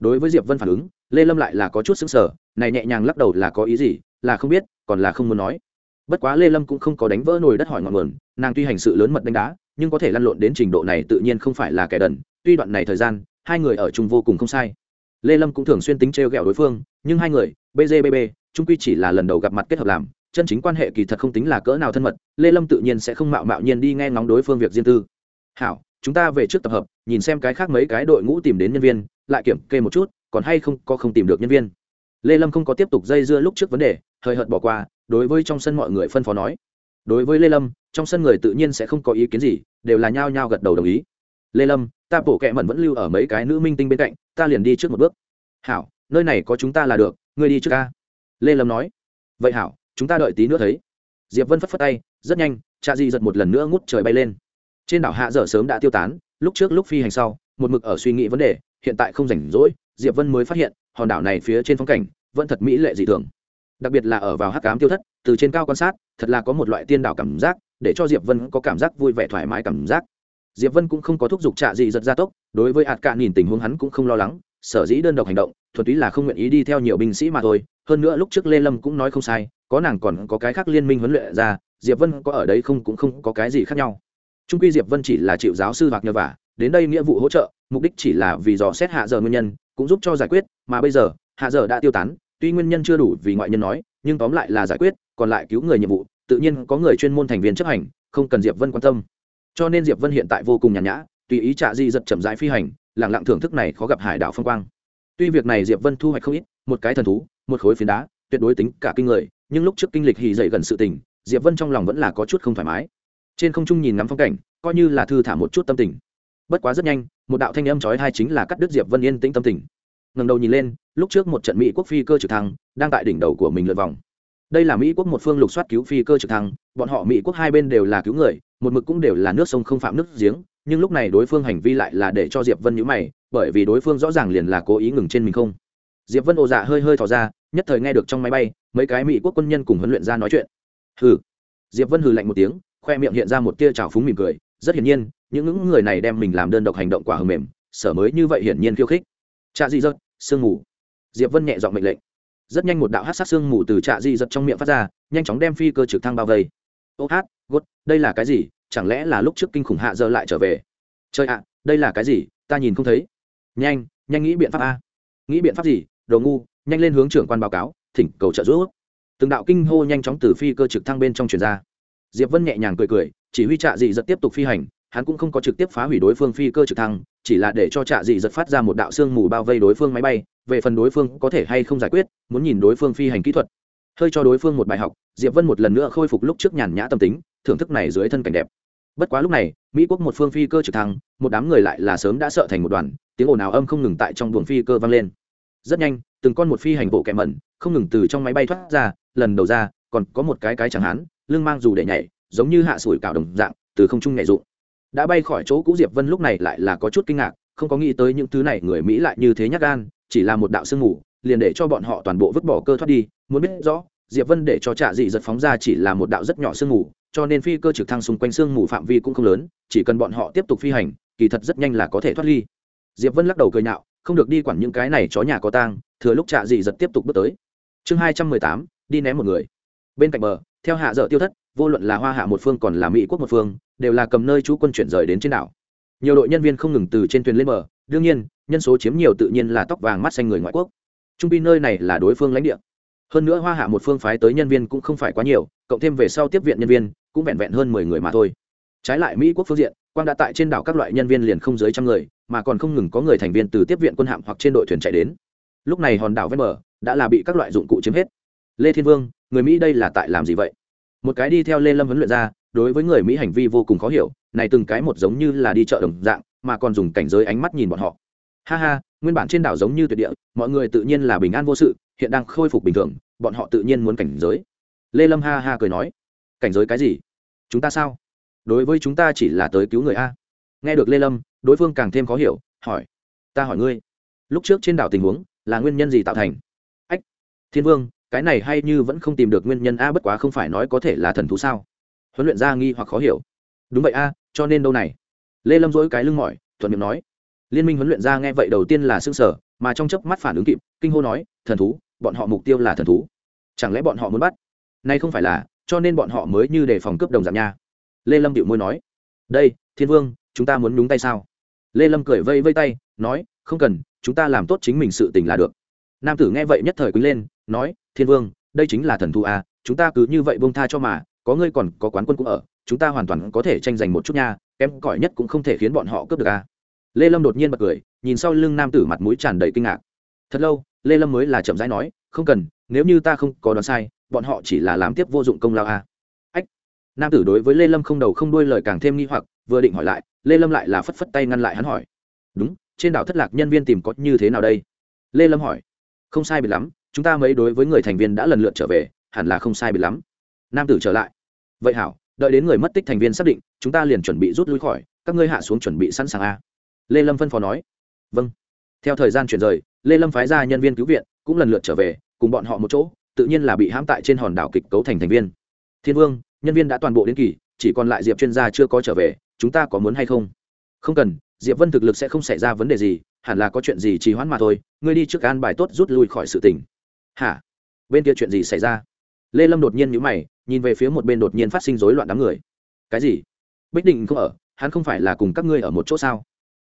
Đối với diệp vân phản ứng, lê lâm lại là có chút xứng sở này nhẹ nhàng lắc đầu là có ý gì, là không biết, còn là không muốn nói. Bất quá lê lâm cũng không có đánh vỡ nồi đất hỏi ngọn nguồn, nàng tuy hành sự lớn mật đánh đá, nhưng có thể lăn lộn đến trình độ này tự nhiên không phải là kẻ đần, tuy đoạn này thời gian, hai người ở chung vô cùng không sai lê lâm cũng thường xuyên tính trêu ghẹo đối phương, nhưng hai người bgbb trung quy chỉ là lần đầu gặp mặt kết hợp làm, chân chính quan hệ kỳ thật không tính là cỡ nào thân mật, lê lâm tự nhiên sẽ không mạo mạo nhiên đi nghe ngóng đối phương việc riêng tư. Hảo, chúng ta về trước tập hợp, nhìn xem cái khác mấy cái đội ngũ tìm đến nhân viên, lại kiểm kê một chút, còn hay không có không tìm được nhân viên. Lê lâm không có tiếp tục dây dưa lúc trước vấn đề, hơi hợt bỏ qua, đối với trong sân mọi người phân phó nói. Đối với lê lâm, trong sân người tự nhiên sẽ không có ý kiến gì, đều là nhao nhao gật đầu đồng ý lê lâm, ta bổ kẹ mẩn vẫn lưu ở mấy cái nữ minh tinh bên cạnh, ta liền đi trước một bước. Hảo, nơi này có chúng ta là được, ngươi đi trước ca. Lê lâm nói. Vậy hảo, chúng ta đợi tí nữa thấy. Diệp vân phất phất tay, rất nhanh cha di giật một lần nữa ngút trời bay lên. Trên đảo hạ dở sớm đã tiêu tán, lúc trước lúc phi hành sau, một mực ở suy nghĩ vấn đề, hiện tại không rảnh rỗi, diệp vân mới phát hiện, hòn đảo này phía trên phong cảnh, vẫn thật mỹ lệ dị thường. Đặc biệt là ở vào hắc cám tiêu thất, từ trên cao quan sát, thật là có một loại tiên đảo cảm giác, để cho diệp vân có cảm giác vui vẻ thoải mái cảm giác diệp vân cũng không có thúc giục trạ gì giật ra tốc, đối với ạt cạn nhìn tình huống hắn cũng không lo lắng, sở dĩ đơn độc hành động, thuần túy là không nguyện ý đi theo nhiều binh sĩ mà thôi, hơn nữa lúc trước lê lâm cũng nói không sai, có nàng còn có cái khác liên minh huấn luyện ra, diệp vân có ở đấy không cũng không có cái gì khác nhau. Trung quy diệp vân chỉ là chịu giáo sư hoặc nhờ vả, đến đây nghĩa vụ hỗ trợ, mục đích chỉ là vì dò xét hạ giờ nguyên nhân, cũng giúp cho giải quyết, mà bây giờ, hạ giờ đã tiêu tán, tuy nguyên nhân chưa đủ vì ngoại nhân nói, nhưng tóm lại là giải quyết, còn lại cứu người nhiệm vụ, tự nhiên có người chuyên môn thành viên chấp hành, không cần diệp vân quan tâm cho nên diệp vân hiện tại vô cùng nhàn nhã, tùy ý trạ di giật chậm rãi phi hành lẳng lặng thưởng thức này khó gặp hải đảo phong quang. Tuy việc này diệp vân thu hoạch không ít, một cái thần thú, một khối phiến đá, tuyệt đối tính cả kinh người, nhưng lúc trước kinh lịch hì dậy gần sự tình, diệp vân trong lòng vẫn là có chút không thoải mái. Trên không trung nhìn ngắm phong cảnh, coi như là thư thả một chút tâm tình. Bất quá rất nhanh, một đạo thanh âm chói tai chính là cắt đứt diệp vân yên tĩnh tâm tình. Ngẩng đầu nhìn lên, lúc trước một trận mỹ quốc phi cơ trực thăng, đang tại đỉnh đầu của mình lượn vòng. Đây là mỹ quốc một phương lục soát cứu phi cơ trực thăng, bọn họ mỹ quốc hai bên đều là cứu người một mực cũng đều là nước sông không phạm nước giếng, nhưng lúc này đối phương hành vi lại là để cho diệp vân nhữ mày, bởi vì đối phương rõ ràng liền là cố ý ngừng trên mình không. Diệp vân ồ dạ hơi hơi thò ra, nhất thời nghe được trong máy bay, mấy cái mỹ quốc quân nhân cùng huấn luyện ra nói chuyện. Hừ. Diệp vân hừ lạnh một tiếng, khoe miệng hiện ra một tia trào phúng mỉm cười, rất hiển nhiên, những những người này đem mình làm đơn độc hành động quả hờ mềm, sở mới như vậy hiển nhiên khiêu khích. Trạ di dật, sương mù. Diệp vân nhẹ dọn mệnh lệnh. Rất nhanh một đạo hát sát sương mù từ trạ di dật trong miệng phát ra, nhanh chóng đem phi cơ trực thăng bao vây ô hát gốt đây là cái gì? Chẳng lẽ là lúc trước kinh khủng hạ giờ lại trở về? Chơi ạ, đây là cái gì? Ta nhìn không thấy. Nhanh nhanh nghĩ biện pháp a. Nghĩ biện pháp gì? Đồ ngu, nhanh lên hướng trưởng quan báo cáo, thỉnh cầu trợ giúp. Từng đạo kinh hô nhanh chóng từ phi cơ trực thăng bên trong truyền ra. Diệp vân nhẹ nhàng cười cười, chỉ huy trạ dị giật tiếp tục phi hành, hắn cũng không có trực tiếp phá hủy đối phương phi cơ trực thăng, chỉ là để cho trạ dị giật phát ra một đạo sương mù bao vây đối phương máy bay, về phần đối phương có thể hay không giải quyết, muốn nhìn đối phương phi hành kỹ thuật hơi cho đối phương một bài học, diệp vân một lần nữa khôi phục lúc trước nhàn nhã tâm tính, thưởng thức này dưới thân cảnh đẹp. Bất quá lúc này, mỹ quốc một phương phi cơ trực thăng, một đám người lại là sớm đã sợ thành một đoàn, tiếng ồn ào âm không ngừng tại trong buồng phi cơ vang lên. Rất nhanh, từng con một phi hành bộ kẹm mẩn, không ngừng từ trong máy bay thoát ra, lần đầu ra, còn có một cái cái chẳng hán, lưng mang dù để nhảy, giống như hạ sủi cảo đồng dạng, từ không trung nhảy dụng. Đã bay khỏi chỗ cũ, diệp vân lúc này lại là có chút kinh ngạc, không có nghĩ tới những thứ này người mỹ lại như thế nhát gan, chỉ là một đạo sương mù liền để cho bọn họ toàn bộ vứt bỏ cơ thoát đi, muốn biết rõ, diệp vân để cho trạ dị giật phóng ra chỉ là một đạo rất nhỏ sương mù, cho nên phi cơ trực thăng xung quanh sương mù phạm vi cũng không lớn, chỉ cần bọn họ tiếp tục phi hành, kỳ thật rất nhanh là có thể thoát ly. Diệp vân lắc đầu cười nhạo, không được đi quản những cái này chó nhà có tang, thừa lúc trạ dị giật tiếp tục bước tới. Chương hai trăm mười tám, đi ném một người. Bên cạnh bờ, theo hạ dở tiêu thất, vô luận là hoa hạ một phương còn là mỹ quốc một phương, đều là cầm nơi chú quân chuyển rời đến trên đảo. Nhiều đội nhân viên không ngừng từ trên thuyền lên bờ, đương nhiên, nhân số chiếm nhiều tự nhiên là tóc vàng mắt xanh người ngoại quốc trung bi nơi này là đối phương lãnh địa. Hơn nữa hoa hạ một phương phái tới nhân viên cũng không phải quá nhiều, cộng thêm về sau tiếp viện nhân viên, cũng vẹn vẹn hơn mười người mà thôi. Trái lại mỹ quốc phương diện, quang đã tại trên đảo các loại nhân viên liền không dưới trăm người, mà còn không ngừng có người thành viên từ tiếp viện quân hạm hoặc trên đội thuyền chạy đến. Lúc này hòn đảo ven bờ đã là bị các loại dụng cụ chiếm hết. Lê thiên vương, người mỹ đây là tại làm gì vậy? Một cái đi theo lê lâm huấn luyện ra, đối với người mỹ hành vi vô cùng khó hiểu, này từng cái một giống như là đi chợ đồng dạng, mà còn dùng cảnh giới ánh mắt nhìn bọn họ ha ha, nguyên bản trên đảo giống như tuyệt địa, mọi người tự nhiên là bình an vô sự, hiện đang khôi phục bình thường, bọn họ tự nhiên muốn cảnh giới. Lê lâm ha ha cười nói, cảnh giới cái gì? Chúng ta sao? Đối với chúng ta chỉ là tới cứu người a. Nghe được lê lâm, đối phương càng thêm khó hiểu, hỏi, ta hỏi ngươi, lúc trước trên đảo tình huống là nguyên nhân gì tạo thành? Ách, thiên vương, cái này hay như vẫn không tìm được nguyên nhân a, bất quá không phải nói có thể là thần thú sao? Huấn luyện gia nghi hoặc khó hiểu, đúng vậy a, cho nên đâu này? Lê lâm dỗi cái lưng mỏi, thuận miệng nói liên minh huấn luyện ra nghe vậy đầu tiên là xương sở, mà trong chớp mắt phản ứng kịp, kinh hô nói, thần thú, bọn họ mục tiêu là thần thú. Chẳng lẽ bọn họ muốn bắt? Nay không phải là, cho nên bọn họ mới như đề phòng cướp đồng giảm nha. Lê lâm điệu môi nói, đây, thiên vương, chúng ta muốn nhúng tay sao? Lê lâm cười vây vây tay, nói, không cần, chúng ta làm tốt chính mình sự tình là được. Nam tử nghe vậy nhất thời quýnh lên, nói, thiên vương, đây chính là thần thú à chúng ta cứ như vậy bông tha cho mà, có ngươi còn có quán quân cũng ở, chúng ta hoàn toàn có thể tranh giành một chút nha, kém cỏi nhất cũng không thể khiến bọn họ cướp được à lê lâm đột nhiên bật cười, nhìn sau lưng nam tử mặt mũi tràn đầy kinh ngạc. Thật lâu, lê lâm mới là chậm rãi nói, không cần, nếu như ta không có đoán sai, bọn họ chỉ là làm tiếp vô dụng công lao à. ách. Nam tử đối với lê lâm không đầu không đuôi lời càng thêm nghi hoặc, vừa định hỏi lại, lê lâm lại là phất phất tay ngăn lại hắn hỏi, đúng, trên đảo thất lạc nhân viên tìm có như thế nào đây? Lê lâm hỏi, không sai biệt lắm, chúng ta mấy đối với người thành viên đã lần lượt trở về, hẳn là không sai biệt lắm. Nam tử trở lại, vậy hảo, đợi đến người mất tích thành viên xác định, chúng ta liền chuẩn bị rút lui khỏi, các ngươi hạ xuống chuẩn bị sẵn sàng a lê lâm phân phó nói. Vâng. Theo thời gian chuyển rời, lê lâm phái ra nhân viên cứu viện cũng lần lượt trở về, cùng bọn họ một chỗ, tự nhiên là bị hãm tại trên hòn đảo kịch cấu thành thành viên. Thiên vương, nhân viên đã toàn bộ đến kỳ, chỉ còn lại diệp chuyên gia chưa có trở về, chúng ta có muốn hay không? Không cần, diệp vân thực lực sẽ không xảy ra vấn đề gì, hẳn là có chuyện gì trì hoãn mà thôi, ngươi đi trước an bài tốt rút lui khỏi sự tình. Hả? Bên kia chuyện gì xảy ra? Lê lâm đột nhiên nhíu mày, nhìn về phía một bên đột nhiên phát sinh rối loạn đám người. Cái gì? Bích định không ở, hắn không phải là cùng các ngươi ở một chỗ sao?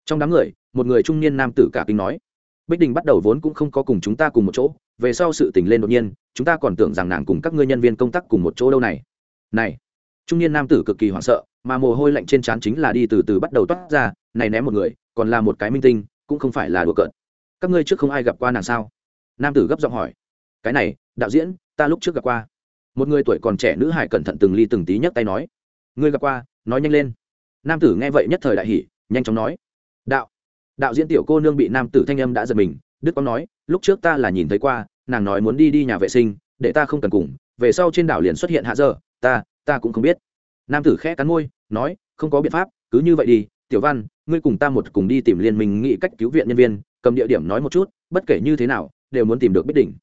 Trong đám người, một người trung niên nam tử cả kinh nói, bích đình bắt đầu vốn cũng không có cùng chúng ta cùng một chỗ, về sau sự tình lên đột nhiên, chúng ta còn tưởng rằng nàng cùng các ngươi nhân viên công tác cùng một chỗ đâu này. Này. Trung niên nam tử cực kỳ hoảng sợ, mà mồ hôi lạnh trên trán chính là đi từ từ bắt đầu toát ra, này ném một người, còn là một cái minh tinh, cũng không phải là đùa cợt. Các ngươi trước không ai gặp qua nàng sao? Nam tử gấp giọng hỏi, cái này, đạo diễn, ta lúc trước gặp qua. Một người tuổi còn trẻ nữ hải cẩn thận từng ly từng tí nhấc tay nói, ngươi gặp qua, nói nhanh lên. Nam tử nghe vậy nhất thời đại hỉ, nhanh chóng nói đạo. Đạo diễn tiểu cô nương bị nam tử thanh âm đã giật mình, đức quang nói, lúc trước ta là nhìn thấy qua, nàng nói muốn đi đi nhà vệ sinh, để ta không cần cùng, về sau trên đảo liền xuất hiện hạ giờ, ta ta cũng không biết. Nam tử khẽ cắn môi, nói, không có biện pháp, cứ như vậy đi, tiểu văn, ngươi cùng ta một cùng đi tìm liên minh nghĩ cách cứu viện nhân viên, cầm địa điểm nói một chút, bất kể như thế nào, đều muốn tìm được biết đỉnh.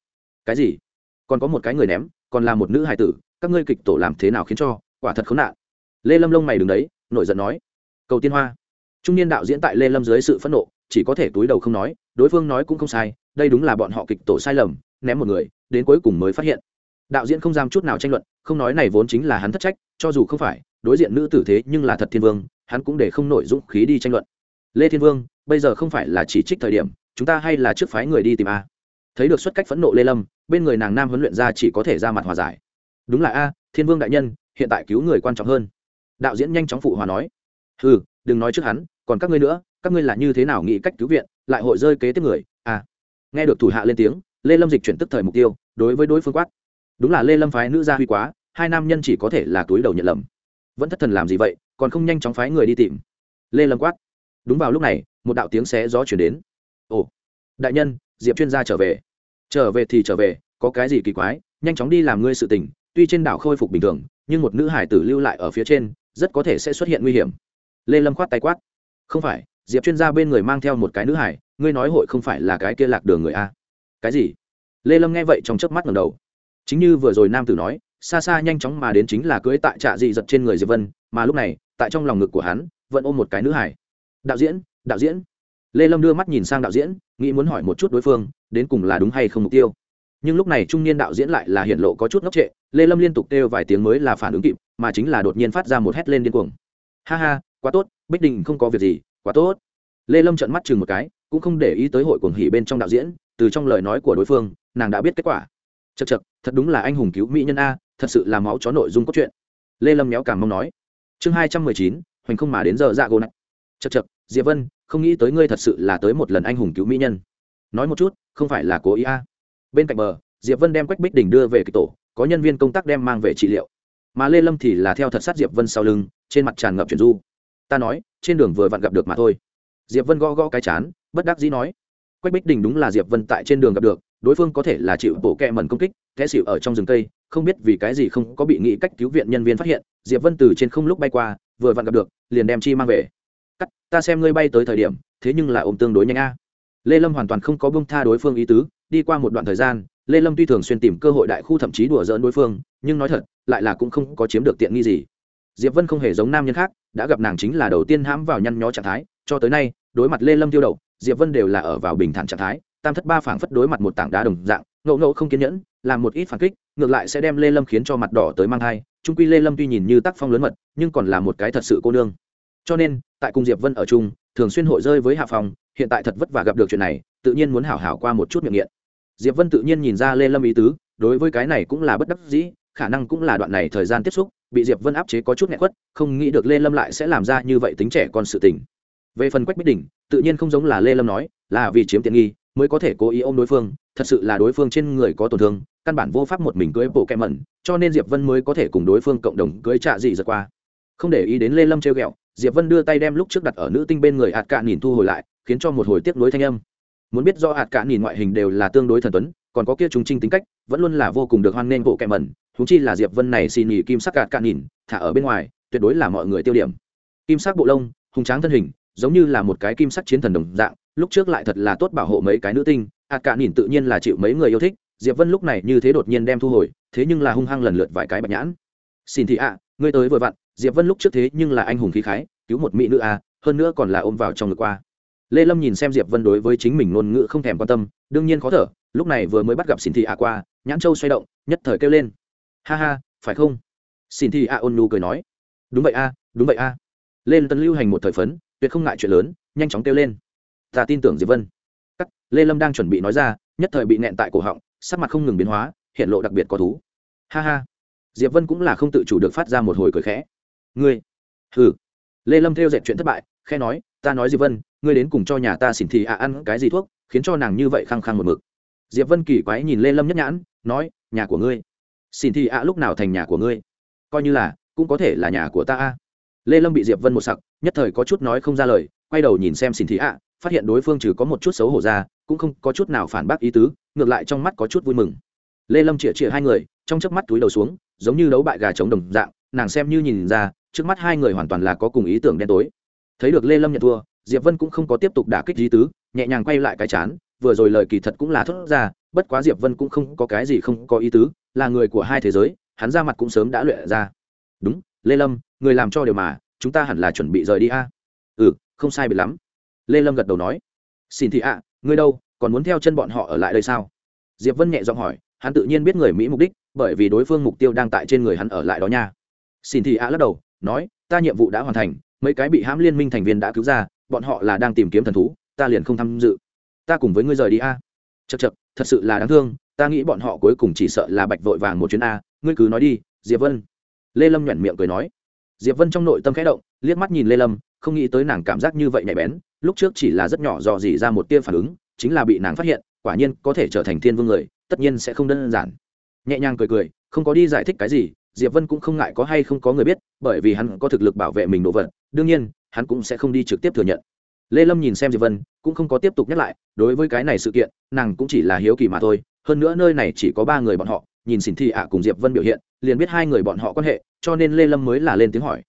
Cái gì? Còn có một cái người ném, còn là một nữ hài tử, các ngươi kịch tổ làm thế nào khiến cho, quả thật khốn nạn. Lê lâm lông mày đứng đấy, nổi giận nói, cầu tiên hoa trung niên đạo diễn tại lê lâm dưới sự phẫn nộ, chỉ có thể túi đầu không nói, đối phương nói cũng không sai, đây đúng là bọn họ kịch tổ sai lầm, ném một người, đến cuối cùng mới phát hiện. Đạo diễn không dám chút nào tranh luận, không nói này vốn chính là hắn thất trách, cho dù không phải, đối diện nữ tử thế nhưng là thật thiên vương, hắn cũng để không nổi dũng khí đi tranh luận. Lê thiên vương, bây giờ không phải là chỉ trích thời điểm, chúng ta hay là trước phái người đi tìm a. Thấy được xuất cách phẫn nộ lê lâm, bên người nàng nam huấn luyện ra chỉ có thể ra mặt hòa giải. Đúng là a, thiên vương đại nhân, hiện tại cứu người quan trọng hơn. Đạo diễn nhanh chóng phụ hòa nói. Ừ đừng nói trước hắn còn các ngươi nữa, các ngươi là như thế nào nghĩ cách cứu viện, lại hội rơi kế tiếp người? À nghe được thủ hạ lên tiếng, lê lâm dịch chuyển tức thời mục tiêu, đối với đối phương quát. Đúng là lê lâm phái nữ gia huy quá, hai nam nhân chỉ có thể là túi đầu nhận lầm. Vẫn thất thần làm gì vậy, còn không nhanh chóng phái người đi tìm. Lê lâm quát. Đúng vào lúc này, một đạo tiếng xé gió chuyển đến. Ồ, đại nhân, diệp chuyên gia trở về. Trở về thì trở về, có cái gì kỳ quái, nhanh chóng đi làm ngươi sự tình, tuy trên đảo khôi phục bình thường, nhưng một nữ hải tử lưu lại ở phía trên, rất có thể sẽ xuất hiện nguy hiểm. Lê lâm khoát tay quát không phải, diệp chuyên gia bên người mang theo một cái nữ hải ngươi nói hội không phải là cái kia lạc đường người a? Cái gì? Lê lâm nghe vậy trong chớp mắt ngầm đầu. Chính như vừa rồi nam tử nói, xa xa nhanh chóng mà đến chính là cưới tại trạ dị giật trên người diệp vân, mà lúc này, tại trong lòng ngực của hắn, vẫn ôm một cái nữ hải đạo diễn đạo diễn. Lê lâm đưa mắt nhìn sang đạo diễn, nghĩ muốn hỏi một chút đối phương, đến cùng là đúng hay không mục tiêu. Nhưng lúc này trung niên đạo diễn lại là hiện lộ có chút ngốc trệ, lê lâm liên tục kêu vài tiếng mới là phản ứng kịp, mà chính là đột nhiên phát ra một hét lên điên cuồng. Ha ha quá tốt, bích Đình không có việc gì, quá tốt. Lê lâm trợn mắt chừng một cái, cũng không để ý tới hội cuồng hỉ bên trong đạo diễn, từ trong lời nói của đối phương, nàng đã biết kết quả. Chật chật thật đúng là anh hùng cứu mỹ nhân a, thật sự là máu chó nội dung cốt truyện. Lê lâm méo cảm mong nói. Chương hai trăm mười chín, hoành không mà đến giờ dạ gỗ nạch. Chật chật diệp vân, không nghĩ tới ngươi thật sự là tới một lần anh hùng cứu mỹ nhân. Nói một chút, không phải là cố ý a. Bên cạnh bờ, diệp vân đem quách bích Đình đưa về kịch tổ, có nhân viên công tác đem mang về trị liệu. Mà lê lâm thì là theo thật sát diệp vân sau lưng, trên mặt tràn ngập chuyển du ta nói, trên đường vừa vặn gặp được mà thôi. Diệp vân gõ gõ cái chán, bất đắc dĩ nói. Quách bích đình đúng là diệp vân tại trên đường gặp được, đối phương có thể là chịu bộ kẹ mẩn công kích, té xịu ở trong rừng cây, không biết vì cái gì không có bị nghĩ cách cứu viện nhân viên phát hiện, diệp vân từ trên không lúc bay qua, vừa vặn gặp được, liền đem chi mang về. Cắt, ta xem ngươi bay tới thời điểm, thế nhưng là ôm tương đối nhanh a. Lê lâm hoàn toàn không có bông tha đối phương ý tứ, đi qua một đoạn thời gian, lê lâm tuy thường xuyên tìm cơ hội đại khu thậm chí đùa dỡn đối phương, nhưng nói thật, lại là cũng không có chiếm được tiện nghi gì diệp vân không hề giống nam nhân khác, đã gặp nàng chính là đầu tiên hãm vào nhăn nhó trạng thái, cho tới nay, đối mặt lê lâm tiêu đầu diệp vân đều là ở vào bình thản trạng thái, tam thất ba phảng phất đối mặt một tảng đá đồng dạng ngẫu ngẫu không kiên nhẫn, làm một ít phản kích, ngược lại sẽ đem lê lâm khiến cho mặt đỏ tới mang thai. Trung quy lê lâm tuy nhìn như tác phong lớn mật, nhưng còn là một cái thật sự cô nương. Cho nên, tại cùng diệp vân ở chung, thường xuyên hội rơi với hạ phòng hiện tại thật vất vả gặp được chuyện này, tự nhiên muốn hảo hảo qua một chút miệng nghiện. Diệp vân tự nhiên nhìn ra lê lâm ý tứ, đối với cái này cũng là bất đắc dĩ, khả năng cũng là đoạn này thời gian tiếp xúc bị diệp vân áp chế có chút nghẹn quất không nghĩ được lê lâm lại sẽ làm ra như vậy tính trẻ con sự tình. Về phần quách bích đỉnh tự nhiên không giống là lê lâm nói, là vì chiếm tiện nghi, mới có thể cố ý ôm đối phương, thật sự là đối phương trên người có tổn thương, căn bản vô pháp một mình cưới bộ kẹ mẩn, cho nên diệp vân mới có thể cùng đối phương cộng đồng cưới trạ dị giật qua. Không để ý đến lê lâm treo ghẹo, diệp vân đưa tay đem lúc trước đặt ở nữ tinh bên người hạt cạn nhìn thu hồi lại, khiến cho một hồi tiếc nối thanh âm. Muốn biết do hạt cạn nhìn ngoại hình đều là tương đối thần tuấn, còn có kia chúng trinh tính cách, vẫn luôn là vô cùng được hoan nghênh bộ kẹ mẩn huống chi là diệp vân này xin nhì kim sắc hạt cạn nhìn, thả ở bên ngoài, tuyệt đối là mọi người tiêu điểm. Kim sắc bộ lông, hùng tráng thân hình, giống như là một cái kim sắc chiến thần đồng dạng, lúc trước lại thật là tốt bảo hộ mấy cái nữ tinh ạt cạn nhìn tự nhiên là chịu mấy người yêu thích, diệp vân lúc này như thế đột nhiên đem thu hồi, thế nhưng là hung hăng lần lượt vài cái bạch nhãn. Xin thị ạ, ngươi tới vừa vặn, diệp vân lúc trước thế nhưng là anh hùng khí khái, cứu một mỹ nữ a hơn nữa còn là ôm vào trong ngực qua. Lê lâm nhìn xem diệp vân đối với chính mình ngôn ngữ không thèm quan tâm, đương nhiên khó thở, lúc này vừa mới bắt gặp xin thị ạ qua, nhãn châu xoay động, nhất thời kêu lên ha ha, phải không? Xin thi a ôn nu cười nói. Đúng vậy a, đúng vậy a. Lên tân lưu hành một thời phấn, tuyệt không ngại chuyện lớn, nhanh chóng kêu lên. Ta tin tưởng diệp vân. Cắt lê lâm đang chuẩn bị nói ra, nhất thời bị nẹn tại cổ họng, sắc mặt không ngừng biến hóa, hiện lộ đặc biệt có thú. Ha ha. Diệp vân cũng là không tự chủ được phát ra một hồi cười khẽ. Ngươi. Hừ. Lê lâm theo dệt chuyện thất bại, khẽ nói, ta nói diệp vân, ngươi đến cùng cho nhà ta xỉn thì à ăn cái gì thuốc, khiến cho nàng như vậy khăng khăng một mực. Diệp vân kỳ quái nhìn lê lâm nhất nhãn, nói, nhà của ngươi. Xin thì ạ lúc nào thành nhà của ngươi? Coi như là, cũng có thể là nhà của ta a. Lê lâm bị diệp vân một sặc, nhất thời có chút nói không ra lời, quay đầu nhìn xem Xin thì ạ, phát hiện đối phương trừ có một chút xấu hổ ra, cũng không có chút nào phản bác ý tứ, ngược lại trong mắt có chút vui mừng. Lê lâm chĩa chĩa hai người, trong chớp mắt túi đầu xuống, giống như đấu bại gà chống đồng dạng, nàng xem như nhìn ra, trước mắt hai người hoàn toàn là có cùng ý tưởng đen tối. Thấy được lê lâm nhận thua, diệp vân cũng không có tiếp tục đả kích di tứ, nhẹ nhàng quay lại cái chán, vừa rồi lời kỳ thật cũng là thốt ra bất quá diệp vân cũng không có cái gì không có ý tứ, là người của hai thế giới, hắn ra mặt cũng sớm đã luyện ra. Đúng, lê lâm, người làm cho điều mà, chúng ta hẳn là chuẩn bị rời đi a. Ừ không sai biệt lắm. Lê lâm gật đầu nói. Xin thị ạ, ngươi đâu, còn muốn theo chân bọn họ ở lại đây sao? Diệp vân nhẹ giọng hỏi, hắn tự nhiên biết người mỹ mục đích, bởi vì đối phương mục tiêu đang tại trên người hắn ở lại đó nha. Xin thị ạ lắc đầu, nói, ta nhiệm vụ đã hoàn thành, mấy cái bị hãm liên minh thành viên đã cứu ra, bọn họ là đang tìm kiếm thần thú, ta liền không tham dự. Ta cùng với ngươi rời đi a. Chật chật thật sự là đáng thương, ta nghĩ bọn họ cuối cùng chỉ sợ là bạch vội vàng một chuyến a, ngươi cứ nói đi, diệp vân. Lê lâm nhoẻn miệng cười nói. Diệp vân trong nội tâm khẽ động, liếc mắt nhìn lê lâm, không nghĩ tới nàng cảm giác như vậy nhạy bén, lúc trước chỉ là rất nhỏ dò dỉ ra một tia phản ứng, chính là bị nàng phát hiện, quả nhiên có thể trở thành thiên vương người, tất nhiên sẽ không đơn giản. Nhẹ nhàng cười cười, không có đi giải thích cái gì, diệp vân cũng không ngại có hay không có người biết, bởi vì hắn có thực lực bảo vệ mình đồ vật, đương nhiên, hắn cũng sẽ không đi trực tiếp thừa nhận lê lâm nhìn xem diệp vân, cũng không có tiếp tục nhắc lại, đối với cái này sự kiện, nàng cũng chỉ là hiếu kỳ mà thôi. Hơn nữa nơi này chỉ có ba người bọn họ, nhìn xỉn thị ạ cùng diệp vân biểu hiện, liền biết hai người bọn họ quan hệ, cho nên lê lâm mới là lên tiếng hỏi.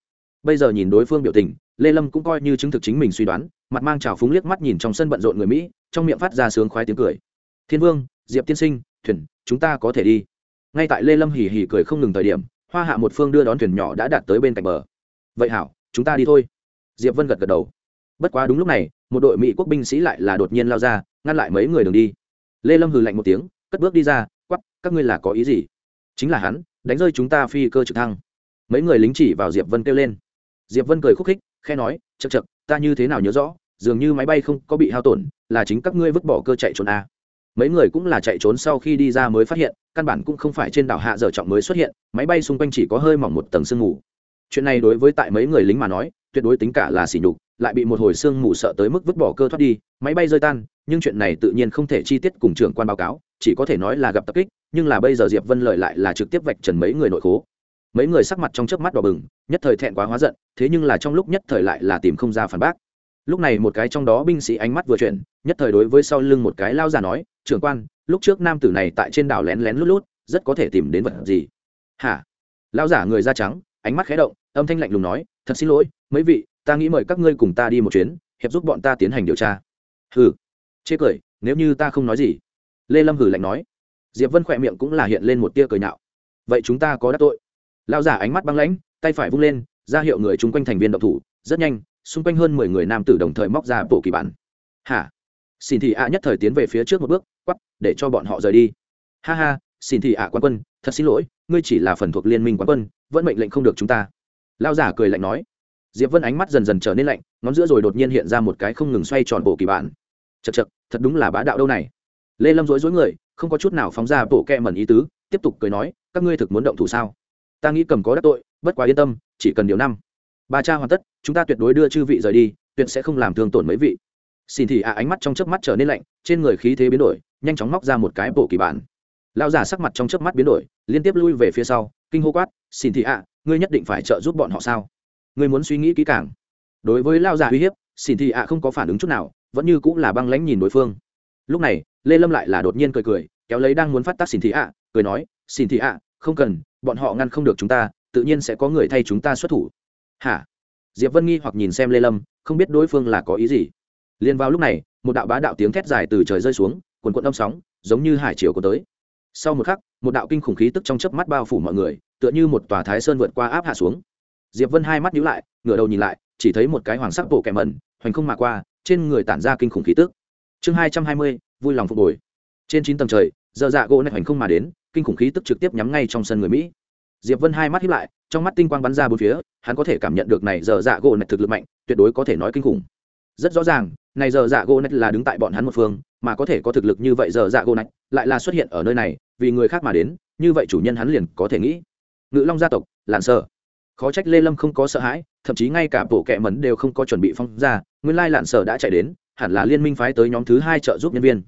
Bây giờ nhìn đối phương biểu tình, lê lâm cũng coi như chứng thực chính mình suy đoán, mặt mang trào phúng liếc mắt nhìn trong sân bận rộn người mỹ, trong miệng phát ra sướng khoái tiếng cười. Thiên vương, diệp tiên sinh, thuyền, chúng ta có thể đi. Ngay tại lê lâm hỉ hỉ cười không ngừng thời điểm, hoa hạ một phương đưa đón thuyền nhỏ đã đạt tới bên cạnh bờ. Vậy hảo, chúng ta đi thôi. Diệp vân gật gật đầu bất quá đúng lúc này, một đội mỹ quốc binh sĩ lại là đột nhiên lao ra, ngăn lại mấy người đường đi. Lê lâm hừ lạnh một tiếng, cất bước đi ra quắp các ngươi là có ý gì? Chính là hắn, đánh rơi chúng ta phi cơ trực thăng. Mấy người lính chỉ vào diệp vân kêu lên. Diệp vân cười khúc khích, khe nói chật chật ta như thế nào nhớ rõ, dường như máy bay không có bị hao tổn, là chính các ngươi vứt bỏ cơ chạy trốn à. mấy người cũng là chạy trốn sau khi đi ra mới phát hiện, căn bản cũng không phải trên đảo hạ dở trọng mới xuất hiện, máy bay xung quanh chỉ có hơi mỏng một tầng sương mù. Chuyện này đối với tại mấy người lính mà nói, tuyệt đối tính cả là xỉ nhục lại bị một hồi sương mù sợ tới mức vứt bỏ cơ thoát đi, máy bay rơi tan, nhưng chuyện này tự nhiên không thể chi tiết cùng trưởng quan báo cáo, chỉ có thể nói là gặp tập kích, nhưng là bây giờ diệp vân lợi lại là trực tiếp vạch trần mấy người nội khố. Mấy người sắc mặt trong chớp mắt đỏ bừng, nhất thời thẹn quá hóa giận, thế nhưng là trong lúc nhất thời lại là tìm không ra phản bác. Lúc này một cái trong đó binh sĩ ánh mắt vừa chuyển, nhất thời đối với sau lưng một cái lao già nói, trưởng quan, lúc trước nam tử này tại trên đảo lén lén lút lút, rất có thể tìm đến vật gì? Hả? Lao giả người da trắng, ánh mắt khé động, âm thanh lạnh lùng nói, thật xin lỗi, mấy vị ta nghĩ mời các ngươi cùng ta đi một chuyến, hiệp giúp bọn ta tiến hành điều tra. Hừ. Chê cười, nếu như ta không nói gì. Lê lâm hử lạnh nói. Diệp vân khỏe miệng cũng là hiện lên một tia cười nhạo. Vậy chúng ta có đắc tội. Lao giả ánh mắt băng lãnh, tay phải vung lên, ra hiệu người chung quanh thành viên động thủ, rất nhanh, xung quanh hơn mười người nam tử đồng thời móc ra bộ kỳ bản. Hả? Xin thị ạ nhất thời tiến về phía trước một bước quắp để cho bọn họ rời đi. Ha ha, xin thị ạ à quan quân, thật xin lỗi, ngươi chỉ là phần thuộc liên minh quán quân, vẫn mệnh lệnh không được chúng ta. Lao giả cười lạnh nói diệp vân ánh mắt dần dần trở nên lạnh, ngón giữa rồi đột nhiên hiện ra một cái không ngừng xoay tròn bộ kỳ bản. Chật chật thật đúng là bá đạo đâu này. Lê lâm rối rối người, không có chút nào phóng ra bộ kẹ mẩn ý tứ, tiếp tục cười nói, các ngươi thực muốn động thủ sao? Ta nghĩ cầm có đắc tội, bất quá yên tâm, chỉ cần điều năm. Ba cha hoàn tất, chúng ta tuyệt đối đưa chư vị rời đi, tuyệt sẽ không làm thương tổn mấy vị. Xin thì ạ, ánh mắt trong chớp mắt trở nên lạnh, trên người khí thế biến đổi, nhanh chóng móc ra một cái bộ kỳ bản. Lão giả sắc mặt trong chớp mắt biến đổi, liên tiếp lui về phía sau, kinh hô quát, xin thì ạ, ngươi nhất định phải trợ giúp bọn họ sao? Ngươi muốn suy nghĩ kỹ càng. Đối với lao giả uy hiếp xin thị ạ không có phản ứng chút nào, vẫn như cũng là băng lãnh nhìn đối phương. Lúc này, lê lâm lại là đột nhiên cười cười, kéo lấy đang muốn phát tác xin thị ạ, cười nói xin thị ạ, không cần, bọn họ ngăn không được chúng ta, tự nhiên sẽ có người thay chúng ta xuất thủ. Hả? Diệp vân nghi hoặc nhìn xem lê lâm, không biết đối phương là có ý gì. Liền vào lúc này, một đạo bá đạo tiếng thét dài từ trời rơi xuống quần quận âm sóng, giống như hải chiều của tới. Sau một khắc, một đạo kinh khủng khí tức trong chớp mắt bao phủ mọi người, tựa như một tòa thái sơn vượt qua áp hạ xuống diệp vân hai mắt nhíu lại, ngửa đầu nhìn lại, chỉ thấy một cái hoàng sắc bộ kẻ mẩn, hoành không mà qua, trên người tản ra kinh khủng khí tức. Chương hai trăm hai mươi, vui lòng phục hồi. Trên chín tầng trời, giờ dạ gỗ này hoành không mà đến, kinh khủng khí tức trực tiếp nhắm ngay trong sân người mỹ. Diệp vân hai mắt hiếp lại, trong mắt tinh quang bắn ra bốn phía, hắn có thể cảm nhận được này giờ dạ gỗ này thực lực mạnh, tuyệt đối có thể nói kinh khủng. Rất rõ ràng, này giờ dạ gỗ này là đứng tại bọn hắn một phương, mà có thể có thực lực như vậy giờ dạ gỗ này, lại là xuất hiện ở nơi này, vì người khác mà đến, như vậy chủ nhân hắn liền có thể nghĩ. Ngự long gia tộc, lạn sợ khó trách lê lâm không có sợ hãi, thậm chí ngay cả bộ kệ mấn đều không có chuẩn bị phong ra, nguyên lai lạn sở đã chạy đến, hẳn là liên minh phái tới nhóm thứ hai trợ giúp nhân viên.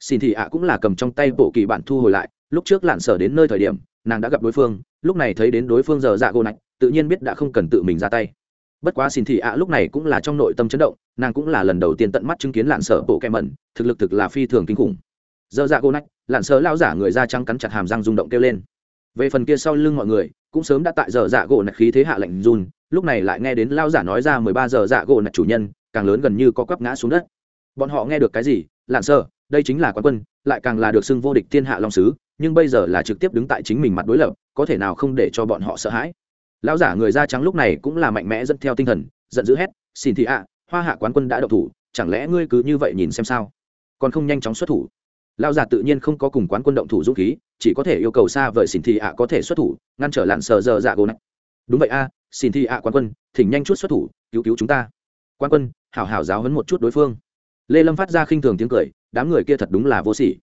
Xin thị ạ cũng là cầm trong tay bộ kỳ bản thu hồi lại, lúc trước lạn sở đến nơi thời điểm, nàng đã gặp đối phương, lúc này thấy đến đối phương giờ dạ gỗ nạch, tự nhiên biết đã không cần tự mình ra tay. Bất quá xin thị ạ lúc này cũng là trong nội tâm chấn động, nàng cũng là lần đầu tiên tận mắt chứng kiến lạn sở bộ kẹ mẩn, thực lực thực là phi thường kinh khủng. Giờ dạ gỗ nạch, lạn sở lao giả người da trắng cắn chặt hàm răng rung động kêu lên. Về phần kia sau lưng mọi người cũng sớm đã tại giờ dạ gỗ nạch khí thế hạ lạnh run, lúc này lại nghe đến lao giả nói ra mười ba giờ dạ gỗ nạch chủ nhân, càng lớn gần như có quắp ngã xuống đất. Bọn họ nghe được cái gì? Lạn sơ, đây chính là quán quân, lại càng là được xưng vô địch thiên hạ long sứ, nhưng bây giờ là trực tiếp đứng tại chính mình mặt đối lập, có thể nào không để cho bọn họ sợ hãi? Lão giả người da trắng lúc này cũng là mạnh mẽ dẫn theo tinh thần, giận dữ hét, xin thị ạ, hoa hạ quán quân đã độc thủ, chẳng lẽ ngươi cứ như vậy nhìn xem sao? Còn không nhanh chóng xuất thủ lão giả tự nhiên không có cùng quán quân động thủ dũng khí, chỉ có thể yêu cầu xa vời xin thị ạ có thể xuất thủ, ngăn trở lạn sờ giờ dạ gỗ này đúng vậy a xin thị ạ quán quân, thỉnh nhanh chút xuất thủ, cứu cứu chúng ta. Quán quân, hảo hảo giáo hấn một chút đối phương. Lê lâm phát ra khinh thường tiếng cười, đám người kia thật đúng là vô sỉ.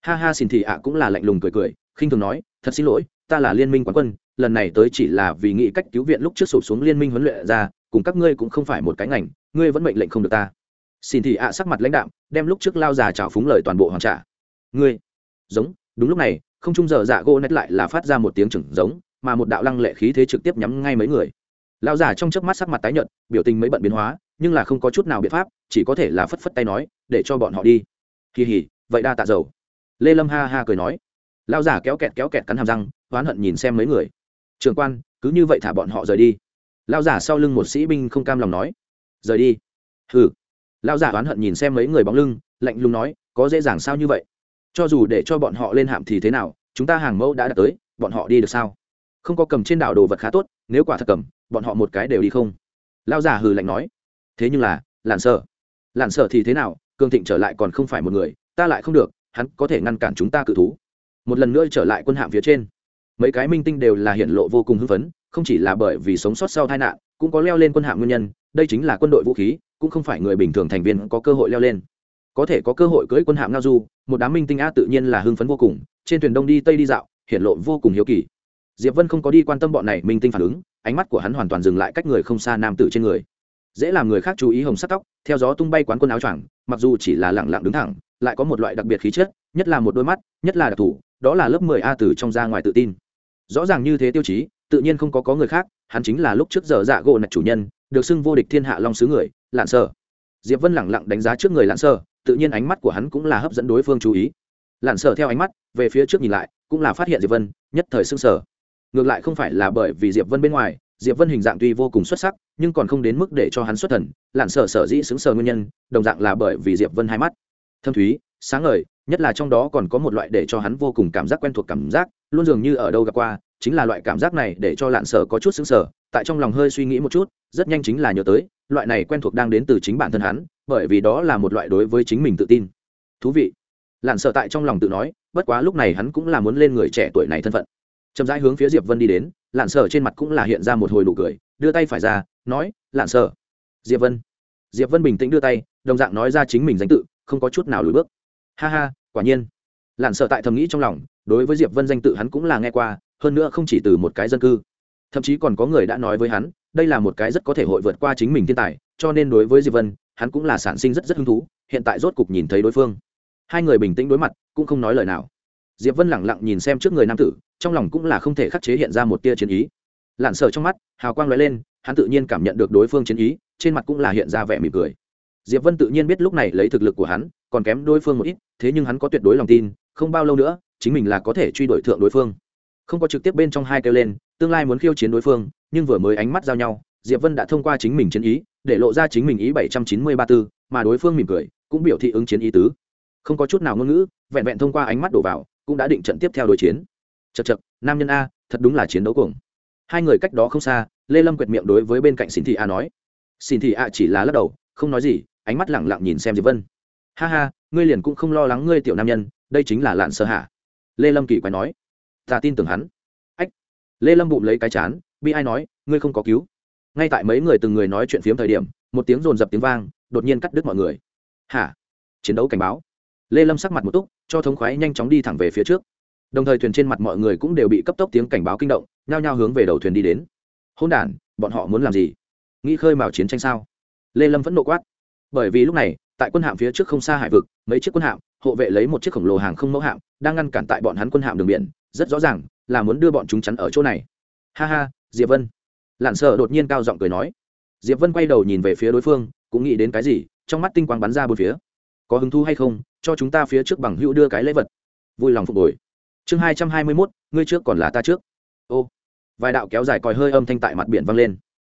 Ha ha xin thị ạ cũng là lạnh lùng cười cười, khinh thường nói, thật xin lỗi, ta là liên minh quán quân, lần này tới chỉ là vì nghĩ cách cứu viện lúc trước sụp xuống liên minh huấn luyện ra, cùng các ngươi cũng không phải một cái ngành, ngươi vẫn mệnh lệnh không được ta. Xin thị ạ sắc mặt lãnh đạm, đem lúc trước lao già trào phúng lời toàn bộ hoàn trả ngươi. Giống, đúng lúc này, không trung giờ dạ gỗ nét lại là phát ra một tiếng chừng giống, mà một đạo lăng lệ khí thế trực tiếp nhắm ngay mấy người. Lao giả trong chớp mắt sắc mặt tái nhợt, biểu tình mấy bận biến hóa, nhưng là không có chút nào biện pháp, chỉ có thể là phất phất tay nói, để cho bọn họ đi. Kỳ hỉ vậy đa tạ dầu. Lê lâm ha ha cười nói. Lao giả kéo kẹt kéo kẹt cắn hàm răng, oán hận nhìn xem mấy người. Trường quan, cứ như vậy thả bọn họ rời đi. Lao giả sau lưng một sĩ binh không cam lòng nói. Rời đi. Hừ. Lao giả oán hận nhìn xem mấy người bóng lưng, lạnh lùng nói, có dễ dàng sao như vậy? Cho dù để cho bọn họ lên hạm thì thế nào, chúng ta hàng mẫu đã đạt tới, bọn họ đi được sao? Không có cầm trên đảo đồ vật khá tốt, nếu quả thật cầm, bọn họ một cái đều đi không. Lao giả hừ lạnh nói. Thế nhưng là, lạn sợ lạn sợ thì thế nào cường thịnh trở lại còn không phải một người, ta lại không được, hắn có thể ngăn cản chúng ta cự thú. Một lần nữa trở lại quân hạm phía trên. Mấy cái minh tinh đều là hiện lộ vô cùng hưng phấn, không chỉ là bởi vì sống sót sau tai nạn, cũng có leo lên quân hạm nguyên nhân, đây chính là quân đội vũ khí, cũng không phải người bình thường thành viên có cơ hội leo lên có thể có cơ hội cưới quân hạm ngao du, một đám minh tinh a tự nhiên là hưng phấn vô cùng, trên thuyền đông đi tây đi dạo hiện lộ vô cùng hiếu kỳ. Diệp vân không có đi quan tâm bọn này minh tinh phản ứng, ánh mắt của hắn hoàn toàn dừng lại cách người không xa nam tử trên người. Dễ làm người khác chú ý hồng sắc tóc, theo gió tung bay quán quân áo choàng, mặc dù chỉ là lẳng lặng đứng thẳng, lại có một loại đặc biệt khí chất, nhất là một đôi mắt, nhất là đặc thù, đó là lớp mười a từ trong ra ngoài tự tin. Rõ ràng như thế tiêu chí, tự nhiên không có có người khác, hắn chính là lúc trước giờ dạ gỗ nạch chủ nhân, được xưng vô địch thiên hạ long sứ người, lạn sở diệp vân lẳng lặng đánh giá trước người lạn sơ, tự nhiên ánh mắt của hắn cũng là hấp dẫn đối phương chú ý. Lạn sơ theo ánh mắt, về phía trước nhìn lại, cũng là phát hiện diệp vân, nhất thời sưng sở ngược lại không phải là bởi vì diệp vân bên ngoài, diệp vân hình dạng tuy vô cùng xuất sắc, nhưng còn không đến mức để cho hắn xuất thần lặn sợ sở dĩ xứng sờ nguyên nhân, đồng dạng là bởi vì diệp vân hai mắt. Thâm thúy, sáng ngời, nhất là trong đó còn có một loại để cho hắn vô cùng cảm giác quen thuộc cảm giác, luôn dường như ở đâu gặp qua chính là loại cảm giác này để cho lạn sở có chút xứng sở, tại trong lòng hơi suy nghĩ một chút, rất nhanh chính là nhớ tới, loại này quen thuộc đang đến từ chính bản thân hắn, bởi vì đó là một loại đối với chính mình tự tin. Thú vị. Lạn sở tại trong lòng tự nói, bất quá lúc này hắn cũng là muốn lên người trẻ tuổi này thân phận. Chậm rãi hướng phía diệp vân đi đến, lạn sở trên mặt cũng là hiện ra một hồi nụ cười, đưa tay phải ra, nói, lạn sở. Diệp vân. Diệp vân bình tĩnh đưa tay, đồng dạng nói ra chính mình danh tự, không có chút nào lùi bước. Ha ha, quả nhiên. Lạn sở tại thầm nghĩ trong lòng, đối với diệp vân danh tự hắn cũng là nghe qua hơn nữa không chỉ từ một cái dân cư. Thậm chí còn có người đã nói với hắn, đây là một cái rất có thể hội vượt qua chính mình thiên tài, cho nên đối với diệp vân, hắn cũng là sản sinh rất rất hứng thú, hiện tại rốt cục nhìn thấy đối phương. Hai người bình tĩnh đối mặt, cũng không nói lời nào. Diệp vân lẳng lặng nhìn xem trước người nam tử, trong lòng cũng là không thể khắc chế hiện ra một tia chiến ý. Lặn sợ trong mắt, hào quang lóe lên, hắn tự nhiên cảm nhận được đối phương chiến ý, trên mặt cũng là hiện ra vẻ mỉm cười. Diệp vân tự nhiên biết lúc này lấy thực lực của hắn, còn kém đối phương một ít, thế nhưng hắn có tuyệt đối lòng tin, không bao lâu nữa, chính mình là có thể truy đuổi thượng đối phương không có trực tiếp bên trong hai kêu lên, tương lai muốn khiêu chiến đối phương, nhưng vừa mới ánh mắt giao nhau, diệp vân đã thông qua chính mình chiến ý, để lộ ra chính mình ý bảy trăm chín mươi ba tư, mà đối phương mỉm cười, cũng biểu thị ứng chiến ý tứ. Không có chút nào ngôn ngữ, vẹn vẹn thông qua ánh mắt đổ vào, cũng đã định trận tiếp theo đối chiến. Chật chật nam nhân a, thật đúng là chiến đấu cuồng. Hai người cách đó không xa, lê lâm quyệt miệng đối với bên cạnh xin thị a nói. Xin thị a chỉ là lắc đầu, không nói gì, ánh mắt lẳng lặng nhìn xem diệp vân. Ha ha, ngươi liền cũng không lo lắng ngươi tiểu nam nhân, đây chính là lạn sơ hạ lê lâm kỳ quái nói ta tin tưởng hắn. Ách. Lê lâm bụng lấy cái chán, bi ai nói, ngươi không có cứu. Ngay tại mấy người từng người nói chuyện phiếm thời điểm, một tiếng rồn rập tiếng vang, đột nhiên cắt đứt mọi người. Hả? Chiến đấu cảnh báo. Lê lâm sắc mặt một túc, cho thống khoái nhanh chóng đi thẳng về phía trước. Đồng thời thuyền trên mặt mọi người cũng đều bị cấp tốc tiếng cảnh báo kinh động, nhao nhao hướng về đầu thuyền đi đến. Hôn đ bọn họ muốn làm gì? Nghĩ khơi mào chiến tranh sao? Lê lâm vẫn nộ quát. Bởi vì lúc này, tại quân hạm phía trước không xa hải vực, mấy chiếc quân hạm hộ vệ lấy một chiếc khổng lồ hàng không mẫu hạm, đang ngăn cản tại bọn hắn quân hạm đường biển, rất rõ ràng là muốn đưa bọn chúng chắn ở chỗ này. Ha ha, diệp vân. Lặn sợ đột nhiên cao giọng cười nói. Diệp vân quay đầu nhìn về phía đối phương, cũng nghĩ đến cái gì, trong mắt tinh quang bắn ra bốn phía. Có hứng thú hay không, cho chúng ta phía trước bằng hữu đưa cái lễ vật. Vui lòng phục hồi. Chương hai trăm hai mươi mốt, ngươi trước còn là ta trước. Ô. Vài đạo kéo dài còi hơi âm thanh tại mặt biển vang lên.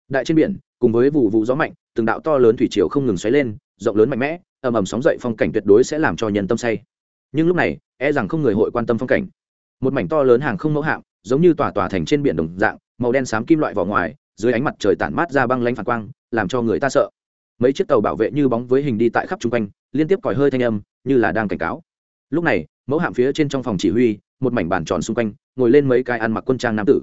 Đại trên biển, cùng với vụ vụ gió mạnh, từng đạo to lớn thủy triều không ngừng xoáy lên, rộng lớn mạnh mẽ ầm ầm sóng dậy phong cảnh tuyệt đối sẽ làm cho nhân tâm say. Nhưng lúc này e rằng không người hội quan tâm phong cảnh. Một mảnh to lớn hàng không mẫu hạm, giống như tòa tòa thành trên biển đồng dạng, màu đen xám kim loại vỏ ngoài, dưới ánh mặt trời tản mát ra băng lanh phản quang, làm cho người ta sợ. Mấy chiếc tàu bảo vệ như bóng với hình đi tại khắp chung quanh, liên tiếp còi hơi thanh âm, như là đang cảnh cáo. Lúc này, mẫu hạm phía trên trong phòng chỉ huy, một mảnh bàn tròn xung quanh, ngồi lên mấy cái ăn mặc quân trang nam tử.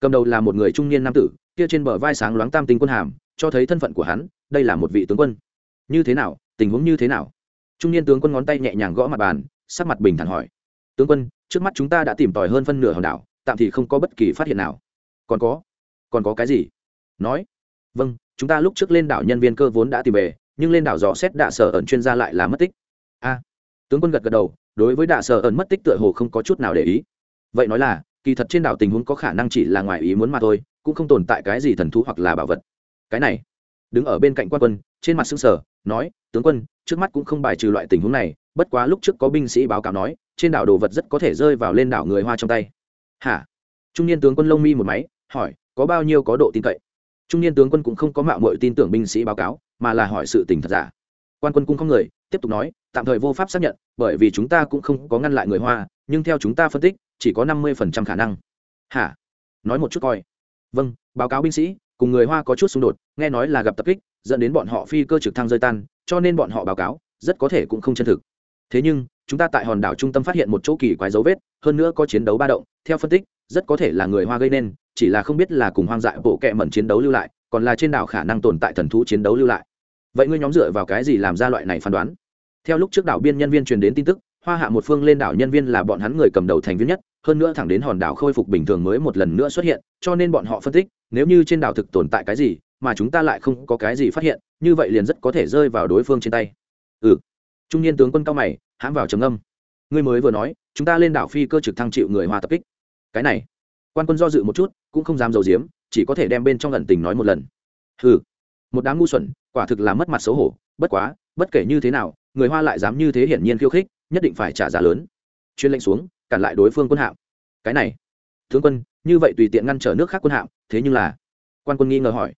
Cầm đầu là một người trung niên nam tử, kia trên bờ vai sáng loáng tam tinh quân hàm, cho thấy thân phận của hắn, đây là một vị tướng quân. Như thế nào tình huống như thế nào? Trung niên tướng quân ngón tay nhẹ nhàng gõ mặt bàn, sắc mặt bình thản hỏi. Tướng quân, trước mắt chúng ta đã tìm tòi hơn phân nửa hòn đảo, tạm thì không có bất kỳ phát hiện nào. Còn có? Còn có cái gì? Nói. Vâng chúng ta lúc trước lên đảo nhân viên cơ vốn đã tìm về, nhưng lên đảo dò xét đạ sở ẩn chuyên gia lại là mất tích. A. Tướng quân gật gật đầu, đối với đạ sở ẩn mất tích tựa hồ không có chút nào để ý. Vậy nói là, kỳ thật trên đảo tình huống có khả năng chỉ là ngoài ý muốn mà thôi, cũng không tồn tại cái gì thần thú hoặc là bảo vật. Cái này. Đứng ở bên cạnh quan quân, trên mặt xương sở nói tướng quân, trước mắt cũng không bài trừ loại tình huống này, bất quá lúc trước có binh sĩ báo cáo nói, trên đảo đồ vật rất có thể rơi vào lên đảo người hoa trong tay. Hả? Trung niên tướng quân lông mi một máy, hỏi, có bao nhiêu có độ tin cậy? Trung niên tướng quân cũng không có mạo mội tin tưởng binh sĩ báo cáo, mà là hỏi sự tình thật giả. Quan quân cũng không người, tiếp tục nói, tạm thời vô pháp xác nhận, bởi vì chúng ta cũng không có ngăn lại người hoa, nhưng theo chúng ta phân tích, chỉ có năm mươi phần trăm khả năng. Hả? Nói một chút coi. Vâng báo cáo binh sĩ, cùng người hoa có chút xung đột, nghe nói là gặp tập kích dẫn đến bọn họ phi cơ trực thăng rơi tan, cho nên bọn họ báo cáo, rất có thể cũng không chân thực. Thế nhưng, chúng ta tại hòn đảo trung tâm phát hiện một chỗ kỳ quái dấu vết, hơn nữa có chiến đấu ba động, theo phân tích, rất có thể là người hoa gây nên, chỉ là không biết là cùng hoang dại bộ kệ mẩn chiến đấu lưu lại, còn là trên đảo khả năng tồn tại thần thú chiến đấu lưu lại. Vậy ngươi nhóm dựa vào cái gì làm ra loại này phán đoán? Theo lúc trước đảo biên nhân viên truyền đến tin tức, hoa hạ một phương lên đảo nhân viên là bọn hắn người cầm đầu thành viên nhất, hơn nữa thẳng đến hòn đảo khôi phục bình thường mới một lần nữa xuất hiện, cho nên bọn họ phân tích, nếu như trên đảo thực tồn tại cái gì mà chúng ta lại không có cái gì phát hiện, như vậy liền rất có thể rơi vào đối phương trên tay. Ừ. Trung niên tướng quân cao mày, hãm vào trầm âm ngươi mới vừa nói, chúng ta lên đảo phi cơ trực thăng chịu người hoa tập kích. Cái này, quan quân do dự một chút, cũng không dám d i ấ u diếm chỉ có thể đem bên trong lần tình nói một lần. Ừ một đám ngu xuẩn, quả thực là mất mặt xấu hổ, bất quá, bất kể như thế nào, người hoa lại dám như thế hiển nhiên khiêu khích, nhất định phải trả giá lớn. Chuyên lệnh xuống, cản lại đối phương quân hạm. Cái này, tướng quân, như vậy tùy tiện ngăn trở nước khác quân hạm, thế nhưng là, quan quân nghi ngờ hỏi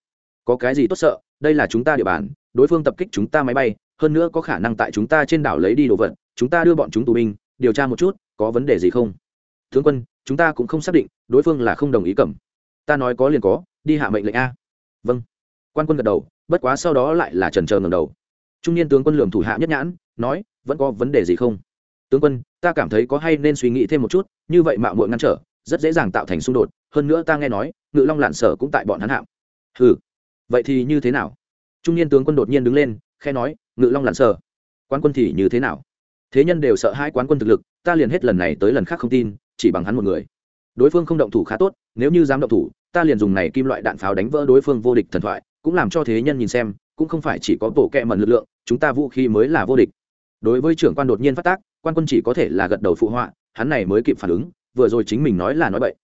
có cái gì tốt sợ, đây là chúng ta địa bàn, đối phương tập kích chúng ta máy bay, hơn nữa có khả năng tại chúng ta trên đảo lấy đi đồ vật, chúng ta đưa bọn chúng tù binh, điều tra một chút, có vấn đề gì không? Tướng quân, chúng ta cũng không xác định, đối phương là không đồng ý cầm. Ta nói có liền có, đi hạ mệnh lệnh a. Vâng. Quan quân gật đầu, bất quá sau đó lại là trần trờ ngầm đầu. Trung niên tướng quân lường thủ hạ nhất nhãn, nói, vẫn có vấn đề gì không? Tướng quân, ta cảm thấy có hay nên suy nghĩ thêm một chút, như vậy mạo muội ngăn trở, rất dễ dàng tạo thành xung đột, hơn nữa ta nghe nói, ngự long lạn sở cũng tại bọn hắn hạm. Ừ vậy thì như thế nào? Trung niên tướng quân đột nhiên đứng lên khe nói ngự long lặn sờ, quan quân thì như thế nào? Thế nhân đều sợ hai quán quân thực lực ta liền hết lần này tới lần khác không tin chỉ bằng hắn một người. Đối phương không động thủ khá tốt nếu như dám động thủ ta liền dùng này kim loại đạn pháo đánh vỡ đối phương vô địch thần thoại cũng làm cho thế nhân nhìn xem cũng không phải chỉ có bộ kẹ mần lực lượng chúng ta vũ khí mới là vô địch. Đối với trưởng quan đột nhiên phát tác quan quân chỉ có thể là gật đầu phụ họa hắn này mới kịp phản ứng vừa rồi chính mình nói là nói bậy.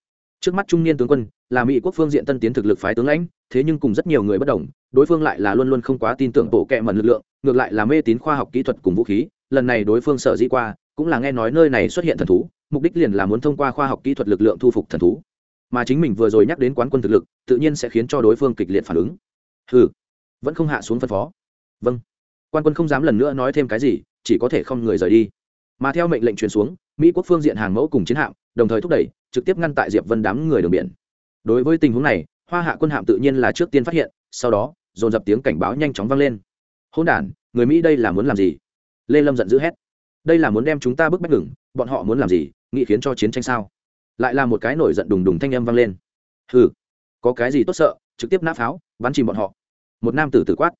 Trước mắt trung niên tướng quân là mỹ quốc phương diện tân tiến thực lực phái tướng lãnh thế nhưng cùng rất nhiều người bất đồng, đối phương lại là luôn luôn không quá tin tưởng bộ kệ mẩn lực lượng, ngược lại là mê tín khoa học kỹ thuật cùng vũ khí, lần này đối phương sở dĩ qua, cũng là nghe nói nơi này xuất hiện thần thú, mục đích liền là muốn thông qua khoa học kỹ thuật lực lượng thu phục thần thú. Mà chính mình vừa rồi nhắc đến quán quân thực lực, tự nhiên sẽ khiến cho đối phương kịch liệt phản ứng. Ừ vẫn không hạ xuống phân phó. Vâng. Quan quân không dám lần nữa nói thêm cái gì, chỉ có thể không người rời đi. Mà theo mệnh lệnh truyền xuống, mỹ quốc phương diện hàng mẫu cùng chiến hạm, đồng thời thúc đẩy, trực tiếp ngăn tại diệp vân đám người đường biển. Đối với tình huống này hoa hạ quân hạm tự nhiên là trước tiên phát hiện, sau đó, dồn dập tiếng cảnh báo nhanh chóng vang lên. Hôn đản, người mỹ đây là muốn làm gì? Lê lâm giận dữ hét. Đây là muốn đem chúng ta bức bách ngừng, bọn họ muốn làm gì, nghĩ khiến cho chiến tranh sao? Lại là một cái nổi giận đùng đùng thanh âm vang lên. Hừ, có cái gì tốt sợ, trực tiếp nã pháo, bắn chìm bọn họ. Một nam tử tử quát.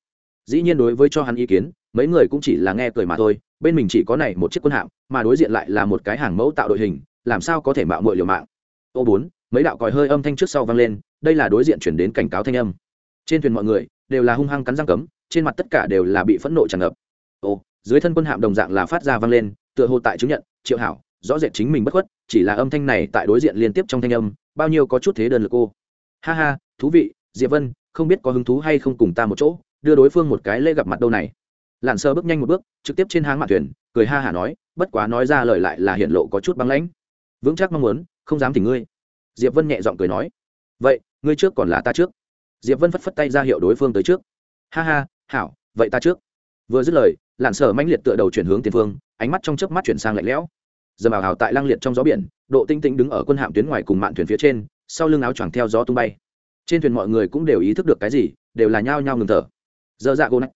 Dĩ nhiên đối với cho hắn ý kiến, mấy người cũng chỉ là nghe cười mà thôi, bên mình chỉ có này một chiếc quân hạm, mà đối diện lại là một cái hàng mẫu tạo đội hình, làm sao có thể mạo muội liều mạng? Ô bốn, mấy đạo còi hơi âm thanh trước sau vang lên đây là đối diện chuyển đến cảnh cáo thanh âm. Trên thuyền mọi người đều là hung hăng cắn răng cấm, trên mặt tất cả đều là bị phẫn nộ tràn ngập. Ô dưới thân quân hạm đồng dạng là phát ra vang lên, tựa hồ tại chứng nhận, triệu hảo, rõ rệt chính mình bất khuất, chỉ là âm thanh này tại đối diện liên tiếp trong thanh âm, bao nhiêu có chút thế đơn lực cô. Ha ha, thú vị, diệp vân, không biết có hứng thú hay không cùng ta một chỗ, đưa đối phương một cái lễ gặp mặt đâu này. Lặn sơ bước nhanh một bước, trực tiếp trên háng mạn thuyền, cười ha hả nói, bất quá nói ra lời lại là hiện lộ có chút băng lãnh. Vững chắc mong muốn, không dám tỉnh ngươi. Diệp vân nhẹ giọng cười nói. Vậy ngươi trước còn là ta trước. Diệp vân phất phất tay ra hiệu đối phương tới trước. Ha ha, hảo, vậy ta trước. Vừa dứt lời lặn sở mãnh liệt tựa đầu chuyển hướng tiền phương, ánh mắt trong chớp mắt chuyển sang lạnh lẽo. Giờ bảo hào tại lang liệt trong gió biển, độ tinh tinh đứng ở quân hạm tuyến ngoài cùng mạn thuyền phía trên, sau lưng áo choàng theo gió tung bay. Trên thuyền mọi người cũng đều ý thức được cái gì, đều là nhao nhao ngừng thở. Giờ dạ gỗ nách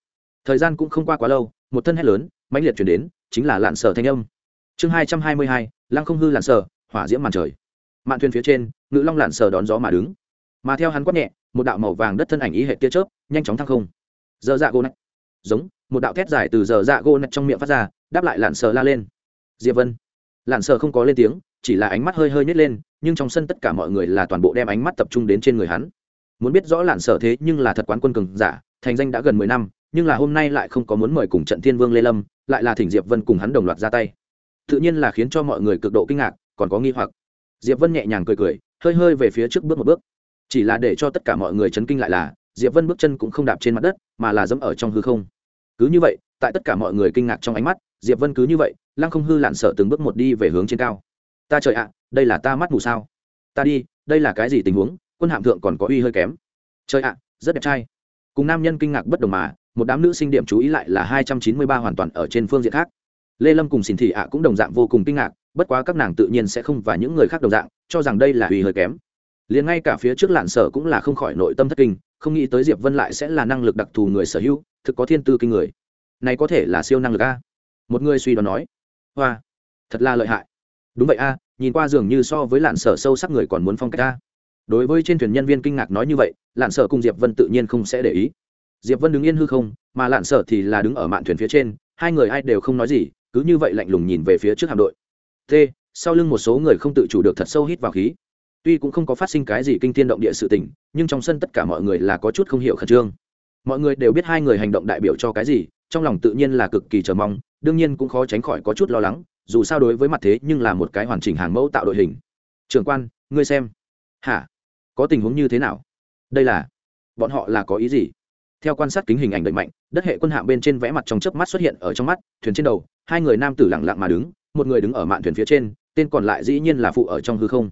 thời gian cũng không qua quá lâu, một thân hét lớn, mãnh liệt chuyển đến, chính là lạn sở thanh âm. Chương hai trăm hai mươi hai, lăng không hư lạn sở, hỏa diễm màn trời. Mạn thuyền phía trên, ngự long lạn sở đón gió mà đứng mà theo hắn quát nhẹ, một đạo màu vàng đất thân ảnh ý hệ tia chớp, nhanh chóng thăng không. Dơ dạ gỗ nạch giống, một đạo thét dài từ dơ dạ gỗ nạch trong miệng phát ra, đáp lại lạn sở la lên. Diệp vân. Lạn sở không có lên tiếng, chỉ là ánh mắt hơi hơi nhét lên, nhưng trong sân tất cả mọi người là toàn bộ đem ánh mắt tập trung đến trên người hắn. Muốn biết rõ lạn sở thế nhưng là thật quán quân cường giả, thành danh đã gần mười năm, nhưng là hôm nay lại không có muốn mời cùng trận thiên vương lê lâm, lại là thỉnh diệp vân cùng hắn đồng loạt ra tay. Tự nhiên là khiến cho mọi người cực độ kinh ngạc, còn có nghi hoặc. Diệp vân nhẹ nhàng cười cười, hơi hơi về phía trước bước một bước chỉ là để cho tất cả mọi người chấn kinh lại là, diệp vân bước chân cũng không đạp trên mặt đất, mà là dẫm ở trong hư không. Cứ như vậy, tại tất cả mọi người kinh ngạc trong ánh mắt, diệp vân cứ như vậy, lăng không hư lạn sợ từng bước một đi về hướng trên cao. Ta trời ạ, đây là ta mắt mù sao? Ta đi, đây là cái gì tình huống? Quân hạm thượng còn có uy hơi kém. Trời ạ, rất đẹp trai. Cùng nam nhân kinh ngạc bất đồng mà, một đám nữ sinh điểm chú ý lại là hai trăm chín mươi ba hoàn toàn ở trên phương diện khác. Lê lâm cùng xin thị ạ cũng đồng dạng vô cùng kinh ngạc, bất quá các nàng tự nhiên sẽ không và những người khác đồng dạng, cho rằng đây là uy hơi kém liền ngay cả phía trước lạn sở cũng là không khỏi nội tâm thất kinh, không nghĩ tới diệp vân lại sẽ là năng lực đặc thù người sở hữu, thực có thiên tư kinh người. Này có thể là siêu năng lực a? Một người suy đoán nói. Hoa, thật là lợi hại. Đúng vậy a, nhìn qua dường như so với lạn sở sâu sắc người còn muốn phong cách a. Đối với trên thuyền nhân viên kinh ngạc nói như vậy, lạn sở cùng diệp vân tự nhiên không sẽ để ý. Diệp vân đứng yên hư không, mà lạn sở thì là đứng ở mạn thuyền phía trên, hai người ai đều không nói gì, cứ như vậy lạnh lùng nhìn về phía trước hạm đội. T, sau lưng một số người không tự chủ được thật sâu hít vào khí tuy cũng không có phát sinh cái gì kinh thiên động địa sự tình, nhưng trong sân tất cả mọi người là có chút không hiểu khẩn trương. Mọi người đều biết hai người hành động đại biểu cho cái gì, trong lòng tự nhiên là cực kỳ chờ mong, đương nhiên cũng khó tránh khỏi có chút lo lắng, dù sao đối với mặt thế nhưng là một cái hoàn chỉnh hàng mẫu tạo đội hình. Trưởng quan, ngươi xem. Hả? Có tình huống như thế nào? Đây là, bọn họ là có ý gì? Theo quan sát kính hình ảnh đẩy mạnh, đất hệ quân hạm bên trên vẽ mặt trong chớp mắt xuất hiện ở trong mắt, thuyền trên đầu, hai người nam tử lặng lặng mà đứng, một người đứng ở mạn thuyền phía trên, tên còn lại dĩ nhiên là phụ ở trong hư không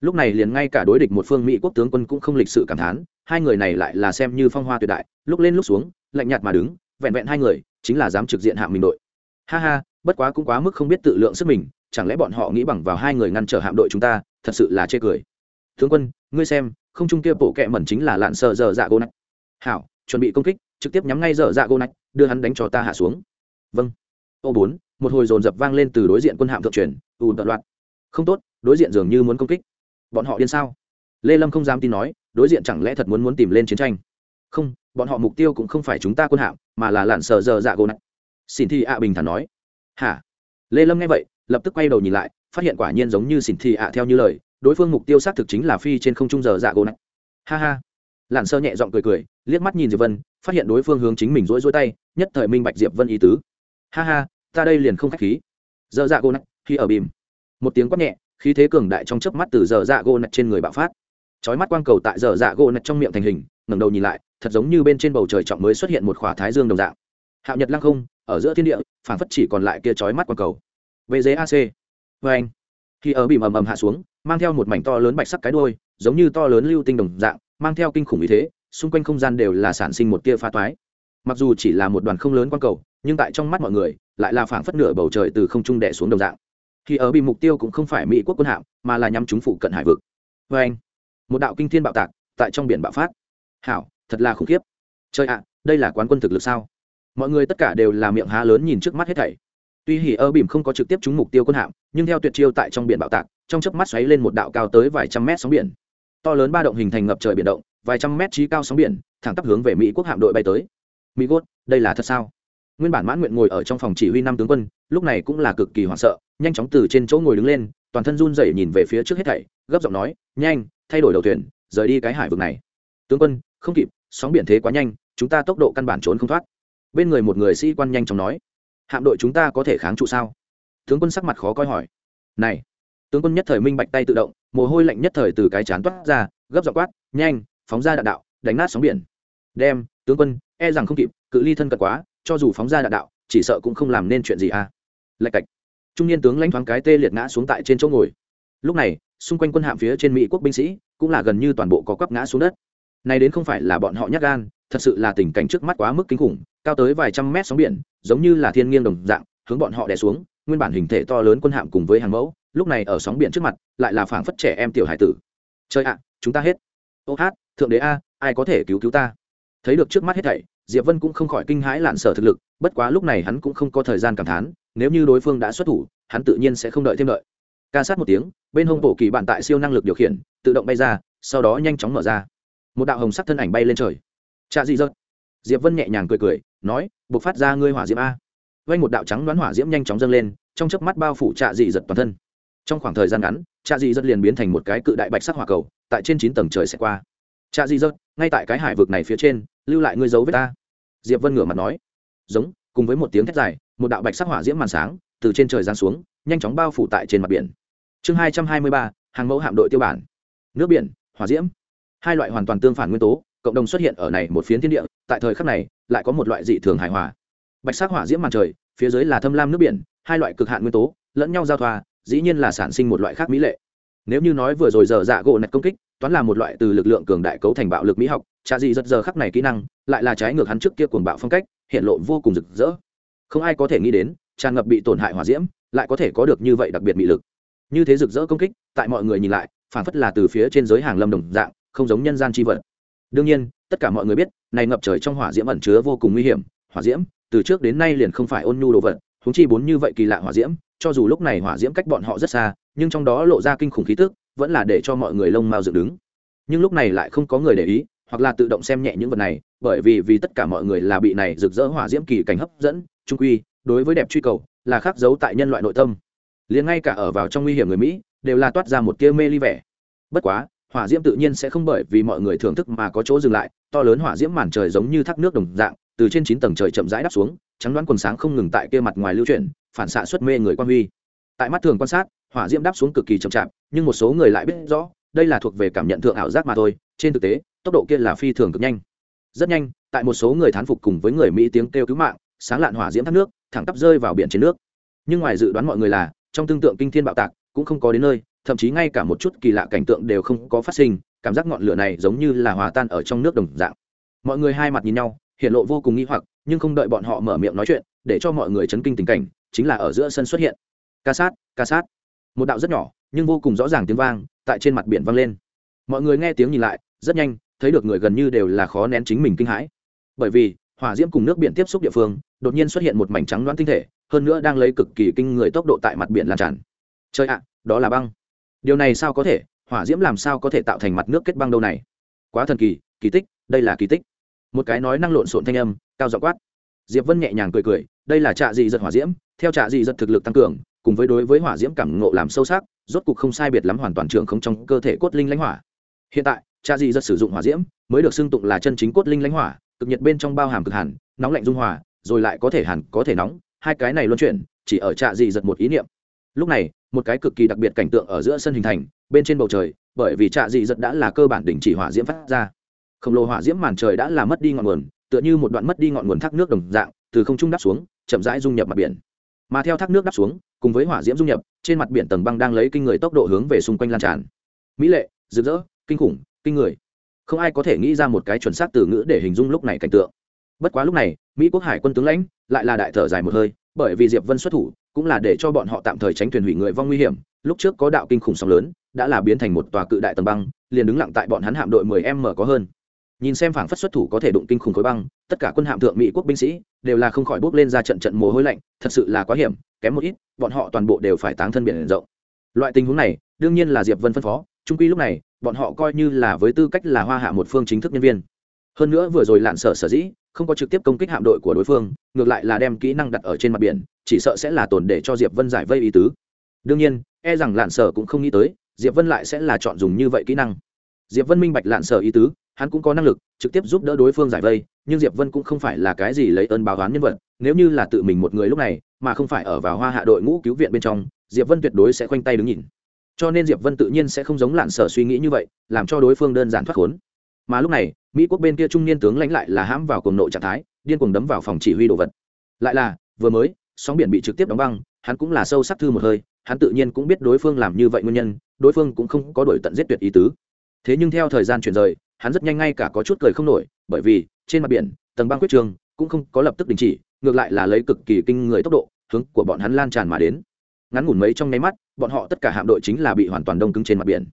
lúc này liền ngay cả đối địch một phương mỹ quốc tướng quân cũng không lịch sự cảm thán, hai người này lại là xem như phong hoa tuyệt đại, lúc lên lúc xuống, lạnh nhạt mà đứng, vẹn vẹn hai người, chính là dám trực diện hạm mình đội. Ha ha, bất quá cũng quá mức không biết tự lượng sức mình, chẳng lẽ bọn họ nghĩ bằng vào hai người ngăn trở hạm đội chúng ta, thật sự là chê cười. Tướng quân, ngươi xem, không trung kia bộ kẹ mẩn chính là lạn sợ dở dạ gô nách. Hảo, chuẩn bị công kích, trực tiếp nhắm ngay dở dạ gô nách, đưa hắn đánh cho ta hạ xuống. Vâng. Ô bốn, một hồi dồn dập vang lên từ đối diện quân hạm thượng truyền, ù tận loạt không tốt, đối diện dường như muốn công kích bọn họ điên sao? Lê lâm không dám tin nói đối diện chẳng lẽ thật muốn muốn tìm lên chiến tranh? Không bọn họ mục tiêu cũng không phải chúng ta quân hạm mà là lặn sờ giờ dạ gỗ nặng xin thi ạ bình thản nói. Hả? Lê lâm nghe vậy lập tức quay đầu nhìn lại phát hiện quả nhiên giống như xin thi ạ theo như lời đối phương mục tiêu xác thực chính là phi trên không trung giờ dạ gỗ nặng. ha ha. Lặn sơ nhẹ giọng cười cười liếc mắt nhìn diệp vân phát hiện đối phương hướng chính mình rỗi rỗi tay nhất thời minh bạch diệp vân ý tứ. Ha ha ta đây liền không khách khí. Giờ dạ gỗ nặng, khi ở bìm. Một tiếng quát nhẹ khí thế cường đại trong chớp mắt từ giờ dạ gỗ nạch trên người bạo phát. Trói mắt quang cầu tại giờ dạ gỗ nạch trong miệng thành hình, ngẩng đầu nhìn lại, thật giống như bên trên bầu trời trọng mới xuất hiện một khỏa thái dương đồng dạng. Hạo nhật lăng không, ở giữa thiên địa phản phất chỉ còn lại kia trói mắt quang cầu. Vjac vê vâng. anh khi ở bìm ầm ầm hạ xuống, mang theo một mảnh to lớn bạch sắc cái đôi giống như to lớn lưu tinh đồng dạng, mang theo kinh khủng ý thế, xung quanh không gian đều là sản sinh một tia pha toái. Mặc dù chỉ là một đoàn không lớn quang cầu, nhưng tại trong mắt mọi người, lại là phảng phất nửa bầu trời từ không trung đẻ xuống đồng dạng khi ở bị mục tiêu cũng không phải mỹ quốc quân hạm, mà là nhắm chúng phụ cận hải vực. Vê anh, một đạo kinh thiên bạo tạc tại trong biển bạo phát. Hảo, thật là khủng khiếp. Trời ạ, đây là quán quân thực lực sao? Mọi người tất cả đều là miệng há lớn nhìn trước mắt hết thảy. Tuy hỉ ơ bìm không có trực tiếp trúng mục tiêu quân hạm, nhưng theo tuyệt chiêu tại trong biển bạo tạc, trong chớp mắt xoáy lên một đạo cao tới vài trăm mét sóng biển. To lớn ba động hình thành ngập trời biển động, vài trăm mét trí cao sóng biển, thẳng tắp hướng về mỹ quốc hạm đội bay tới. Mỹ gốt đây là thật sao? Nguyên bản mãn nguyện ngồi ở trong phòng chỉ huy năm tướng quân lúc này cũng là cực kỳ hoảng sợ, nhanh chóng từ trên chỗ ngồi đứng lên, toàn thân run rẩy nhìn về phía trước hết thảy, gấp giọng nói, nhanh, thay đổi đầu thuyền, rời đi cái hải vực này. Tướng quân, không kịp, sóng biển thế quá nhanh, chúng ta tốc độ căn bản trốn không thoát. Bên người một người sĩ quan nhanh chóng nói, hạm đội chúng ta có thể kháng trụ sao? Tướng quân sắc mặt khó coi hỏi, này, tướng quân nhất thời minh bạch tay tự động, mồ hôi lạnh nhất thời từ cái chán toát ra, gấp dọ quát, nhanh, phóng ra đạn đạo, đánh nát sóng biển. Đem, tướng quân e rằng không kịp, cự ly thân cận quá, cho dù phóng ra đạn đạo, chỉ sợ cũng không làm nên chuyện gì à lạch cạch. Trung niên tướng lãnh thoáng cái tê liệt ngã xuống tại trên chỗ ngồi. Lúc này, xung quanh quân hạm phía trên mỹ quốc binh sĩ cũng là gần như toàn bộ có quắp ngã xuống đất. Này đến không phải là bọn họ nhát gan, thật sự là tình cảnh trước mắt quá mức kinh khủng, cao tới vài trăm mét sóng biển, giống như là thiên nghiêng đồng dạng, hướng bọn họ đè xuống, nguyên bản hình thể to lớn quân hạm cùng với hàng mẫu, lúc này ở sóng biển trước mặt, lại là phảng phất trẻ em tiểu hải tử. Chơi ạ, chúng ta hết. Ô hát, thượng đế a, ai có thể cứu cứu ta? Thấy được trước mắt hết thảy, diệp vân cũng không khỏi kinh hãi lạn sở thực lực, bất quá lúc này hắn cũng không có thời gian cảm thán nếu như đối phương đã xuất thủ, hắn tự nhiên sẽ không đợi thêm đợi. Ca sát một tiếng, bên hông bộ kỳ bạn tại siêu năng lực điều khiển, tự động bay ra, sau đó nhanh chóng mở ra. Một đạo hồng sắc thân ảnh bay lên trời. Cha dị dợt diệp vân nhẹ nhàng cười cười, nói, buộc phát ra ngươi hỏa diễm a. Vay một đạo trắng đoán hỏa diễm nhanh chóng dâng lên, trong chớp mắt bao phủ trạ dị giật toàn thân. Trong khoảng thời gian ngắn, trạ dị giật liền biến thành một cái cự đại bạch sắc hỏa cầu, tại trên chín tầng trời sẽ qua. Trạ dị giật ngay tại cái hải vực này phía trên, lưu lại ngươi dấu với ta. Diệp vân ngửa mặt nói. Giống cùng với một tiếng thét dài, một đạo bạch sắc hỏa diễm màn sáng từ trên trời giáng xuống, nhanh chóng bao phủ tại trên mặt biển. Chương hai trăm hai mươi ba, hàng mẫu hạm đội tiêu bản. Nước biển, hỏa diễm. Hai loại hoàn toàn tương phản nguyên tố, cộng đồng xuất hiện ở này một phiến thiên địa, tại thời khắc này, lại có một loại dị thường hài hòa. Bạch sắc hỏa diễm màn trời, phía dưới là thâm lam nước biển, hai loại cực hạn nguyên tố, lẫn nhau giao thoa, dĩ nhiên là sản sinh một loại khác mỹ lệ. Nếu như nói vừa rồi giờ dạ gỗ nạch công kích, toán là một loại từ lực lượng cường đại cấu thành bạo lực mỹ học trà dị giật giờ khắc này kỹ năng, lại là trái ngược hắn trước kia cuồng bạo phong cách hiện lộ vô cùng rực rỡ. Không ai có thể nghĩ đến, tràn ngập bị tổn hại hỏa diễm, lại có thể có được như vậy đặc biệt bị lực. Như thế rực rỡ công kích, tại mọi người nhìn lại phản phất là từ phía trên giới hàng lâm đồng dạng, không giống nhân gian chi vật. Đương nhiên, tất cả mọi người biết, này ngập trời trong hỏa diễm ẩn chứa vô cùng nguy hiểm. Hỏa diễm, từ trước đến nay liền không phải ôn nhu đồ vật húng chi bốn như vậy kỳ lạ hỏa diễm, cho dù lúc này hỏa diễm cách bọn họ rất xa, nhưng trong đó lộ ra kinh khủng khí tức, vẫn là để cho mọi người lông mao dựng đứng. Nhưng lúc này lại không có người để ý hoặc là tự động xem nhẹ những vật này, bởi vì vì tất cả mọi người là bị này rực rỡ hỏa diễm kỳ cảnh hấp dẫn, trung quy, đối với đẹp truy cầu, là khắc dấu tại nhân loại nội tâm. Liền ngay cả ở vào trong nguy hiểm người mỹ, đều là toát ra một tia mê ly vẻ. Bất quá, hỏa diễm tự nhiên sẽ không bởi vì mọi người thưởng thức mà có chỗ dừng lại, to lớn hỏa diễm màn trời giống như thác nước đồng dạng, từ trên chín tầng trời chậm rãi đáp xuống, trắng đoán quần sáng không ngừng tại kia mặt ngoài lưu chuyển, phản xạ xuất mê người quan huy. Tại mắt thường quan sát, hỏa diễm đáp xuống cực kỳ chậm chạp, nhưng một số người lại biết rõ, đây là thuộc về cảm nhận thượng ảo giác mà thôi, trên thực tế tốc độ kia là phi thường cực nhanh. Rất nhanh, tại một số người thán phục cùng với người mỹ tiếng kêu cứu mạng, sáng lạn hỏa diễm thác nước, thẳng tắp rơi vào biển trên nước. Nhưng ngoài dự đoán mọi người là, trong tương tượng kinh thiên bạo tạc, cũng không có đến nơi, thậm chí ngay cả một chút kỳ lạ cảnh tượng đều không có phát sinh, cảm giác ngọn lửa này giống như là hòa tan ở trong nước đồng dạng. Mọi người hai mặt nhìn nhau, hiện lộ vô cùng nghi hoặc, nhưng không đợi bọn họ mở miệng nói chuyện, để cho mọi người chấn kinh tình cảnh, chính là ở giữa sân xuất hiện. Ca sát ca sát. Một đạo rất nhỏ, nhưng vô cùng rõ ràng tiếng vang, tại trên mặt biển vang lên. Mọi người nghe tiếng nhìn lại, rất nhanh thấy được người gần như đều là khó nén chính mình kinh hãi. Bởi vì, hỏa diễm cùng nước biển tiếp xúc địa phương, đột nhiên xuất hiện một mảnh trắng loãng tinh thể, hơn nữa đang lấy cực kỳ kinh người tốc độ tại mặt biển lan tràn. Chơi ạ, đó là băng. Điều này sao có thể? Hỏa diễm làm sao có thể tạo thành mặt nước kết băng đâu này? Quá thần kỳ kỳ tích, đây là kỳ tích. Một cái nói năng lộn xộn thanh âm, cao dọ quát. Diệp vân nhẹ nhàng cười cười, đây là trạ dị giật hỏa diễm, theo trạ dị giật thực lực tăng cường, cùng với đối với hỏa diễm cảm ngộ làm sâu sắc, rốt cục không sai biệt lắm hoàn toàn trường không trong cơ thể cốt linh lãnh hỏa. Hiện tại cha dị giật sử dụng hỏa diễm, mới được xưng tụng là chân chính cốt linh lãnh hỏa, cực nhiệt bên trong bao hàm cực hàn, nóng lạnh dung hòa, rồi lại có thể hàn, có thể nóng, hai cái này luân chuyển, chỉ ở trạ dị giật một ý niệm. Lúc này, một cái cực kỳ đặc biệt cảnh tượng ở giữa sân hình thành, bên trên bầu trời, bởi vì trạ dị giật đã là cơ bản đỉnh chỉ hỏa diễm phát ra. Khổng lồ hỏa diễm màn trời đã là mất đi ngọn nguồn, tựa như một đoạn mất đi ngọn nguồn thác nước đồng dạng, từ không trung đắp xuống, chậm rãi dung nhập mặt biển. Mà theo thác nước đắp xuống, cùng với hỏa diễm dung nhập, trên mặt biển tầng băng đang lấy kinh người tốc độ hướng về xung quanh lan tràn. Mỹ lệ, rực rỡ, kinh khủng kinh người. Không ai có thể nghĩ ra một cái chuẩn xác từ ngữ để hình dung lúc này cảnh tượng. Bất quá lúc này, mỹ quốc hải quân tướng lãnh lại là đại thở dài một hơi, bởi vì diệp vân xuất thủ cũng là để cho bọn họ tạm thời tránh thuyền hủy người vong nguy hiểm. Lúc trước có đạo kinh khủng sóng lớn, đã là biến thành một tòa cự đại tầng băng, liền đứng lặng tại bọn hắn hạm đội 10 m có hơn. Nhìn xem phảng phất xuất thủ có thể đụng kinh khủng khối băng, tất cả quân hạm thượng mỹ quốc binh sĩ đều là không khỏi bốc lên ra trận trận mồ hôi lạnh, thật sự là quá hiểm, kém một ít, bọn họ toàn bộ đều phải táng thân biển rộng. Loại tình huống này, đương nhiên là diệp vân phân phó trung quy lúc này, bọn họ coi như là với tư cách là hoa hạ một phương chính thức nhân viên. Hơn nữa vừa rồi lạn sở sở dĩ, không có trực tiếp công kích hạm đội của đối phương, ngược lại là đem kỹ năng đặt ở trên mặt biển, chỉ sợ sẽ là tổn để cho diệp vân giải vây ý tứ. Đương nhiên e rằng lạn sở cũng không nghĩ tới, diệp vân lại sẽ là chọn dùng như vậy kỹ năng. Diệp vân minh bạch lạn sở ý tứ, hắn cũng có năng lực, trực tiếp giúp đỡ đối phương giải vây, nhưng diệp vân cũng không phải là cái gì lấy ơn báo oán nhân vật, nếu như là tự mình một người lúc này, mà không phải ở vào hoa hạ đội ngũ cứu viện bên trong, diệp vân tuyệt đối sẽ khoanh tay đứng nhìn cho nên diệp vân tự nhiên sẽ không giống lạn sở suy nghĩ như vậy, làm cho đối phương đơn giản thoát khốn. Mà lúc này, mỹ quốc bên kia trung niên tướng lãnh lại là hãm vào cuồng nội trạng thái, điên cuồng đấm vào phòng chỉ huy đồ vật. Lại là, vừa mới, sóng biển bị trực tiếp đóng băng, hắn cũng là sâu sắc thư một hơi, hắn tự nhiên cũng biết đối phương làm như vậy nguyên nhân, đối phương cũng không có đổi tận giết tuyệt ý tứ. Thế nhưng theo thời gian chuyển rời, hắn rất nhanh ngay cả có chút cười không nổi, bởi vì, trên mặt biển, tầng băng quyết trường cũng không có lập tức đình chỉ, ngược lại là lấy cực kỳ kinh người tốc độ, hướng của bọn hắn lan tràn mà đến ngắn ngủn mấy trong nháy mắt, bọn họ tất cả hạm đội chính là bị hoàn toàn đông cứng trên mặt biển.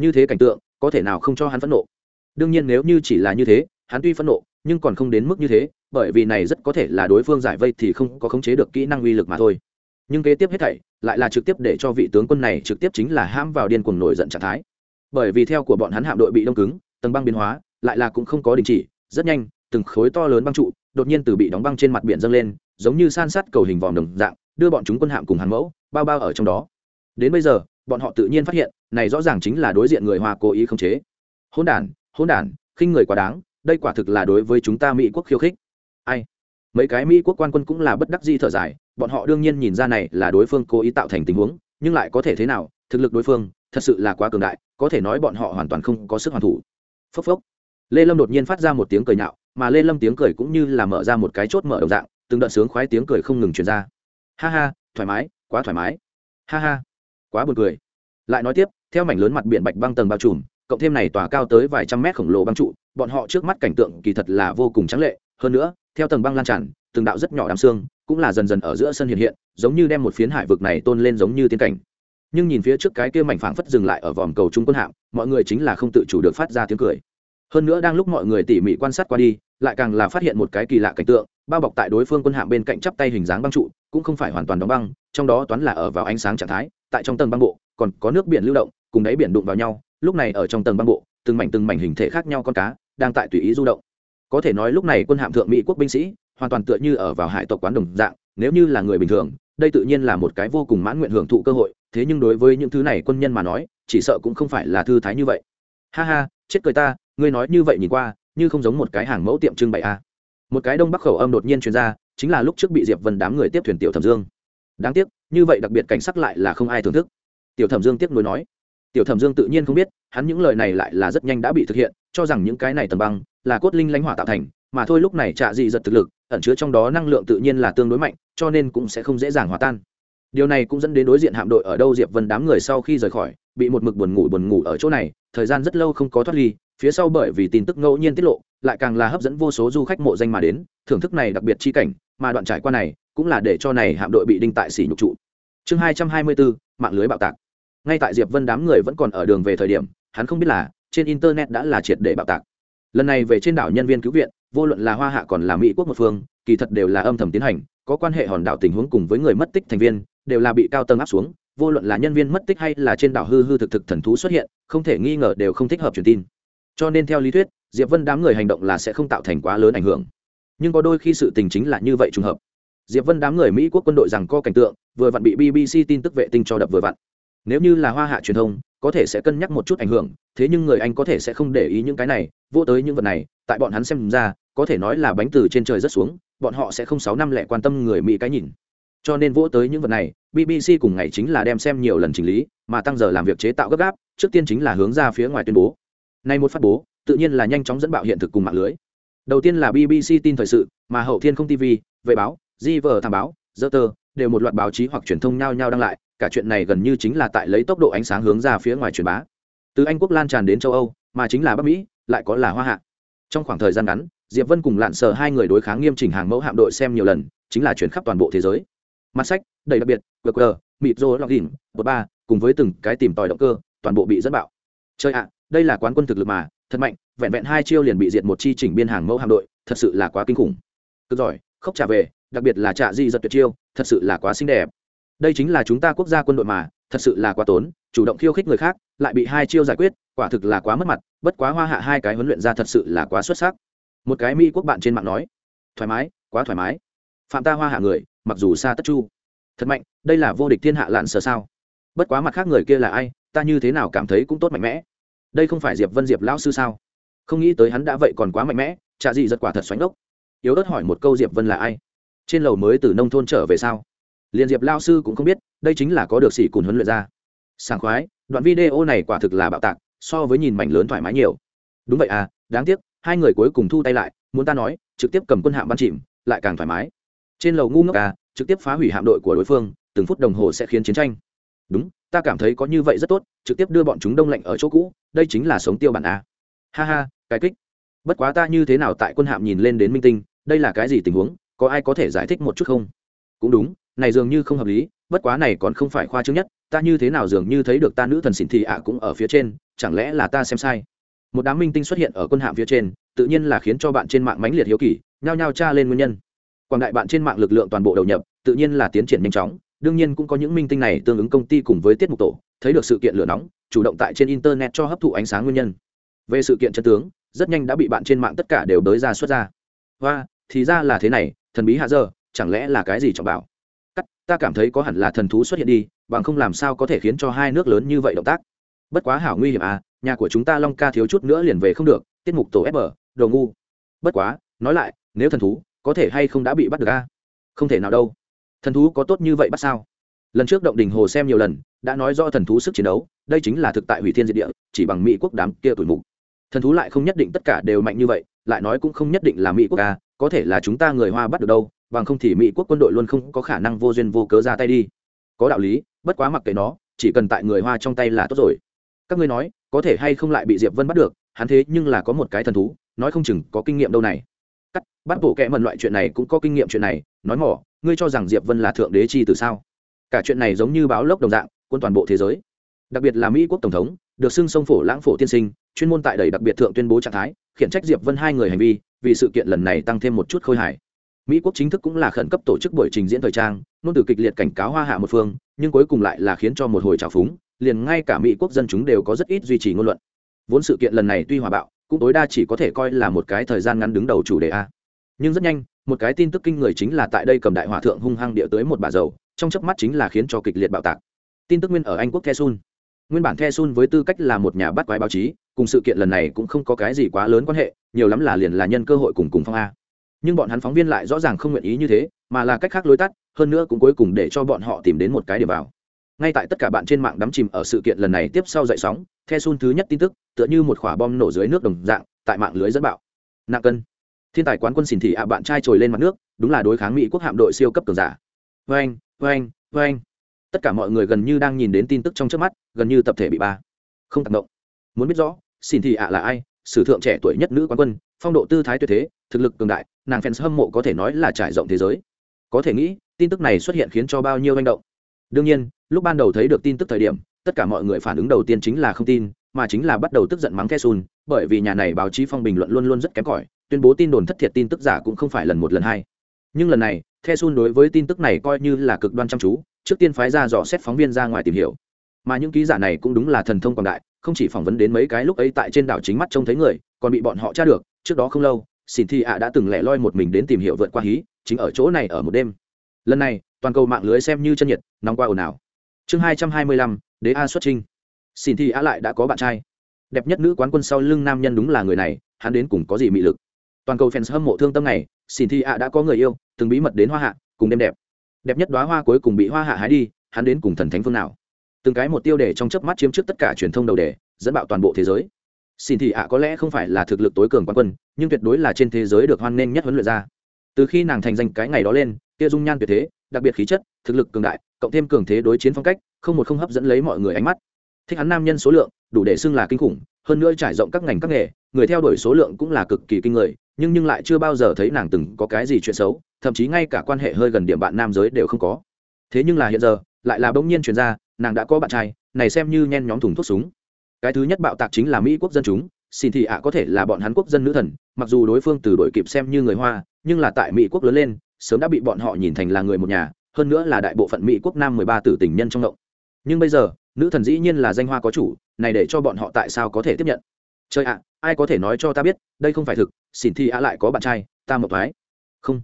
Như thế cảnh tượng, có thể nào không cho hắn phẫn nộ? Đương nhiên nếu như chỉ là như thế, hắn tuy phẫn nộ, nhưng còn không đến mức như thế, bởi vì này rất có thể là đối phương giải vây thì không có khống chế được kỹ năng uy lực mà thôi. Nhưng kế tiếp hết thảy, lại là trực tiếp để cho vị tướng quân này trực tiếp chính là ham vào điên cuồng nổi giận trạng thái. Bởi vì theo của bọn hắn hạm đội bị đông cứng, tầng băng biến hóa, lại là cũng không có đình chỉ, rất nhanh, từng khối to lớn băng trụ đột nhiên từ bị đóng băng trên mặt biển dâng lên, giống như san sát cầu hình vòm đồng dạng, đưa bọn chúng quân hạm cùng hàng mẫu bao bao ở trong đó. Đến bây giờ, bọn họ tự nhiên phát hiện, này rõ ràng chính là đối diện người hoa cố ý khống chế. Hỗn đản hỗn đản, khinh người quá đáng, đây quả thực là đối với chúng ta mỹ quốc khiêu khích. Ai? Mấy cái mỹ quốc quan quân cũng là bất đắc di thở dài, bọn họ đương nhiên nhìn ra này là đối phương cố ý tạo thành tình huống, nhưng lại có thể thế nào, thực lực đối phương, thật sự là quá cường đại, có thể nói bọn họ hoàn toàn không có sức hoàn thủ. Phốc phốc. Lê lâm đột nhiên phát ra một tiếng cười nhạo, mà lê lâm tiếng cười cũng như là mở ra một cái chốt mở đồng dạng, từng đợt sướng khoái tiếng cười không ngừng truyền ra. Ha ha, thoải mái quá thoải mái. Ha ha, quá buồn cười. Lại nói tiếp, theo mảnh lớn mặt biển bạch băng tầng bao trùm, cộng thêm này tòa cao tới vài trăm mét khổng lồ băng trụ, bọn họ trước mắt cảnh tượng kỳ thật là vô cùng trắng lệ. Hơn nữa, theo tầng băng lan tràn, từng đạo rất nhỏ đám xương cũng là dần dần ở giữa sân hiện hiện, giống như đem một phiến hải vực này tôn lên giống như tiên cảnh. Nhưng nhìn phía trước cái kia mảnh phảng phất dừng lại ở vòm cầu trung quân hạm, mọi người chính là không tự chủ được phát ra tiếng cười hơn nữa đang lúc mọi người tỉ mỉ quan sát qua đi, lại càng là phát hiện một cái kỳ lạ cảnh tượng, bao bọc tại đối phương quân hạm bên cạnh chắp tay hình dáng băng trụ, cũng không phải hoàn toàn đóng băng, trong đó toán là ở vào ánh sáng trạng thái, tại trong tầng băng bộ, còn có nước biển lưu động, cùng đáy biển đụng vào nhau, lúc này ở trong tầng băng bộ, từng mảnh từng mảnh hình thể khác nhau con cá, đang tại tùy ý du động. Có thể nói lúc này quân hạm thượng mỹ quốc binh sĩ, hoàn toàn tựa như ở vào hải tộc quán đồng dạng, nếu như là người bình thường, đây tự nhiên là một cái vô cùng mãn nguyện hưởng thụ cơ hội, thế nhưng đối với những thứ này quân nhân mà nói, chỉ sợ cũng không phải là thư thái như vậy. Ha ha, chết cười ta ngươi nói như vậy nhìn qua, như không giống một cái hàng mẫu tiệm trưng bày a à. một cái đông bắc khẩu âm đột nhiên truyền ra, chính là lúc trước bị diệp vân đám người tiếp thuyền tiểu thẩm dương. Đáng tiếc, như vậy đặc biệt cảnh sắc lại là không ai thưởng thức. Tiểu thẩm dương tiếc nuối nói. Tiểu thẩm dương tự nhiên không biết, hắn những lời này lại là rất nhanh đã bị thực hiện, cho rằng những cái này tầm băng, là cốt linh lãnh hỏa tạo thành, mà thôi lúc này trạ dị giật thực lực, ẩn chứa trong đó năng lượng tự nhiên là tương đối mạnh, cho nên cũng sẽ không dễ dàng hòa tan. Điều này cũng dẫn đến đối diện hạm đội ở đâu diệp vân đám người sau khi rời khỏi, bị một mực buồn ngủ buồn ngủ ở chỗ này thời gian rất lâu không có thoát ly, phía sau bởi vì tin tức ngẫu nhiên tiết lộ, lại càng là hấp dẫn vô số du khách mộ danh mà đến, thưởng thức này đặc biệt chi cảnh, mà đoạn trải qua này, cũng là để cho này hạm đội bị đinh tại xỉ nhục trụ. Chương hai trăm hai mươi bốn mạng lưới bạo tạc. Ngay tại diệp vân đám người vẫn còn ở đường về thời điểm, hắn không biết là trên internet đã là triệt để bạo tạc. Lần này về trên đảo nhân viên cứu viện, vô luận là hoa hạ còn là mỹ quốc một phương, kỳ thật đều là âm thầm tiến hành, có quan hệ hòn đảo tình huống cùng với người mất tích thành viên, đều là bị cao tầng áp xuống vô luận là nhân viên mất tích hay là trên đảo hư hư thực thực thần thú xuất hiện, không thể nghi ngờ đều không thích hợp truyền tin. Cho nên theo lý thuyết, diệp vân đám người hành động là sẽ không tạo thành quá lớn ảnh hưởng. Nhưng có đôi khi sự tình chính là như vậy trùng hợp. Diệp vân đám người mỹ quốc quân đội rằng co cảnh tượng, vừa vặn bị bbc tin tức vệ tinh cho đập vừa vặn. Nếu như là hoa hạ truyền thông, có thể sẽ cân nhắc một chút ảnh hưởng, thế nhưng người anh có thể sẽ không để ý những cái này, vô tới những vật này, tại bọn hắn xem ra, có thể nói là bánh từ trên trời rất xuống, bọn họ sẽ không sáu năm lẻ quan tâm người mỹ cái nhìn cho nên vỗ tới những vật này bbc cùng ngày chính là đem xem nhiều lần chỉnh lý, mà tăng giờ làm việc chế tạo gấp gáp, trước tiên chính là hướng ra phía ngoài tuyên bố. Nay một phát bố, tự nhiên là nhanh chóng dẫn bạo hiện thực cùng mạng lưới. Đầu tiên là bbc tin thời sự, mà hậu thiên không tv vệ báo di vờ thảm báo tơ đều một loạt báo chí hoặc truyền thông nhao nhau đăng lại, cả chuyện này gần như chính là tại lấy tốc độ ánh sáng hướng ra phía ngoài truyền bá. Từ anh quốc lan tràn đến châu âu, mà chính là bắc mỹ, lại có là hoa hạ. Trong khoảng thời gian ngắn, diệp vân cùng lạn sờ hai người đối kháng nghiêm chỉnh hàng mẫu hạm đội xem nhiều lần, chính là chuyển khắp toàn bộ thế giới mặt sách, đầy đặc biệt gq mịt rô, lọc đỉnh một ba, cùng với từng cái tìm tòi động cơ, toàn bộ bị dẫn bạo. Chơi ạ, đây là quán quân thực lực mà, thật mạnh, vẹn vẹn hai chiêu liền bị diệt một chi chỉnh biên hàng mẫu hạm đội, thật sự là quá kinh khủng. Cực giỏi khóc trả về, đặc biệt là trả di giật tuyệt chiêu, thật sự là quá xinh đẹp. Đây chính là chúng ta quốc gia quân đội mà, thật sự là quá tốn, chủ động khiêu khích người khác, lại bị hai chiêu giải quyết, quả thực là quá mất mặt, bất quá hoa hạ hai cái huấn luyện ra thật sự là quá xuất sắc. Một cái mỹ quốc bạn trên mạng nói, thoải mái, quá thoải mái. Phạm ta hoa hạ người mặc dù xa tất chu. Thật mạnh, đây là vô địch thiên hạ lạn sở sao? Bất quá mặt khác người kia là ai, ta như thế nào cảm thấy cũng tốt mạnh mẽ. Đây không phải diệp vân diệp lão sư sao? Không nghĩ tới hắn đã vậy còn quá mạnh mẽ, chả gì giật quả thật xoánh ốc yếu ớt hỏi một câu diệp vân là ai? Trên lầu mới từ nông thôn trở về sao? Liền diệp lao sư cũng không biết, đây chính là có được sĩ cùn huấn luyện ra. Sảng khoái, đoạn video này quả thực là bạo tạc, so với nhìn mảnh lớn thoải mái nhiều. Đúng vậy à đáng tiếc, hai người cuối cùng thu tay lại, muốn ta nói, trực tiếp cầm quân hạm bắn chìm, lại càng thoải mái trên lầu ngu ngốc à trực tiếp phá hủy hạm đội của đối phương, từng phút đồng hồ sẽ khiến chiến tranh. Đúng, ta cảm thấy có như vậy rất tốt, trực tiếp đưa bọn chúng đông lạnh ở chỗ cũ, đây chính là sống tiêu bản a. Ha ha, cái kích. Bất quá ta như thế nào tại quân hạm nhìn lên đến minh tinh, đây là cái gì tình huống, có ai có thể giải thích một chút không? Cũng đúng, này dường như không hợp lý, bất quá này còn không phải khoa trương nhất, ta như thế nào dường như thấy được ta nữ thần xỉn thì ạ cũng ở phía trên, chẳng lẽ là ta xem sai? Một đám minh tinh xuất hiện ở quân hạm phía trên, tự nhiên là khiến cho bạn trên mạng mãnh liệt hiếu kỳ, nhao nhao tra lên nguyên nhân quảng đại bạn trên mạng lực lượng toàn bộ đầu nhập, tự nhiên là tiến triển nhanh chóng. Đương nhiên cũng có những minh tinh này tương ứng công ty cùng với tiết mục tổ, thấy được sự kiện lửa nóng, chủ động tại trên internet cho hấp thụ ánh sáng nguyên nhân. Về sự kiện chân tướng, rất nhanh đã bị bạn trên mạng tất cả đều đới ra xuất ra. Và thì ra là thế này, thần bí hạ giờ, chẳng lẽ là cái gì trọng bảo? Cắt, ta cảm thấy có hẳn là thần thú xuất hiện đi, bằng không làm sao có thể khiến cho hai nước lớn như vậy động tác. Bất quá hảo nguy hiểm à nhà của chúng ta long ca thiếu chút nữa liền về không được, tiết mục tổ ép ở đồ ngu. Bất quá, nói lại, nếu thần thú có thể hay không đã bị bắt được a? Không thể nào đâu. Thần thú có tốt như vậy bắt sao? Lần trước động đình hồ xem nhiều lần, đã nói do thần thú sức chiến đấu, đây chính là thực tại hủy thiên diệt địa, chỉ bằng mỹ quốc đám kia tuổi mục. Thần thú lại không nhất định tất cả đều mạnh như vậy, lại nói cũng không nhất định là mỹ quốc ca có thể là chúng ta người hoa bắt được đâu, bằng không thì mỹ quốc quân đội luôn không có khả năng vô duyên vô cớ ra tay đi. Có đạo lý, bất quá mặc kệ nó, chỉ cần tại người hoa trong tay là tốt rồi. Các ngươi nói, có thể hay không lại bị diệp vân bắt được, hắn thế nhưng là có một cái thần thú, nói không chừng có kinh nghiệm đâu này bắt bộ kẽ mần loại chuyện này cũng có kinh nghiệm chuyện này, nói mỏ, ngươi cho rằng diệp vân là thượng đế chi từ sao? Cả chuyện này giống như báo lốc đồng dạng, quân toàn bộ thế giới, đặc biệt là mỹ quốc tổng thống, được xưng sông phổ lãng phổ tiên sinh, chuyên môn tại đầy đặc biệt thượng tuyên bố trạng thái, khiển trách diệp vân hai người hành vi, vì sự kiện lần này tăng thêm một chút khôi hài. Mỹ quốc chính thức cũng là khẩn cấp tổ chức buổi trình diễn thời trang nôn từ kịch liệt cảnh cáo hoa hạ một phương, nhưng cuối cùng lại là khiến cho một hồi trào phúng, liền ngay cả mỹ quốc dân chúng đều có rất ít duy trì ngôn luận. Vốn sự kiện lần này tuy hòa bạo, cũng tối đa chỉ có thể coi là một cái thời gian ngắn đứng đầu chủ đề a nhưng rất nhanh một cái tin tức kinh người chính là tại đây cầm đại hòa thượng hung hăng địa tới một bà dầu trong chớp mắt chính là khiến cho kịch liệt bạo tạc. Tin tức nguyên ở anh quốc The Sun, nguyên bản The Sun với tư cách là một nhà bắt quái báo chí cùng sự kiện lần này cũng không có cái gì quá lớn quan hệ nhiều lắm là liền là nhân cơ hội cùng cùng phong a. Nhưng bọn hắn phóng viên lại rõ ràng không nguyện ý như thế mà là cách khác lối tắt hơn nữa cũng cuối cùng để cho bọn họ tìm đến một cái điểm vào. Ngay tại tất cả bạn trên mạng đắm chìm ở sự kiện lần này tiếp sau dậy sóng the sun thứ nhất tin tức tựa như một quả bom nổ dưới nước đồng dạng tại mạng lưới dẫn bạo. Nặng cân thiên tài quán quân xỉn thị ạ bạn trai trồi lên mặt nước đúng là đối kháng mỹ quốc hạm đội siêu cấp cường giả. Vain vain vain tất cả mọi người gần như đang nhìn đến tin tức trong trước mắt gần như tập thể bị ba. Không tác động muốn biết rõ xỉn thị ạ là ai sử thượng trẻ tuổi nhất nữ quán quân phong độ tư thái tuyệt thế thực lực cường đại nàng fans hâm mộ có thể nói là trải rộng thế giới. Có thể nghĩ tin tức này xuất hiện khiến cho bao nhiêu manh động. Đương nhiên lúc ban đầu thấy được tin tức thời điểm tất cả mọi người phản ứng đầu tiên chính là không tin mà chính là bắt đầu tức giận mắng khe sùn, bởi vì nhà này báo chí phong bình luận luôn luôn rất kém cỏi, tuyên bố tin đồn thất thiệt tin tức giả cũng không phải lần một lần hai. Nhưng lần này, The Sun đối với tin tức này coi như là cực đoan chăm chú, trước tiên phái ra dò xét phóng viên ra ngoài tìm hiểu. Mà những ký giả này cũng đúng là thần thông quảng đại, không chỉ phỏng vấn đến mấy cái lúc ấy tại trên đảo chính mắt trông thấy người, còn bị bọn họ tra được, trước đó không lâu, Xin Thi ạ đã từng lẻ loi một mình đến tìm hiểu vượt qua hí, chính ở chỗ này ở một đêm. Lần này, toàn cầu mạng lưới xem như chân nhiệt, nóng qua ồn ào. Chương hai trăm hai mươi lăm, Đế A xuất trình. Xin Thi ạ lại đã có bạn trai đẹp nhất nữ quán quân sau lưng nam nhân đúng là người này hắn đến cùng có gì mị lực toàn cầu fans hâm mộ thương tâm này, xin thi ạ đã có người yêu, từng bí mật đến hoa hạ, cùng đêm đẹp. Đẹp nhất đoá hoa cuối cùng bị hoa hạ hái đi, hắn đến cùng thần thánh phương nào? Từng cái một tiêu đề trong chớp mắt chiếm trước tất cả truyền thông đầu đề, dẫn bạo toàn bộ thế giới. Xin thị ạ có lẽ không phải là thực lực tối cường quan quân, nhưng tuyệt đối là trên thế giới được hoan nghênh nhất huấn luyện ra từ khi nàng thành danh cái ngày đó lên, kia dung nhan tuyệt thế, đặc biệt khí chất, thực lực cường đại, cộng thêm cường thế đối chiến phong cách, không một không hấp dẫn lấy mọi người ánh mắt. Thích hắn nam nhân số lượng, đủ để xưng là kinh khủng, hơn nữa trải rộng các ngành các nghề, người theo đuổi số lượng cũng là cực kỳ kinh người nhưng nhưng lại chưa bao giờ thấy nàng từng có cái gì chuyện xấu, thậm chí ngay cả quan hệ hơi gần điểm bạn nam giới đều không có. Thế nhưng là hiện giờ, lại là bỗng nhiên chuyển ra, nàng đã có bạn trai, này xem như nhen nhóm thùng thuốc súng. Cái thứ nhất bạo tạc chính là mỹ quốc dân chúng, xin thị ạ có thể là bọn hắn quốc dân nữ thần, mặc dù đối phương từ đội kịp xem như người hoa, nhưng là tại mỹ quốc lớn lên, sớm đã bị bọn họ nhìn thành là người một nhà, hơn nữa là đại bộ phận mỹ quốc nam mười ba tử tình nhân trong động. Nhưng bây giờ, nữ thần dĩ nhiên là danh hoa có chủ, này để cho bọn họ tại sao có thể tiếp nhận? Trời ạ, ai có thể nói cho ta biết, đây không phải thực xin thi ạ lại có bạn trai, ta một thoái. Không,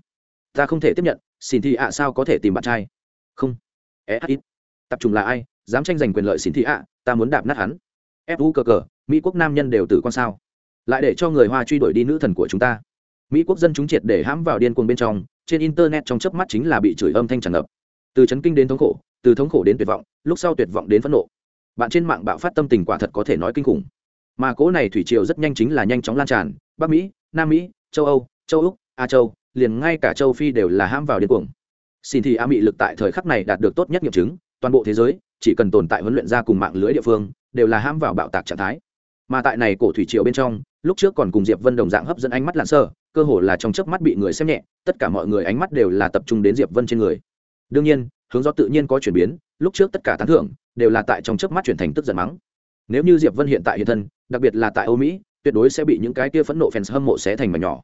ta không thể tiếp nhận xin thi ạ sao có thể tìm bạn trai? Không. É ít. Tập trung là ai, dám tranh giành quyền lợi xin thi ạ, ta muốn đạp nát hắn. Fu cờ cờ, mỹ quốc nam nhân đều tử con sao? Lại để cho người hoa truy đuổi đi nữ thần của chúng ta. Mỹ quốc dân chúng triệt để hãm vào điên cuồng bên trong, trên internet trong chớp mắt chính là bị chửi âm thanh tràn ngập. Từ chấn kinh đến thống khổ, từ thống khổ đến tuyệt vọng, lúc sau tuyệt vọng đến phẫn nộ. Bạn trên mạng bạo phát tâm tình quả thật có thể nói kinh khủng mà cỗ này thủy triều rất nhanh chính là nhanh chóng lan tràn, bắc mỹ, nam mỹ, châu âu, châu úc, a châu, liền ngay cả châu phi đều là ham vào điên cuồng. Xin thì a mỹ lực tại thời khắc này đạt được tốt nhất nghiệm chứng, toàn bộ thế giới, chỉ cần tồn tại huấn luyện ra cùng mạng lưới địa phương, đều là ham vào bạo tạc trạng thái. Mà tại này cổ thủy triều bên trong, lúc trước còn cùng diệp vân đồng dạng hấp dẫn ánh mắt lặn sơ, cơ hồ là trong chớp mắt bị người xem nhẹ, tất cả mọi người ánh mắt đều là tập trung đến diệp vân trên người. Đương nhiên, hướng gió tự nhiên có chuyển biến, lúc trước tất cả tán thưởng, đều là tại trong chớp mắt chuyển thành tức giận mắng. Nếu như diệp vân hiện tại hiện thân đặc biệt là tại âu mỹ, tuyệt đối sẽ bị những cái kia phẫn nộ fans hâm mộ xé thành mảnh nhỏ.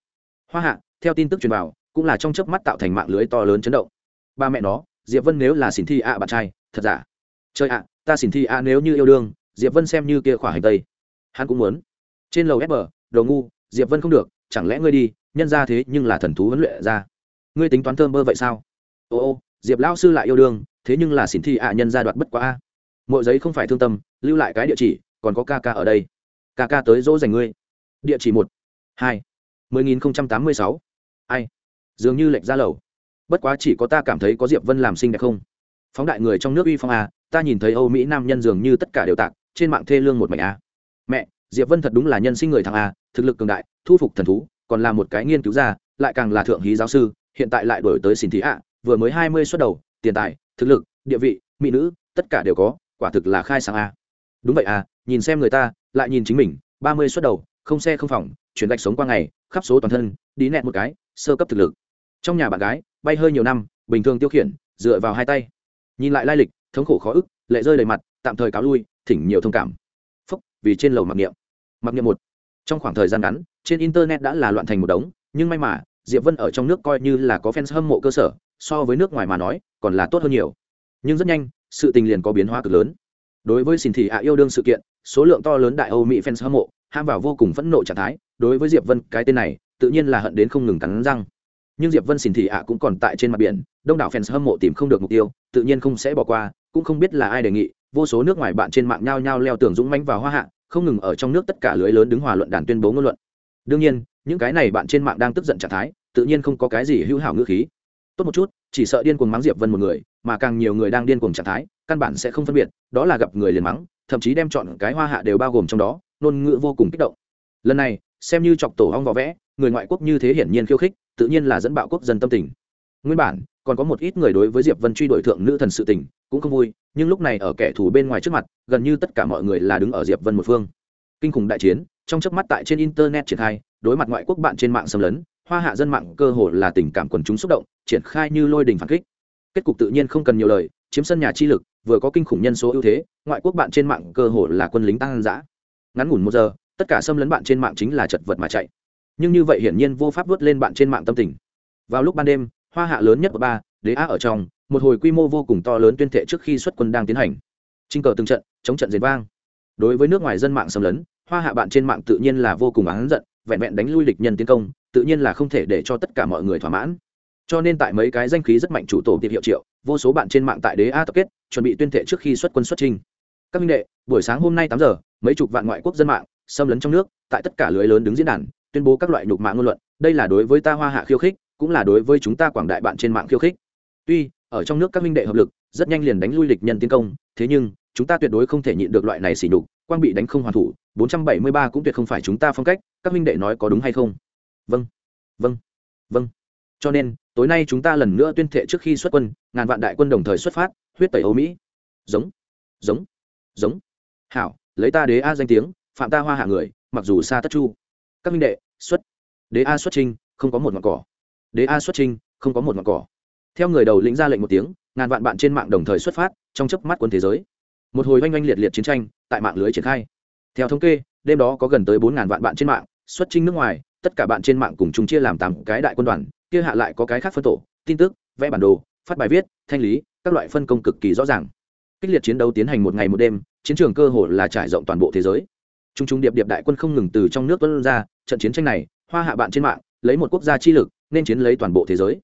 Hoa hạ, theo tin tức truyền vào, cũng là trong chớp mắt tạo thành mạng lưới to lớn chấn động. Ba mẹ nó, diệp vân nếu là xỉn thi ạ bạn trai, thật giả? Chơi ạ, ta xỉn thi ạ nếu như yêu đương, diệp vân xem như kia khỏa hành tây. Hắn cũng muốn. Trên lầu ép bờ, đồ ngu, diệp vân không được, chẳng lẽ ngươi đi, nhân ra thế nhưng là thần thú huấn luyện ra. Ngươi tính toán thơm bơ vậy sao? Ô ô, diệp lão sư lại yêu đương, thế nhưng là xỉn thi ạ nhân gia đoạt bất quá a. Mọi giấy không phải thương tâm, lưu lại cái địa chỉ, còn có ca ca ở đây ca ca tới dỗ dành ngươi địa chỉ một, hai, mười nghìn không trăm tám mươi sáu ai dường như lệnh ra lầu bất quá chỉ có ta cảm thấy có diệp vân làm xinh đẹp không phóng đại người trong nước uy phong à? ta nhìn thấy âu mỹ nam nhân dường như tất cả đều tạc, trên mạng thê lương một mảnh à. mẹ, diệp vân thật đúng là nhân sinh người thằng à. thực lực cường đại, thu phục thần thú, còn là một cái nghiên cứu gia, lại càng là thượng hí giáo sư, hiện tại lại đổi tới xin thí ạ, vừa mới hai mươi xuất đầu, tiền tài, thực lực, địa vị, mỹ nữ, tất cả đều có, quả thực là khai sáng à. đúng vậy à nhìn xem người ta lại nhìn chính mình, ba mươi xuất đầu, không xe không phòng, chuyển gạch sống qua ngày, khắp số toàn thân, đi nẹt một cái, sơ cấp thực lực. Trong nhà bạn gái, bay hơi nhiều năm, bình thường tiêu khiển, dựa vào hai tay. Nhìn lại lai lịch, thống khổ khó ức, lệ rơi đầy mặt, tạm thời cáo lui, thỉnh nhiều thông cảm. Phúc, vì trên lầu mặc niệm. Mặc niệm một. Trong khoảng thời gian ngắn, trên internet đã là loạn thành một đống, nhưng may mà, diệp vân ở trong nước coi như là có fans hâm mộ cơ sở, so với nước ngoài mà nói, còn là tốt hơn nhiều. Nhưng rất nhanh, sự tình liền có biến hóa cực lớn. Đối với xin thị ạ yêu đương sự kiện số lượng to lớn đại âu mỹ fans hâm mộ, ham vào vô cùng phẫn nộ trạng thái, đối với diệp vân, cái tên này, tự nhiên là hận đến không ngừng cắn răng. Nhưng diệp vân xỉn thị ạ cũng còn tại trên mặt biển, đông đảo fans hâm mộ tìm không được mục tiêu, tự nhiên không sẽ bỏ qua, cũng không biết là ai đề nghị, vô số nước ngoài bạn trên mạng nhao nhao leo tường dũng mãnh vào hoa hạ, không ngừng ở trong nước tất cả lưới lớn đứng hòa luận đàn tuyên bố ngôn luận. Đương nhiên, những cái này bạn trên mạng đang tức giận trạng thái, tự nhiên không có cái gì hữu hảo ngữ khí. Tốt một chút, chỉ sợ điên cuồng mắng diệp vân một người, mà càng nhiều người đang điên cuồng trạng thái, căn bản sẽ không phân biệt, đó là gặp người liền mắng thậm chí đem chọn cái hoa hạ đều bao gồm trong đó, ngôn ngữ vô cùng kích động. Lần này, xem như chọc tổ hong vỏ vẽ, người ngoại quốc như thế hiển nhiên khiêu khích, tự nhiên là dẫn bạo quốc dân tâm tình. Nguyên bản, còn có một ít người đối với diệp vân truy đuổi thượng nữ thần sự tình, cũng không vui, nhưng lúc này ở kẻ thù bên ngoài trước mặt, gần như tất cả mọi người là đứng ở diệp vân một phương. Kinh khủng đại chiến, trong chớp mắt tại trên internet triển khai, đối mặt ngoại quốc bạn trên mạng xâm lấn, hoa hạ dân mạng cơ hồ là tình cảm quần chúng xúc động, triển khai như lôi đình phản kích. Kết cục tự nhiên không cần nhiều lời chiếm sân nhà chi lực, vừa có kinh khủng nhân số ưu thế, ngoại quốc bạn trên mạng cơ hồ là quân lính tăng giã ngắn ngủn một giờ, tất cả xâm lấn bạn trên mạng chính là chật vật mà chạy. Nhưng như vậy hiển nhiên vô pháp vớt lên bạn trên mạng tâm tình. Vào lúc ban đêm, hoa hạ lớn nhất của ba, đế á ở trong, một hồi quy mô vô cùng to lớn tuyên thệ trước khi xuất quân đang tiến hành. Trinh cờ từng trận, chống trận diệt vang. Đối với nước ngoài dân mạng xâm lấn, hoa hạ bạn trên mạng tự nhiên là vô cùng oán giận, vẹn vẹn đánh lui địch nhân tiến công, tự nhiên là không thể để cho tất cả mọi người thỏa mãn. Cho nên tại mấy cái danh khí rất mạnh chủ tổ tiệp hiệu triệu vô số bạn trên mạng tại đế a tập kết, chuẩn bị tuyên thệ trước khi xuất quân xuất trình các minh đệ, buổi sáng hôm nay tám giờ, mấy chục vạn ngoại quốc dân mạng, xâm lấn trong nước, tại tất cả lưới lớn đứng diễn đàn, tuyên bố các loại nhục mạng ngôn luận. Đây là đối với ta hoa hạ khiêu khích, cũng là đối với chúng ta quảng đại bạn trên mạng khiêu khích. Tuy, ở trong nước các minh đệ hợp lực, rất nhanh liền đánh lui lịch nhân tiến công, thế nhưng, chúng ta tuyệt đối không thể nhịn được loại này xỉ nhục, quang bị đánh không hoàn thủ 473 cũng tuyệt không phải chúng ta phong cách, các minh đệ nói có đúng hay không? Vâng. Vâng. Vâng cho nên, tối nay chúng ta lần nữa tuyên thệ trước khi xuất quân, ngàn vạn đại quân đồng thời xuất phát, huyết tẩy âu mỹ. Giống giống giống. Hảo, lấy ta đế a danh tiếng, phạm ta hoa hạ người, mặc dù xa tất chu. Các minh đệ, xuất. Đế a xuất trinh không có một ngọn cỏ. Đế a xuất trinh không có một ngọn cỏ. Theo người đầu lĩnh ra lệnh một tiếng, ngàn vạn bạn trên mạng đồng thời xuất phát, trong chớp mắt quân thế giới. Một hồi oanh oanh liệt liệt chiến tranh, tại mạng lưới triển khai. Theo thống kê, đêm đó có gần tới bốn ngàn vạn bạn trên mạng, xuất trinh nước ngoài tất cả bạn trên mạng cùng chung chia làm tám cái đại quân đoàn, kia hạ lại có cái khác phân tổ, tin tức, vẽ bản đồ, phát bài viết, thanh lý, các loại phân công cực kỳ rõ ràng. Kích liệt chiến đấu tiến hành một ngày một đêm, chiến trường cơ hồ là trải rộng toàn bộ thế giới. Chung chung điệp điệp đại quân không ngừng từ trong nước tuân ra, trận chiến tranh này, hoa hạ bạn trên mạng, lấy một quốc gia chi lực, nên chiến lấy toàn bộ thế giới.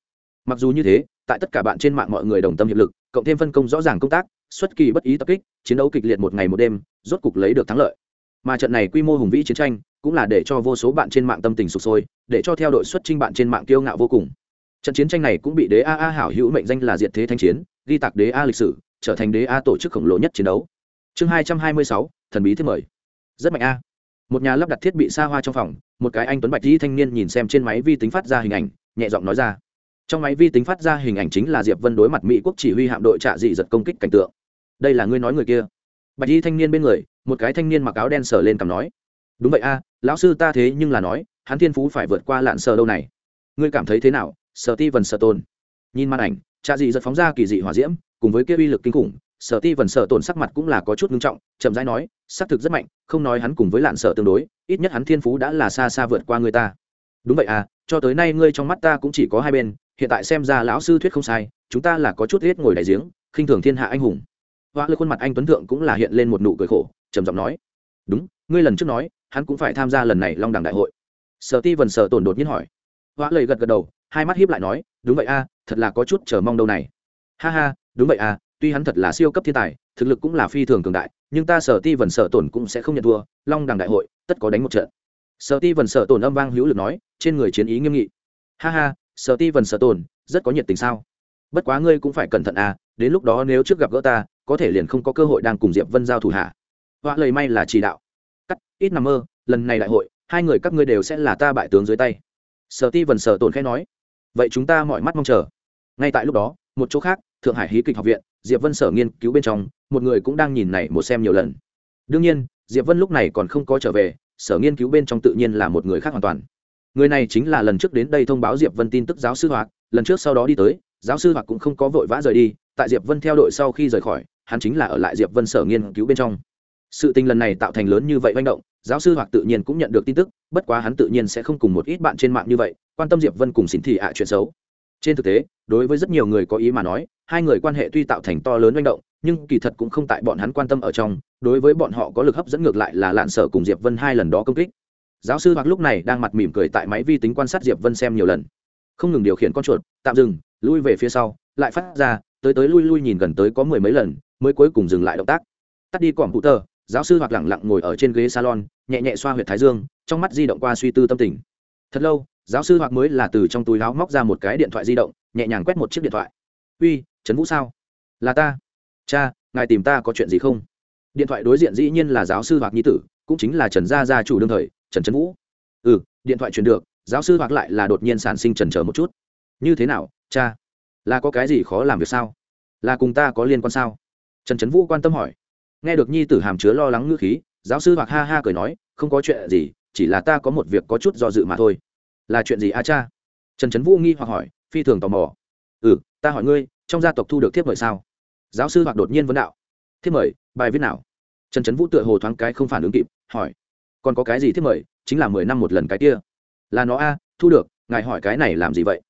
Mặc dù như thế, tại tất cả bạn trên mạng mọi người đồng tâm hiệp lực, cộng thêm phân công rõ ràng công tác, xuất kỳ bất ý tập kích, chiến đấu kịch liệt một ngày một đêm, rốt cục lấy được thắng lợi. Mà trận này quy mô hùng vĩ chiến tranh cũng là để cho vô số bạn trên mạng tâm tình sụp sôi, để cho theo đội xuất trinh bạn trên mạng kiêu ngạo vô cùng. Trận chiến tranh này cũng bị đế a a hảo hữu mệnh danh là diệt thế thanh chiến, ghi tạc đế a lịch sử, trở thành đế a tổ chức khổng lồ nhất chiến đấu. Chương hai trăm hai mươi sáu, thần bí thiết mời. Rất mạnh a. Một nhà lắp đặt thiết bị xa hoa trong phòng, một cái anh tuấn bạch di thanh niên nhìn xem trên máy vi tính phát ra hình ảnh, nhẹ giọng nói ra. Trong máy vi tính phát ra hình ảnh chính là diệp vân đối mặt mỹ quốc chỉ huy hạm đội trạ dị giật công kích cảnh tượng. Đây là ngươi nói người kia. Bạch di thanh niên bên người, một cái thanh niên mặc áo đen sờ lên cầm nói đúng vậy a, lão sư ta thế nhưng là nói, hắn thiên phú phải vượt qua lạn sờ đâu này. Ngươi cảm thấy thế nào sở ti vần sở tôn? Nhìn màn ảnh, cha dị giật phóng ra kỳ dị hỏa diễm, cùng với kia uy lực kinh khủng sở ti vần sở tổn sắc mặt cũng là có chút nghiêm trọng, chậm rãi nói xác thực rất mạnh, không nói hắn cùng với lạn sở tương đối, ít nhất hắn thiên phú đã là xa xa vượt qua người ta. Đúng vậy à cho tới nay ngươi trong mắt ta cũng chỉ có hai bên, hiện tại xem ra lão sư thuyết không sai, chúng ta là có chút hết ngồi đại giếng, khinh thường thiên hạ anh hùng. Hoa lư khuôn mặt anh tuấn thượng cũng là hiện lên một nụ cười khổ, trầm giọng nói, đúng, ngươi lần trước nói hắn cũng phải tham gia lần này long đẳng đại hội. Sở ti vần sở tổn đột nhiên hỏi. Hoa lầy gật gật đầu, hai mắt hiếp lại nói, đúng vậy a, thật là có chút chờ mong đâu này. Ha ha, đúng vậy à tuy hắn thật là siêu cấp thiên tài, thực lực cũng là phi thường cường đại, nhưng ta sở ti vần sở tổn cũng sẽ không nhận thua, long đằng đại hội, tất có đánh một trận. Sở ti vần sở tổn âm vang hữu lực nói, trên người chiến ý nghiêm nghị. Ha ha, sở ti vần sở tổn, rất có nhiệt tình sao? Bất quá ngươi cũng phải cẩn thận à đến lúc đó nếu trước gặp gỡ ta, có thể liền không có cơ hội đang cùng diệp vân giao thủ hạ họa lời may là chỉ đạo cắt, ít nằm mơ, lần này đại hội, hai người các ngươi đều sẽ là ta bại tướng dưới tay. Sở ti vần sở tổn khẽ nói. Vậy chúng ta mọi mắt mong chờ. Ngay tại lúc đó, một chỗ khác, thượng hải hí kịch học viện, diệp vân sở nghiên cứu bên trong, một người cũng đang nhìn này một xem nhiều lần. Đương nhiên, diệp vân lúc này còn không có trở về, sở nghiên cứu bên trong tự nhiên là một người khác hoàn toàn. Người này chính là lần trước đến đây thông báo diệp vân tin tức giáo sư hoạt lần trước sau đó đi tới, giáo sư hoạt cũng không có vội vã rời đi, tại diệp vân theo đội sau khi rời khỏi, hắn chính là ở lại diệp vân sở nghiên cứu bên trong sự tình lần này tạo thành lớn như vậy manh động, giáo sư hoặc tự nhiên cũng nhận được tin tức, bất quá hắn tự nhiên sẽ không cùng một ít bạn trên mạng như vậy, quan tâm diệp vân cùng xin thị ạ chuyện xấu. Trên thực tế, đối với rất nhiều người có ý mà nói, hai người quan hệ tuy tạo thành to lớn manh động, nhưng kỳ thật cũng không tại bọn hắn quan tâm ở trong, đối với bọn họ có lực hấp dẫn ngược lại là lạn sở cùng diệp vân hai lần đó công kích. Giáo sư hoặc lúc này đang mặt mỉm cười tại máy vi tính quan sát diệp vân xem nhiều lần. Không ngừng điều khiển con chuột, tạm dừng, lui về phía sau, lại phát ra, tới tới lui lui nhìn gần tới có mười mấy lần, mới cuối cùng dừng lại động tác. Tắt đi cỏm hụ tờ giáo sư hoặc lẳng lặng ngồi ở trên ghế salon, nhẹ nhẹ xoa huyệt thái dương, trong mắt di động qua suy tư tâm tình. Thật lâu, giáo sư hoặc mới là từ trong túi láo móc ra một cái điện thoại di động, nhẹ nhàng quét một chiếc điện thoại. Uy trấn vũ sao? Là ta. Cha, ngài tìm ta có chuyện gì không? Điện thoại đối diện dĩ nhiên là giáo sư hoặc nhi tử, cũng chính là trần gia gia chủ đương thời, trần trấn vũ. Ừ điện thoại truyền được, giáo sư hoặc lại là đột nhiên sản sinh trần trờ một chút. Như thế nào, cha? Là có cái gì khó làm việc sao? Là cùng ta có liên quan sao? Trần trấn vũ quan tâm hỏi nghe được nhi tử hàm chứa lo lắng ngữ khí, giáo sư hoặc ha ha cười nói, không có chuyện gì, chỉ là ta có một việc có chút do dự mà thôi. Là chuyện gì a cha? Trần trấn vũ nghi hoặc hỏi, phi thường tò mò. Ừ ta hỏi ngươi, trong gia tộc thu được thiếp mời sao? Giáo sư hoặc đột nhiên vấn đạo. Thiếp mời, bài viết nào? Trần trấn vũ tựa hồ thoáng cái không phản ứng kịp, hỏi. Còn có cái gì thiếp mời, chính là mười năm một lần cái kia. Là nó a, thu được, ngài hỏi cái này làm gì vậy?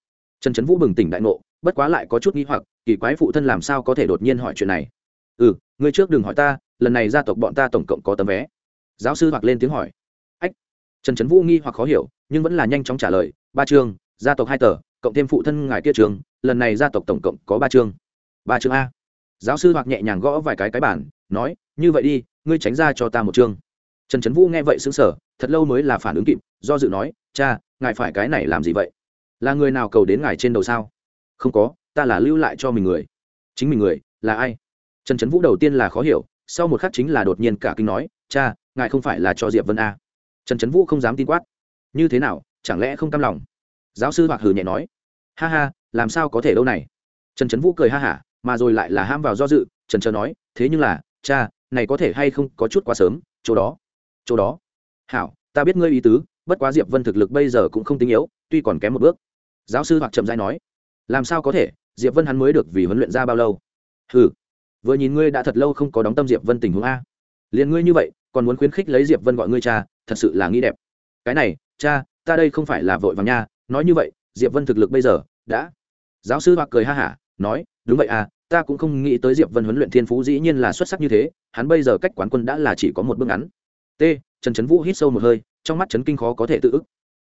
Trần trấn vũ bừng tỉnh đại ngộ, bất quá lại có chút nghi hoặc, kỳ quái phụ thân làm sao có thể đột nhiên hỏi chuyện này? Ừ ngươi trước đừng hỏi ta, lần này gia tộc bọn ta tổng cộng có tấm vé. Giáo sư hoặc lên tiếng hỏi. Ách, trần trấn vũ nghi hoặc khó hiểu, nhưng vẫn là nhanh chóng trả lời, ba chương, gia tộc hai tờ, cộng thêm phụ thân ngài kia trường, lần này gia tộc tổng cộng có ba chương. Ba chương a. Giáo sư hoặc nhẹ nhàng gõ vài cái cái bản, nói, như vậy đi, ngươi tránh ra cho ta một chương. Trần trấn vũ nghe vậy xứng sở thật lâu mới là phản ứng kịp, do dự nói, cha, ngài phải cái này làm gì vậy? Là người nào cầu đến ngài trên đầu sao? Không có, ta là lưu lại cho mình người. Chính mình người, là ai? Trần trấn vũ đầu tiên là khó hiểu, sau một khắc chính là đột nhiên cả kinh nói, cha, ngài không phải là cho diệp vân a trần trấn vũ không dám tin quát. Như thế nào, chẳng lẽ không cam lòng? Giáo sư hoặc hừ nhẹ nói. Ha ha, làm sao có thể đâu này? Trần trấn vũ cười ha hả, mà rồi lại là ham vào do dự, trần trờ nói, thế nhưng là, cha, này có thể hay không có chút quá sớm, chỗ đó chỗ đó. Hảo, ta biết ngươi ý tứ, bất quá diệp vân thực lực bây giờ cũng không tinh yếu, tuy còn kém một bước. Giáo sư hoặc chậm dãi nói. Làm sao có thể, diệp vân hắn mới được vì huấn luyện ra bao lâu? Hừ vừa nhìn ngươi đã thật lâu không có đóng tâm diệp vân tình huống a. Liền ngươi như vậy, còn muốn khuyến khích lấy diệp vân gọi ngươi cha, thật sự là nghĩ đẹp. Cái này, cha, ta đây không phải là vội vàng nha, nói như vậy, diệp vân thực lực bây giờ, đã. Giáo sư hoặc cười ha hả, nói, đúng vậy à ta cũng không nghĩ tới diệp vân huấn luyện thiên phú dĩ nhiên là xuất sắc như thế, hắn bây giờ cách quán quân đã là chỉ có một bước ngắn. T, trần trấn vũ hít sâu một hơi, trong mắt trấn kinh khó có thể tự ức.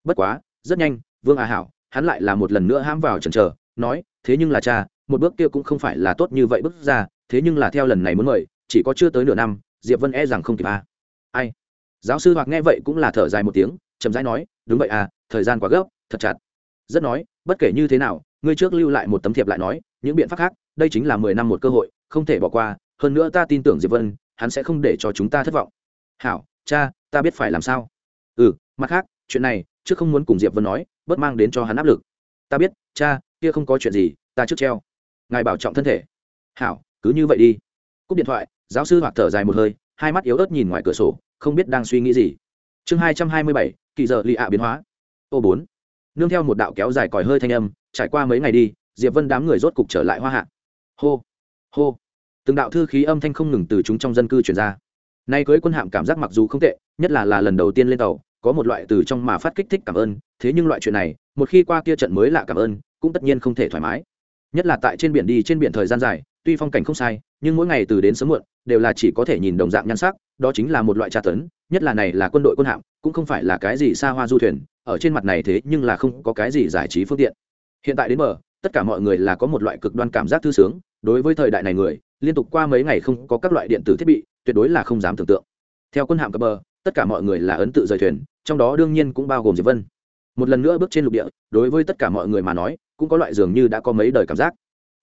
Bất quá, rất nhanh, vương a hảo, hắn lại là một lần nữa ham vào trần trờ nói, thế nhưng là cha, một bước kia cũng không phải là tốt như vậy bước ra thế nhưng là theo lần này muốn mời, chỉ có chưa tới nửa năm, diệp vân e rằng không kịp à. ai? Giáo sư hoặc nghe vậy cũng là thở dài một tiếng, chậm rãi nói, đúng vậy à thời gian quá gấp, thật chặt. Rất nói, bất kể như thế nào, ngươi trước lưu lại một tấm thiệp lại nói, những biện pháp khác, đây chính là mười năm một cơ hội, không thể bỏ qua, hơn nữa ta tin tưởng diệp vân, hắn sẽ không để cho chúng ta thất vọng. Hảo, cha, ta biết phải làm sao. Ừ mặt khác, chuyện này, trước không muốn cùng diệp vân nói, bớt mang đến cho hắn áp lực. Ta biết, cha, kia không có chuyện gì, ta trước treo. Ngài bảo trọng thân thể. Hảo cứ như vậy đi. Cúp điện thoại, giáo sư hoặc thở dài một hơi, hai mắt yếu ớt nhìn ngoài cửa sổ, không biết đang suy nghĩ gì. Chương hai trăm hai mươi bảy, kỳ giờ lì ạ biến hóa. Ô bốn. Nương theo một đạo kéo dài còi hơi thanh âm, trải qua mấy ngày đi, diệp vân đám người rốt cục trở lại hoa hạ. Hô hô. Từng đạo thư khí âm thanh không ngừng từ chúng trong dân cư chuyển ra. Nay cưới quân hạm cảm giác mặc dù không tệ, nhất là là lần đầu tiên lên tàu, có một loại từ trong mà phát kích thích cảm ơn, thế nhưng loại chuyện này, một khi qua kia trận mới lạ cảm ơn, cũng tất nhiên không thể thoải mái. Nhất là tại trên biển đi trên biển thời gian dài tuy phong cảnh không sai, nhưng mỗi ngày từ đến sớm muộn, đều là chỉ có thể nhìn đồng dạng nhan sắc, đó chính là một loại tra tấn, nhất là này là quân đội quân hạm, cũng không phải là cái gì xa hoa du thuyền, ở trên mặt này thế nhưng là không có cái gì giải trí phương tiện. Hiện tại đến bờ, tất cả mọi người là có một loại cực đoan cảm giác thư sướng, đối với thời đại này người, liên tục qua mấy ngày không có các loại điện tử thiết bị, tuyệt đối là không dám tưởng tượng. Theo quân hạm cập bờ, tất cả mọi người là ấn tự rời thuyền, trong đó đương nhiên cũng bao gồm diệp vân. Một lần nữa bước trên lục địa, đối với tất cả mọi người mà nói, cũng có loại dường như đã có mấy đời cảm giác.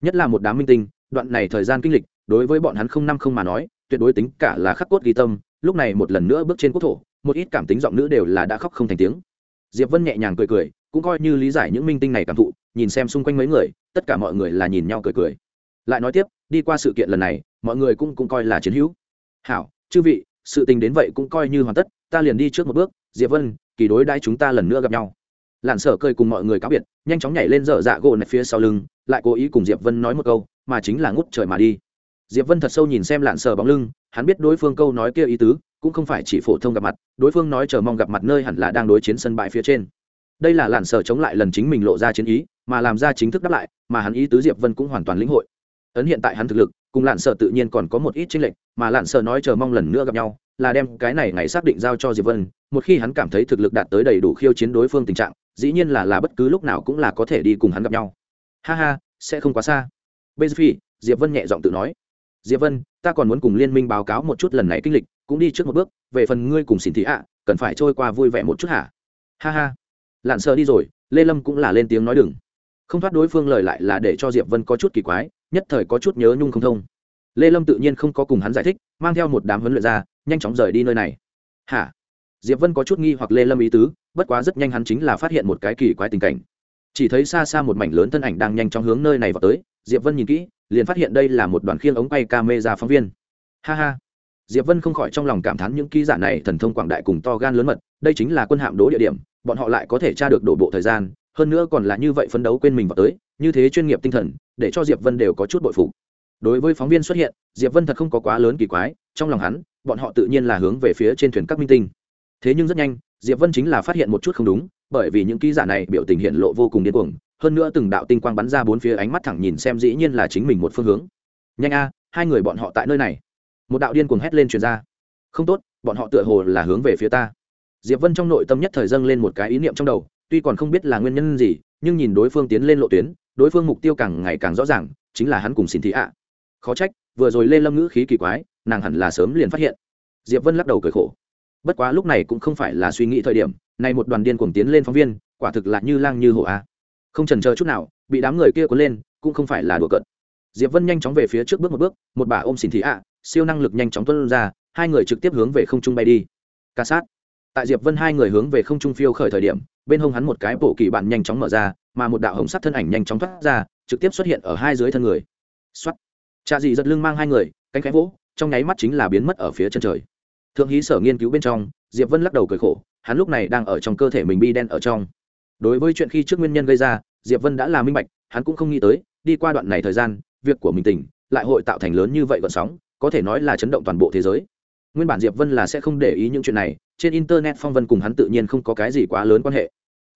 Nhất là một đám minh tinh đoạn này thời gian kinh lịch, đối với bọn hắn không năm không mà nói, tuyệt đối tính cả là khắc cốt ghi tâm, lúc này một lần nữa bước trên quốc thổ, một ít cảm tính giọng nữ đều là đã khóc không thành tiếng. Diệp vân nhẹ nhàng cười cười, cũng coi như lý giải những minh tinh này cảm thụ, nhìn xem xung quanh mấy người, tất cả mọi người là nhìn nhau cười cười. Lại nói tiếp, đi qua sự kiện lần này, mọi người cũng cũng coi là chiến hữu. Hảo, chư vị, sự tình đến vậy cũng coi như hoàn tất, ta liền đi trước một bước, diệp vân, kỳ đối đãi chúng ta lần nữa gặp nhau. Lặn sở cười cùng mọi người cáo biệt, nhanh chóng nhảy lên dở dạ gỗ này phía sau lưng, lại cố ý cùng diệp vân nói một câu mà chính là ngút trời mà đi. Diệp vân thật sâu nhìn xem lạn sở bóng lưng, hắn biết đối phương câu nói kia ý tứ, cũng không phải chỉ phổ thông gặp mặt, đối phương nói chờ mong gặp mặt nơi hẳn là đang đối chiến sân bãi phía trên. Đây là lạn sở chống lại lần chính mình lộ ra chiến ý, mà làm ra chính thức đáp lại, mà hắn ý tứ diệp vân cũng hoàn toàn lĩnh hội. Ấn hiện tại hắn thực lực, cùng lạn sở tự nhiên còn có một ít chênh lệch, mà lạn sở nói chờ mong lần nữa gặp nhau, là đem cái này ngày xác định giao cho diệp vân, một khi hắn cảm thấy thực lực đạt tới đầy đủ khiêu chiến đối phương tình trạng, dĩ nhiên là là bất cứ lúc nào cũng là có thể đi cùng hắn gặp nhau. Ha ha, sẽ không quá xa phi, diệp vân nhẹ giọng tự nói. Diệp vân, ta còn muốn cùng liên minh báo cáo một chút lần này kinh lịch, cũng đi trước một bước, về phần ngươi cùng xin thị ạ, cần phải trôi qua vui vẻ một chút hả? Ha ha. Lặn sợ đi rồi, lê lâm cũng là lên tiếng nói đừng. Không thoát đối phương lời lại là để cho diệp vân có chút kỳ quái, nhất thời có chút nhớ nhung không thông. Lê lâm tự nhiên không có cùng hắn giải thích, mang theo một đám huấn luyện ra, nhanh chóng rời đi nơi này. Hả? Diệp vân có chút nghi hoặc lê lâm ý tứ, bất quá rất nhanh hắn chính là phát hiện một cái kỳ quái tình cảnh. Chỉ thấy xa xa một mảnh lớn thân ảnh đang nhanh chóng hướng nơi này vào tới diệp vân nhìn kỹ, liền phát hiện đây là một đoàn khiêng ống quay ca mê ra phóng viên. Ha ha. Diệp vân không khỏi trong lòng cảm thán những ký giả này thần thông quảng đại cùng to gan lớn mật, đây chính là quân hạm đố địa điểm, bọn họ lại có thể tra được đổ bộ thời gian, hơn nữa còn là như vậy phấn đấu quên mình vào tới, như thế chuyên nghiệp tinh thần, để cho diệp vân đều có chút bội phục. Đối với phóng viên xuất hiện, diệp vân thật không có quá lớn kỳ quái, trong lòng hắn, bọn họ tự nhiên là hướng về phía trên thuyền các minh tinh. Thế nhưng rất nhanh, diệp vân chính là phát hiện một chút không đúng, bởi vì những ký giả này biểu tình hiện lộ vô cùng điên cuồng hơn nữa từng đạo tinh quang bắn ra bốn phía ánh mắt thẳng nhìn xem dĩ nhiên là chính mình một phương hướng. Nhanh a, hai người bọn họ tại nơi này. Một đạo điên cuồng hét lên truyền ra. Không tốt, bọn họ tựa hồ là hướng về phía ta. Diệp vân trong nội tâm nhất thời dâng lên một cái ý niệm trong đầu, tuy còn không biết là nguyên nhân gì, nhưng nhìn đối phương tiến lên lộ tuyến, đối phương mục tiêu càng ngày càng rõ ràng, chính là hắn cùng xin thị ạ. Khó trách, vừa rồi lê lâm ngữ khí kỳ quái, nàng hẳn là sớm liền phát hiện. Diệp vân lắc đầu cười khổ. Bất quá lúc này cũng không phải là suy nghĩ thời điểm, này một đoàn điên cuồng tiến lên phóng viên, quả thực là như lang như hổ a không trần chờ chút nào, bị đám người kia cuốn lên, cũng không phải là đùa cợt. Diệp vân nhanh chóng về phía trước bước một bước, một bà ôm xin thị ạ, siêu năng lực nhanh chóng tuân ra, hai người trực tiếp hướng về không trung bay đi. Ca sát. Tại diệp vân hai người hướng về không trung phiêu khởi thời điểm, bên hông hắn một cái bộ kỳ bản nhanh chóng mở ra, mà một đạo hồng sắc thân ảnh nhanh chóng thoát ra, trực tiếp xuất hiện ở hai dưới thân người. Xuất cha dị giật lưng mang hai người, cánh khẽ vỗ, trong nháy mắt chính là biến mất ở phía chân trời. Thượng hí sở nghiên cứu bên trong, diệp vân lắc đầu cười khổ, hắn lúc này đang ở trong cơ thể mình bi đen ở trong đối với chuyện khi trước nguyên nhân gây ra, diệp vân đã là minh bạch, hắn cũng không nghĩ tới, đi qua đoạn này thời gian, việc của mình tỉnh, lại hội tạo thành lớn như vậy gọn sóng, có thể nói là chấn động toàn bộ thế giới. Nguyên bản diệp vân là sẽ không để ý những chuyện này, trên internet phong vân cùng hắn tự nhiên không có cái gì quá lớn quan hệ.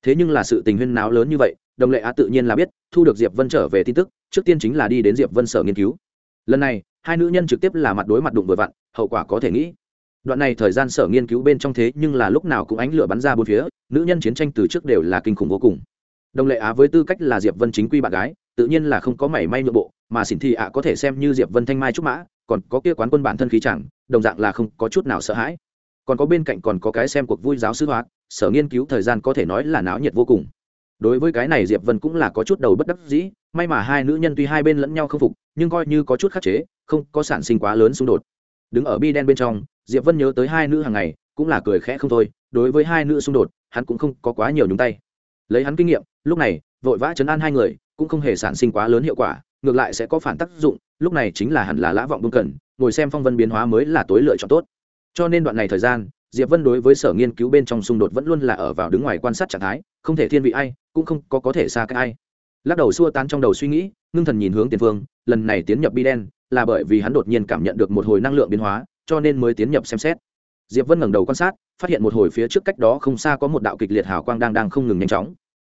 Thế nhưng là sự tình huyên náo lớn như vậy, đồng lệ á tự nhiên là biết, thu được diệp vân trở về tin tức, trước tiên chính là đi đến diệp vân sở nghiên cứu. Lần này, hai nữ nhân trực tiếp là mặt đối mặt đụng vừa vặn, hậu quả có thể nghĩ đoạn này thời gian sở nghiên cứu bên trong thế nhưng là lúc nào cũng ánh lửa bắn ra bốn phía, nữ nhân chiến tranh từ trước đều là kinh khủng vô cùng. Đồng lệ á với tư cách là diệp vân chính quy bạn gái, tự nhiên là không có mảy may nhượng bộ, mà xỉn thị ạ có thể xem như diệp vân thanh mai trúc mã, còn có kia quán quân bản thân khí chẳng, đồng dạng là không có chút nào sợ hãi. Còn có bên cạnh còn có cái xem cuộc vui giáo sư hóa sở nghiên cứu thời gian có thể nói là náo nhiệt vô cùng. Đối với cái này diệp vân cũng là có chút đầu bất đắc dĩ, may mà hai nữ nhân tuy hai bên lẫn nhau không phục, nhưng coi như có chút khắc chế, không có sản sinh quá lớn xung đột đứng ở bi đen bên trong, diệp vân nhớ tới hai nữ hàng ngày, cũng là cười khẽ không thôi, đối với hai nữ xung đột, hắn cũng không có quá nhiều nhúng tay. Lấy hắn kinh nghiệm, lúc này, vội vã chấn an hai người, cũng không hề sản sinh quá lớn hiệu quả, ngược lại sẽ có phản tác dụng, lúc này chính là hẳn là lã vọng buông cần, ngồi xem phong vân biến hóa mới là tối lựa chọn tốt. Cho nên đoạn này thời gian, diệp vân đối với sở nghiên cứu bên trong xung đột vẫn luôn là ở vào đứng ngoài quan sát trạng thái, không thể thiên vị ai, cũng không có có thể xa cách ai. Lắc đầu xua tan trong đầu suy nghĩ, ngưng thần nhìn hướng tiền phương, lần này tiến nhập bi đen là bởi vì hắn đột nhiên cảm nhận được một hồi năng lượng biến hóa, cho nên mới tiến nhập xem xét. Diệp vân ngẩng đầu quan sát, phát hiện một hồi phía trước cách đó không xa có một đạo kịch liệt hào quang đang đang không ngừng nhanh chóng.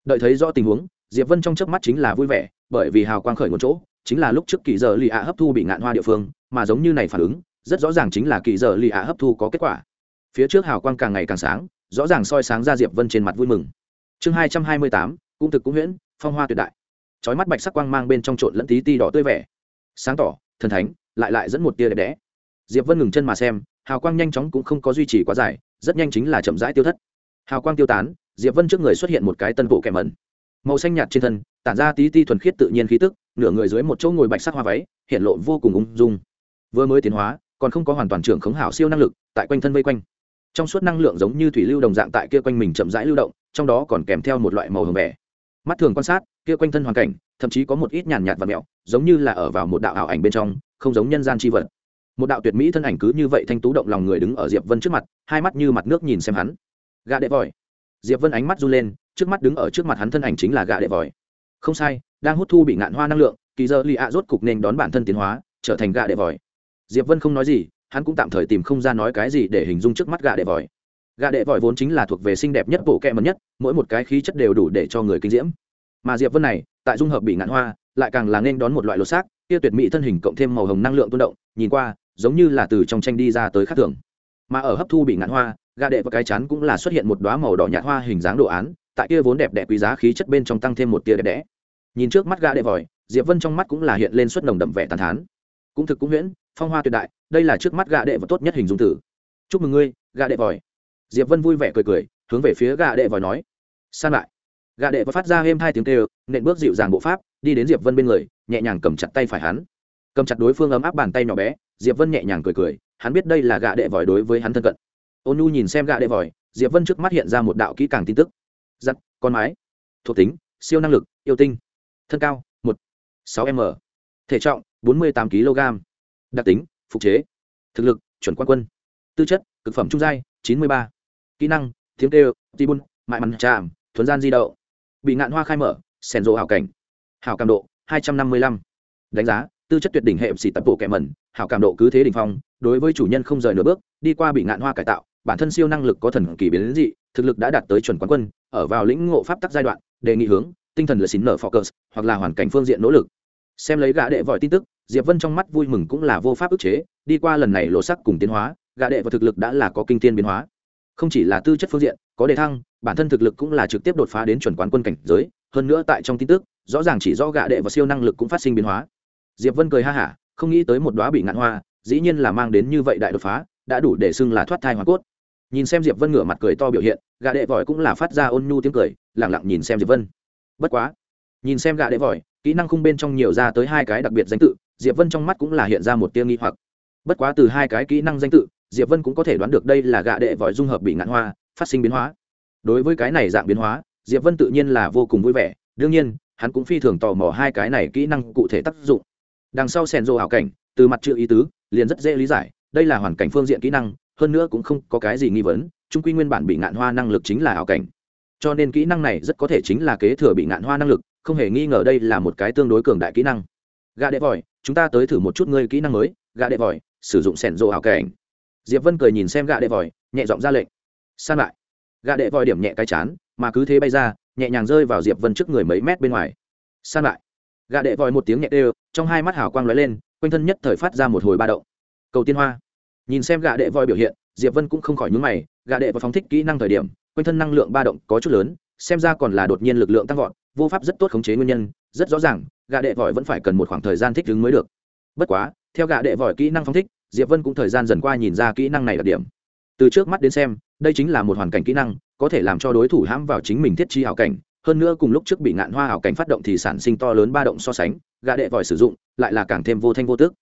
Đợi thấy rõ tình huống, diệp vân trong chớp mắt chính là vui vẻ, bởi vì hào quang khởi một chỗ, chính là lúc trước kỳ giờ lì ạ hấp thu bị ngạn hoa địa phương, mà giống như này phản ứng, rất rõ ràng chính là kỳ giờ lì ạ hấp thu có kết quả. Phía trước hào quang càng ngày càng sáng, rõ ràng soi sáng ra diệp vân trên mặt vui mừng. Chương hai trăm hai mươi tám, cung thực cũng huyễn, phong hoa tuyệt đại. Chói mắt bạch sắc quang mang bên trong trộn lẫn tí ti đỏ tươi vẻ. Sáng tỏ thần thánh, lại lại dẫn một tia đẹp đẽ. Diệp vân ngừng chân mà xem, hào quang nhanh chóng cũng không có duy trì quá dài, rất nhanh chính là chậm rãi tiêu thất. Hào quang tiêu tán, diệp vân trước người xuất hiện một cái tân bộ kẻ mẩn. Màu xanh nhạt trên thân, tản ra tí ti thuần khiết tự nhiên khí tức, nửa người dưới một chỗ ngồi bạch sắc hoa váy, hiện lộ vô cùng ung dung. Vừa mới tiến hóa, còn không có hoàn toàn trưởng khống hảo siêu năng lực, tại quanh thân vây quanh. Trong suốt năng lượng giống như thủy lưu đồng dạng tại kia quanh mình chậm rãi lưu động, trong đó còn kèm theo một loại màu hồng vẻ. Mắt thường quan sát kia quanh thân hoàn cảnh, thậm chí có một ít nhàn nhạt và mẹo, giống như là ở vào một đạo ảo ảnh bên trong, không giống nhân gian chi vật. Một đạo tuyệt mỹ thân ảnh cứ như vậy thanh tú động lòng người đứng ở diệp vân trước mặt, hai mắt như mặt nước nhìn xem hắn. Gà đệ vòi diệp vân ánh mắt run lên, trước mắt đứng ở trước mặt hắn thân ảnh chính là gà đệ vòi không sai, đang hút thu bị ngạn hoa năng lượng, kỳ giờ lì ạ rốt cục nên đón bản thân tiến hóa, trở thành gà đệ vòi diệp vân không nói gì, hắn cũng tạm thời tìm không ra nói cái gì để hình dung trước mắt gà đệ vòi gà đệ vòi vốn chính là thuộc về xinh đẹp nhất bộ kẹ mật nhất, mỗi một cái khí chất đều đủ để cho người kinh diễm mà diệp vân này tại dung hợp bị ngạn hoa lại càng là nên đón một loại lột xác kia tuyệt mỹ thân hình cộng thêm màu hồng năng lượng tuôn động nhìn qua giống như là từ trong tranh đi ra tới khắc thường mà ở hấp thu bị ngạn hoa gà đệ và cái chán cũng là xuất hiện một đoá màu đỏ nhạt hoa hình dáng đồ án tại kia vốn đẹp đẽ quý giá khí chất bên trong tăng thêm một tia đẹp đẽ nhìn trước mắt gà đệ vòi diệp vân trong mắt cũng là hiện lên suất nồng đậm vẻ tàn thán cũng thực cũng huyễn phong hoa tuyệt đại đây là trước mắt gà đệ và tốt nhất hình dung tử chúc mừng ngươi gà đệ vòi diệp vân vui vẻ cười cười hướng về phía gà đệ vòi nói san lại gà đệ và phát ra êm hai tiếng kêu, nện bước dịu dàng bộ pháp, đi đến diệp vân bên người, nhẹ nhàng cầm chặt tay phải hắn. Cầm chặt đối phương ấm áp bàn tay nhỏ bé, diệp vân nhẹ nhàng cười cười, hắn biết đây là gạ đệ vòi đối với hắn thân cận. Ôn nhu nhìn xem gạ đệ vòi, diệp vân trước mắt hiện ra một đạo kỹ càng tin tức. Giặc con mái. Thuộc tính, siêu năng lực, yêu tinh. Thân cao, một, sáu m. Thể trọng, bốn mươi tám kg đặc tính, phục chế. Thực lực, chuẩn quan quân. Tư chất, cực phẩm trung giai, chín mươi ba. Kỹ năng, tiếng kêu tibun mại mặn tràm thuấn gian di đậu bị ngạn hoa khai mở sen rộ hảo cảnh. Hảo cảm độ, hai trăm năm mươi lăm. Đánh giá, tư chất tuyệt đỉnh hệ xì tập bộ kẻ mẩn, hảo cảm độ cứ thế đỉnh phong, đối với chủ nhân không rời nửa bước, đi qua bị ngạn hoa cải tạo, bản thân siêu năng lực có thần kỳ biến dị, thực lực đã đạt tới chuẩn quán quân, ở vào lĩnh ngộ pháp tắc giai đoạn, đề nghị hướng, tinh thần lửa xín nở focus, hoặc là hoàn cảnh phương diện nỗ lực. Xem lấy gã đệ vội tin tức, diệp vân trong mắt vui mừng cũng là vô pháp ức chế, đi qua lần này lộ sắc cùng tiến hóa, gã đệ và thực lực đã là có kinh tiên biến hóa không chỉ là tư chất phương diện, có đề thăng, bản thân thực lực cũng là trực tiếp đột phá đến chuẩn quán quân cảnh giới, hơn nữa tại trong tin tức, rõ ràng chỉ do gạ đệ và siêu năng lực cũng phát sinh biến hóa. Diệp vân cười ha hả, không nghĩ tới một đóa bị ngạn hoa, dĩ nhiên là mang đến như vậy đại đột phá, đã đủ để xưng là thoát thai hoa cốt. Nhìn xem diệp vân ngửa mặt cười to biểu hiện gạ đệ vội cũng là phát ra ôn nhu tiếng cười lẳng lặng nhìn xem diệp vân. Bất quá, nhìn xem gạ đệ vội, kỹ năng khung bên trong nhiều ra tới hai cái đặc biệt danh tự, diệp vân trong mắt cũng là hiện ra một tia nghi hoặc. Bất quá từ hai cái kỹ năng danh tự diệp vân cũng có thể đoán được đây là gạ đệ vội dung hợp bị ngạn hoa, phát sinh biến hóa. Đối với cái này dạng biến hóa, diệp vân tự nhiên là vô cùng vui vẻ. Đương nhiên, hắn cũng phi thường tò mò hai cái này kỹ năng cụ thể tác dụng. Đằng sau sèn rô ảo cảnh, từ mặt chữ ý tứ, liền rất dễ lý giải, đây là hoàn cảnh phương diện kỹ năng, hơn nữa cũng không có cái gì nghi vấn trung quy nguyên bản bị ngạn hoa năng lực chính là ảo cảnh. Cho nên kỹ năng này rất có thể chính là kế thừa bị ngạn hoa năng lực, không hề nghi ngờ đây là một cái tương đối cường đại kỹ năng. Gà đệ vòi, chúng ta tới thử một chút ngươi kỹ năng mới. Gà đệ vòi, sử dụng sẻn rộ ảo cảnh diệp vân cười nhìn xem gạ đệ vòi, nhẹ giọng ra lệnh. San lại. Gạ đệ vòi điểm nhẹ cái chán, mà cứ thế bay ra, nhẹ nhàng rơi vào diệp vân trước người mấy mét bên ngoài. San lại. Gạ đệ vòi một tiếng nhẹ đều, trong hai mắt hào quang lóe lên, quanh thân nhất thời phát ra một hồi ba động. Cầu tiên hoa. Nhìn xem gạ đệ vòi biểu hiện, diệp vân cũng không khỏi nhúng mày Gạ đệ vòi phóng thích kỹ năng thời điểm, quanh thân năng lượng ba động có chút lớn, xem ra còn là đột nhiên lực lượng tăng vọt, vô pháp rất tốt khống chế nguyên nhân, rất rõ ràng gạ đệ vòi vẫn phải cần một khoảng thời gian thích ứng mới được. Bất quá, theo gạ đệ vòi kỹ năng phóng thích diệp vân cũng thời gian dần qua nhìn ra kỹ năng này đặc điểm. Từ trước mắt đến xem, đây chính là một hoàn cảnh kỹ năng, có thể làm cho đối thủ hãm vào chính mình thiết chi hảo cảnh. Hơn nữa cùng lúc trước bị ngạn hoa hảo cảnh phát động thì sản sinh to lớn ba động so sánh gà đệ vòi sử dụng, lại là càng thêm vô thanh vô tước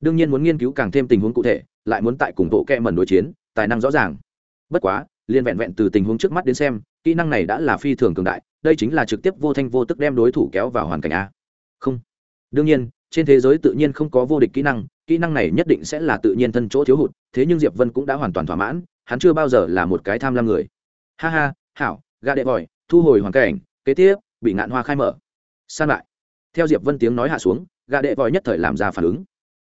đương nhiên muốn nghiên cứu càng thêm tình huống cụ thể, lại muốn tại cùng bộ kẹ mẩn đối chiến, tài năng rõ ràng. Bất quá liên vẹn vẹn từ tình huống trước mắt đến xem, kỹ năng này đã là phi thường cường đại, đây chính là trực tiếp vô thanh vô tức đem đối thủ kéo vào hoàn cảnh a. Không. Đương nhiên trên thế giới tự nhiên không có vô địch kỹ năng kỹ năng này nhất định sẽ là tự nhiên thân chỗ thiếu hụt, thế nhưng diệp vân cũng đã hoàn toàn thỏa mãn, hắn chưa bao giờ là một cái tham lam người. Ha ha, hảo gà đệ vòi thu hồi hoàn cảnh, kế tiếp, bị ngạn hoa khai mở. San lại. Theo diệp vân tiếng nói hạ xuống gà đệ vòi nhất thời làm ra phản ứng.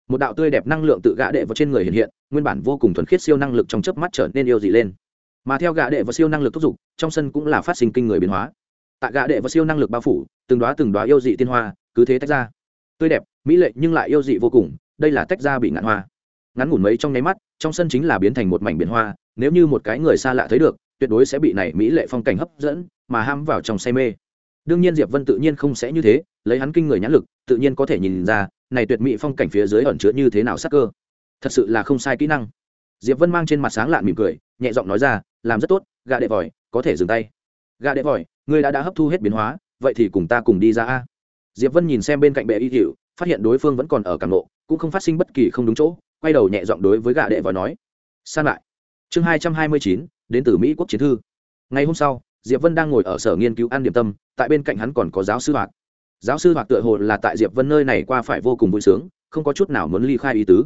Một đạo tươi đẹp năng lượng tự gã đệ vào trên người hiện hiện, nguyên bản vô cùng thuần khiết siêu năng lực trong chớp mắt trở nên yêu dị lên. Mà theo gã đệ và siêu năng lực thúc giục, trong sân cũng là phát sinh kinh người biến hóa. Tại gã đệ và siêu năng lực bao phủ, từng đoá từng đoá yêu dị tiên hoa, cứ thế tách ra tươi đẹp, mỹ lệ nhưng lại yêu dị vô cùng, đây là tách ra bị ngạn hoa. Ngắn ngủn mấy trong nháy mắt, trong sân chính là biến thành một mảnh biển hoa, nếu như một cái người xa lạ thấy được, tuyệt đối sẽ bị này mỹ lệ phong cảnh hấp dẫn, mà ham vào trong say mê. Đương nhiên diệp vân tự nhiên không sẽ như thế, lấy hắn kinh người nhãn lực, tự nhiên có thể nhìn ra, này tuyệt mỹ phong cảnh phía dưới ẩn chứa như thế nào sắc cơ. Thật sự là không sai kỹ năng. Diệp vân mang trên mặt sáng lạn mỉm cười, nhẹ giọng nói ra, làm rất tốt, gà đệ vòi, có thể dừng tay. Gà đệ vòi, ngươi đã đã hấp thu hết biến hóa, vậy thì cùng ta cùng đi ra a diệp vân nhìn xem bên cạnh bệ y hiệu phát hiện đối phương vẫn còn ở cảng nộ cũng không phát sinh bất kỳ không đúng chỗ quay đầu nhẹ giọng đối với gã đệ vòi nói san lại. Chương hai trăm hai mươi chín đến từ mỹ quốc chiến thư. Ngày hôm sau diệp vân đang ngồi ở sở nghiên cứu an điểm tâm tại bên cạnh hắn còn có giáo sư hoạt giáo sư hoạt tựa hồ là tại diệp vân nơi này qua phải vô cùng vui sướng không có chút nào muốn ly khai ý tứ.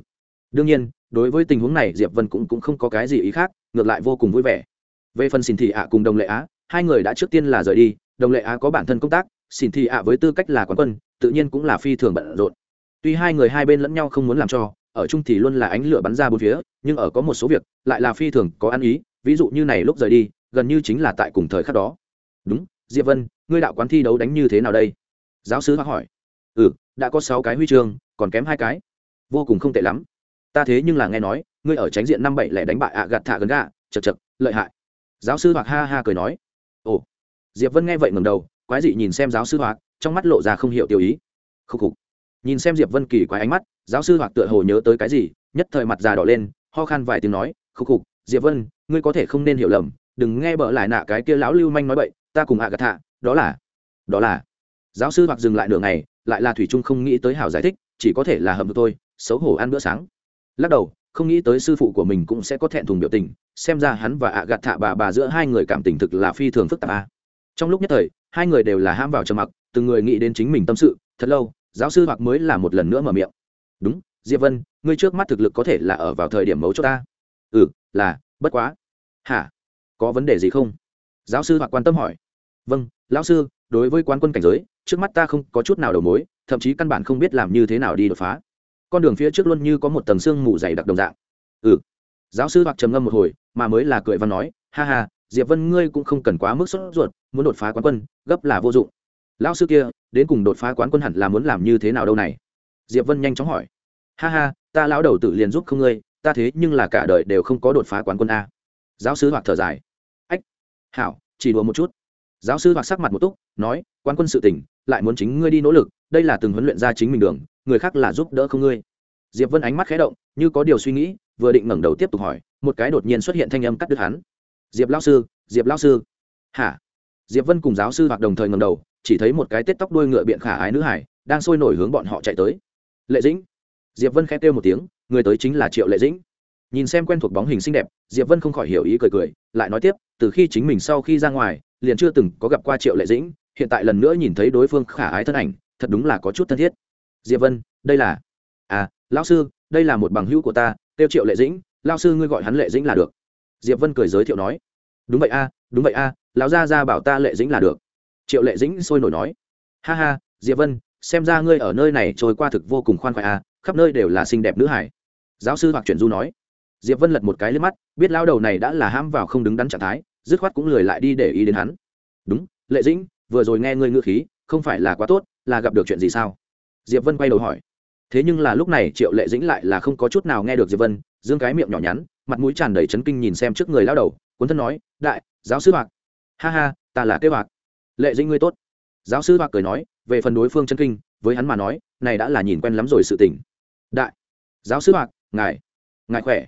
Đương nhiên đối với tình huống này diệp vân cũng, cũng không có cái gì ý khác ngược lại vô cùng vui vẻ. Về phần xin thị ạ cùng đồng lệ á hai người đã trước tiên là rời đi đồng lệ á có bản thân công tác xin thị ạ với tư cách là quán quân, tự nhiên cũng là phi thường bận rộn. Tuy hai người hai bên lẫn nhau không muốn làm cho, ở chung thì luôn là ánh lửa bắn ra bốn phía, nhưng ở có một số việc, lại là phi thường có ăn ý, ví dụ như này lúc rời đi, gần như chính là tại cùng thời khắc đó. Đúng, diệp vân, ngươi đạo quán thi đấu đánh như thế nào đây? Giáo sứ hỏi. Ừ đã có sáu cái huy chương, còn kém hai cái. Vô cùng không tệ lắm. Ta thế nhưng là nghe nói, ngươi ở tránh diện năm bảy lẻ đánh bại ạ gạt thả gần gà, chật chật, lợi hại. Giáo sư hoặc ha ha cười nói. Ồ. Diệp vân nghe vậy ngầm đầu quái dị nhìn xem giáo sư hoạt trong mắt lộ ra không hiểu tiêu ý. Khúc khục. Nhìn xem diệp vân kỳ quái ánh mắt, giáo sư hoạt tựa hồ nhớ tới cái gì, nhất thời mặt già đỏ lên, ho khan vài tiếng nói khúc khục, diệp vân, ngươi có thể không nên hiểu lầm, đừng nghe bợ lại nạ cái kia lão lưu manh nói bậy, ta cùng ạ gạt thạ đó là đó là. Giáo sư hoặc dừng lại nửa ngày, lại là thủy trung không nghĩ tới hảo giải thích, chỉ có thể là hầm tôi xấu hổ ăn bữa sáng. Lắc đầu, không nghĩ tới sư phụ của mình cũng sẽ có thẹn thùng biểu tình, xem ra hắn và ạ gạt thạ bà bà giữa hai người cảm tình thực là phi thường phức tạp a. Trong lúc nhất thời hai người đều là ham vào trầm mặc, từng người nghĩ đến chính mình tâm sự, thật lâu, giáo sư hoặc mới là một lần nữa mở miệng. Đúng, diệp vân, ngươi trước mắt thực lực có thể là ở vào thời điểm mấu cho ta. Ừ là, bất quá. Hả? Có vấn đề gì không? Giáo sư hoặc quan tâm hỏi. Vâng lão sư, đối với quán quân cảnh giới, trước mắt ta không có chút nào đầu mối, thậm chí căn bản không biết làm như thế nào đi đột phá. Con đường phía trước luôn như có một tầng xương mù dày đặc đồng dạng. Ừ. Giáo sư hoặc trầm ngâm một hồi, mà mới là cười văn nói. Ha ha diệp vân ngươi cũng không cần quá mức sốt ruột, muốn đột phá quán quân, gấp là vô dụng. Lão sư kia, đến cùng đột phá quán quân hẳn là muốn làm như thế nào đâu này? Diệp vân nhanh chóng hỏi. Ha ha, ta lão đầu tự liền giúp không ngươi, ta thế nhưng là cả đời đều không có đột phá quán quân a. Giáo sư hoặc thở dài. Ách, hảo, chỉ đùa một chút. Giáo sư hoặc sắc mặt một túc, nói, quán quân sự tỉnh lại muốn chính ngươi đi nỗ lực, đây là từng huấn luyện ra chính mình đường, người khác là giúp đỡ không ngươi. Diệp vân ánh mắt khé động, như có điều suy nghĩ, vừa định ngẩng đầu tiếp tục hỏi, một cái đột nhiên xuất hiện thanh âm cắt đứt hắn diệp lao sư, diệp lao sư. Hả? Diệp vân cùng giáo sư hoặc đồng thời ngẩng đầu, chỉ thấy một cái tết tóc đuôi ngựa biện khả ái nữ hải, đang sôi nổi hướng bọn họ chạy tới. Lệ dĩnh. Diệp vân khẽ kêu một tiếng, người tới chính là triệu lệ dĩnh. Nhìn xem quen thuộc bóng hình xinh đẹp, diệp vân không khỏi hiểu ý cười cười, lại nói tiếp, từ khi chính mình sau khi ra ngoài, liền chưa từng có gặp qua triệu lệ dĩnh, hiện tại lần nữa nhìn thấy đối phương khả ái thân ảnh, thật đúng là có chút thân thiết. Diệp vân, đây là à lão sư, đây là một bằng hữu của ta tiêu triệu lệ dĩnh, lão sư ngươi gọi hắn lệ dĩnh là được diệp vân cười giới thiệu nói, đúng vậy a, đúng vậy a, lão gia gia bảo ta lệ dĩnh là được. Triệu lệ dĩnh sôi nổi nói, ha ha, diệp vân, xem ra ngươi ở nơi này trôi qua thực vô cùng khoan khoái a, khắp nơi đều là xinh đẹp nữ hải. Giáo sư hoặc chuyển du nói. Diệp vân lật một cái lên mắt, biết lao đầu này đã là ham vào không đứng đắn trạng thái, dứt khoát cũng lười lại đi để ý đến hắn. Đúng, lệ dĩnh, vừa rồi nghe ngươi ngữ khí, không phải là quá tốt, là gặp được chuyện gì sao? Diệp vân quay đầu hỏi. Thế nhưng là lúc này triệu lệ dĩnh lại là không có chút nào nghe được diệp vân, dương cái miệng nhỏ nhắn mặt mũi tràn đầy chấn kinh nhìn xem trước người lao đầu, cuốn thân nói, đại, giáo sư bạc. Ha ha, ta là kế bạc. Lệ dĩnh ngươi tốt. Giáo sư bạc cười nói, về phần đối phương chân kinh, với hắn mà nói, này đã là nhìn quen lắm rồi sự tình. Đại, giáo sư bạc, ngài ngài khỏe?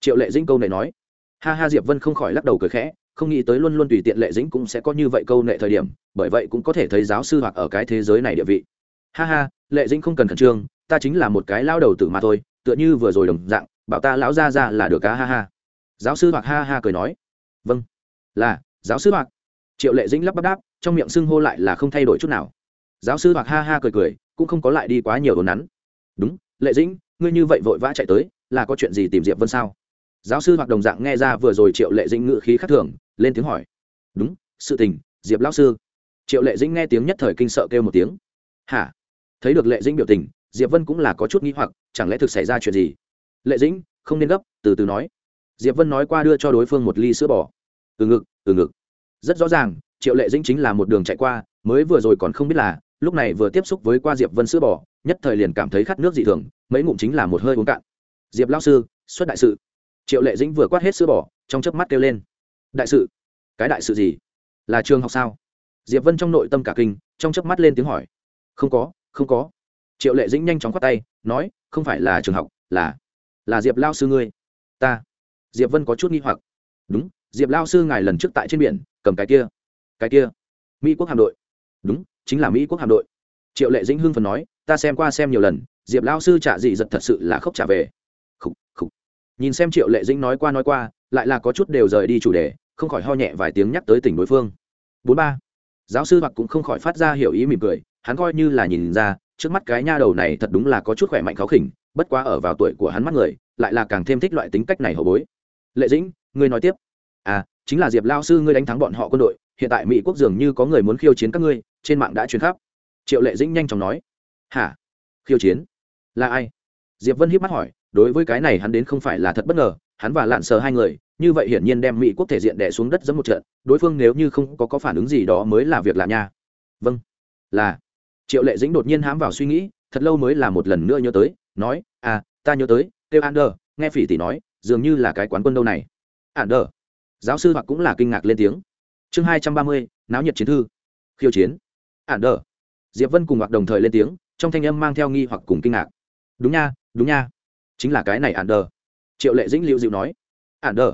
Triệu lệ dĩnh câu này nói. Ha ha, diệp vân không khỏi lắc đầu cười khẽ, không nghĩ tới luôn luôn tùy tiện lệ dĩnh cũng sẽ có như vậy câu nệ thời điểm, bởi vậy cũng có thể thấy giáo sư hoặc ở cái thế giới này địa vị. Ha ha, lệ dĩnh không cần khẩn trương, ta chính là một cái lao đầu tử mà thôi, tựa như vừa rồi đồng dạng bảo ta lão ra ra là được cá ha ha. Giáo sư hoặc ha ha cười nói. Vâng. Là, giáo sư hoặc triệu lệ dĩnh lắp bắp đáp, trong miệng xưng hô lại là không thay đổi chút nào. Giáo sư hoặc ha ha cười cười, cũng không có lại đi quá nhiều đồn nắn. Đúng, lệ dĩnh, ngươi như vậy vội vã chạy tới, là có chuyện gì tìm diệp vân sao? Giáo sư hoặc đồng dạng nghe ra vừa rồi triệu lệ dĩnh ngự khí khắc thường, lên tiếng hỏi. Đúng, sự tình, diệp lão sư. Triệu lệ dĩnh nghe tiếng nhất thời kinh sợ kêu một tiếng. Hả? Thấy được lệ dĩnh biểu tình, diệp vân cũng là có chút nghĩ hoặc, chẳng lẽ thực xảy ra chuyện gì? Lệ dĩnh, không nên gấp, từ từ nói. Diệp vân nói qua đưa cho đối phương một ly sữa bò. Từ ngực từ ngực. Rất rõ ràng, triệu lệ dĩnh chính là một đường chạy qua, mới vừa rồi còn không biết là, lúc này vừa tiếp xúc với qua diệp vân sữa bò, nhất thời liền cảm thấy khát nước dị thường, mấy ngụm chính là một hơi uống cạn. Diệp lão sư, xuất đại sự. Triệu lệ dĩnh vừa quát hết sữa bò, trong chớp mắt kêu lên. Đại sự? Cái đại sự gì? Là trường học sao? Diệp vân trong nội tâm cả kinh, trong chớp mắt lên tiếng hỏi. Không có không có. Triệu lệ dĩnh nhanh chóng khoát tay, nói, không phải là trường học, là là diệp lao sư ngươi ta diệp vân có chút nghi hoặc đúng diệp lao sư ngài lần trước tại trên biển cầm cái kia cái kia mỹ quốc hạm đội đúng chính là mỹ quốc hạm đội triệu lệ dĩnh hưng phần nói ta xem qua xem nhiều lần diệp lao sư trả dị giật thật sự là khóc trả về khúc khúc nhìn xem triệu lệ dĩnh nói qua nói qua lại là có chút đều rời đi chủ đề không khỏi ho nhẹ vài tiếng nhắc tới tỉnh đối phương bốn ba giáo sư hoặc cũng không khỏi phát ra hiểu ý mỉm cười hắn coi như là nhìn ra trước mắt cái nha đầu này thật đúng là có chút khỏe mạnh khó khỉnh bất quá ở vào tuổi của hắn mắt người lại là càng thêm thích loại tính cách này hậu bối. Lệ dĩnh ngươi nói tiếp. À chính là diệp lao sư ngươi đánh thắng bọn họ quân đội hiện tại mỹ quốc dường như có người muốn khiêu chiến các ngươi trên mạng đã truyền khắp. Triệu lệ dĩnh nhanh chóng nói. Hả? Khiêu chiến? Là ai? Diệp vân hiếp mắt hỏi đối với cái này hắn đến không phải là thật bất ngờ hắn và lạn sờ hai người như vậy hiển nhiên đem mỹ quốc thể diện đẻ xuống đất dẫm một trận đối phương nếu như không có, có phản ứng gì đó mới là việc lạ nha. Vâng. Là triệu lệ dĩnh đột nhiên hám vào suy nghĩ thật lâu mới là một lần nữa nhớ tới nói à ta nhớ tới kêu đờ, nghe phỉ tỷ nói dường như là cái quán quân đâu này. Ander giáo sư hoặc cũng là kinh ngạc lên tiếng. Chương hai trăm ba mươi náo nhiệt chiến thư. Khiêu chiến. Ander diệp vân cùng hoặc đồng thời lên tiếng trong thanh âm mang theo nghi hoặc cùng kinh ngạc. Đúng nha đúng nha chính là cái này ander. Triệu lệ dĩnh liệu dịu nói. Ander.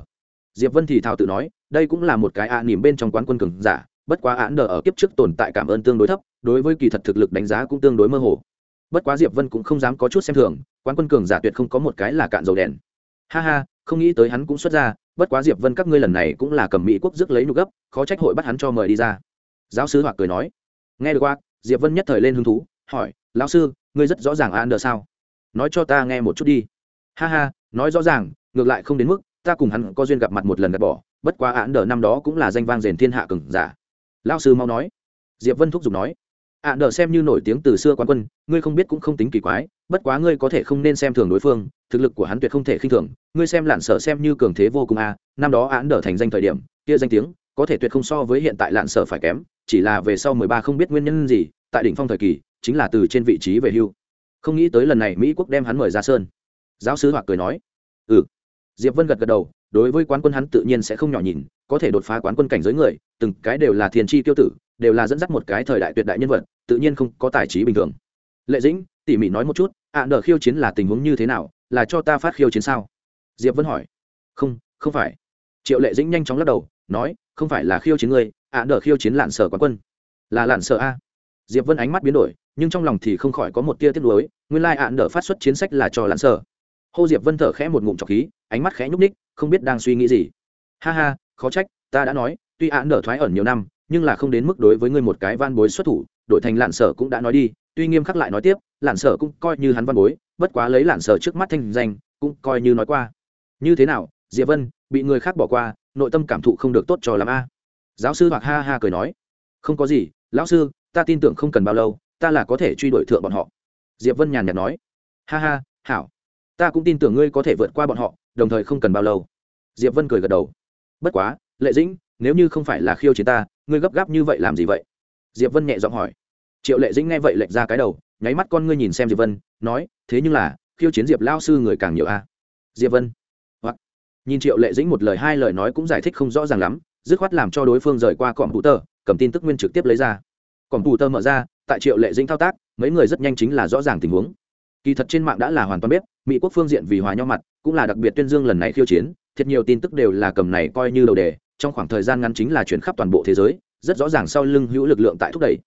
Diệp vân thì thào tự nói đây cũng là một cái ạ à bên trong quán quân cường giả bất quá án đờ ở kiếp trước tồn tại cảm ơn tương đối thấp đối với kỳ thật thực lực đánh giá cũng tương đối mơ hồ. Bất quá diệp vân cũng không dám có chút xem thường, quán quân cường giả tuyệt không có một cái là cạn dầu đèn. Ha ha, không nghĩ tới hắn cũng xuất ra, bất quá diệp vân các ngươi lần này cũng là cầm mỹ quốc rước lấy nhục gấp, khó trách hội bắt hắn cho mời đi ra. Giáo sư hoặc cười nói. Nghe được qua diệp vân nhất thời lên hứng thú, hỏi, lão sư, ngươi rất rõ ràng an đờ sao? Nói cho ta nghe một chút đi. Ha ha, nói rõ ràng, ngược lại không đến mức, ta cùng hắn có duyên gặp mặt một lần gạt bỏ, bất quá án đờ năm đó cũng là danh vang rền thiên hạ cường giả. Lão sư mau nói. Diệp vân thúc giục nói. À, án nợ xem như nổi tiếng từ xưa quán quân, ngươi không biết cũng không tính kỳ quái, bất quá ngươi có thể không nên xem thường đối phương, thực lực của hắn tuyệt không thể khinh thường, ngươi xem lạn sở xem như cường thế vô cùng a à. năm đó án đỡ thành danh thời điểm, kia danh tiếng, có thể tuyệt không so với hiện tại lạn sở phải kém, chỉ là về sau mười ba không biết nguyên nhân gì, tại đỉnh phong thời kỳ, chính là từ trên vị trí về hưu. Không nghĩ tới lần này mỹ quốc đem hắn mời ra sơn. Giáo sứ hoặc cười nói ừ. Diệp vân gật gật đầu, đối với quán quân hắn tự nhiên sẽ không nhỏ nhìn, có thể đột phá quán quân cảnh giới người, từng cái đều là thiền chi tiêu tử đều là dẫn dắt một cái thời đại tuyệt đại nhân vật tự nhiên không có tài trí bình thường. Lệ dĩnh tỉ mỉ nói một chút ạ à, khiêu chiến là tình huống như thế nào là cho ta phát khiêu chiến sao? Diệp vân hỏi. Không không phải. Triệu lệ dĩnh nhanh chóng lắc đầu nói không phải là khiêu chiến ngươi ạ à, khiêu chiến lạn sở quán quân. Là lạn sở a. Diệp vân ánh mắt biến đổi nhưng trong lòng thì không khỏi có một tia tiếc nuối nguyên lai ạ nở phát xuất chiến sách là cho lạn sở. Hô diệp vân thở khẽ một ngụm trọc khí ánh mắt khẽ nhúc ních không biết đang suy nghĩ gì. Ha ha khó trách ta đã nói tuy ạ nở thoái ẩn nhiều năm nhưng là không đến mức đối với ngươi một cái van bối xuất thủ, đổi thành lạn sở cũng đã nói đi, tuy nghiêm khắc lại nói tiếp, lạn sở cũng coi như hắn văn bối, bất quá lấy lạn sở trước mắt thanh danh, cũng coi như nói qua. Như thế nào, diệp vân, bị người khác bỏ qua, nội tâm cảm thụ không được tốt cho làm a? Giáo sư hoặc ha ha cười nói. Không có gì, lão sư, ta tin tưởng không cần bao lâu, ta là có thể truy đuổi thượng bọn họ. Diệp vân nhàn nhạt nói. Ha ha, hảo. Ta cũng tin tưởng ngươi có thể vượt qua bọn họ, đồng thời không cần bao lâu. Diệp vân cười gật đầu. Bất quá, lệ dĩnh nếu như không phải là khiêu chiến ta, ngươi gấp gáp như vậy làm gì vậy? Diệp vân nhẹ giọng hỏi. Triệu lệ dĩnh nghe vậy lệch ra cái đầu, nháy mắt con ngươi nhìn xem diệp vân, nói, thế nhưng là, khiêu chiến diệp lao sư người càng nhiều a. À? diệp vân, hoặc, nhìn triệu lệ dĩnh một lời hai lời nói cũng giải thích không rõ ràng lắm, dứt khoát làm cho đối phương rời qua cọm hụ tơ cầm tin tức nguyên trực tiếp lấy ra. Cọm hụ tơ mở ra, tại triệu lệ dĩnh thao tác, mấy người rất nhanh chính là rõ ràng tình huống. Kỳ thật trên mạng đã là hoàn toàn biết, mỹ quốc phương diện vì hòa nhau mặt, cũng là đặc biệt tuyên dương lần này khiêu chiến, thiệt nhiều tin tức đều là cầm này coi như đầu đề trong khoảng thời gian ngắn chính là chuyển khắp toàn bộ thế giới, rất rõ ràng sau lưng hữu lực lượng tại thúc đẩy.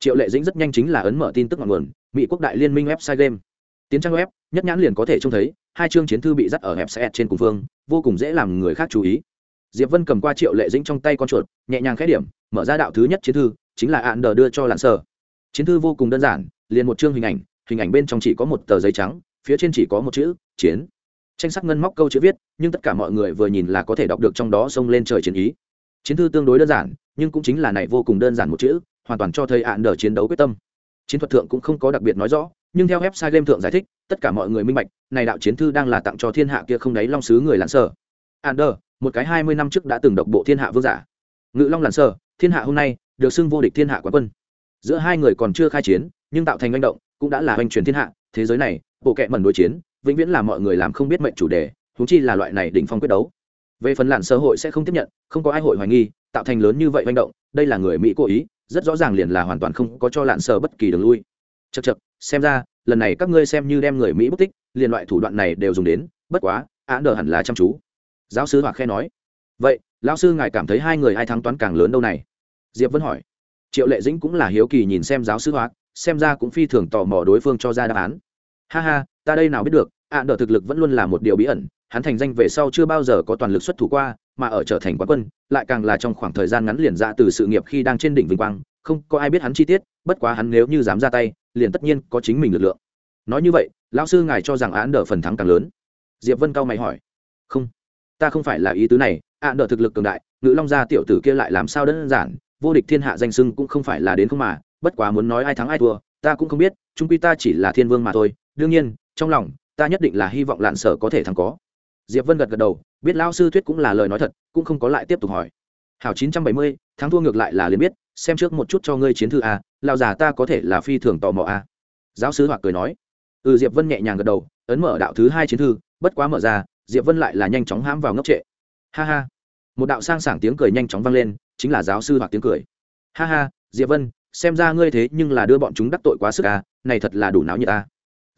Triệu lệ dĩnh rất nhanh chính là ấn mở tin tức ngọn nguồn, mỹ quốc đại liên minh website game. Tiến trang web, nhất nhãn liền có thể trông thấy, hai chương chiến thư bị dắt ở hẹp xe trên cùng phương, vô cùng dễ làm người khác chú ý. Diệp vân cầm qua triệu lệ dĩnh trong tay con chuột, nhẹ nhàng khẽ điểm, mở ra đạo thứ nhất chiến thư, chính là ạn đờ đưa cho lặn sở. Chiến thư vô cùng đơn giản, liền một chương hình ảnh hình ảnh bên trong chỉ có một tờ giấy trắng, phía trên chỉ có một chữ, chiến tranh sắc ngân móc câu chữ viết, nhưng tất cả mọi người vừa nhìn là có thể đọc được trong đó xông lên trời chiến ý. Chiến thư tương đối đơn giản, nhưng cũng chính là này vô cùng đơn giản một chữ, hoàn toàn cho thấy ạn đờ chiến đấu quyết tâm. Chiến thuật thượng cũng không có đặc biệt nói rõ, nhưng theo website game thượng giải thích, tất cả mọi người minh bạch, này đạo chiến thư đang là tặng cho thiên hạ kia không đáy long sứ người lãn sở ạn đờ, một cái hai mươi năm trước đã từng độc bộ thiên hạ vương giả. Ngự long lãn sở thiên hạ hôm nay, được xưng vô địch thiên hạ quán quân. Giữa hai người còn chưa khai chiến, nhưng tạo thành manh động, cũng đã là hoành truyền thiên hạ, thế giới này, bộ kệ mẩn đối chiến vĩnh viễn là mọi người làm không biết mệnh chủ đề húng chi là loại này đỉnh phong quyết đấu. Về phần làn sơ hội sẽ không tiếp nhận, không có ai hội hoài nghi, tạo thành lớn như vậy manh động, đây là người mỹ cố ý, rất rõ ràng liền là hoàn toàn không có cho lạn sơ bất kỳ đường lui. Chật chật xem ra, lần này các ngươi xem như đem người mỹ bất tích, liền loại thủ đoạn này đều dùng đến, bất quá án đờ hẳn là chăm chú. Giáo sư hoặc khe nói. Vậy, lão sư ngài cảm thấy hai người ai thắng toán càng lớn đâu này? Diệp vẫn hỏi. Triệu lệ dĩnh cũng là hiếu kỳ nhìn xem giáo sư hoặc xem ra cũng phi thường tò mò đối phương cho ra đáp án. Ha ha ta đây nào biết được, ạ đỡ thực lực vẫn luôn là một điều bí ẩn, hắn thành danh về sau chưa bao giờ có toàn lực xuất thủ qua, mà ở trở thành quán quân, lại càng là trong khoảng thời gian ngắn liền ra từ sự nghiệp khi đang trên đỉnh vinh quang, không có ai biết hắn chi tiết, bất quá hắn nếu như dám ra tay, liền tất nhiên có chính mình lực lượng. Nói như vậy, lão sư ngài cho rằng án đỡ phần thắng càng lớn? Diệp vân cao mày hỏi. Không, ta không phải là ý tứ này, ạ đỡ thực lực cường đại ngữ long gia tiểu tử kia lại làm sao đơn giản, vô địch thiên hạ danh sưng cũng không phải là đến không mà, bất quá muốn nói ai thắng ai thua, ta cũng không biết chúng quy ta chỉ là thiên vương mà thôi, đương nhiên trong lòng, ta nhất định là hy vọng lạn sở có thể thắng có. Diệp vân gật gật đầu, biết lao sư thuyết cũng là lời nói thật, cũng không có lại tiếp tục hỏi. Hảo chín trăm bảy mươi, thắng thua ngược lại là liền biết, xem trước một chút cho ngươi chiến thư a lao già ta có thể là phi thường tò mò a. Giáo sư hoặc cười nói. Ừ diệp vân nhẹ nhàng gật đầu, ấn mở đạo thứ hai chiến thư, bất quá mở ra, diệp vân lại là nhanh chóng hãm vào ngốc trệ. Ha ha. Một đạo sang sảng tiếng cười nhanh chóng vang lên, chính là giáo sư hoặc tiếng cười. Ha ha, diệp vân, xem ra ngươi thế nhưng là đưa bọn chúng đắc tội quá sức à này thật là đủ não như ta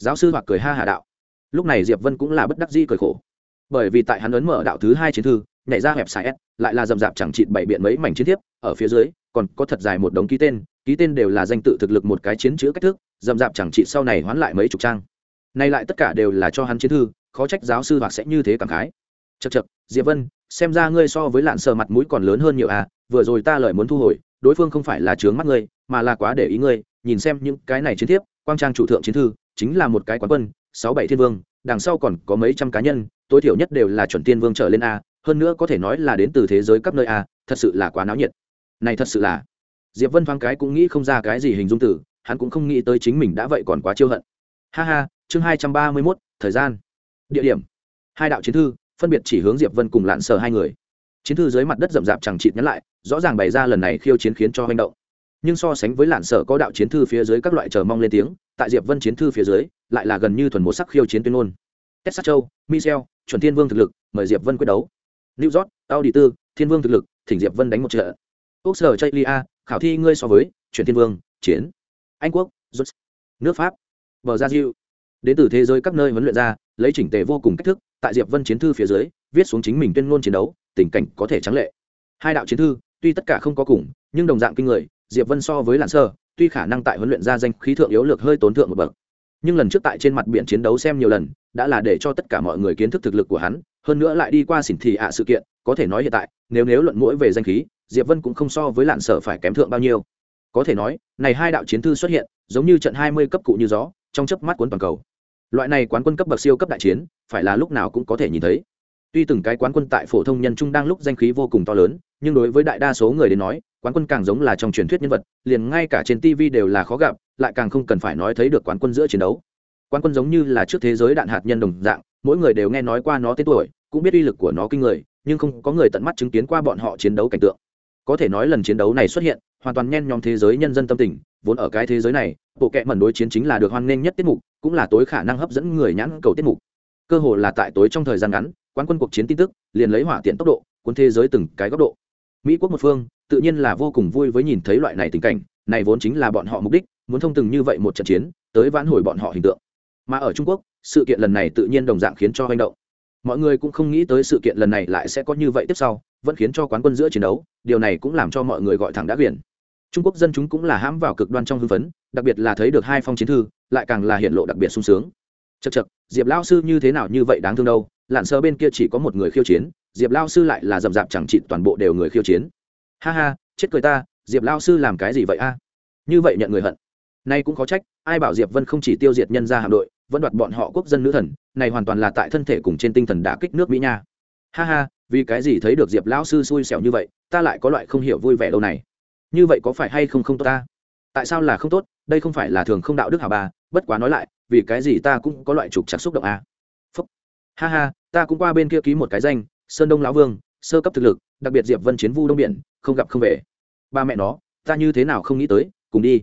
giáo sư hoặc cười ha hà đạo. Lúc này diệp vân cũng là bất đắc di cười khổ. Bởi vì tại hắn ấn mở đạo thứ hai chiến thư, nhảy ra hẹp xài s, lại là dầm dạp chẳng chịt bảy biện mấy mảnh chiến thiếp, ở phía dưới, còn có thật dài một đống ký tên ký tên đều là danh tự thực lực một cái chiến chữ cách thức dầm dạp chẳng chịt sau này hoán lại mấy chục trang. Nay lại tất cả đều là cho hắn chiến thư, khó trách giáo sư hoặc sẽ như thế cảm khái. Chật chật diệp vân, xem ra ngươi so với lạn sờ mặt mũi còn lớn hơn nhiều à vừa rồi ta lời muốn thu hồi, đối phương không phải là trướng mắt ngươi, mà là quá để ý ngươi, nhìn xem những cái này chiến thiếp, quang trang chủ thượng chiến thư chính là một cái quán quân, sáu bảy thiên vương, đằng sau còn có mấy trăm cá nhân, tối thiểu nhất đều là chuẩn tiên vương trở lên a, hơn nữa có thể nói là đến từ thế giới các nơi a, thật sự là quá náo nhiệt. Này thật sự là, diệp vân thoáng cái cũng nghĩ không ra cái gì hình dung tử hắn cũng không nghĩ tới chính mình đã vậy còn quá chiêu hận. Ha ha, chương hai trăm ba mươi mốt, thời gian. Địa điểm. Hai đạo chiến thư, phân biệt chỉ hướng diệp vân cùng lạn sờ hai người. Chiến thư dưới mặt đất rậm rạp chẳng chịt nhắn lại, rõ ràng bày ra lần này khiêu chiến khiến cho hành động nhưng so sánh với lạn sở có đạo chiến thư phía dưới các loại chờ mong lên tiếng tại diệp vân chiến thư phía dưới lại là gần như thuần một sắc khiêu chiến tuyên ngôn. Tết châu michel chuẩn thiên vương thực lực mời diệp vân quyết đấu. New york audi tư thiên vương thực lực thỉnh diệp vân đánh một trận. Quốc sở chây lia khảo thi ngươi so với chuẩn thiên vương chiến. Anh quốc Jones, nước pháp bờ gia diệu đến từ thế giới các nơi huấn luyện ra lấy chỉnh tề vô cùng cách thức tại diệp vân chiến thư phía dưới viết xuống chính mình tuyên ngôn chiến đấu tình cảnh có thể trắng lệ. Hai đạo chiến thư tuy tất cả không có cùng nhưng đồng dạng kinh người diệp vân so với lạn sơ, tuy khả năng tại huấn luyện ra danh khí thượng yếu lược hơi tốn thượng một bậc, nhưng lần trước tại trên mặt biển chiến đấu xem nhiều lần, đã là để cho tất cả mọi người kiến thức thực lực của hắn, hơn nữa lại đi qua xỉn thị ạ sự kiện, có thể nói hiện tại, nếu nếu luận mũi về danh khí, diệp vân cũng không so với lạn sở phải kém thượng bao nhiêu. Có thể nói, này hai đạo chiến thư xuất hiện, giống như trận hai mươi cấp cụ như gió, trong chớp mắt cuốn toàn cầu. Loại này quán quân cấp bậc siêu cấp đại chiến, phải là lúc nào cũng có thể nhìn thấy tuy từng cái quán quân tại phổ thông nhân trung đang lúc danh khí vô cùng to lớn, nhưng đối với đại đa số người đến nói, quán quân càng giống là trong truyền thuyết nhân vật, liền ngay cả trên tv đều là khó gặp, lại càng không cần phải nói thấy được quán quân giữa chiến đấu. Quán quân giống như là trước thế giới đạn hạt nhân đồng dạng, mỗi người đều nghe nói qua nó tên tuổi, cũng biết uy lực của nó kinh người, nhưng không có người tận mắt chứng kiến qua bọn họ chiến đấu cảnh tượng. Có thể nói lần chiến đấu này xuất hiện, hoàn toàn nhen nhóm thế giới nhân dân tâm tình, vốn ở cái thế giới này, bộ kệ mẩn đối chiến chính là được hoan nghênh nhất tiết mục, cũng là tối khả năng hấp dẫn người nhãn cầu tiết mục. Cơ hồ là tại tối trong thời gian ngắn quán quân cuộc chiến tin tức, liền lấy hỏa tiện tốc độ, cuốn thế giới từng cái góc độ. Mỹ quốc một phương, tự nhiên là vô cùng vui với nhìn thấy loại này tình cảnh, này vốn chính là bọn họ mục đích, muốn thông từng như vậy một trận chiến, tới vãn hồi bọn họ hình tượng. Mà ở trung quốc, sự kiện lần này tự nhiên đồng dạng khiến cho hành động. Mọi người cũng không nghĩ tới sự kiện lần này lại sẽ có như vậy tiếp sau, vẫn khiến cho quán quân giữa chiến đấu, điều này cũng làm cho mọi người gọi thẳng đã biển. trung quốc dân chúng cũng là hãm vào cực đoan trong hưng phấn, đặc biệt là thấy được hai phong chiến thư, lại càng là hiện lộ đặc biệt sung sướng. Chật chật diệp lao sư như thế nào như vậy đáng thương đâu lặn sơ bên kia chỉ có một người khiêu chiến, diệp lao sư lại là rậm rạp chẳng trị toàn bộ đều người khiêu chiến. Ha ha, chết cười ta, diệp lao sư làm cái gì vậy a? Như vậy nhận người hận. Nay cũng có trách, ai bảo diệp vân không chỉ tiêu diệt nhân gia hạm đội, vẫn đoạt bọn họ quốc dân nữ thần, này hoàn toàn là tại thân thể cùng trên tinh thần đã kích nước mỹ nha. Ha ha, vì cái gì thấy được diệp lão sư xui xẻo như vậy, ta lại có loại không hiểu vui vẻ đâu này. Như vậy có phải hay không không tốt ta? Tại sao là không tốt? Đây không phải là thường không đạo đức hả ba bất quá nói lại, vì cái gì ta cũng có loại trục chặt xúc động a? à? Ha ha ta cũng qua bên kia ký một cái danh sơn đông lão vương sơ cấp thực lực đặc biệt diệp vân chiến vu đông biển không gặp không về. Ba mẹ nó ta như thế nào không nghĩ tới cùng đi.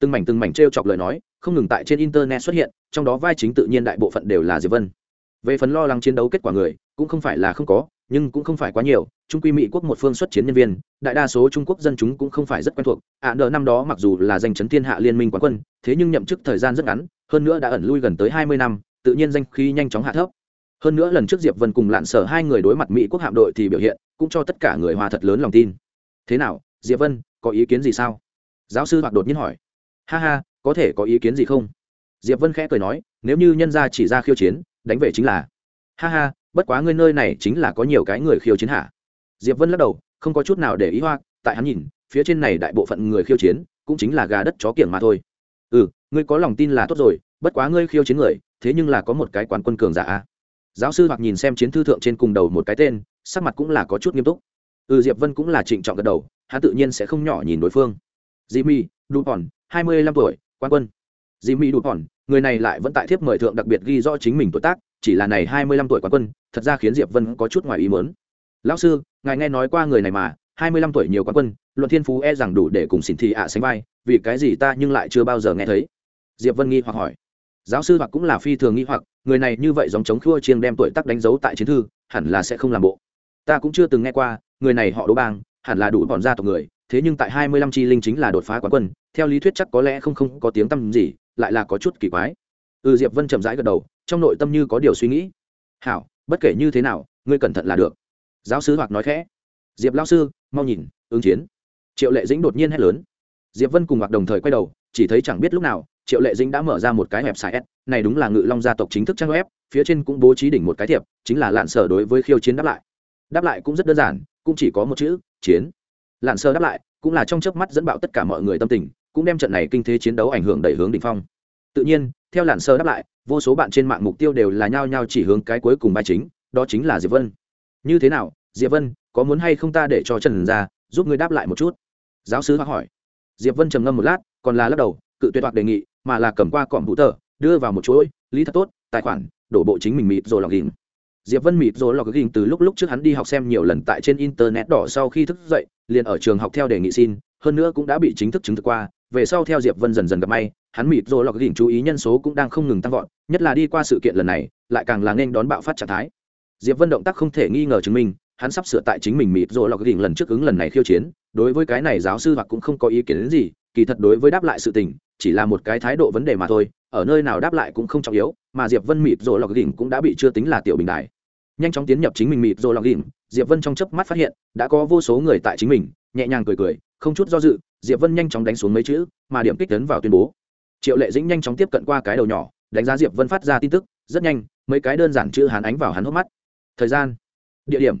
Từng mảnh từng mảnh t r e o chọc lời nói không ngừng tại trên internet xuất hiện trong đó vai chính tự nhiên đại bộ phận đều là diệp vân. Về phần lo lắng chiến đấu kết quả người cũng không phải là không có nhưng cũng không phải quá nhiều. Trung quy mỹ quốc một phương xuất chiến nhân viên đại đa số trung quốc dân chúng cũng không phải rất quen thuộc. Ạ à, nợ năm đó mặc dù là danh chấn thiên hạ liên minh quán quân thế nhưng nhậm chức thời gian rất ngắn hơn nữa đã ẩn lui gần tới hai mươi năm tự nhiên danh khí nhanh chóng hạ thấp hơn nữa lần trước diệp vân cùng lạn sở hai người đối mặt mỹ quốc hạm đội thì biểu hiện cũng cho tất cả người hòa thật lớn lòng tin. Thế nào, diệp vân, có ý kiến gì sao? Giáo sư hoặc đột nhiên hỏi. Ha ha, có thể có ý kiến gì không? Diệp vân khẽ cười nói, nếu như nhân gia chỉ ra khiêu chiến, đánh về chính là. Ha ha, bất quá ngươi nơi này chính là có nhiều cái người khiêu chiến hả? Diệp vân lắc đầu, không có chút nào để ý hoa, tại hắn nhìn, phía trên này đại bộ phận người khiêu chiến cũng chính là gà đất chó kiểng mà thôi. Ừ ngươi có lòng tin là tốt rồi, bất quá ngươi khiêu chiến người, thế nhưng là có một cái quán quân cường giả giáo sư hoặc nhìn xem chiến thư thượng trên cùng đầu một cái tên, sắc mặt cũng là có chút nghiêm túc. Ừ diệp vân cũng là trịnh trọng gật đầu, hắn tự nhiên sẽ không nhỏ nhìn đối phương. Jimmy dupont, hai mươi lăm tuổi, quan quân. Jimmy dupont, người này lại vẫn tại thiếp mời thượng đặc biệt ghi rõ chính mình tuổi tác, chỉ là này hai mươi lăm tuổi quan quân, thật ra khiến diệp vân có chút ngoài ý mớn lão sư, ngài nghe nói qua người này mà, hai mươi lăm tuổi nhiều quan quân, luận thiên phú e rằng đủ để cùng xin thị ạ sánh vai, vì cái gì ta nhưng lại chưa bao giờ nghe thấy? Diệp vân nghi hoặc hỏi giáo sư hoặc cũng là phi thường nghi hoặc, người này như vậy dòng chống khua chiêng đem tuổi tác đánh dấu tại chiến thư, hẳn là sẽ không làm bộ. Ta cũng chưa từng nghe qua, người này họ đỗ bang, hẳn là đủ bọn gia tộc người, thế nhưng tại hai mươi lăm chi linh chính là đột phá quán quân, theo lý thuyết chắc có lẽ không không có tiếng tăm gì, lại là có chút kỳ quái. Ừ diệp vân chậm rãi gật đầu, trong nội tâm như có điều suy nghĩ. Hảo, bất kể như thế nào, ngươi cẩn thận là được. Giáo sứ hoặc nói khẽ. Diệp lao sư, mau nhìn, ứng chiến. Triệu lệ dĩnh đột nhiên hét lớn. Diệp vân cùng hoặc đồng thời quay đầu, chỉ thấy chẳng biết lúc nào triệu lệ dĩnh đã mở ra một cái hẹp site s này đúng là ngự long gia tộc chính thức trang web, phía trên cũng bố trí đỉnh một cái thiệp, chính là lạn sở đối với khiêu chiến đáp lại. Đáp lại cũng rất đơn giản, cũng chỉ có một chữ, chiến. Lạn sơ đáp lại, cũng là trong chớp mắt dẫn bạo tất cả mọi người tâm tình, cũng đem trận này kinh thế chiến đấu ảnh hưởng đẩy hướng đỉnh phong. Tự nhiên, theo lạn sơ đáp lại, vô số bạn trên mạng mục tiêu đều là nhao nhao chỉ hướng cái cuối cùng bài chính, đó chính là diệp vân. Như thế nào, diệp vân, có muốn hay không ta để cho trần ra giúp ngươi đáp lại một chút? Giáo sứ hỏi. Diệp vân trầm ngâm một lát, còn là lắc đầu, cự tuyệt hoặc đề nghị mà là cầm qua cọm hữu tờ đưa vào một chuỗi, lý thật tốt, tài khoản, đổ bộ chính mình mịt rồi lọc ghìm diệp vân mịt rồi lọc ghìm từ lúc lúc trước hắn đi học xem nhiều lần tại trên internet đỏ sau khi thức dậy, liền ở trường học theo đề nghị xin, hơn nữa cũng đã bị chính thức chứng thực qua, về sau theo diệp vân dần dần gặp may, hắn mịt rồi lọc ghìm chú ý nhân số cũng đang không ngừng tăng vọt, nhất là đi qua sự kiện lần này, lại càng là nên đón bạo phát trạng thái. Diệp vân động tác không thể nghi ngờ chứng minh, hắn sắp sửa tại chính mình mịt rồi lọc ghìm lần trước ứng lần này khiêu chiến, đối với cái này giáo sư hoặc cũng không có ý kiến gì, kỳ thật đối với đáp lại sự tình chỉ là một cái thái độ vấn đề mà thôi ở nơi nào đáp lại cũng không trọng yếu mà diệp vân mịp rồi lọc Đỉnh cũng đã bị chưa tính là tiểu bình đại. Nhanh chóng tiến nhập chính mình mịp rồi lọc Đỉnh, diệp vân trong chớp mắt phát hiện đã có vô số người tại chính mình nhẹ nhàng cười cười không chút do dự diệp vân nhanh chóng đánh xuống mấy chữ mà điểm kích tấn vào tuyên bố. Triệu lệ dĩnh nhanh chóng tiếp cận qua cái đầu nhỏ đánh giá diệp vân phát ra tin tức rất nhanh mấy cái đơn giản chữ hắn ánh vào hắn hốc mắt. Thời gian. Địa điểm.